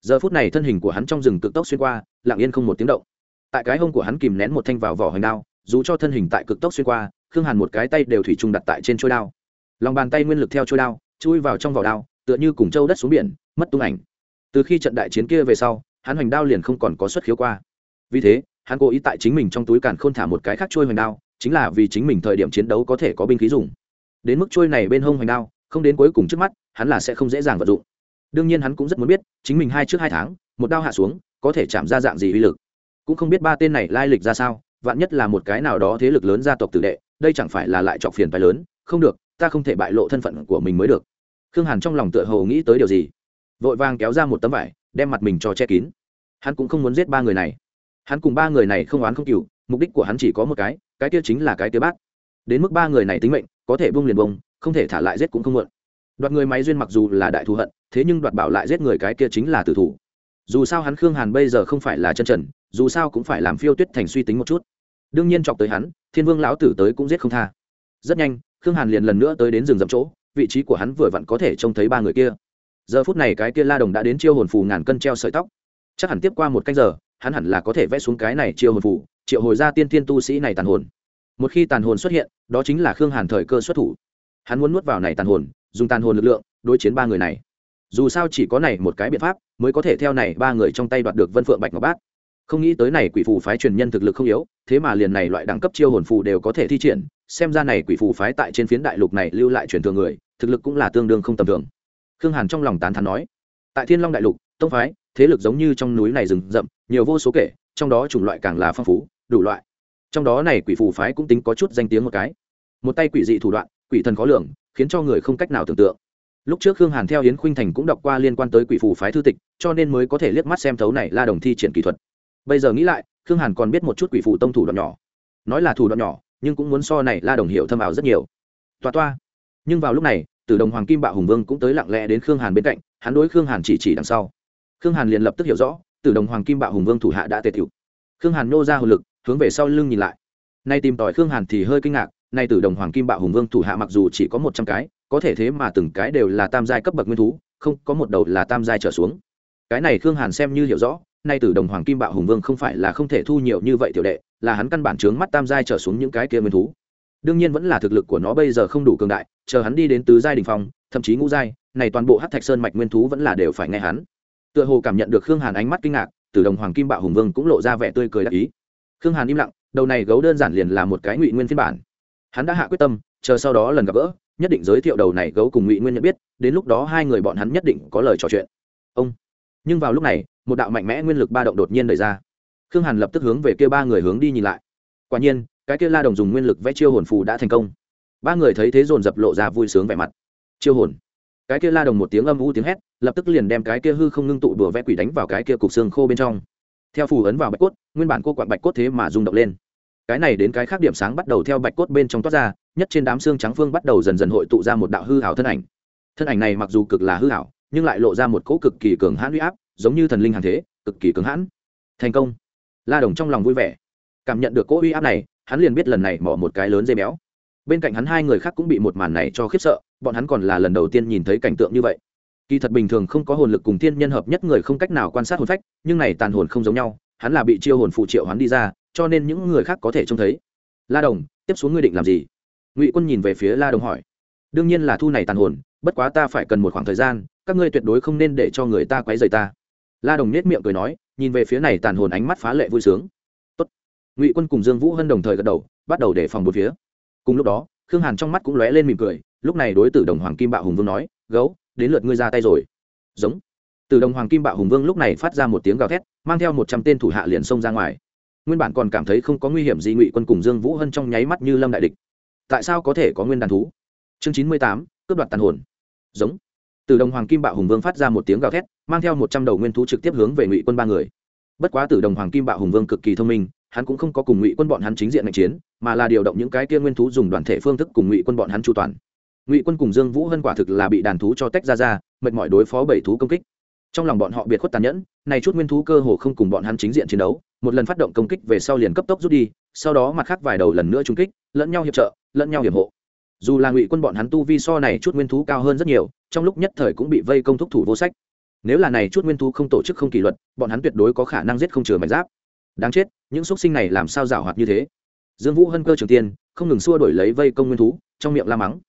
Giờ phút này thân hình của hắn trong rừng cực tốc xuyên qua, lặng yên không một tiếng động. Tại cái hông của hắn kìm nén một thanh vào vỏ hoành đao, dù cho thân hình tại cực tốc xuyên qua, khương hàn một cái tay đều thủy chung đặt tại trên trôi đao. Lòng bàn tay nguyên lực theo trôi đao, chui vào trong vỏ đao, tựa như cùng châu đất xuống biển, mất tung ảnh. Từ khi trận đại chiến kia về sau, hắn hoành đao liền không còn có xuất khiếu qua. Vì thế, hắn cố ý tại chính mình trong túi càn khôn thả một cái khác trôi hoành đao chính là vì chính mình thời điểm chiến đấu có thể có binh khí dùng. Đến mức trôi này bên hông hoành đao, không đến cuối cùng trước mắt, hắn là sẽ không dễ dàng vận dụng. Đương nhiên hắn cũng rất muốn biết, chính mình hai trước hai tháng, một đao hạ xuống, có thể chạm ra dạng gì uy lực. Cũng không biết ba tên này lai lịch ra sao, vạn nhất là một cái nào đó thế lực lớn gia tộc tử đệ, đây chẳng phải là lại chọc phiền phải lớn, không được, ta không thể bại lộ thân phận của mình mới được. Khương hàn trong lòng tựa hồ nghĩ tới điều gì, vội vàng kéo ra một tấm vải, đem mặt mình cho che kín. Hắn cũng không muốn giết ba người này. Hắn cùng ba người này không oán không cừu, mục đích của hắn chỉ có một cái cái kia chính là cái kia bát. Đến mức ba người này tính mệnh, có thể bung liền bông không thể thả lại giết cũng không muộn đoạt người máy duyên mặc dù là đại thù hận, thế nhưng đoạt bảo lại giết người cái kia chính là tử thủ. Dù sao hắn khương hàn bây giờ không phải là chân trần, dù sao cũng phải làm phiêu tuyết thành suy tính một chút. Đương nhiên chọc tới hắn, thiên vương lão tử tới cũng giết không tha. Rất nhanh, khương hàn liền lần nữa tới đến rừng rậm chỗ, vị trí của hắn vừa vặn có thể trông thấy ba người kia. Giờ phút này cái kia la đồng đã đến chiêu hồn phù ngàn cân treo sợi tóc. Chắc hẳn tiếp qua một canh giờ, hắn hẳn là có thể vẽ xuống cái này chiêu hồn phù triệu hồi ra tiên thiên tu sĩ này tàn hồn. Một khi tàn hồn xuất hiện, đó chính là khương hàn thời cơ xuất thủ. Hắn muốn nuốt vào này tàn hồn, dùng tàn hồn lực lượng, đối chiến ba người này. Dù sao chỉ có này một cái biện pháp, mới có thể theo này ba người trong tay đoạt được vân phượng bạch ngọc bát. Không nghĩ tới này quỷ phù phái truyền nhân thực lực không yếu, thế mà liền này loại đẳng cấp chiêu hồn phù đều có thể thi triển, xem ra này quỷ phù phái tại trên phiến đại lục này lưu lại truyền thường người, thực lực cũng là tương đương không tầm thường. Khương hàn trong lòng tán thán nói, tại thiên long đại lục, tông phái, thế lực giống như trong núi này rừng rậm, nhiều vô số kể trong đó chủng loại càng là phong phú, đủ loại. Trong đó này quỷ phù phái cũng tính có chút danh tiếng một cái. Một tay quỷ dị thủ đoạn, quỷ thần khó lường, khiến cho người không cách nào tưởng tượng. Lúc trước khương hàn theo hiến khuynh thành cũng đọc qua liên quan tới quỷ phù phái thư tịch, cho nên mới có thể liếc mắt xem thấu này la đồng thi triển kỹ thuật. Bây giờ nghĩ lại, khương hàn còn biết một chút quỷ phù tông thủ đoạn nhỏ. Nói là thủ đoạn nhỏ, nhưng cũng muốn so này la đồng hiểu thâm ảo rất nhiều. Toa toa. Nhưng vào lúc này từ đồng hoàng kim bạo hùng vương cũng tới lặng lẽ đến khương hàn bên cạnh, hắn đối khương hàn chỉ chỉ đằng sau. Khương hàn liền lập tức hiểu rõ Tử đồng hoàng kim bạo hùng vương thủ hạ đã tề tiểu khương hàn nô ra hồn lực, hướng về sau lưng nhìn lại. Nay tìm tòi khương hàn thì hơi kinh ngạc, nay Tử đồng hoàng kim bạo hùng vương thủ hạ mặc dù chỉ có một trăm cái, có thể thế mà từng cái đều là tam giai cấp bậc nguyên thú, không, có một đầu là tam giai trở xuống. Cái này khương hàn xem như hiểu rõ, nay Tử đồng hoàng kim bạo hùng vương không phải là không thể thu nhiều như vậy tiểu đệ, là hắn căn bản trướng mắt tam giai trở xuống những cái kia nguyên thú. Đương nhiên vẫn là thực lực của nó bây giờ không đủ cường đại, chờ hắn đi đến tứ giai đình phong, thậm chí ngũ giai, này toàn bộ hát thạch sơn mạch nguyên thú vẫn là đều phải nghe hắn tựa hồ cảm nhận được khương hàn ánh mắt kinh ngạc, từ đồng hoàng kim bạo hùng vương cũng lộ ra vẻ tươi cười đặc ý. Khương hàn im lặng, đầu này gấu đơn giản liền là một cái ngụy nguyên phiên bản. Hắn đã hạ quyết tâm, chờ sau đó lần gặp gỡ, nhất định giới thiệu đầu này gấu cùng ngụy nguyên nhận biết, đến lúc đó hai người bọn hắn nhất định có lời trò chuyện. Ông! Nhưng vào lúc này, một đạo mạnh mẽ nguyên lực ba động đột nhiên đẩy ra. Khương hàn lập tức hướng về kia ba người hướng đi nhìn lại. Quả nhiên, cái kia la đồng dùng nguyên lực vẽ chiêu hồn phù đã thành công. Ba người thấy thế dồn dập lộ ra vui sướng vẻ mặt. Chiêu hồn cái kia la đồng một tiếng âm u tiếng hét, lập tức liền đem cái kia hư không ngưng tụ đùa vẽ quỷ đánh vào cái kia cục xương khô bên trong. Theo phù ấn vào bạch cốt, nguyên bản cô quặn bạch cốt thế mà rung động lên. Cái này đến cái khác điểm sáng bắt đầu theo bạch cốt bên trong toát ra, nhất trên đám xương trắng phương bắt đầu dần dần hội tụ ra một đạo hư hảo thân ảnh. Thân ảnh này mặc dù cực là hư hảo nhưng lại lộ ra một cỗ cực kỳ cường hãn huy áp, giống như thần linh hàng thế, cực kỳ cường hãn. Thành công. La đồng trong lòng vui vẻ. Cảm nhận được cỗ uy áp này, hắn liền biết lần này mỏ một cái lớn dây béo bên cạnh hắn hai người khác cũng bị một màn này cho khiếp sợ, bọn hắn còn là lần đầu tiên nhìn thấy cảnh tượng như vậy. Kỳ thật bình thường không có hồn lực cùng thiên nhân hợp nhất người không cách nào quan sát hồn phách, nhưng này tàn hồn không giống nhau, hắn là bị chiêu hồn phụ triệu hắn đi ra, cho nên những người khác có thể trông thấy. La đồng, tiếp xuống ngươi định làm gì? Ngụy quân nhìn về phía la đồng hỏi. Đương nhiên là thu này tàn hồn, bất quá ta phải cần một khoảng thời gian, các ngươi tuyệt đối không nên để cho người ta quấy rầy ta. La đồng nết miệng cười nói, nhìn về phía này tàn hồn ánh mắt phá lệ vui sướng. Tốt. ngụy quân cùng dương vũ hân đồng thời gật đầu, bắt đầu để phòng một phía cùng lúc đó, khương hàn trong mắt cũng lóe lên mỉm cười, lúc này đối tử đồng hoàng kim bạo hùng vương nói, gấu, đến lượt ngươi ra tay rồi. Giống. Tử đồng hoàng kim bạo hùng vương lúc này phát ra một tiếng gào thét, mang theo một trăm tên thủ hạ liền xông ra ngoài. Nguyên bản còn cảm thấy không có nguy hiểm gì ngụy quân cùng dương vũ hân trong nháy mắt như lâm đại địch. Tại sao có thể có nguyên đàn thú? Chương chín mươi tám, cướp đoạt tàn hồn. Giống. Từ đồng hoàng kim bạo hùng vương phát ra một tiếng gào thét, mang theo một trăm đầu nguyên thú trực tiếp hướng về ngụy quân ba người. Bất quá từ đồng hoàng kim bạo hùng vương cực kỳ thông minh hắn cũng không có cùng ngụy quân bọn hắn chính diện ngành chiến, mà là điều động những cái kia nguyên thú dùng đoàn thể phương thức cùng ngụy quân bọn hắn chu toàn. Ngụy quân cùng dương vũ hân quả thực là bị đàn thú cho tách ra ra, mệt mỏi đối phó bảy thú công kích. Trong lòng bọn họ biệt khuất tàn nhẫn này chút nguyên thú cơ hồ không cùng bọn hắn chính diện chiến đấu, một lần phát động công kích về sau liền cấp tốc rút đi, sau đó mặt khác vài đầu lần nữa trung kích, lẫn nhau hiệp trợ, lẫn nhau hiểm hộ. Dù là ngụy quân bọn hắn tu vi so này chút nguyên thú cao hơn rất nhiều, trong lúc nhất thời cũng bị vây công thúc thủ vô sách. Nếu là này chút nguyên thú không tổ chức không kỷ luật, bọn hắn tuyệt đối có khả năng giết không chừa mảnh giáp đáng chết, những x sinh này làm sao giảo hoạt như thế? Dương vũ hân cơ trường tiên, không ngừng xua đổi lấy vây công nguyên thú, trong miệng la mắng.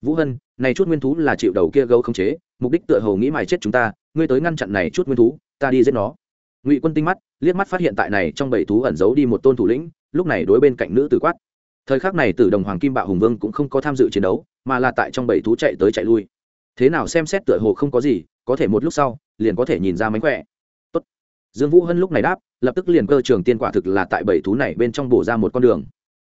Vũ hân, này chút nguyên thú là chịu đầu kia gấu không chế, mục đích tựa hồ nghĩ mài chết chúng ta, ngươi tới ngăn chặn này chút nguyên thú, ta đi giết nó. Ngụy quân tinh mắt, liếc mắt phát hiện tại này trong bảy thú ẩn giấu đi một tôn thủ lĩnh, lúc này đối bên cạnh nữ tử quát. Thời khắc này tử đồng hoàng kim bạo hùng vương cũng không có tham dự chiến đấu, mà là tại trong bảy thú chạy tới chạy lui. Thế nào xem xét tựa hồ không có gì, có thể một lúc sau, liền có thể nhìn ra mánh khỏe dương vũ hân lúc này đáp, lập tức liền cơ trường tiên quả thực là tại bảy thú này bên trong bổ ra một con đường.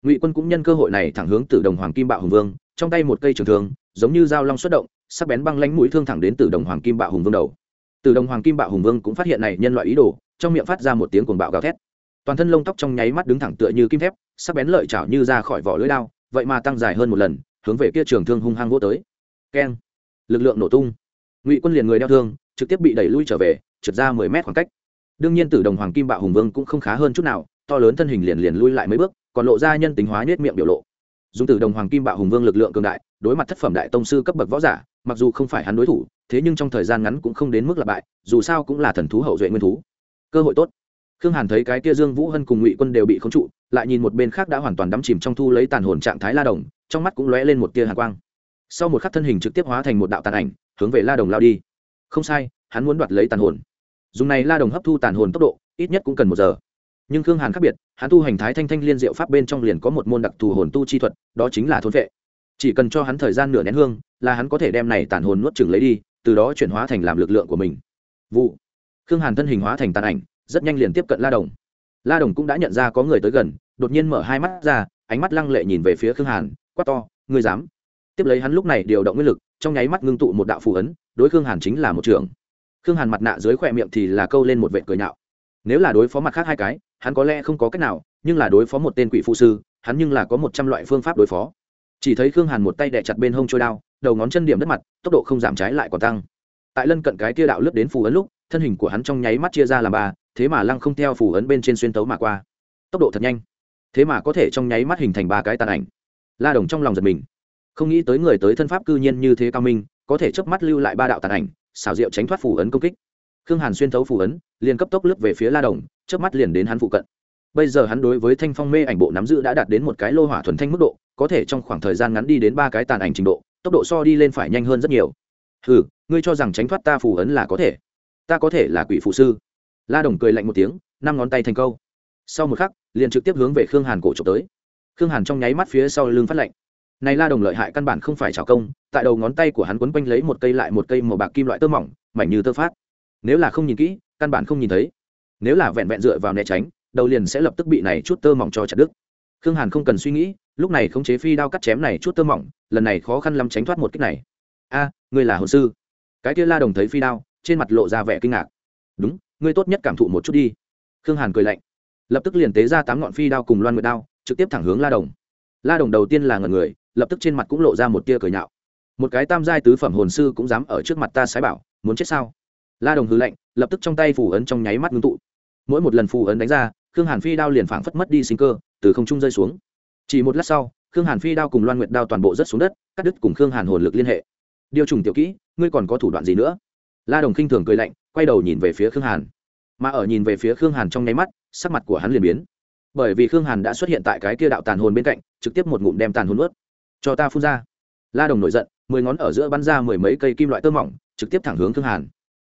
Ngụy quân cũng nhân cơ hội này thẳng hướng từ đồng hoàng kim bạo hùng vương, trong tay một cây trường thương, giống như dao long xuất động, sắc bén băng lánh mũi thương thẳng đến từ đồng hoàng kim bạo hùng vương đầu. Từ đồng hoàng kim bạo hùng vương cũng phát hiện này nhân loại ý đồ, trong miệng phát ra một tiếng cuồng bạo gào thét. Toàn thân lông tóc trong nháy mắt đứng thẳng tựa như kim thép, sắc bén lợi chảo như ra khỏi vỏ lưỡi đao, vậy mà tăng dài hơn một lần, hướng về kia trường thương hung hăng vô tới. Keng! Lực lượng nổ tung. Ngụy quân liền người đeo thương, trực tiếp bị đẩy lui trở về, trượt ra mười mét khoảng cách đương nhiên tử đồng hoàng kim bạo hùng vương cũng không khá hơn chút nào, to lớn thân hình liền liền lui lại mấy bước, còn lộ ra nhân tính hóa nhét miệng biểu lộ. Dùng tử đồng hoàng kim bạo hùng vương lực lượng cường đại, đối mặt thất phẩm đại tông sư cấp bậc võ giả, mặc dù không phải hắn đối thủ, thế nhưng trong thời gian ngắn cũng không đến mức là bại, dù sao cũng là thần thú hậu duệ nguyên thú. Cơ hội tốt. Khương hàn thấy cái kia dương vũ hân cùng ngụy quân đều bị khống trụ, lại nhìn một bên khác đã hoàn toàn đắm chìm trong thu lấy tàn hồn trạng thái la đồng, trong mắt cũng lóe lên một tia hạ quang. Sau một khắc thân hình trực tiếp hóa thành một đạo tàn ảnh, hướng về la đồng lao đi. Không sai, hắn muốn đoạt lấy tàn hồn dùng này la đồng hấp thu tàn hồn tốc độ, ít nhất cũng cần một giờ. Nhưng khương hàn khác biệt, hắn tu hành thái thanh thanh liên diệu pháp bên trong liền có một môn đặc thù hồn tu chi thuật, đó chính là thôn vệ. Chỉ cần cho hắn thời gian nửa nén hương, là hắn có thể đem này tàn hồn nuốt chừng lấy đi, từ đó chuyển hóa thành làm lực lượng của mình. Vụ. Khương hàn thân hình hóa thành tàn ảnh, rất nhanh liền tiếp cận la đồng. La đồng cũng đã nhận ra có người tới gần, đột nhiên mở hai mắt ra, ánh mắt lăng lệ nhìn về phía khương hàn, quát to, ngươi dám? Tiếp lấy hắn lúc này điều động nguyên lực, trong nháy mắt ngưng tụ một đạo phù ấn, đối khương hàn chính là một trưởng khương hàn mặt nạ dưới khỏe miệng thì là câu lên một vệ cười nhạo. Nếu là đối phó mặt khác hai cái, hắn có lẽ không có cách nào, nhưng là đối phó một tên quỷ phụ sư, hắn nhưng là có một trăm loại phương pháp đối phó. Chỉ thấy khương hàn một tay đẻ chặt bên hông trôi đao, đầu ngón chân điểm đất mặt, tốc độ không giảm trái lại còn tăng. Tại lân cận cái kia đạo lướt đến phù ấn lúc, thân hình của hắn trong nháy mắt chia ra làm ba, thế mà lăng không theo phù ấn bên trên xuyên tấu mà qua. Tốc độ thật nhanh. Thế mà có thể trong nháy mắt hình thành ba cái tàn ảnh. La đồng trong lòng giật mình. Không nghĩ tới người tới thân pháp cư nhiên như thế cao minh, có thể chớp mắt lưu lại ba đạo tàn ảnh xảo diệu tránh thoát phù ấn công kích. Khương hàn xuyên thấu phù ấn, liền cấp tốc lướt về phía la đồng, chớp mắt liền đến hắn phụ cận. Bây giờ hắn đối với thanh phong mê ảnh bộ nắm giữ đã đạt đến một cái lô hỏa thuần thanh mức độ, có thể trong khoảng thời gian ngắn đi đến ba cái tàn ảnh trình độ, tốc độ so đi lên phải nhanh hơn rất nhiều. Ừ ngươi cho rằng tránh thoát ta phù ấn là có thể? Ta có thể là quỷ phụ sư. La đồng cười lạnh một tiếng, năm ngón tay thành câu. Sau một khắc, liền trực tiếp hướng về khương hàn cổ trộm tới. Khương hàn trong nháy mắt phía sau lưng phát lạnh này la đồng lợi hại căn bản không phải trào công, tại đầu ngón tay của hắn quấn quanh lấy một cây lại một cây màu bạc kim loại tơ mỏng, mảnh như tơ phát. Nếu là không nhìn kỹ, căn bản không nhìn thấy. Nếu là vẹn vẹn dựa vào né tránh, đầu liền sẽ lập tức bị này chút tơ mỏng cho chặt đứt. Khương hàn không cần suy nghĩ, lúc này khống chế phi đao cắt chém này chút tơ mỏng, lần này khó khăn lắm tránh thoát một cách này. A, ngươi là hồn sư. Cái kia la đồng thấy phi đao, trên mặt lộ ra vẻ kinh ngạc. Đúng, ngươi tốt nhất cảm thụ một chút đi. Khương hàn cười lạnh. Lập tức liền tế ra tám ngọn phi đao cùng loan nguyệt đao, trực tiếp thẳng hướng la đồng. La đồng đầu tiên là ngần người lập tức trên mặt cũng lộ ra một tia cười nhạo. Một cái tam giai tứ phẩm hồn sư cũng dám ở trước mặt ta sái bảo, muốn chết sao? La đồng hư lạnh, lập tức trong tay phủ ấn trong nháy mắt ngưng tụ. Mỗi một lần phủ ấn đánh ra, khương hàn phi đao liền phảng phất mất đi sinh cơ, từ không trung rơi xuống. Chỉ một lát sau, khương hàn phi đao cùng loan nguyệt đao toàn bộ rớt xuống đất, cắt đứt cùng khương hàn hồn lực liên hệ. Điều trùng tiểu kỹ, ngươi còn có thủ đoạn gì nữa? La đồng khinh thường cười lạnh, quay đầu nhìn về phía khương hàn. Mà ở nhìn về phía khương hàn trong nháy mắt, sắc mặt của hắn liền biến. Bởi vì khương hàn đã xuất hiện tại cái kia đạo tàn hồn bên cạnh, trực tiếp một ngụm đem tàn hồn ướt cho ta phun ra. La đồng nổi giận, mười ngón ở giữa bắn ra mười mấy cây kim loại tơ mỏng, trực tiếp thẳng hướng khương hàn.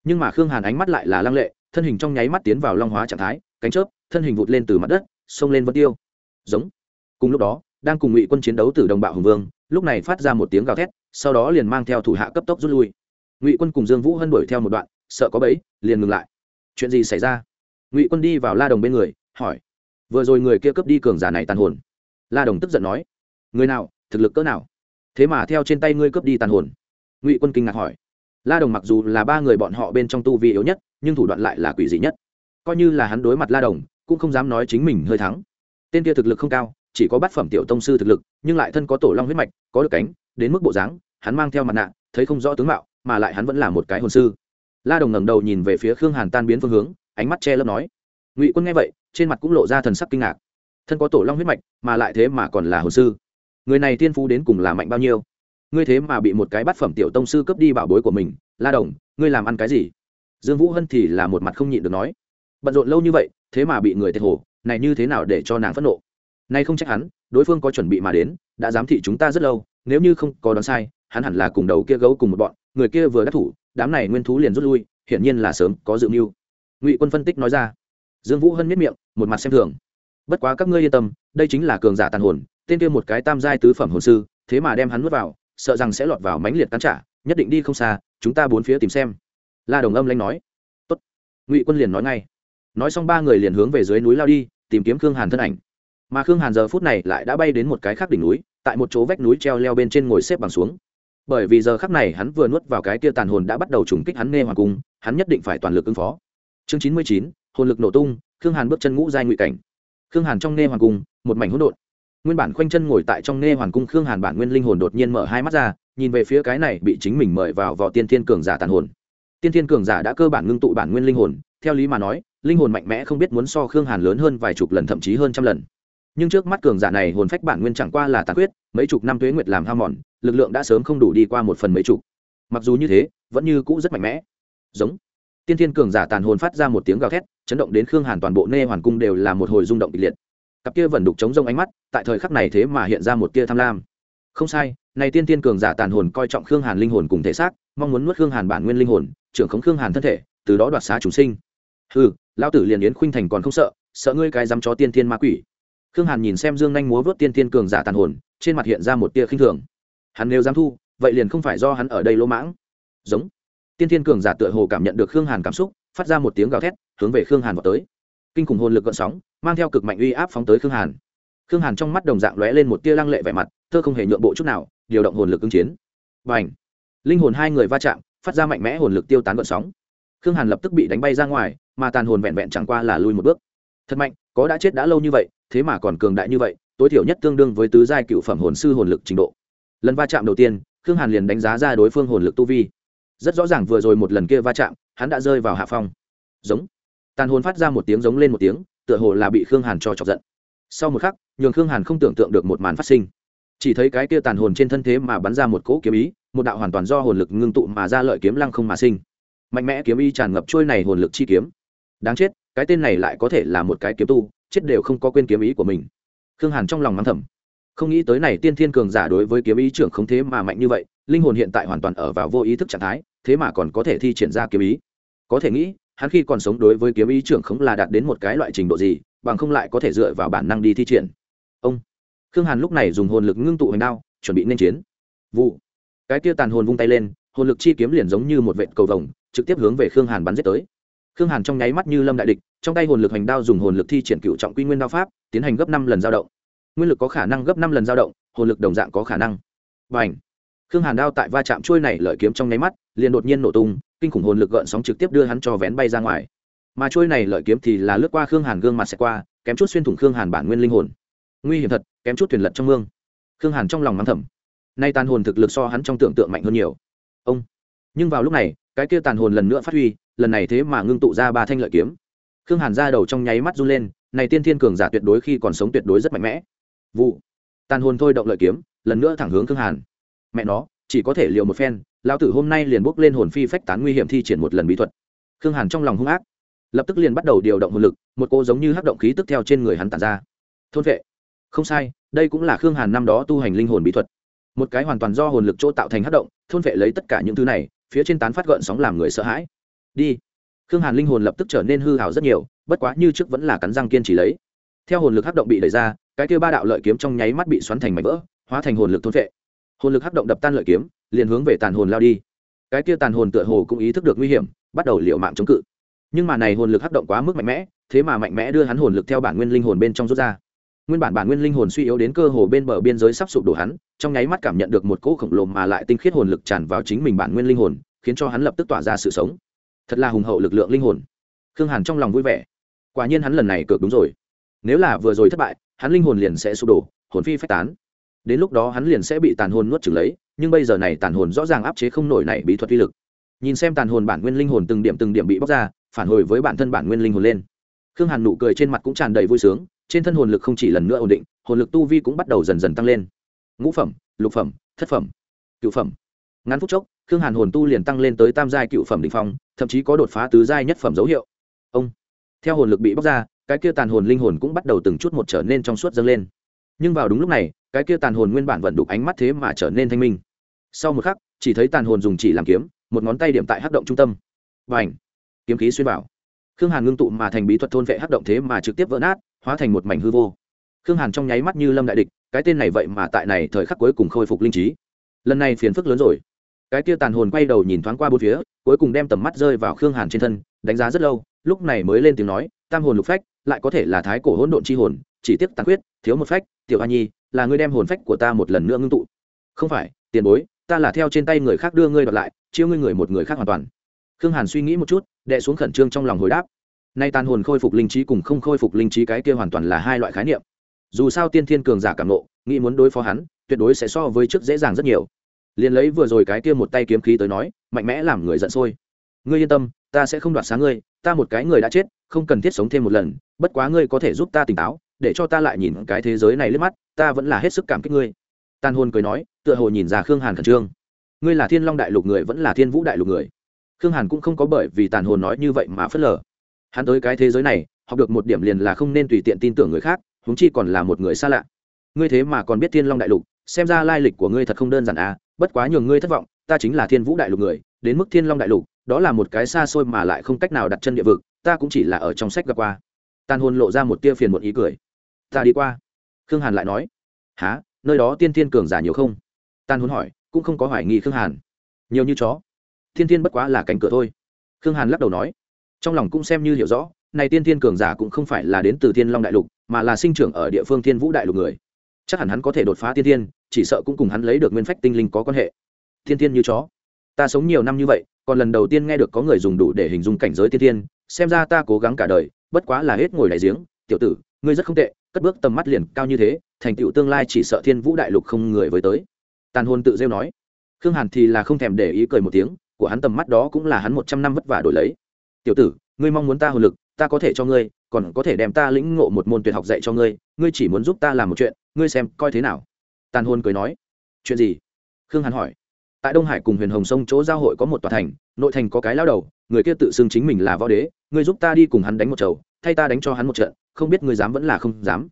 Nhưng mà khương hàn ánh mắt lại là lăng lệ, thân hình trong nháy mắt tiến vào long hóa trạng thái, cánh chớp, thân hình vụt lên từ mặt đất, xông lên vân tiêu. Giống. Cùng lúc đó, đang cùng ngụy quân chiến đấu từ đồng bạo hùng vương, lúc này phát ra một tiếng gào thét, sau đó liền mang theo thủ hạ cấp tốc rút lui. Ngụy quân cùng dương vũ hân đuổi theo một đoạn, sợ có bẫy, liền ngừng lại. Chuyện gì xảy ra? Ngụy quân đi vào la đồng bên người, hỏi. Vừa rồi người kia cướp đi cường giả này tàn hồn. La đồng tức giận nói. Người nào? Thực lực cỡ nào? Thế mà theo trên tay ngươi cướp đi tàn hồn. Ngụy quân kinh ngạc hỏi. La đồng mặc dù là ba người bọn họ bên trong tu vi yếu nhất, nhưng thủ đoạn lại là quỷ dị nhất. Coi như là hắn đối mặt la đồng, cũng không dám nói chính mình hơi thắng. Tên kia thực lực không cao, chỉ có bát phẩm tiểu tông sư thực lực, nhưng lại thân có tổ long huyết mạch, có được cánh, đến mức bộ dáng, hắn mang theo mặt nạ, thấy không rõ tướng mạo, mà lại hắn vẫn là một cái hồn sư. La đồng ngẩng đầu nhìn về phía khương hàn tan biến phương hướng, ánh mắt che lấp nói. Ngụy quân nghe vậy, trên mặt cũng lộ ra thần sắc kinh ngạc. Thân có tổ long huyết mạch, mà lại thế mà còn là hồn sư người này tiên phú đến cùng là mạnh bao nhiêu? Ngươi thế mà bị một cái bát phẩm tiểu tông sư cướp đi bảo bối của mình, la đồng, ngươi làm ăn cái gì? Dương vũ hân thì là một mặt không nhịn được nói. Bận rộn lâu như vậy, thế mà bị người thiệt hồ, này như thế nào để cho nàng phẫn nộ? Nay không trách hắn, đối phương có chuẩn bị mà đến, đã giám thị chúng ta rất lâu, nếu như không có đoán sai, hắn hẳn là cùng đầu kia gấu cùng một bọn, người kia vừa đắc thủ, đám này nguyên thú liền rút lui, hiển nhiên là sớm có dự mưu. Ngụy quân phân tích nói ra. Dương vũ hân miết miệng, một mặt xem thường. Bất quá các ngươi yên tâm, đây chính là cường giả tàn hồn tên kia một cái tam giai tứ phẩm hồn sư, thế mà đem hắn nuốt vào, sợ rằng sẽ lọt vào mánh liệt cắn trả, nhất định đi không xa, chúng ta bốn phía tìm xem. La đồng âm lanh nói. Tốt. ngụy quân liền nói ngay. Nói xong ba người liền hướng về dưới núi lao đi, tìm kiếm khương hàn thân ảnh. Mà khương hàn giờ phút này lại đã bay đến một cái khác đỉnh núi, tại một chỗ vách núi treo leo bên trên ngồi xếp bằng xuống. Bởi vì giờ khắc này hắn vừa nuốt vào cái kia tàn hồn đã bắt đầu trùng kích hắn nghe hoàng cung, hắn nhất định phải toàn lực ứng phó. Chương chín mươi chín, hồn lực nổ tung, khương hàn bước chân ngũ giai ngụy cảnh. Khương hàn trong nghe hoàng cung, một mảnh hỗn độn nguyên bản khoanh chân ngồi tại trong nghe hoàn cung khương hàn bản nguyên linh hồn đột nhiên mở hai mắt ra, nhìn về phía cái này bị chính mình mời vào vò tiên thiên cường giả tàn hồn. Tiên thiên cường giả đã cơ bản ngưng tụ bản nguyên linh hồn, theo lý mà nói, linh hồn mạnh mẽ không biết muốn so khương hàn lớn hơn vài chục lần, thậm chí hơn trăm lần. Nhưng trước mắt cường giả này hồn phách bản nguyên chẳng qua là tàn quyết mấy chục năm tuế nguyệt làm ham mòn, lực lượng đã sớm không đủ đi qua một phần mấy chục. Mặc dù như thế, vẫn như cũ rất mạnh mẽ. Giống. Tiên thiên cường giả tàn hồn phát ra một tiếng gào thét, chấn động đến khương hàn toàn bộ nê hoàn cung đều là một hồi rung động kịch liệt cặp kia vẫn đục chống rông ánh mắt, tại thời khắc này thế mà hiện ra một tia tham lam. Không sai, này tiên thiên cường giả tàn hồn coi trọng khương hàn linh hồn cùng thể xác, mong muốn nuốt khương hàn bản nguyên linh hồn, trưởng khống khương hàn thân thể, từ đó đoạt xá chúng sinh. Ừ lão tử liền yến khuynh thành còn không sợ sợ ngươi cái dám chó tiên thiên ma quỷ. Khương hàn nhìn xem dương nhanh múa vớt tiên thiên cường giả tàn hồn, trên mặt hiện ra một tia khinh thường. Hắn nếu dám thu, vậy liền không phải do hắn ở đây lỗ mãng. Giống. Tiên thiên cường giả tựa hồ cảm nhận được khương hàn cảm xúc, phát ra một tiếng gào thét, hướng về khương hàn vào tới. Kinh khủng hồn lực gợn sóng mang theo cực mạnh uy áp phóng tới khương hàn. Khương hàn trong mắt đồng dạng lóe lên một tia lăng lệ vẻ mặt, thơ không hề nhượng bộ chút nào, điều động hồn lực ứng chiến. Và h linh hồn hai người va chạm, phát ra mạnh mẽ hồn lực tiêu tán gợn sóng. Khương hàn lập tức bị đánh bay ra ngoài, mà tàn hồn vẹn vẹn chẳng qua là lui một bước. Thật mạnh, có đã chết đã lâu như vậy, thế mà còn cường đại như vậy, tối thiểu nhất tương đương với tứ giai cựu phẩm hồn sư hồn lực trình độ. Lần va chạm đầu tiên, khương hàn liền đánh giá ra đối phương hồn lực tu vi. Rất rõ ràng vừa rồi một lần kia va chạm, hắn đã rơi vào hạ phong. Giống! Tàn hồn phát ra một tiếng giống lên một tiếng tựa hồ là bị khương hàn cho chọc giận. Sau một khắc, nhường khương hàn không tưởng tượng được một màn phát sinh. Chỉ thấy cái kia tàn hồn trên thân thế mà bắn ra một cỗ kiếm ý, một đạo hoàn toàn do hồn lực ngưng tụ mà ra lợi kiếm lăng không mà sinh. Mạnh mẽ kiếm ý tràn ngập trôi này hồn lực chi kiếm. Đáng chết, cái tên này lại có thể là một cái kiếm tu, chết đều không có quên kiếm ý của mình. Khương hàn trong lòng mắng thầm. Không nghĩ tới này tiên thiên cường giả đối với kiếm ý trưởng không thế mà mạnh như vậy, linh hồn hiện tại hoàn toàn ở vào vô ý thức trạng thái, thế mà còn có thể thi triển ra kiếm ý. Có thể nghĩ hắn khi còn sống đối với kiếm ý trưởng không là đạt đến một cái loại trình độ gì, bằng không lại có thể dựa vào bản năng đi thi triển. Ông, khương hàn lúc này dùng hồn lực ngưng tụ hành đao, chuẩn bị nên chiến. Vụ, cái tia tàn hồn vung tay lên, hồn lực chi kiếm liền giống như một vệ cầu vồng, trực tiếp hướng về khương hàn bắn giết tới. Khương hàn trong nháy mắt như lâm đại địch, trong tay hồn lực hành đao dùng hồn lực thi triển cựu trọng quy nguyên đao pháp, tiến hành gấp năm lần dao động. Nguyên lực có khả năng gấp năm lần dao động, hồn lực đồng dạng có khả năng. Và ảnh khương hàn đao tại va chạm trôi này lợi kiếm trong nháy mắt, liền đột nhiên nổ tung, kinh khủng hồn lực gợn sóng trực tiếp đưa hắn cho vén bay ra ngoài. Mà trôi này lợi kiếm thì là lướt qua khương hàn gương mặt xẹt qua, kém chút xuyên thủng khương hàn bản nguyên linh hồn. Nguy hiểm thật, kém chút thuyền lật trong mương. Khương hàn trong lòng mắng thầm. Nay tàn hồn thực lực so hắn trong tưởng tượng mạnh hơn nhiều. Ông. Nhưng vào lúc này, cái kia tàn hồn lần nữa phát huy, lần này thế mà ngưng tụ ra ba thanh lợi kiếm. Khương hàn ra đầu trong nháy mắt run lên, này tiên thiên cường giả tuyệt đối khi còn sống tuyệt đối rất mạnh mẽ. Vụ. Tàn hồn thôi động lợi kiếm, lần nữa thẳng hướng khương hàn mẹ nó, chỉ có thể liều một phen lao tử hôm nay liền bốc lên hồn phi phách tán nguy hiểm thi triển một lần bí thuật. Khương hàn trong lòng hung ác, lập tức liền bắt đầu điều động hồn lực, một cô giống như hắc động khí tức theo trên người hắn tàn ra. Thôn vệ. Không sai, đây cũng là khương hàn năm đó tu hành linh hồn bí thuật. Một cái hoàn toàn do hồn lực chỗ tạo thành hắc động, thôn vệ lấy tất cả những thứ này, phía trên tán phát gợn sóng làm người sợ hãi. Đi. Khương hàn linh hồn lập tức trở nên hư hảo rất nhiều, bất quá như trước vẫn là cắn răng kiên trì lấy. Theo hồn lực hắc động bị đẩy ra, cái kia ba đạo lợi kiếm trong nháy mắt bị xoắn thành mảnh vỡ, hóa thành hồn lực thôn vệ hồn lực hắc động đập tan lợi kiếm, liền hướng về tàn hồn lao đi. Cái kia tàn hồn tựa hồ cũng ý thức được nguy hiểm, bắt đầu liệu mạng chống cự. Nhưng mà này hồn lực hấp động quá mức mạnh mẽ, thế mà mạnh mẽ đưa hắn hồn lực theo bản nguyên linh hồn bên trong rút ra. Nguyên bản bản nguyên linh hồn suy yếu đến cơ hồ bên bờ biên giới sắp sụp đổ hắn, trong nháy mắt cảm nhận được một cỗ khổng lồ mà lại tinh khiết hồn lực tràn vào chính mình bản nguyên linh hồn, khiến cho hắn lập tức tỏa ra sự sống. Thật là hùng hậu lực lượng linh hồn. Khương hàn trong lòng vui vẻ. Quả nhiên hắn lần này cược đúng rồi. Nếu là vừa rồi thất bại, hắn linh hồn liền sẽ sụp đổ, hồn phi phách tán đến lúc đó hắn liền sẽ bị tàn hồn nuốt chửng lấy, nhưng bây giờ này tàn hồn rõ ràng áp chế không nổi này bí thuật uy lực. Nhìn xem tàn hồn bản nguyên linh hồn từng điểm từng điểm bị bóc ra, phản hồi với bản thân bản nguyên linh hồn lên. Khương hàn nụ cười trên mặt cũng tràn đầy vui sướng, trên thân hồn lực không chỉ lần nữa ổn định, hồn lực tu vi cũng bắt đầu dần dần tăng lên. Ngũ phẩm, lục phẩm, thất phẩm, cựu phẩm. Ngắn phút chốc, khương hàn hồn tu liền tăng lên tới tam giai cựu phẩm định phong, thậm chí có đột phá tứ giai nhất phẩm dấu hiệu. Ông, theo hồn lực bị bóc ra, cái kia tàn hồn linh hồn cũng bắt đầu từng chút một trở nên trong suốt dâng lên nhưng vào đúng lúc này cái kia tàn hồn nguyên bản vận đục ánh mắt thế mà trở nên thanh minh. Sau một khắc chỉ thấy tàn hồn dùng chỉ làm kiếm một ngón tay điểm tại hắc động trung tâm. Và ảnh kiếm khí xuyên bảo, khương hàn ngưng tụ mà thành bí thuật thôn vệ hắc động thế mà trực tiếp vỡ nát hóa thành một mảnh hư vô. Khương hàn trong nháy mắt như lâm đại địch cái tên này vậy mà tại này thời khắc cuối cùng khôi phục linh trí. Lần này phiền phức lớn rồi. Cái kia tàn hồn quay đầu nhìn thoáng qua bốn phía cuối cùng đem tầm mắt rơi vào khương hàn trên thân đánh giá rất lâu lúc này mới lên tiếng nói tam hồn lục phách lại có thể là thái cổ hỗn độn chi hồn chỉ tiếc tàn quyết thiếu một phách tiểu a nhi, là ngươi đem hồn phách của ta một lần nữa ngưng tụ. Không phải, tiền bối, ta là theo trên tay người khác đưa ngươi đoạt lại, chiêu ngươi người một người khác hoàn toàn. Khương hàn suy nghĩ một chút đệ xuống khẩn trương trong lòng hồi đáp. Nay tàn hồn khôi phục linh trí cùng không khôi phục linh trí cái kia hoàn toàn là hai loại khái niệm. Dù sao tiên thiên cường giả cảm nộ nghĩ muốn đối phó hắn, tuyệt đối sẽ so với trước dễ dàng rất nhiều. Liền lấy vừa rồi cái kia một tay kiếm khí tới nói, mạnh mẽ làm người giận sôi. Ngươi yên tâm, ta sẽ không đoạt sáng ngươi, ta một cái người đã chết, không cần thiết sống thêm một lần, bất quá ngươi có thể giúp ta tỉnh táo để cho ta lại nhìn cái thế giới này lướt mắt, ta vẫn là hết sức cảm kích ngươi. Tàn hồn cười nói, tựa hồ nhìn ra khương hàn khẩn trương. Ngươi là thiên long đại lục người vẫn là thiên vũ đại lục người? Khương hàn cũng không có bởi vì tàn hồn nói như vậy mà phớt lờ. Hắn tới cái thế giới này, học được một điểm liền là không nên tùy tiện tin tưởng người khác, huống chi còn là một người xa lạ. Ngươi thế mà còn biết thiên long đại lục, xem ra lai lịch của ngươi thật không đơn giản à bất quá nhường ngươi thất vọng, ta chính là thiên vũ đại lục người, đến mức thiên long đại lục, đó là một cái xa xôi mà lại không cách nào đặt chân địa vực, ta cũng chỉ là ở trong sách gặp qua. Tàn hồn lộ ra một tia phiền một ý cười ta đi qua. Khương hàn lại nói há nơi đó tiên thiên cường giả nhiều không? Tàn huấn hỏi, cũng không có hoài nghi khương hàn. Nhiều như chó. Thiên thiên bất quá là cánh cửa thôi. Khương hàn lắc đầu nói, trong lòng cũng xem như hiểu rõ, này tiên thiên cường giả cũng không phải là đến từ thiên long đại lục, mà là sinh trưởng ở địa phương thiên vũ đại lục người. Chắc hẳn hắn có thể đột phá tiên thiên, chỉ sợ cũng cùng hắn lấy được nguyên phách tinh linh có quan hệ. Thiên thiên như chó. Ta sống nhiều năm như vậy, còn lần đầu tiên nghe được có người dùng đủ để hình dung cảnh giới tiên thiên, xem ra ta cố gắng cả đời, bất quá là hết ngồi đại giếng. Tiểu tử, ngươi rất không tệ cất bước tầm mắt liền cao như thế, thành tựu tương lai chỉ sợ thiên vũ đại lục không người với tới. Tàn hôn tự rêu nói. Khương hàn thì là không thèm để ý cười một tiếng, của hắn tầm mắt đó cũng là hắn một trăm năm vất vả đổi lấy. Tiểu tử, ngươi mong muốn ta hồn lực, ta có thể cho ngươi, còn có thể đem ta lĩnh ngộ một môn tuyệt học dạy cho ngươi ngươi chỉ muốn giúp ta làm một chuyện, ngươi xem coi thế nào. Tàn hôn cười nói. Chuyện gì? Khương hàn hỏi. Tại đông hải cùng huyền hồng sông chỗ giao hội có một tòa thành, nội thành có cái lao đầu, người kia tự xưng chính mình là võ đế, ngươi giúp ta đi cùng hắn đánh một chầu thay ta đánh cho hắn một trận, không biết ngươi dám vẫn là không dám.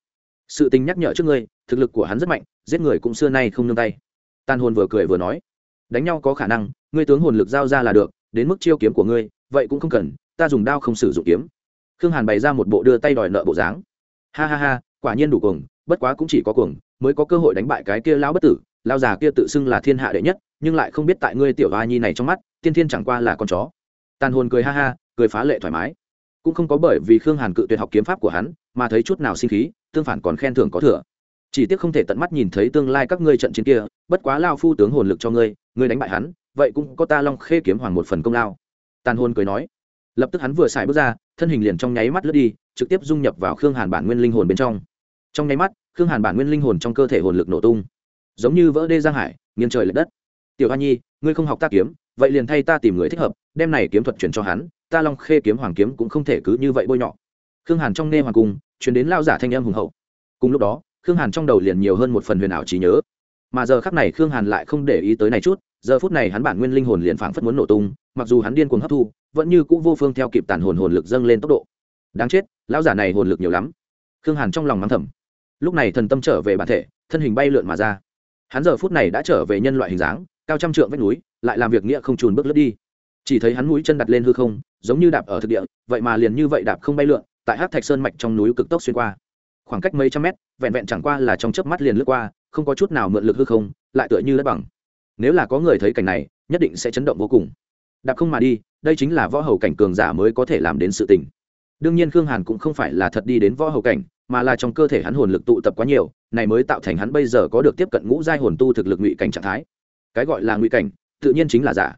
Sự tình nhắc nhở trước ngươi, thực lực của hắn rất mạnh, giết người cũng xưa nay không nương tay. Tàn hồn vừa cười vừa nói, đánh nhau có khả năng, ngươi tướng hồn lực giao ra là được, đến mức chiêu kiếm của ngươi, vậy cũng không cần, ta dùng đao không sử dụng kiếm. Khương hàn bày ra một bộ đưa tay đòi nợ bộ dáng. Ha ha ha, quả nhiên đủ cuồng, bất quá cũng chỉ có cuồng, mới có cơ hội đánh bại cái kia lão bất tử, lão già kia tự xưng là thiên hạ đệ nhất, nhưng lại không biết tại ngươi tiểu hoa nhi này trong mắt, tiên thiên chẳng qua là con chó. Tàn hồn cười ha ha, cười phá lệ thoải mái cũng không có bởi vì khương hàn cự tuyệt học kiếm pháp của hắn mà thấy chút nào sinh khí, tương phản còn khen thưởng có thừa. Chỉ tiếc không thể tận mắt nhìn thấy tương lai các ngươi trận chiến kia, bất quá lao phu tướng hồn lực cho ngươi ngươi đánh bại hắn, vậy cũng có ta long khê kiếm hoàng một phần công lao. Tàn hồn cười nói. Lập tức hắn vừa xài bước ra, thân hình liền trong nháy mắt lướt đi, trực tiếp dung nhập vào khương hàn bản nguyên linh hồn bên trong. Trong nháy mắt, khương hàn bản nguyên linh hồn trong cơ thể hồn lực nổ tung. Giống như vỡ đê giang hải, nghiêng trời l ệ đất. Tiểu hoa nhi, ngươi không học ta kiếm, vậy liền thay ta tìm người thích hợp, đem này kiếm thuật chuyển cho hắn ta long khê kiếm hoàng kiếm cũng không thể cứ như vậy bôi nhọ. Khương hàn trong nê hoàng cung chuyển đến lao giả thanh âm hùng hậu. Cùng lúc đó, khương hàn trong đầu liền nhiều hơn một phần huyền ảo trí nhớ. Mà giờ khắc này khương hàn lại không để ý tới này chút, giờ phút này hắn bản nguyên linh hồn liền phảng phất muốn nổ tung, mặc dù hắn điên cuồng hấp thu, vẫn như cũ vô phương theo kịp tàn hồn hồn lực dâng lên tốc độ. Đáng chết, lão giả này hồn lực nhiều lắm. Khương hàn trong lòng mắng thầm. Lúc này thần tâm trở về bản thể, thân hình bay lượn mà ra. Hắn giờ phút này đã trở về nhân loại hình dáng, cao trăm trượng vách núi, lại làm việc nghĩa không trùn bước lướt đi. Chỉ thấy hắn mũi chân đặt lên hư không giống như đạp ở thực địa, vậy mà liền như vậy đạp không bay lượn, tại hát thạch sơn mạch trong núi cực tốc xuyên qua. Khoảng cách mấy trăm mét, vẹn vẹn chẳng qua là trong chớp mắt liền lướt qua, không có chút nào mượn lực hư không, lại tựa như đất bằng. Nếu là có người thấy cảnh này, nhất định sẽ chấn động vô cùng. Đạp không mà đi, đây chính là võ hầu cảnh cường giả mới có thể làm đến sự tình. Đương nhiên khương hàn cũng không phải là thật đi đến võ hầu cảnh, mà là trong cơ thể hắn hồn lực tụ tập quá nhiều, này mới tạo thành hắn bây giờ có được tiếp cận ngũ giai hồn tu thực lực ngụy cảnh trạng thái. Cái gọi là ngụy cảnh, tự nhiên chính là giả.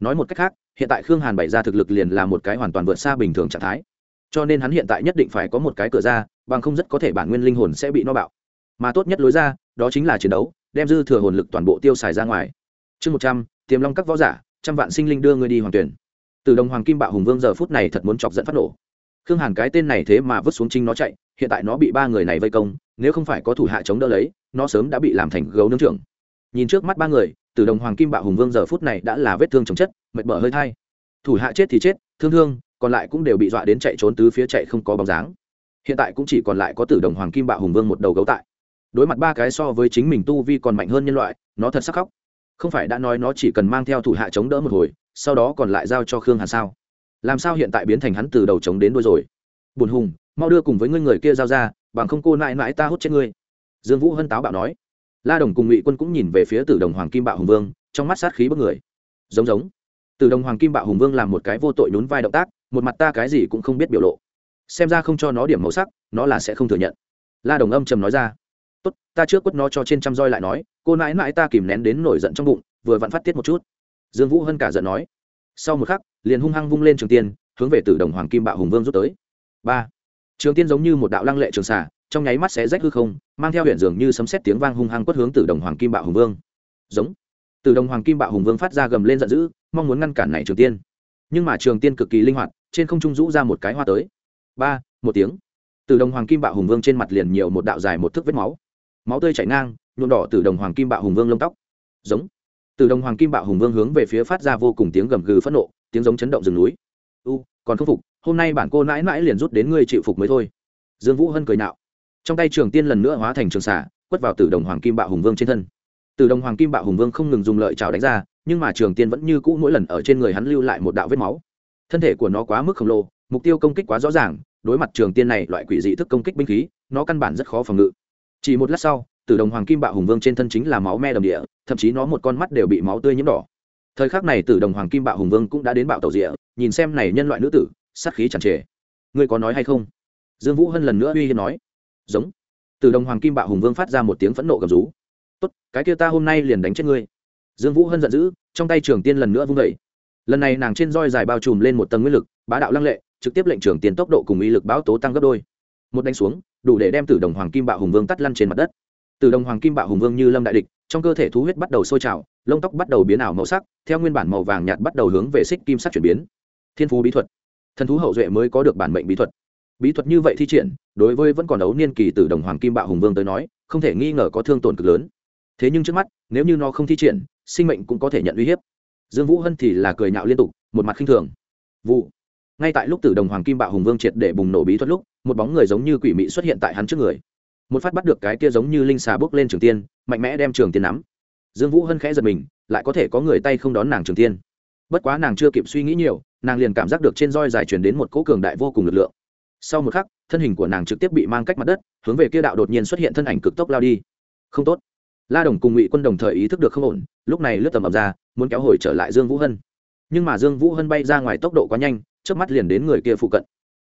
Nói một cách khác hiện tại khương hàn bày ra thực lực liền là một cái hoàn toàn vượt xa bình thường trạng thái. Cho nên hắn hiện tại nhất định phải có một cái cửa ra, bằng không rất có thể bản nguyên linh hồn sẽ bị no bạo. Mà tốt nhất lối ra, đó chính là chiến đấu, đem dư thừa hồn lực toàn bộ tiêu xài ra ngoài. Chương một trăm, tiềm long các võ giả, trăm vạn sinh linh đưa ngươi đi hoàng tuyển. Từ đồng hoàng kim bạo hùng vương giờ phút này thật muốn chọc dẫn phát nổ. Khương hàn cái tên này thế mà vứt xuống chính nó chạy, hiện tại nó bị ba người này vây công, nếu không phải có thủ hạ chống đỡ lấy, nó sớm đã bị làm thành gấu nướng trưởng. Nhìn trước mắt ba người từ đồng hoàng kim bạo hùng vương giờ phút này đã là vết thương chồng chất, mệt mỏi hơi thai. Thủ hạ chết thì chết, thương thương, còn lại cũng đều bị dọa đến chạy trốn tứ phía chạy không có bóng dáng. Hiện tại cũng chỉ còn lại có tử đồng hoàng kim bạo hùng vương một đầu gấu tại. Đối mặt ba cái so với chính mình tu vi còn mạnh hơn nhân loại, nó thật sắc khóc. Không phải đã nói nó chỉ cần mang theo thủ hạ chống đỡ một hồi, sau đó còn lại giao cho khương hàn sao? Làm sao hiện tại biến thành hắn từ đầu chống đến đôi rồi? Bùn hùng, mau đưa cùng với ngươi người kia giao ra, bằng không cô nại mãi ta hút chết ngươi. Dương vũ hân táo bạo nói la đồng cùng ngụy quân cũng nhìn về phía tử đồng hoàng kim bạo hùng vương, trong mắt sát khí bất người. Giống giống. Tử đồng hoàng kim bạo hùng vương làm một cái vô tội nhún vai động tác, một mặt ta cái gì cũng không biết biểu lộ. Xem ra không cho nó điểm màu sắc, nó là sẽ không thừa nhận. La đồng âm trầm nói ra. Tốt, ta trước quất nó cho trên trăm roi lại nói, cô nãi nãi ta kìm nén đến nổi giận trong bụng, vừa vặn phát tiết một chút. Dương vũ hân cả giận nói. Sau một khắc, liền hung hăng vung lên trường tiên, hướng về tử đồng hoàng kim bạo hùng vương rút tới. Ba. Trường tiên giống như một đạo lăng lệ trường xả trong nháy mắt sẽ rách hư không, mang theo huyện dường như sấm xét tiếng vang hung hăng quất hướng từ đồng hoàng kim bạo hùng vương. Giống. Từ đồng hoàng kim bạo hùng vương phát ra gầm lên giận dữ, mong muốn ngăn cản này trường tiên. Nhưng mà trường tiên cực kỳ linh hoạt, trên không trung rũ ra một cái hoa tới. Ba, một tiếng. Từ đồng hoàng kim bạo hùng vương trên mặt liền nhiều một đạo dài một thước vết máu. Máu tươi chảy ngang, nhuộm đỏ từ đồng hoàng kim bạo hùng vương lông tóc. Giống. Từ đồng hoàng kim bạo hùng vương hướng về phía phát ra vô cùng tiếng gầm gừ phẫn nộ, tiếng giống chấn động rừng núi. U, còn không phục, hôm nay bản cô nãi mãi liền rút đến ngươi chịu phục mới thôi. Dương vũ hân cười nạo trong tay trường tiên lần nữa hóa thành trường xả quất vào tử đồng hoàng kim bạo hùng vương trên thân. Tử đồng hoàng kim bạo hùng vương không ngừng dùng lợi trào đánh ra, nhưng mà trường tiên vẫn như cũ mỗi lần ở trên người hắn lưu lại một đạo vết máu. Thân thể của nó quá mức khổng lồ, mục tiêu công kích quá rõ ràng, đối mặt trường tiên này loại quỷ dị thức công kích binh khí, nó căn bản rất khó phòng ngự. Chỉ một lát sau, tử đồng hoàng kim bạo hùng vương trên thân chính là máu me đầm địa, thậm chí nó một con mắt đều bị máu tươi nhiễm đỏ. Thời khắc này tử đồng hoàng kim bạo hùng vương cũng đã đến bạo tàu rịa nhìn xem này nhân loại nữ tử, sát khí chẳng trề. Ngươi có nói hay không? Dương vũ hân lần nữa uy hiên nói giống. Từ đồng hoàng kim bạo hùng vương phát ra một tiếng phẫn nộ gầm rú. Tốt, cái kia ta hôm nay liền đánh chết ngươi. Dương vũ hân giận dữ, trong tay trường tiên lần nữa vung vẩy lần này nàng trên roi dài bao trùm lên một tầng nguyên lực, bá đạo lăng lệ, trực tiếp lệnh trường tiền tốc độ cùng ý lực báo tố tăng gấp đôi. Một đánh xuống, đủ để đem tử đồng hoàng kim bạo hùng vương tắt lăn trên mặt đất. Tử đồng hoàng kim bạo hùng vương như lâm đại địch, trong cơ thể thú huyết bắt đầu sôi trào, lông tóc bắt đầu biến ảo màu sắc, theo nguyên bản màu vàng nhạt bắt đầu hướng về xích kim sắc chuyển biến. Thiên phú bí thuật. Thần thú hậu duệ mới có được bản mệnh bí thuật bí thuật như vậy thi triển, đối với vẫn còn đấu niên kỳ từ đồng hoàng kim bạo hùng vương tới nói, không thể nghi ngờ có thương tổn cực lớn. Thế nhưng trước mắt, nếu như nó không thi triển, sinh mệnh cũng có thể nhận uy hiếp. Dương vũ hân thì là cười nhạo liên tục, một mặt khinh thường. Vụ. Ngay tại lúc tử đồng hoàng kim bạo hùng vương triệt để bùng nổ bí thuật lúc, một bóng người giống như quỷ mị xuất hiện tại hắn trước người. Một phát bắt được cái kia giống như linh xà bước lên trường tiên, mạnh mẽ đem trường tiên nắm. Dương vũ hân khẽ giật mình, lại có thể có người tay không đón nàng trường tiên. Bất quá nàng chưa kịp suy nghĩ nhiều, nàng liền cảm giác được trên roi dài truyền đến một cỗ cường đại vô cùng lực lượng sau một khắc, thân hình của nàng trực tiếp bị mang cách mặt đất, hướng về kia đạo đột nhiên xuất hiện thân ảnh cực tốc lao đi. Không tốt. La đồng cùng ngụy quân đồng thời ý thức được không ổn, lúc này lướt tầm ập ra, muốn kéo hồi trở lại dương vũ hân. Nhưng mà dương vũ hân bay ra ngoài tốc độ quá nhanh trước mắt liền đến người kia phụ cận.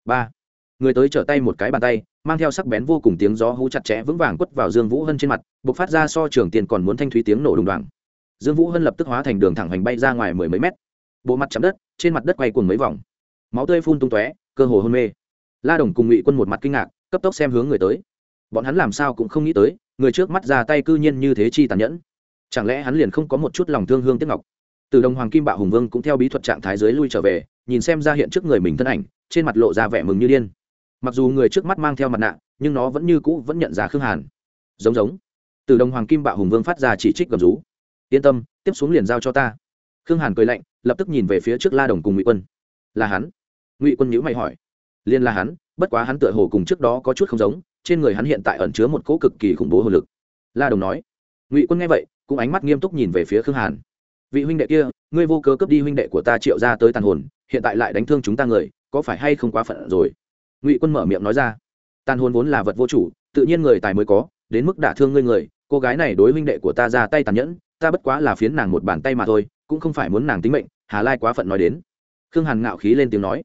Ba. Người tới trở tay một cái bàn tay, mang theo sắc bén vô cùng tiếng gió hú chặt chẽ vững vàng quất vào dương vũ hân trên mặt b ộ c phát ra so trường tiền còn muốn thanh thúy tiếng nổ đùng đoàng. Dương vũ hân lập tức hóa thành đường thẳng hành bay ra ngoài mười mấy mét. Bộ mặt chạm đất, trên mặt đất quay cuồng mấy vòng. Máu tươi phun tung tóe, cơ hồ hôn mê la đồng cùng ngụy quân một mặt kinh ngạc, cấp tốc xem hướng người tới. Bọn hắn làm sao cũng không nghĩ tới, người trước mắt ra tay cư nhiên như thế chi tàn nhẫn. Chẳng lẽ hắn liền không có một chút lòng thương hương tiếc ngọc? Từ đồng hoàng kim bạo hùng vương cũng theo bí thuật trạng thái dưới lui trở về, nhìn xem ra hiện trước người mình thân ảnh, trên mặt lộ ra vẻ mừng như điên. Mặc dù người trước mắt mang theo mặt nạ, nhưng nó vẫn như cũ vẫn nhận ra khương hàn. Giống giống. Từ đồng hoàng kim bạo hùng vương phát ra chỉ trích gầm rú. Yên tâm, tiếp xuống liền giao cho ta. Khương hàn cười lạnh, lập tức nhìn về phía trước la đồng cùng ngụy quân. Là hắn? Ngụy quân nhữ mày hỏi liên là hắn, bất quá hắn tựa hồ cùng trước đó có chút không giống, trên người hắn hiện tại ẩn chứa một cỗ cực kỳ khủng bố hồn lực. La đồng nói, ngụy quân nghe vậy, cũng ánh mắt nghiêm túc nhìn về phía khương hàn. Vị huynh đệ kia, ngươi vô cớ cướp đi huynh đệ của ta triệu ra tới tàn hồn, hiện tại lại đánh thương chúng ta người, có phải hay không quá phận rồi? Ngụy quân mở miệng nói ra, tàn hồn vốn là vật vô chủ, tự nhiên người tài mới có, đến mức đả thương ngươi người, cô gái này đối huynh đệ của ta ra tay tàn nhẫn, ta bất quá là phiến nàng một bàn tay mà thôi, cũng không phải muốn nàng tính mệnh, hà lai quá phận nói đến. Khương hàn ngạo khí lên tiếng nói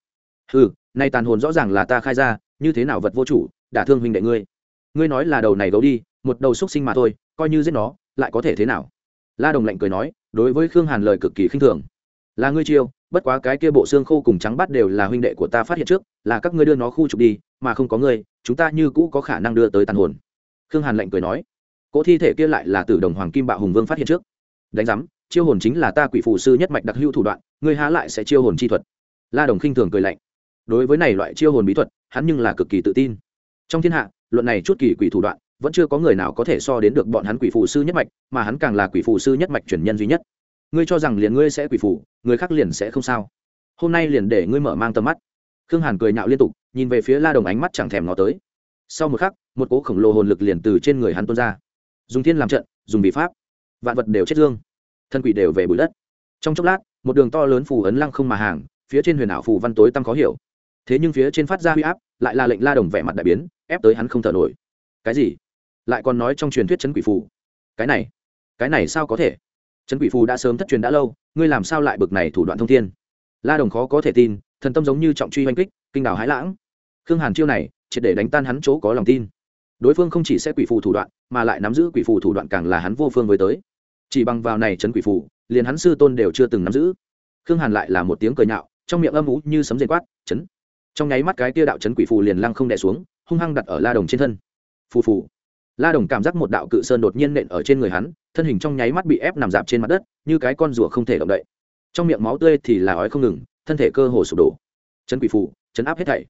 ừ nay tàn hồn rõ ràng là ta khai ra, như thế nào vật vô chủ, đả thương huynh đệ ngươi. Ngươi nói là đầu này gấu đi, một đầu xúc sinh mà thôi, coi như giết nó, lại có thể thế nào? La đồng lạnh cười nói, đối với khương hàn lời cực kỳ khinh thường. Là ngươi chiêu, bất quá cái kia bộ xương khô cùng trắng bắt đều là huynh đệ của ta phát hiện trước, là các ngươi đưa nó khu trục đi, mà không có ngươi, chúng ta như cũ có khả năng đưa tới tàn hồn. Khương hàn lạnh cười nói, cỗ thi thể kia lại là từ đồng hoàng kim bạo hùng vương phát hiện trước. Đánh giám, chiêu hồn chính là ta quỷ phụ sư nhất mạch đặc hữu thủ đoạn, ngươi há lại sẽ chiêu hồn chi thuật? La đồng khinh thường cười lạnh đối với này loại chiêu hồn bí thuật, hắn nhưng là cực kỳ tự tin. Trong thiên hạ, luận này chút kỳ quỷ thủ đoạn, vẫn chưa có người nào có thể so đến được bọn hắn quỷ phụ sư nhất mạch, mà hắn càng là quỷ phụ sư nhất mạch truyền nhân duy nhất. Ngươi cho rằng liền ngươi sẽ quỷ phụ người khác liền sẽ không sao. Hôm nay liền để ngươi mở mang tầm mắt. Khương hàn cười nhạo liên tục, nhìn về phía la đồng ánh mắt chẳng thèm nó tới. Sau một khắc, một cỗ khổng lồ hồn lực liền từ trên người hắn tuôn ra. Dùng thiên làm trận, dùng bị pháp. Vạn vật đều chết dương. Thân quỷ đều về bụi đất. Trong chốc lát, một đường to lớn phù ấn lăng không mà hàng, phía trên huyền ảo phù văn tối tăm khó hiểu thế nhưng phía trên phát ra huy áp, lại là lệnh la đồng vẻ mặt đại biến, ép tới hắn không thở nổi. Cái gì? Lại còn nói trong truyền thuyết chấn quỷ phù. Cái này? Cái này sao có thể? Chấn quỷ phù đã sớm thất truyền đã lâu, ngươi làm sao lại bực này thủ đoạn thông thiên? La đồng khó có thể tin, thần tâm giống như trọng truy oanh kích, kinh đào hái lãng. Khương hàn chiêu này, triệt để đánh tan hắn chỗ có lòng tin. Đối phương không chỉ sẽ quỷ phù thủ đoạn, mà lại nắm giữ quỷ phù thủ đoạn càng là hắn vô phương với tới. Chỉ bằng vào này chấn quỷ phù, liền hắn sư tôn đều chưa từng nắm giữ. Khương hàn lại là một tiếng cười nhạo, trong miệng âm ú như sấm dền quát chấn trong nháy mắt cái tia đạo chấn quỷ phù liền lăng không đè xuống, hung hăng đặt ở la đồng trên thân. Phù phù. La đồng cảm giác một đạo cự sơn đột nhiên nện ở trên người hắn, thân hình trong nháy mắt bị ép nằm dạp trên mặt đất, như cái con rùa không thể động đậy. Trong miệng máu tươi thì là ói không ngừng, thân thể cơ hồ sụp đổ. Chấn quỷ phù, chấn áp hết thảy.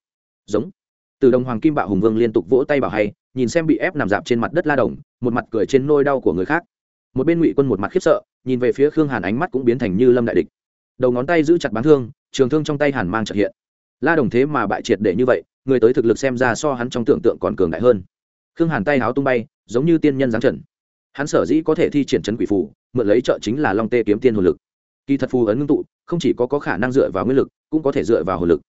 Giống. Từ đồng hoàng kim bạo hùng vương liên tục vỗ tay bảo hay, nhìn xem bị ép nằm dạp trên mặt đất la đồng, một mặt cười trên nôi đau của người khác. Một bên ngụy quân một mặt khiếp sợ, nhìn về phía khương hàn ánh mắt cũng biến thành như lâm đại địch. Đầu ngón tay giữ chặt bán thương, trường thương trong tay hàn mang trợ hiện la đồng thế mà bại triệt để như vậy người tới thực lực xem ra so hắn trong tưởng tượng còn cường đại hơn. Khương hàn tay háo tung bay giống như tiên nhân giáng trần. Hắn sở dĩ có thể thi triển chấn quỷ phù mượn lấy trợ chính là long tê kiếm tiên hồn lực. Kỳ thật phù ấn ngưng tụ không chỉ có, có khả năng dựa vào nguyên lực cũng có thể dựa vào hồn lực.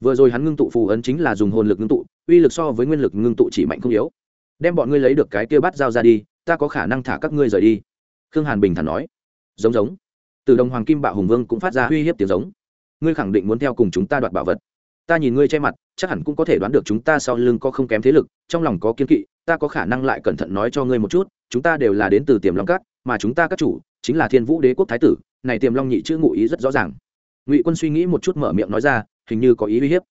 Vừa rồi hắn ngưng tụ phù ấn chính là dùng hồn lực ngưng tụ uy lực so với nguyên lực ngưng tụ chỉ mạnh không yếu. Đem bọn ngươi lấy được cái kia bắt dao ra đi ta có khả năng thả các ngươi rời đi. Khương hàn bình thản nói. Giống giống. Từ đồng hoàng kim bạo hùng vương cũng phát ra uy hiếp tiếng giống. Ngươi khẳng định muốn theo cùng chúng ta đoạt bảo vật ta nhìn ngươi che mặt, chắc hẳn cũng có thể đoán được chúng ta sau lưng có không kém thế lực, trong lòng có kiên kỵ, ta có khả năng lại cẩn thận nói cho ngươi một chút, chúng ta đều là đến từ tiềm long cát mà chúng ta các chủ chính là thiên vũ đế quốc thái tử, này tiềm long nhị chữ ngụ ý rất rõ ràng. Ngụy quân suy nghĩ một chút mở miệng nói ra, hình như có ý uy hiếp.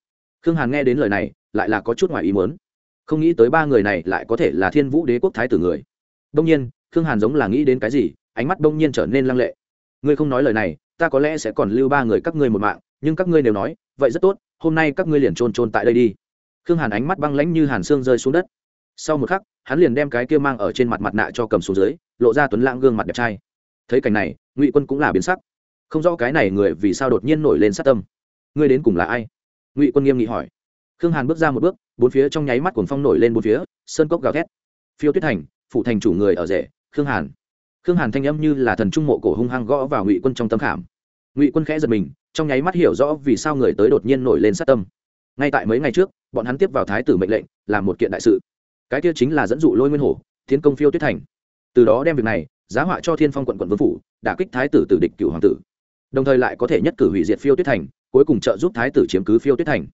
Khương hàn nghe đến lời này, lại là có chút ngoài ý muốn. Không nghĩ tới ba người này lại có thể là thiên vũ đế quốc thái tử người. Đông nhiên, khương hàn giống là nghĩ đến cái gì, ánh mắt đông nhiên trở nên lăng lệ. Ngươi không nói lời này, ta có lẽ sẽ còn lưu ba người các ngươi một mạng, nhưng các ngươi đều nói, vậy rất tốt hôm nay các ngươi liền trôn trôn tại đây đi. Khương hàn ánh mắt băng lãnh như hàn xương rơi xuống đất. Sau một khắc, hắn liền đem cái kia mang ở trên mặt mặt nạ cho cầm xuống dưới, lộ ra tuấn lãng gương mặt đẹp trai. Thấy cảnh này, ngụy quân cũng là biến sắc. Không rõ cái này người vì sao đột nhiên nổi lên sát tâm. Ngươi đến cùng là ai? Ngụy quân nghiêm nghị hỏi. Khương hàn bước ra một bước, bốn phía trong nháy mắt cuồng phong nổi lên bốn phía, sơn cốc gào thét. Phiêu tuyết thành phụ thành chủ người ở rể, khương hàn. Khương hàn thanh âm như là thần trung mộ cổ hung hăng gõ vào ngụy quân trong tâm khảm ngụy quân khẽ giật mình, trong nháy mắt hiểu rõ vì sao người tới đột nhiên nổi lên sát tâm. Ngay tại mấy ngày trước, bọn hắn tiếp vào thái tử mệnh lệnh, làm một kiện đại sự. Cái kia chính là dẫn dụ lôi nguyên hổ tiến công phiêu tuyết thành. Từ đó đem việc này, giá họa cho thiên phong quận quận vương phủ, đả kích thái tử tử địch cửu hoàng tử. Đồng thời lại có thể nhất cử hủy diệt phiêu tuyết thành, cuối cùng trợ giúp thái tử chiếm cứ phiêu tuyết thành.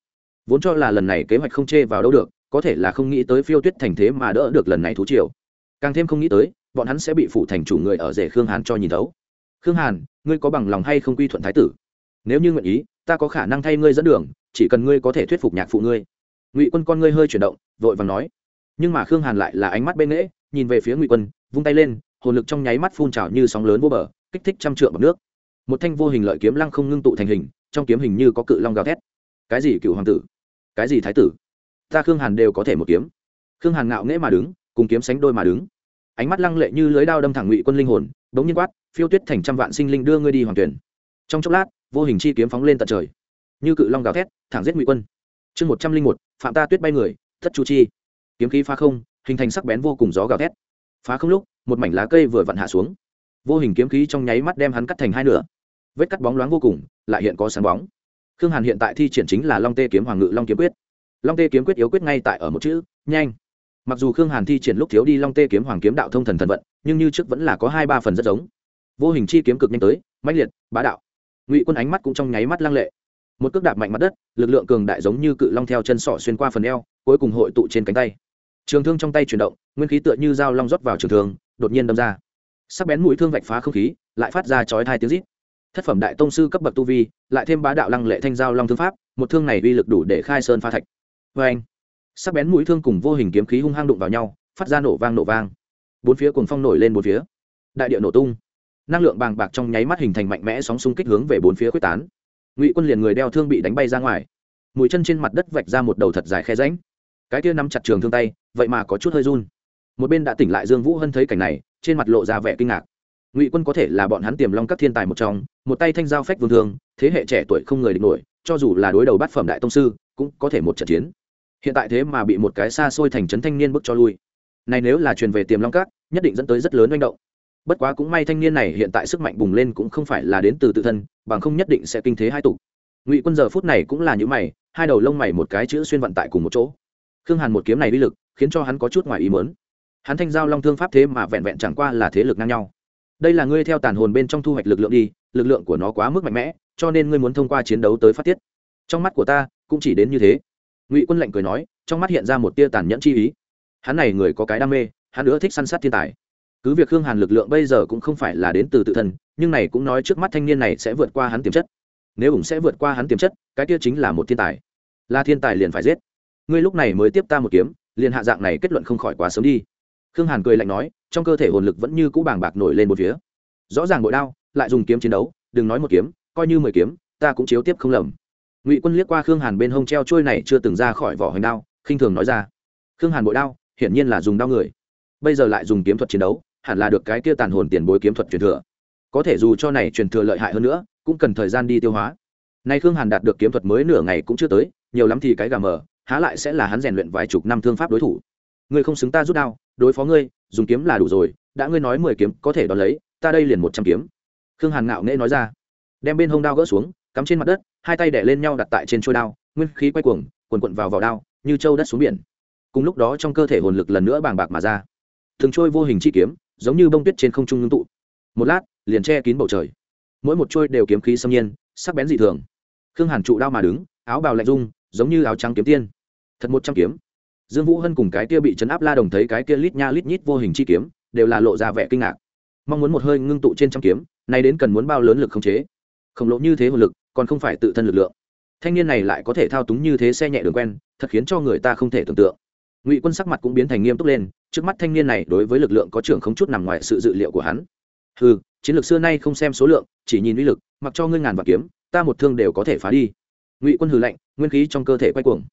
Vốn cho là lần này kế hoạch không chê vào đâu được, có thể là không nghĩ tới phiêu tuyết thành thế mà đỡ được lần này thú triều. Càng thêm không nghĩ tới, bọn hắn sẽ bị phủ thành chủ người ở rể khương hán cho nhìn thấu khương hàn, ngươi có bằng lòng hay không quy thuận thái tử? Nếu như nguyện ý, ta có khả năng thay ngươi dẫn đường, chỉ cần ngươi có thể thuyết phục nhạc phụ ngươi. Ngụy quân con ngươi hơi chuyển động, vội vàng nói. Nhưng mà khương hàn lại là ánh mắt bên nghễ, nhìn về phía ngụy quân, vung tay lên, hồn lực trong nháy mắt phun trào như sóng lớn vô bờ, kích thích trăm trượng bằng nước. Một thanh vô hình lợi kiếm lăng không ngưng tụ thành hình, trong kiếm hình như có cự long gào thét. Cái gì cựu hoàng tử? Cái gì thái tử? Ta khương hàn đều có thể một kiếm. Khương hàn ngạo nghễ mà đứng, cùng kiếm sánh đôi mà đứng. Ánh mắt lăng lệ như lưới đao đâm thẳng ngụy quân linh hồn, bỗng nhiên quát phiêu tuyết thành trăm vạn sinh linh đưa ngươi đi hoàng tuyển. Trong chốc lát, vô hình chi kiếm phóng lên tận trời. Như cự long gào thét, thẳng giết ngụy quân. Chương một trăm linh một, phạm ta tuyết bay người, thất chu chi. Kiếm khí phá không, hình thành sắc bén vô cùng gió gào thét. Phá không lúc, một mảnh lá cây vừa vặn hạ xuống. Vô hình kiếm khí trong nháy mắt đem hắn cắt thành hai nửa. Vết cắt bóng loáng vô cùng, lại hiện có sáng bóng. Khương hàn hiện tại thi triển chính là long tê kiếm hoàng ngự long kiếm quyết. Long tê kiếm quyết yếu quyết ngay tại ở một chữ, nhanh. Mặc dù khương hàn thi triển lúc thiếu đi long tê kiếm hoàng kiếm đạo thông thần thần vận, nhưng như trước vẫn là có hai ba phần rất giống vô hình chi kiếm cực nhanh tới, mãnh liệt, bá đạo. Ngụy quân ánh mắt cũng trong nháy mắt lăng lệ. Một cước đạp mạnh mặt đất, lực lượng cường đại giống như cự long theo chân sọ xuyên qua phần eo, cuối cùng hội tụ trên cánh tay. Trường thương trong tay chuyển động, nguyên khí tựa như dao long rót vào trường thương, đột nhiên đâm ra. Sắc bén mũi thương vạch phá không khí, lại phát ra chói thai tiếng rít. Thất phẩm đại tông sư cấp bậc tu vi, lại thêm bá đạo lăng lệ thanh giao long thương pháp, một thương này uy lực đủ để khai sơn pha thạch. Vê anh, sắc bén mũi thương cùng vô hình kiếm khí hung hăng đụng vào nhau, phát ra nổ vang nổ vang. Bốn phía cùng phong nổi lên bốn phía. Đại địa nổ tung năng lượng bàng bạc trong nháy mắt hình thành mạnh mẽ sóng xung kích hướng về bốn phía quyết tán. Ngụy quân liền người đeo thương bị đánh bay ra ngoài. Mũi chân trên mặt đất vạch ra một đầu thật dài khe ránh cái kia nắm chặt trường thương tay, vậy mà có chút hơi run. Một bên đã tỉnh lại dương vũ hân thấy cảnh này, trên mặt lộ ra vẻ kinh ngạc. Ngụy quân có thể là bọn hắn tiềm long các thiên tài một trong, một tay thanh giao phách vương thương, thế hệ trẻ tuổi không người địch nổi, cho dù là đối đầu bát phẩm đại tông sư, cũng có thể một trận chiến. Hiện tại thế mà bị một cái xa xôi thành trấn thanh niên bức cho lui. Này nếu là truyền về tiềm long các, nhất định dẫn tới rất lớn manh động bất quá cũng may thanh niên này hiện tại sức mạnh bùng lên cũng không phải là đến từ tự thân, bằng không nhất định sẽ kinh thế hai tục ngụy quân giờ phút này cũng là những mày, hai đầu lông mày một cái chữ xuyên vận tại cùng một chỗ. Khương hàn một kiếm này uy lực, khiến cho hắn có chút ngoài ý mớn hắn thanh giao long thương pháp thế mà vẹn vẹn chẳng qua là thế lực ngang nhau. Đây là ngươi theo tàn hồn bên trong thu hoạch lực lượng đi, lực lượng của nó quá mức mạnh mẽ, cho nên ngươi muốn thông qua chiến đấu tới phát tiết. Trong mắt của ta, cũng chỉ đến như thế. Ngụy quân lệnh cười nói, trong mắt hiện ra một tia tàn nhẫn chi ý. Hắn này người có cái đam mê, hắn nữa thích săn sát thiên tài cứ việc khương hàn lực lượng bây giờ cũng không phải là đến từ tự thân, nhưng này cũng nói trước mắt thanh niên này sẽ vượt qua hắn tiềm chất. Nếu ủng sẽ vượt qua hắn tiềm chất, cái kia chính là một thiên tài. Là thiên tài liền phải giết. Ngươi lúc này mới tiếp ta một kiếm, liền hạ dạng này kết luận không khỏi quá sớm đi. Khương hàn cười lạnh nói, trong cơ thể hồn lực vẫn như cũ bàng bạc nổi lên một phía. Rõ ràng bội đao, lại dùng kiếm chiến đấu, đừng nói một kiếm, coi như mười kiếm, ta cũng chiếu tiếp không lầm. Ngụy quân liếc qua khương hàn bên hông treo trôi này chưa từng ra khỏi vỏ hoành đao, khinh thường nói ra. Khương hàn bội đao, hiển nhiên là dùng đao người. Bây giờ lại dùng kiếm thuật chiến đấu hẳn là được cái kia tàn hồn tiền bối kiếm thuật truyền thừa. Có thể dù cho này truyền thừa lợi hại hơn nữa, cũng cần thời gian đi tiêu hóa. Nay khương hàn đạt được kiếm thuật mới nửa ngày cũng chưa tới, nhiều lắm thì cái gà mờ, há lại sẽ là hắn rèn luyện vài chục năm thương pháp đối thủ. Ngươi không xứng ta rút đao, đối phó ngươi, dùng kiếm là đủ rồi, đã ngươi nói mười kiếm có thể đón lấy, ta đây liền một trăm kiếm. Khương hàn ngạo nghễ nói ra. Đem bên hông đao gỡ xuống, cắm trên mặt đất, hai tay đẻ lên nhau đặt tại trên trôi đao, nguyên khí quay cuồng quần quận vào vào đao, như trâu đất xuống biển. Cùng lúc đó trong cơ thể hồn lực lần nữa bàng bạc mà ra. Thường trôi vô hình chi kiếm giống như bông tuyết trên không trung ngưng tụ. Một lát, liền che kín bầu trời. Mỗi một trôi đều kiếm khí xâm nhiên, sắc bén dị thường. Khương hàn trụ đao mà đứng, áo bào lạnh dung giống như áo trắng kiếm tiên. Thật một trăm kiếm. Dương vũ hân cùng cái kia bị chấn áp la đồng thấy cái kia lít nha lít nhít vô hình chi kiếm, đều là lộ ra vẻ kinh ngạc. Mong muốn một hơi ngưng tụ trên trăm kiếm, nay đến cần muốn bao lớn lực khống chế. Khổng lộ như thế hồn lực, còn không phải tự thân lực lượng. Thanh niên này lại có thể thao túng như thế xe nhẹ đường quen, thật khiến cho người ta không thể tưởng tượng ngụy quân sắc mặt cũng biến thành nghiêm túc lên trước mắt thanh niên này đối với lực lượng có trưởng không chút nằm ngoài sự dự liệu của hắn ừ chiến lược xưa nay không xem số lượng chỉ nhìn uy lực mặc cho ngươi ngàn và kiếm ta một thương đều có thể phá đi ngụy quân hừ lạnh nguyên khí trong cơ thể quay cuồng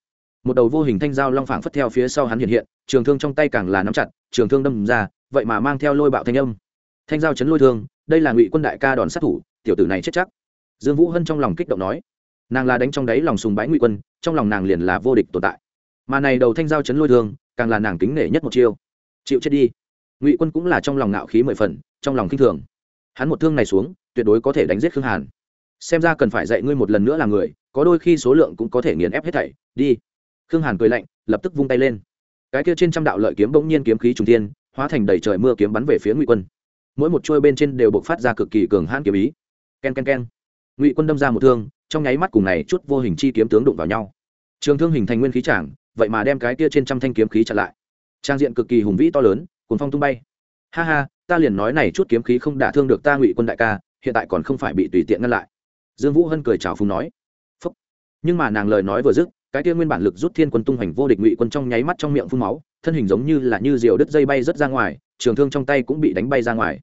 một đầu vô hình thanh dao long phảng phất theo phía sau hắn hiện hiện trường thương trong tay càng là nắm chặt trường thương đâm ra vậy mà mang theo lôi bạo thanh âm thanh dao chấn lôi thương đây là ngụy quân đại ca đòn sát thủ tiểu tử này chết chắc dương vũ hân trong lòng kích động nói nàng là đánh trong đáy lòng sùng bái ngụy quân trong lòng nàng liền là vô địch tồn tại mà này đầu thanh dao chấn lôi thương, càng là nàng kính nể nhất một chiêu. Chịu chết đi. Ngụy quân cũng là trong lòng ngạo khí mười phần, trong lòng k i n h thường. Hắn một thương này xuống, tuyệt đối có thể đánh giết khương hàn. Xem ra cần phải dạy ngươi một lần nữa là người, có đôi khi số lượng cũng có thể nghiền ép hết thảy. Đi. Khương hàn cười lạnh, lập tức vung tay lên. Cái kia trên trăm đạo lợi kiếm bỗng nhiên kiếm khí trùng thiên, hóa thành đầy trời mưa kiếm bắn về phía ngụy quân. Mỗi một trôi bên trên đều bộc phát ra cực kỳ cường hãn kiếm ý. K e n k e n k e n ngụy quân đâm ra một thương, trong nháy mắt cùng này chút vô hình chi kiếm tướng đụng vào nhau. Trường thương hình thành nguyên khí trảng vậy mà đem cái kia trên trăm thanh kiếm khí chặn lại. Trang diện cực kỳ hùng vĩ to lớn cuốn phong tung bay. Ha ha, ta liền nói này chút kiếm khí không đả thương được ta ngụy quân đại ca, hiện tại còn không phải bị tùy tiện ngăn lại. Dương vũ hân cười chào phùng nói. Phúc. nhưng mà nàng lời nói vừa dứt, cái kia nguyên bản lực rút thiên quân tung hoành vô địch ngụy quân trong nháy mắt trong miệng phun máu, thân hình giống như là như diều đứt dây bay rất ra ngoài, trường thương trong tay cũng bị đánh bay ra ngoài.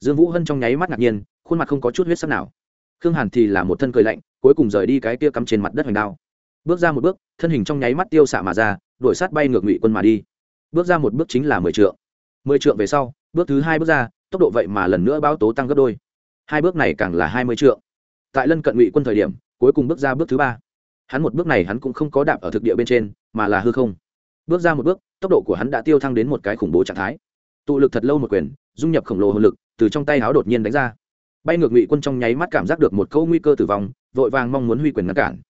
Dương vũ hân trong nháy mắt ngạc nhiên, khuôn mặt không có chút huyết sắc nào. Khương hàn thì là một thân cười lạnh, cuối cùng rời đi cái kia cắm trên mặt đất hoành đao bước ra một bước, thân hình trong nháy mắt tiêu xạ mà ra, đuổi sát bay ngược ngụy quân mà đi. Bước ra một bước chính là mười trượng. Mười trượng về sau, bước thứ hai bước ra, tốc độ vậy mà lần nữa báo tố tăng gấp đôi. Hai bước này càng là hai mươi trượng. Tại lân cận ngụy quân thời điểm, cuối cùng bước ra bước thứ ba. Hắn một bước này hắn cũng không có đạp ở thực địa bên trên, mà là hư không. Bước ra một bước, tốc độ của hắn đã tiêu thăng đến một cái khủng bố trạng thái. Tụ lực thật lâu một quyền, dung nhập khổng lồ hồn lực, từ trong tay háo đột nhiên đánh ra. Bay ngược ngụy quân trong nháy mắt cảm giác được một câu nguy cơ tử vong, vội vàng mong muốn huy quyền ngăn cản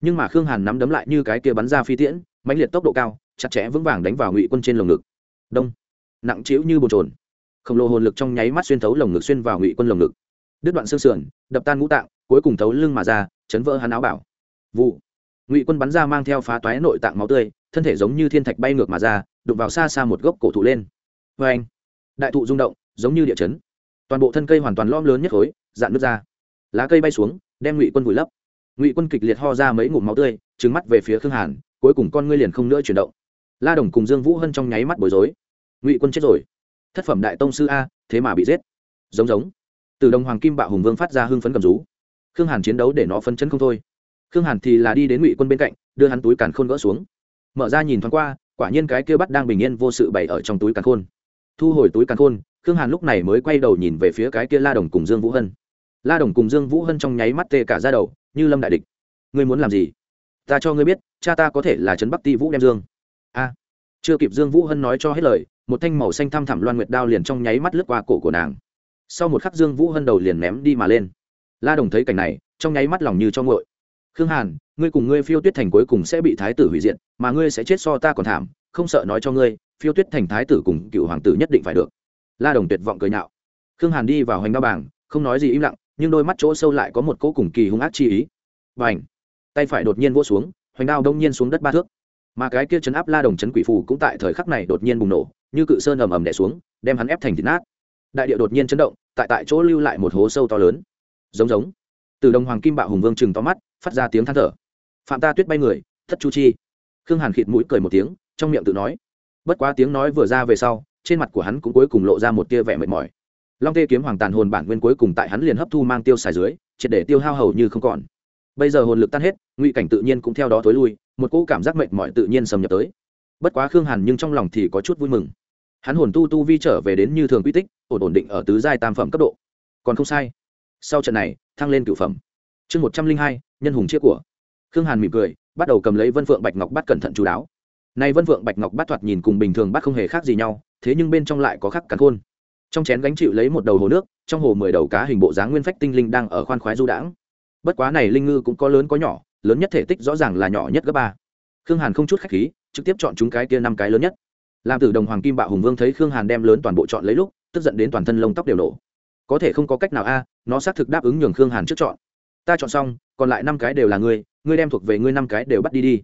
nhưng mà khương hàn nắm đấm lại như cái kia bắn ra phi tiễn mãnh liệt tốc độ cao chặt chẽ vững vàng đánh vào ngụy quân trên lồng ngực đông nặng trĩu như bồn trồn khổng lồ hồn lực trong nháy mắt xuyên thấu lồng ngực xuyên vào ngụy quân lồng ngực đứt đoạn xương sườn đập tan ngũ tạng cuối cùng thấu lưng mà ra chấn vỡ hắn áo bảo vụ ngụy quân bắn ra mang theo phá toái nội tạng máu tươi thân thể giống như thiên thạch bay ngược mà ra đụng vào xa xa một gốc cổ thụ lên vê anh đại thụ rung động giống như địa chấn toàn bộ thân cây hoàn toàn lom lớn nhất khối dạn nước ra lá cây bay xuống đem ngụy quân vùi lấp ngụy quân kịch liệt ho ra mấy ngụm máu tươi trứng mắt về phía khương hàn, cuối cùng con ngươi liền không nữa chuyển động. La đồng cùng dương vũ hân trong nháy mắt bối rối. Ngụy quân chết rồi. Thất phẩm đại tông sư a, thế mà bị giết. Giống giống. Từ đồng hoàng kim bạo hùng vương phát ra hưng phấn cầm rú. Khương hàn chiến đấu để nó phân chân không thôi. Khương hàn thì là đi đến ngụy quân bên cạnh, đưa hắn túi càn khôn gỡ xuống. Mở ra nhìn thoáng qua, quả nhiên cái kia bắt đang bình yên vô sự bày ở trong túi càn khôn. Thu hồi túi càn khôn, khương hàn lúc này mới quay đầu nhìn về phía cái kia la đồng cùng dương vũ hân. La đồng cùng dương vũ hân trong nháy mắt tê cả ra đầu như lâm đại địch. Ngươi muốn làm gì? Ta cho ngươi biết, cha ta có thể là trấn bắc ti vũ đem dương. A. Chưa kịp dương vũ hân nói cho hết lời, một thanh màu xanh thăm thẳm loan nguyệt đao liền trong nháy mắt lướt qua cổ của nàng. Sau một khắc dương vũ hân đầu liền ném đi mà lên. La đồng thấy cảnh này, trong nháy mắt lòng như cho ngội khương hàn, ngươi cùng ngươi phiêu tuyết thành cuối cùng sẽ bị thái tử hủy diện mà ngươi sẽ chết so ta còn thảm, không sợ nói cho ngươi, phiêu tuyết thành thái tử cùng cựu hoàng tử nhất định phải được. La đồng tuyệt vọng cười nhạo. Khương hàn đi vào hoành đao bảng, không nói gì im lặng nhưng đôi mắt chỗ sâu lại có một cỗ cùng kỳ hung ác chi ý. Và ảnh tay phải đột nhiên vỗ xuống, hoành đao đông nhiên xuống đất ba thước. Mà cái kia chấn áp la đồng chấn quỷ phù cũng tại thời khắc này đột nhiên bùng nổ, như cự sơn ầm ầm đẻ xuống, đem hắn ép thành thịt nát. Đại địa đột nhiên chấn động, tại tại chỗ lưu lại một hố sâu to lớn. Giống giống. Từ đồng hoàng kim bạo hùng vương chừng to mắt, phát ra tiếng than thở. Phạm ta tuyết bay người, thất chu chi. Khương hàn khịt mũi cười một tiếng, trong miệng tự nói. Bất quá tiếng nói vừa ra về sau, trên mặt của hắn cũng cuối cùng lộ ra một tia vẻ mệt mỏi long tê kiếm hoàng tàn hồn bản nguyên cuối cùng tại hắn liền hấp thu mang tiêu xài dưới, triệt để tiêu hao hầu như không còn. Bây giờ hồn lực tan hết, ngụy cảnh tự nhiên cũng theo đó tối lui, một cỗ cảm giác mệt mỏi tự nhiên xâm nhập tới. Bất quá khương hàn nhưng trong lòng thì có chút vui mừng. Hắn hồn tu tu vi trở về đến như thường quy tích, ổn ổn định ở tứ giai tam phẩm cấp độ. Còn không sai. Sau trận này, thăng lên cửu phẩm. Chương một trăm linh hai, nhân hùng chiếc của. Khương hàn mỉm cười, bắt đầu cầm lấy vân phượng bạch ngọc bắt cẩn thận chú đáo. Nay vân phượng bạch ngọc bắt thoạt nhìn cùng bình thường bắt không hề khác gì nhau, thế nhưng bên trong lại có khắc cắn khôn trong chén gánh chịu lấy một đầu hồ nước, trong hồ mười đầu cá hình bộ dáng nguyên phách tinh linh đang ở khoan khoái du đãng. Bất quá này linh ngư cũng có lớn có nhỏ, lớn nhất thể tích rõ ràng là nhỏ nhất gấp ba. Khương hàn không chút khách khí, trực tiếp chọn chúng cái kia năm cái lớn nhất. Làm tử đồng, hoàng kim bạo hùng vương thấy khương hàn đem lớn toàn bộ chọn lấy lúc, tức giận đến toàn thân lông tóc đều nổ. Có thể không có cách nào a, nó xác thực đáp ứng nhường khương hàn trước chọn. Ta chọn xong, còn lại năm cái đều là ngươi ngươi đem thuộc về ngươi năm cái đều bắt đi đi.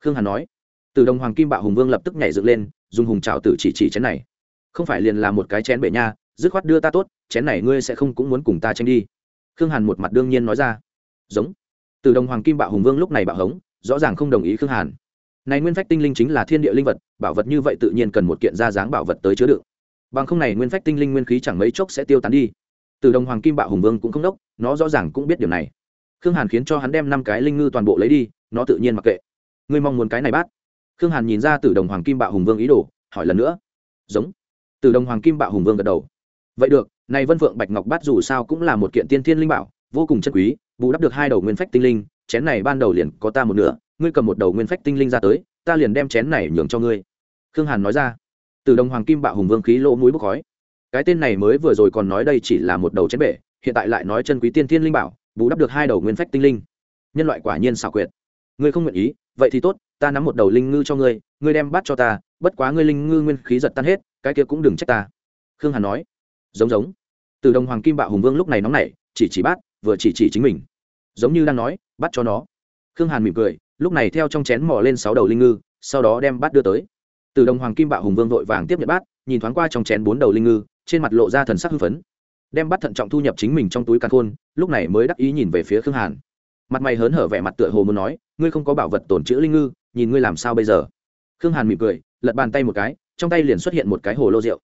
Khương hàn nói. Từ đồng, hoàng kim bạo hùng vương lập tức nhảy dựng lên, dùng hùng trào tử chỉ chỉ chén này không phải liền là một cái chén bể nha, dứt khoát đưa ta tốt, chén này ngươi sẽ không cũng muốn cùng ta tranh đi. Khương hàn một mặt đương nhiên nói ra. Giống. Từ đồng hoàng kim bạo hùng vương lúc này bạo hống, rõ ràng không đồng ý khương hàn. Này nguyên phách tinh linh chính là thiên địa linh vật, bảo vật như vậy tự nhiên cần một kiện ra dáng bảo vật tới chứa đựng. Bằng không này nguyên phách tinh linh nguyên khí chẳng mấy chốc sẽ tiêu tán đi. Từ đồng hoàng kim bạo hùng vương cũng không đốc, nó rõ ràng cũng biết điều này. Khương hàn khiến cho hắn đem năm cái linh ngư toàn bộ lấy đi, nó tự nhiên mặc kệ. Ngươi mong muốn cái này bát. Khương hàn nhìn ra từ đồng hoàng kim bạo hùng vương ý đồ, hỏi lần nữa. Giống từ đồng hoàng kim bạo hùng vương gật đầu. Vậy được, này vân phượng bạch ngọc bát dù sao cũng là một kiện tiên thiên linh bảo, vô cùng chân quý, bù đắp được hai đầu nguyên phách tinh linh, chén này ban đầu liền có ta một nửa, ngươi cầm một đầu nguyên phách tinh linh ra tới, ta liền đem chén này nhường cho ngươi. Khương hàn nói ra. Từ đồng hoàng kim bạo hùng vương khí lỗ mũi bốc khói. Cái tên này mới vừa rồi còn nói đây chỉ là một đầu chén bể, hiện tại lại nói chân quý tiên thiên linh bảo, bù đắp được hai đầu nguyên phách tinh linh. Nhân loại quả nhiên xảo quyệt ngươi không nguyện ý, vậy thì tốt, ta nắm một đầu linh ngư cho ngươi ngươi đem bắt cho ta, bất quá ngươi linh ngư nguyên khí giật tan hết, cái kia cũng đừng trách ta. Khương hàn nói. Giống giống. Từ đồng hoàng kim bạo hùng vương lúc này nóng nảy, chỉ chỉ bắt vừa chỉ chỉ chính mình. Giống như đang nói, bắt cho nó. Khương hàn mỉm cười, lúc này theo trong chén mò lên sáu đầu linh ngư, sau đó đem bát đưa tới. Từ đồng hoàng kim bạo hùng vương vội vàng tiếp nhận bát, nhìn thoáng qua trong chén bốn đầu linh ngư, trên mặt lộ ra thần sắc hưng phấn. Đem bắt thận trọng thu nhập chính mình trong túi càn khôn, lúc này mới đắc ý nhìn về phía khương hàn mặt mày hớn hở vẻ mặt tựa hồ muốn nói, ngươi không có bảo vật tổn chữ linh ngư, nhìn ngươi làm sao bây giờ? Khương hàn mỉm cười, lật bàn tay một cái, trong tay liền xuất hiện một cái hồ lô rượu.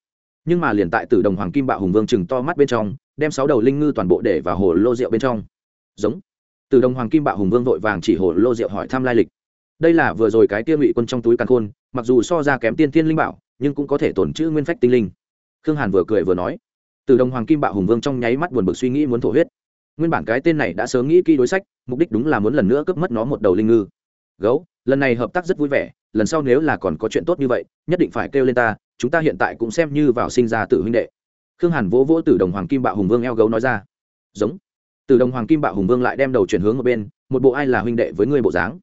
Nhưng mà liền tại tử đồng hoàng kim bạo hùng vương chừng to mắt bên trong, đem sáu đầu linh ngư toàn bộ để vào hồ lô rượu bên trong. Giống. Tử đồng hoàng kim bạo hùng vương vội vàng chỉ hồ lô rượu hỏi thăm lai lịch. Đây là vừa rồi cái tiêu ngụy quân trong túi càn khôn, mặc dù so ra kém tiên thiên linh bảo, nhưng cũng có thể tổn chữ nguyên phách tinh linh. Khương hàn vừa cười vừa nói. Từ đồng hoàng kim bạo hùng vương trong nháy mắt buồn bực suy nghĩ muốn thổ huyết nguyên bản cái tên này đã sớm nghĩ kỹ đối sách, mục đích đúng là muốn lần nữa cướp mất nó một đầu linh ngư. Gấu, lần này hợp tác rất vui vẻ, lần sau nếu là còn có chuyện tốt như vậy, nhất định phải kêu lên ta, chúng ta hiện tại cũng xem như vào sinh ra tử huynh đệ. Khương hàn vỗ vỗ từ đồng hoàng kim bạo hùng vương eo gấu nói ra. Giống. Từ đồng hoàng kim bạo hùng vương lại đem đầu chuyển hướng ở bên, một bộ ai là huynh đệ với ngươi bộ dáng.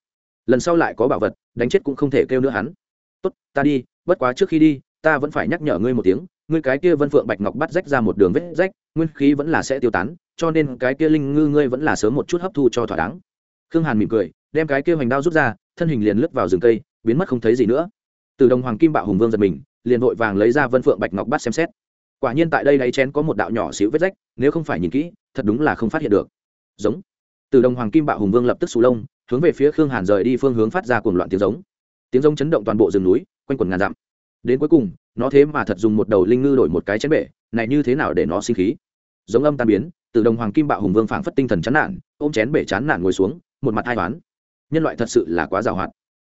Lần sau lại có bảo vật, đánh chết cũng không thể kêu nữa hắn. Tốt, ta đi, bất quá trước khi đi, ta vẫn phải nhắc nhở ngươi một tiếng ngươi cái kia vân phượng bạch ngọc bắt rách ra một đường vết rách, nguyên khí vẫn là sẽ tiêu tán, cho nên cái kia linh ngư ngươi vẫn là sớm một chút hấp thu cho thỏa đáng. Khương hàn mỉm cười, đem cái kia hoành đao rút ra, thân hình liền lướt vào rừng cây, biến mất không thấy gì nữa. Từ đồng hoàng kim bạo hùng vương giật mình, liền vội vàng lấy ra vân phượng bạch ngọc bắt xem xét. Quả nhiên tại đây đáy chén có một đạo nhỏ xíu vết rách, nếu không phải nhìn kỹ, thật đúng là không phát hiện được. Giống. Từ đồng hoàng kim bạo hùng vương lập tức sù lông, hướng về phía khương hàn rời đi phương hướng phát ra cuồng loạn tiếng giống. Tiếng giống chấn động toàn bộ rừng núi, quanh quần ngàn dặm. Đến cuối cùng nó thế mà thật dùng một đầu linh ngư đổi một cái chén bể, này như thế nào để nó sinh khí? Giống âm tan biến, từ đồng hoàng kim bạo hùng vương phảng phất tinh thần chán nản, ôm chén bể chán nản ngồi xuống, một mặt hai toán nhân loại thật sự là quá giàu hạn.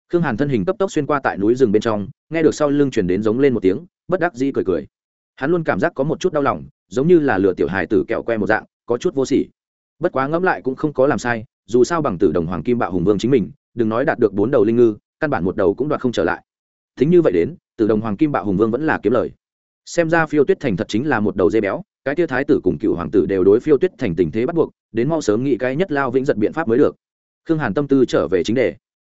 Khương hàn thân hình cấp tốc xuyên qua tại núi rừng bên trong, nghe được sau lưng chuyển đến giống lên một tiếng, bất đắc dĩ cười cười. Hắn luôn cảm giác có một chút đau lòng, giống như là lừa tiểu hài tử kẹo que một dạng, có chút vô sỉ. Bất quá ngẫm lại cũng không có làm sai, dù sao bằng tử đồng hoàng kim bạo hùng vương chính mình, đừng nói đạt được bốn đầu linh ngư, căn bản một đầu cũng đoạt không trở lại thính như vậy đến từ đồng hoàng kim bạo hùng vương vẫn là kiếm lời. Xem ra phiêu tuyết thành thật chính là một đầu dây béo, cái tia thái tử cùng cựu hoàng tử đều đối phiêu tuyết thành tình thế bắt buộc, đến mau sớm nghĩ cái nhất lao vĩnh giật biện pháp mới được. Khương hàn tâm tư trở về chính đề.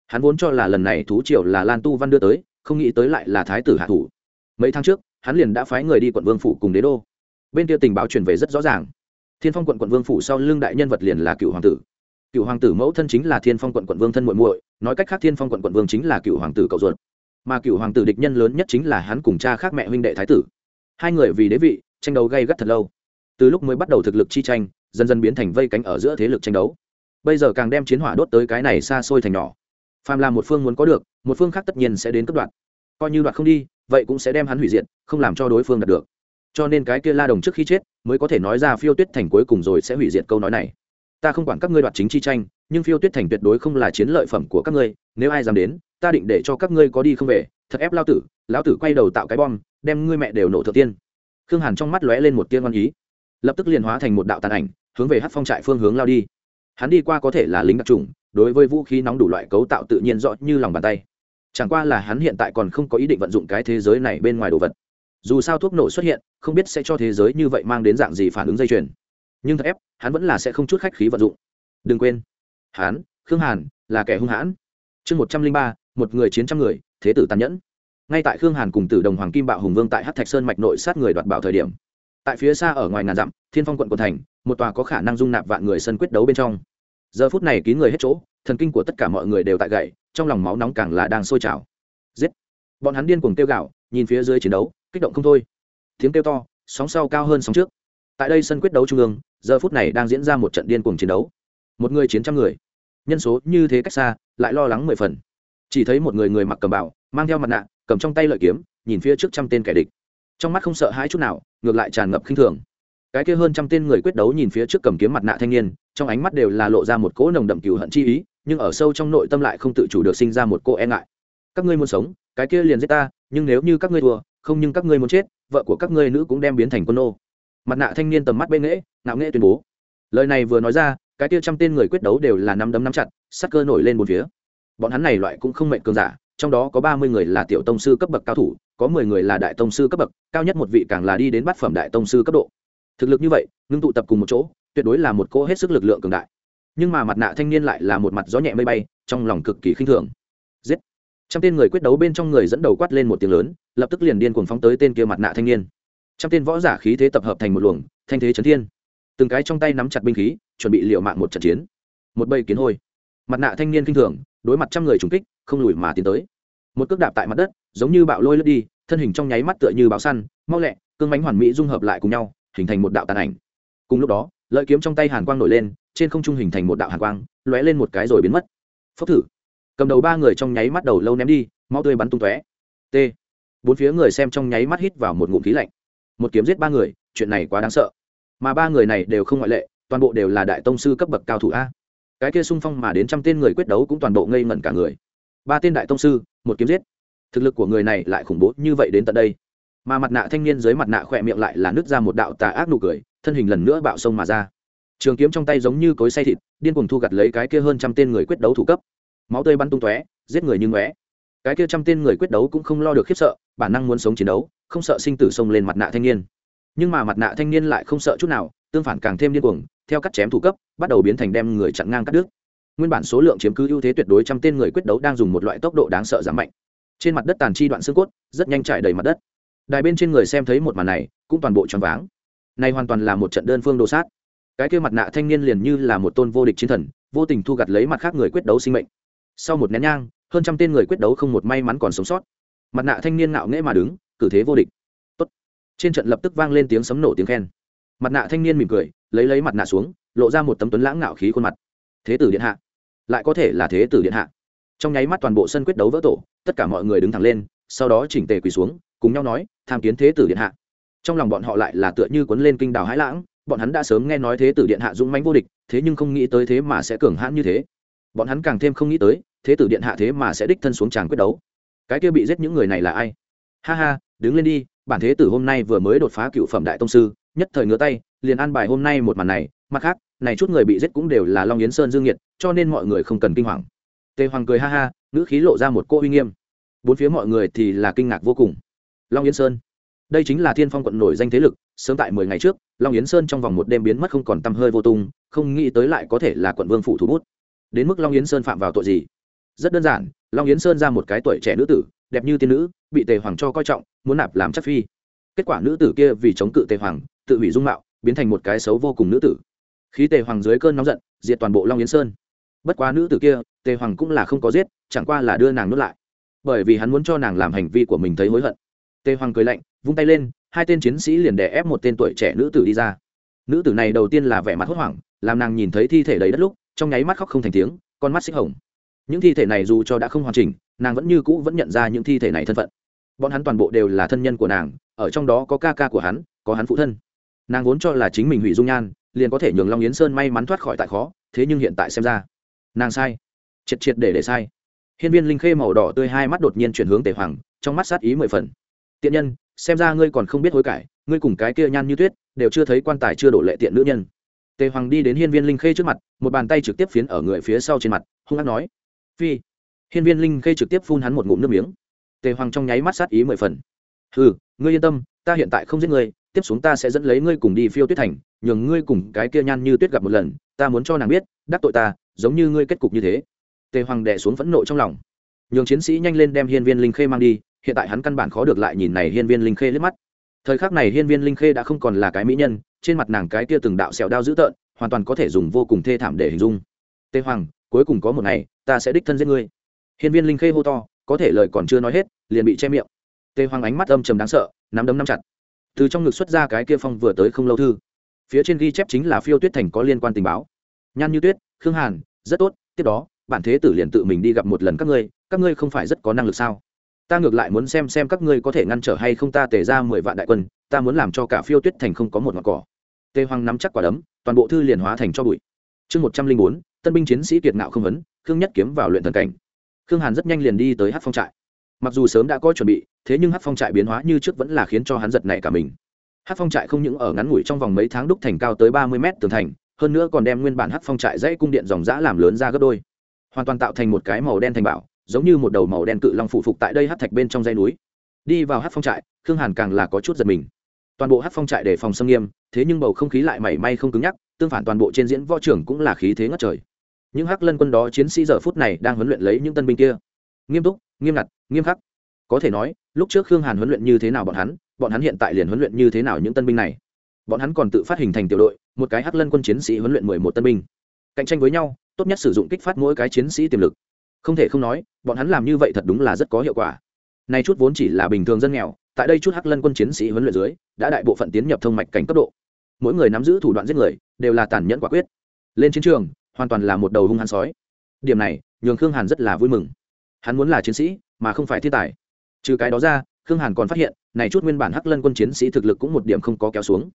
Hắn vốn cho là lần này thú triều là lan tu văn đưa tới, không nghĩ tới lại là thái tử hạ thủ. Mấy tháng trước, hắn liền đã phái người đi quận vương phủ cùng đế đô. Bên kia tình báo truyền về rất rõ ràng. Thiên phong quận quận vương phủ sau lưng đại nhân vật liền là cựu hoàng tử. Cựu hoàng tử mẫu thân chính là thiên phong quận quận vương thân muội muội, nói cách khác thiên phong quận quận vương chính là cựu hoàng tử cậu ruột mà cựu hoàng tử địch nhân lớn nhất chính là hắn cùng cha khác mẹ huynh đệ thái tử. Hai người vì đế vị, tranh đấu gây gắt thật lâu. Từ lúc mới bắt đầu thực lực chi tranh, dần dần biến thành vây cánh ở giữa thế lực tranh đấu. Bây giờ càng đem chiến hỏa đốt tới cái này xa xôi thành nhỏ. Phàm là một phương muốn có được, một phương khác tất nhiên sẽ đến cấp đoạn coi như đoạn không đi, vậy cũng sẽ đem hắn hủy diệt, không làm cho đối phương đạt được. Cho nên cái kia la đồng trước khi chết, mới có thể nói ra phiêu tuyết thành cuối cùng rồi sẽ hủy diệt câu nói này. Ta không quản các ngươi đoạt chính chi tranh nhưng phiêu tuyết thành tuyệt đối không là chiến lợi phẩm của các ngươi, nếu ai dám đến, ta định để cho các ngươi có đi không về, thật ép lao tử, lão tử quay đầu tạo cái bom, đem ngươi mẹ đều nổ thượng tiên. Khương hàn trong mắt lóe lên một tiên ngoan ý, lập tức liền hóa thành một đạo tàn ảnh, hướng về hát phong trại phương hướng lao đi. Hắn đi qua có thể là lính đặc trùng, đối với vũ khí nóng đủ loại cấu tạo tự nhiên rõ như lòng bàn tay. Chẳng qua là hắn hiện tại còn không có ý định vận dụng cái thế giới này bên ngoài đồ vật. Dù sao thuốc nổ xuất hiện, không biết sẽ cho thế giới như vậy mang đến dạng gì phản ứng dây chuyền. Nhưng thật ép, hắn vẫn là sẽ không chút khách khí vận dụng. Đừng quên. Hán, khương hàn là kẻ hung hãn. Chương một trăm linh ba một người chiến trăm người thế tử tàn nhẫn. Ngay tại khương hàn cùng tử đồng hoàng kim bạo hùng vương tại hát thạch sơn mạch nội sát người đoạt bảo thời điểm tại phía xa ở ngoài ngàn dặm thiên phong quận của thành một tòa có khả năng dung nạp vạn người sân quyết đấu bên trong. Giờ phút này kín người hết chỗ thần kinh của tất cả mọi người đều tại gậy trong lòng máu nóng càng là đang sôi trào. Giết! Bọn hắn điên cuồng kêu gạo nhìn phía dưới chiến đấu kích động không thôi. Tiếng kêu to sóng sau cao hơn sóng trước. Tại đây sân quyết đấu trung ương giờ phút này đang diễn ra một trận điên cuồng chiến đấu một người chiến trăm người. Nhân số như thế cách xa, lại lo lắng mười phần. Chỉ thấy một người người mặc cầm bảo mang theo mặt nạ, cầm trong tay lợi kiếm, nhìn phía trước trăm tên kẻ địch. Trong mắt không sợ hãi chút nào, ngược lại tràn ngập khinh thường. Cái kia hơn trăm tên người quyết đấu nhìn phía trước cầm kiếm mặt nạ thanh niên, trong ánh mắt đều là lộ ra một cỗ nồng đậm cừu hận chi ý, nhưng ở sâu trong nội tâm lại không tự chủ được sinh ra một cô e ngại. Các ngươi muốn sống, cái kia liền giết ta, nhưng nếu như các ngươi thua, không nhưng các ngươi muốn chết, vợ của các ngươi nữ cũng đem biến thành quân nô. Mặt nạ thanh niên tầm mắt bên nghễ ngạo nghễ tuyên bố. Lời này vừa nói ra cái tiêu trăm tên người quyết đấu đều là năm đấm nắm chặt sắc cơ nổi lên một phía. Bọn hắn này loại cũng không mệnh cường giả, trong đó có ba mươi người là tiểu tông sư cấp bậc cao thủ, có mười người là đại tông sư cấp bậc, cao nhất một vị càng là đi đến bát phẩm đại tông sư cấp độ. Thực lực như vậy, ngưng tụ tập cùng một chỗ, tuyệt đối là một cô hết sức lực lượng cường đại. Nhưng mà mặt nạ thanh niên lại là một mặt gió nhẹ mây bay, trong lòng cực kỳ khinh thường. Giết! Trăm tên người quyết đấu bên trong người dẫn đầu quát lên một tiếng lớn, lập tức liền điên cuồng phóng tới tên kia mặt nạ thanh niên. Trăm tên võ giả khí thế tập hợp thành một luồng, thanh thế chấn thiên. Từng cái trong tay nắm chặt binh khí chuẩn bị liệu mạng một trận chiến. Một bầy kiến hôi. Mặt nạ thanh niên kinh thường, đối mặt trăm người trùng kích, không lùi mà tiến tới. Một cước đạp tại mặt đất, giống như bạo lôi lướt đi, thân hình trong nháy mắt tựa như bạo săn, mau lẹ, cương bánh hoàn mỹ dung hợp lại cùng nhau, hình thành một đạo tàn ảnh. Cùng lúc đó, lợi kiếm trong tay hàn quang nổi lên, trên không trung hình thành một đạo hàn quang, lóe lên một cái rồi biến mất. Phốc thử. Cầm đầu ba người trong nháy mắt đầu lâu ném đi, máu tươi bắn tung tóe. T. Bốn phía người xem trong nháy mắt hít vào một ngụm khí lạnh. Một kiếm giết ba người, chuyện này quá đáng sợ. Mà ba người này đều không ngoại lệ toàn bộ đều là đại tông sư cấp bậc cao thủ a. Cái kia sung phong mà đến trăm tên người quyết đấu cũng toàn bộ ngây ngẩn cả người. Ba tên đại tông sư, một kiếm giết. Thực lực của người này lại khủng bố như vậy đến tận đây. Mà mặt nạ thanh niên dưới mặt nạ khỏe miệng lại là nứt ra một đạo tà ác nụ cười, thân hình lần nữa bạo sông mà ra. Trường kiếm trong tay giống như cối say thịt, điên cuồng thu gặt lấy cái kia hơn trăm tên người quyết đấu thủ cấp. Máu tươi bắn tung tóe, giết người như ngóe. Cái kia trăm tên người quyết đấu cũng không lo được khiếp sợ, bản năng muốn sống chiến đấu, không sợ sinh tử xông lên mặt nạ thanh niên. Nhưng mà mặt nạ thanh niên lại không sợ chút nào, tương phản càng thêm điên cuồng theo cắt chém thủ cấp, bắt đầu biến thành đem người chặn ngang cắt đứt. Nguyên bản số lượng chiếm cứ ưu thế tuyệt đối trăm tên người quyết đấu đang dùng một loại tốc độ đáng sợ giảm mạnh. Trên mặt đất tàn chi đoạn xương cốt, rất nhanh chạy đầy mặt đất. Đài bên trên người xem thấy một màn này, cũng toàn bộ choáng váng. Này hoàn toàn là một trận đơn phương đồ sát. Cái kia mặt nạ thanh niên liền như là một tôn vô địch chiến thần, vô tình thu gặt lấy mặt khác người quyết đấu sinh mệnh. Sau một nén nhang, hơn trăm tên người quyết đấu không một may mắn còn sống sót. Mặt nạ thanh niên ngạo nghễ mà đứng, cử thế vô địch. Tốt. trên trận lập tức vang lên tiếng sấm nổ tiếng khen mặt nạ thanh niên mỉm cười, lấy lấy mặt nạ xuống, lộ ra một tấm tuấn lãng ngạo khí khuôn mặt. Thế tử điện hạ, lại có thể là thế tử điện hạ. Trong nháy mắt toàn bộ sân quyết đấu vỡ tổ, tất cả mọi người đứng thẳng lên, sau đó chỉnh tề quỳ xuống, cùng nhau nói, tham kiến thế tử điện hạ. Trong lòng bọn họ lại là tựa như cuốn lên kinh đào hãi lãng, bọn hắn đã sớm nghe nói thế tử điện hạ dũng mãnh vô địch, thế nhưng không nghĩ tới thế mà sẽ cường hãn như thế. Bọn hắn càng thêm không nghĩ tới, thế tử điện hạ thế mà sẽ đích thân xuống tràng quyết đấu. Cái kia bị giết những người này là ai? Ha ha, đứng lên đi, bản thế tử hôm nay vừa mới đột phá cựu phẩm đại tông sư nhất thời ngứa tay, liền an bài hôm nay một màn này, mặt khác, này chút người bị giết cũng đều là long yến sơn dương nhiệt cho nên mọi người không cần kinh hoàng. Tề hoàng cười ha ha, ngữ khí lộ ra một cô uy nghiêm. Bốn phía mọi người thì là kinh ngạc vô cùng. Long yến sơn, đây chính là thiên phong quận nổi danh thế lực, sớm tại mười ngày trước, long yến sơn trong vòng một đêm biến mất không còn t hơi vô tung, không nghĩ tới lại có thể là quận vương phủ thủ bút. Đến mức long yến sơn phạm vào tội gì? Rất đơn giản, long yến sơn ra một cái tuổi trẻ nữ tử, đẹp như tiên nữ, bị tề hoàng cho coi trọng, muốn nạp làm chắc phi. Kết quả nữ tử kia vì chống cự tề hoàng tự hủy dung mạo, biến thành một cái xấu vô cùng nữ tử. Khí tề hoàng dưới cơn nóng giận, diệt toàn bộ long yến sơn. Bất quá nữ tử kia, tề hoàng cũng là không có giết, chẳng qua là đưa nàng nuốt lại. Bởi vì hắn muốn cho nàng làm hành vi của mình thấy hối hận. Tề hoàng cười lạnh, vung tay lên, hai tên chiến sĩ liền đè ép một tên tuổi trẻ nữ tử đi ra. Nữ tử này đầu tiên là vẻ mặt hốt hoảng, làm nàng nhìn thấy thi thể đầy đất lúc, trong nháy mắt khóc không thành tiếng, con mắt xích hồng. Những thi thể này dù cho đã không hoàn chỉnh, nàng vẫn như cũ vẫn nhận ra những thi thể này thân phận. Bọn hắn toàn bộ đều là thân nhân của nàng, ở trong đó có ca ca của hắn, có hắn phụ thân nàng vốn cho là chính mình hủy dung nhan, liền có thể nhường long yến sơn may mắn thoát khỏi tại khó, thế nhưng hiện tại xem ra, nàng sai. Triệt triệt để để sai. Hiên viên linh khê màu đỏ tươi hai mắt đột nhiên chuyển hướng tề hoàng, trong mắt sát ý mười phần. Tiện nhân, xem ra ngươi còn không biết hối cải, ngươi cùng cái kia nhan như tuyết đều chưa thấy quan tài chưa đổ lệ tiện nữ nhân. Tề hoàng đi đến hiên viên linh khê trước mặt, một bàn tay trực tiếp phiến ở người phía sau trên mặt, hung hăng nói, phi. Hiên viên linh khê trực tiếp phun hắn một ngụm nước miếng. Tề hoàng trong nháy mắt sát ý mười phần. Ừ ngươi yên tâm, ta hiện tại không giết ngươi tiếp xuống ta sẽ dẫn lấy ngươi cùng đi phiêu tuyết thành, nhường ngươi cùng cái kia nhan như tuyết gặp một lần, ta muốn cho nàng biết, đắc tội ta, giống như ngươi kết cục như thế. Tề hoàng đẻ xuống phẫn nộ trong lòng. Nhường chiến sĩ nhanh lên đem hiên viên linh khê mang đi, hiện tại hắn căn bản khó được lại nhìn này hiên viên linh khê liếc mắt. Thời khắc này hiên viên linh khê đã không còn là cái mỹ nhân, trên mặt nàng cái kia từng đạo sẹo đao dữ tợn, hoàn toàn có thể dùng vô cùng thê thảm để hình dung. Tề hoàng, cuối cùng có một ngày, ta sẽ đích thân giết ngươi. Hiên viên linh khê hô to, có thể lời còn chưa nói hết, liền bị che miệng. Tề hoàng ánh mắt âm trầm đáng sợ, nắm đấm nắm chặt từ trong ngực xuất ra cái kia phong vừa tới không lâu thư. Phía trên ghi chép chính là phiêu tuyết thành có liên quan tình báo. Nhan như tuyết, khương hàn, rất tốt, tiếp đó, bản thế tử liền tự mình đi gặp một lần các ngươi các ngươi không phải rất có năng lực sao? Ta ngược lại muốn xem xem các ngươi có thể ngăn trở hay không ta tề ra mười vạn đại quân, ta muốn làm cho cả phiêu tuyết thành không có một ngọn cỏ. Tề hoàng nắm chắc quả đấm, toàn bộ thư liền hóa thành cho bụi. Chương một trăm linh bốn, tân binh chiến sĩ kiệt ngạo không vấn, khương nhất kiếm vào luyện thần cảnh. Khương hàn rất nhanh liền đi tới hát phong trại mặc dù sớm đã có chuẩn bị, thế nhưng hát phong trại biến hóa như trước vẫn là khiến cho hắn giật nảy cả mình. Hát phong trại không những ở ngắn ngủi trong vòng mấy tháng đúc thành cao tới ba mươi mét tường thành, hơn nữa còn đem nguyên bản hát phong trại dãy cung điện dòng giã làm lớn ra gấp đôi. Hoàn toàn tạo thành một cái màu đen thành bảo, giống như một đầu màu đen cự long phụ phục tại đây hát thạch bên trong dây núi. Đi vào hát phong trại, khương hàn càng là có chút giật mình. Toàn bộ hát phong trại để phòng xâm nghiêm, thế nhưng bầu không khí lại mảy may không cứng nhắc, tương phản toàn bộ trên diễn võ trưởng cũng là khí thế ngất trời. Những hắc lân quân đó chiến sĩ giờ phút này đang huấn luyện lấy những tân binh kia. Nghiêm túc, nghiêm ngặt nghiêm khắc. Có thể nói, lúc trước khương hàn huấn luyện như thế nào bọn hắn bọn hắn hiện tại liền huấn luyện như thế nào những tân binh này. Bọn hắn còn tự phát hình thành tiểu đội, một cái hắc lân quân chiến sĩ huấn luyện mười một tân binh. Cạnh tranh với nhau, tốt nhất sử dụng kích phát mỗi cái chiến sĩ tiềm lực. Không thể không nói, bọn hắn làm như vậy thật đúng là rất có hiệu quả. Nay chút vốn chỉ là bình thường dân nghèo, tại đây chút hắc lân quân chiến sĩ huấn luyện dưới, đã đại bộ phận tiến nhập thông mạch cảnh cấp độ. Mỗi người nắm giữ thủ đoạn giết người, đều là tàn nhẫn quả quyết. Lên chiến trường, hoàn toàn là một đầu hung hăng sói. Điểm này, nhường khương hàn rất là vui mừng. Hắn muốn là chiến sĩ mà không phải thiên tài. Trừ cái đó ra, khương hàn còn phát hiện, này chút nguyên bản hắc lân quân chiến sĩ thực lực cũng một điểm không có kéo xuống.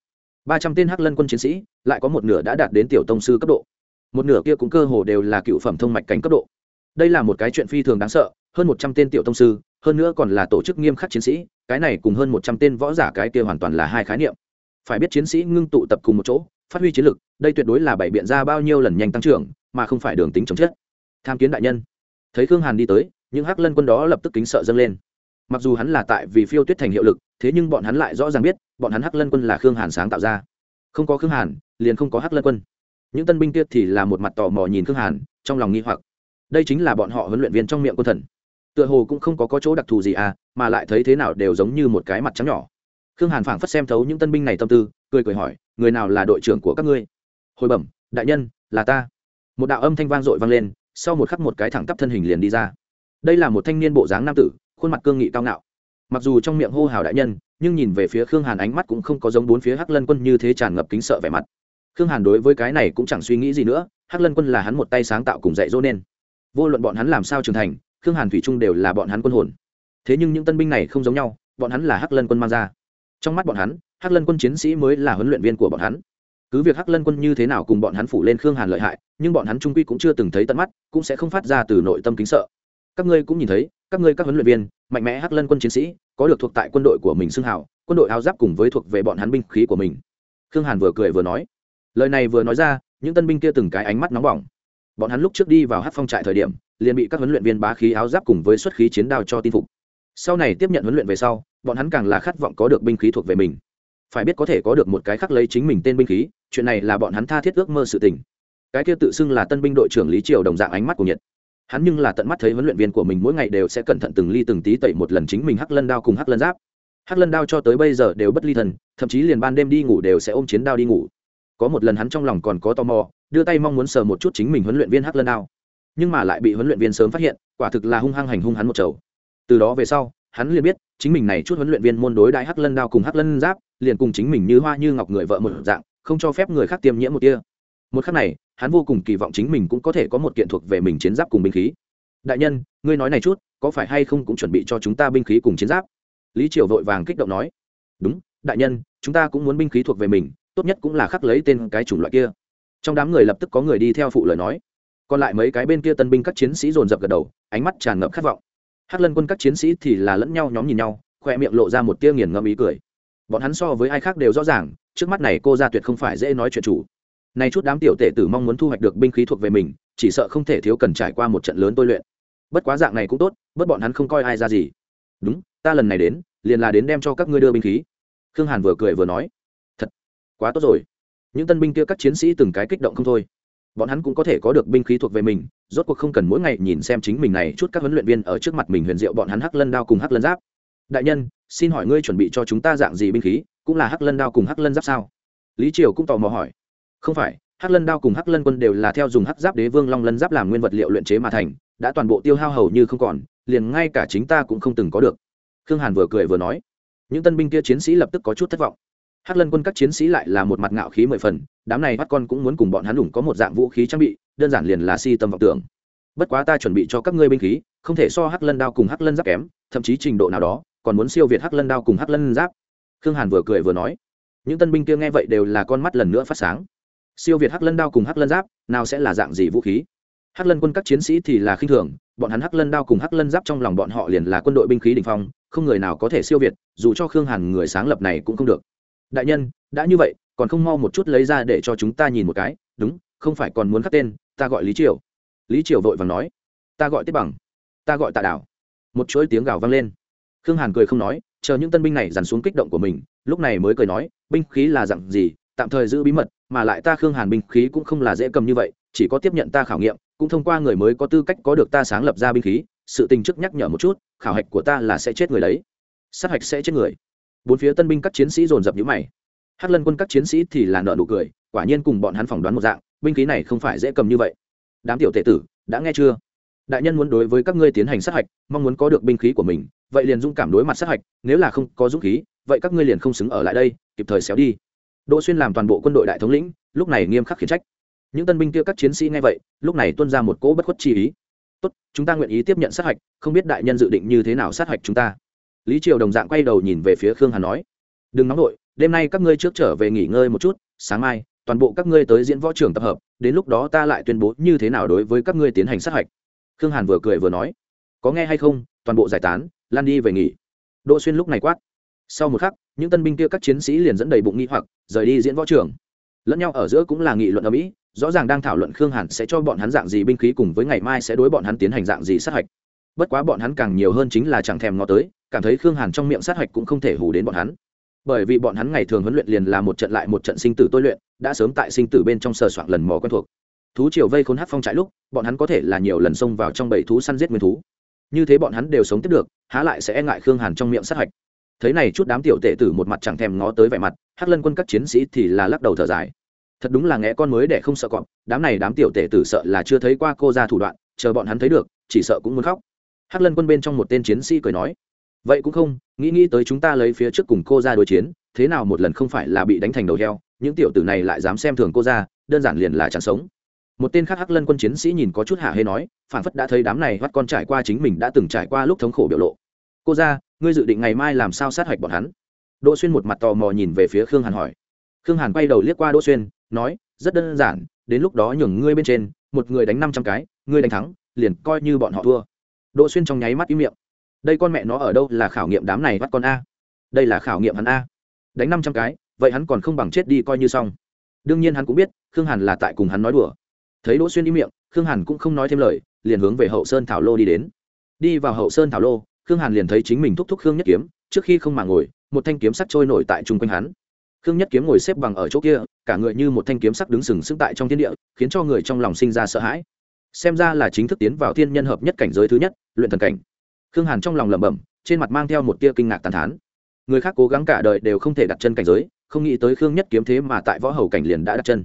Ba trăm tên hắc lân quân chiến sĩ, lại có một nửa đã đạt đến tiểu tông sư cấp độ. Một nửa kia cũng cơ hồ đều là cựu phẩm thông mạch cảnh cấp độ. Đây là một cái chuyện phi thường đáng sợ, hơn một trăm tên tiểu tông sư, hơn nữa còn là tổ chức nghiêm khắc chiến sĩ, cái này cùng hơn một trăm tên võ giả cái kia hoàn toàn là hai khái niệm. Phải biết chiến sĩ ngưng tụ tập cùng một chỗ, phát huy chiến lực, đây tuyệt đối là bảy biện ra bao nhiêu lần nhanh tăng trưởng, mà không phải đường tính chống chết. Tham kiến đại nhân. Thấy khương hàn đi tới những hắc lân quân đó lập tức kính sợ dâng lên. Mặc dù hắn là tại vì phiêu tuyết thành hiệu lực thế nhưng bọn hắn lại rõ ràng biết bọn hắn hắc lân quân là khương hàn sáng tạo ra. Không có khương hàn liền không có hắc lân quân. Những tân binh kia thì là một mặt tò mò nhìn khương hàn trong lòng nghi hoặc. Đây chính là bọn họ huấn luyện viên trong miệng quân thần. Tựa hồ cũng không có, có chỗ đặc thù gì à mà lại thấy thế nào đều giống như một cái mặt trắng nhỏ. Khương hàn phảng phất xem thấu những tân binh này tâm tư cười cười hỏi người nào là đội trưởng của các ngươi? Hồi bẩm đại nhân là ta. Một đạo âm thanh vang dội vang lên sau một khắc một cái thẳng tắp thân hình liền đi ra đây là một thanh niên bộ dáng nam tử, khuôn mặt cương nghị cao ngạo. Mặc dù trong miệng hô hào đại nhân, nhưng nhìn về phía khương hàn ánh mắt cũng không có giống bốn phía hắc lân quân như thế tràn ngập kính sợ vẻ mặt. Khương hàn đối với cái này cũng chẳng suy nghĩ gì nữa, hắc lân quân là hắn một tay sáng tạo cùng dạy dỗ nên. Vô luận bọn hắn làm sao trưởng thành, khương hàn thủy trung đều là bọn hắn quân hồn. Thế nhưng những tân binh này không giống nhau, bọn hắn là hắc lân quân mang ra. Trong mắt bọn hắn, hắc lân quân chiến sĩ mới là huấn luyện viên của bọn hắn. Cứ việc hắc lân quân như thế nào cùng bọn hắn phủ lên khương hàn lợi hại, nhưng bọn hắn trung quy cũng chưa từng thấy tận mắt, cũng sẽ không phát ra từ nội tâm kính sợ các ngươi cũng nhìn thấy, các ngươi các huấn luyện viên, mạnh mẽ hắc lân quân chiến sĩ, có được thuộc tại quân đội của mình xưng hào, quân đội áo giáp cùng với thuộc về bọn hắn binh khí của mình. Khương hàn vừa cười vừa nói. Lời này vừa nói ra, những tân binh kia từng cái ánh mắt nóng bỏng. Bọn hắn lúc trước đi vào hát phong trại thời điểm, liền bị các huấn luyện viên bá khí áo giáp cùng với xuất khí chiến đao cho tin phục. Sau này tiếp nhận huấn luyện về sau, bọn hắn càng là khát vọng có được binh khí thuộc về mình. Phải biết có thể có được một cái khắc lấy chính mình tên binh khí, chuyện này là bọn hắn tha thiết ước mơ sự tình. Cái kia tự xưng là tân binh đội trưởng lý triều đồng dạng ánh mắt của nhiệt hắn nhưng là tận mắt thấy huấn luyện viên của mình mỗi ngày đều sẽ cẩn thận từng ly từng tí tẩy một lần chính mình hắc lân đao cùng hắc lân giáp. Hắc lân đao cho tới bây giờ đều bất ly thần, thậm chí liền ban đêm đi ngủ đều sẽ ôm chiến đao đi ngủ. Có một lần hắn trong lòng còn có tò mò, đưa tay mong muốn sờ một chút chính mình huấn luyện viên hắc lân đao. Nhưng mà lại bị huấn luyện viên sớm phát hiện, quả thực là hung hăng hành hung hắn một chầu. Từ đó về sau, hắn liền biết, chính mình này chút huấn luyện viên môn đối đại hắc lân đao cùng hắc lân giáp, liền cùng chính mình như hoa như ngọc người vợ một dạng, không cho phép người khác tiêm nhiễm một tia một khắc này, hắn vô cùng kỳ vọng chính mình cũng có thể có một kiện thuộc về mình chiến giáp cùng binh khí. Đại nhân, ngươi nói này chút, có phải hay không cũng chuẩn bị cho chúng ta binh khí cùng chiến giáp? Lý triều vội vàng kích động nói. Đúng, đại nhân, chúng ta cũng muốn binh khí thuộc về mình, tốt nhất cũng là khắc lấy tên cái chủng loại kia. Trong đám người lập tức có người đi theo phụ lời nói. Còn lại mấy cái bên kia tân binh các chiến sĩ dồn dập gật đầu, ánh mắt tràn ngập khát vọng. Hắc lân quân các chiến sĩ thì là lẫn nhau nhóm nhìn nhau khoe miệng lộ ra một tia nghiền ngẫm ý cười. Bọn hắn so với ai khác đều rõ ràng, trước mắt này cô ra tuyệt không phải dễ nói chuyện chủ nay chút đám tiểu tệ tử mong muốn thu hoạch được binh khí thuộc về mình, chỉ sợ không thể thiếu cần trải qua một trận lớn tôi luyện. Bất quá dạng này cũng tốt, bất bọn hắn không coi ai ra gì. Đúng, ta lần này đến, liền là đến đem cho các ngươi đưa binh khí. Khương hàn vừa cười vừa nói. Thật, quá tốt rồi. Những tân binh kia các chiến sĩ từng cái kích động không thôi. Bọn hắn cũng có thể có được binh khí thuộc về mình, rốt cuộc không cần mỗi ngày nhìn xem chính mình này chút các huấn luyện viên ở trước mặt mình huyền diệu bọn hắn hắc lân đao cùng hắc lân giáp. Đại nhân, xin hỏi ngươi chuẩn bị cho chúng ta dạng gì binh khí, cũng là hắc lân đao cùng hắc lân giáp sao? Lý triều cũng tò mò hỏi không phải, hắc lân đao cùng hắc lân quân đều là theo dùng hắc giáp đế vương long lân giáp làm nguyên vật liệu luyện chế mà thành, đã toàn bộ tiêu hao hầu như không còn, liền ngay cả chính ta cũng không từng có được. Khương hàn vừa cười vừa nói. Những tân binh kia chiến sĩ lập tức có chút thất vọng. Hắc lân quân các chiến sĩ lại là một mặt ngạo khí mười phần, đám này bắt con cũng muốn cùng bọn hắn đủng có một dạng vũ khí trang bị, đơn giản liền là si tâm vọng tưởng. Bất quá ta chuẩn bị cho các ngươi binh khí, không thể so hắc lân đao cùng hắc lân giáp kém, thậm chí trình độ nào đó, còn muốn siêu việt hắc lân đao cùng hắc lân giáp. Khương hàn vừa cười vừa nói. Những tân binh kia nghe vậy đều là con mắt lần nữa phát sáng siêu việt hắc lân đao cùng hắc lân giáp, nào sẽ là dạng gì vũ khí? Hắc lân quân các chiến sĩ thì là khinh thường, bọn hắn hắc lân đao cùng hắc lân giáp trong lòng bọn họ liền là quân đội binh khí đ ỉ n h phong, không người nào có thể siêu việt, dù cho khương hàn người sáng lập này cũng không được. Đại nhân, đã như vậy, còn không mau một chút lấy ra để cho chúng ta nhìn một cái. Đúng, không phải còn muốn khắc tên, ta gọi lý triều. Lý triều vội vàng nói, ta gọi tiết bằng, ta gọi tạ đảo. Một chuỗi tiếng gào vang lên. Khương hàn cười không nói, chờ những tân binh này dằn xuống kích động của mình, lúc này mới cười nói, binh khí là dặn gì tạm thời giữ bí mật, mà lại ta khương hàn binh khí cũng không là dễ cầm như vậy, chỉ có tiếp nhận ta khảo nghiệm, cũng thông qua người mới có tư cách có được ta sáng lập ra binh khí, sự tình trước nhắc nhở một chút, khảo hạch của ta là sẽ chết người đấy. Sát hạch sẽ chết người. Bốn phía tân binh các chiến sĩ dồn dập nhữ mày. Hắc lân quân các chiến sĩ thì là nợ nụ cười, quả nhiên cùng bọn hắn phỏng đoán một dạng, binh khí này không phải dễ cầm như vậy. Đám tiểu tệ tử, đã nghe chưa? Đại nhân muốn đối với các ngươi tiến hành sát hạch, mong muốn có được binh khí của mình, vậy liền dũng cảm đối mặt sát hạch, nếu là không có dũng khí, vậy các ngươi liền không xứng ở lại đây, kịp thời xéo đi đỗ xuyên làm toàn bộ quân đội đại thống lĩnh, lúc này nghiêm khắc khiển trách. Những tân binh kia các chiến sĩ nghe vậy, lúc này tuân ra một cỗ bất khuất chi ý. Tốt, chúng ta nguyện ý tiếp nhận sát hạch, không biết đại nhân dự định như thế nào sát hạch chúng ta. Lý triều đồng dạng quay đầu nhìn về phía khương hà nói, đừng nóng nổi đêm nay các ngươi trước trở về nghỉ ngơi một chút, sáng mai, toàn bộ các ngươi tới diễn võ trường tập hợp, đến lúc đó ta lại tuyên bố như thế nào đối với các ngươi tiến hành sát hạch. Khương hàn vừa cười vừa nói, có nghe hay không, toàn bộ giải tán, lan đi về nghỉ. Đỗ xuyên lúc này quát sau một khắc, những tân binh kia các chiến sĩ liền dẫn đầy bụng nghi hoặc, rời đi diễn võ trường. Lẫn nhau ở giữa cũng là nghị luận ở mỹ rõ ràng đang thảo luận khương hàn sẽ cho bọn hắn dạng gì binh khí cùng với ngày mai sẽ đối bọn hắn tiến hành dạng gì sát hạch. Bất quá bọn hắn càng nhiều hơn chính là chẳng thèm ngó tới, cảm thấy khương hàn trong miệng sát hạch cũng không thể hù đến bọn hắn. Bởi vì bọn hắn ngày thường huấn luyện liền là một trận lại một trận sinh tử tôi luyện, đã sớm tại sinh tử bên trong sờ soạn lần mò quen thuộc. Thú triều vây khốn hát phong trại lúc, bọn hắn có thể là nhiều lần xông vào trong bầy thú săn giết nguyên thú. Như thế bọn hắn đều sống tiếp được, há lại sẽ e ngại khương hàn trong miệng sát hạch thấy này chút đám tiểu tệ tử một mặt chẳng thèm ngó tới vẻ mặt, hắc lân quân các chiến sĩ thì là lắc đầu thở dài. Thật đúng là nghe con mới để không sợ cọp, đám này đám tiểu tệ tử sợ là chưa thấy qua cô ra thủ đoạn, chờ bọn hắn thấy được, chỉ sợ cũng muốn khóc. Hắc lân quân bên trong một tên chiến sĩ cười nói, vậy cũng không, nghĩ nghĩ tới chúng ta lấy phía trước cùng cô ra đối chiến, thế nào một lần không phải là bị đánh thành đầu heo, những tiểu tử này lại dám xem thường cô ra, đơn giản liền là chẳng sống. Một tên khác hắc lân quân chiến sĩ nhìn có chút hạ hê nói phản phất đã thấy đám này bắt con trải qua chính mình đã từng trải qua lúc thống khổ biểu lộ. Cô ra ngươi dự định ngày mai làm sao sát hạch bọn hắn? Đỗ xuyên một mặt tò mò nhìn về phía khương hàn hỏi. Khương hàn quay đầu liếc qua đỗ xuyên, nói, rất đơn giản, đến lúc đó nhường ngươi bên trên, một người đánh năm trăm cái, ngươi đánh thắng, liền coi như bọn họ thua. Đỗ xuyên trong nháy mắt im miệng. Đây con mẹ nó ở đâu là khảo nghiệm đám này bắt con a? Đây là khảo nghiệm hắn a. Đánh năm trăm cái, vậy hắn còn không bằng chết đi coi như xong. Đương nhiên hắn cũng biết, khương hàn là tại cùng hắn nói đùa. Thấy đỗ xuyên im miệng, khương hàn cũng không nói thêm lời, liền hướng về hậu sơn thảo lô đi đến. Đi vào hậu sơn thảo lô khương hàn liền thấy chính mình thúc thúc khương nhất kiếm, trước khi không mà ngồi, một thanh kiếm sắc trôi nổi tại chung quanh hắn. Khương nhất kiếm ngồi xếp bằng ở chỗ kia, cả người như một thanh kiếm sắc đứng sừng sững tại trong thiên địa, khiến cho người trong lòng sinh ra sợ hãi. Xem ra là chính thức tiến vào thiên nhân hợp nhất cảnh giới thứ nhất, luyện thần cảnh. Khương hàn trong lòng lẩm bẩm, trên mặt mang theo một tia kinh ngạc tàn thán. Người khác cố gắng cả đời đều không thể đặt chân cảnh giới, không nghĩ tới khương nhất kiếm thế mà tại võ hầu cảnh liền đã đặt chân.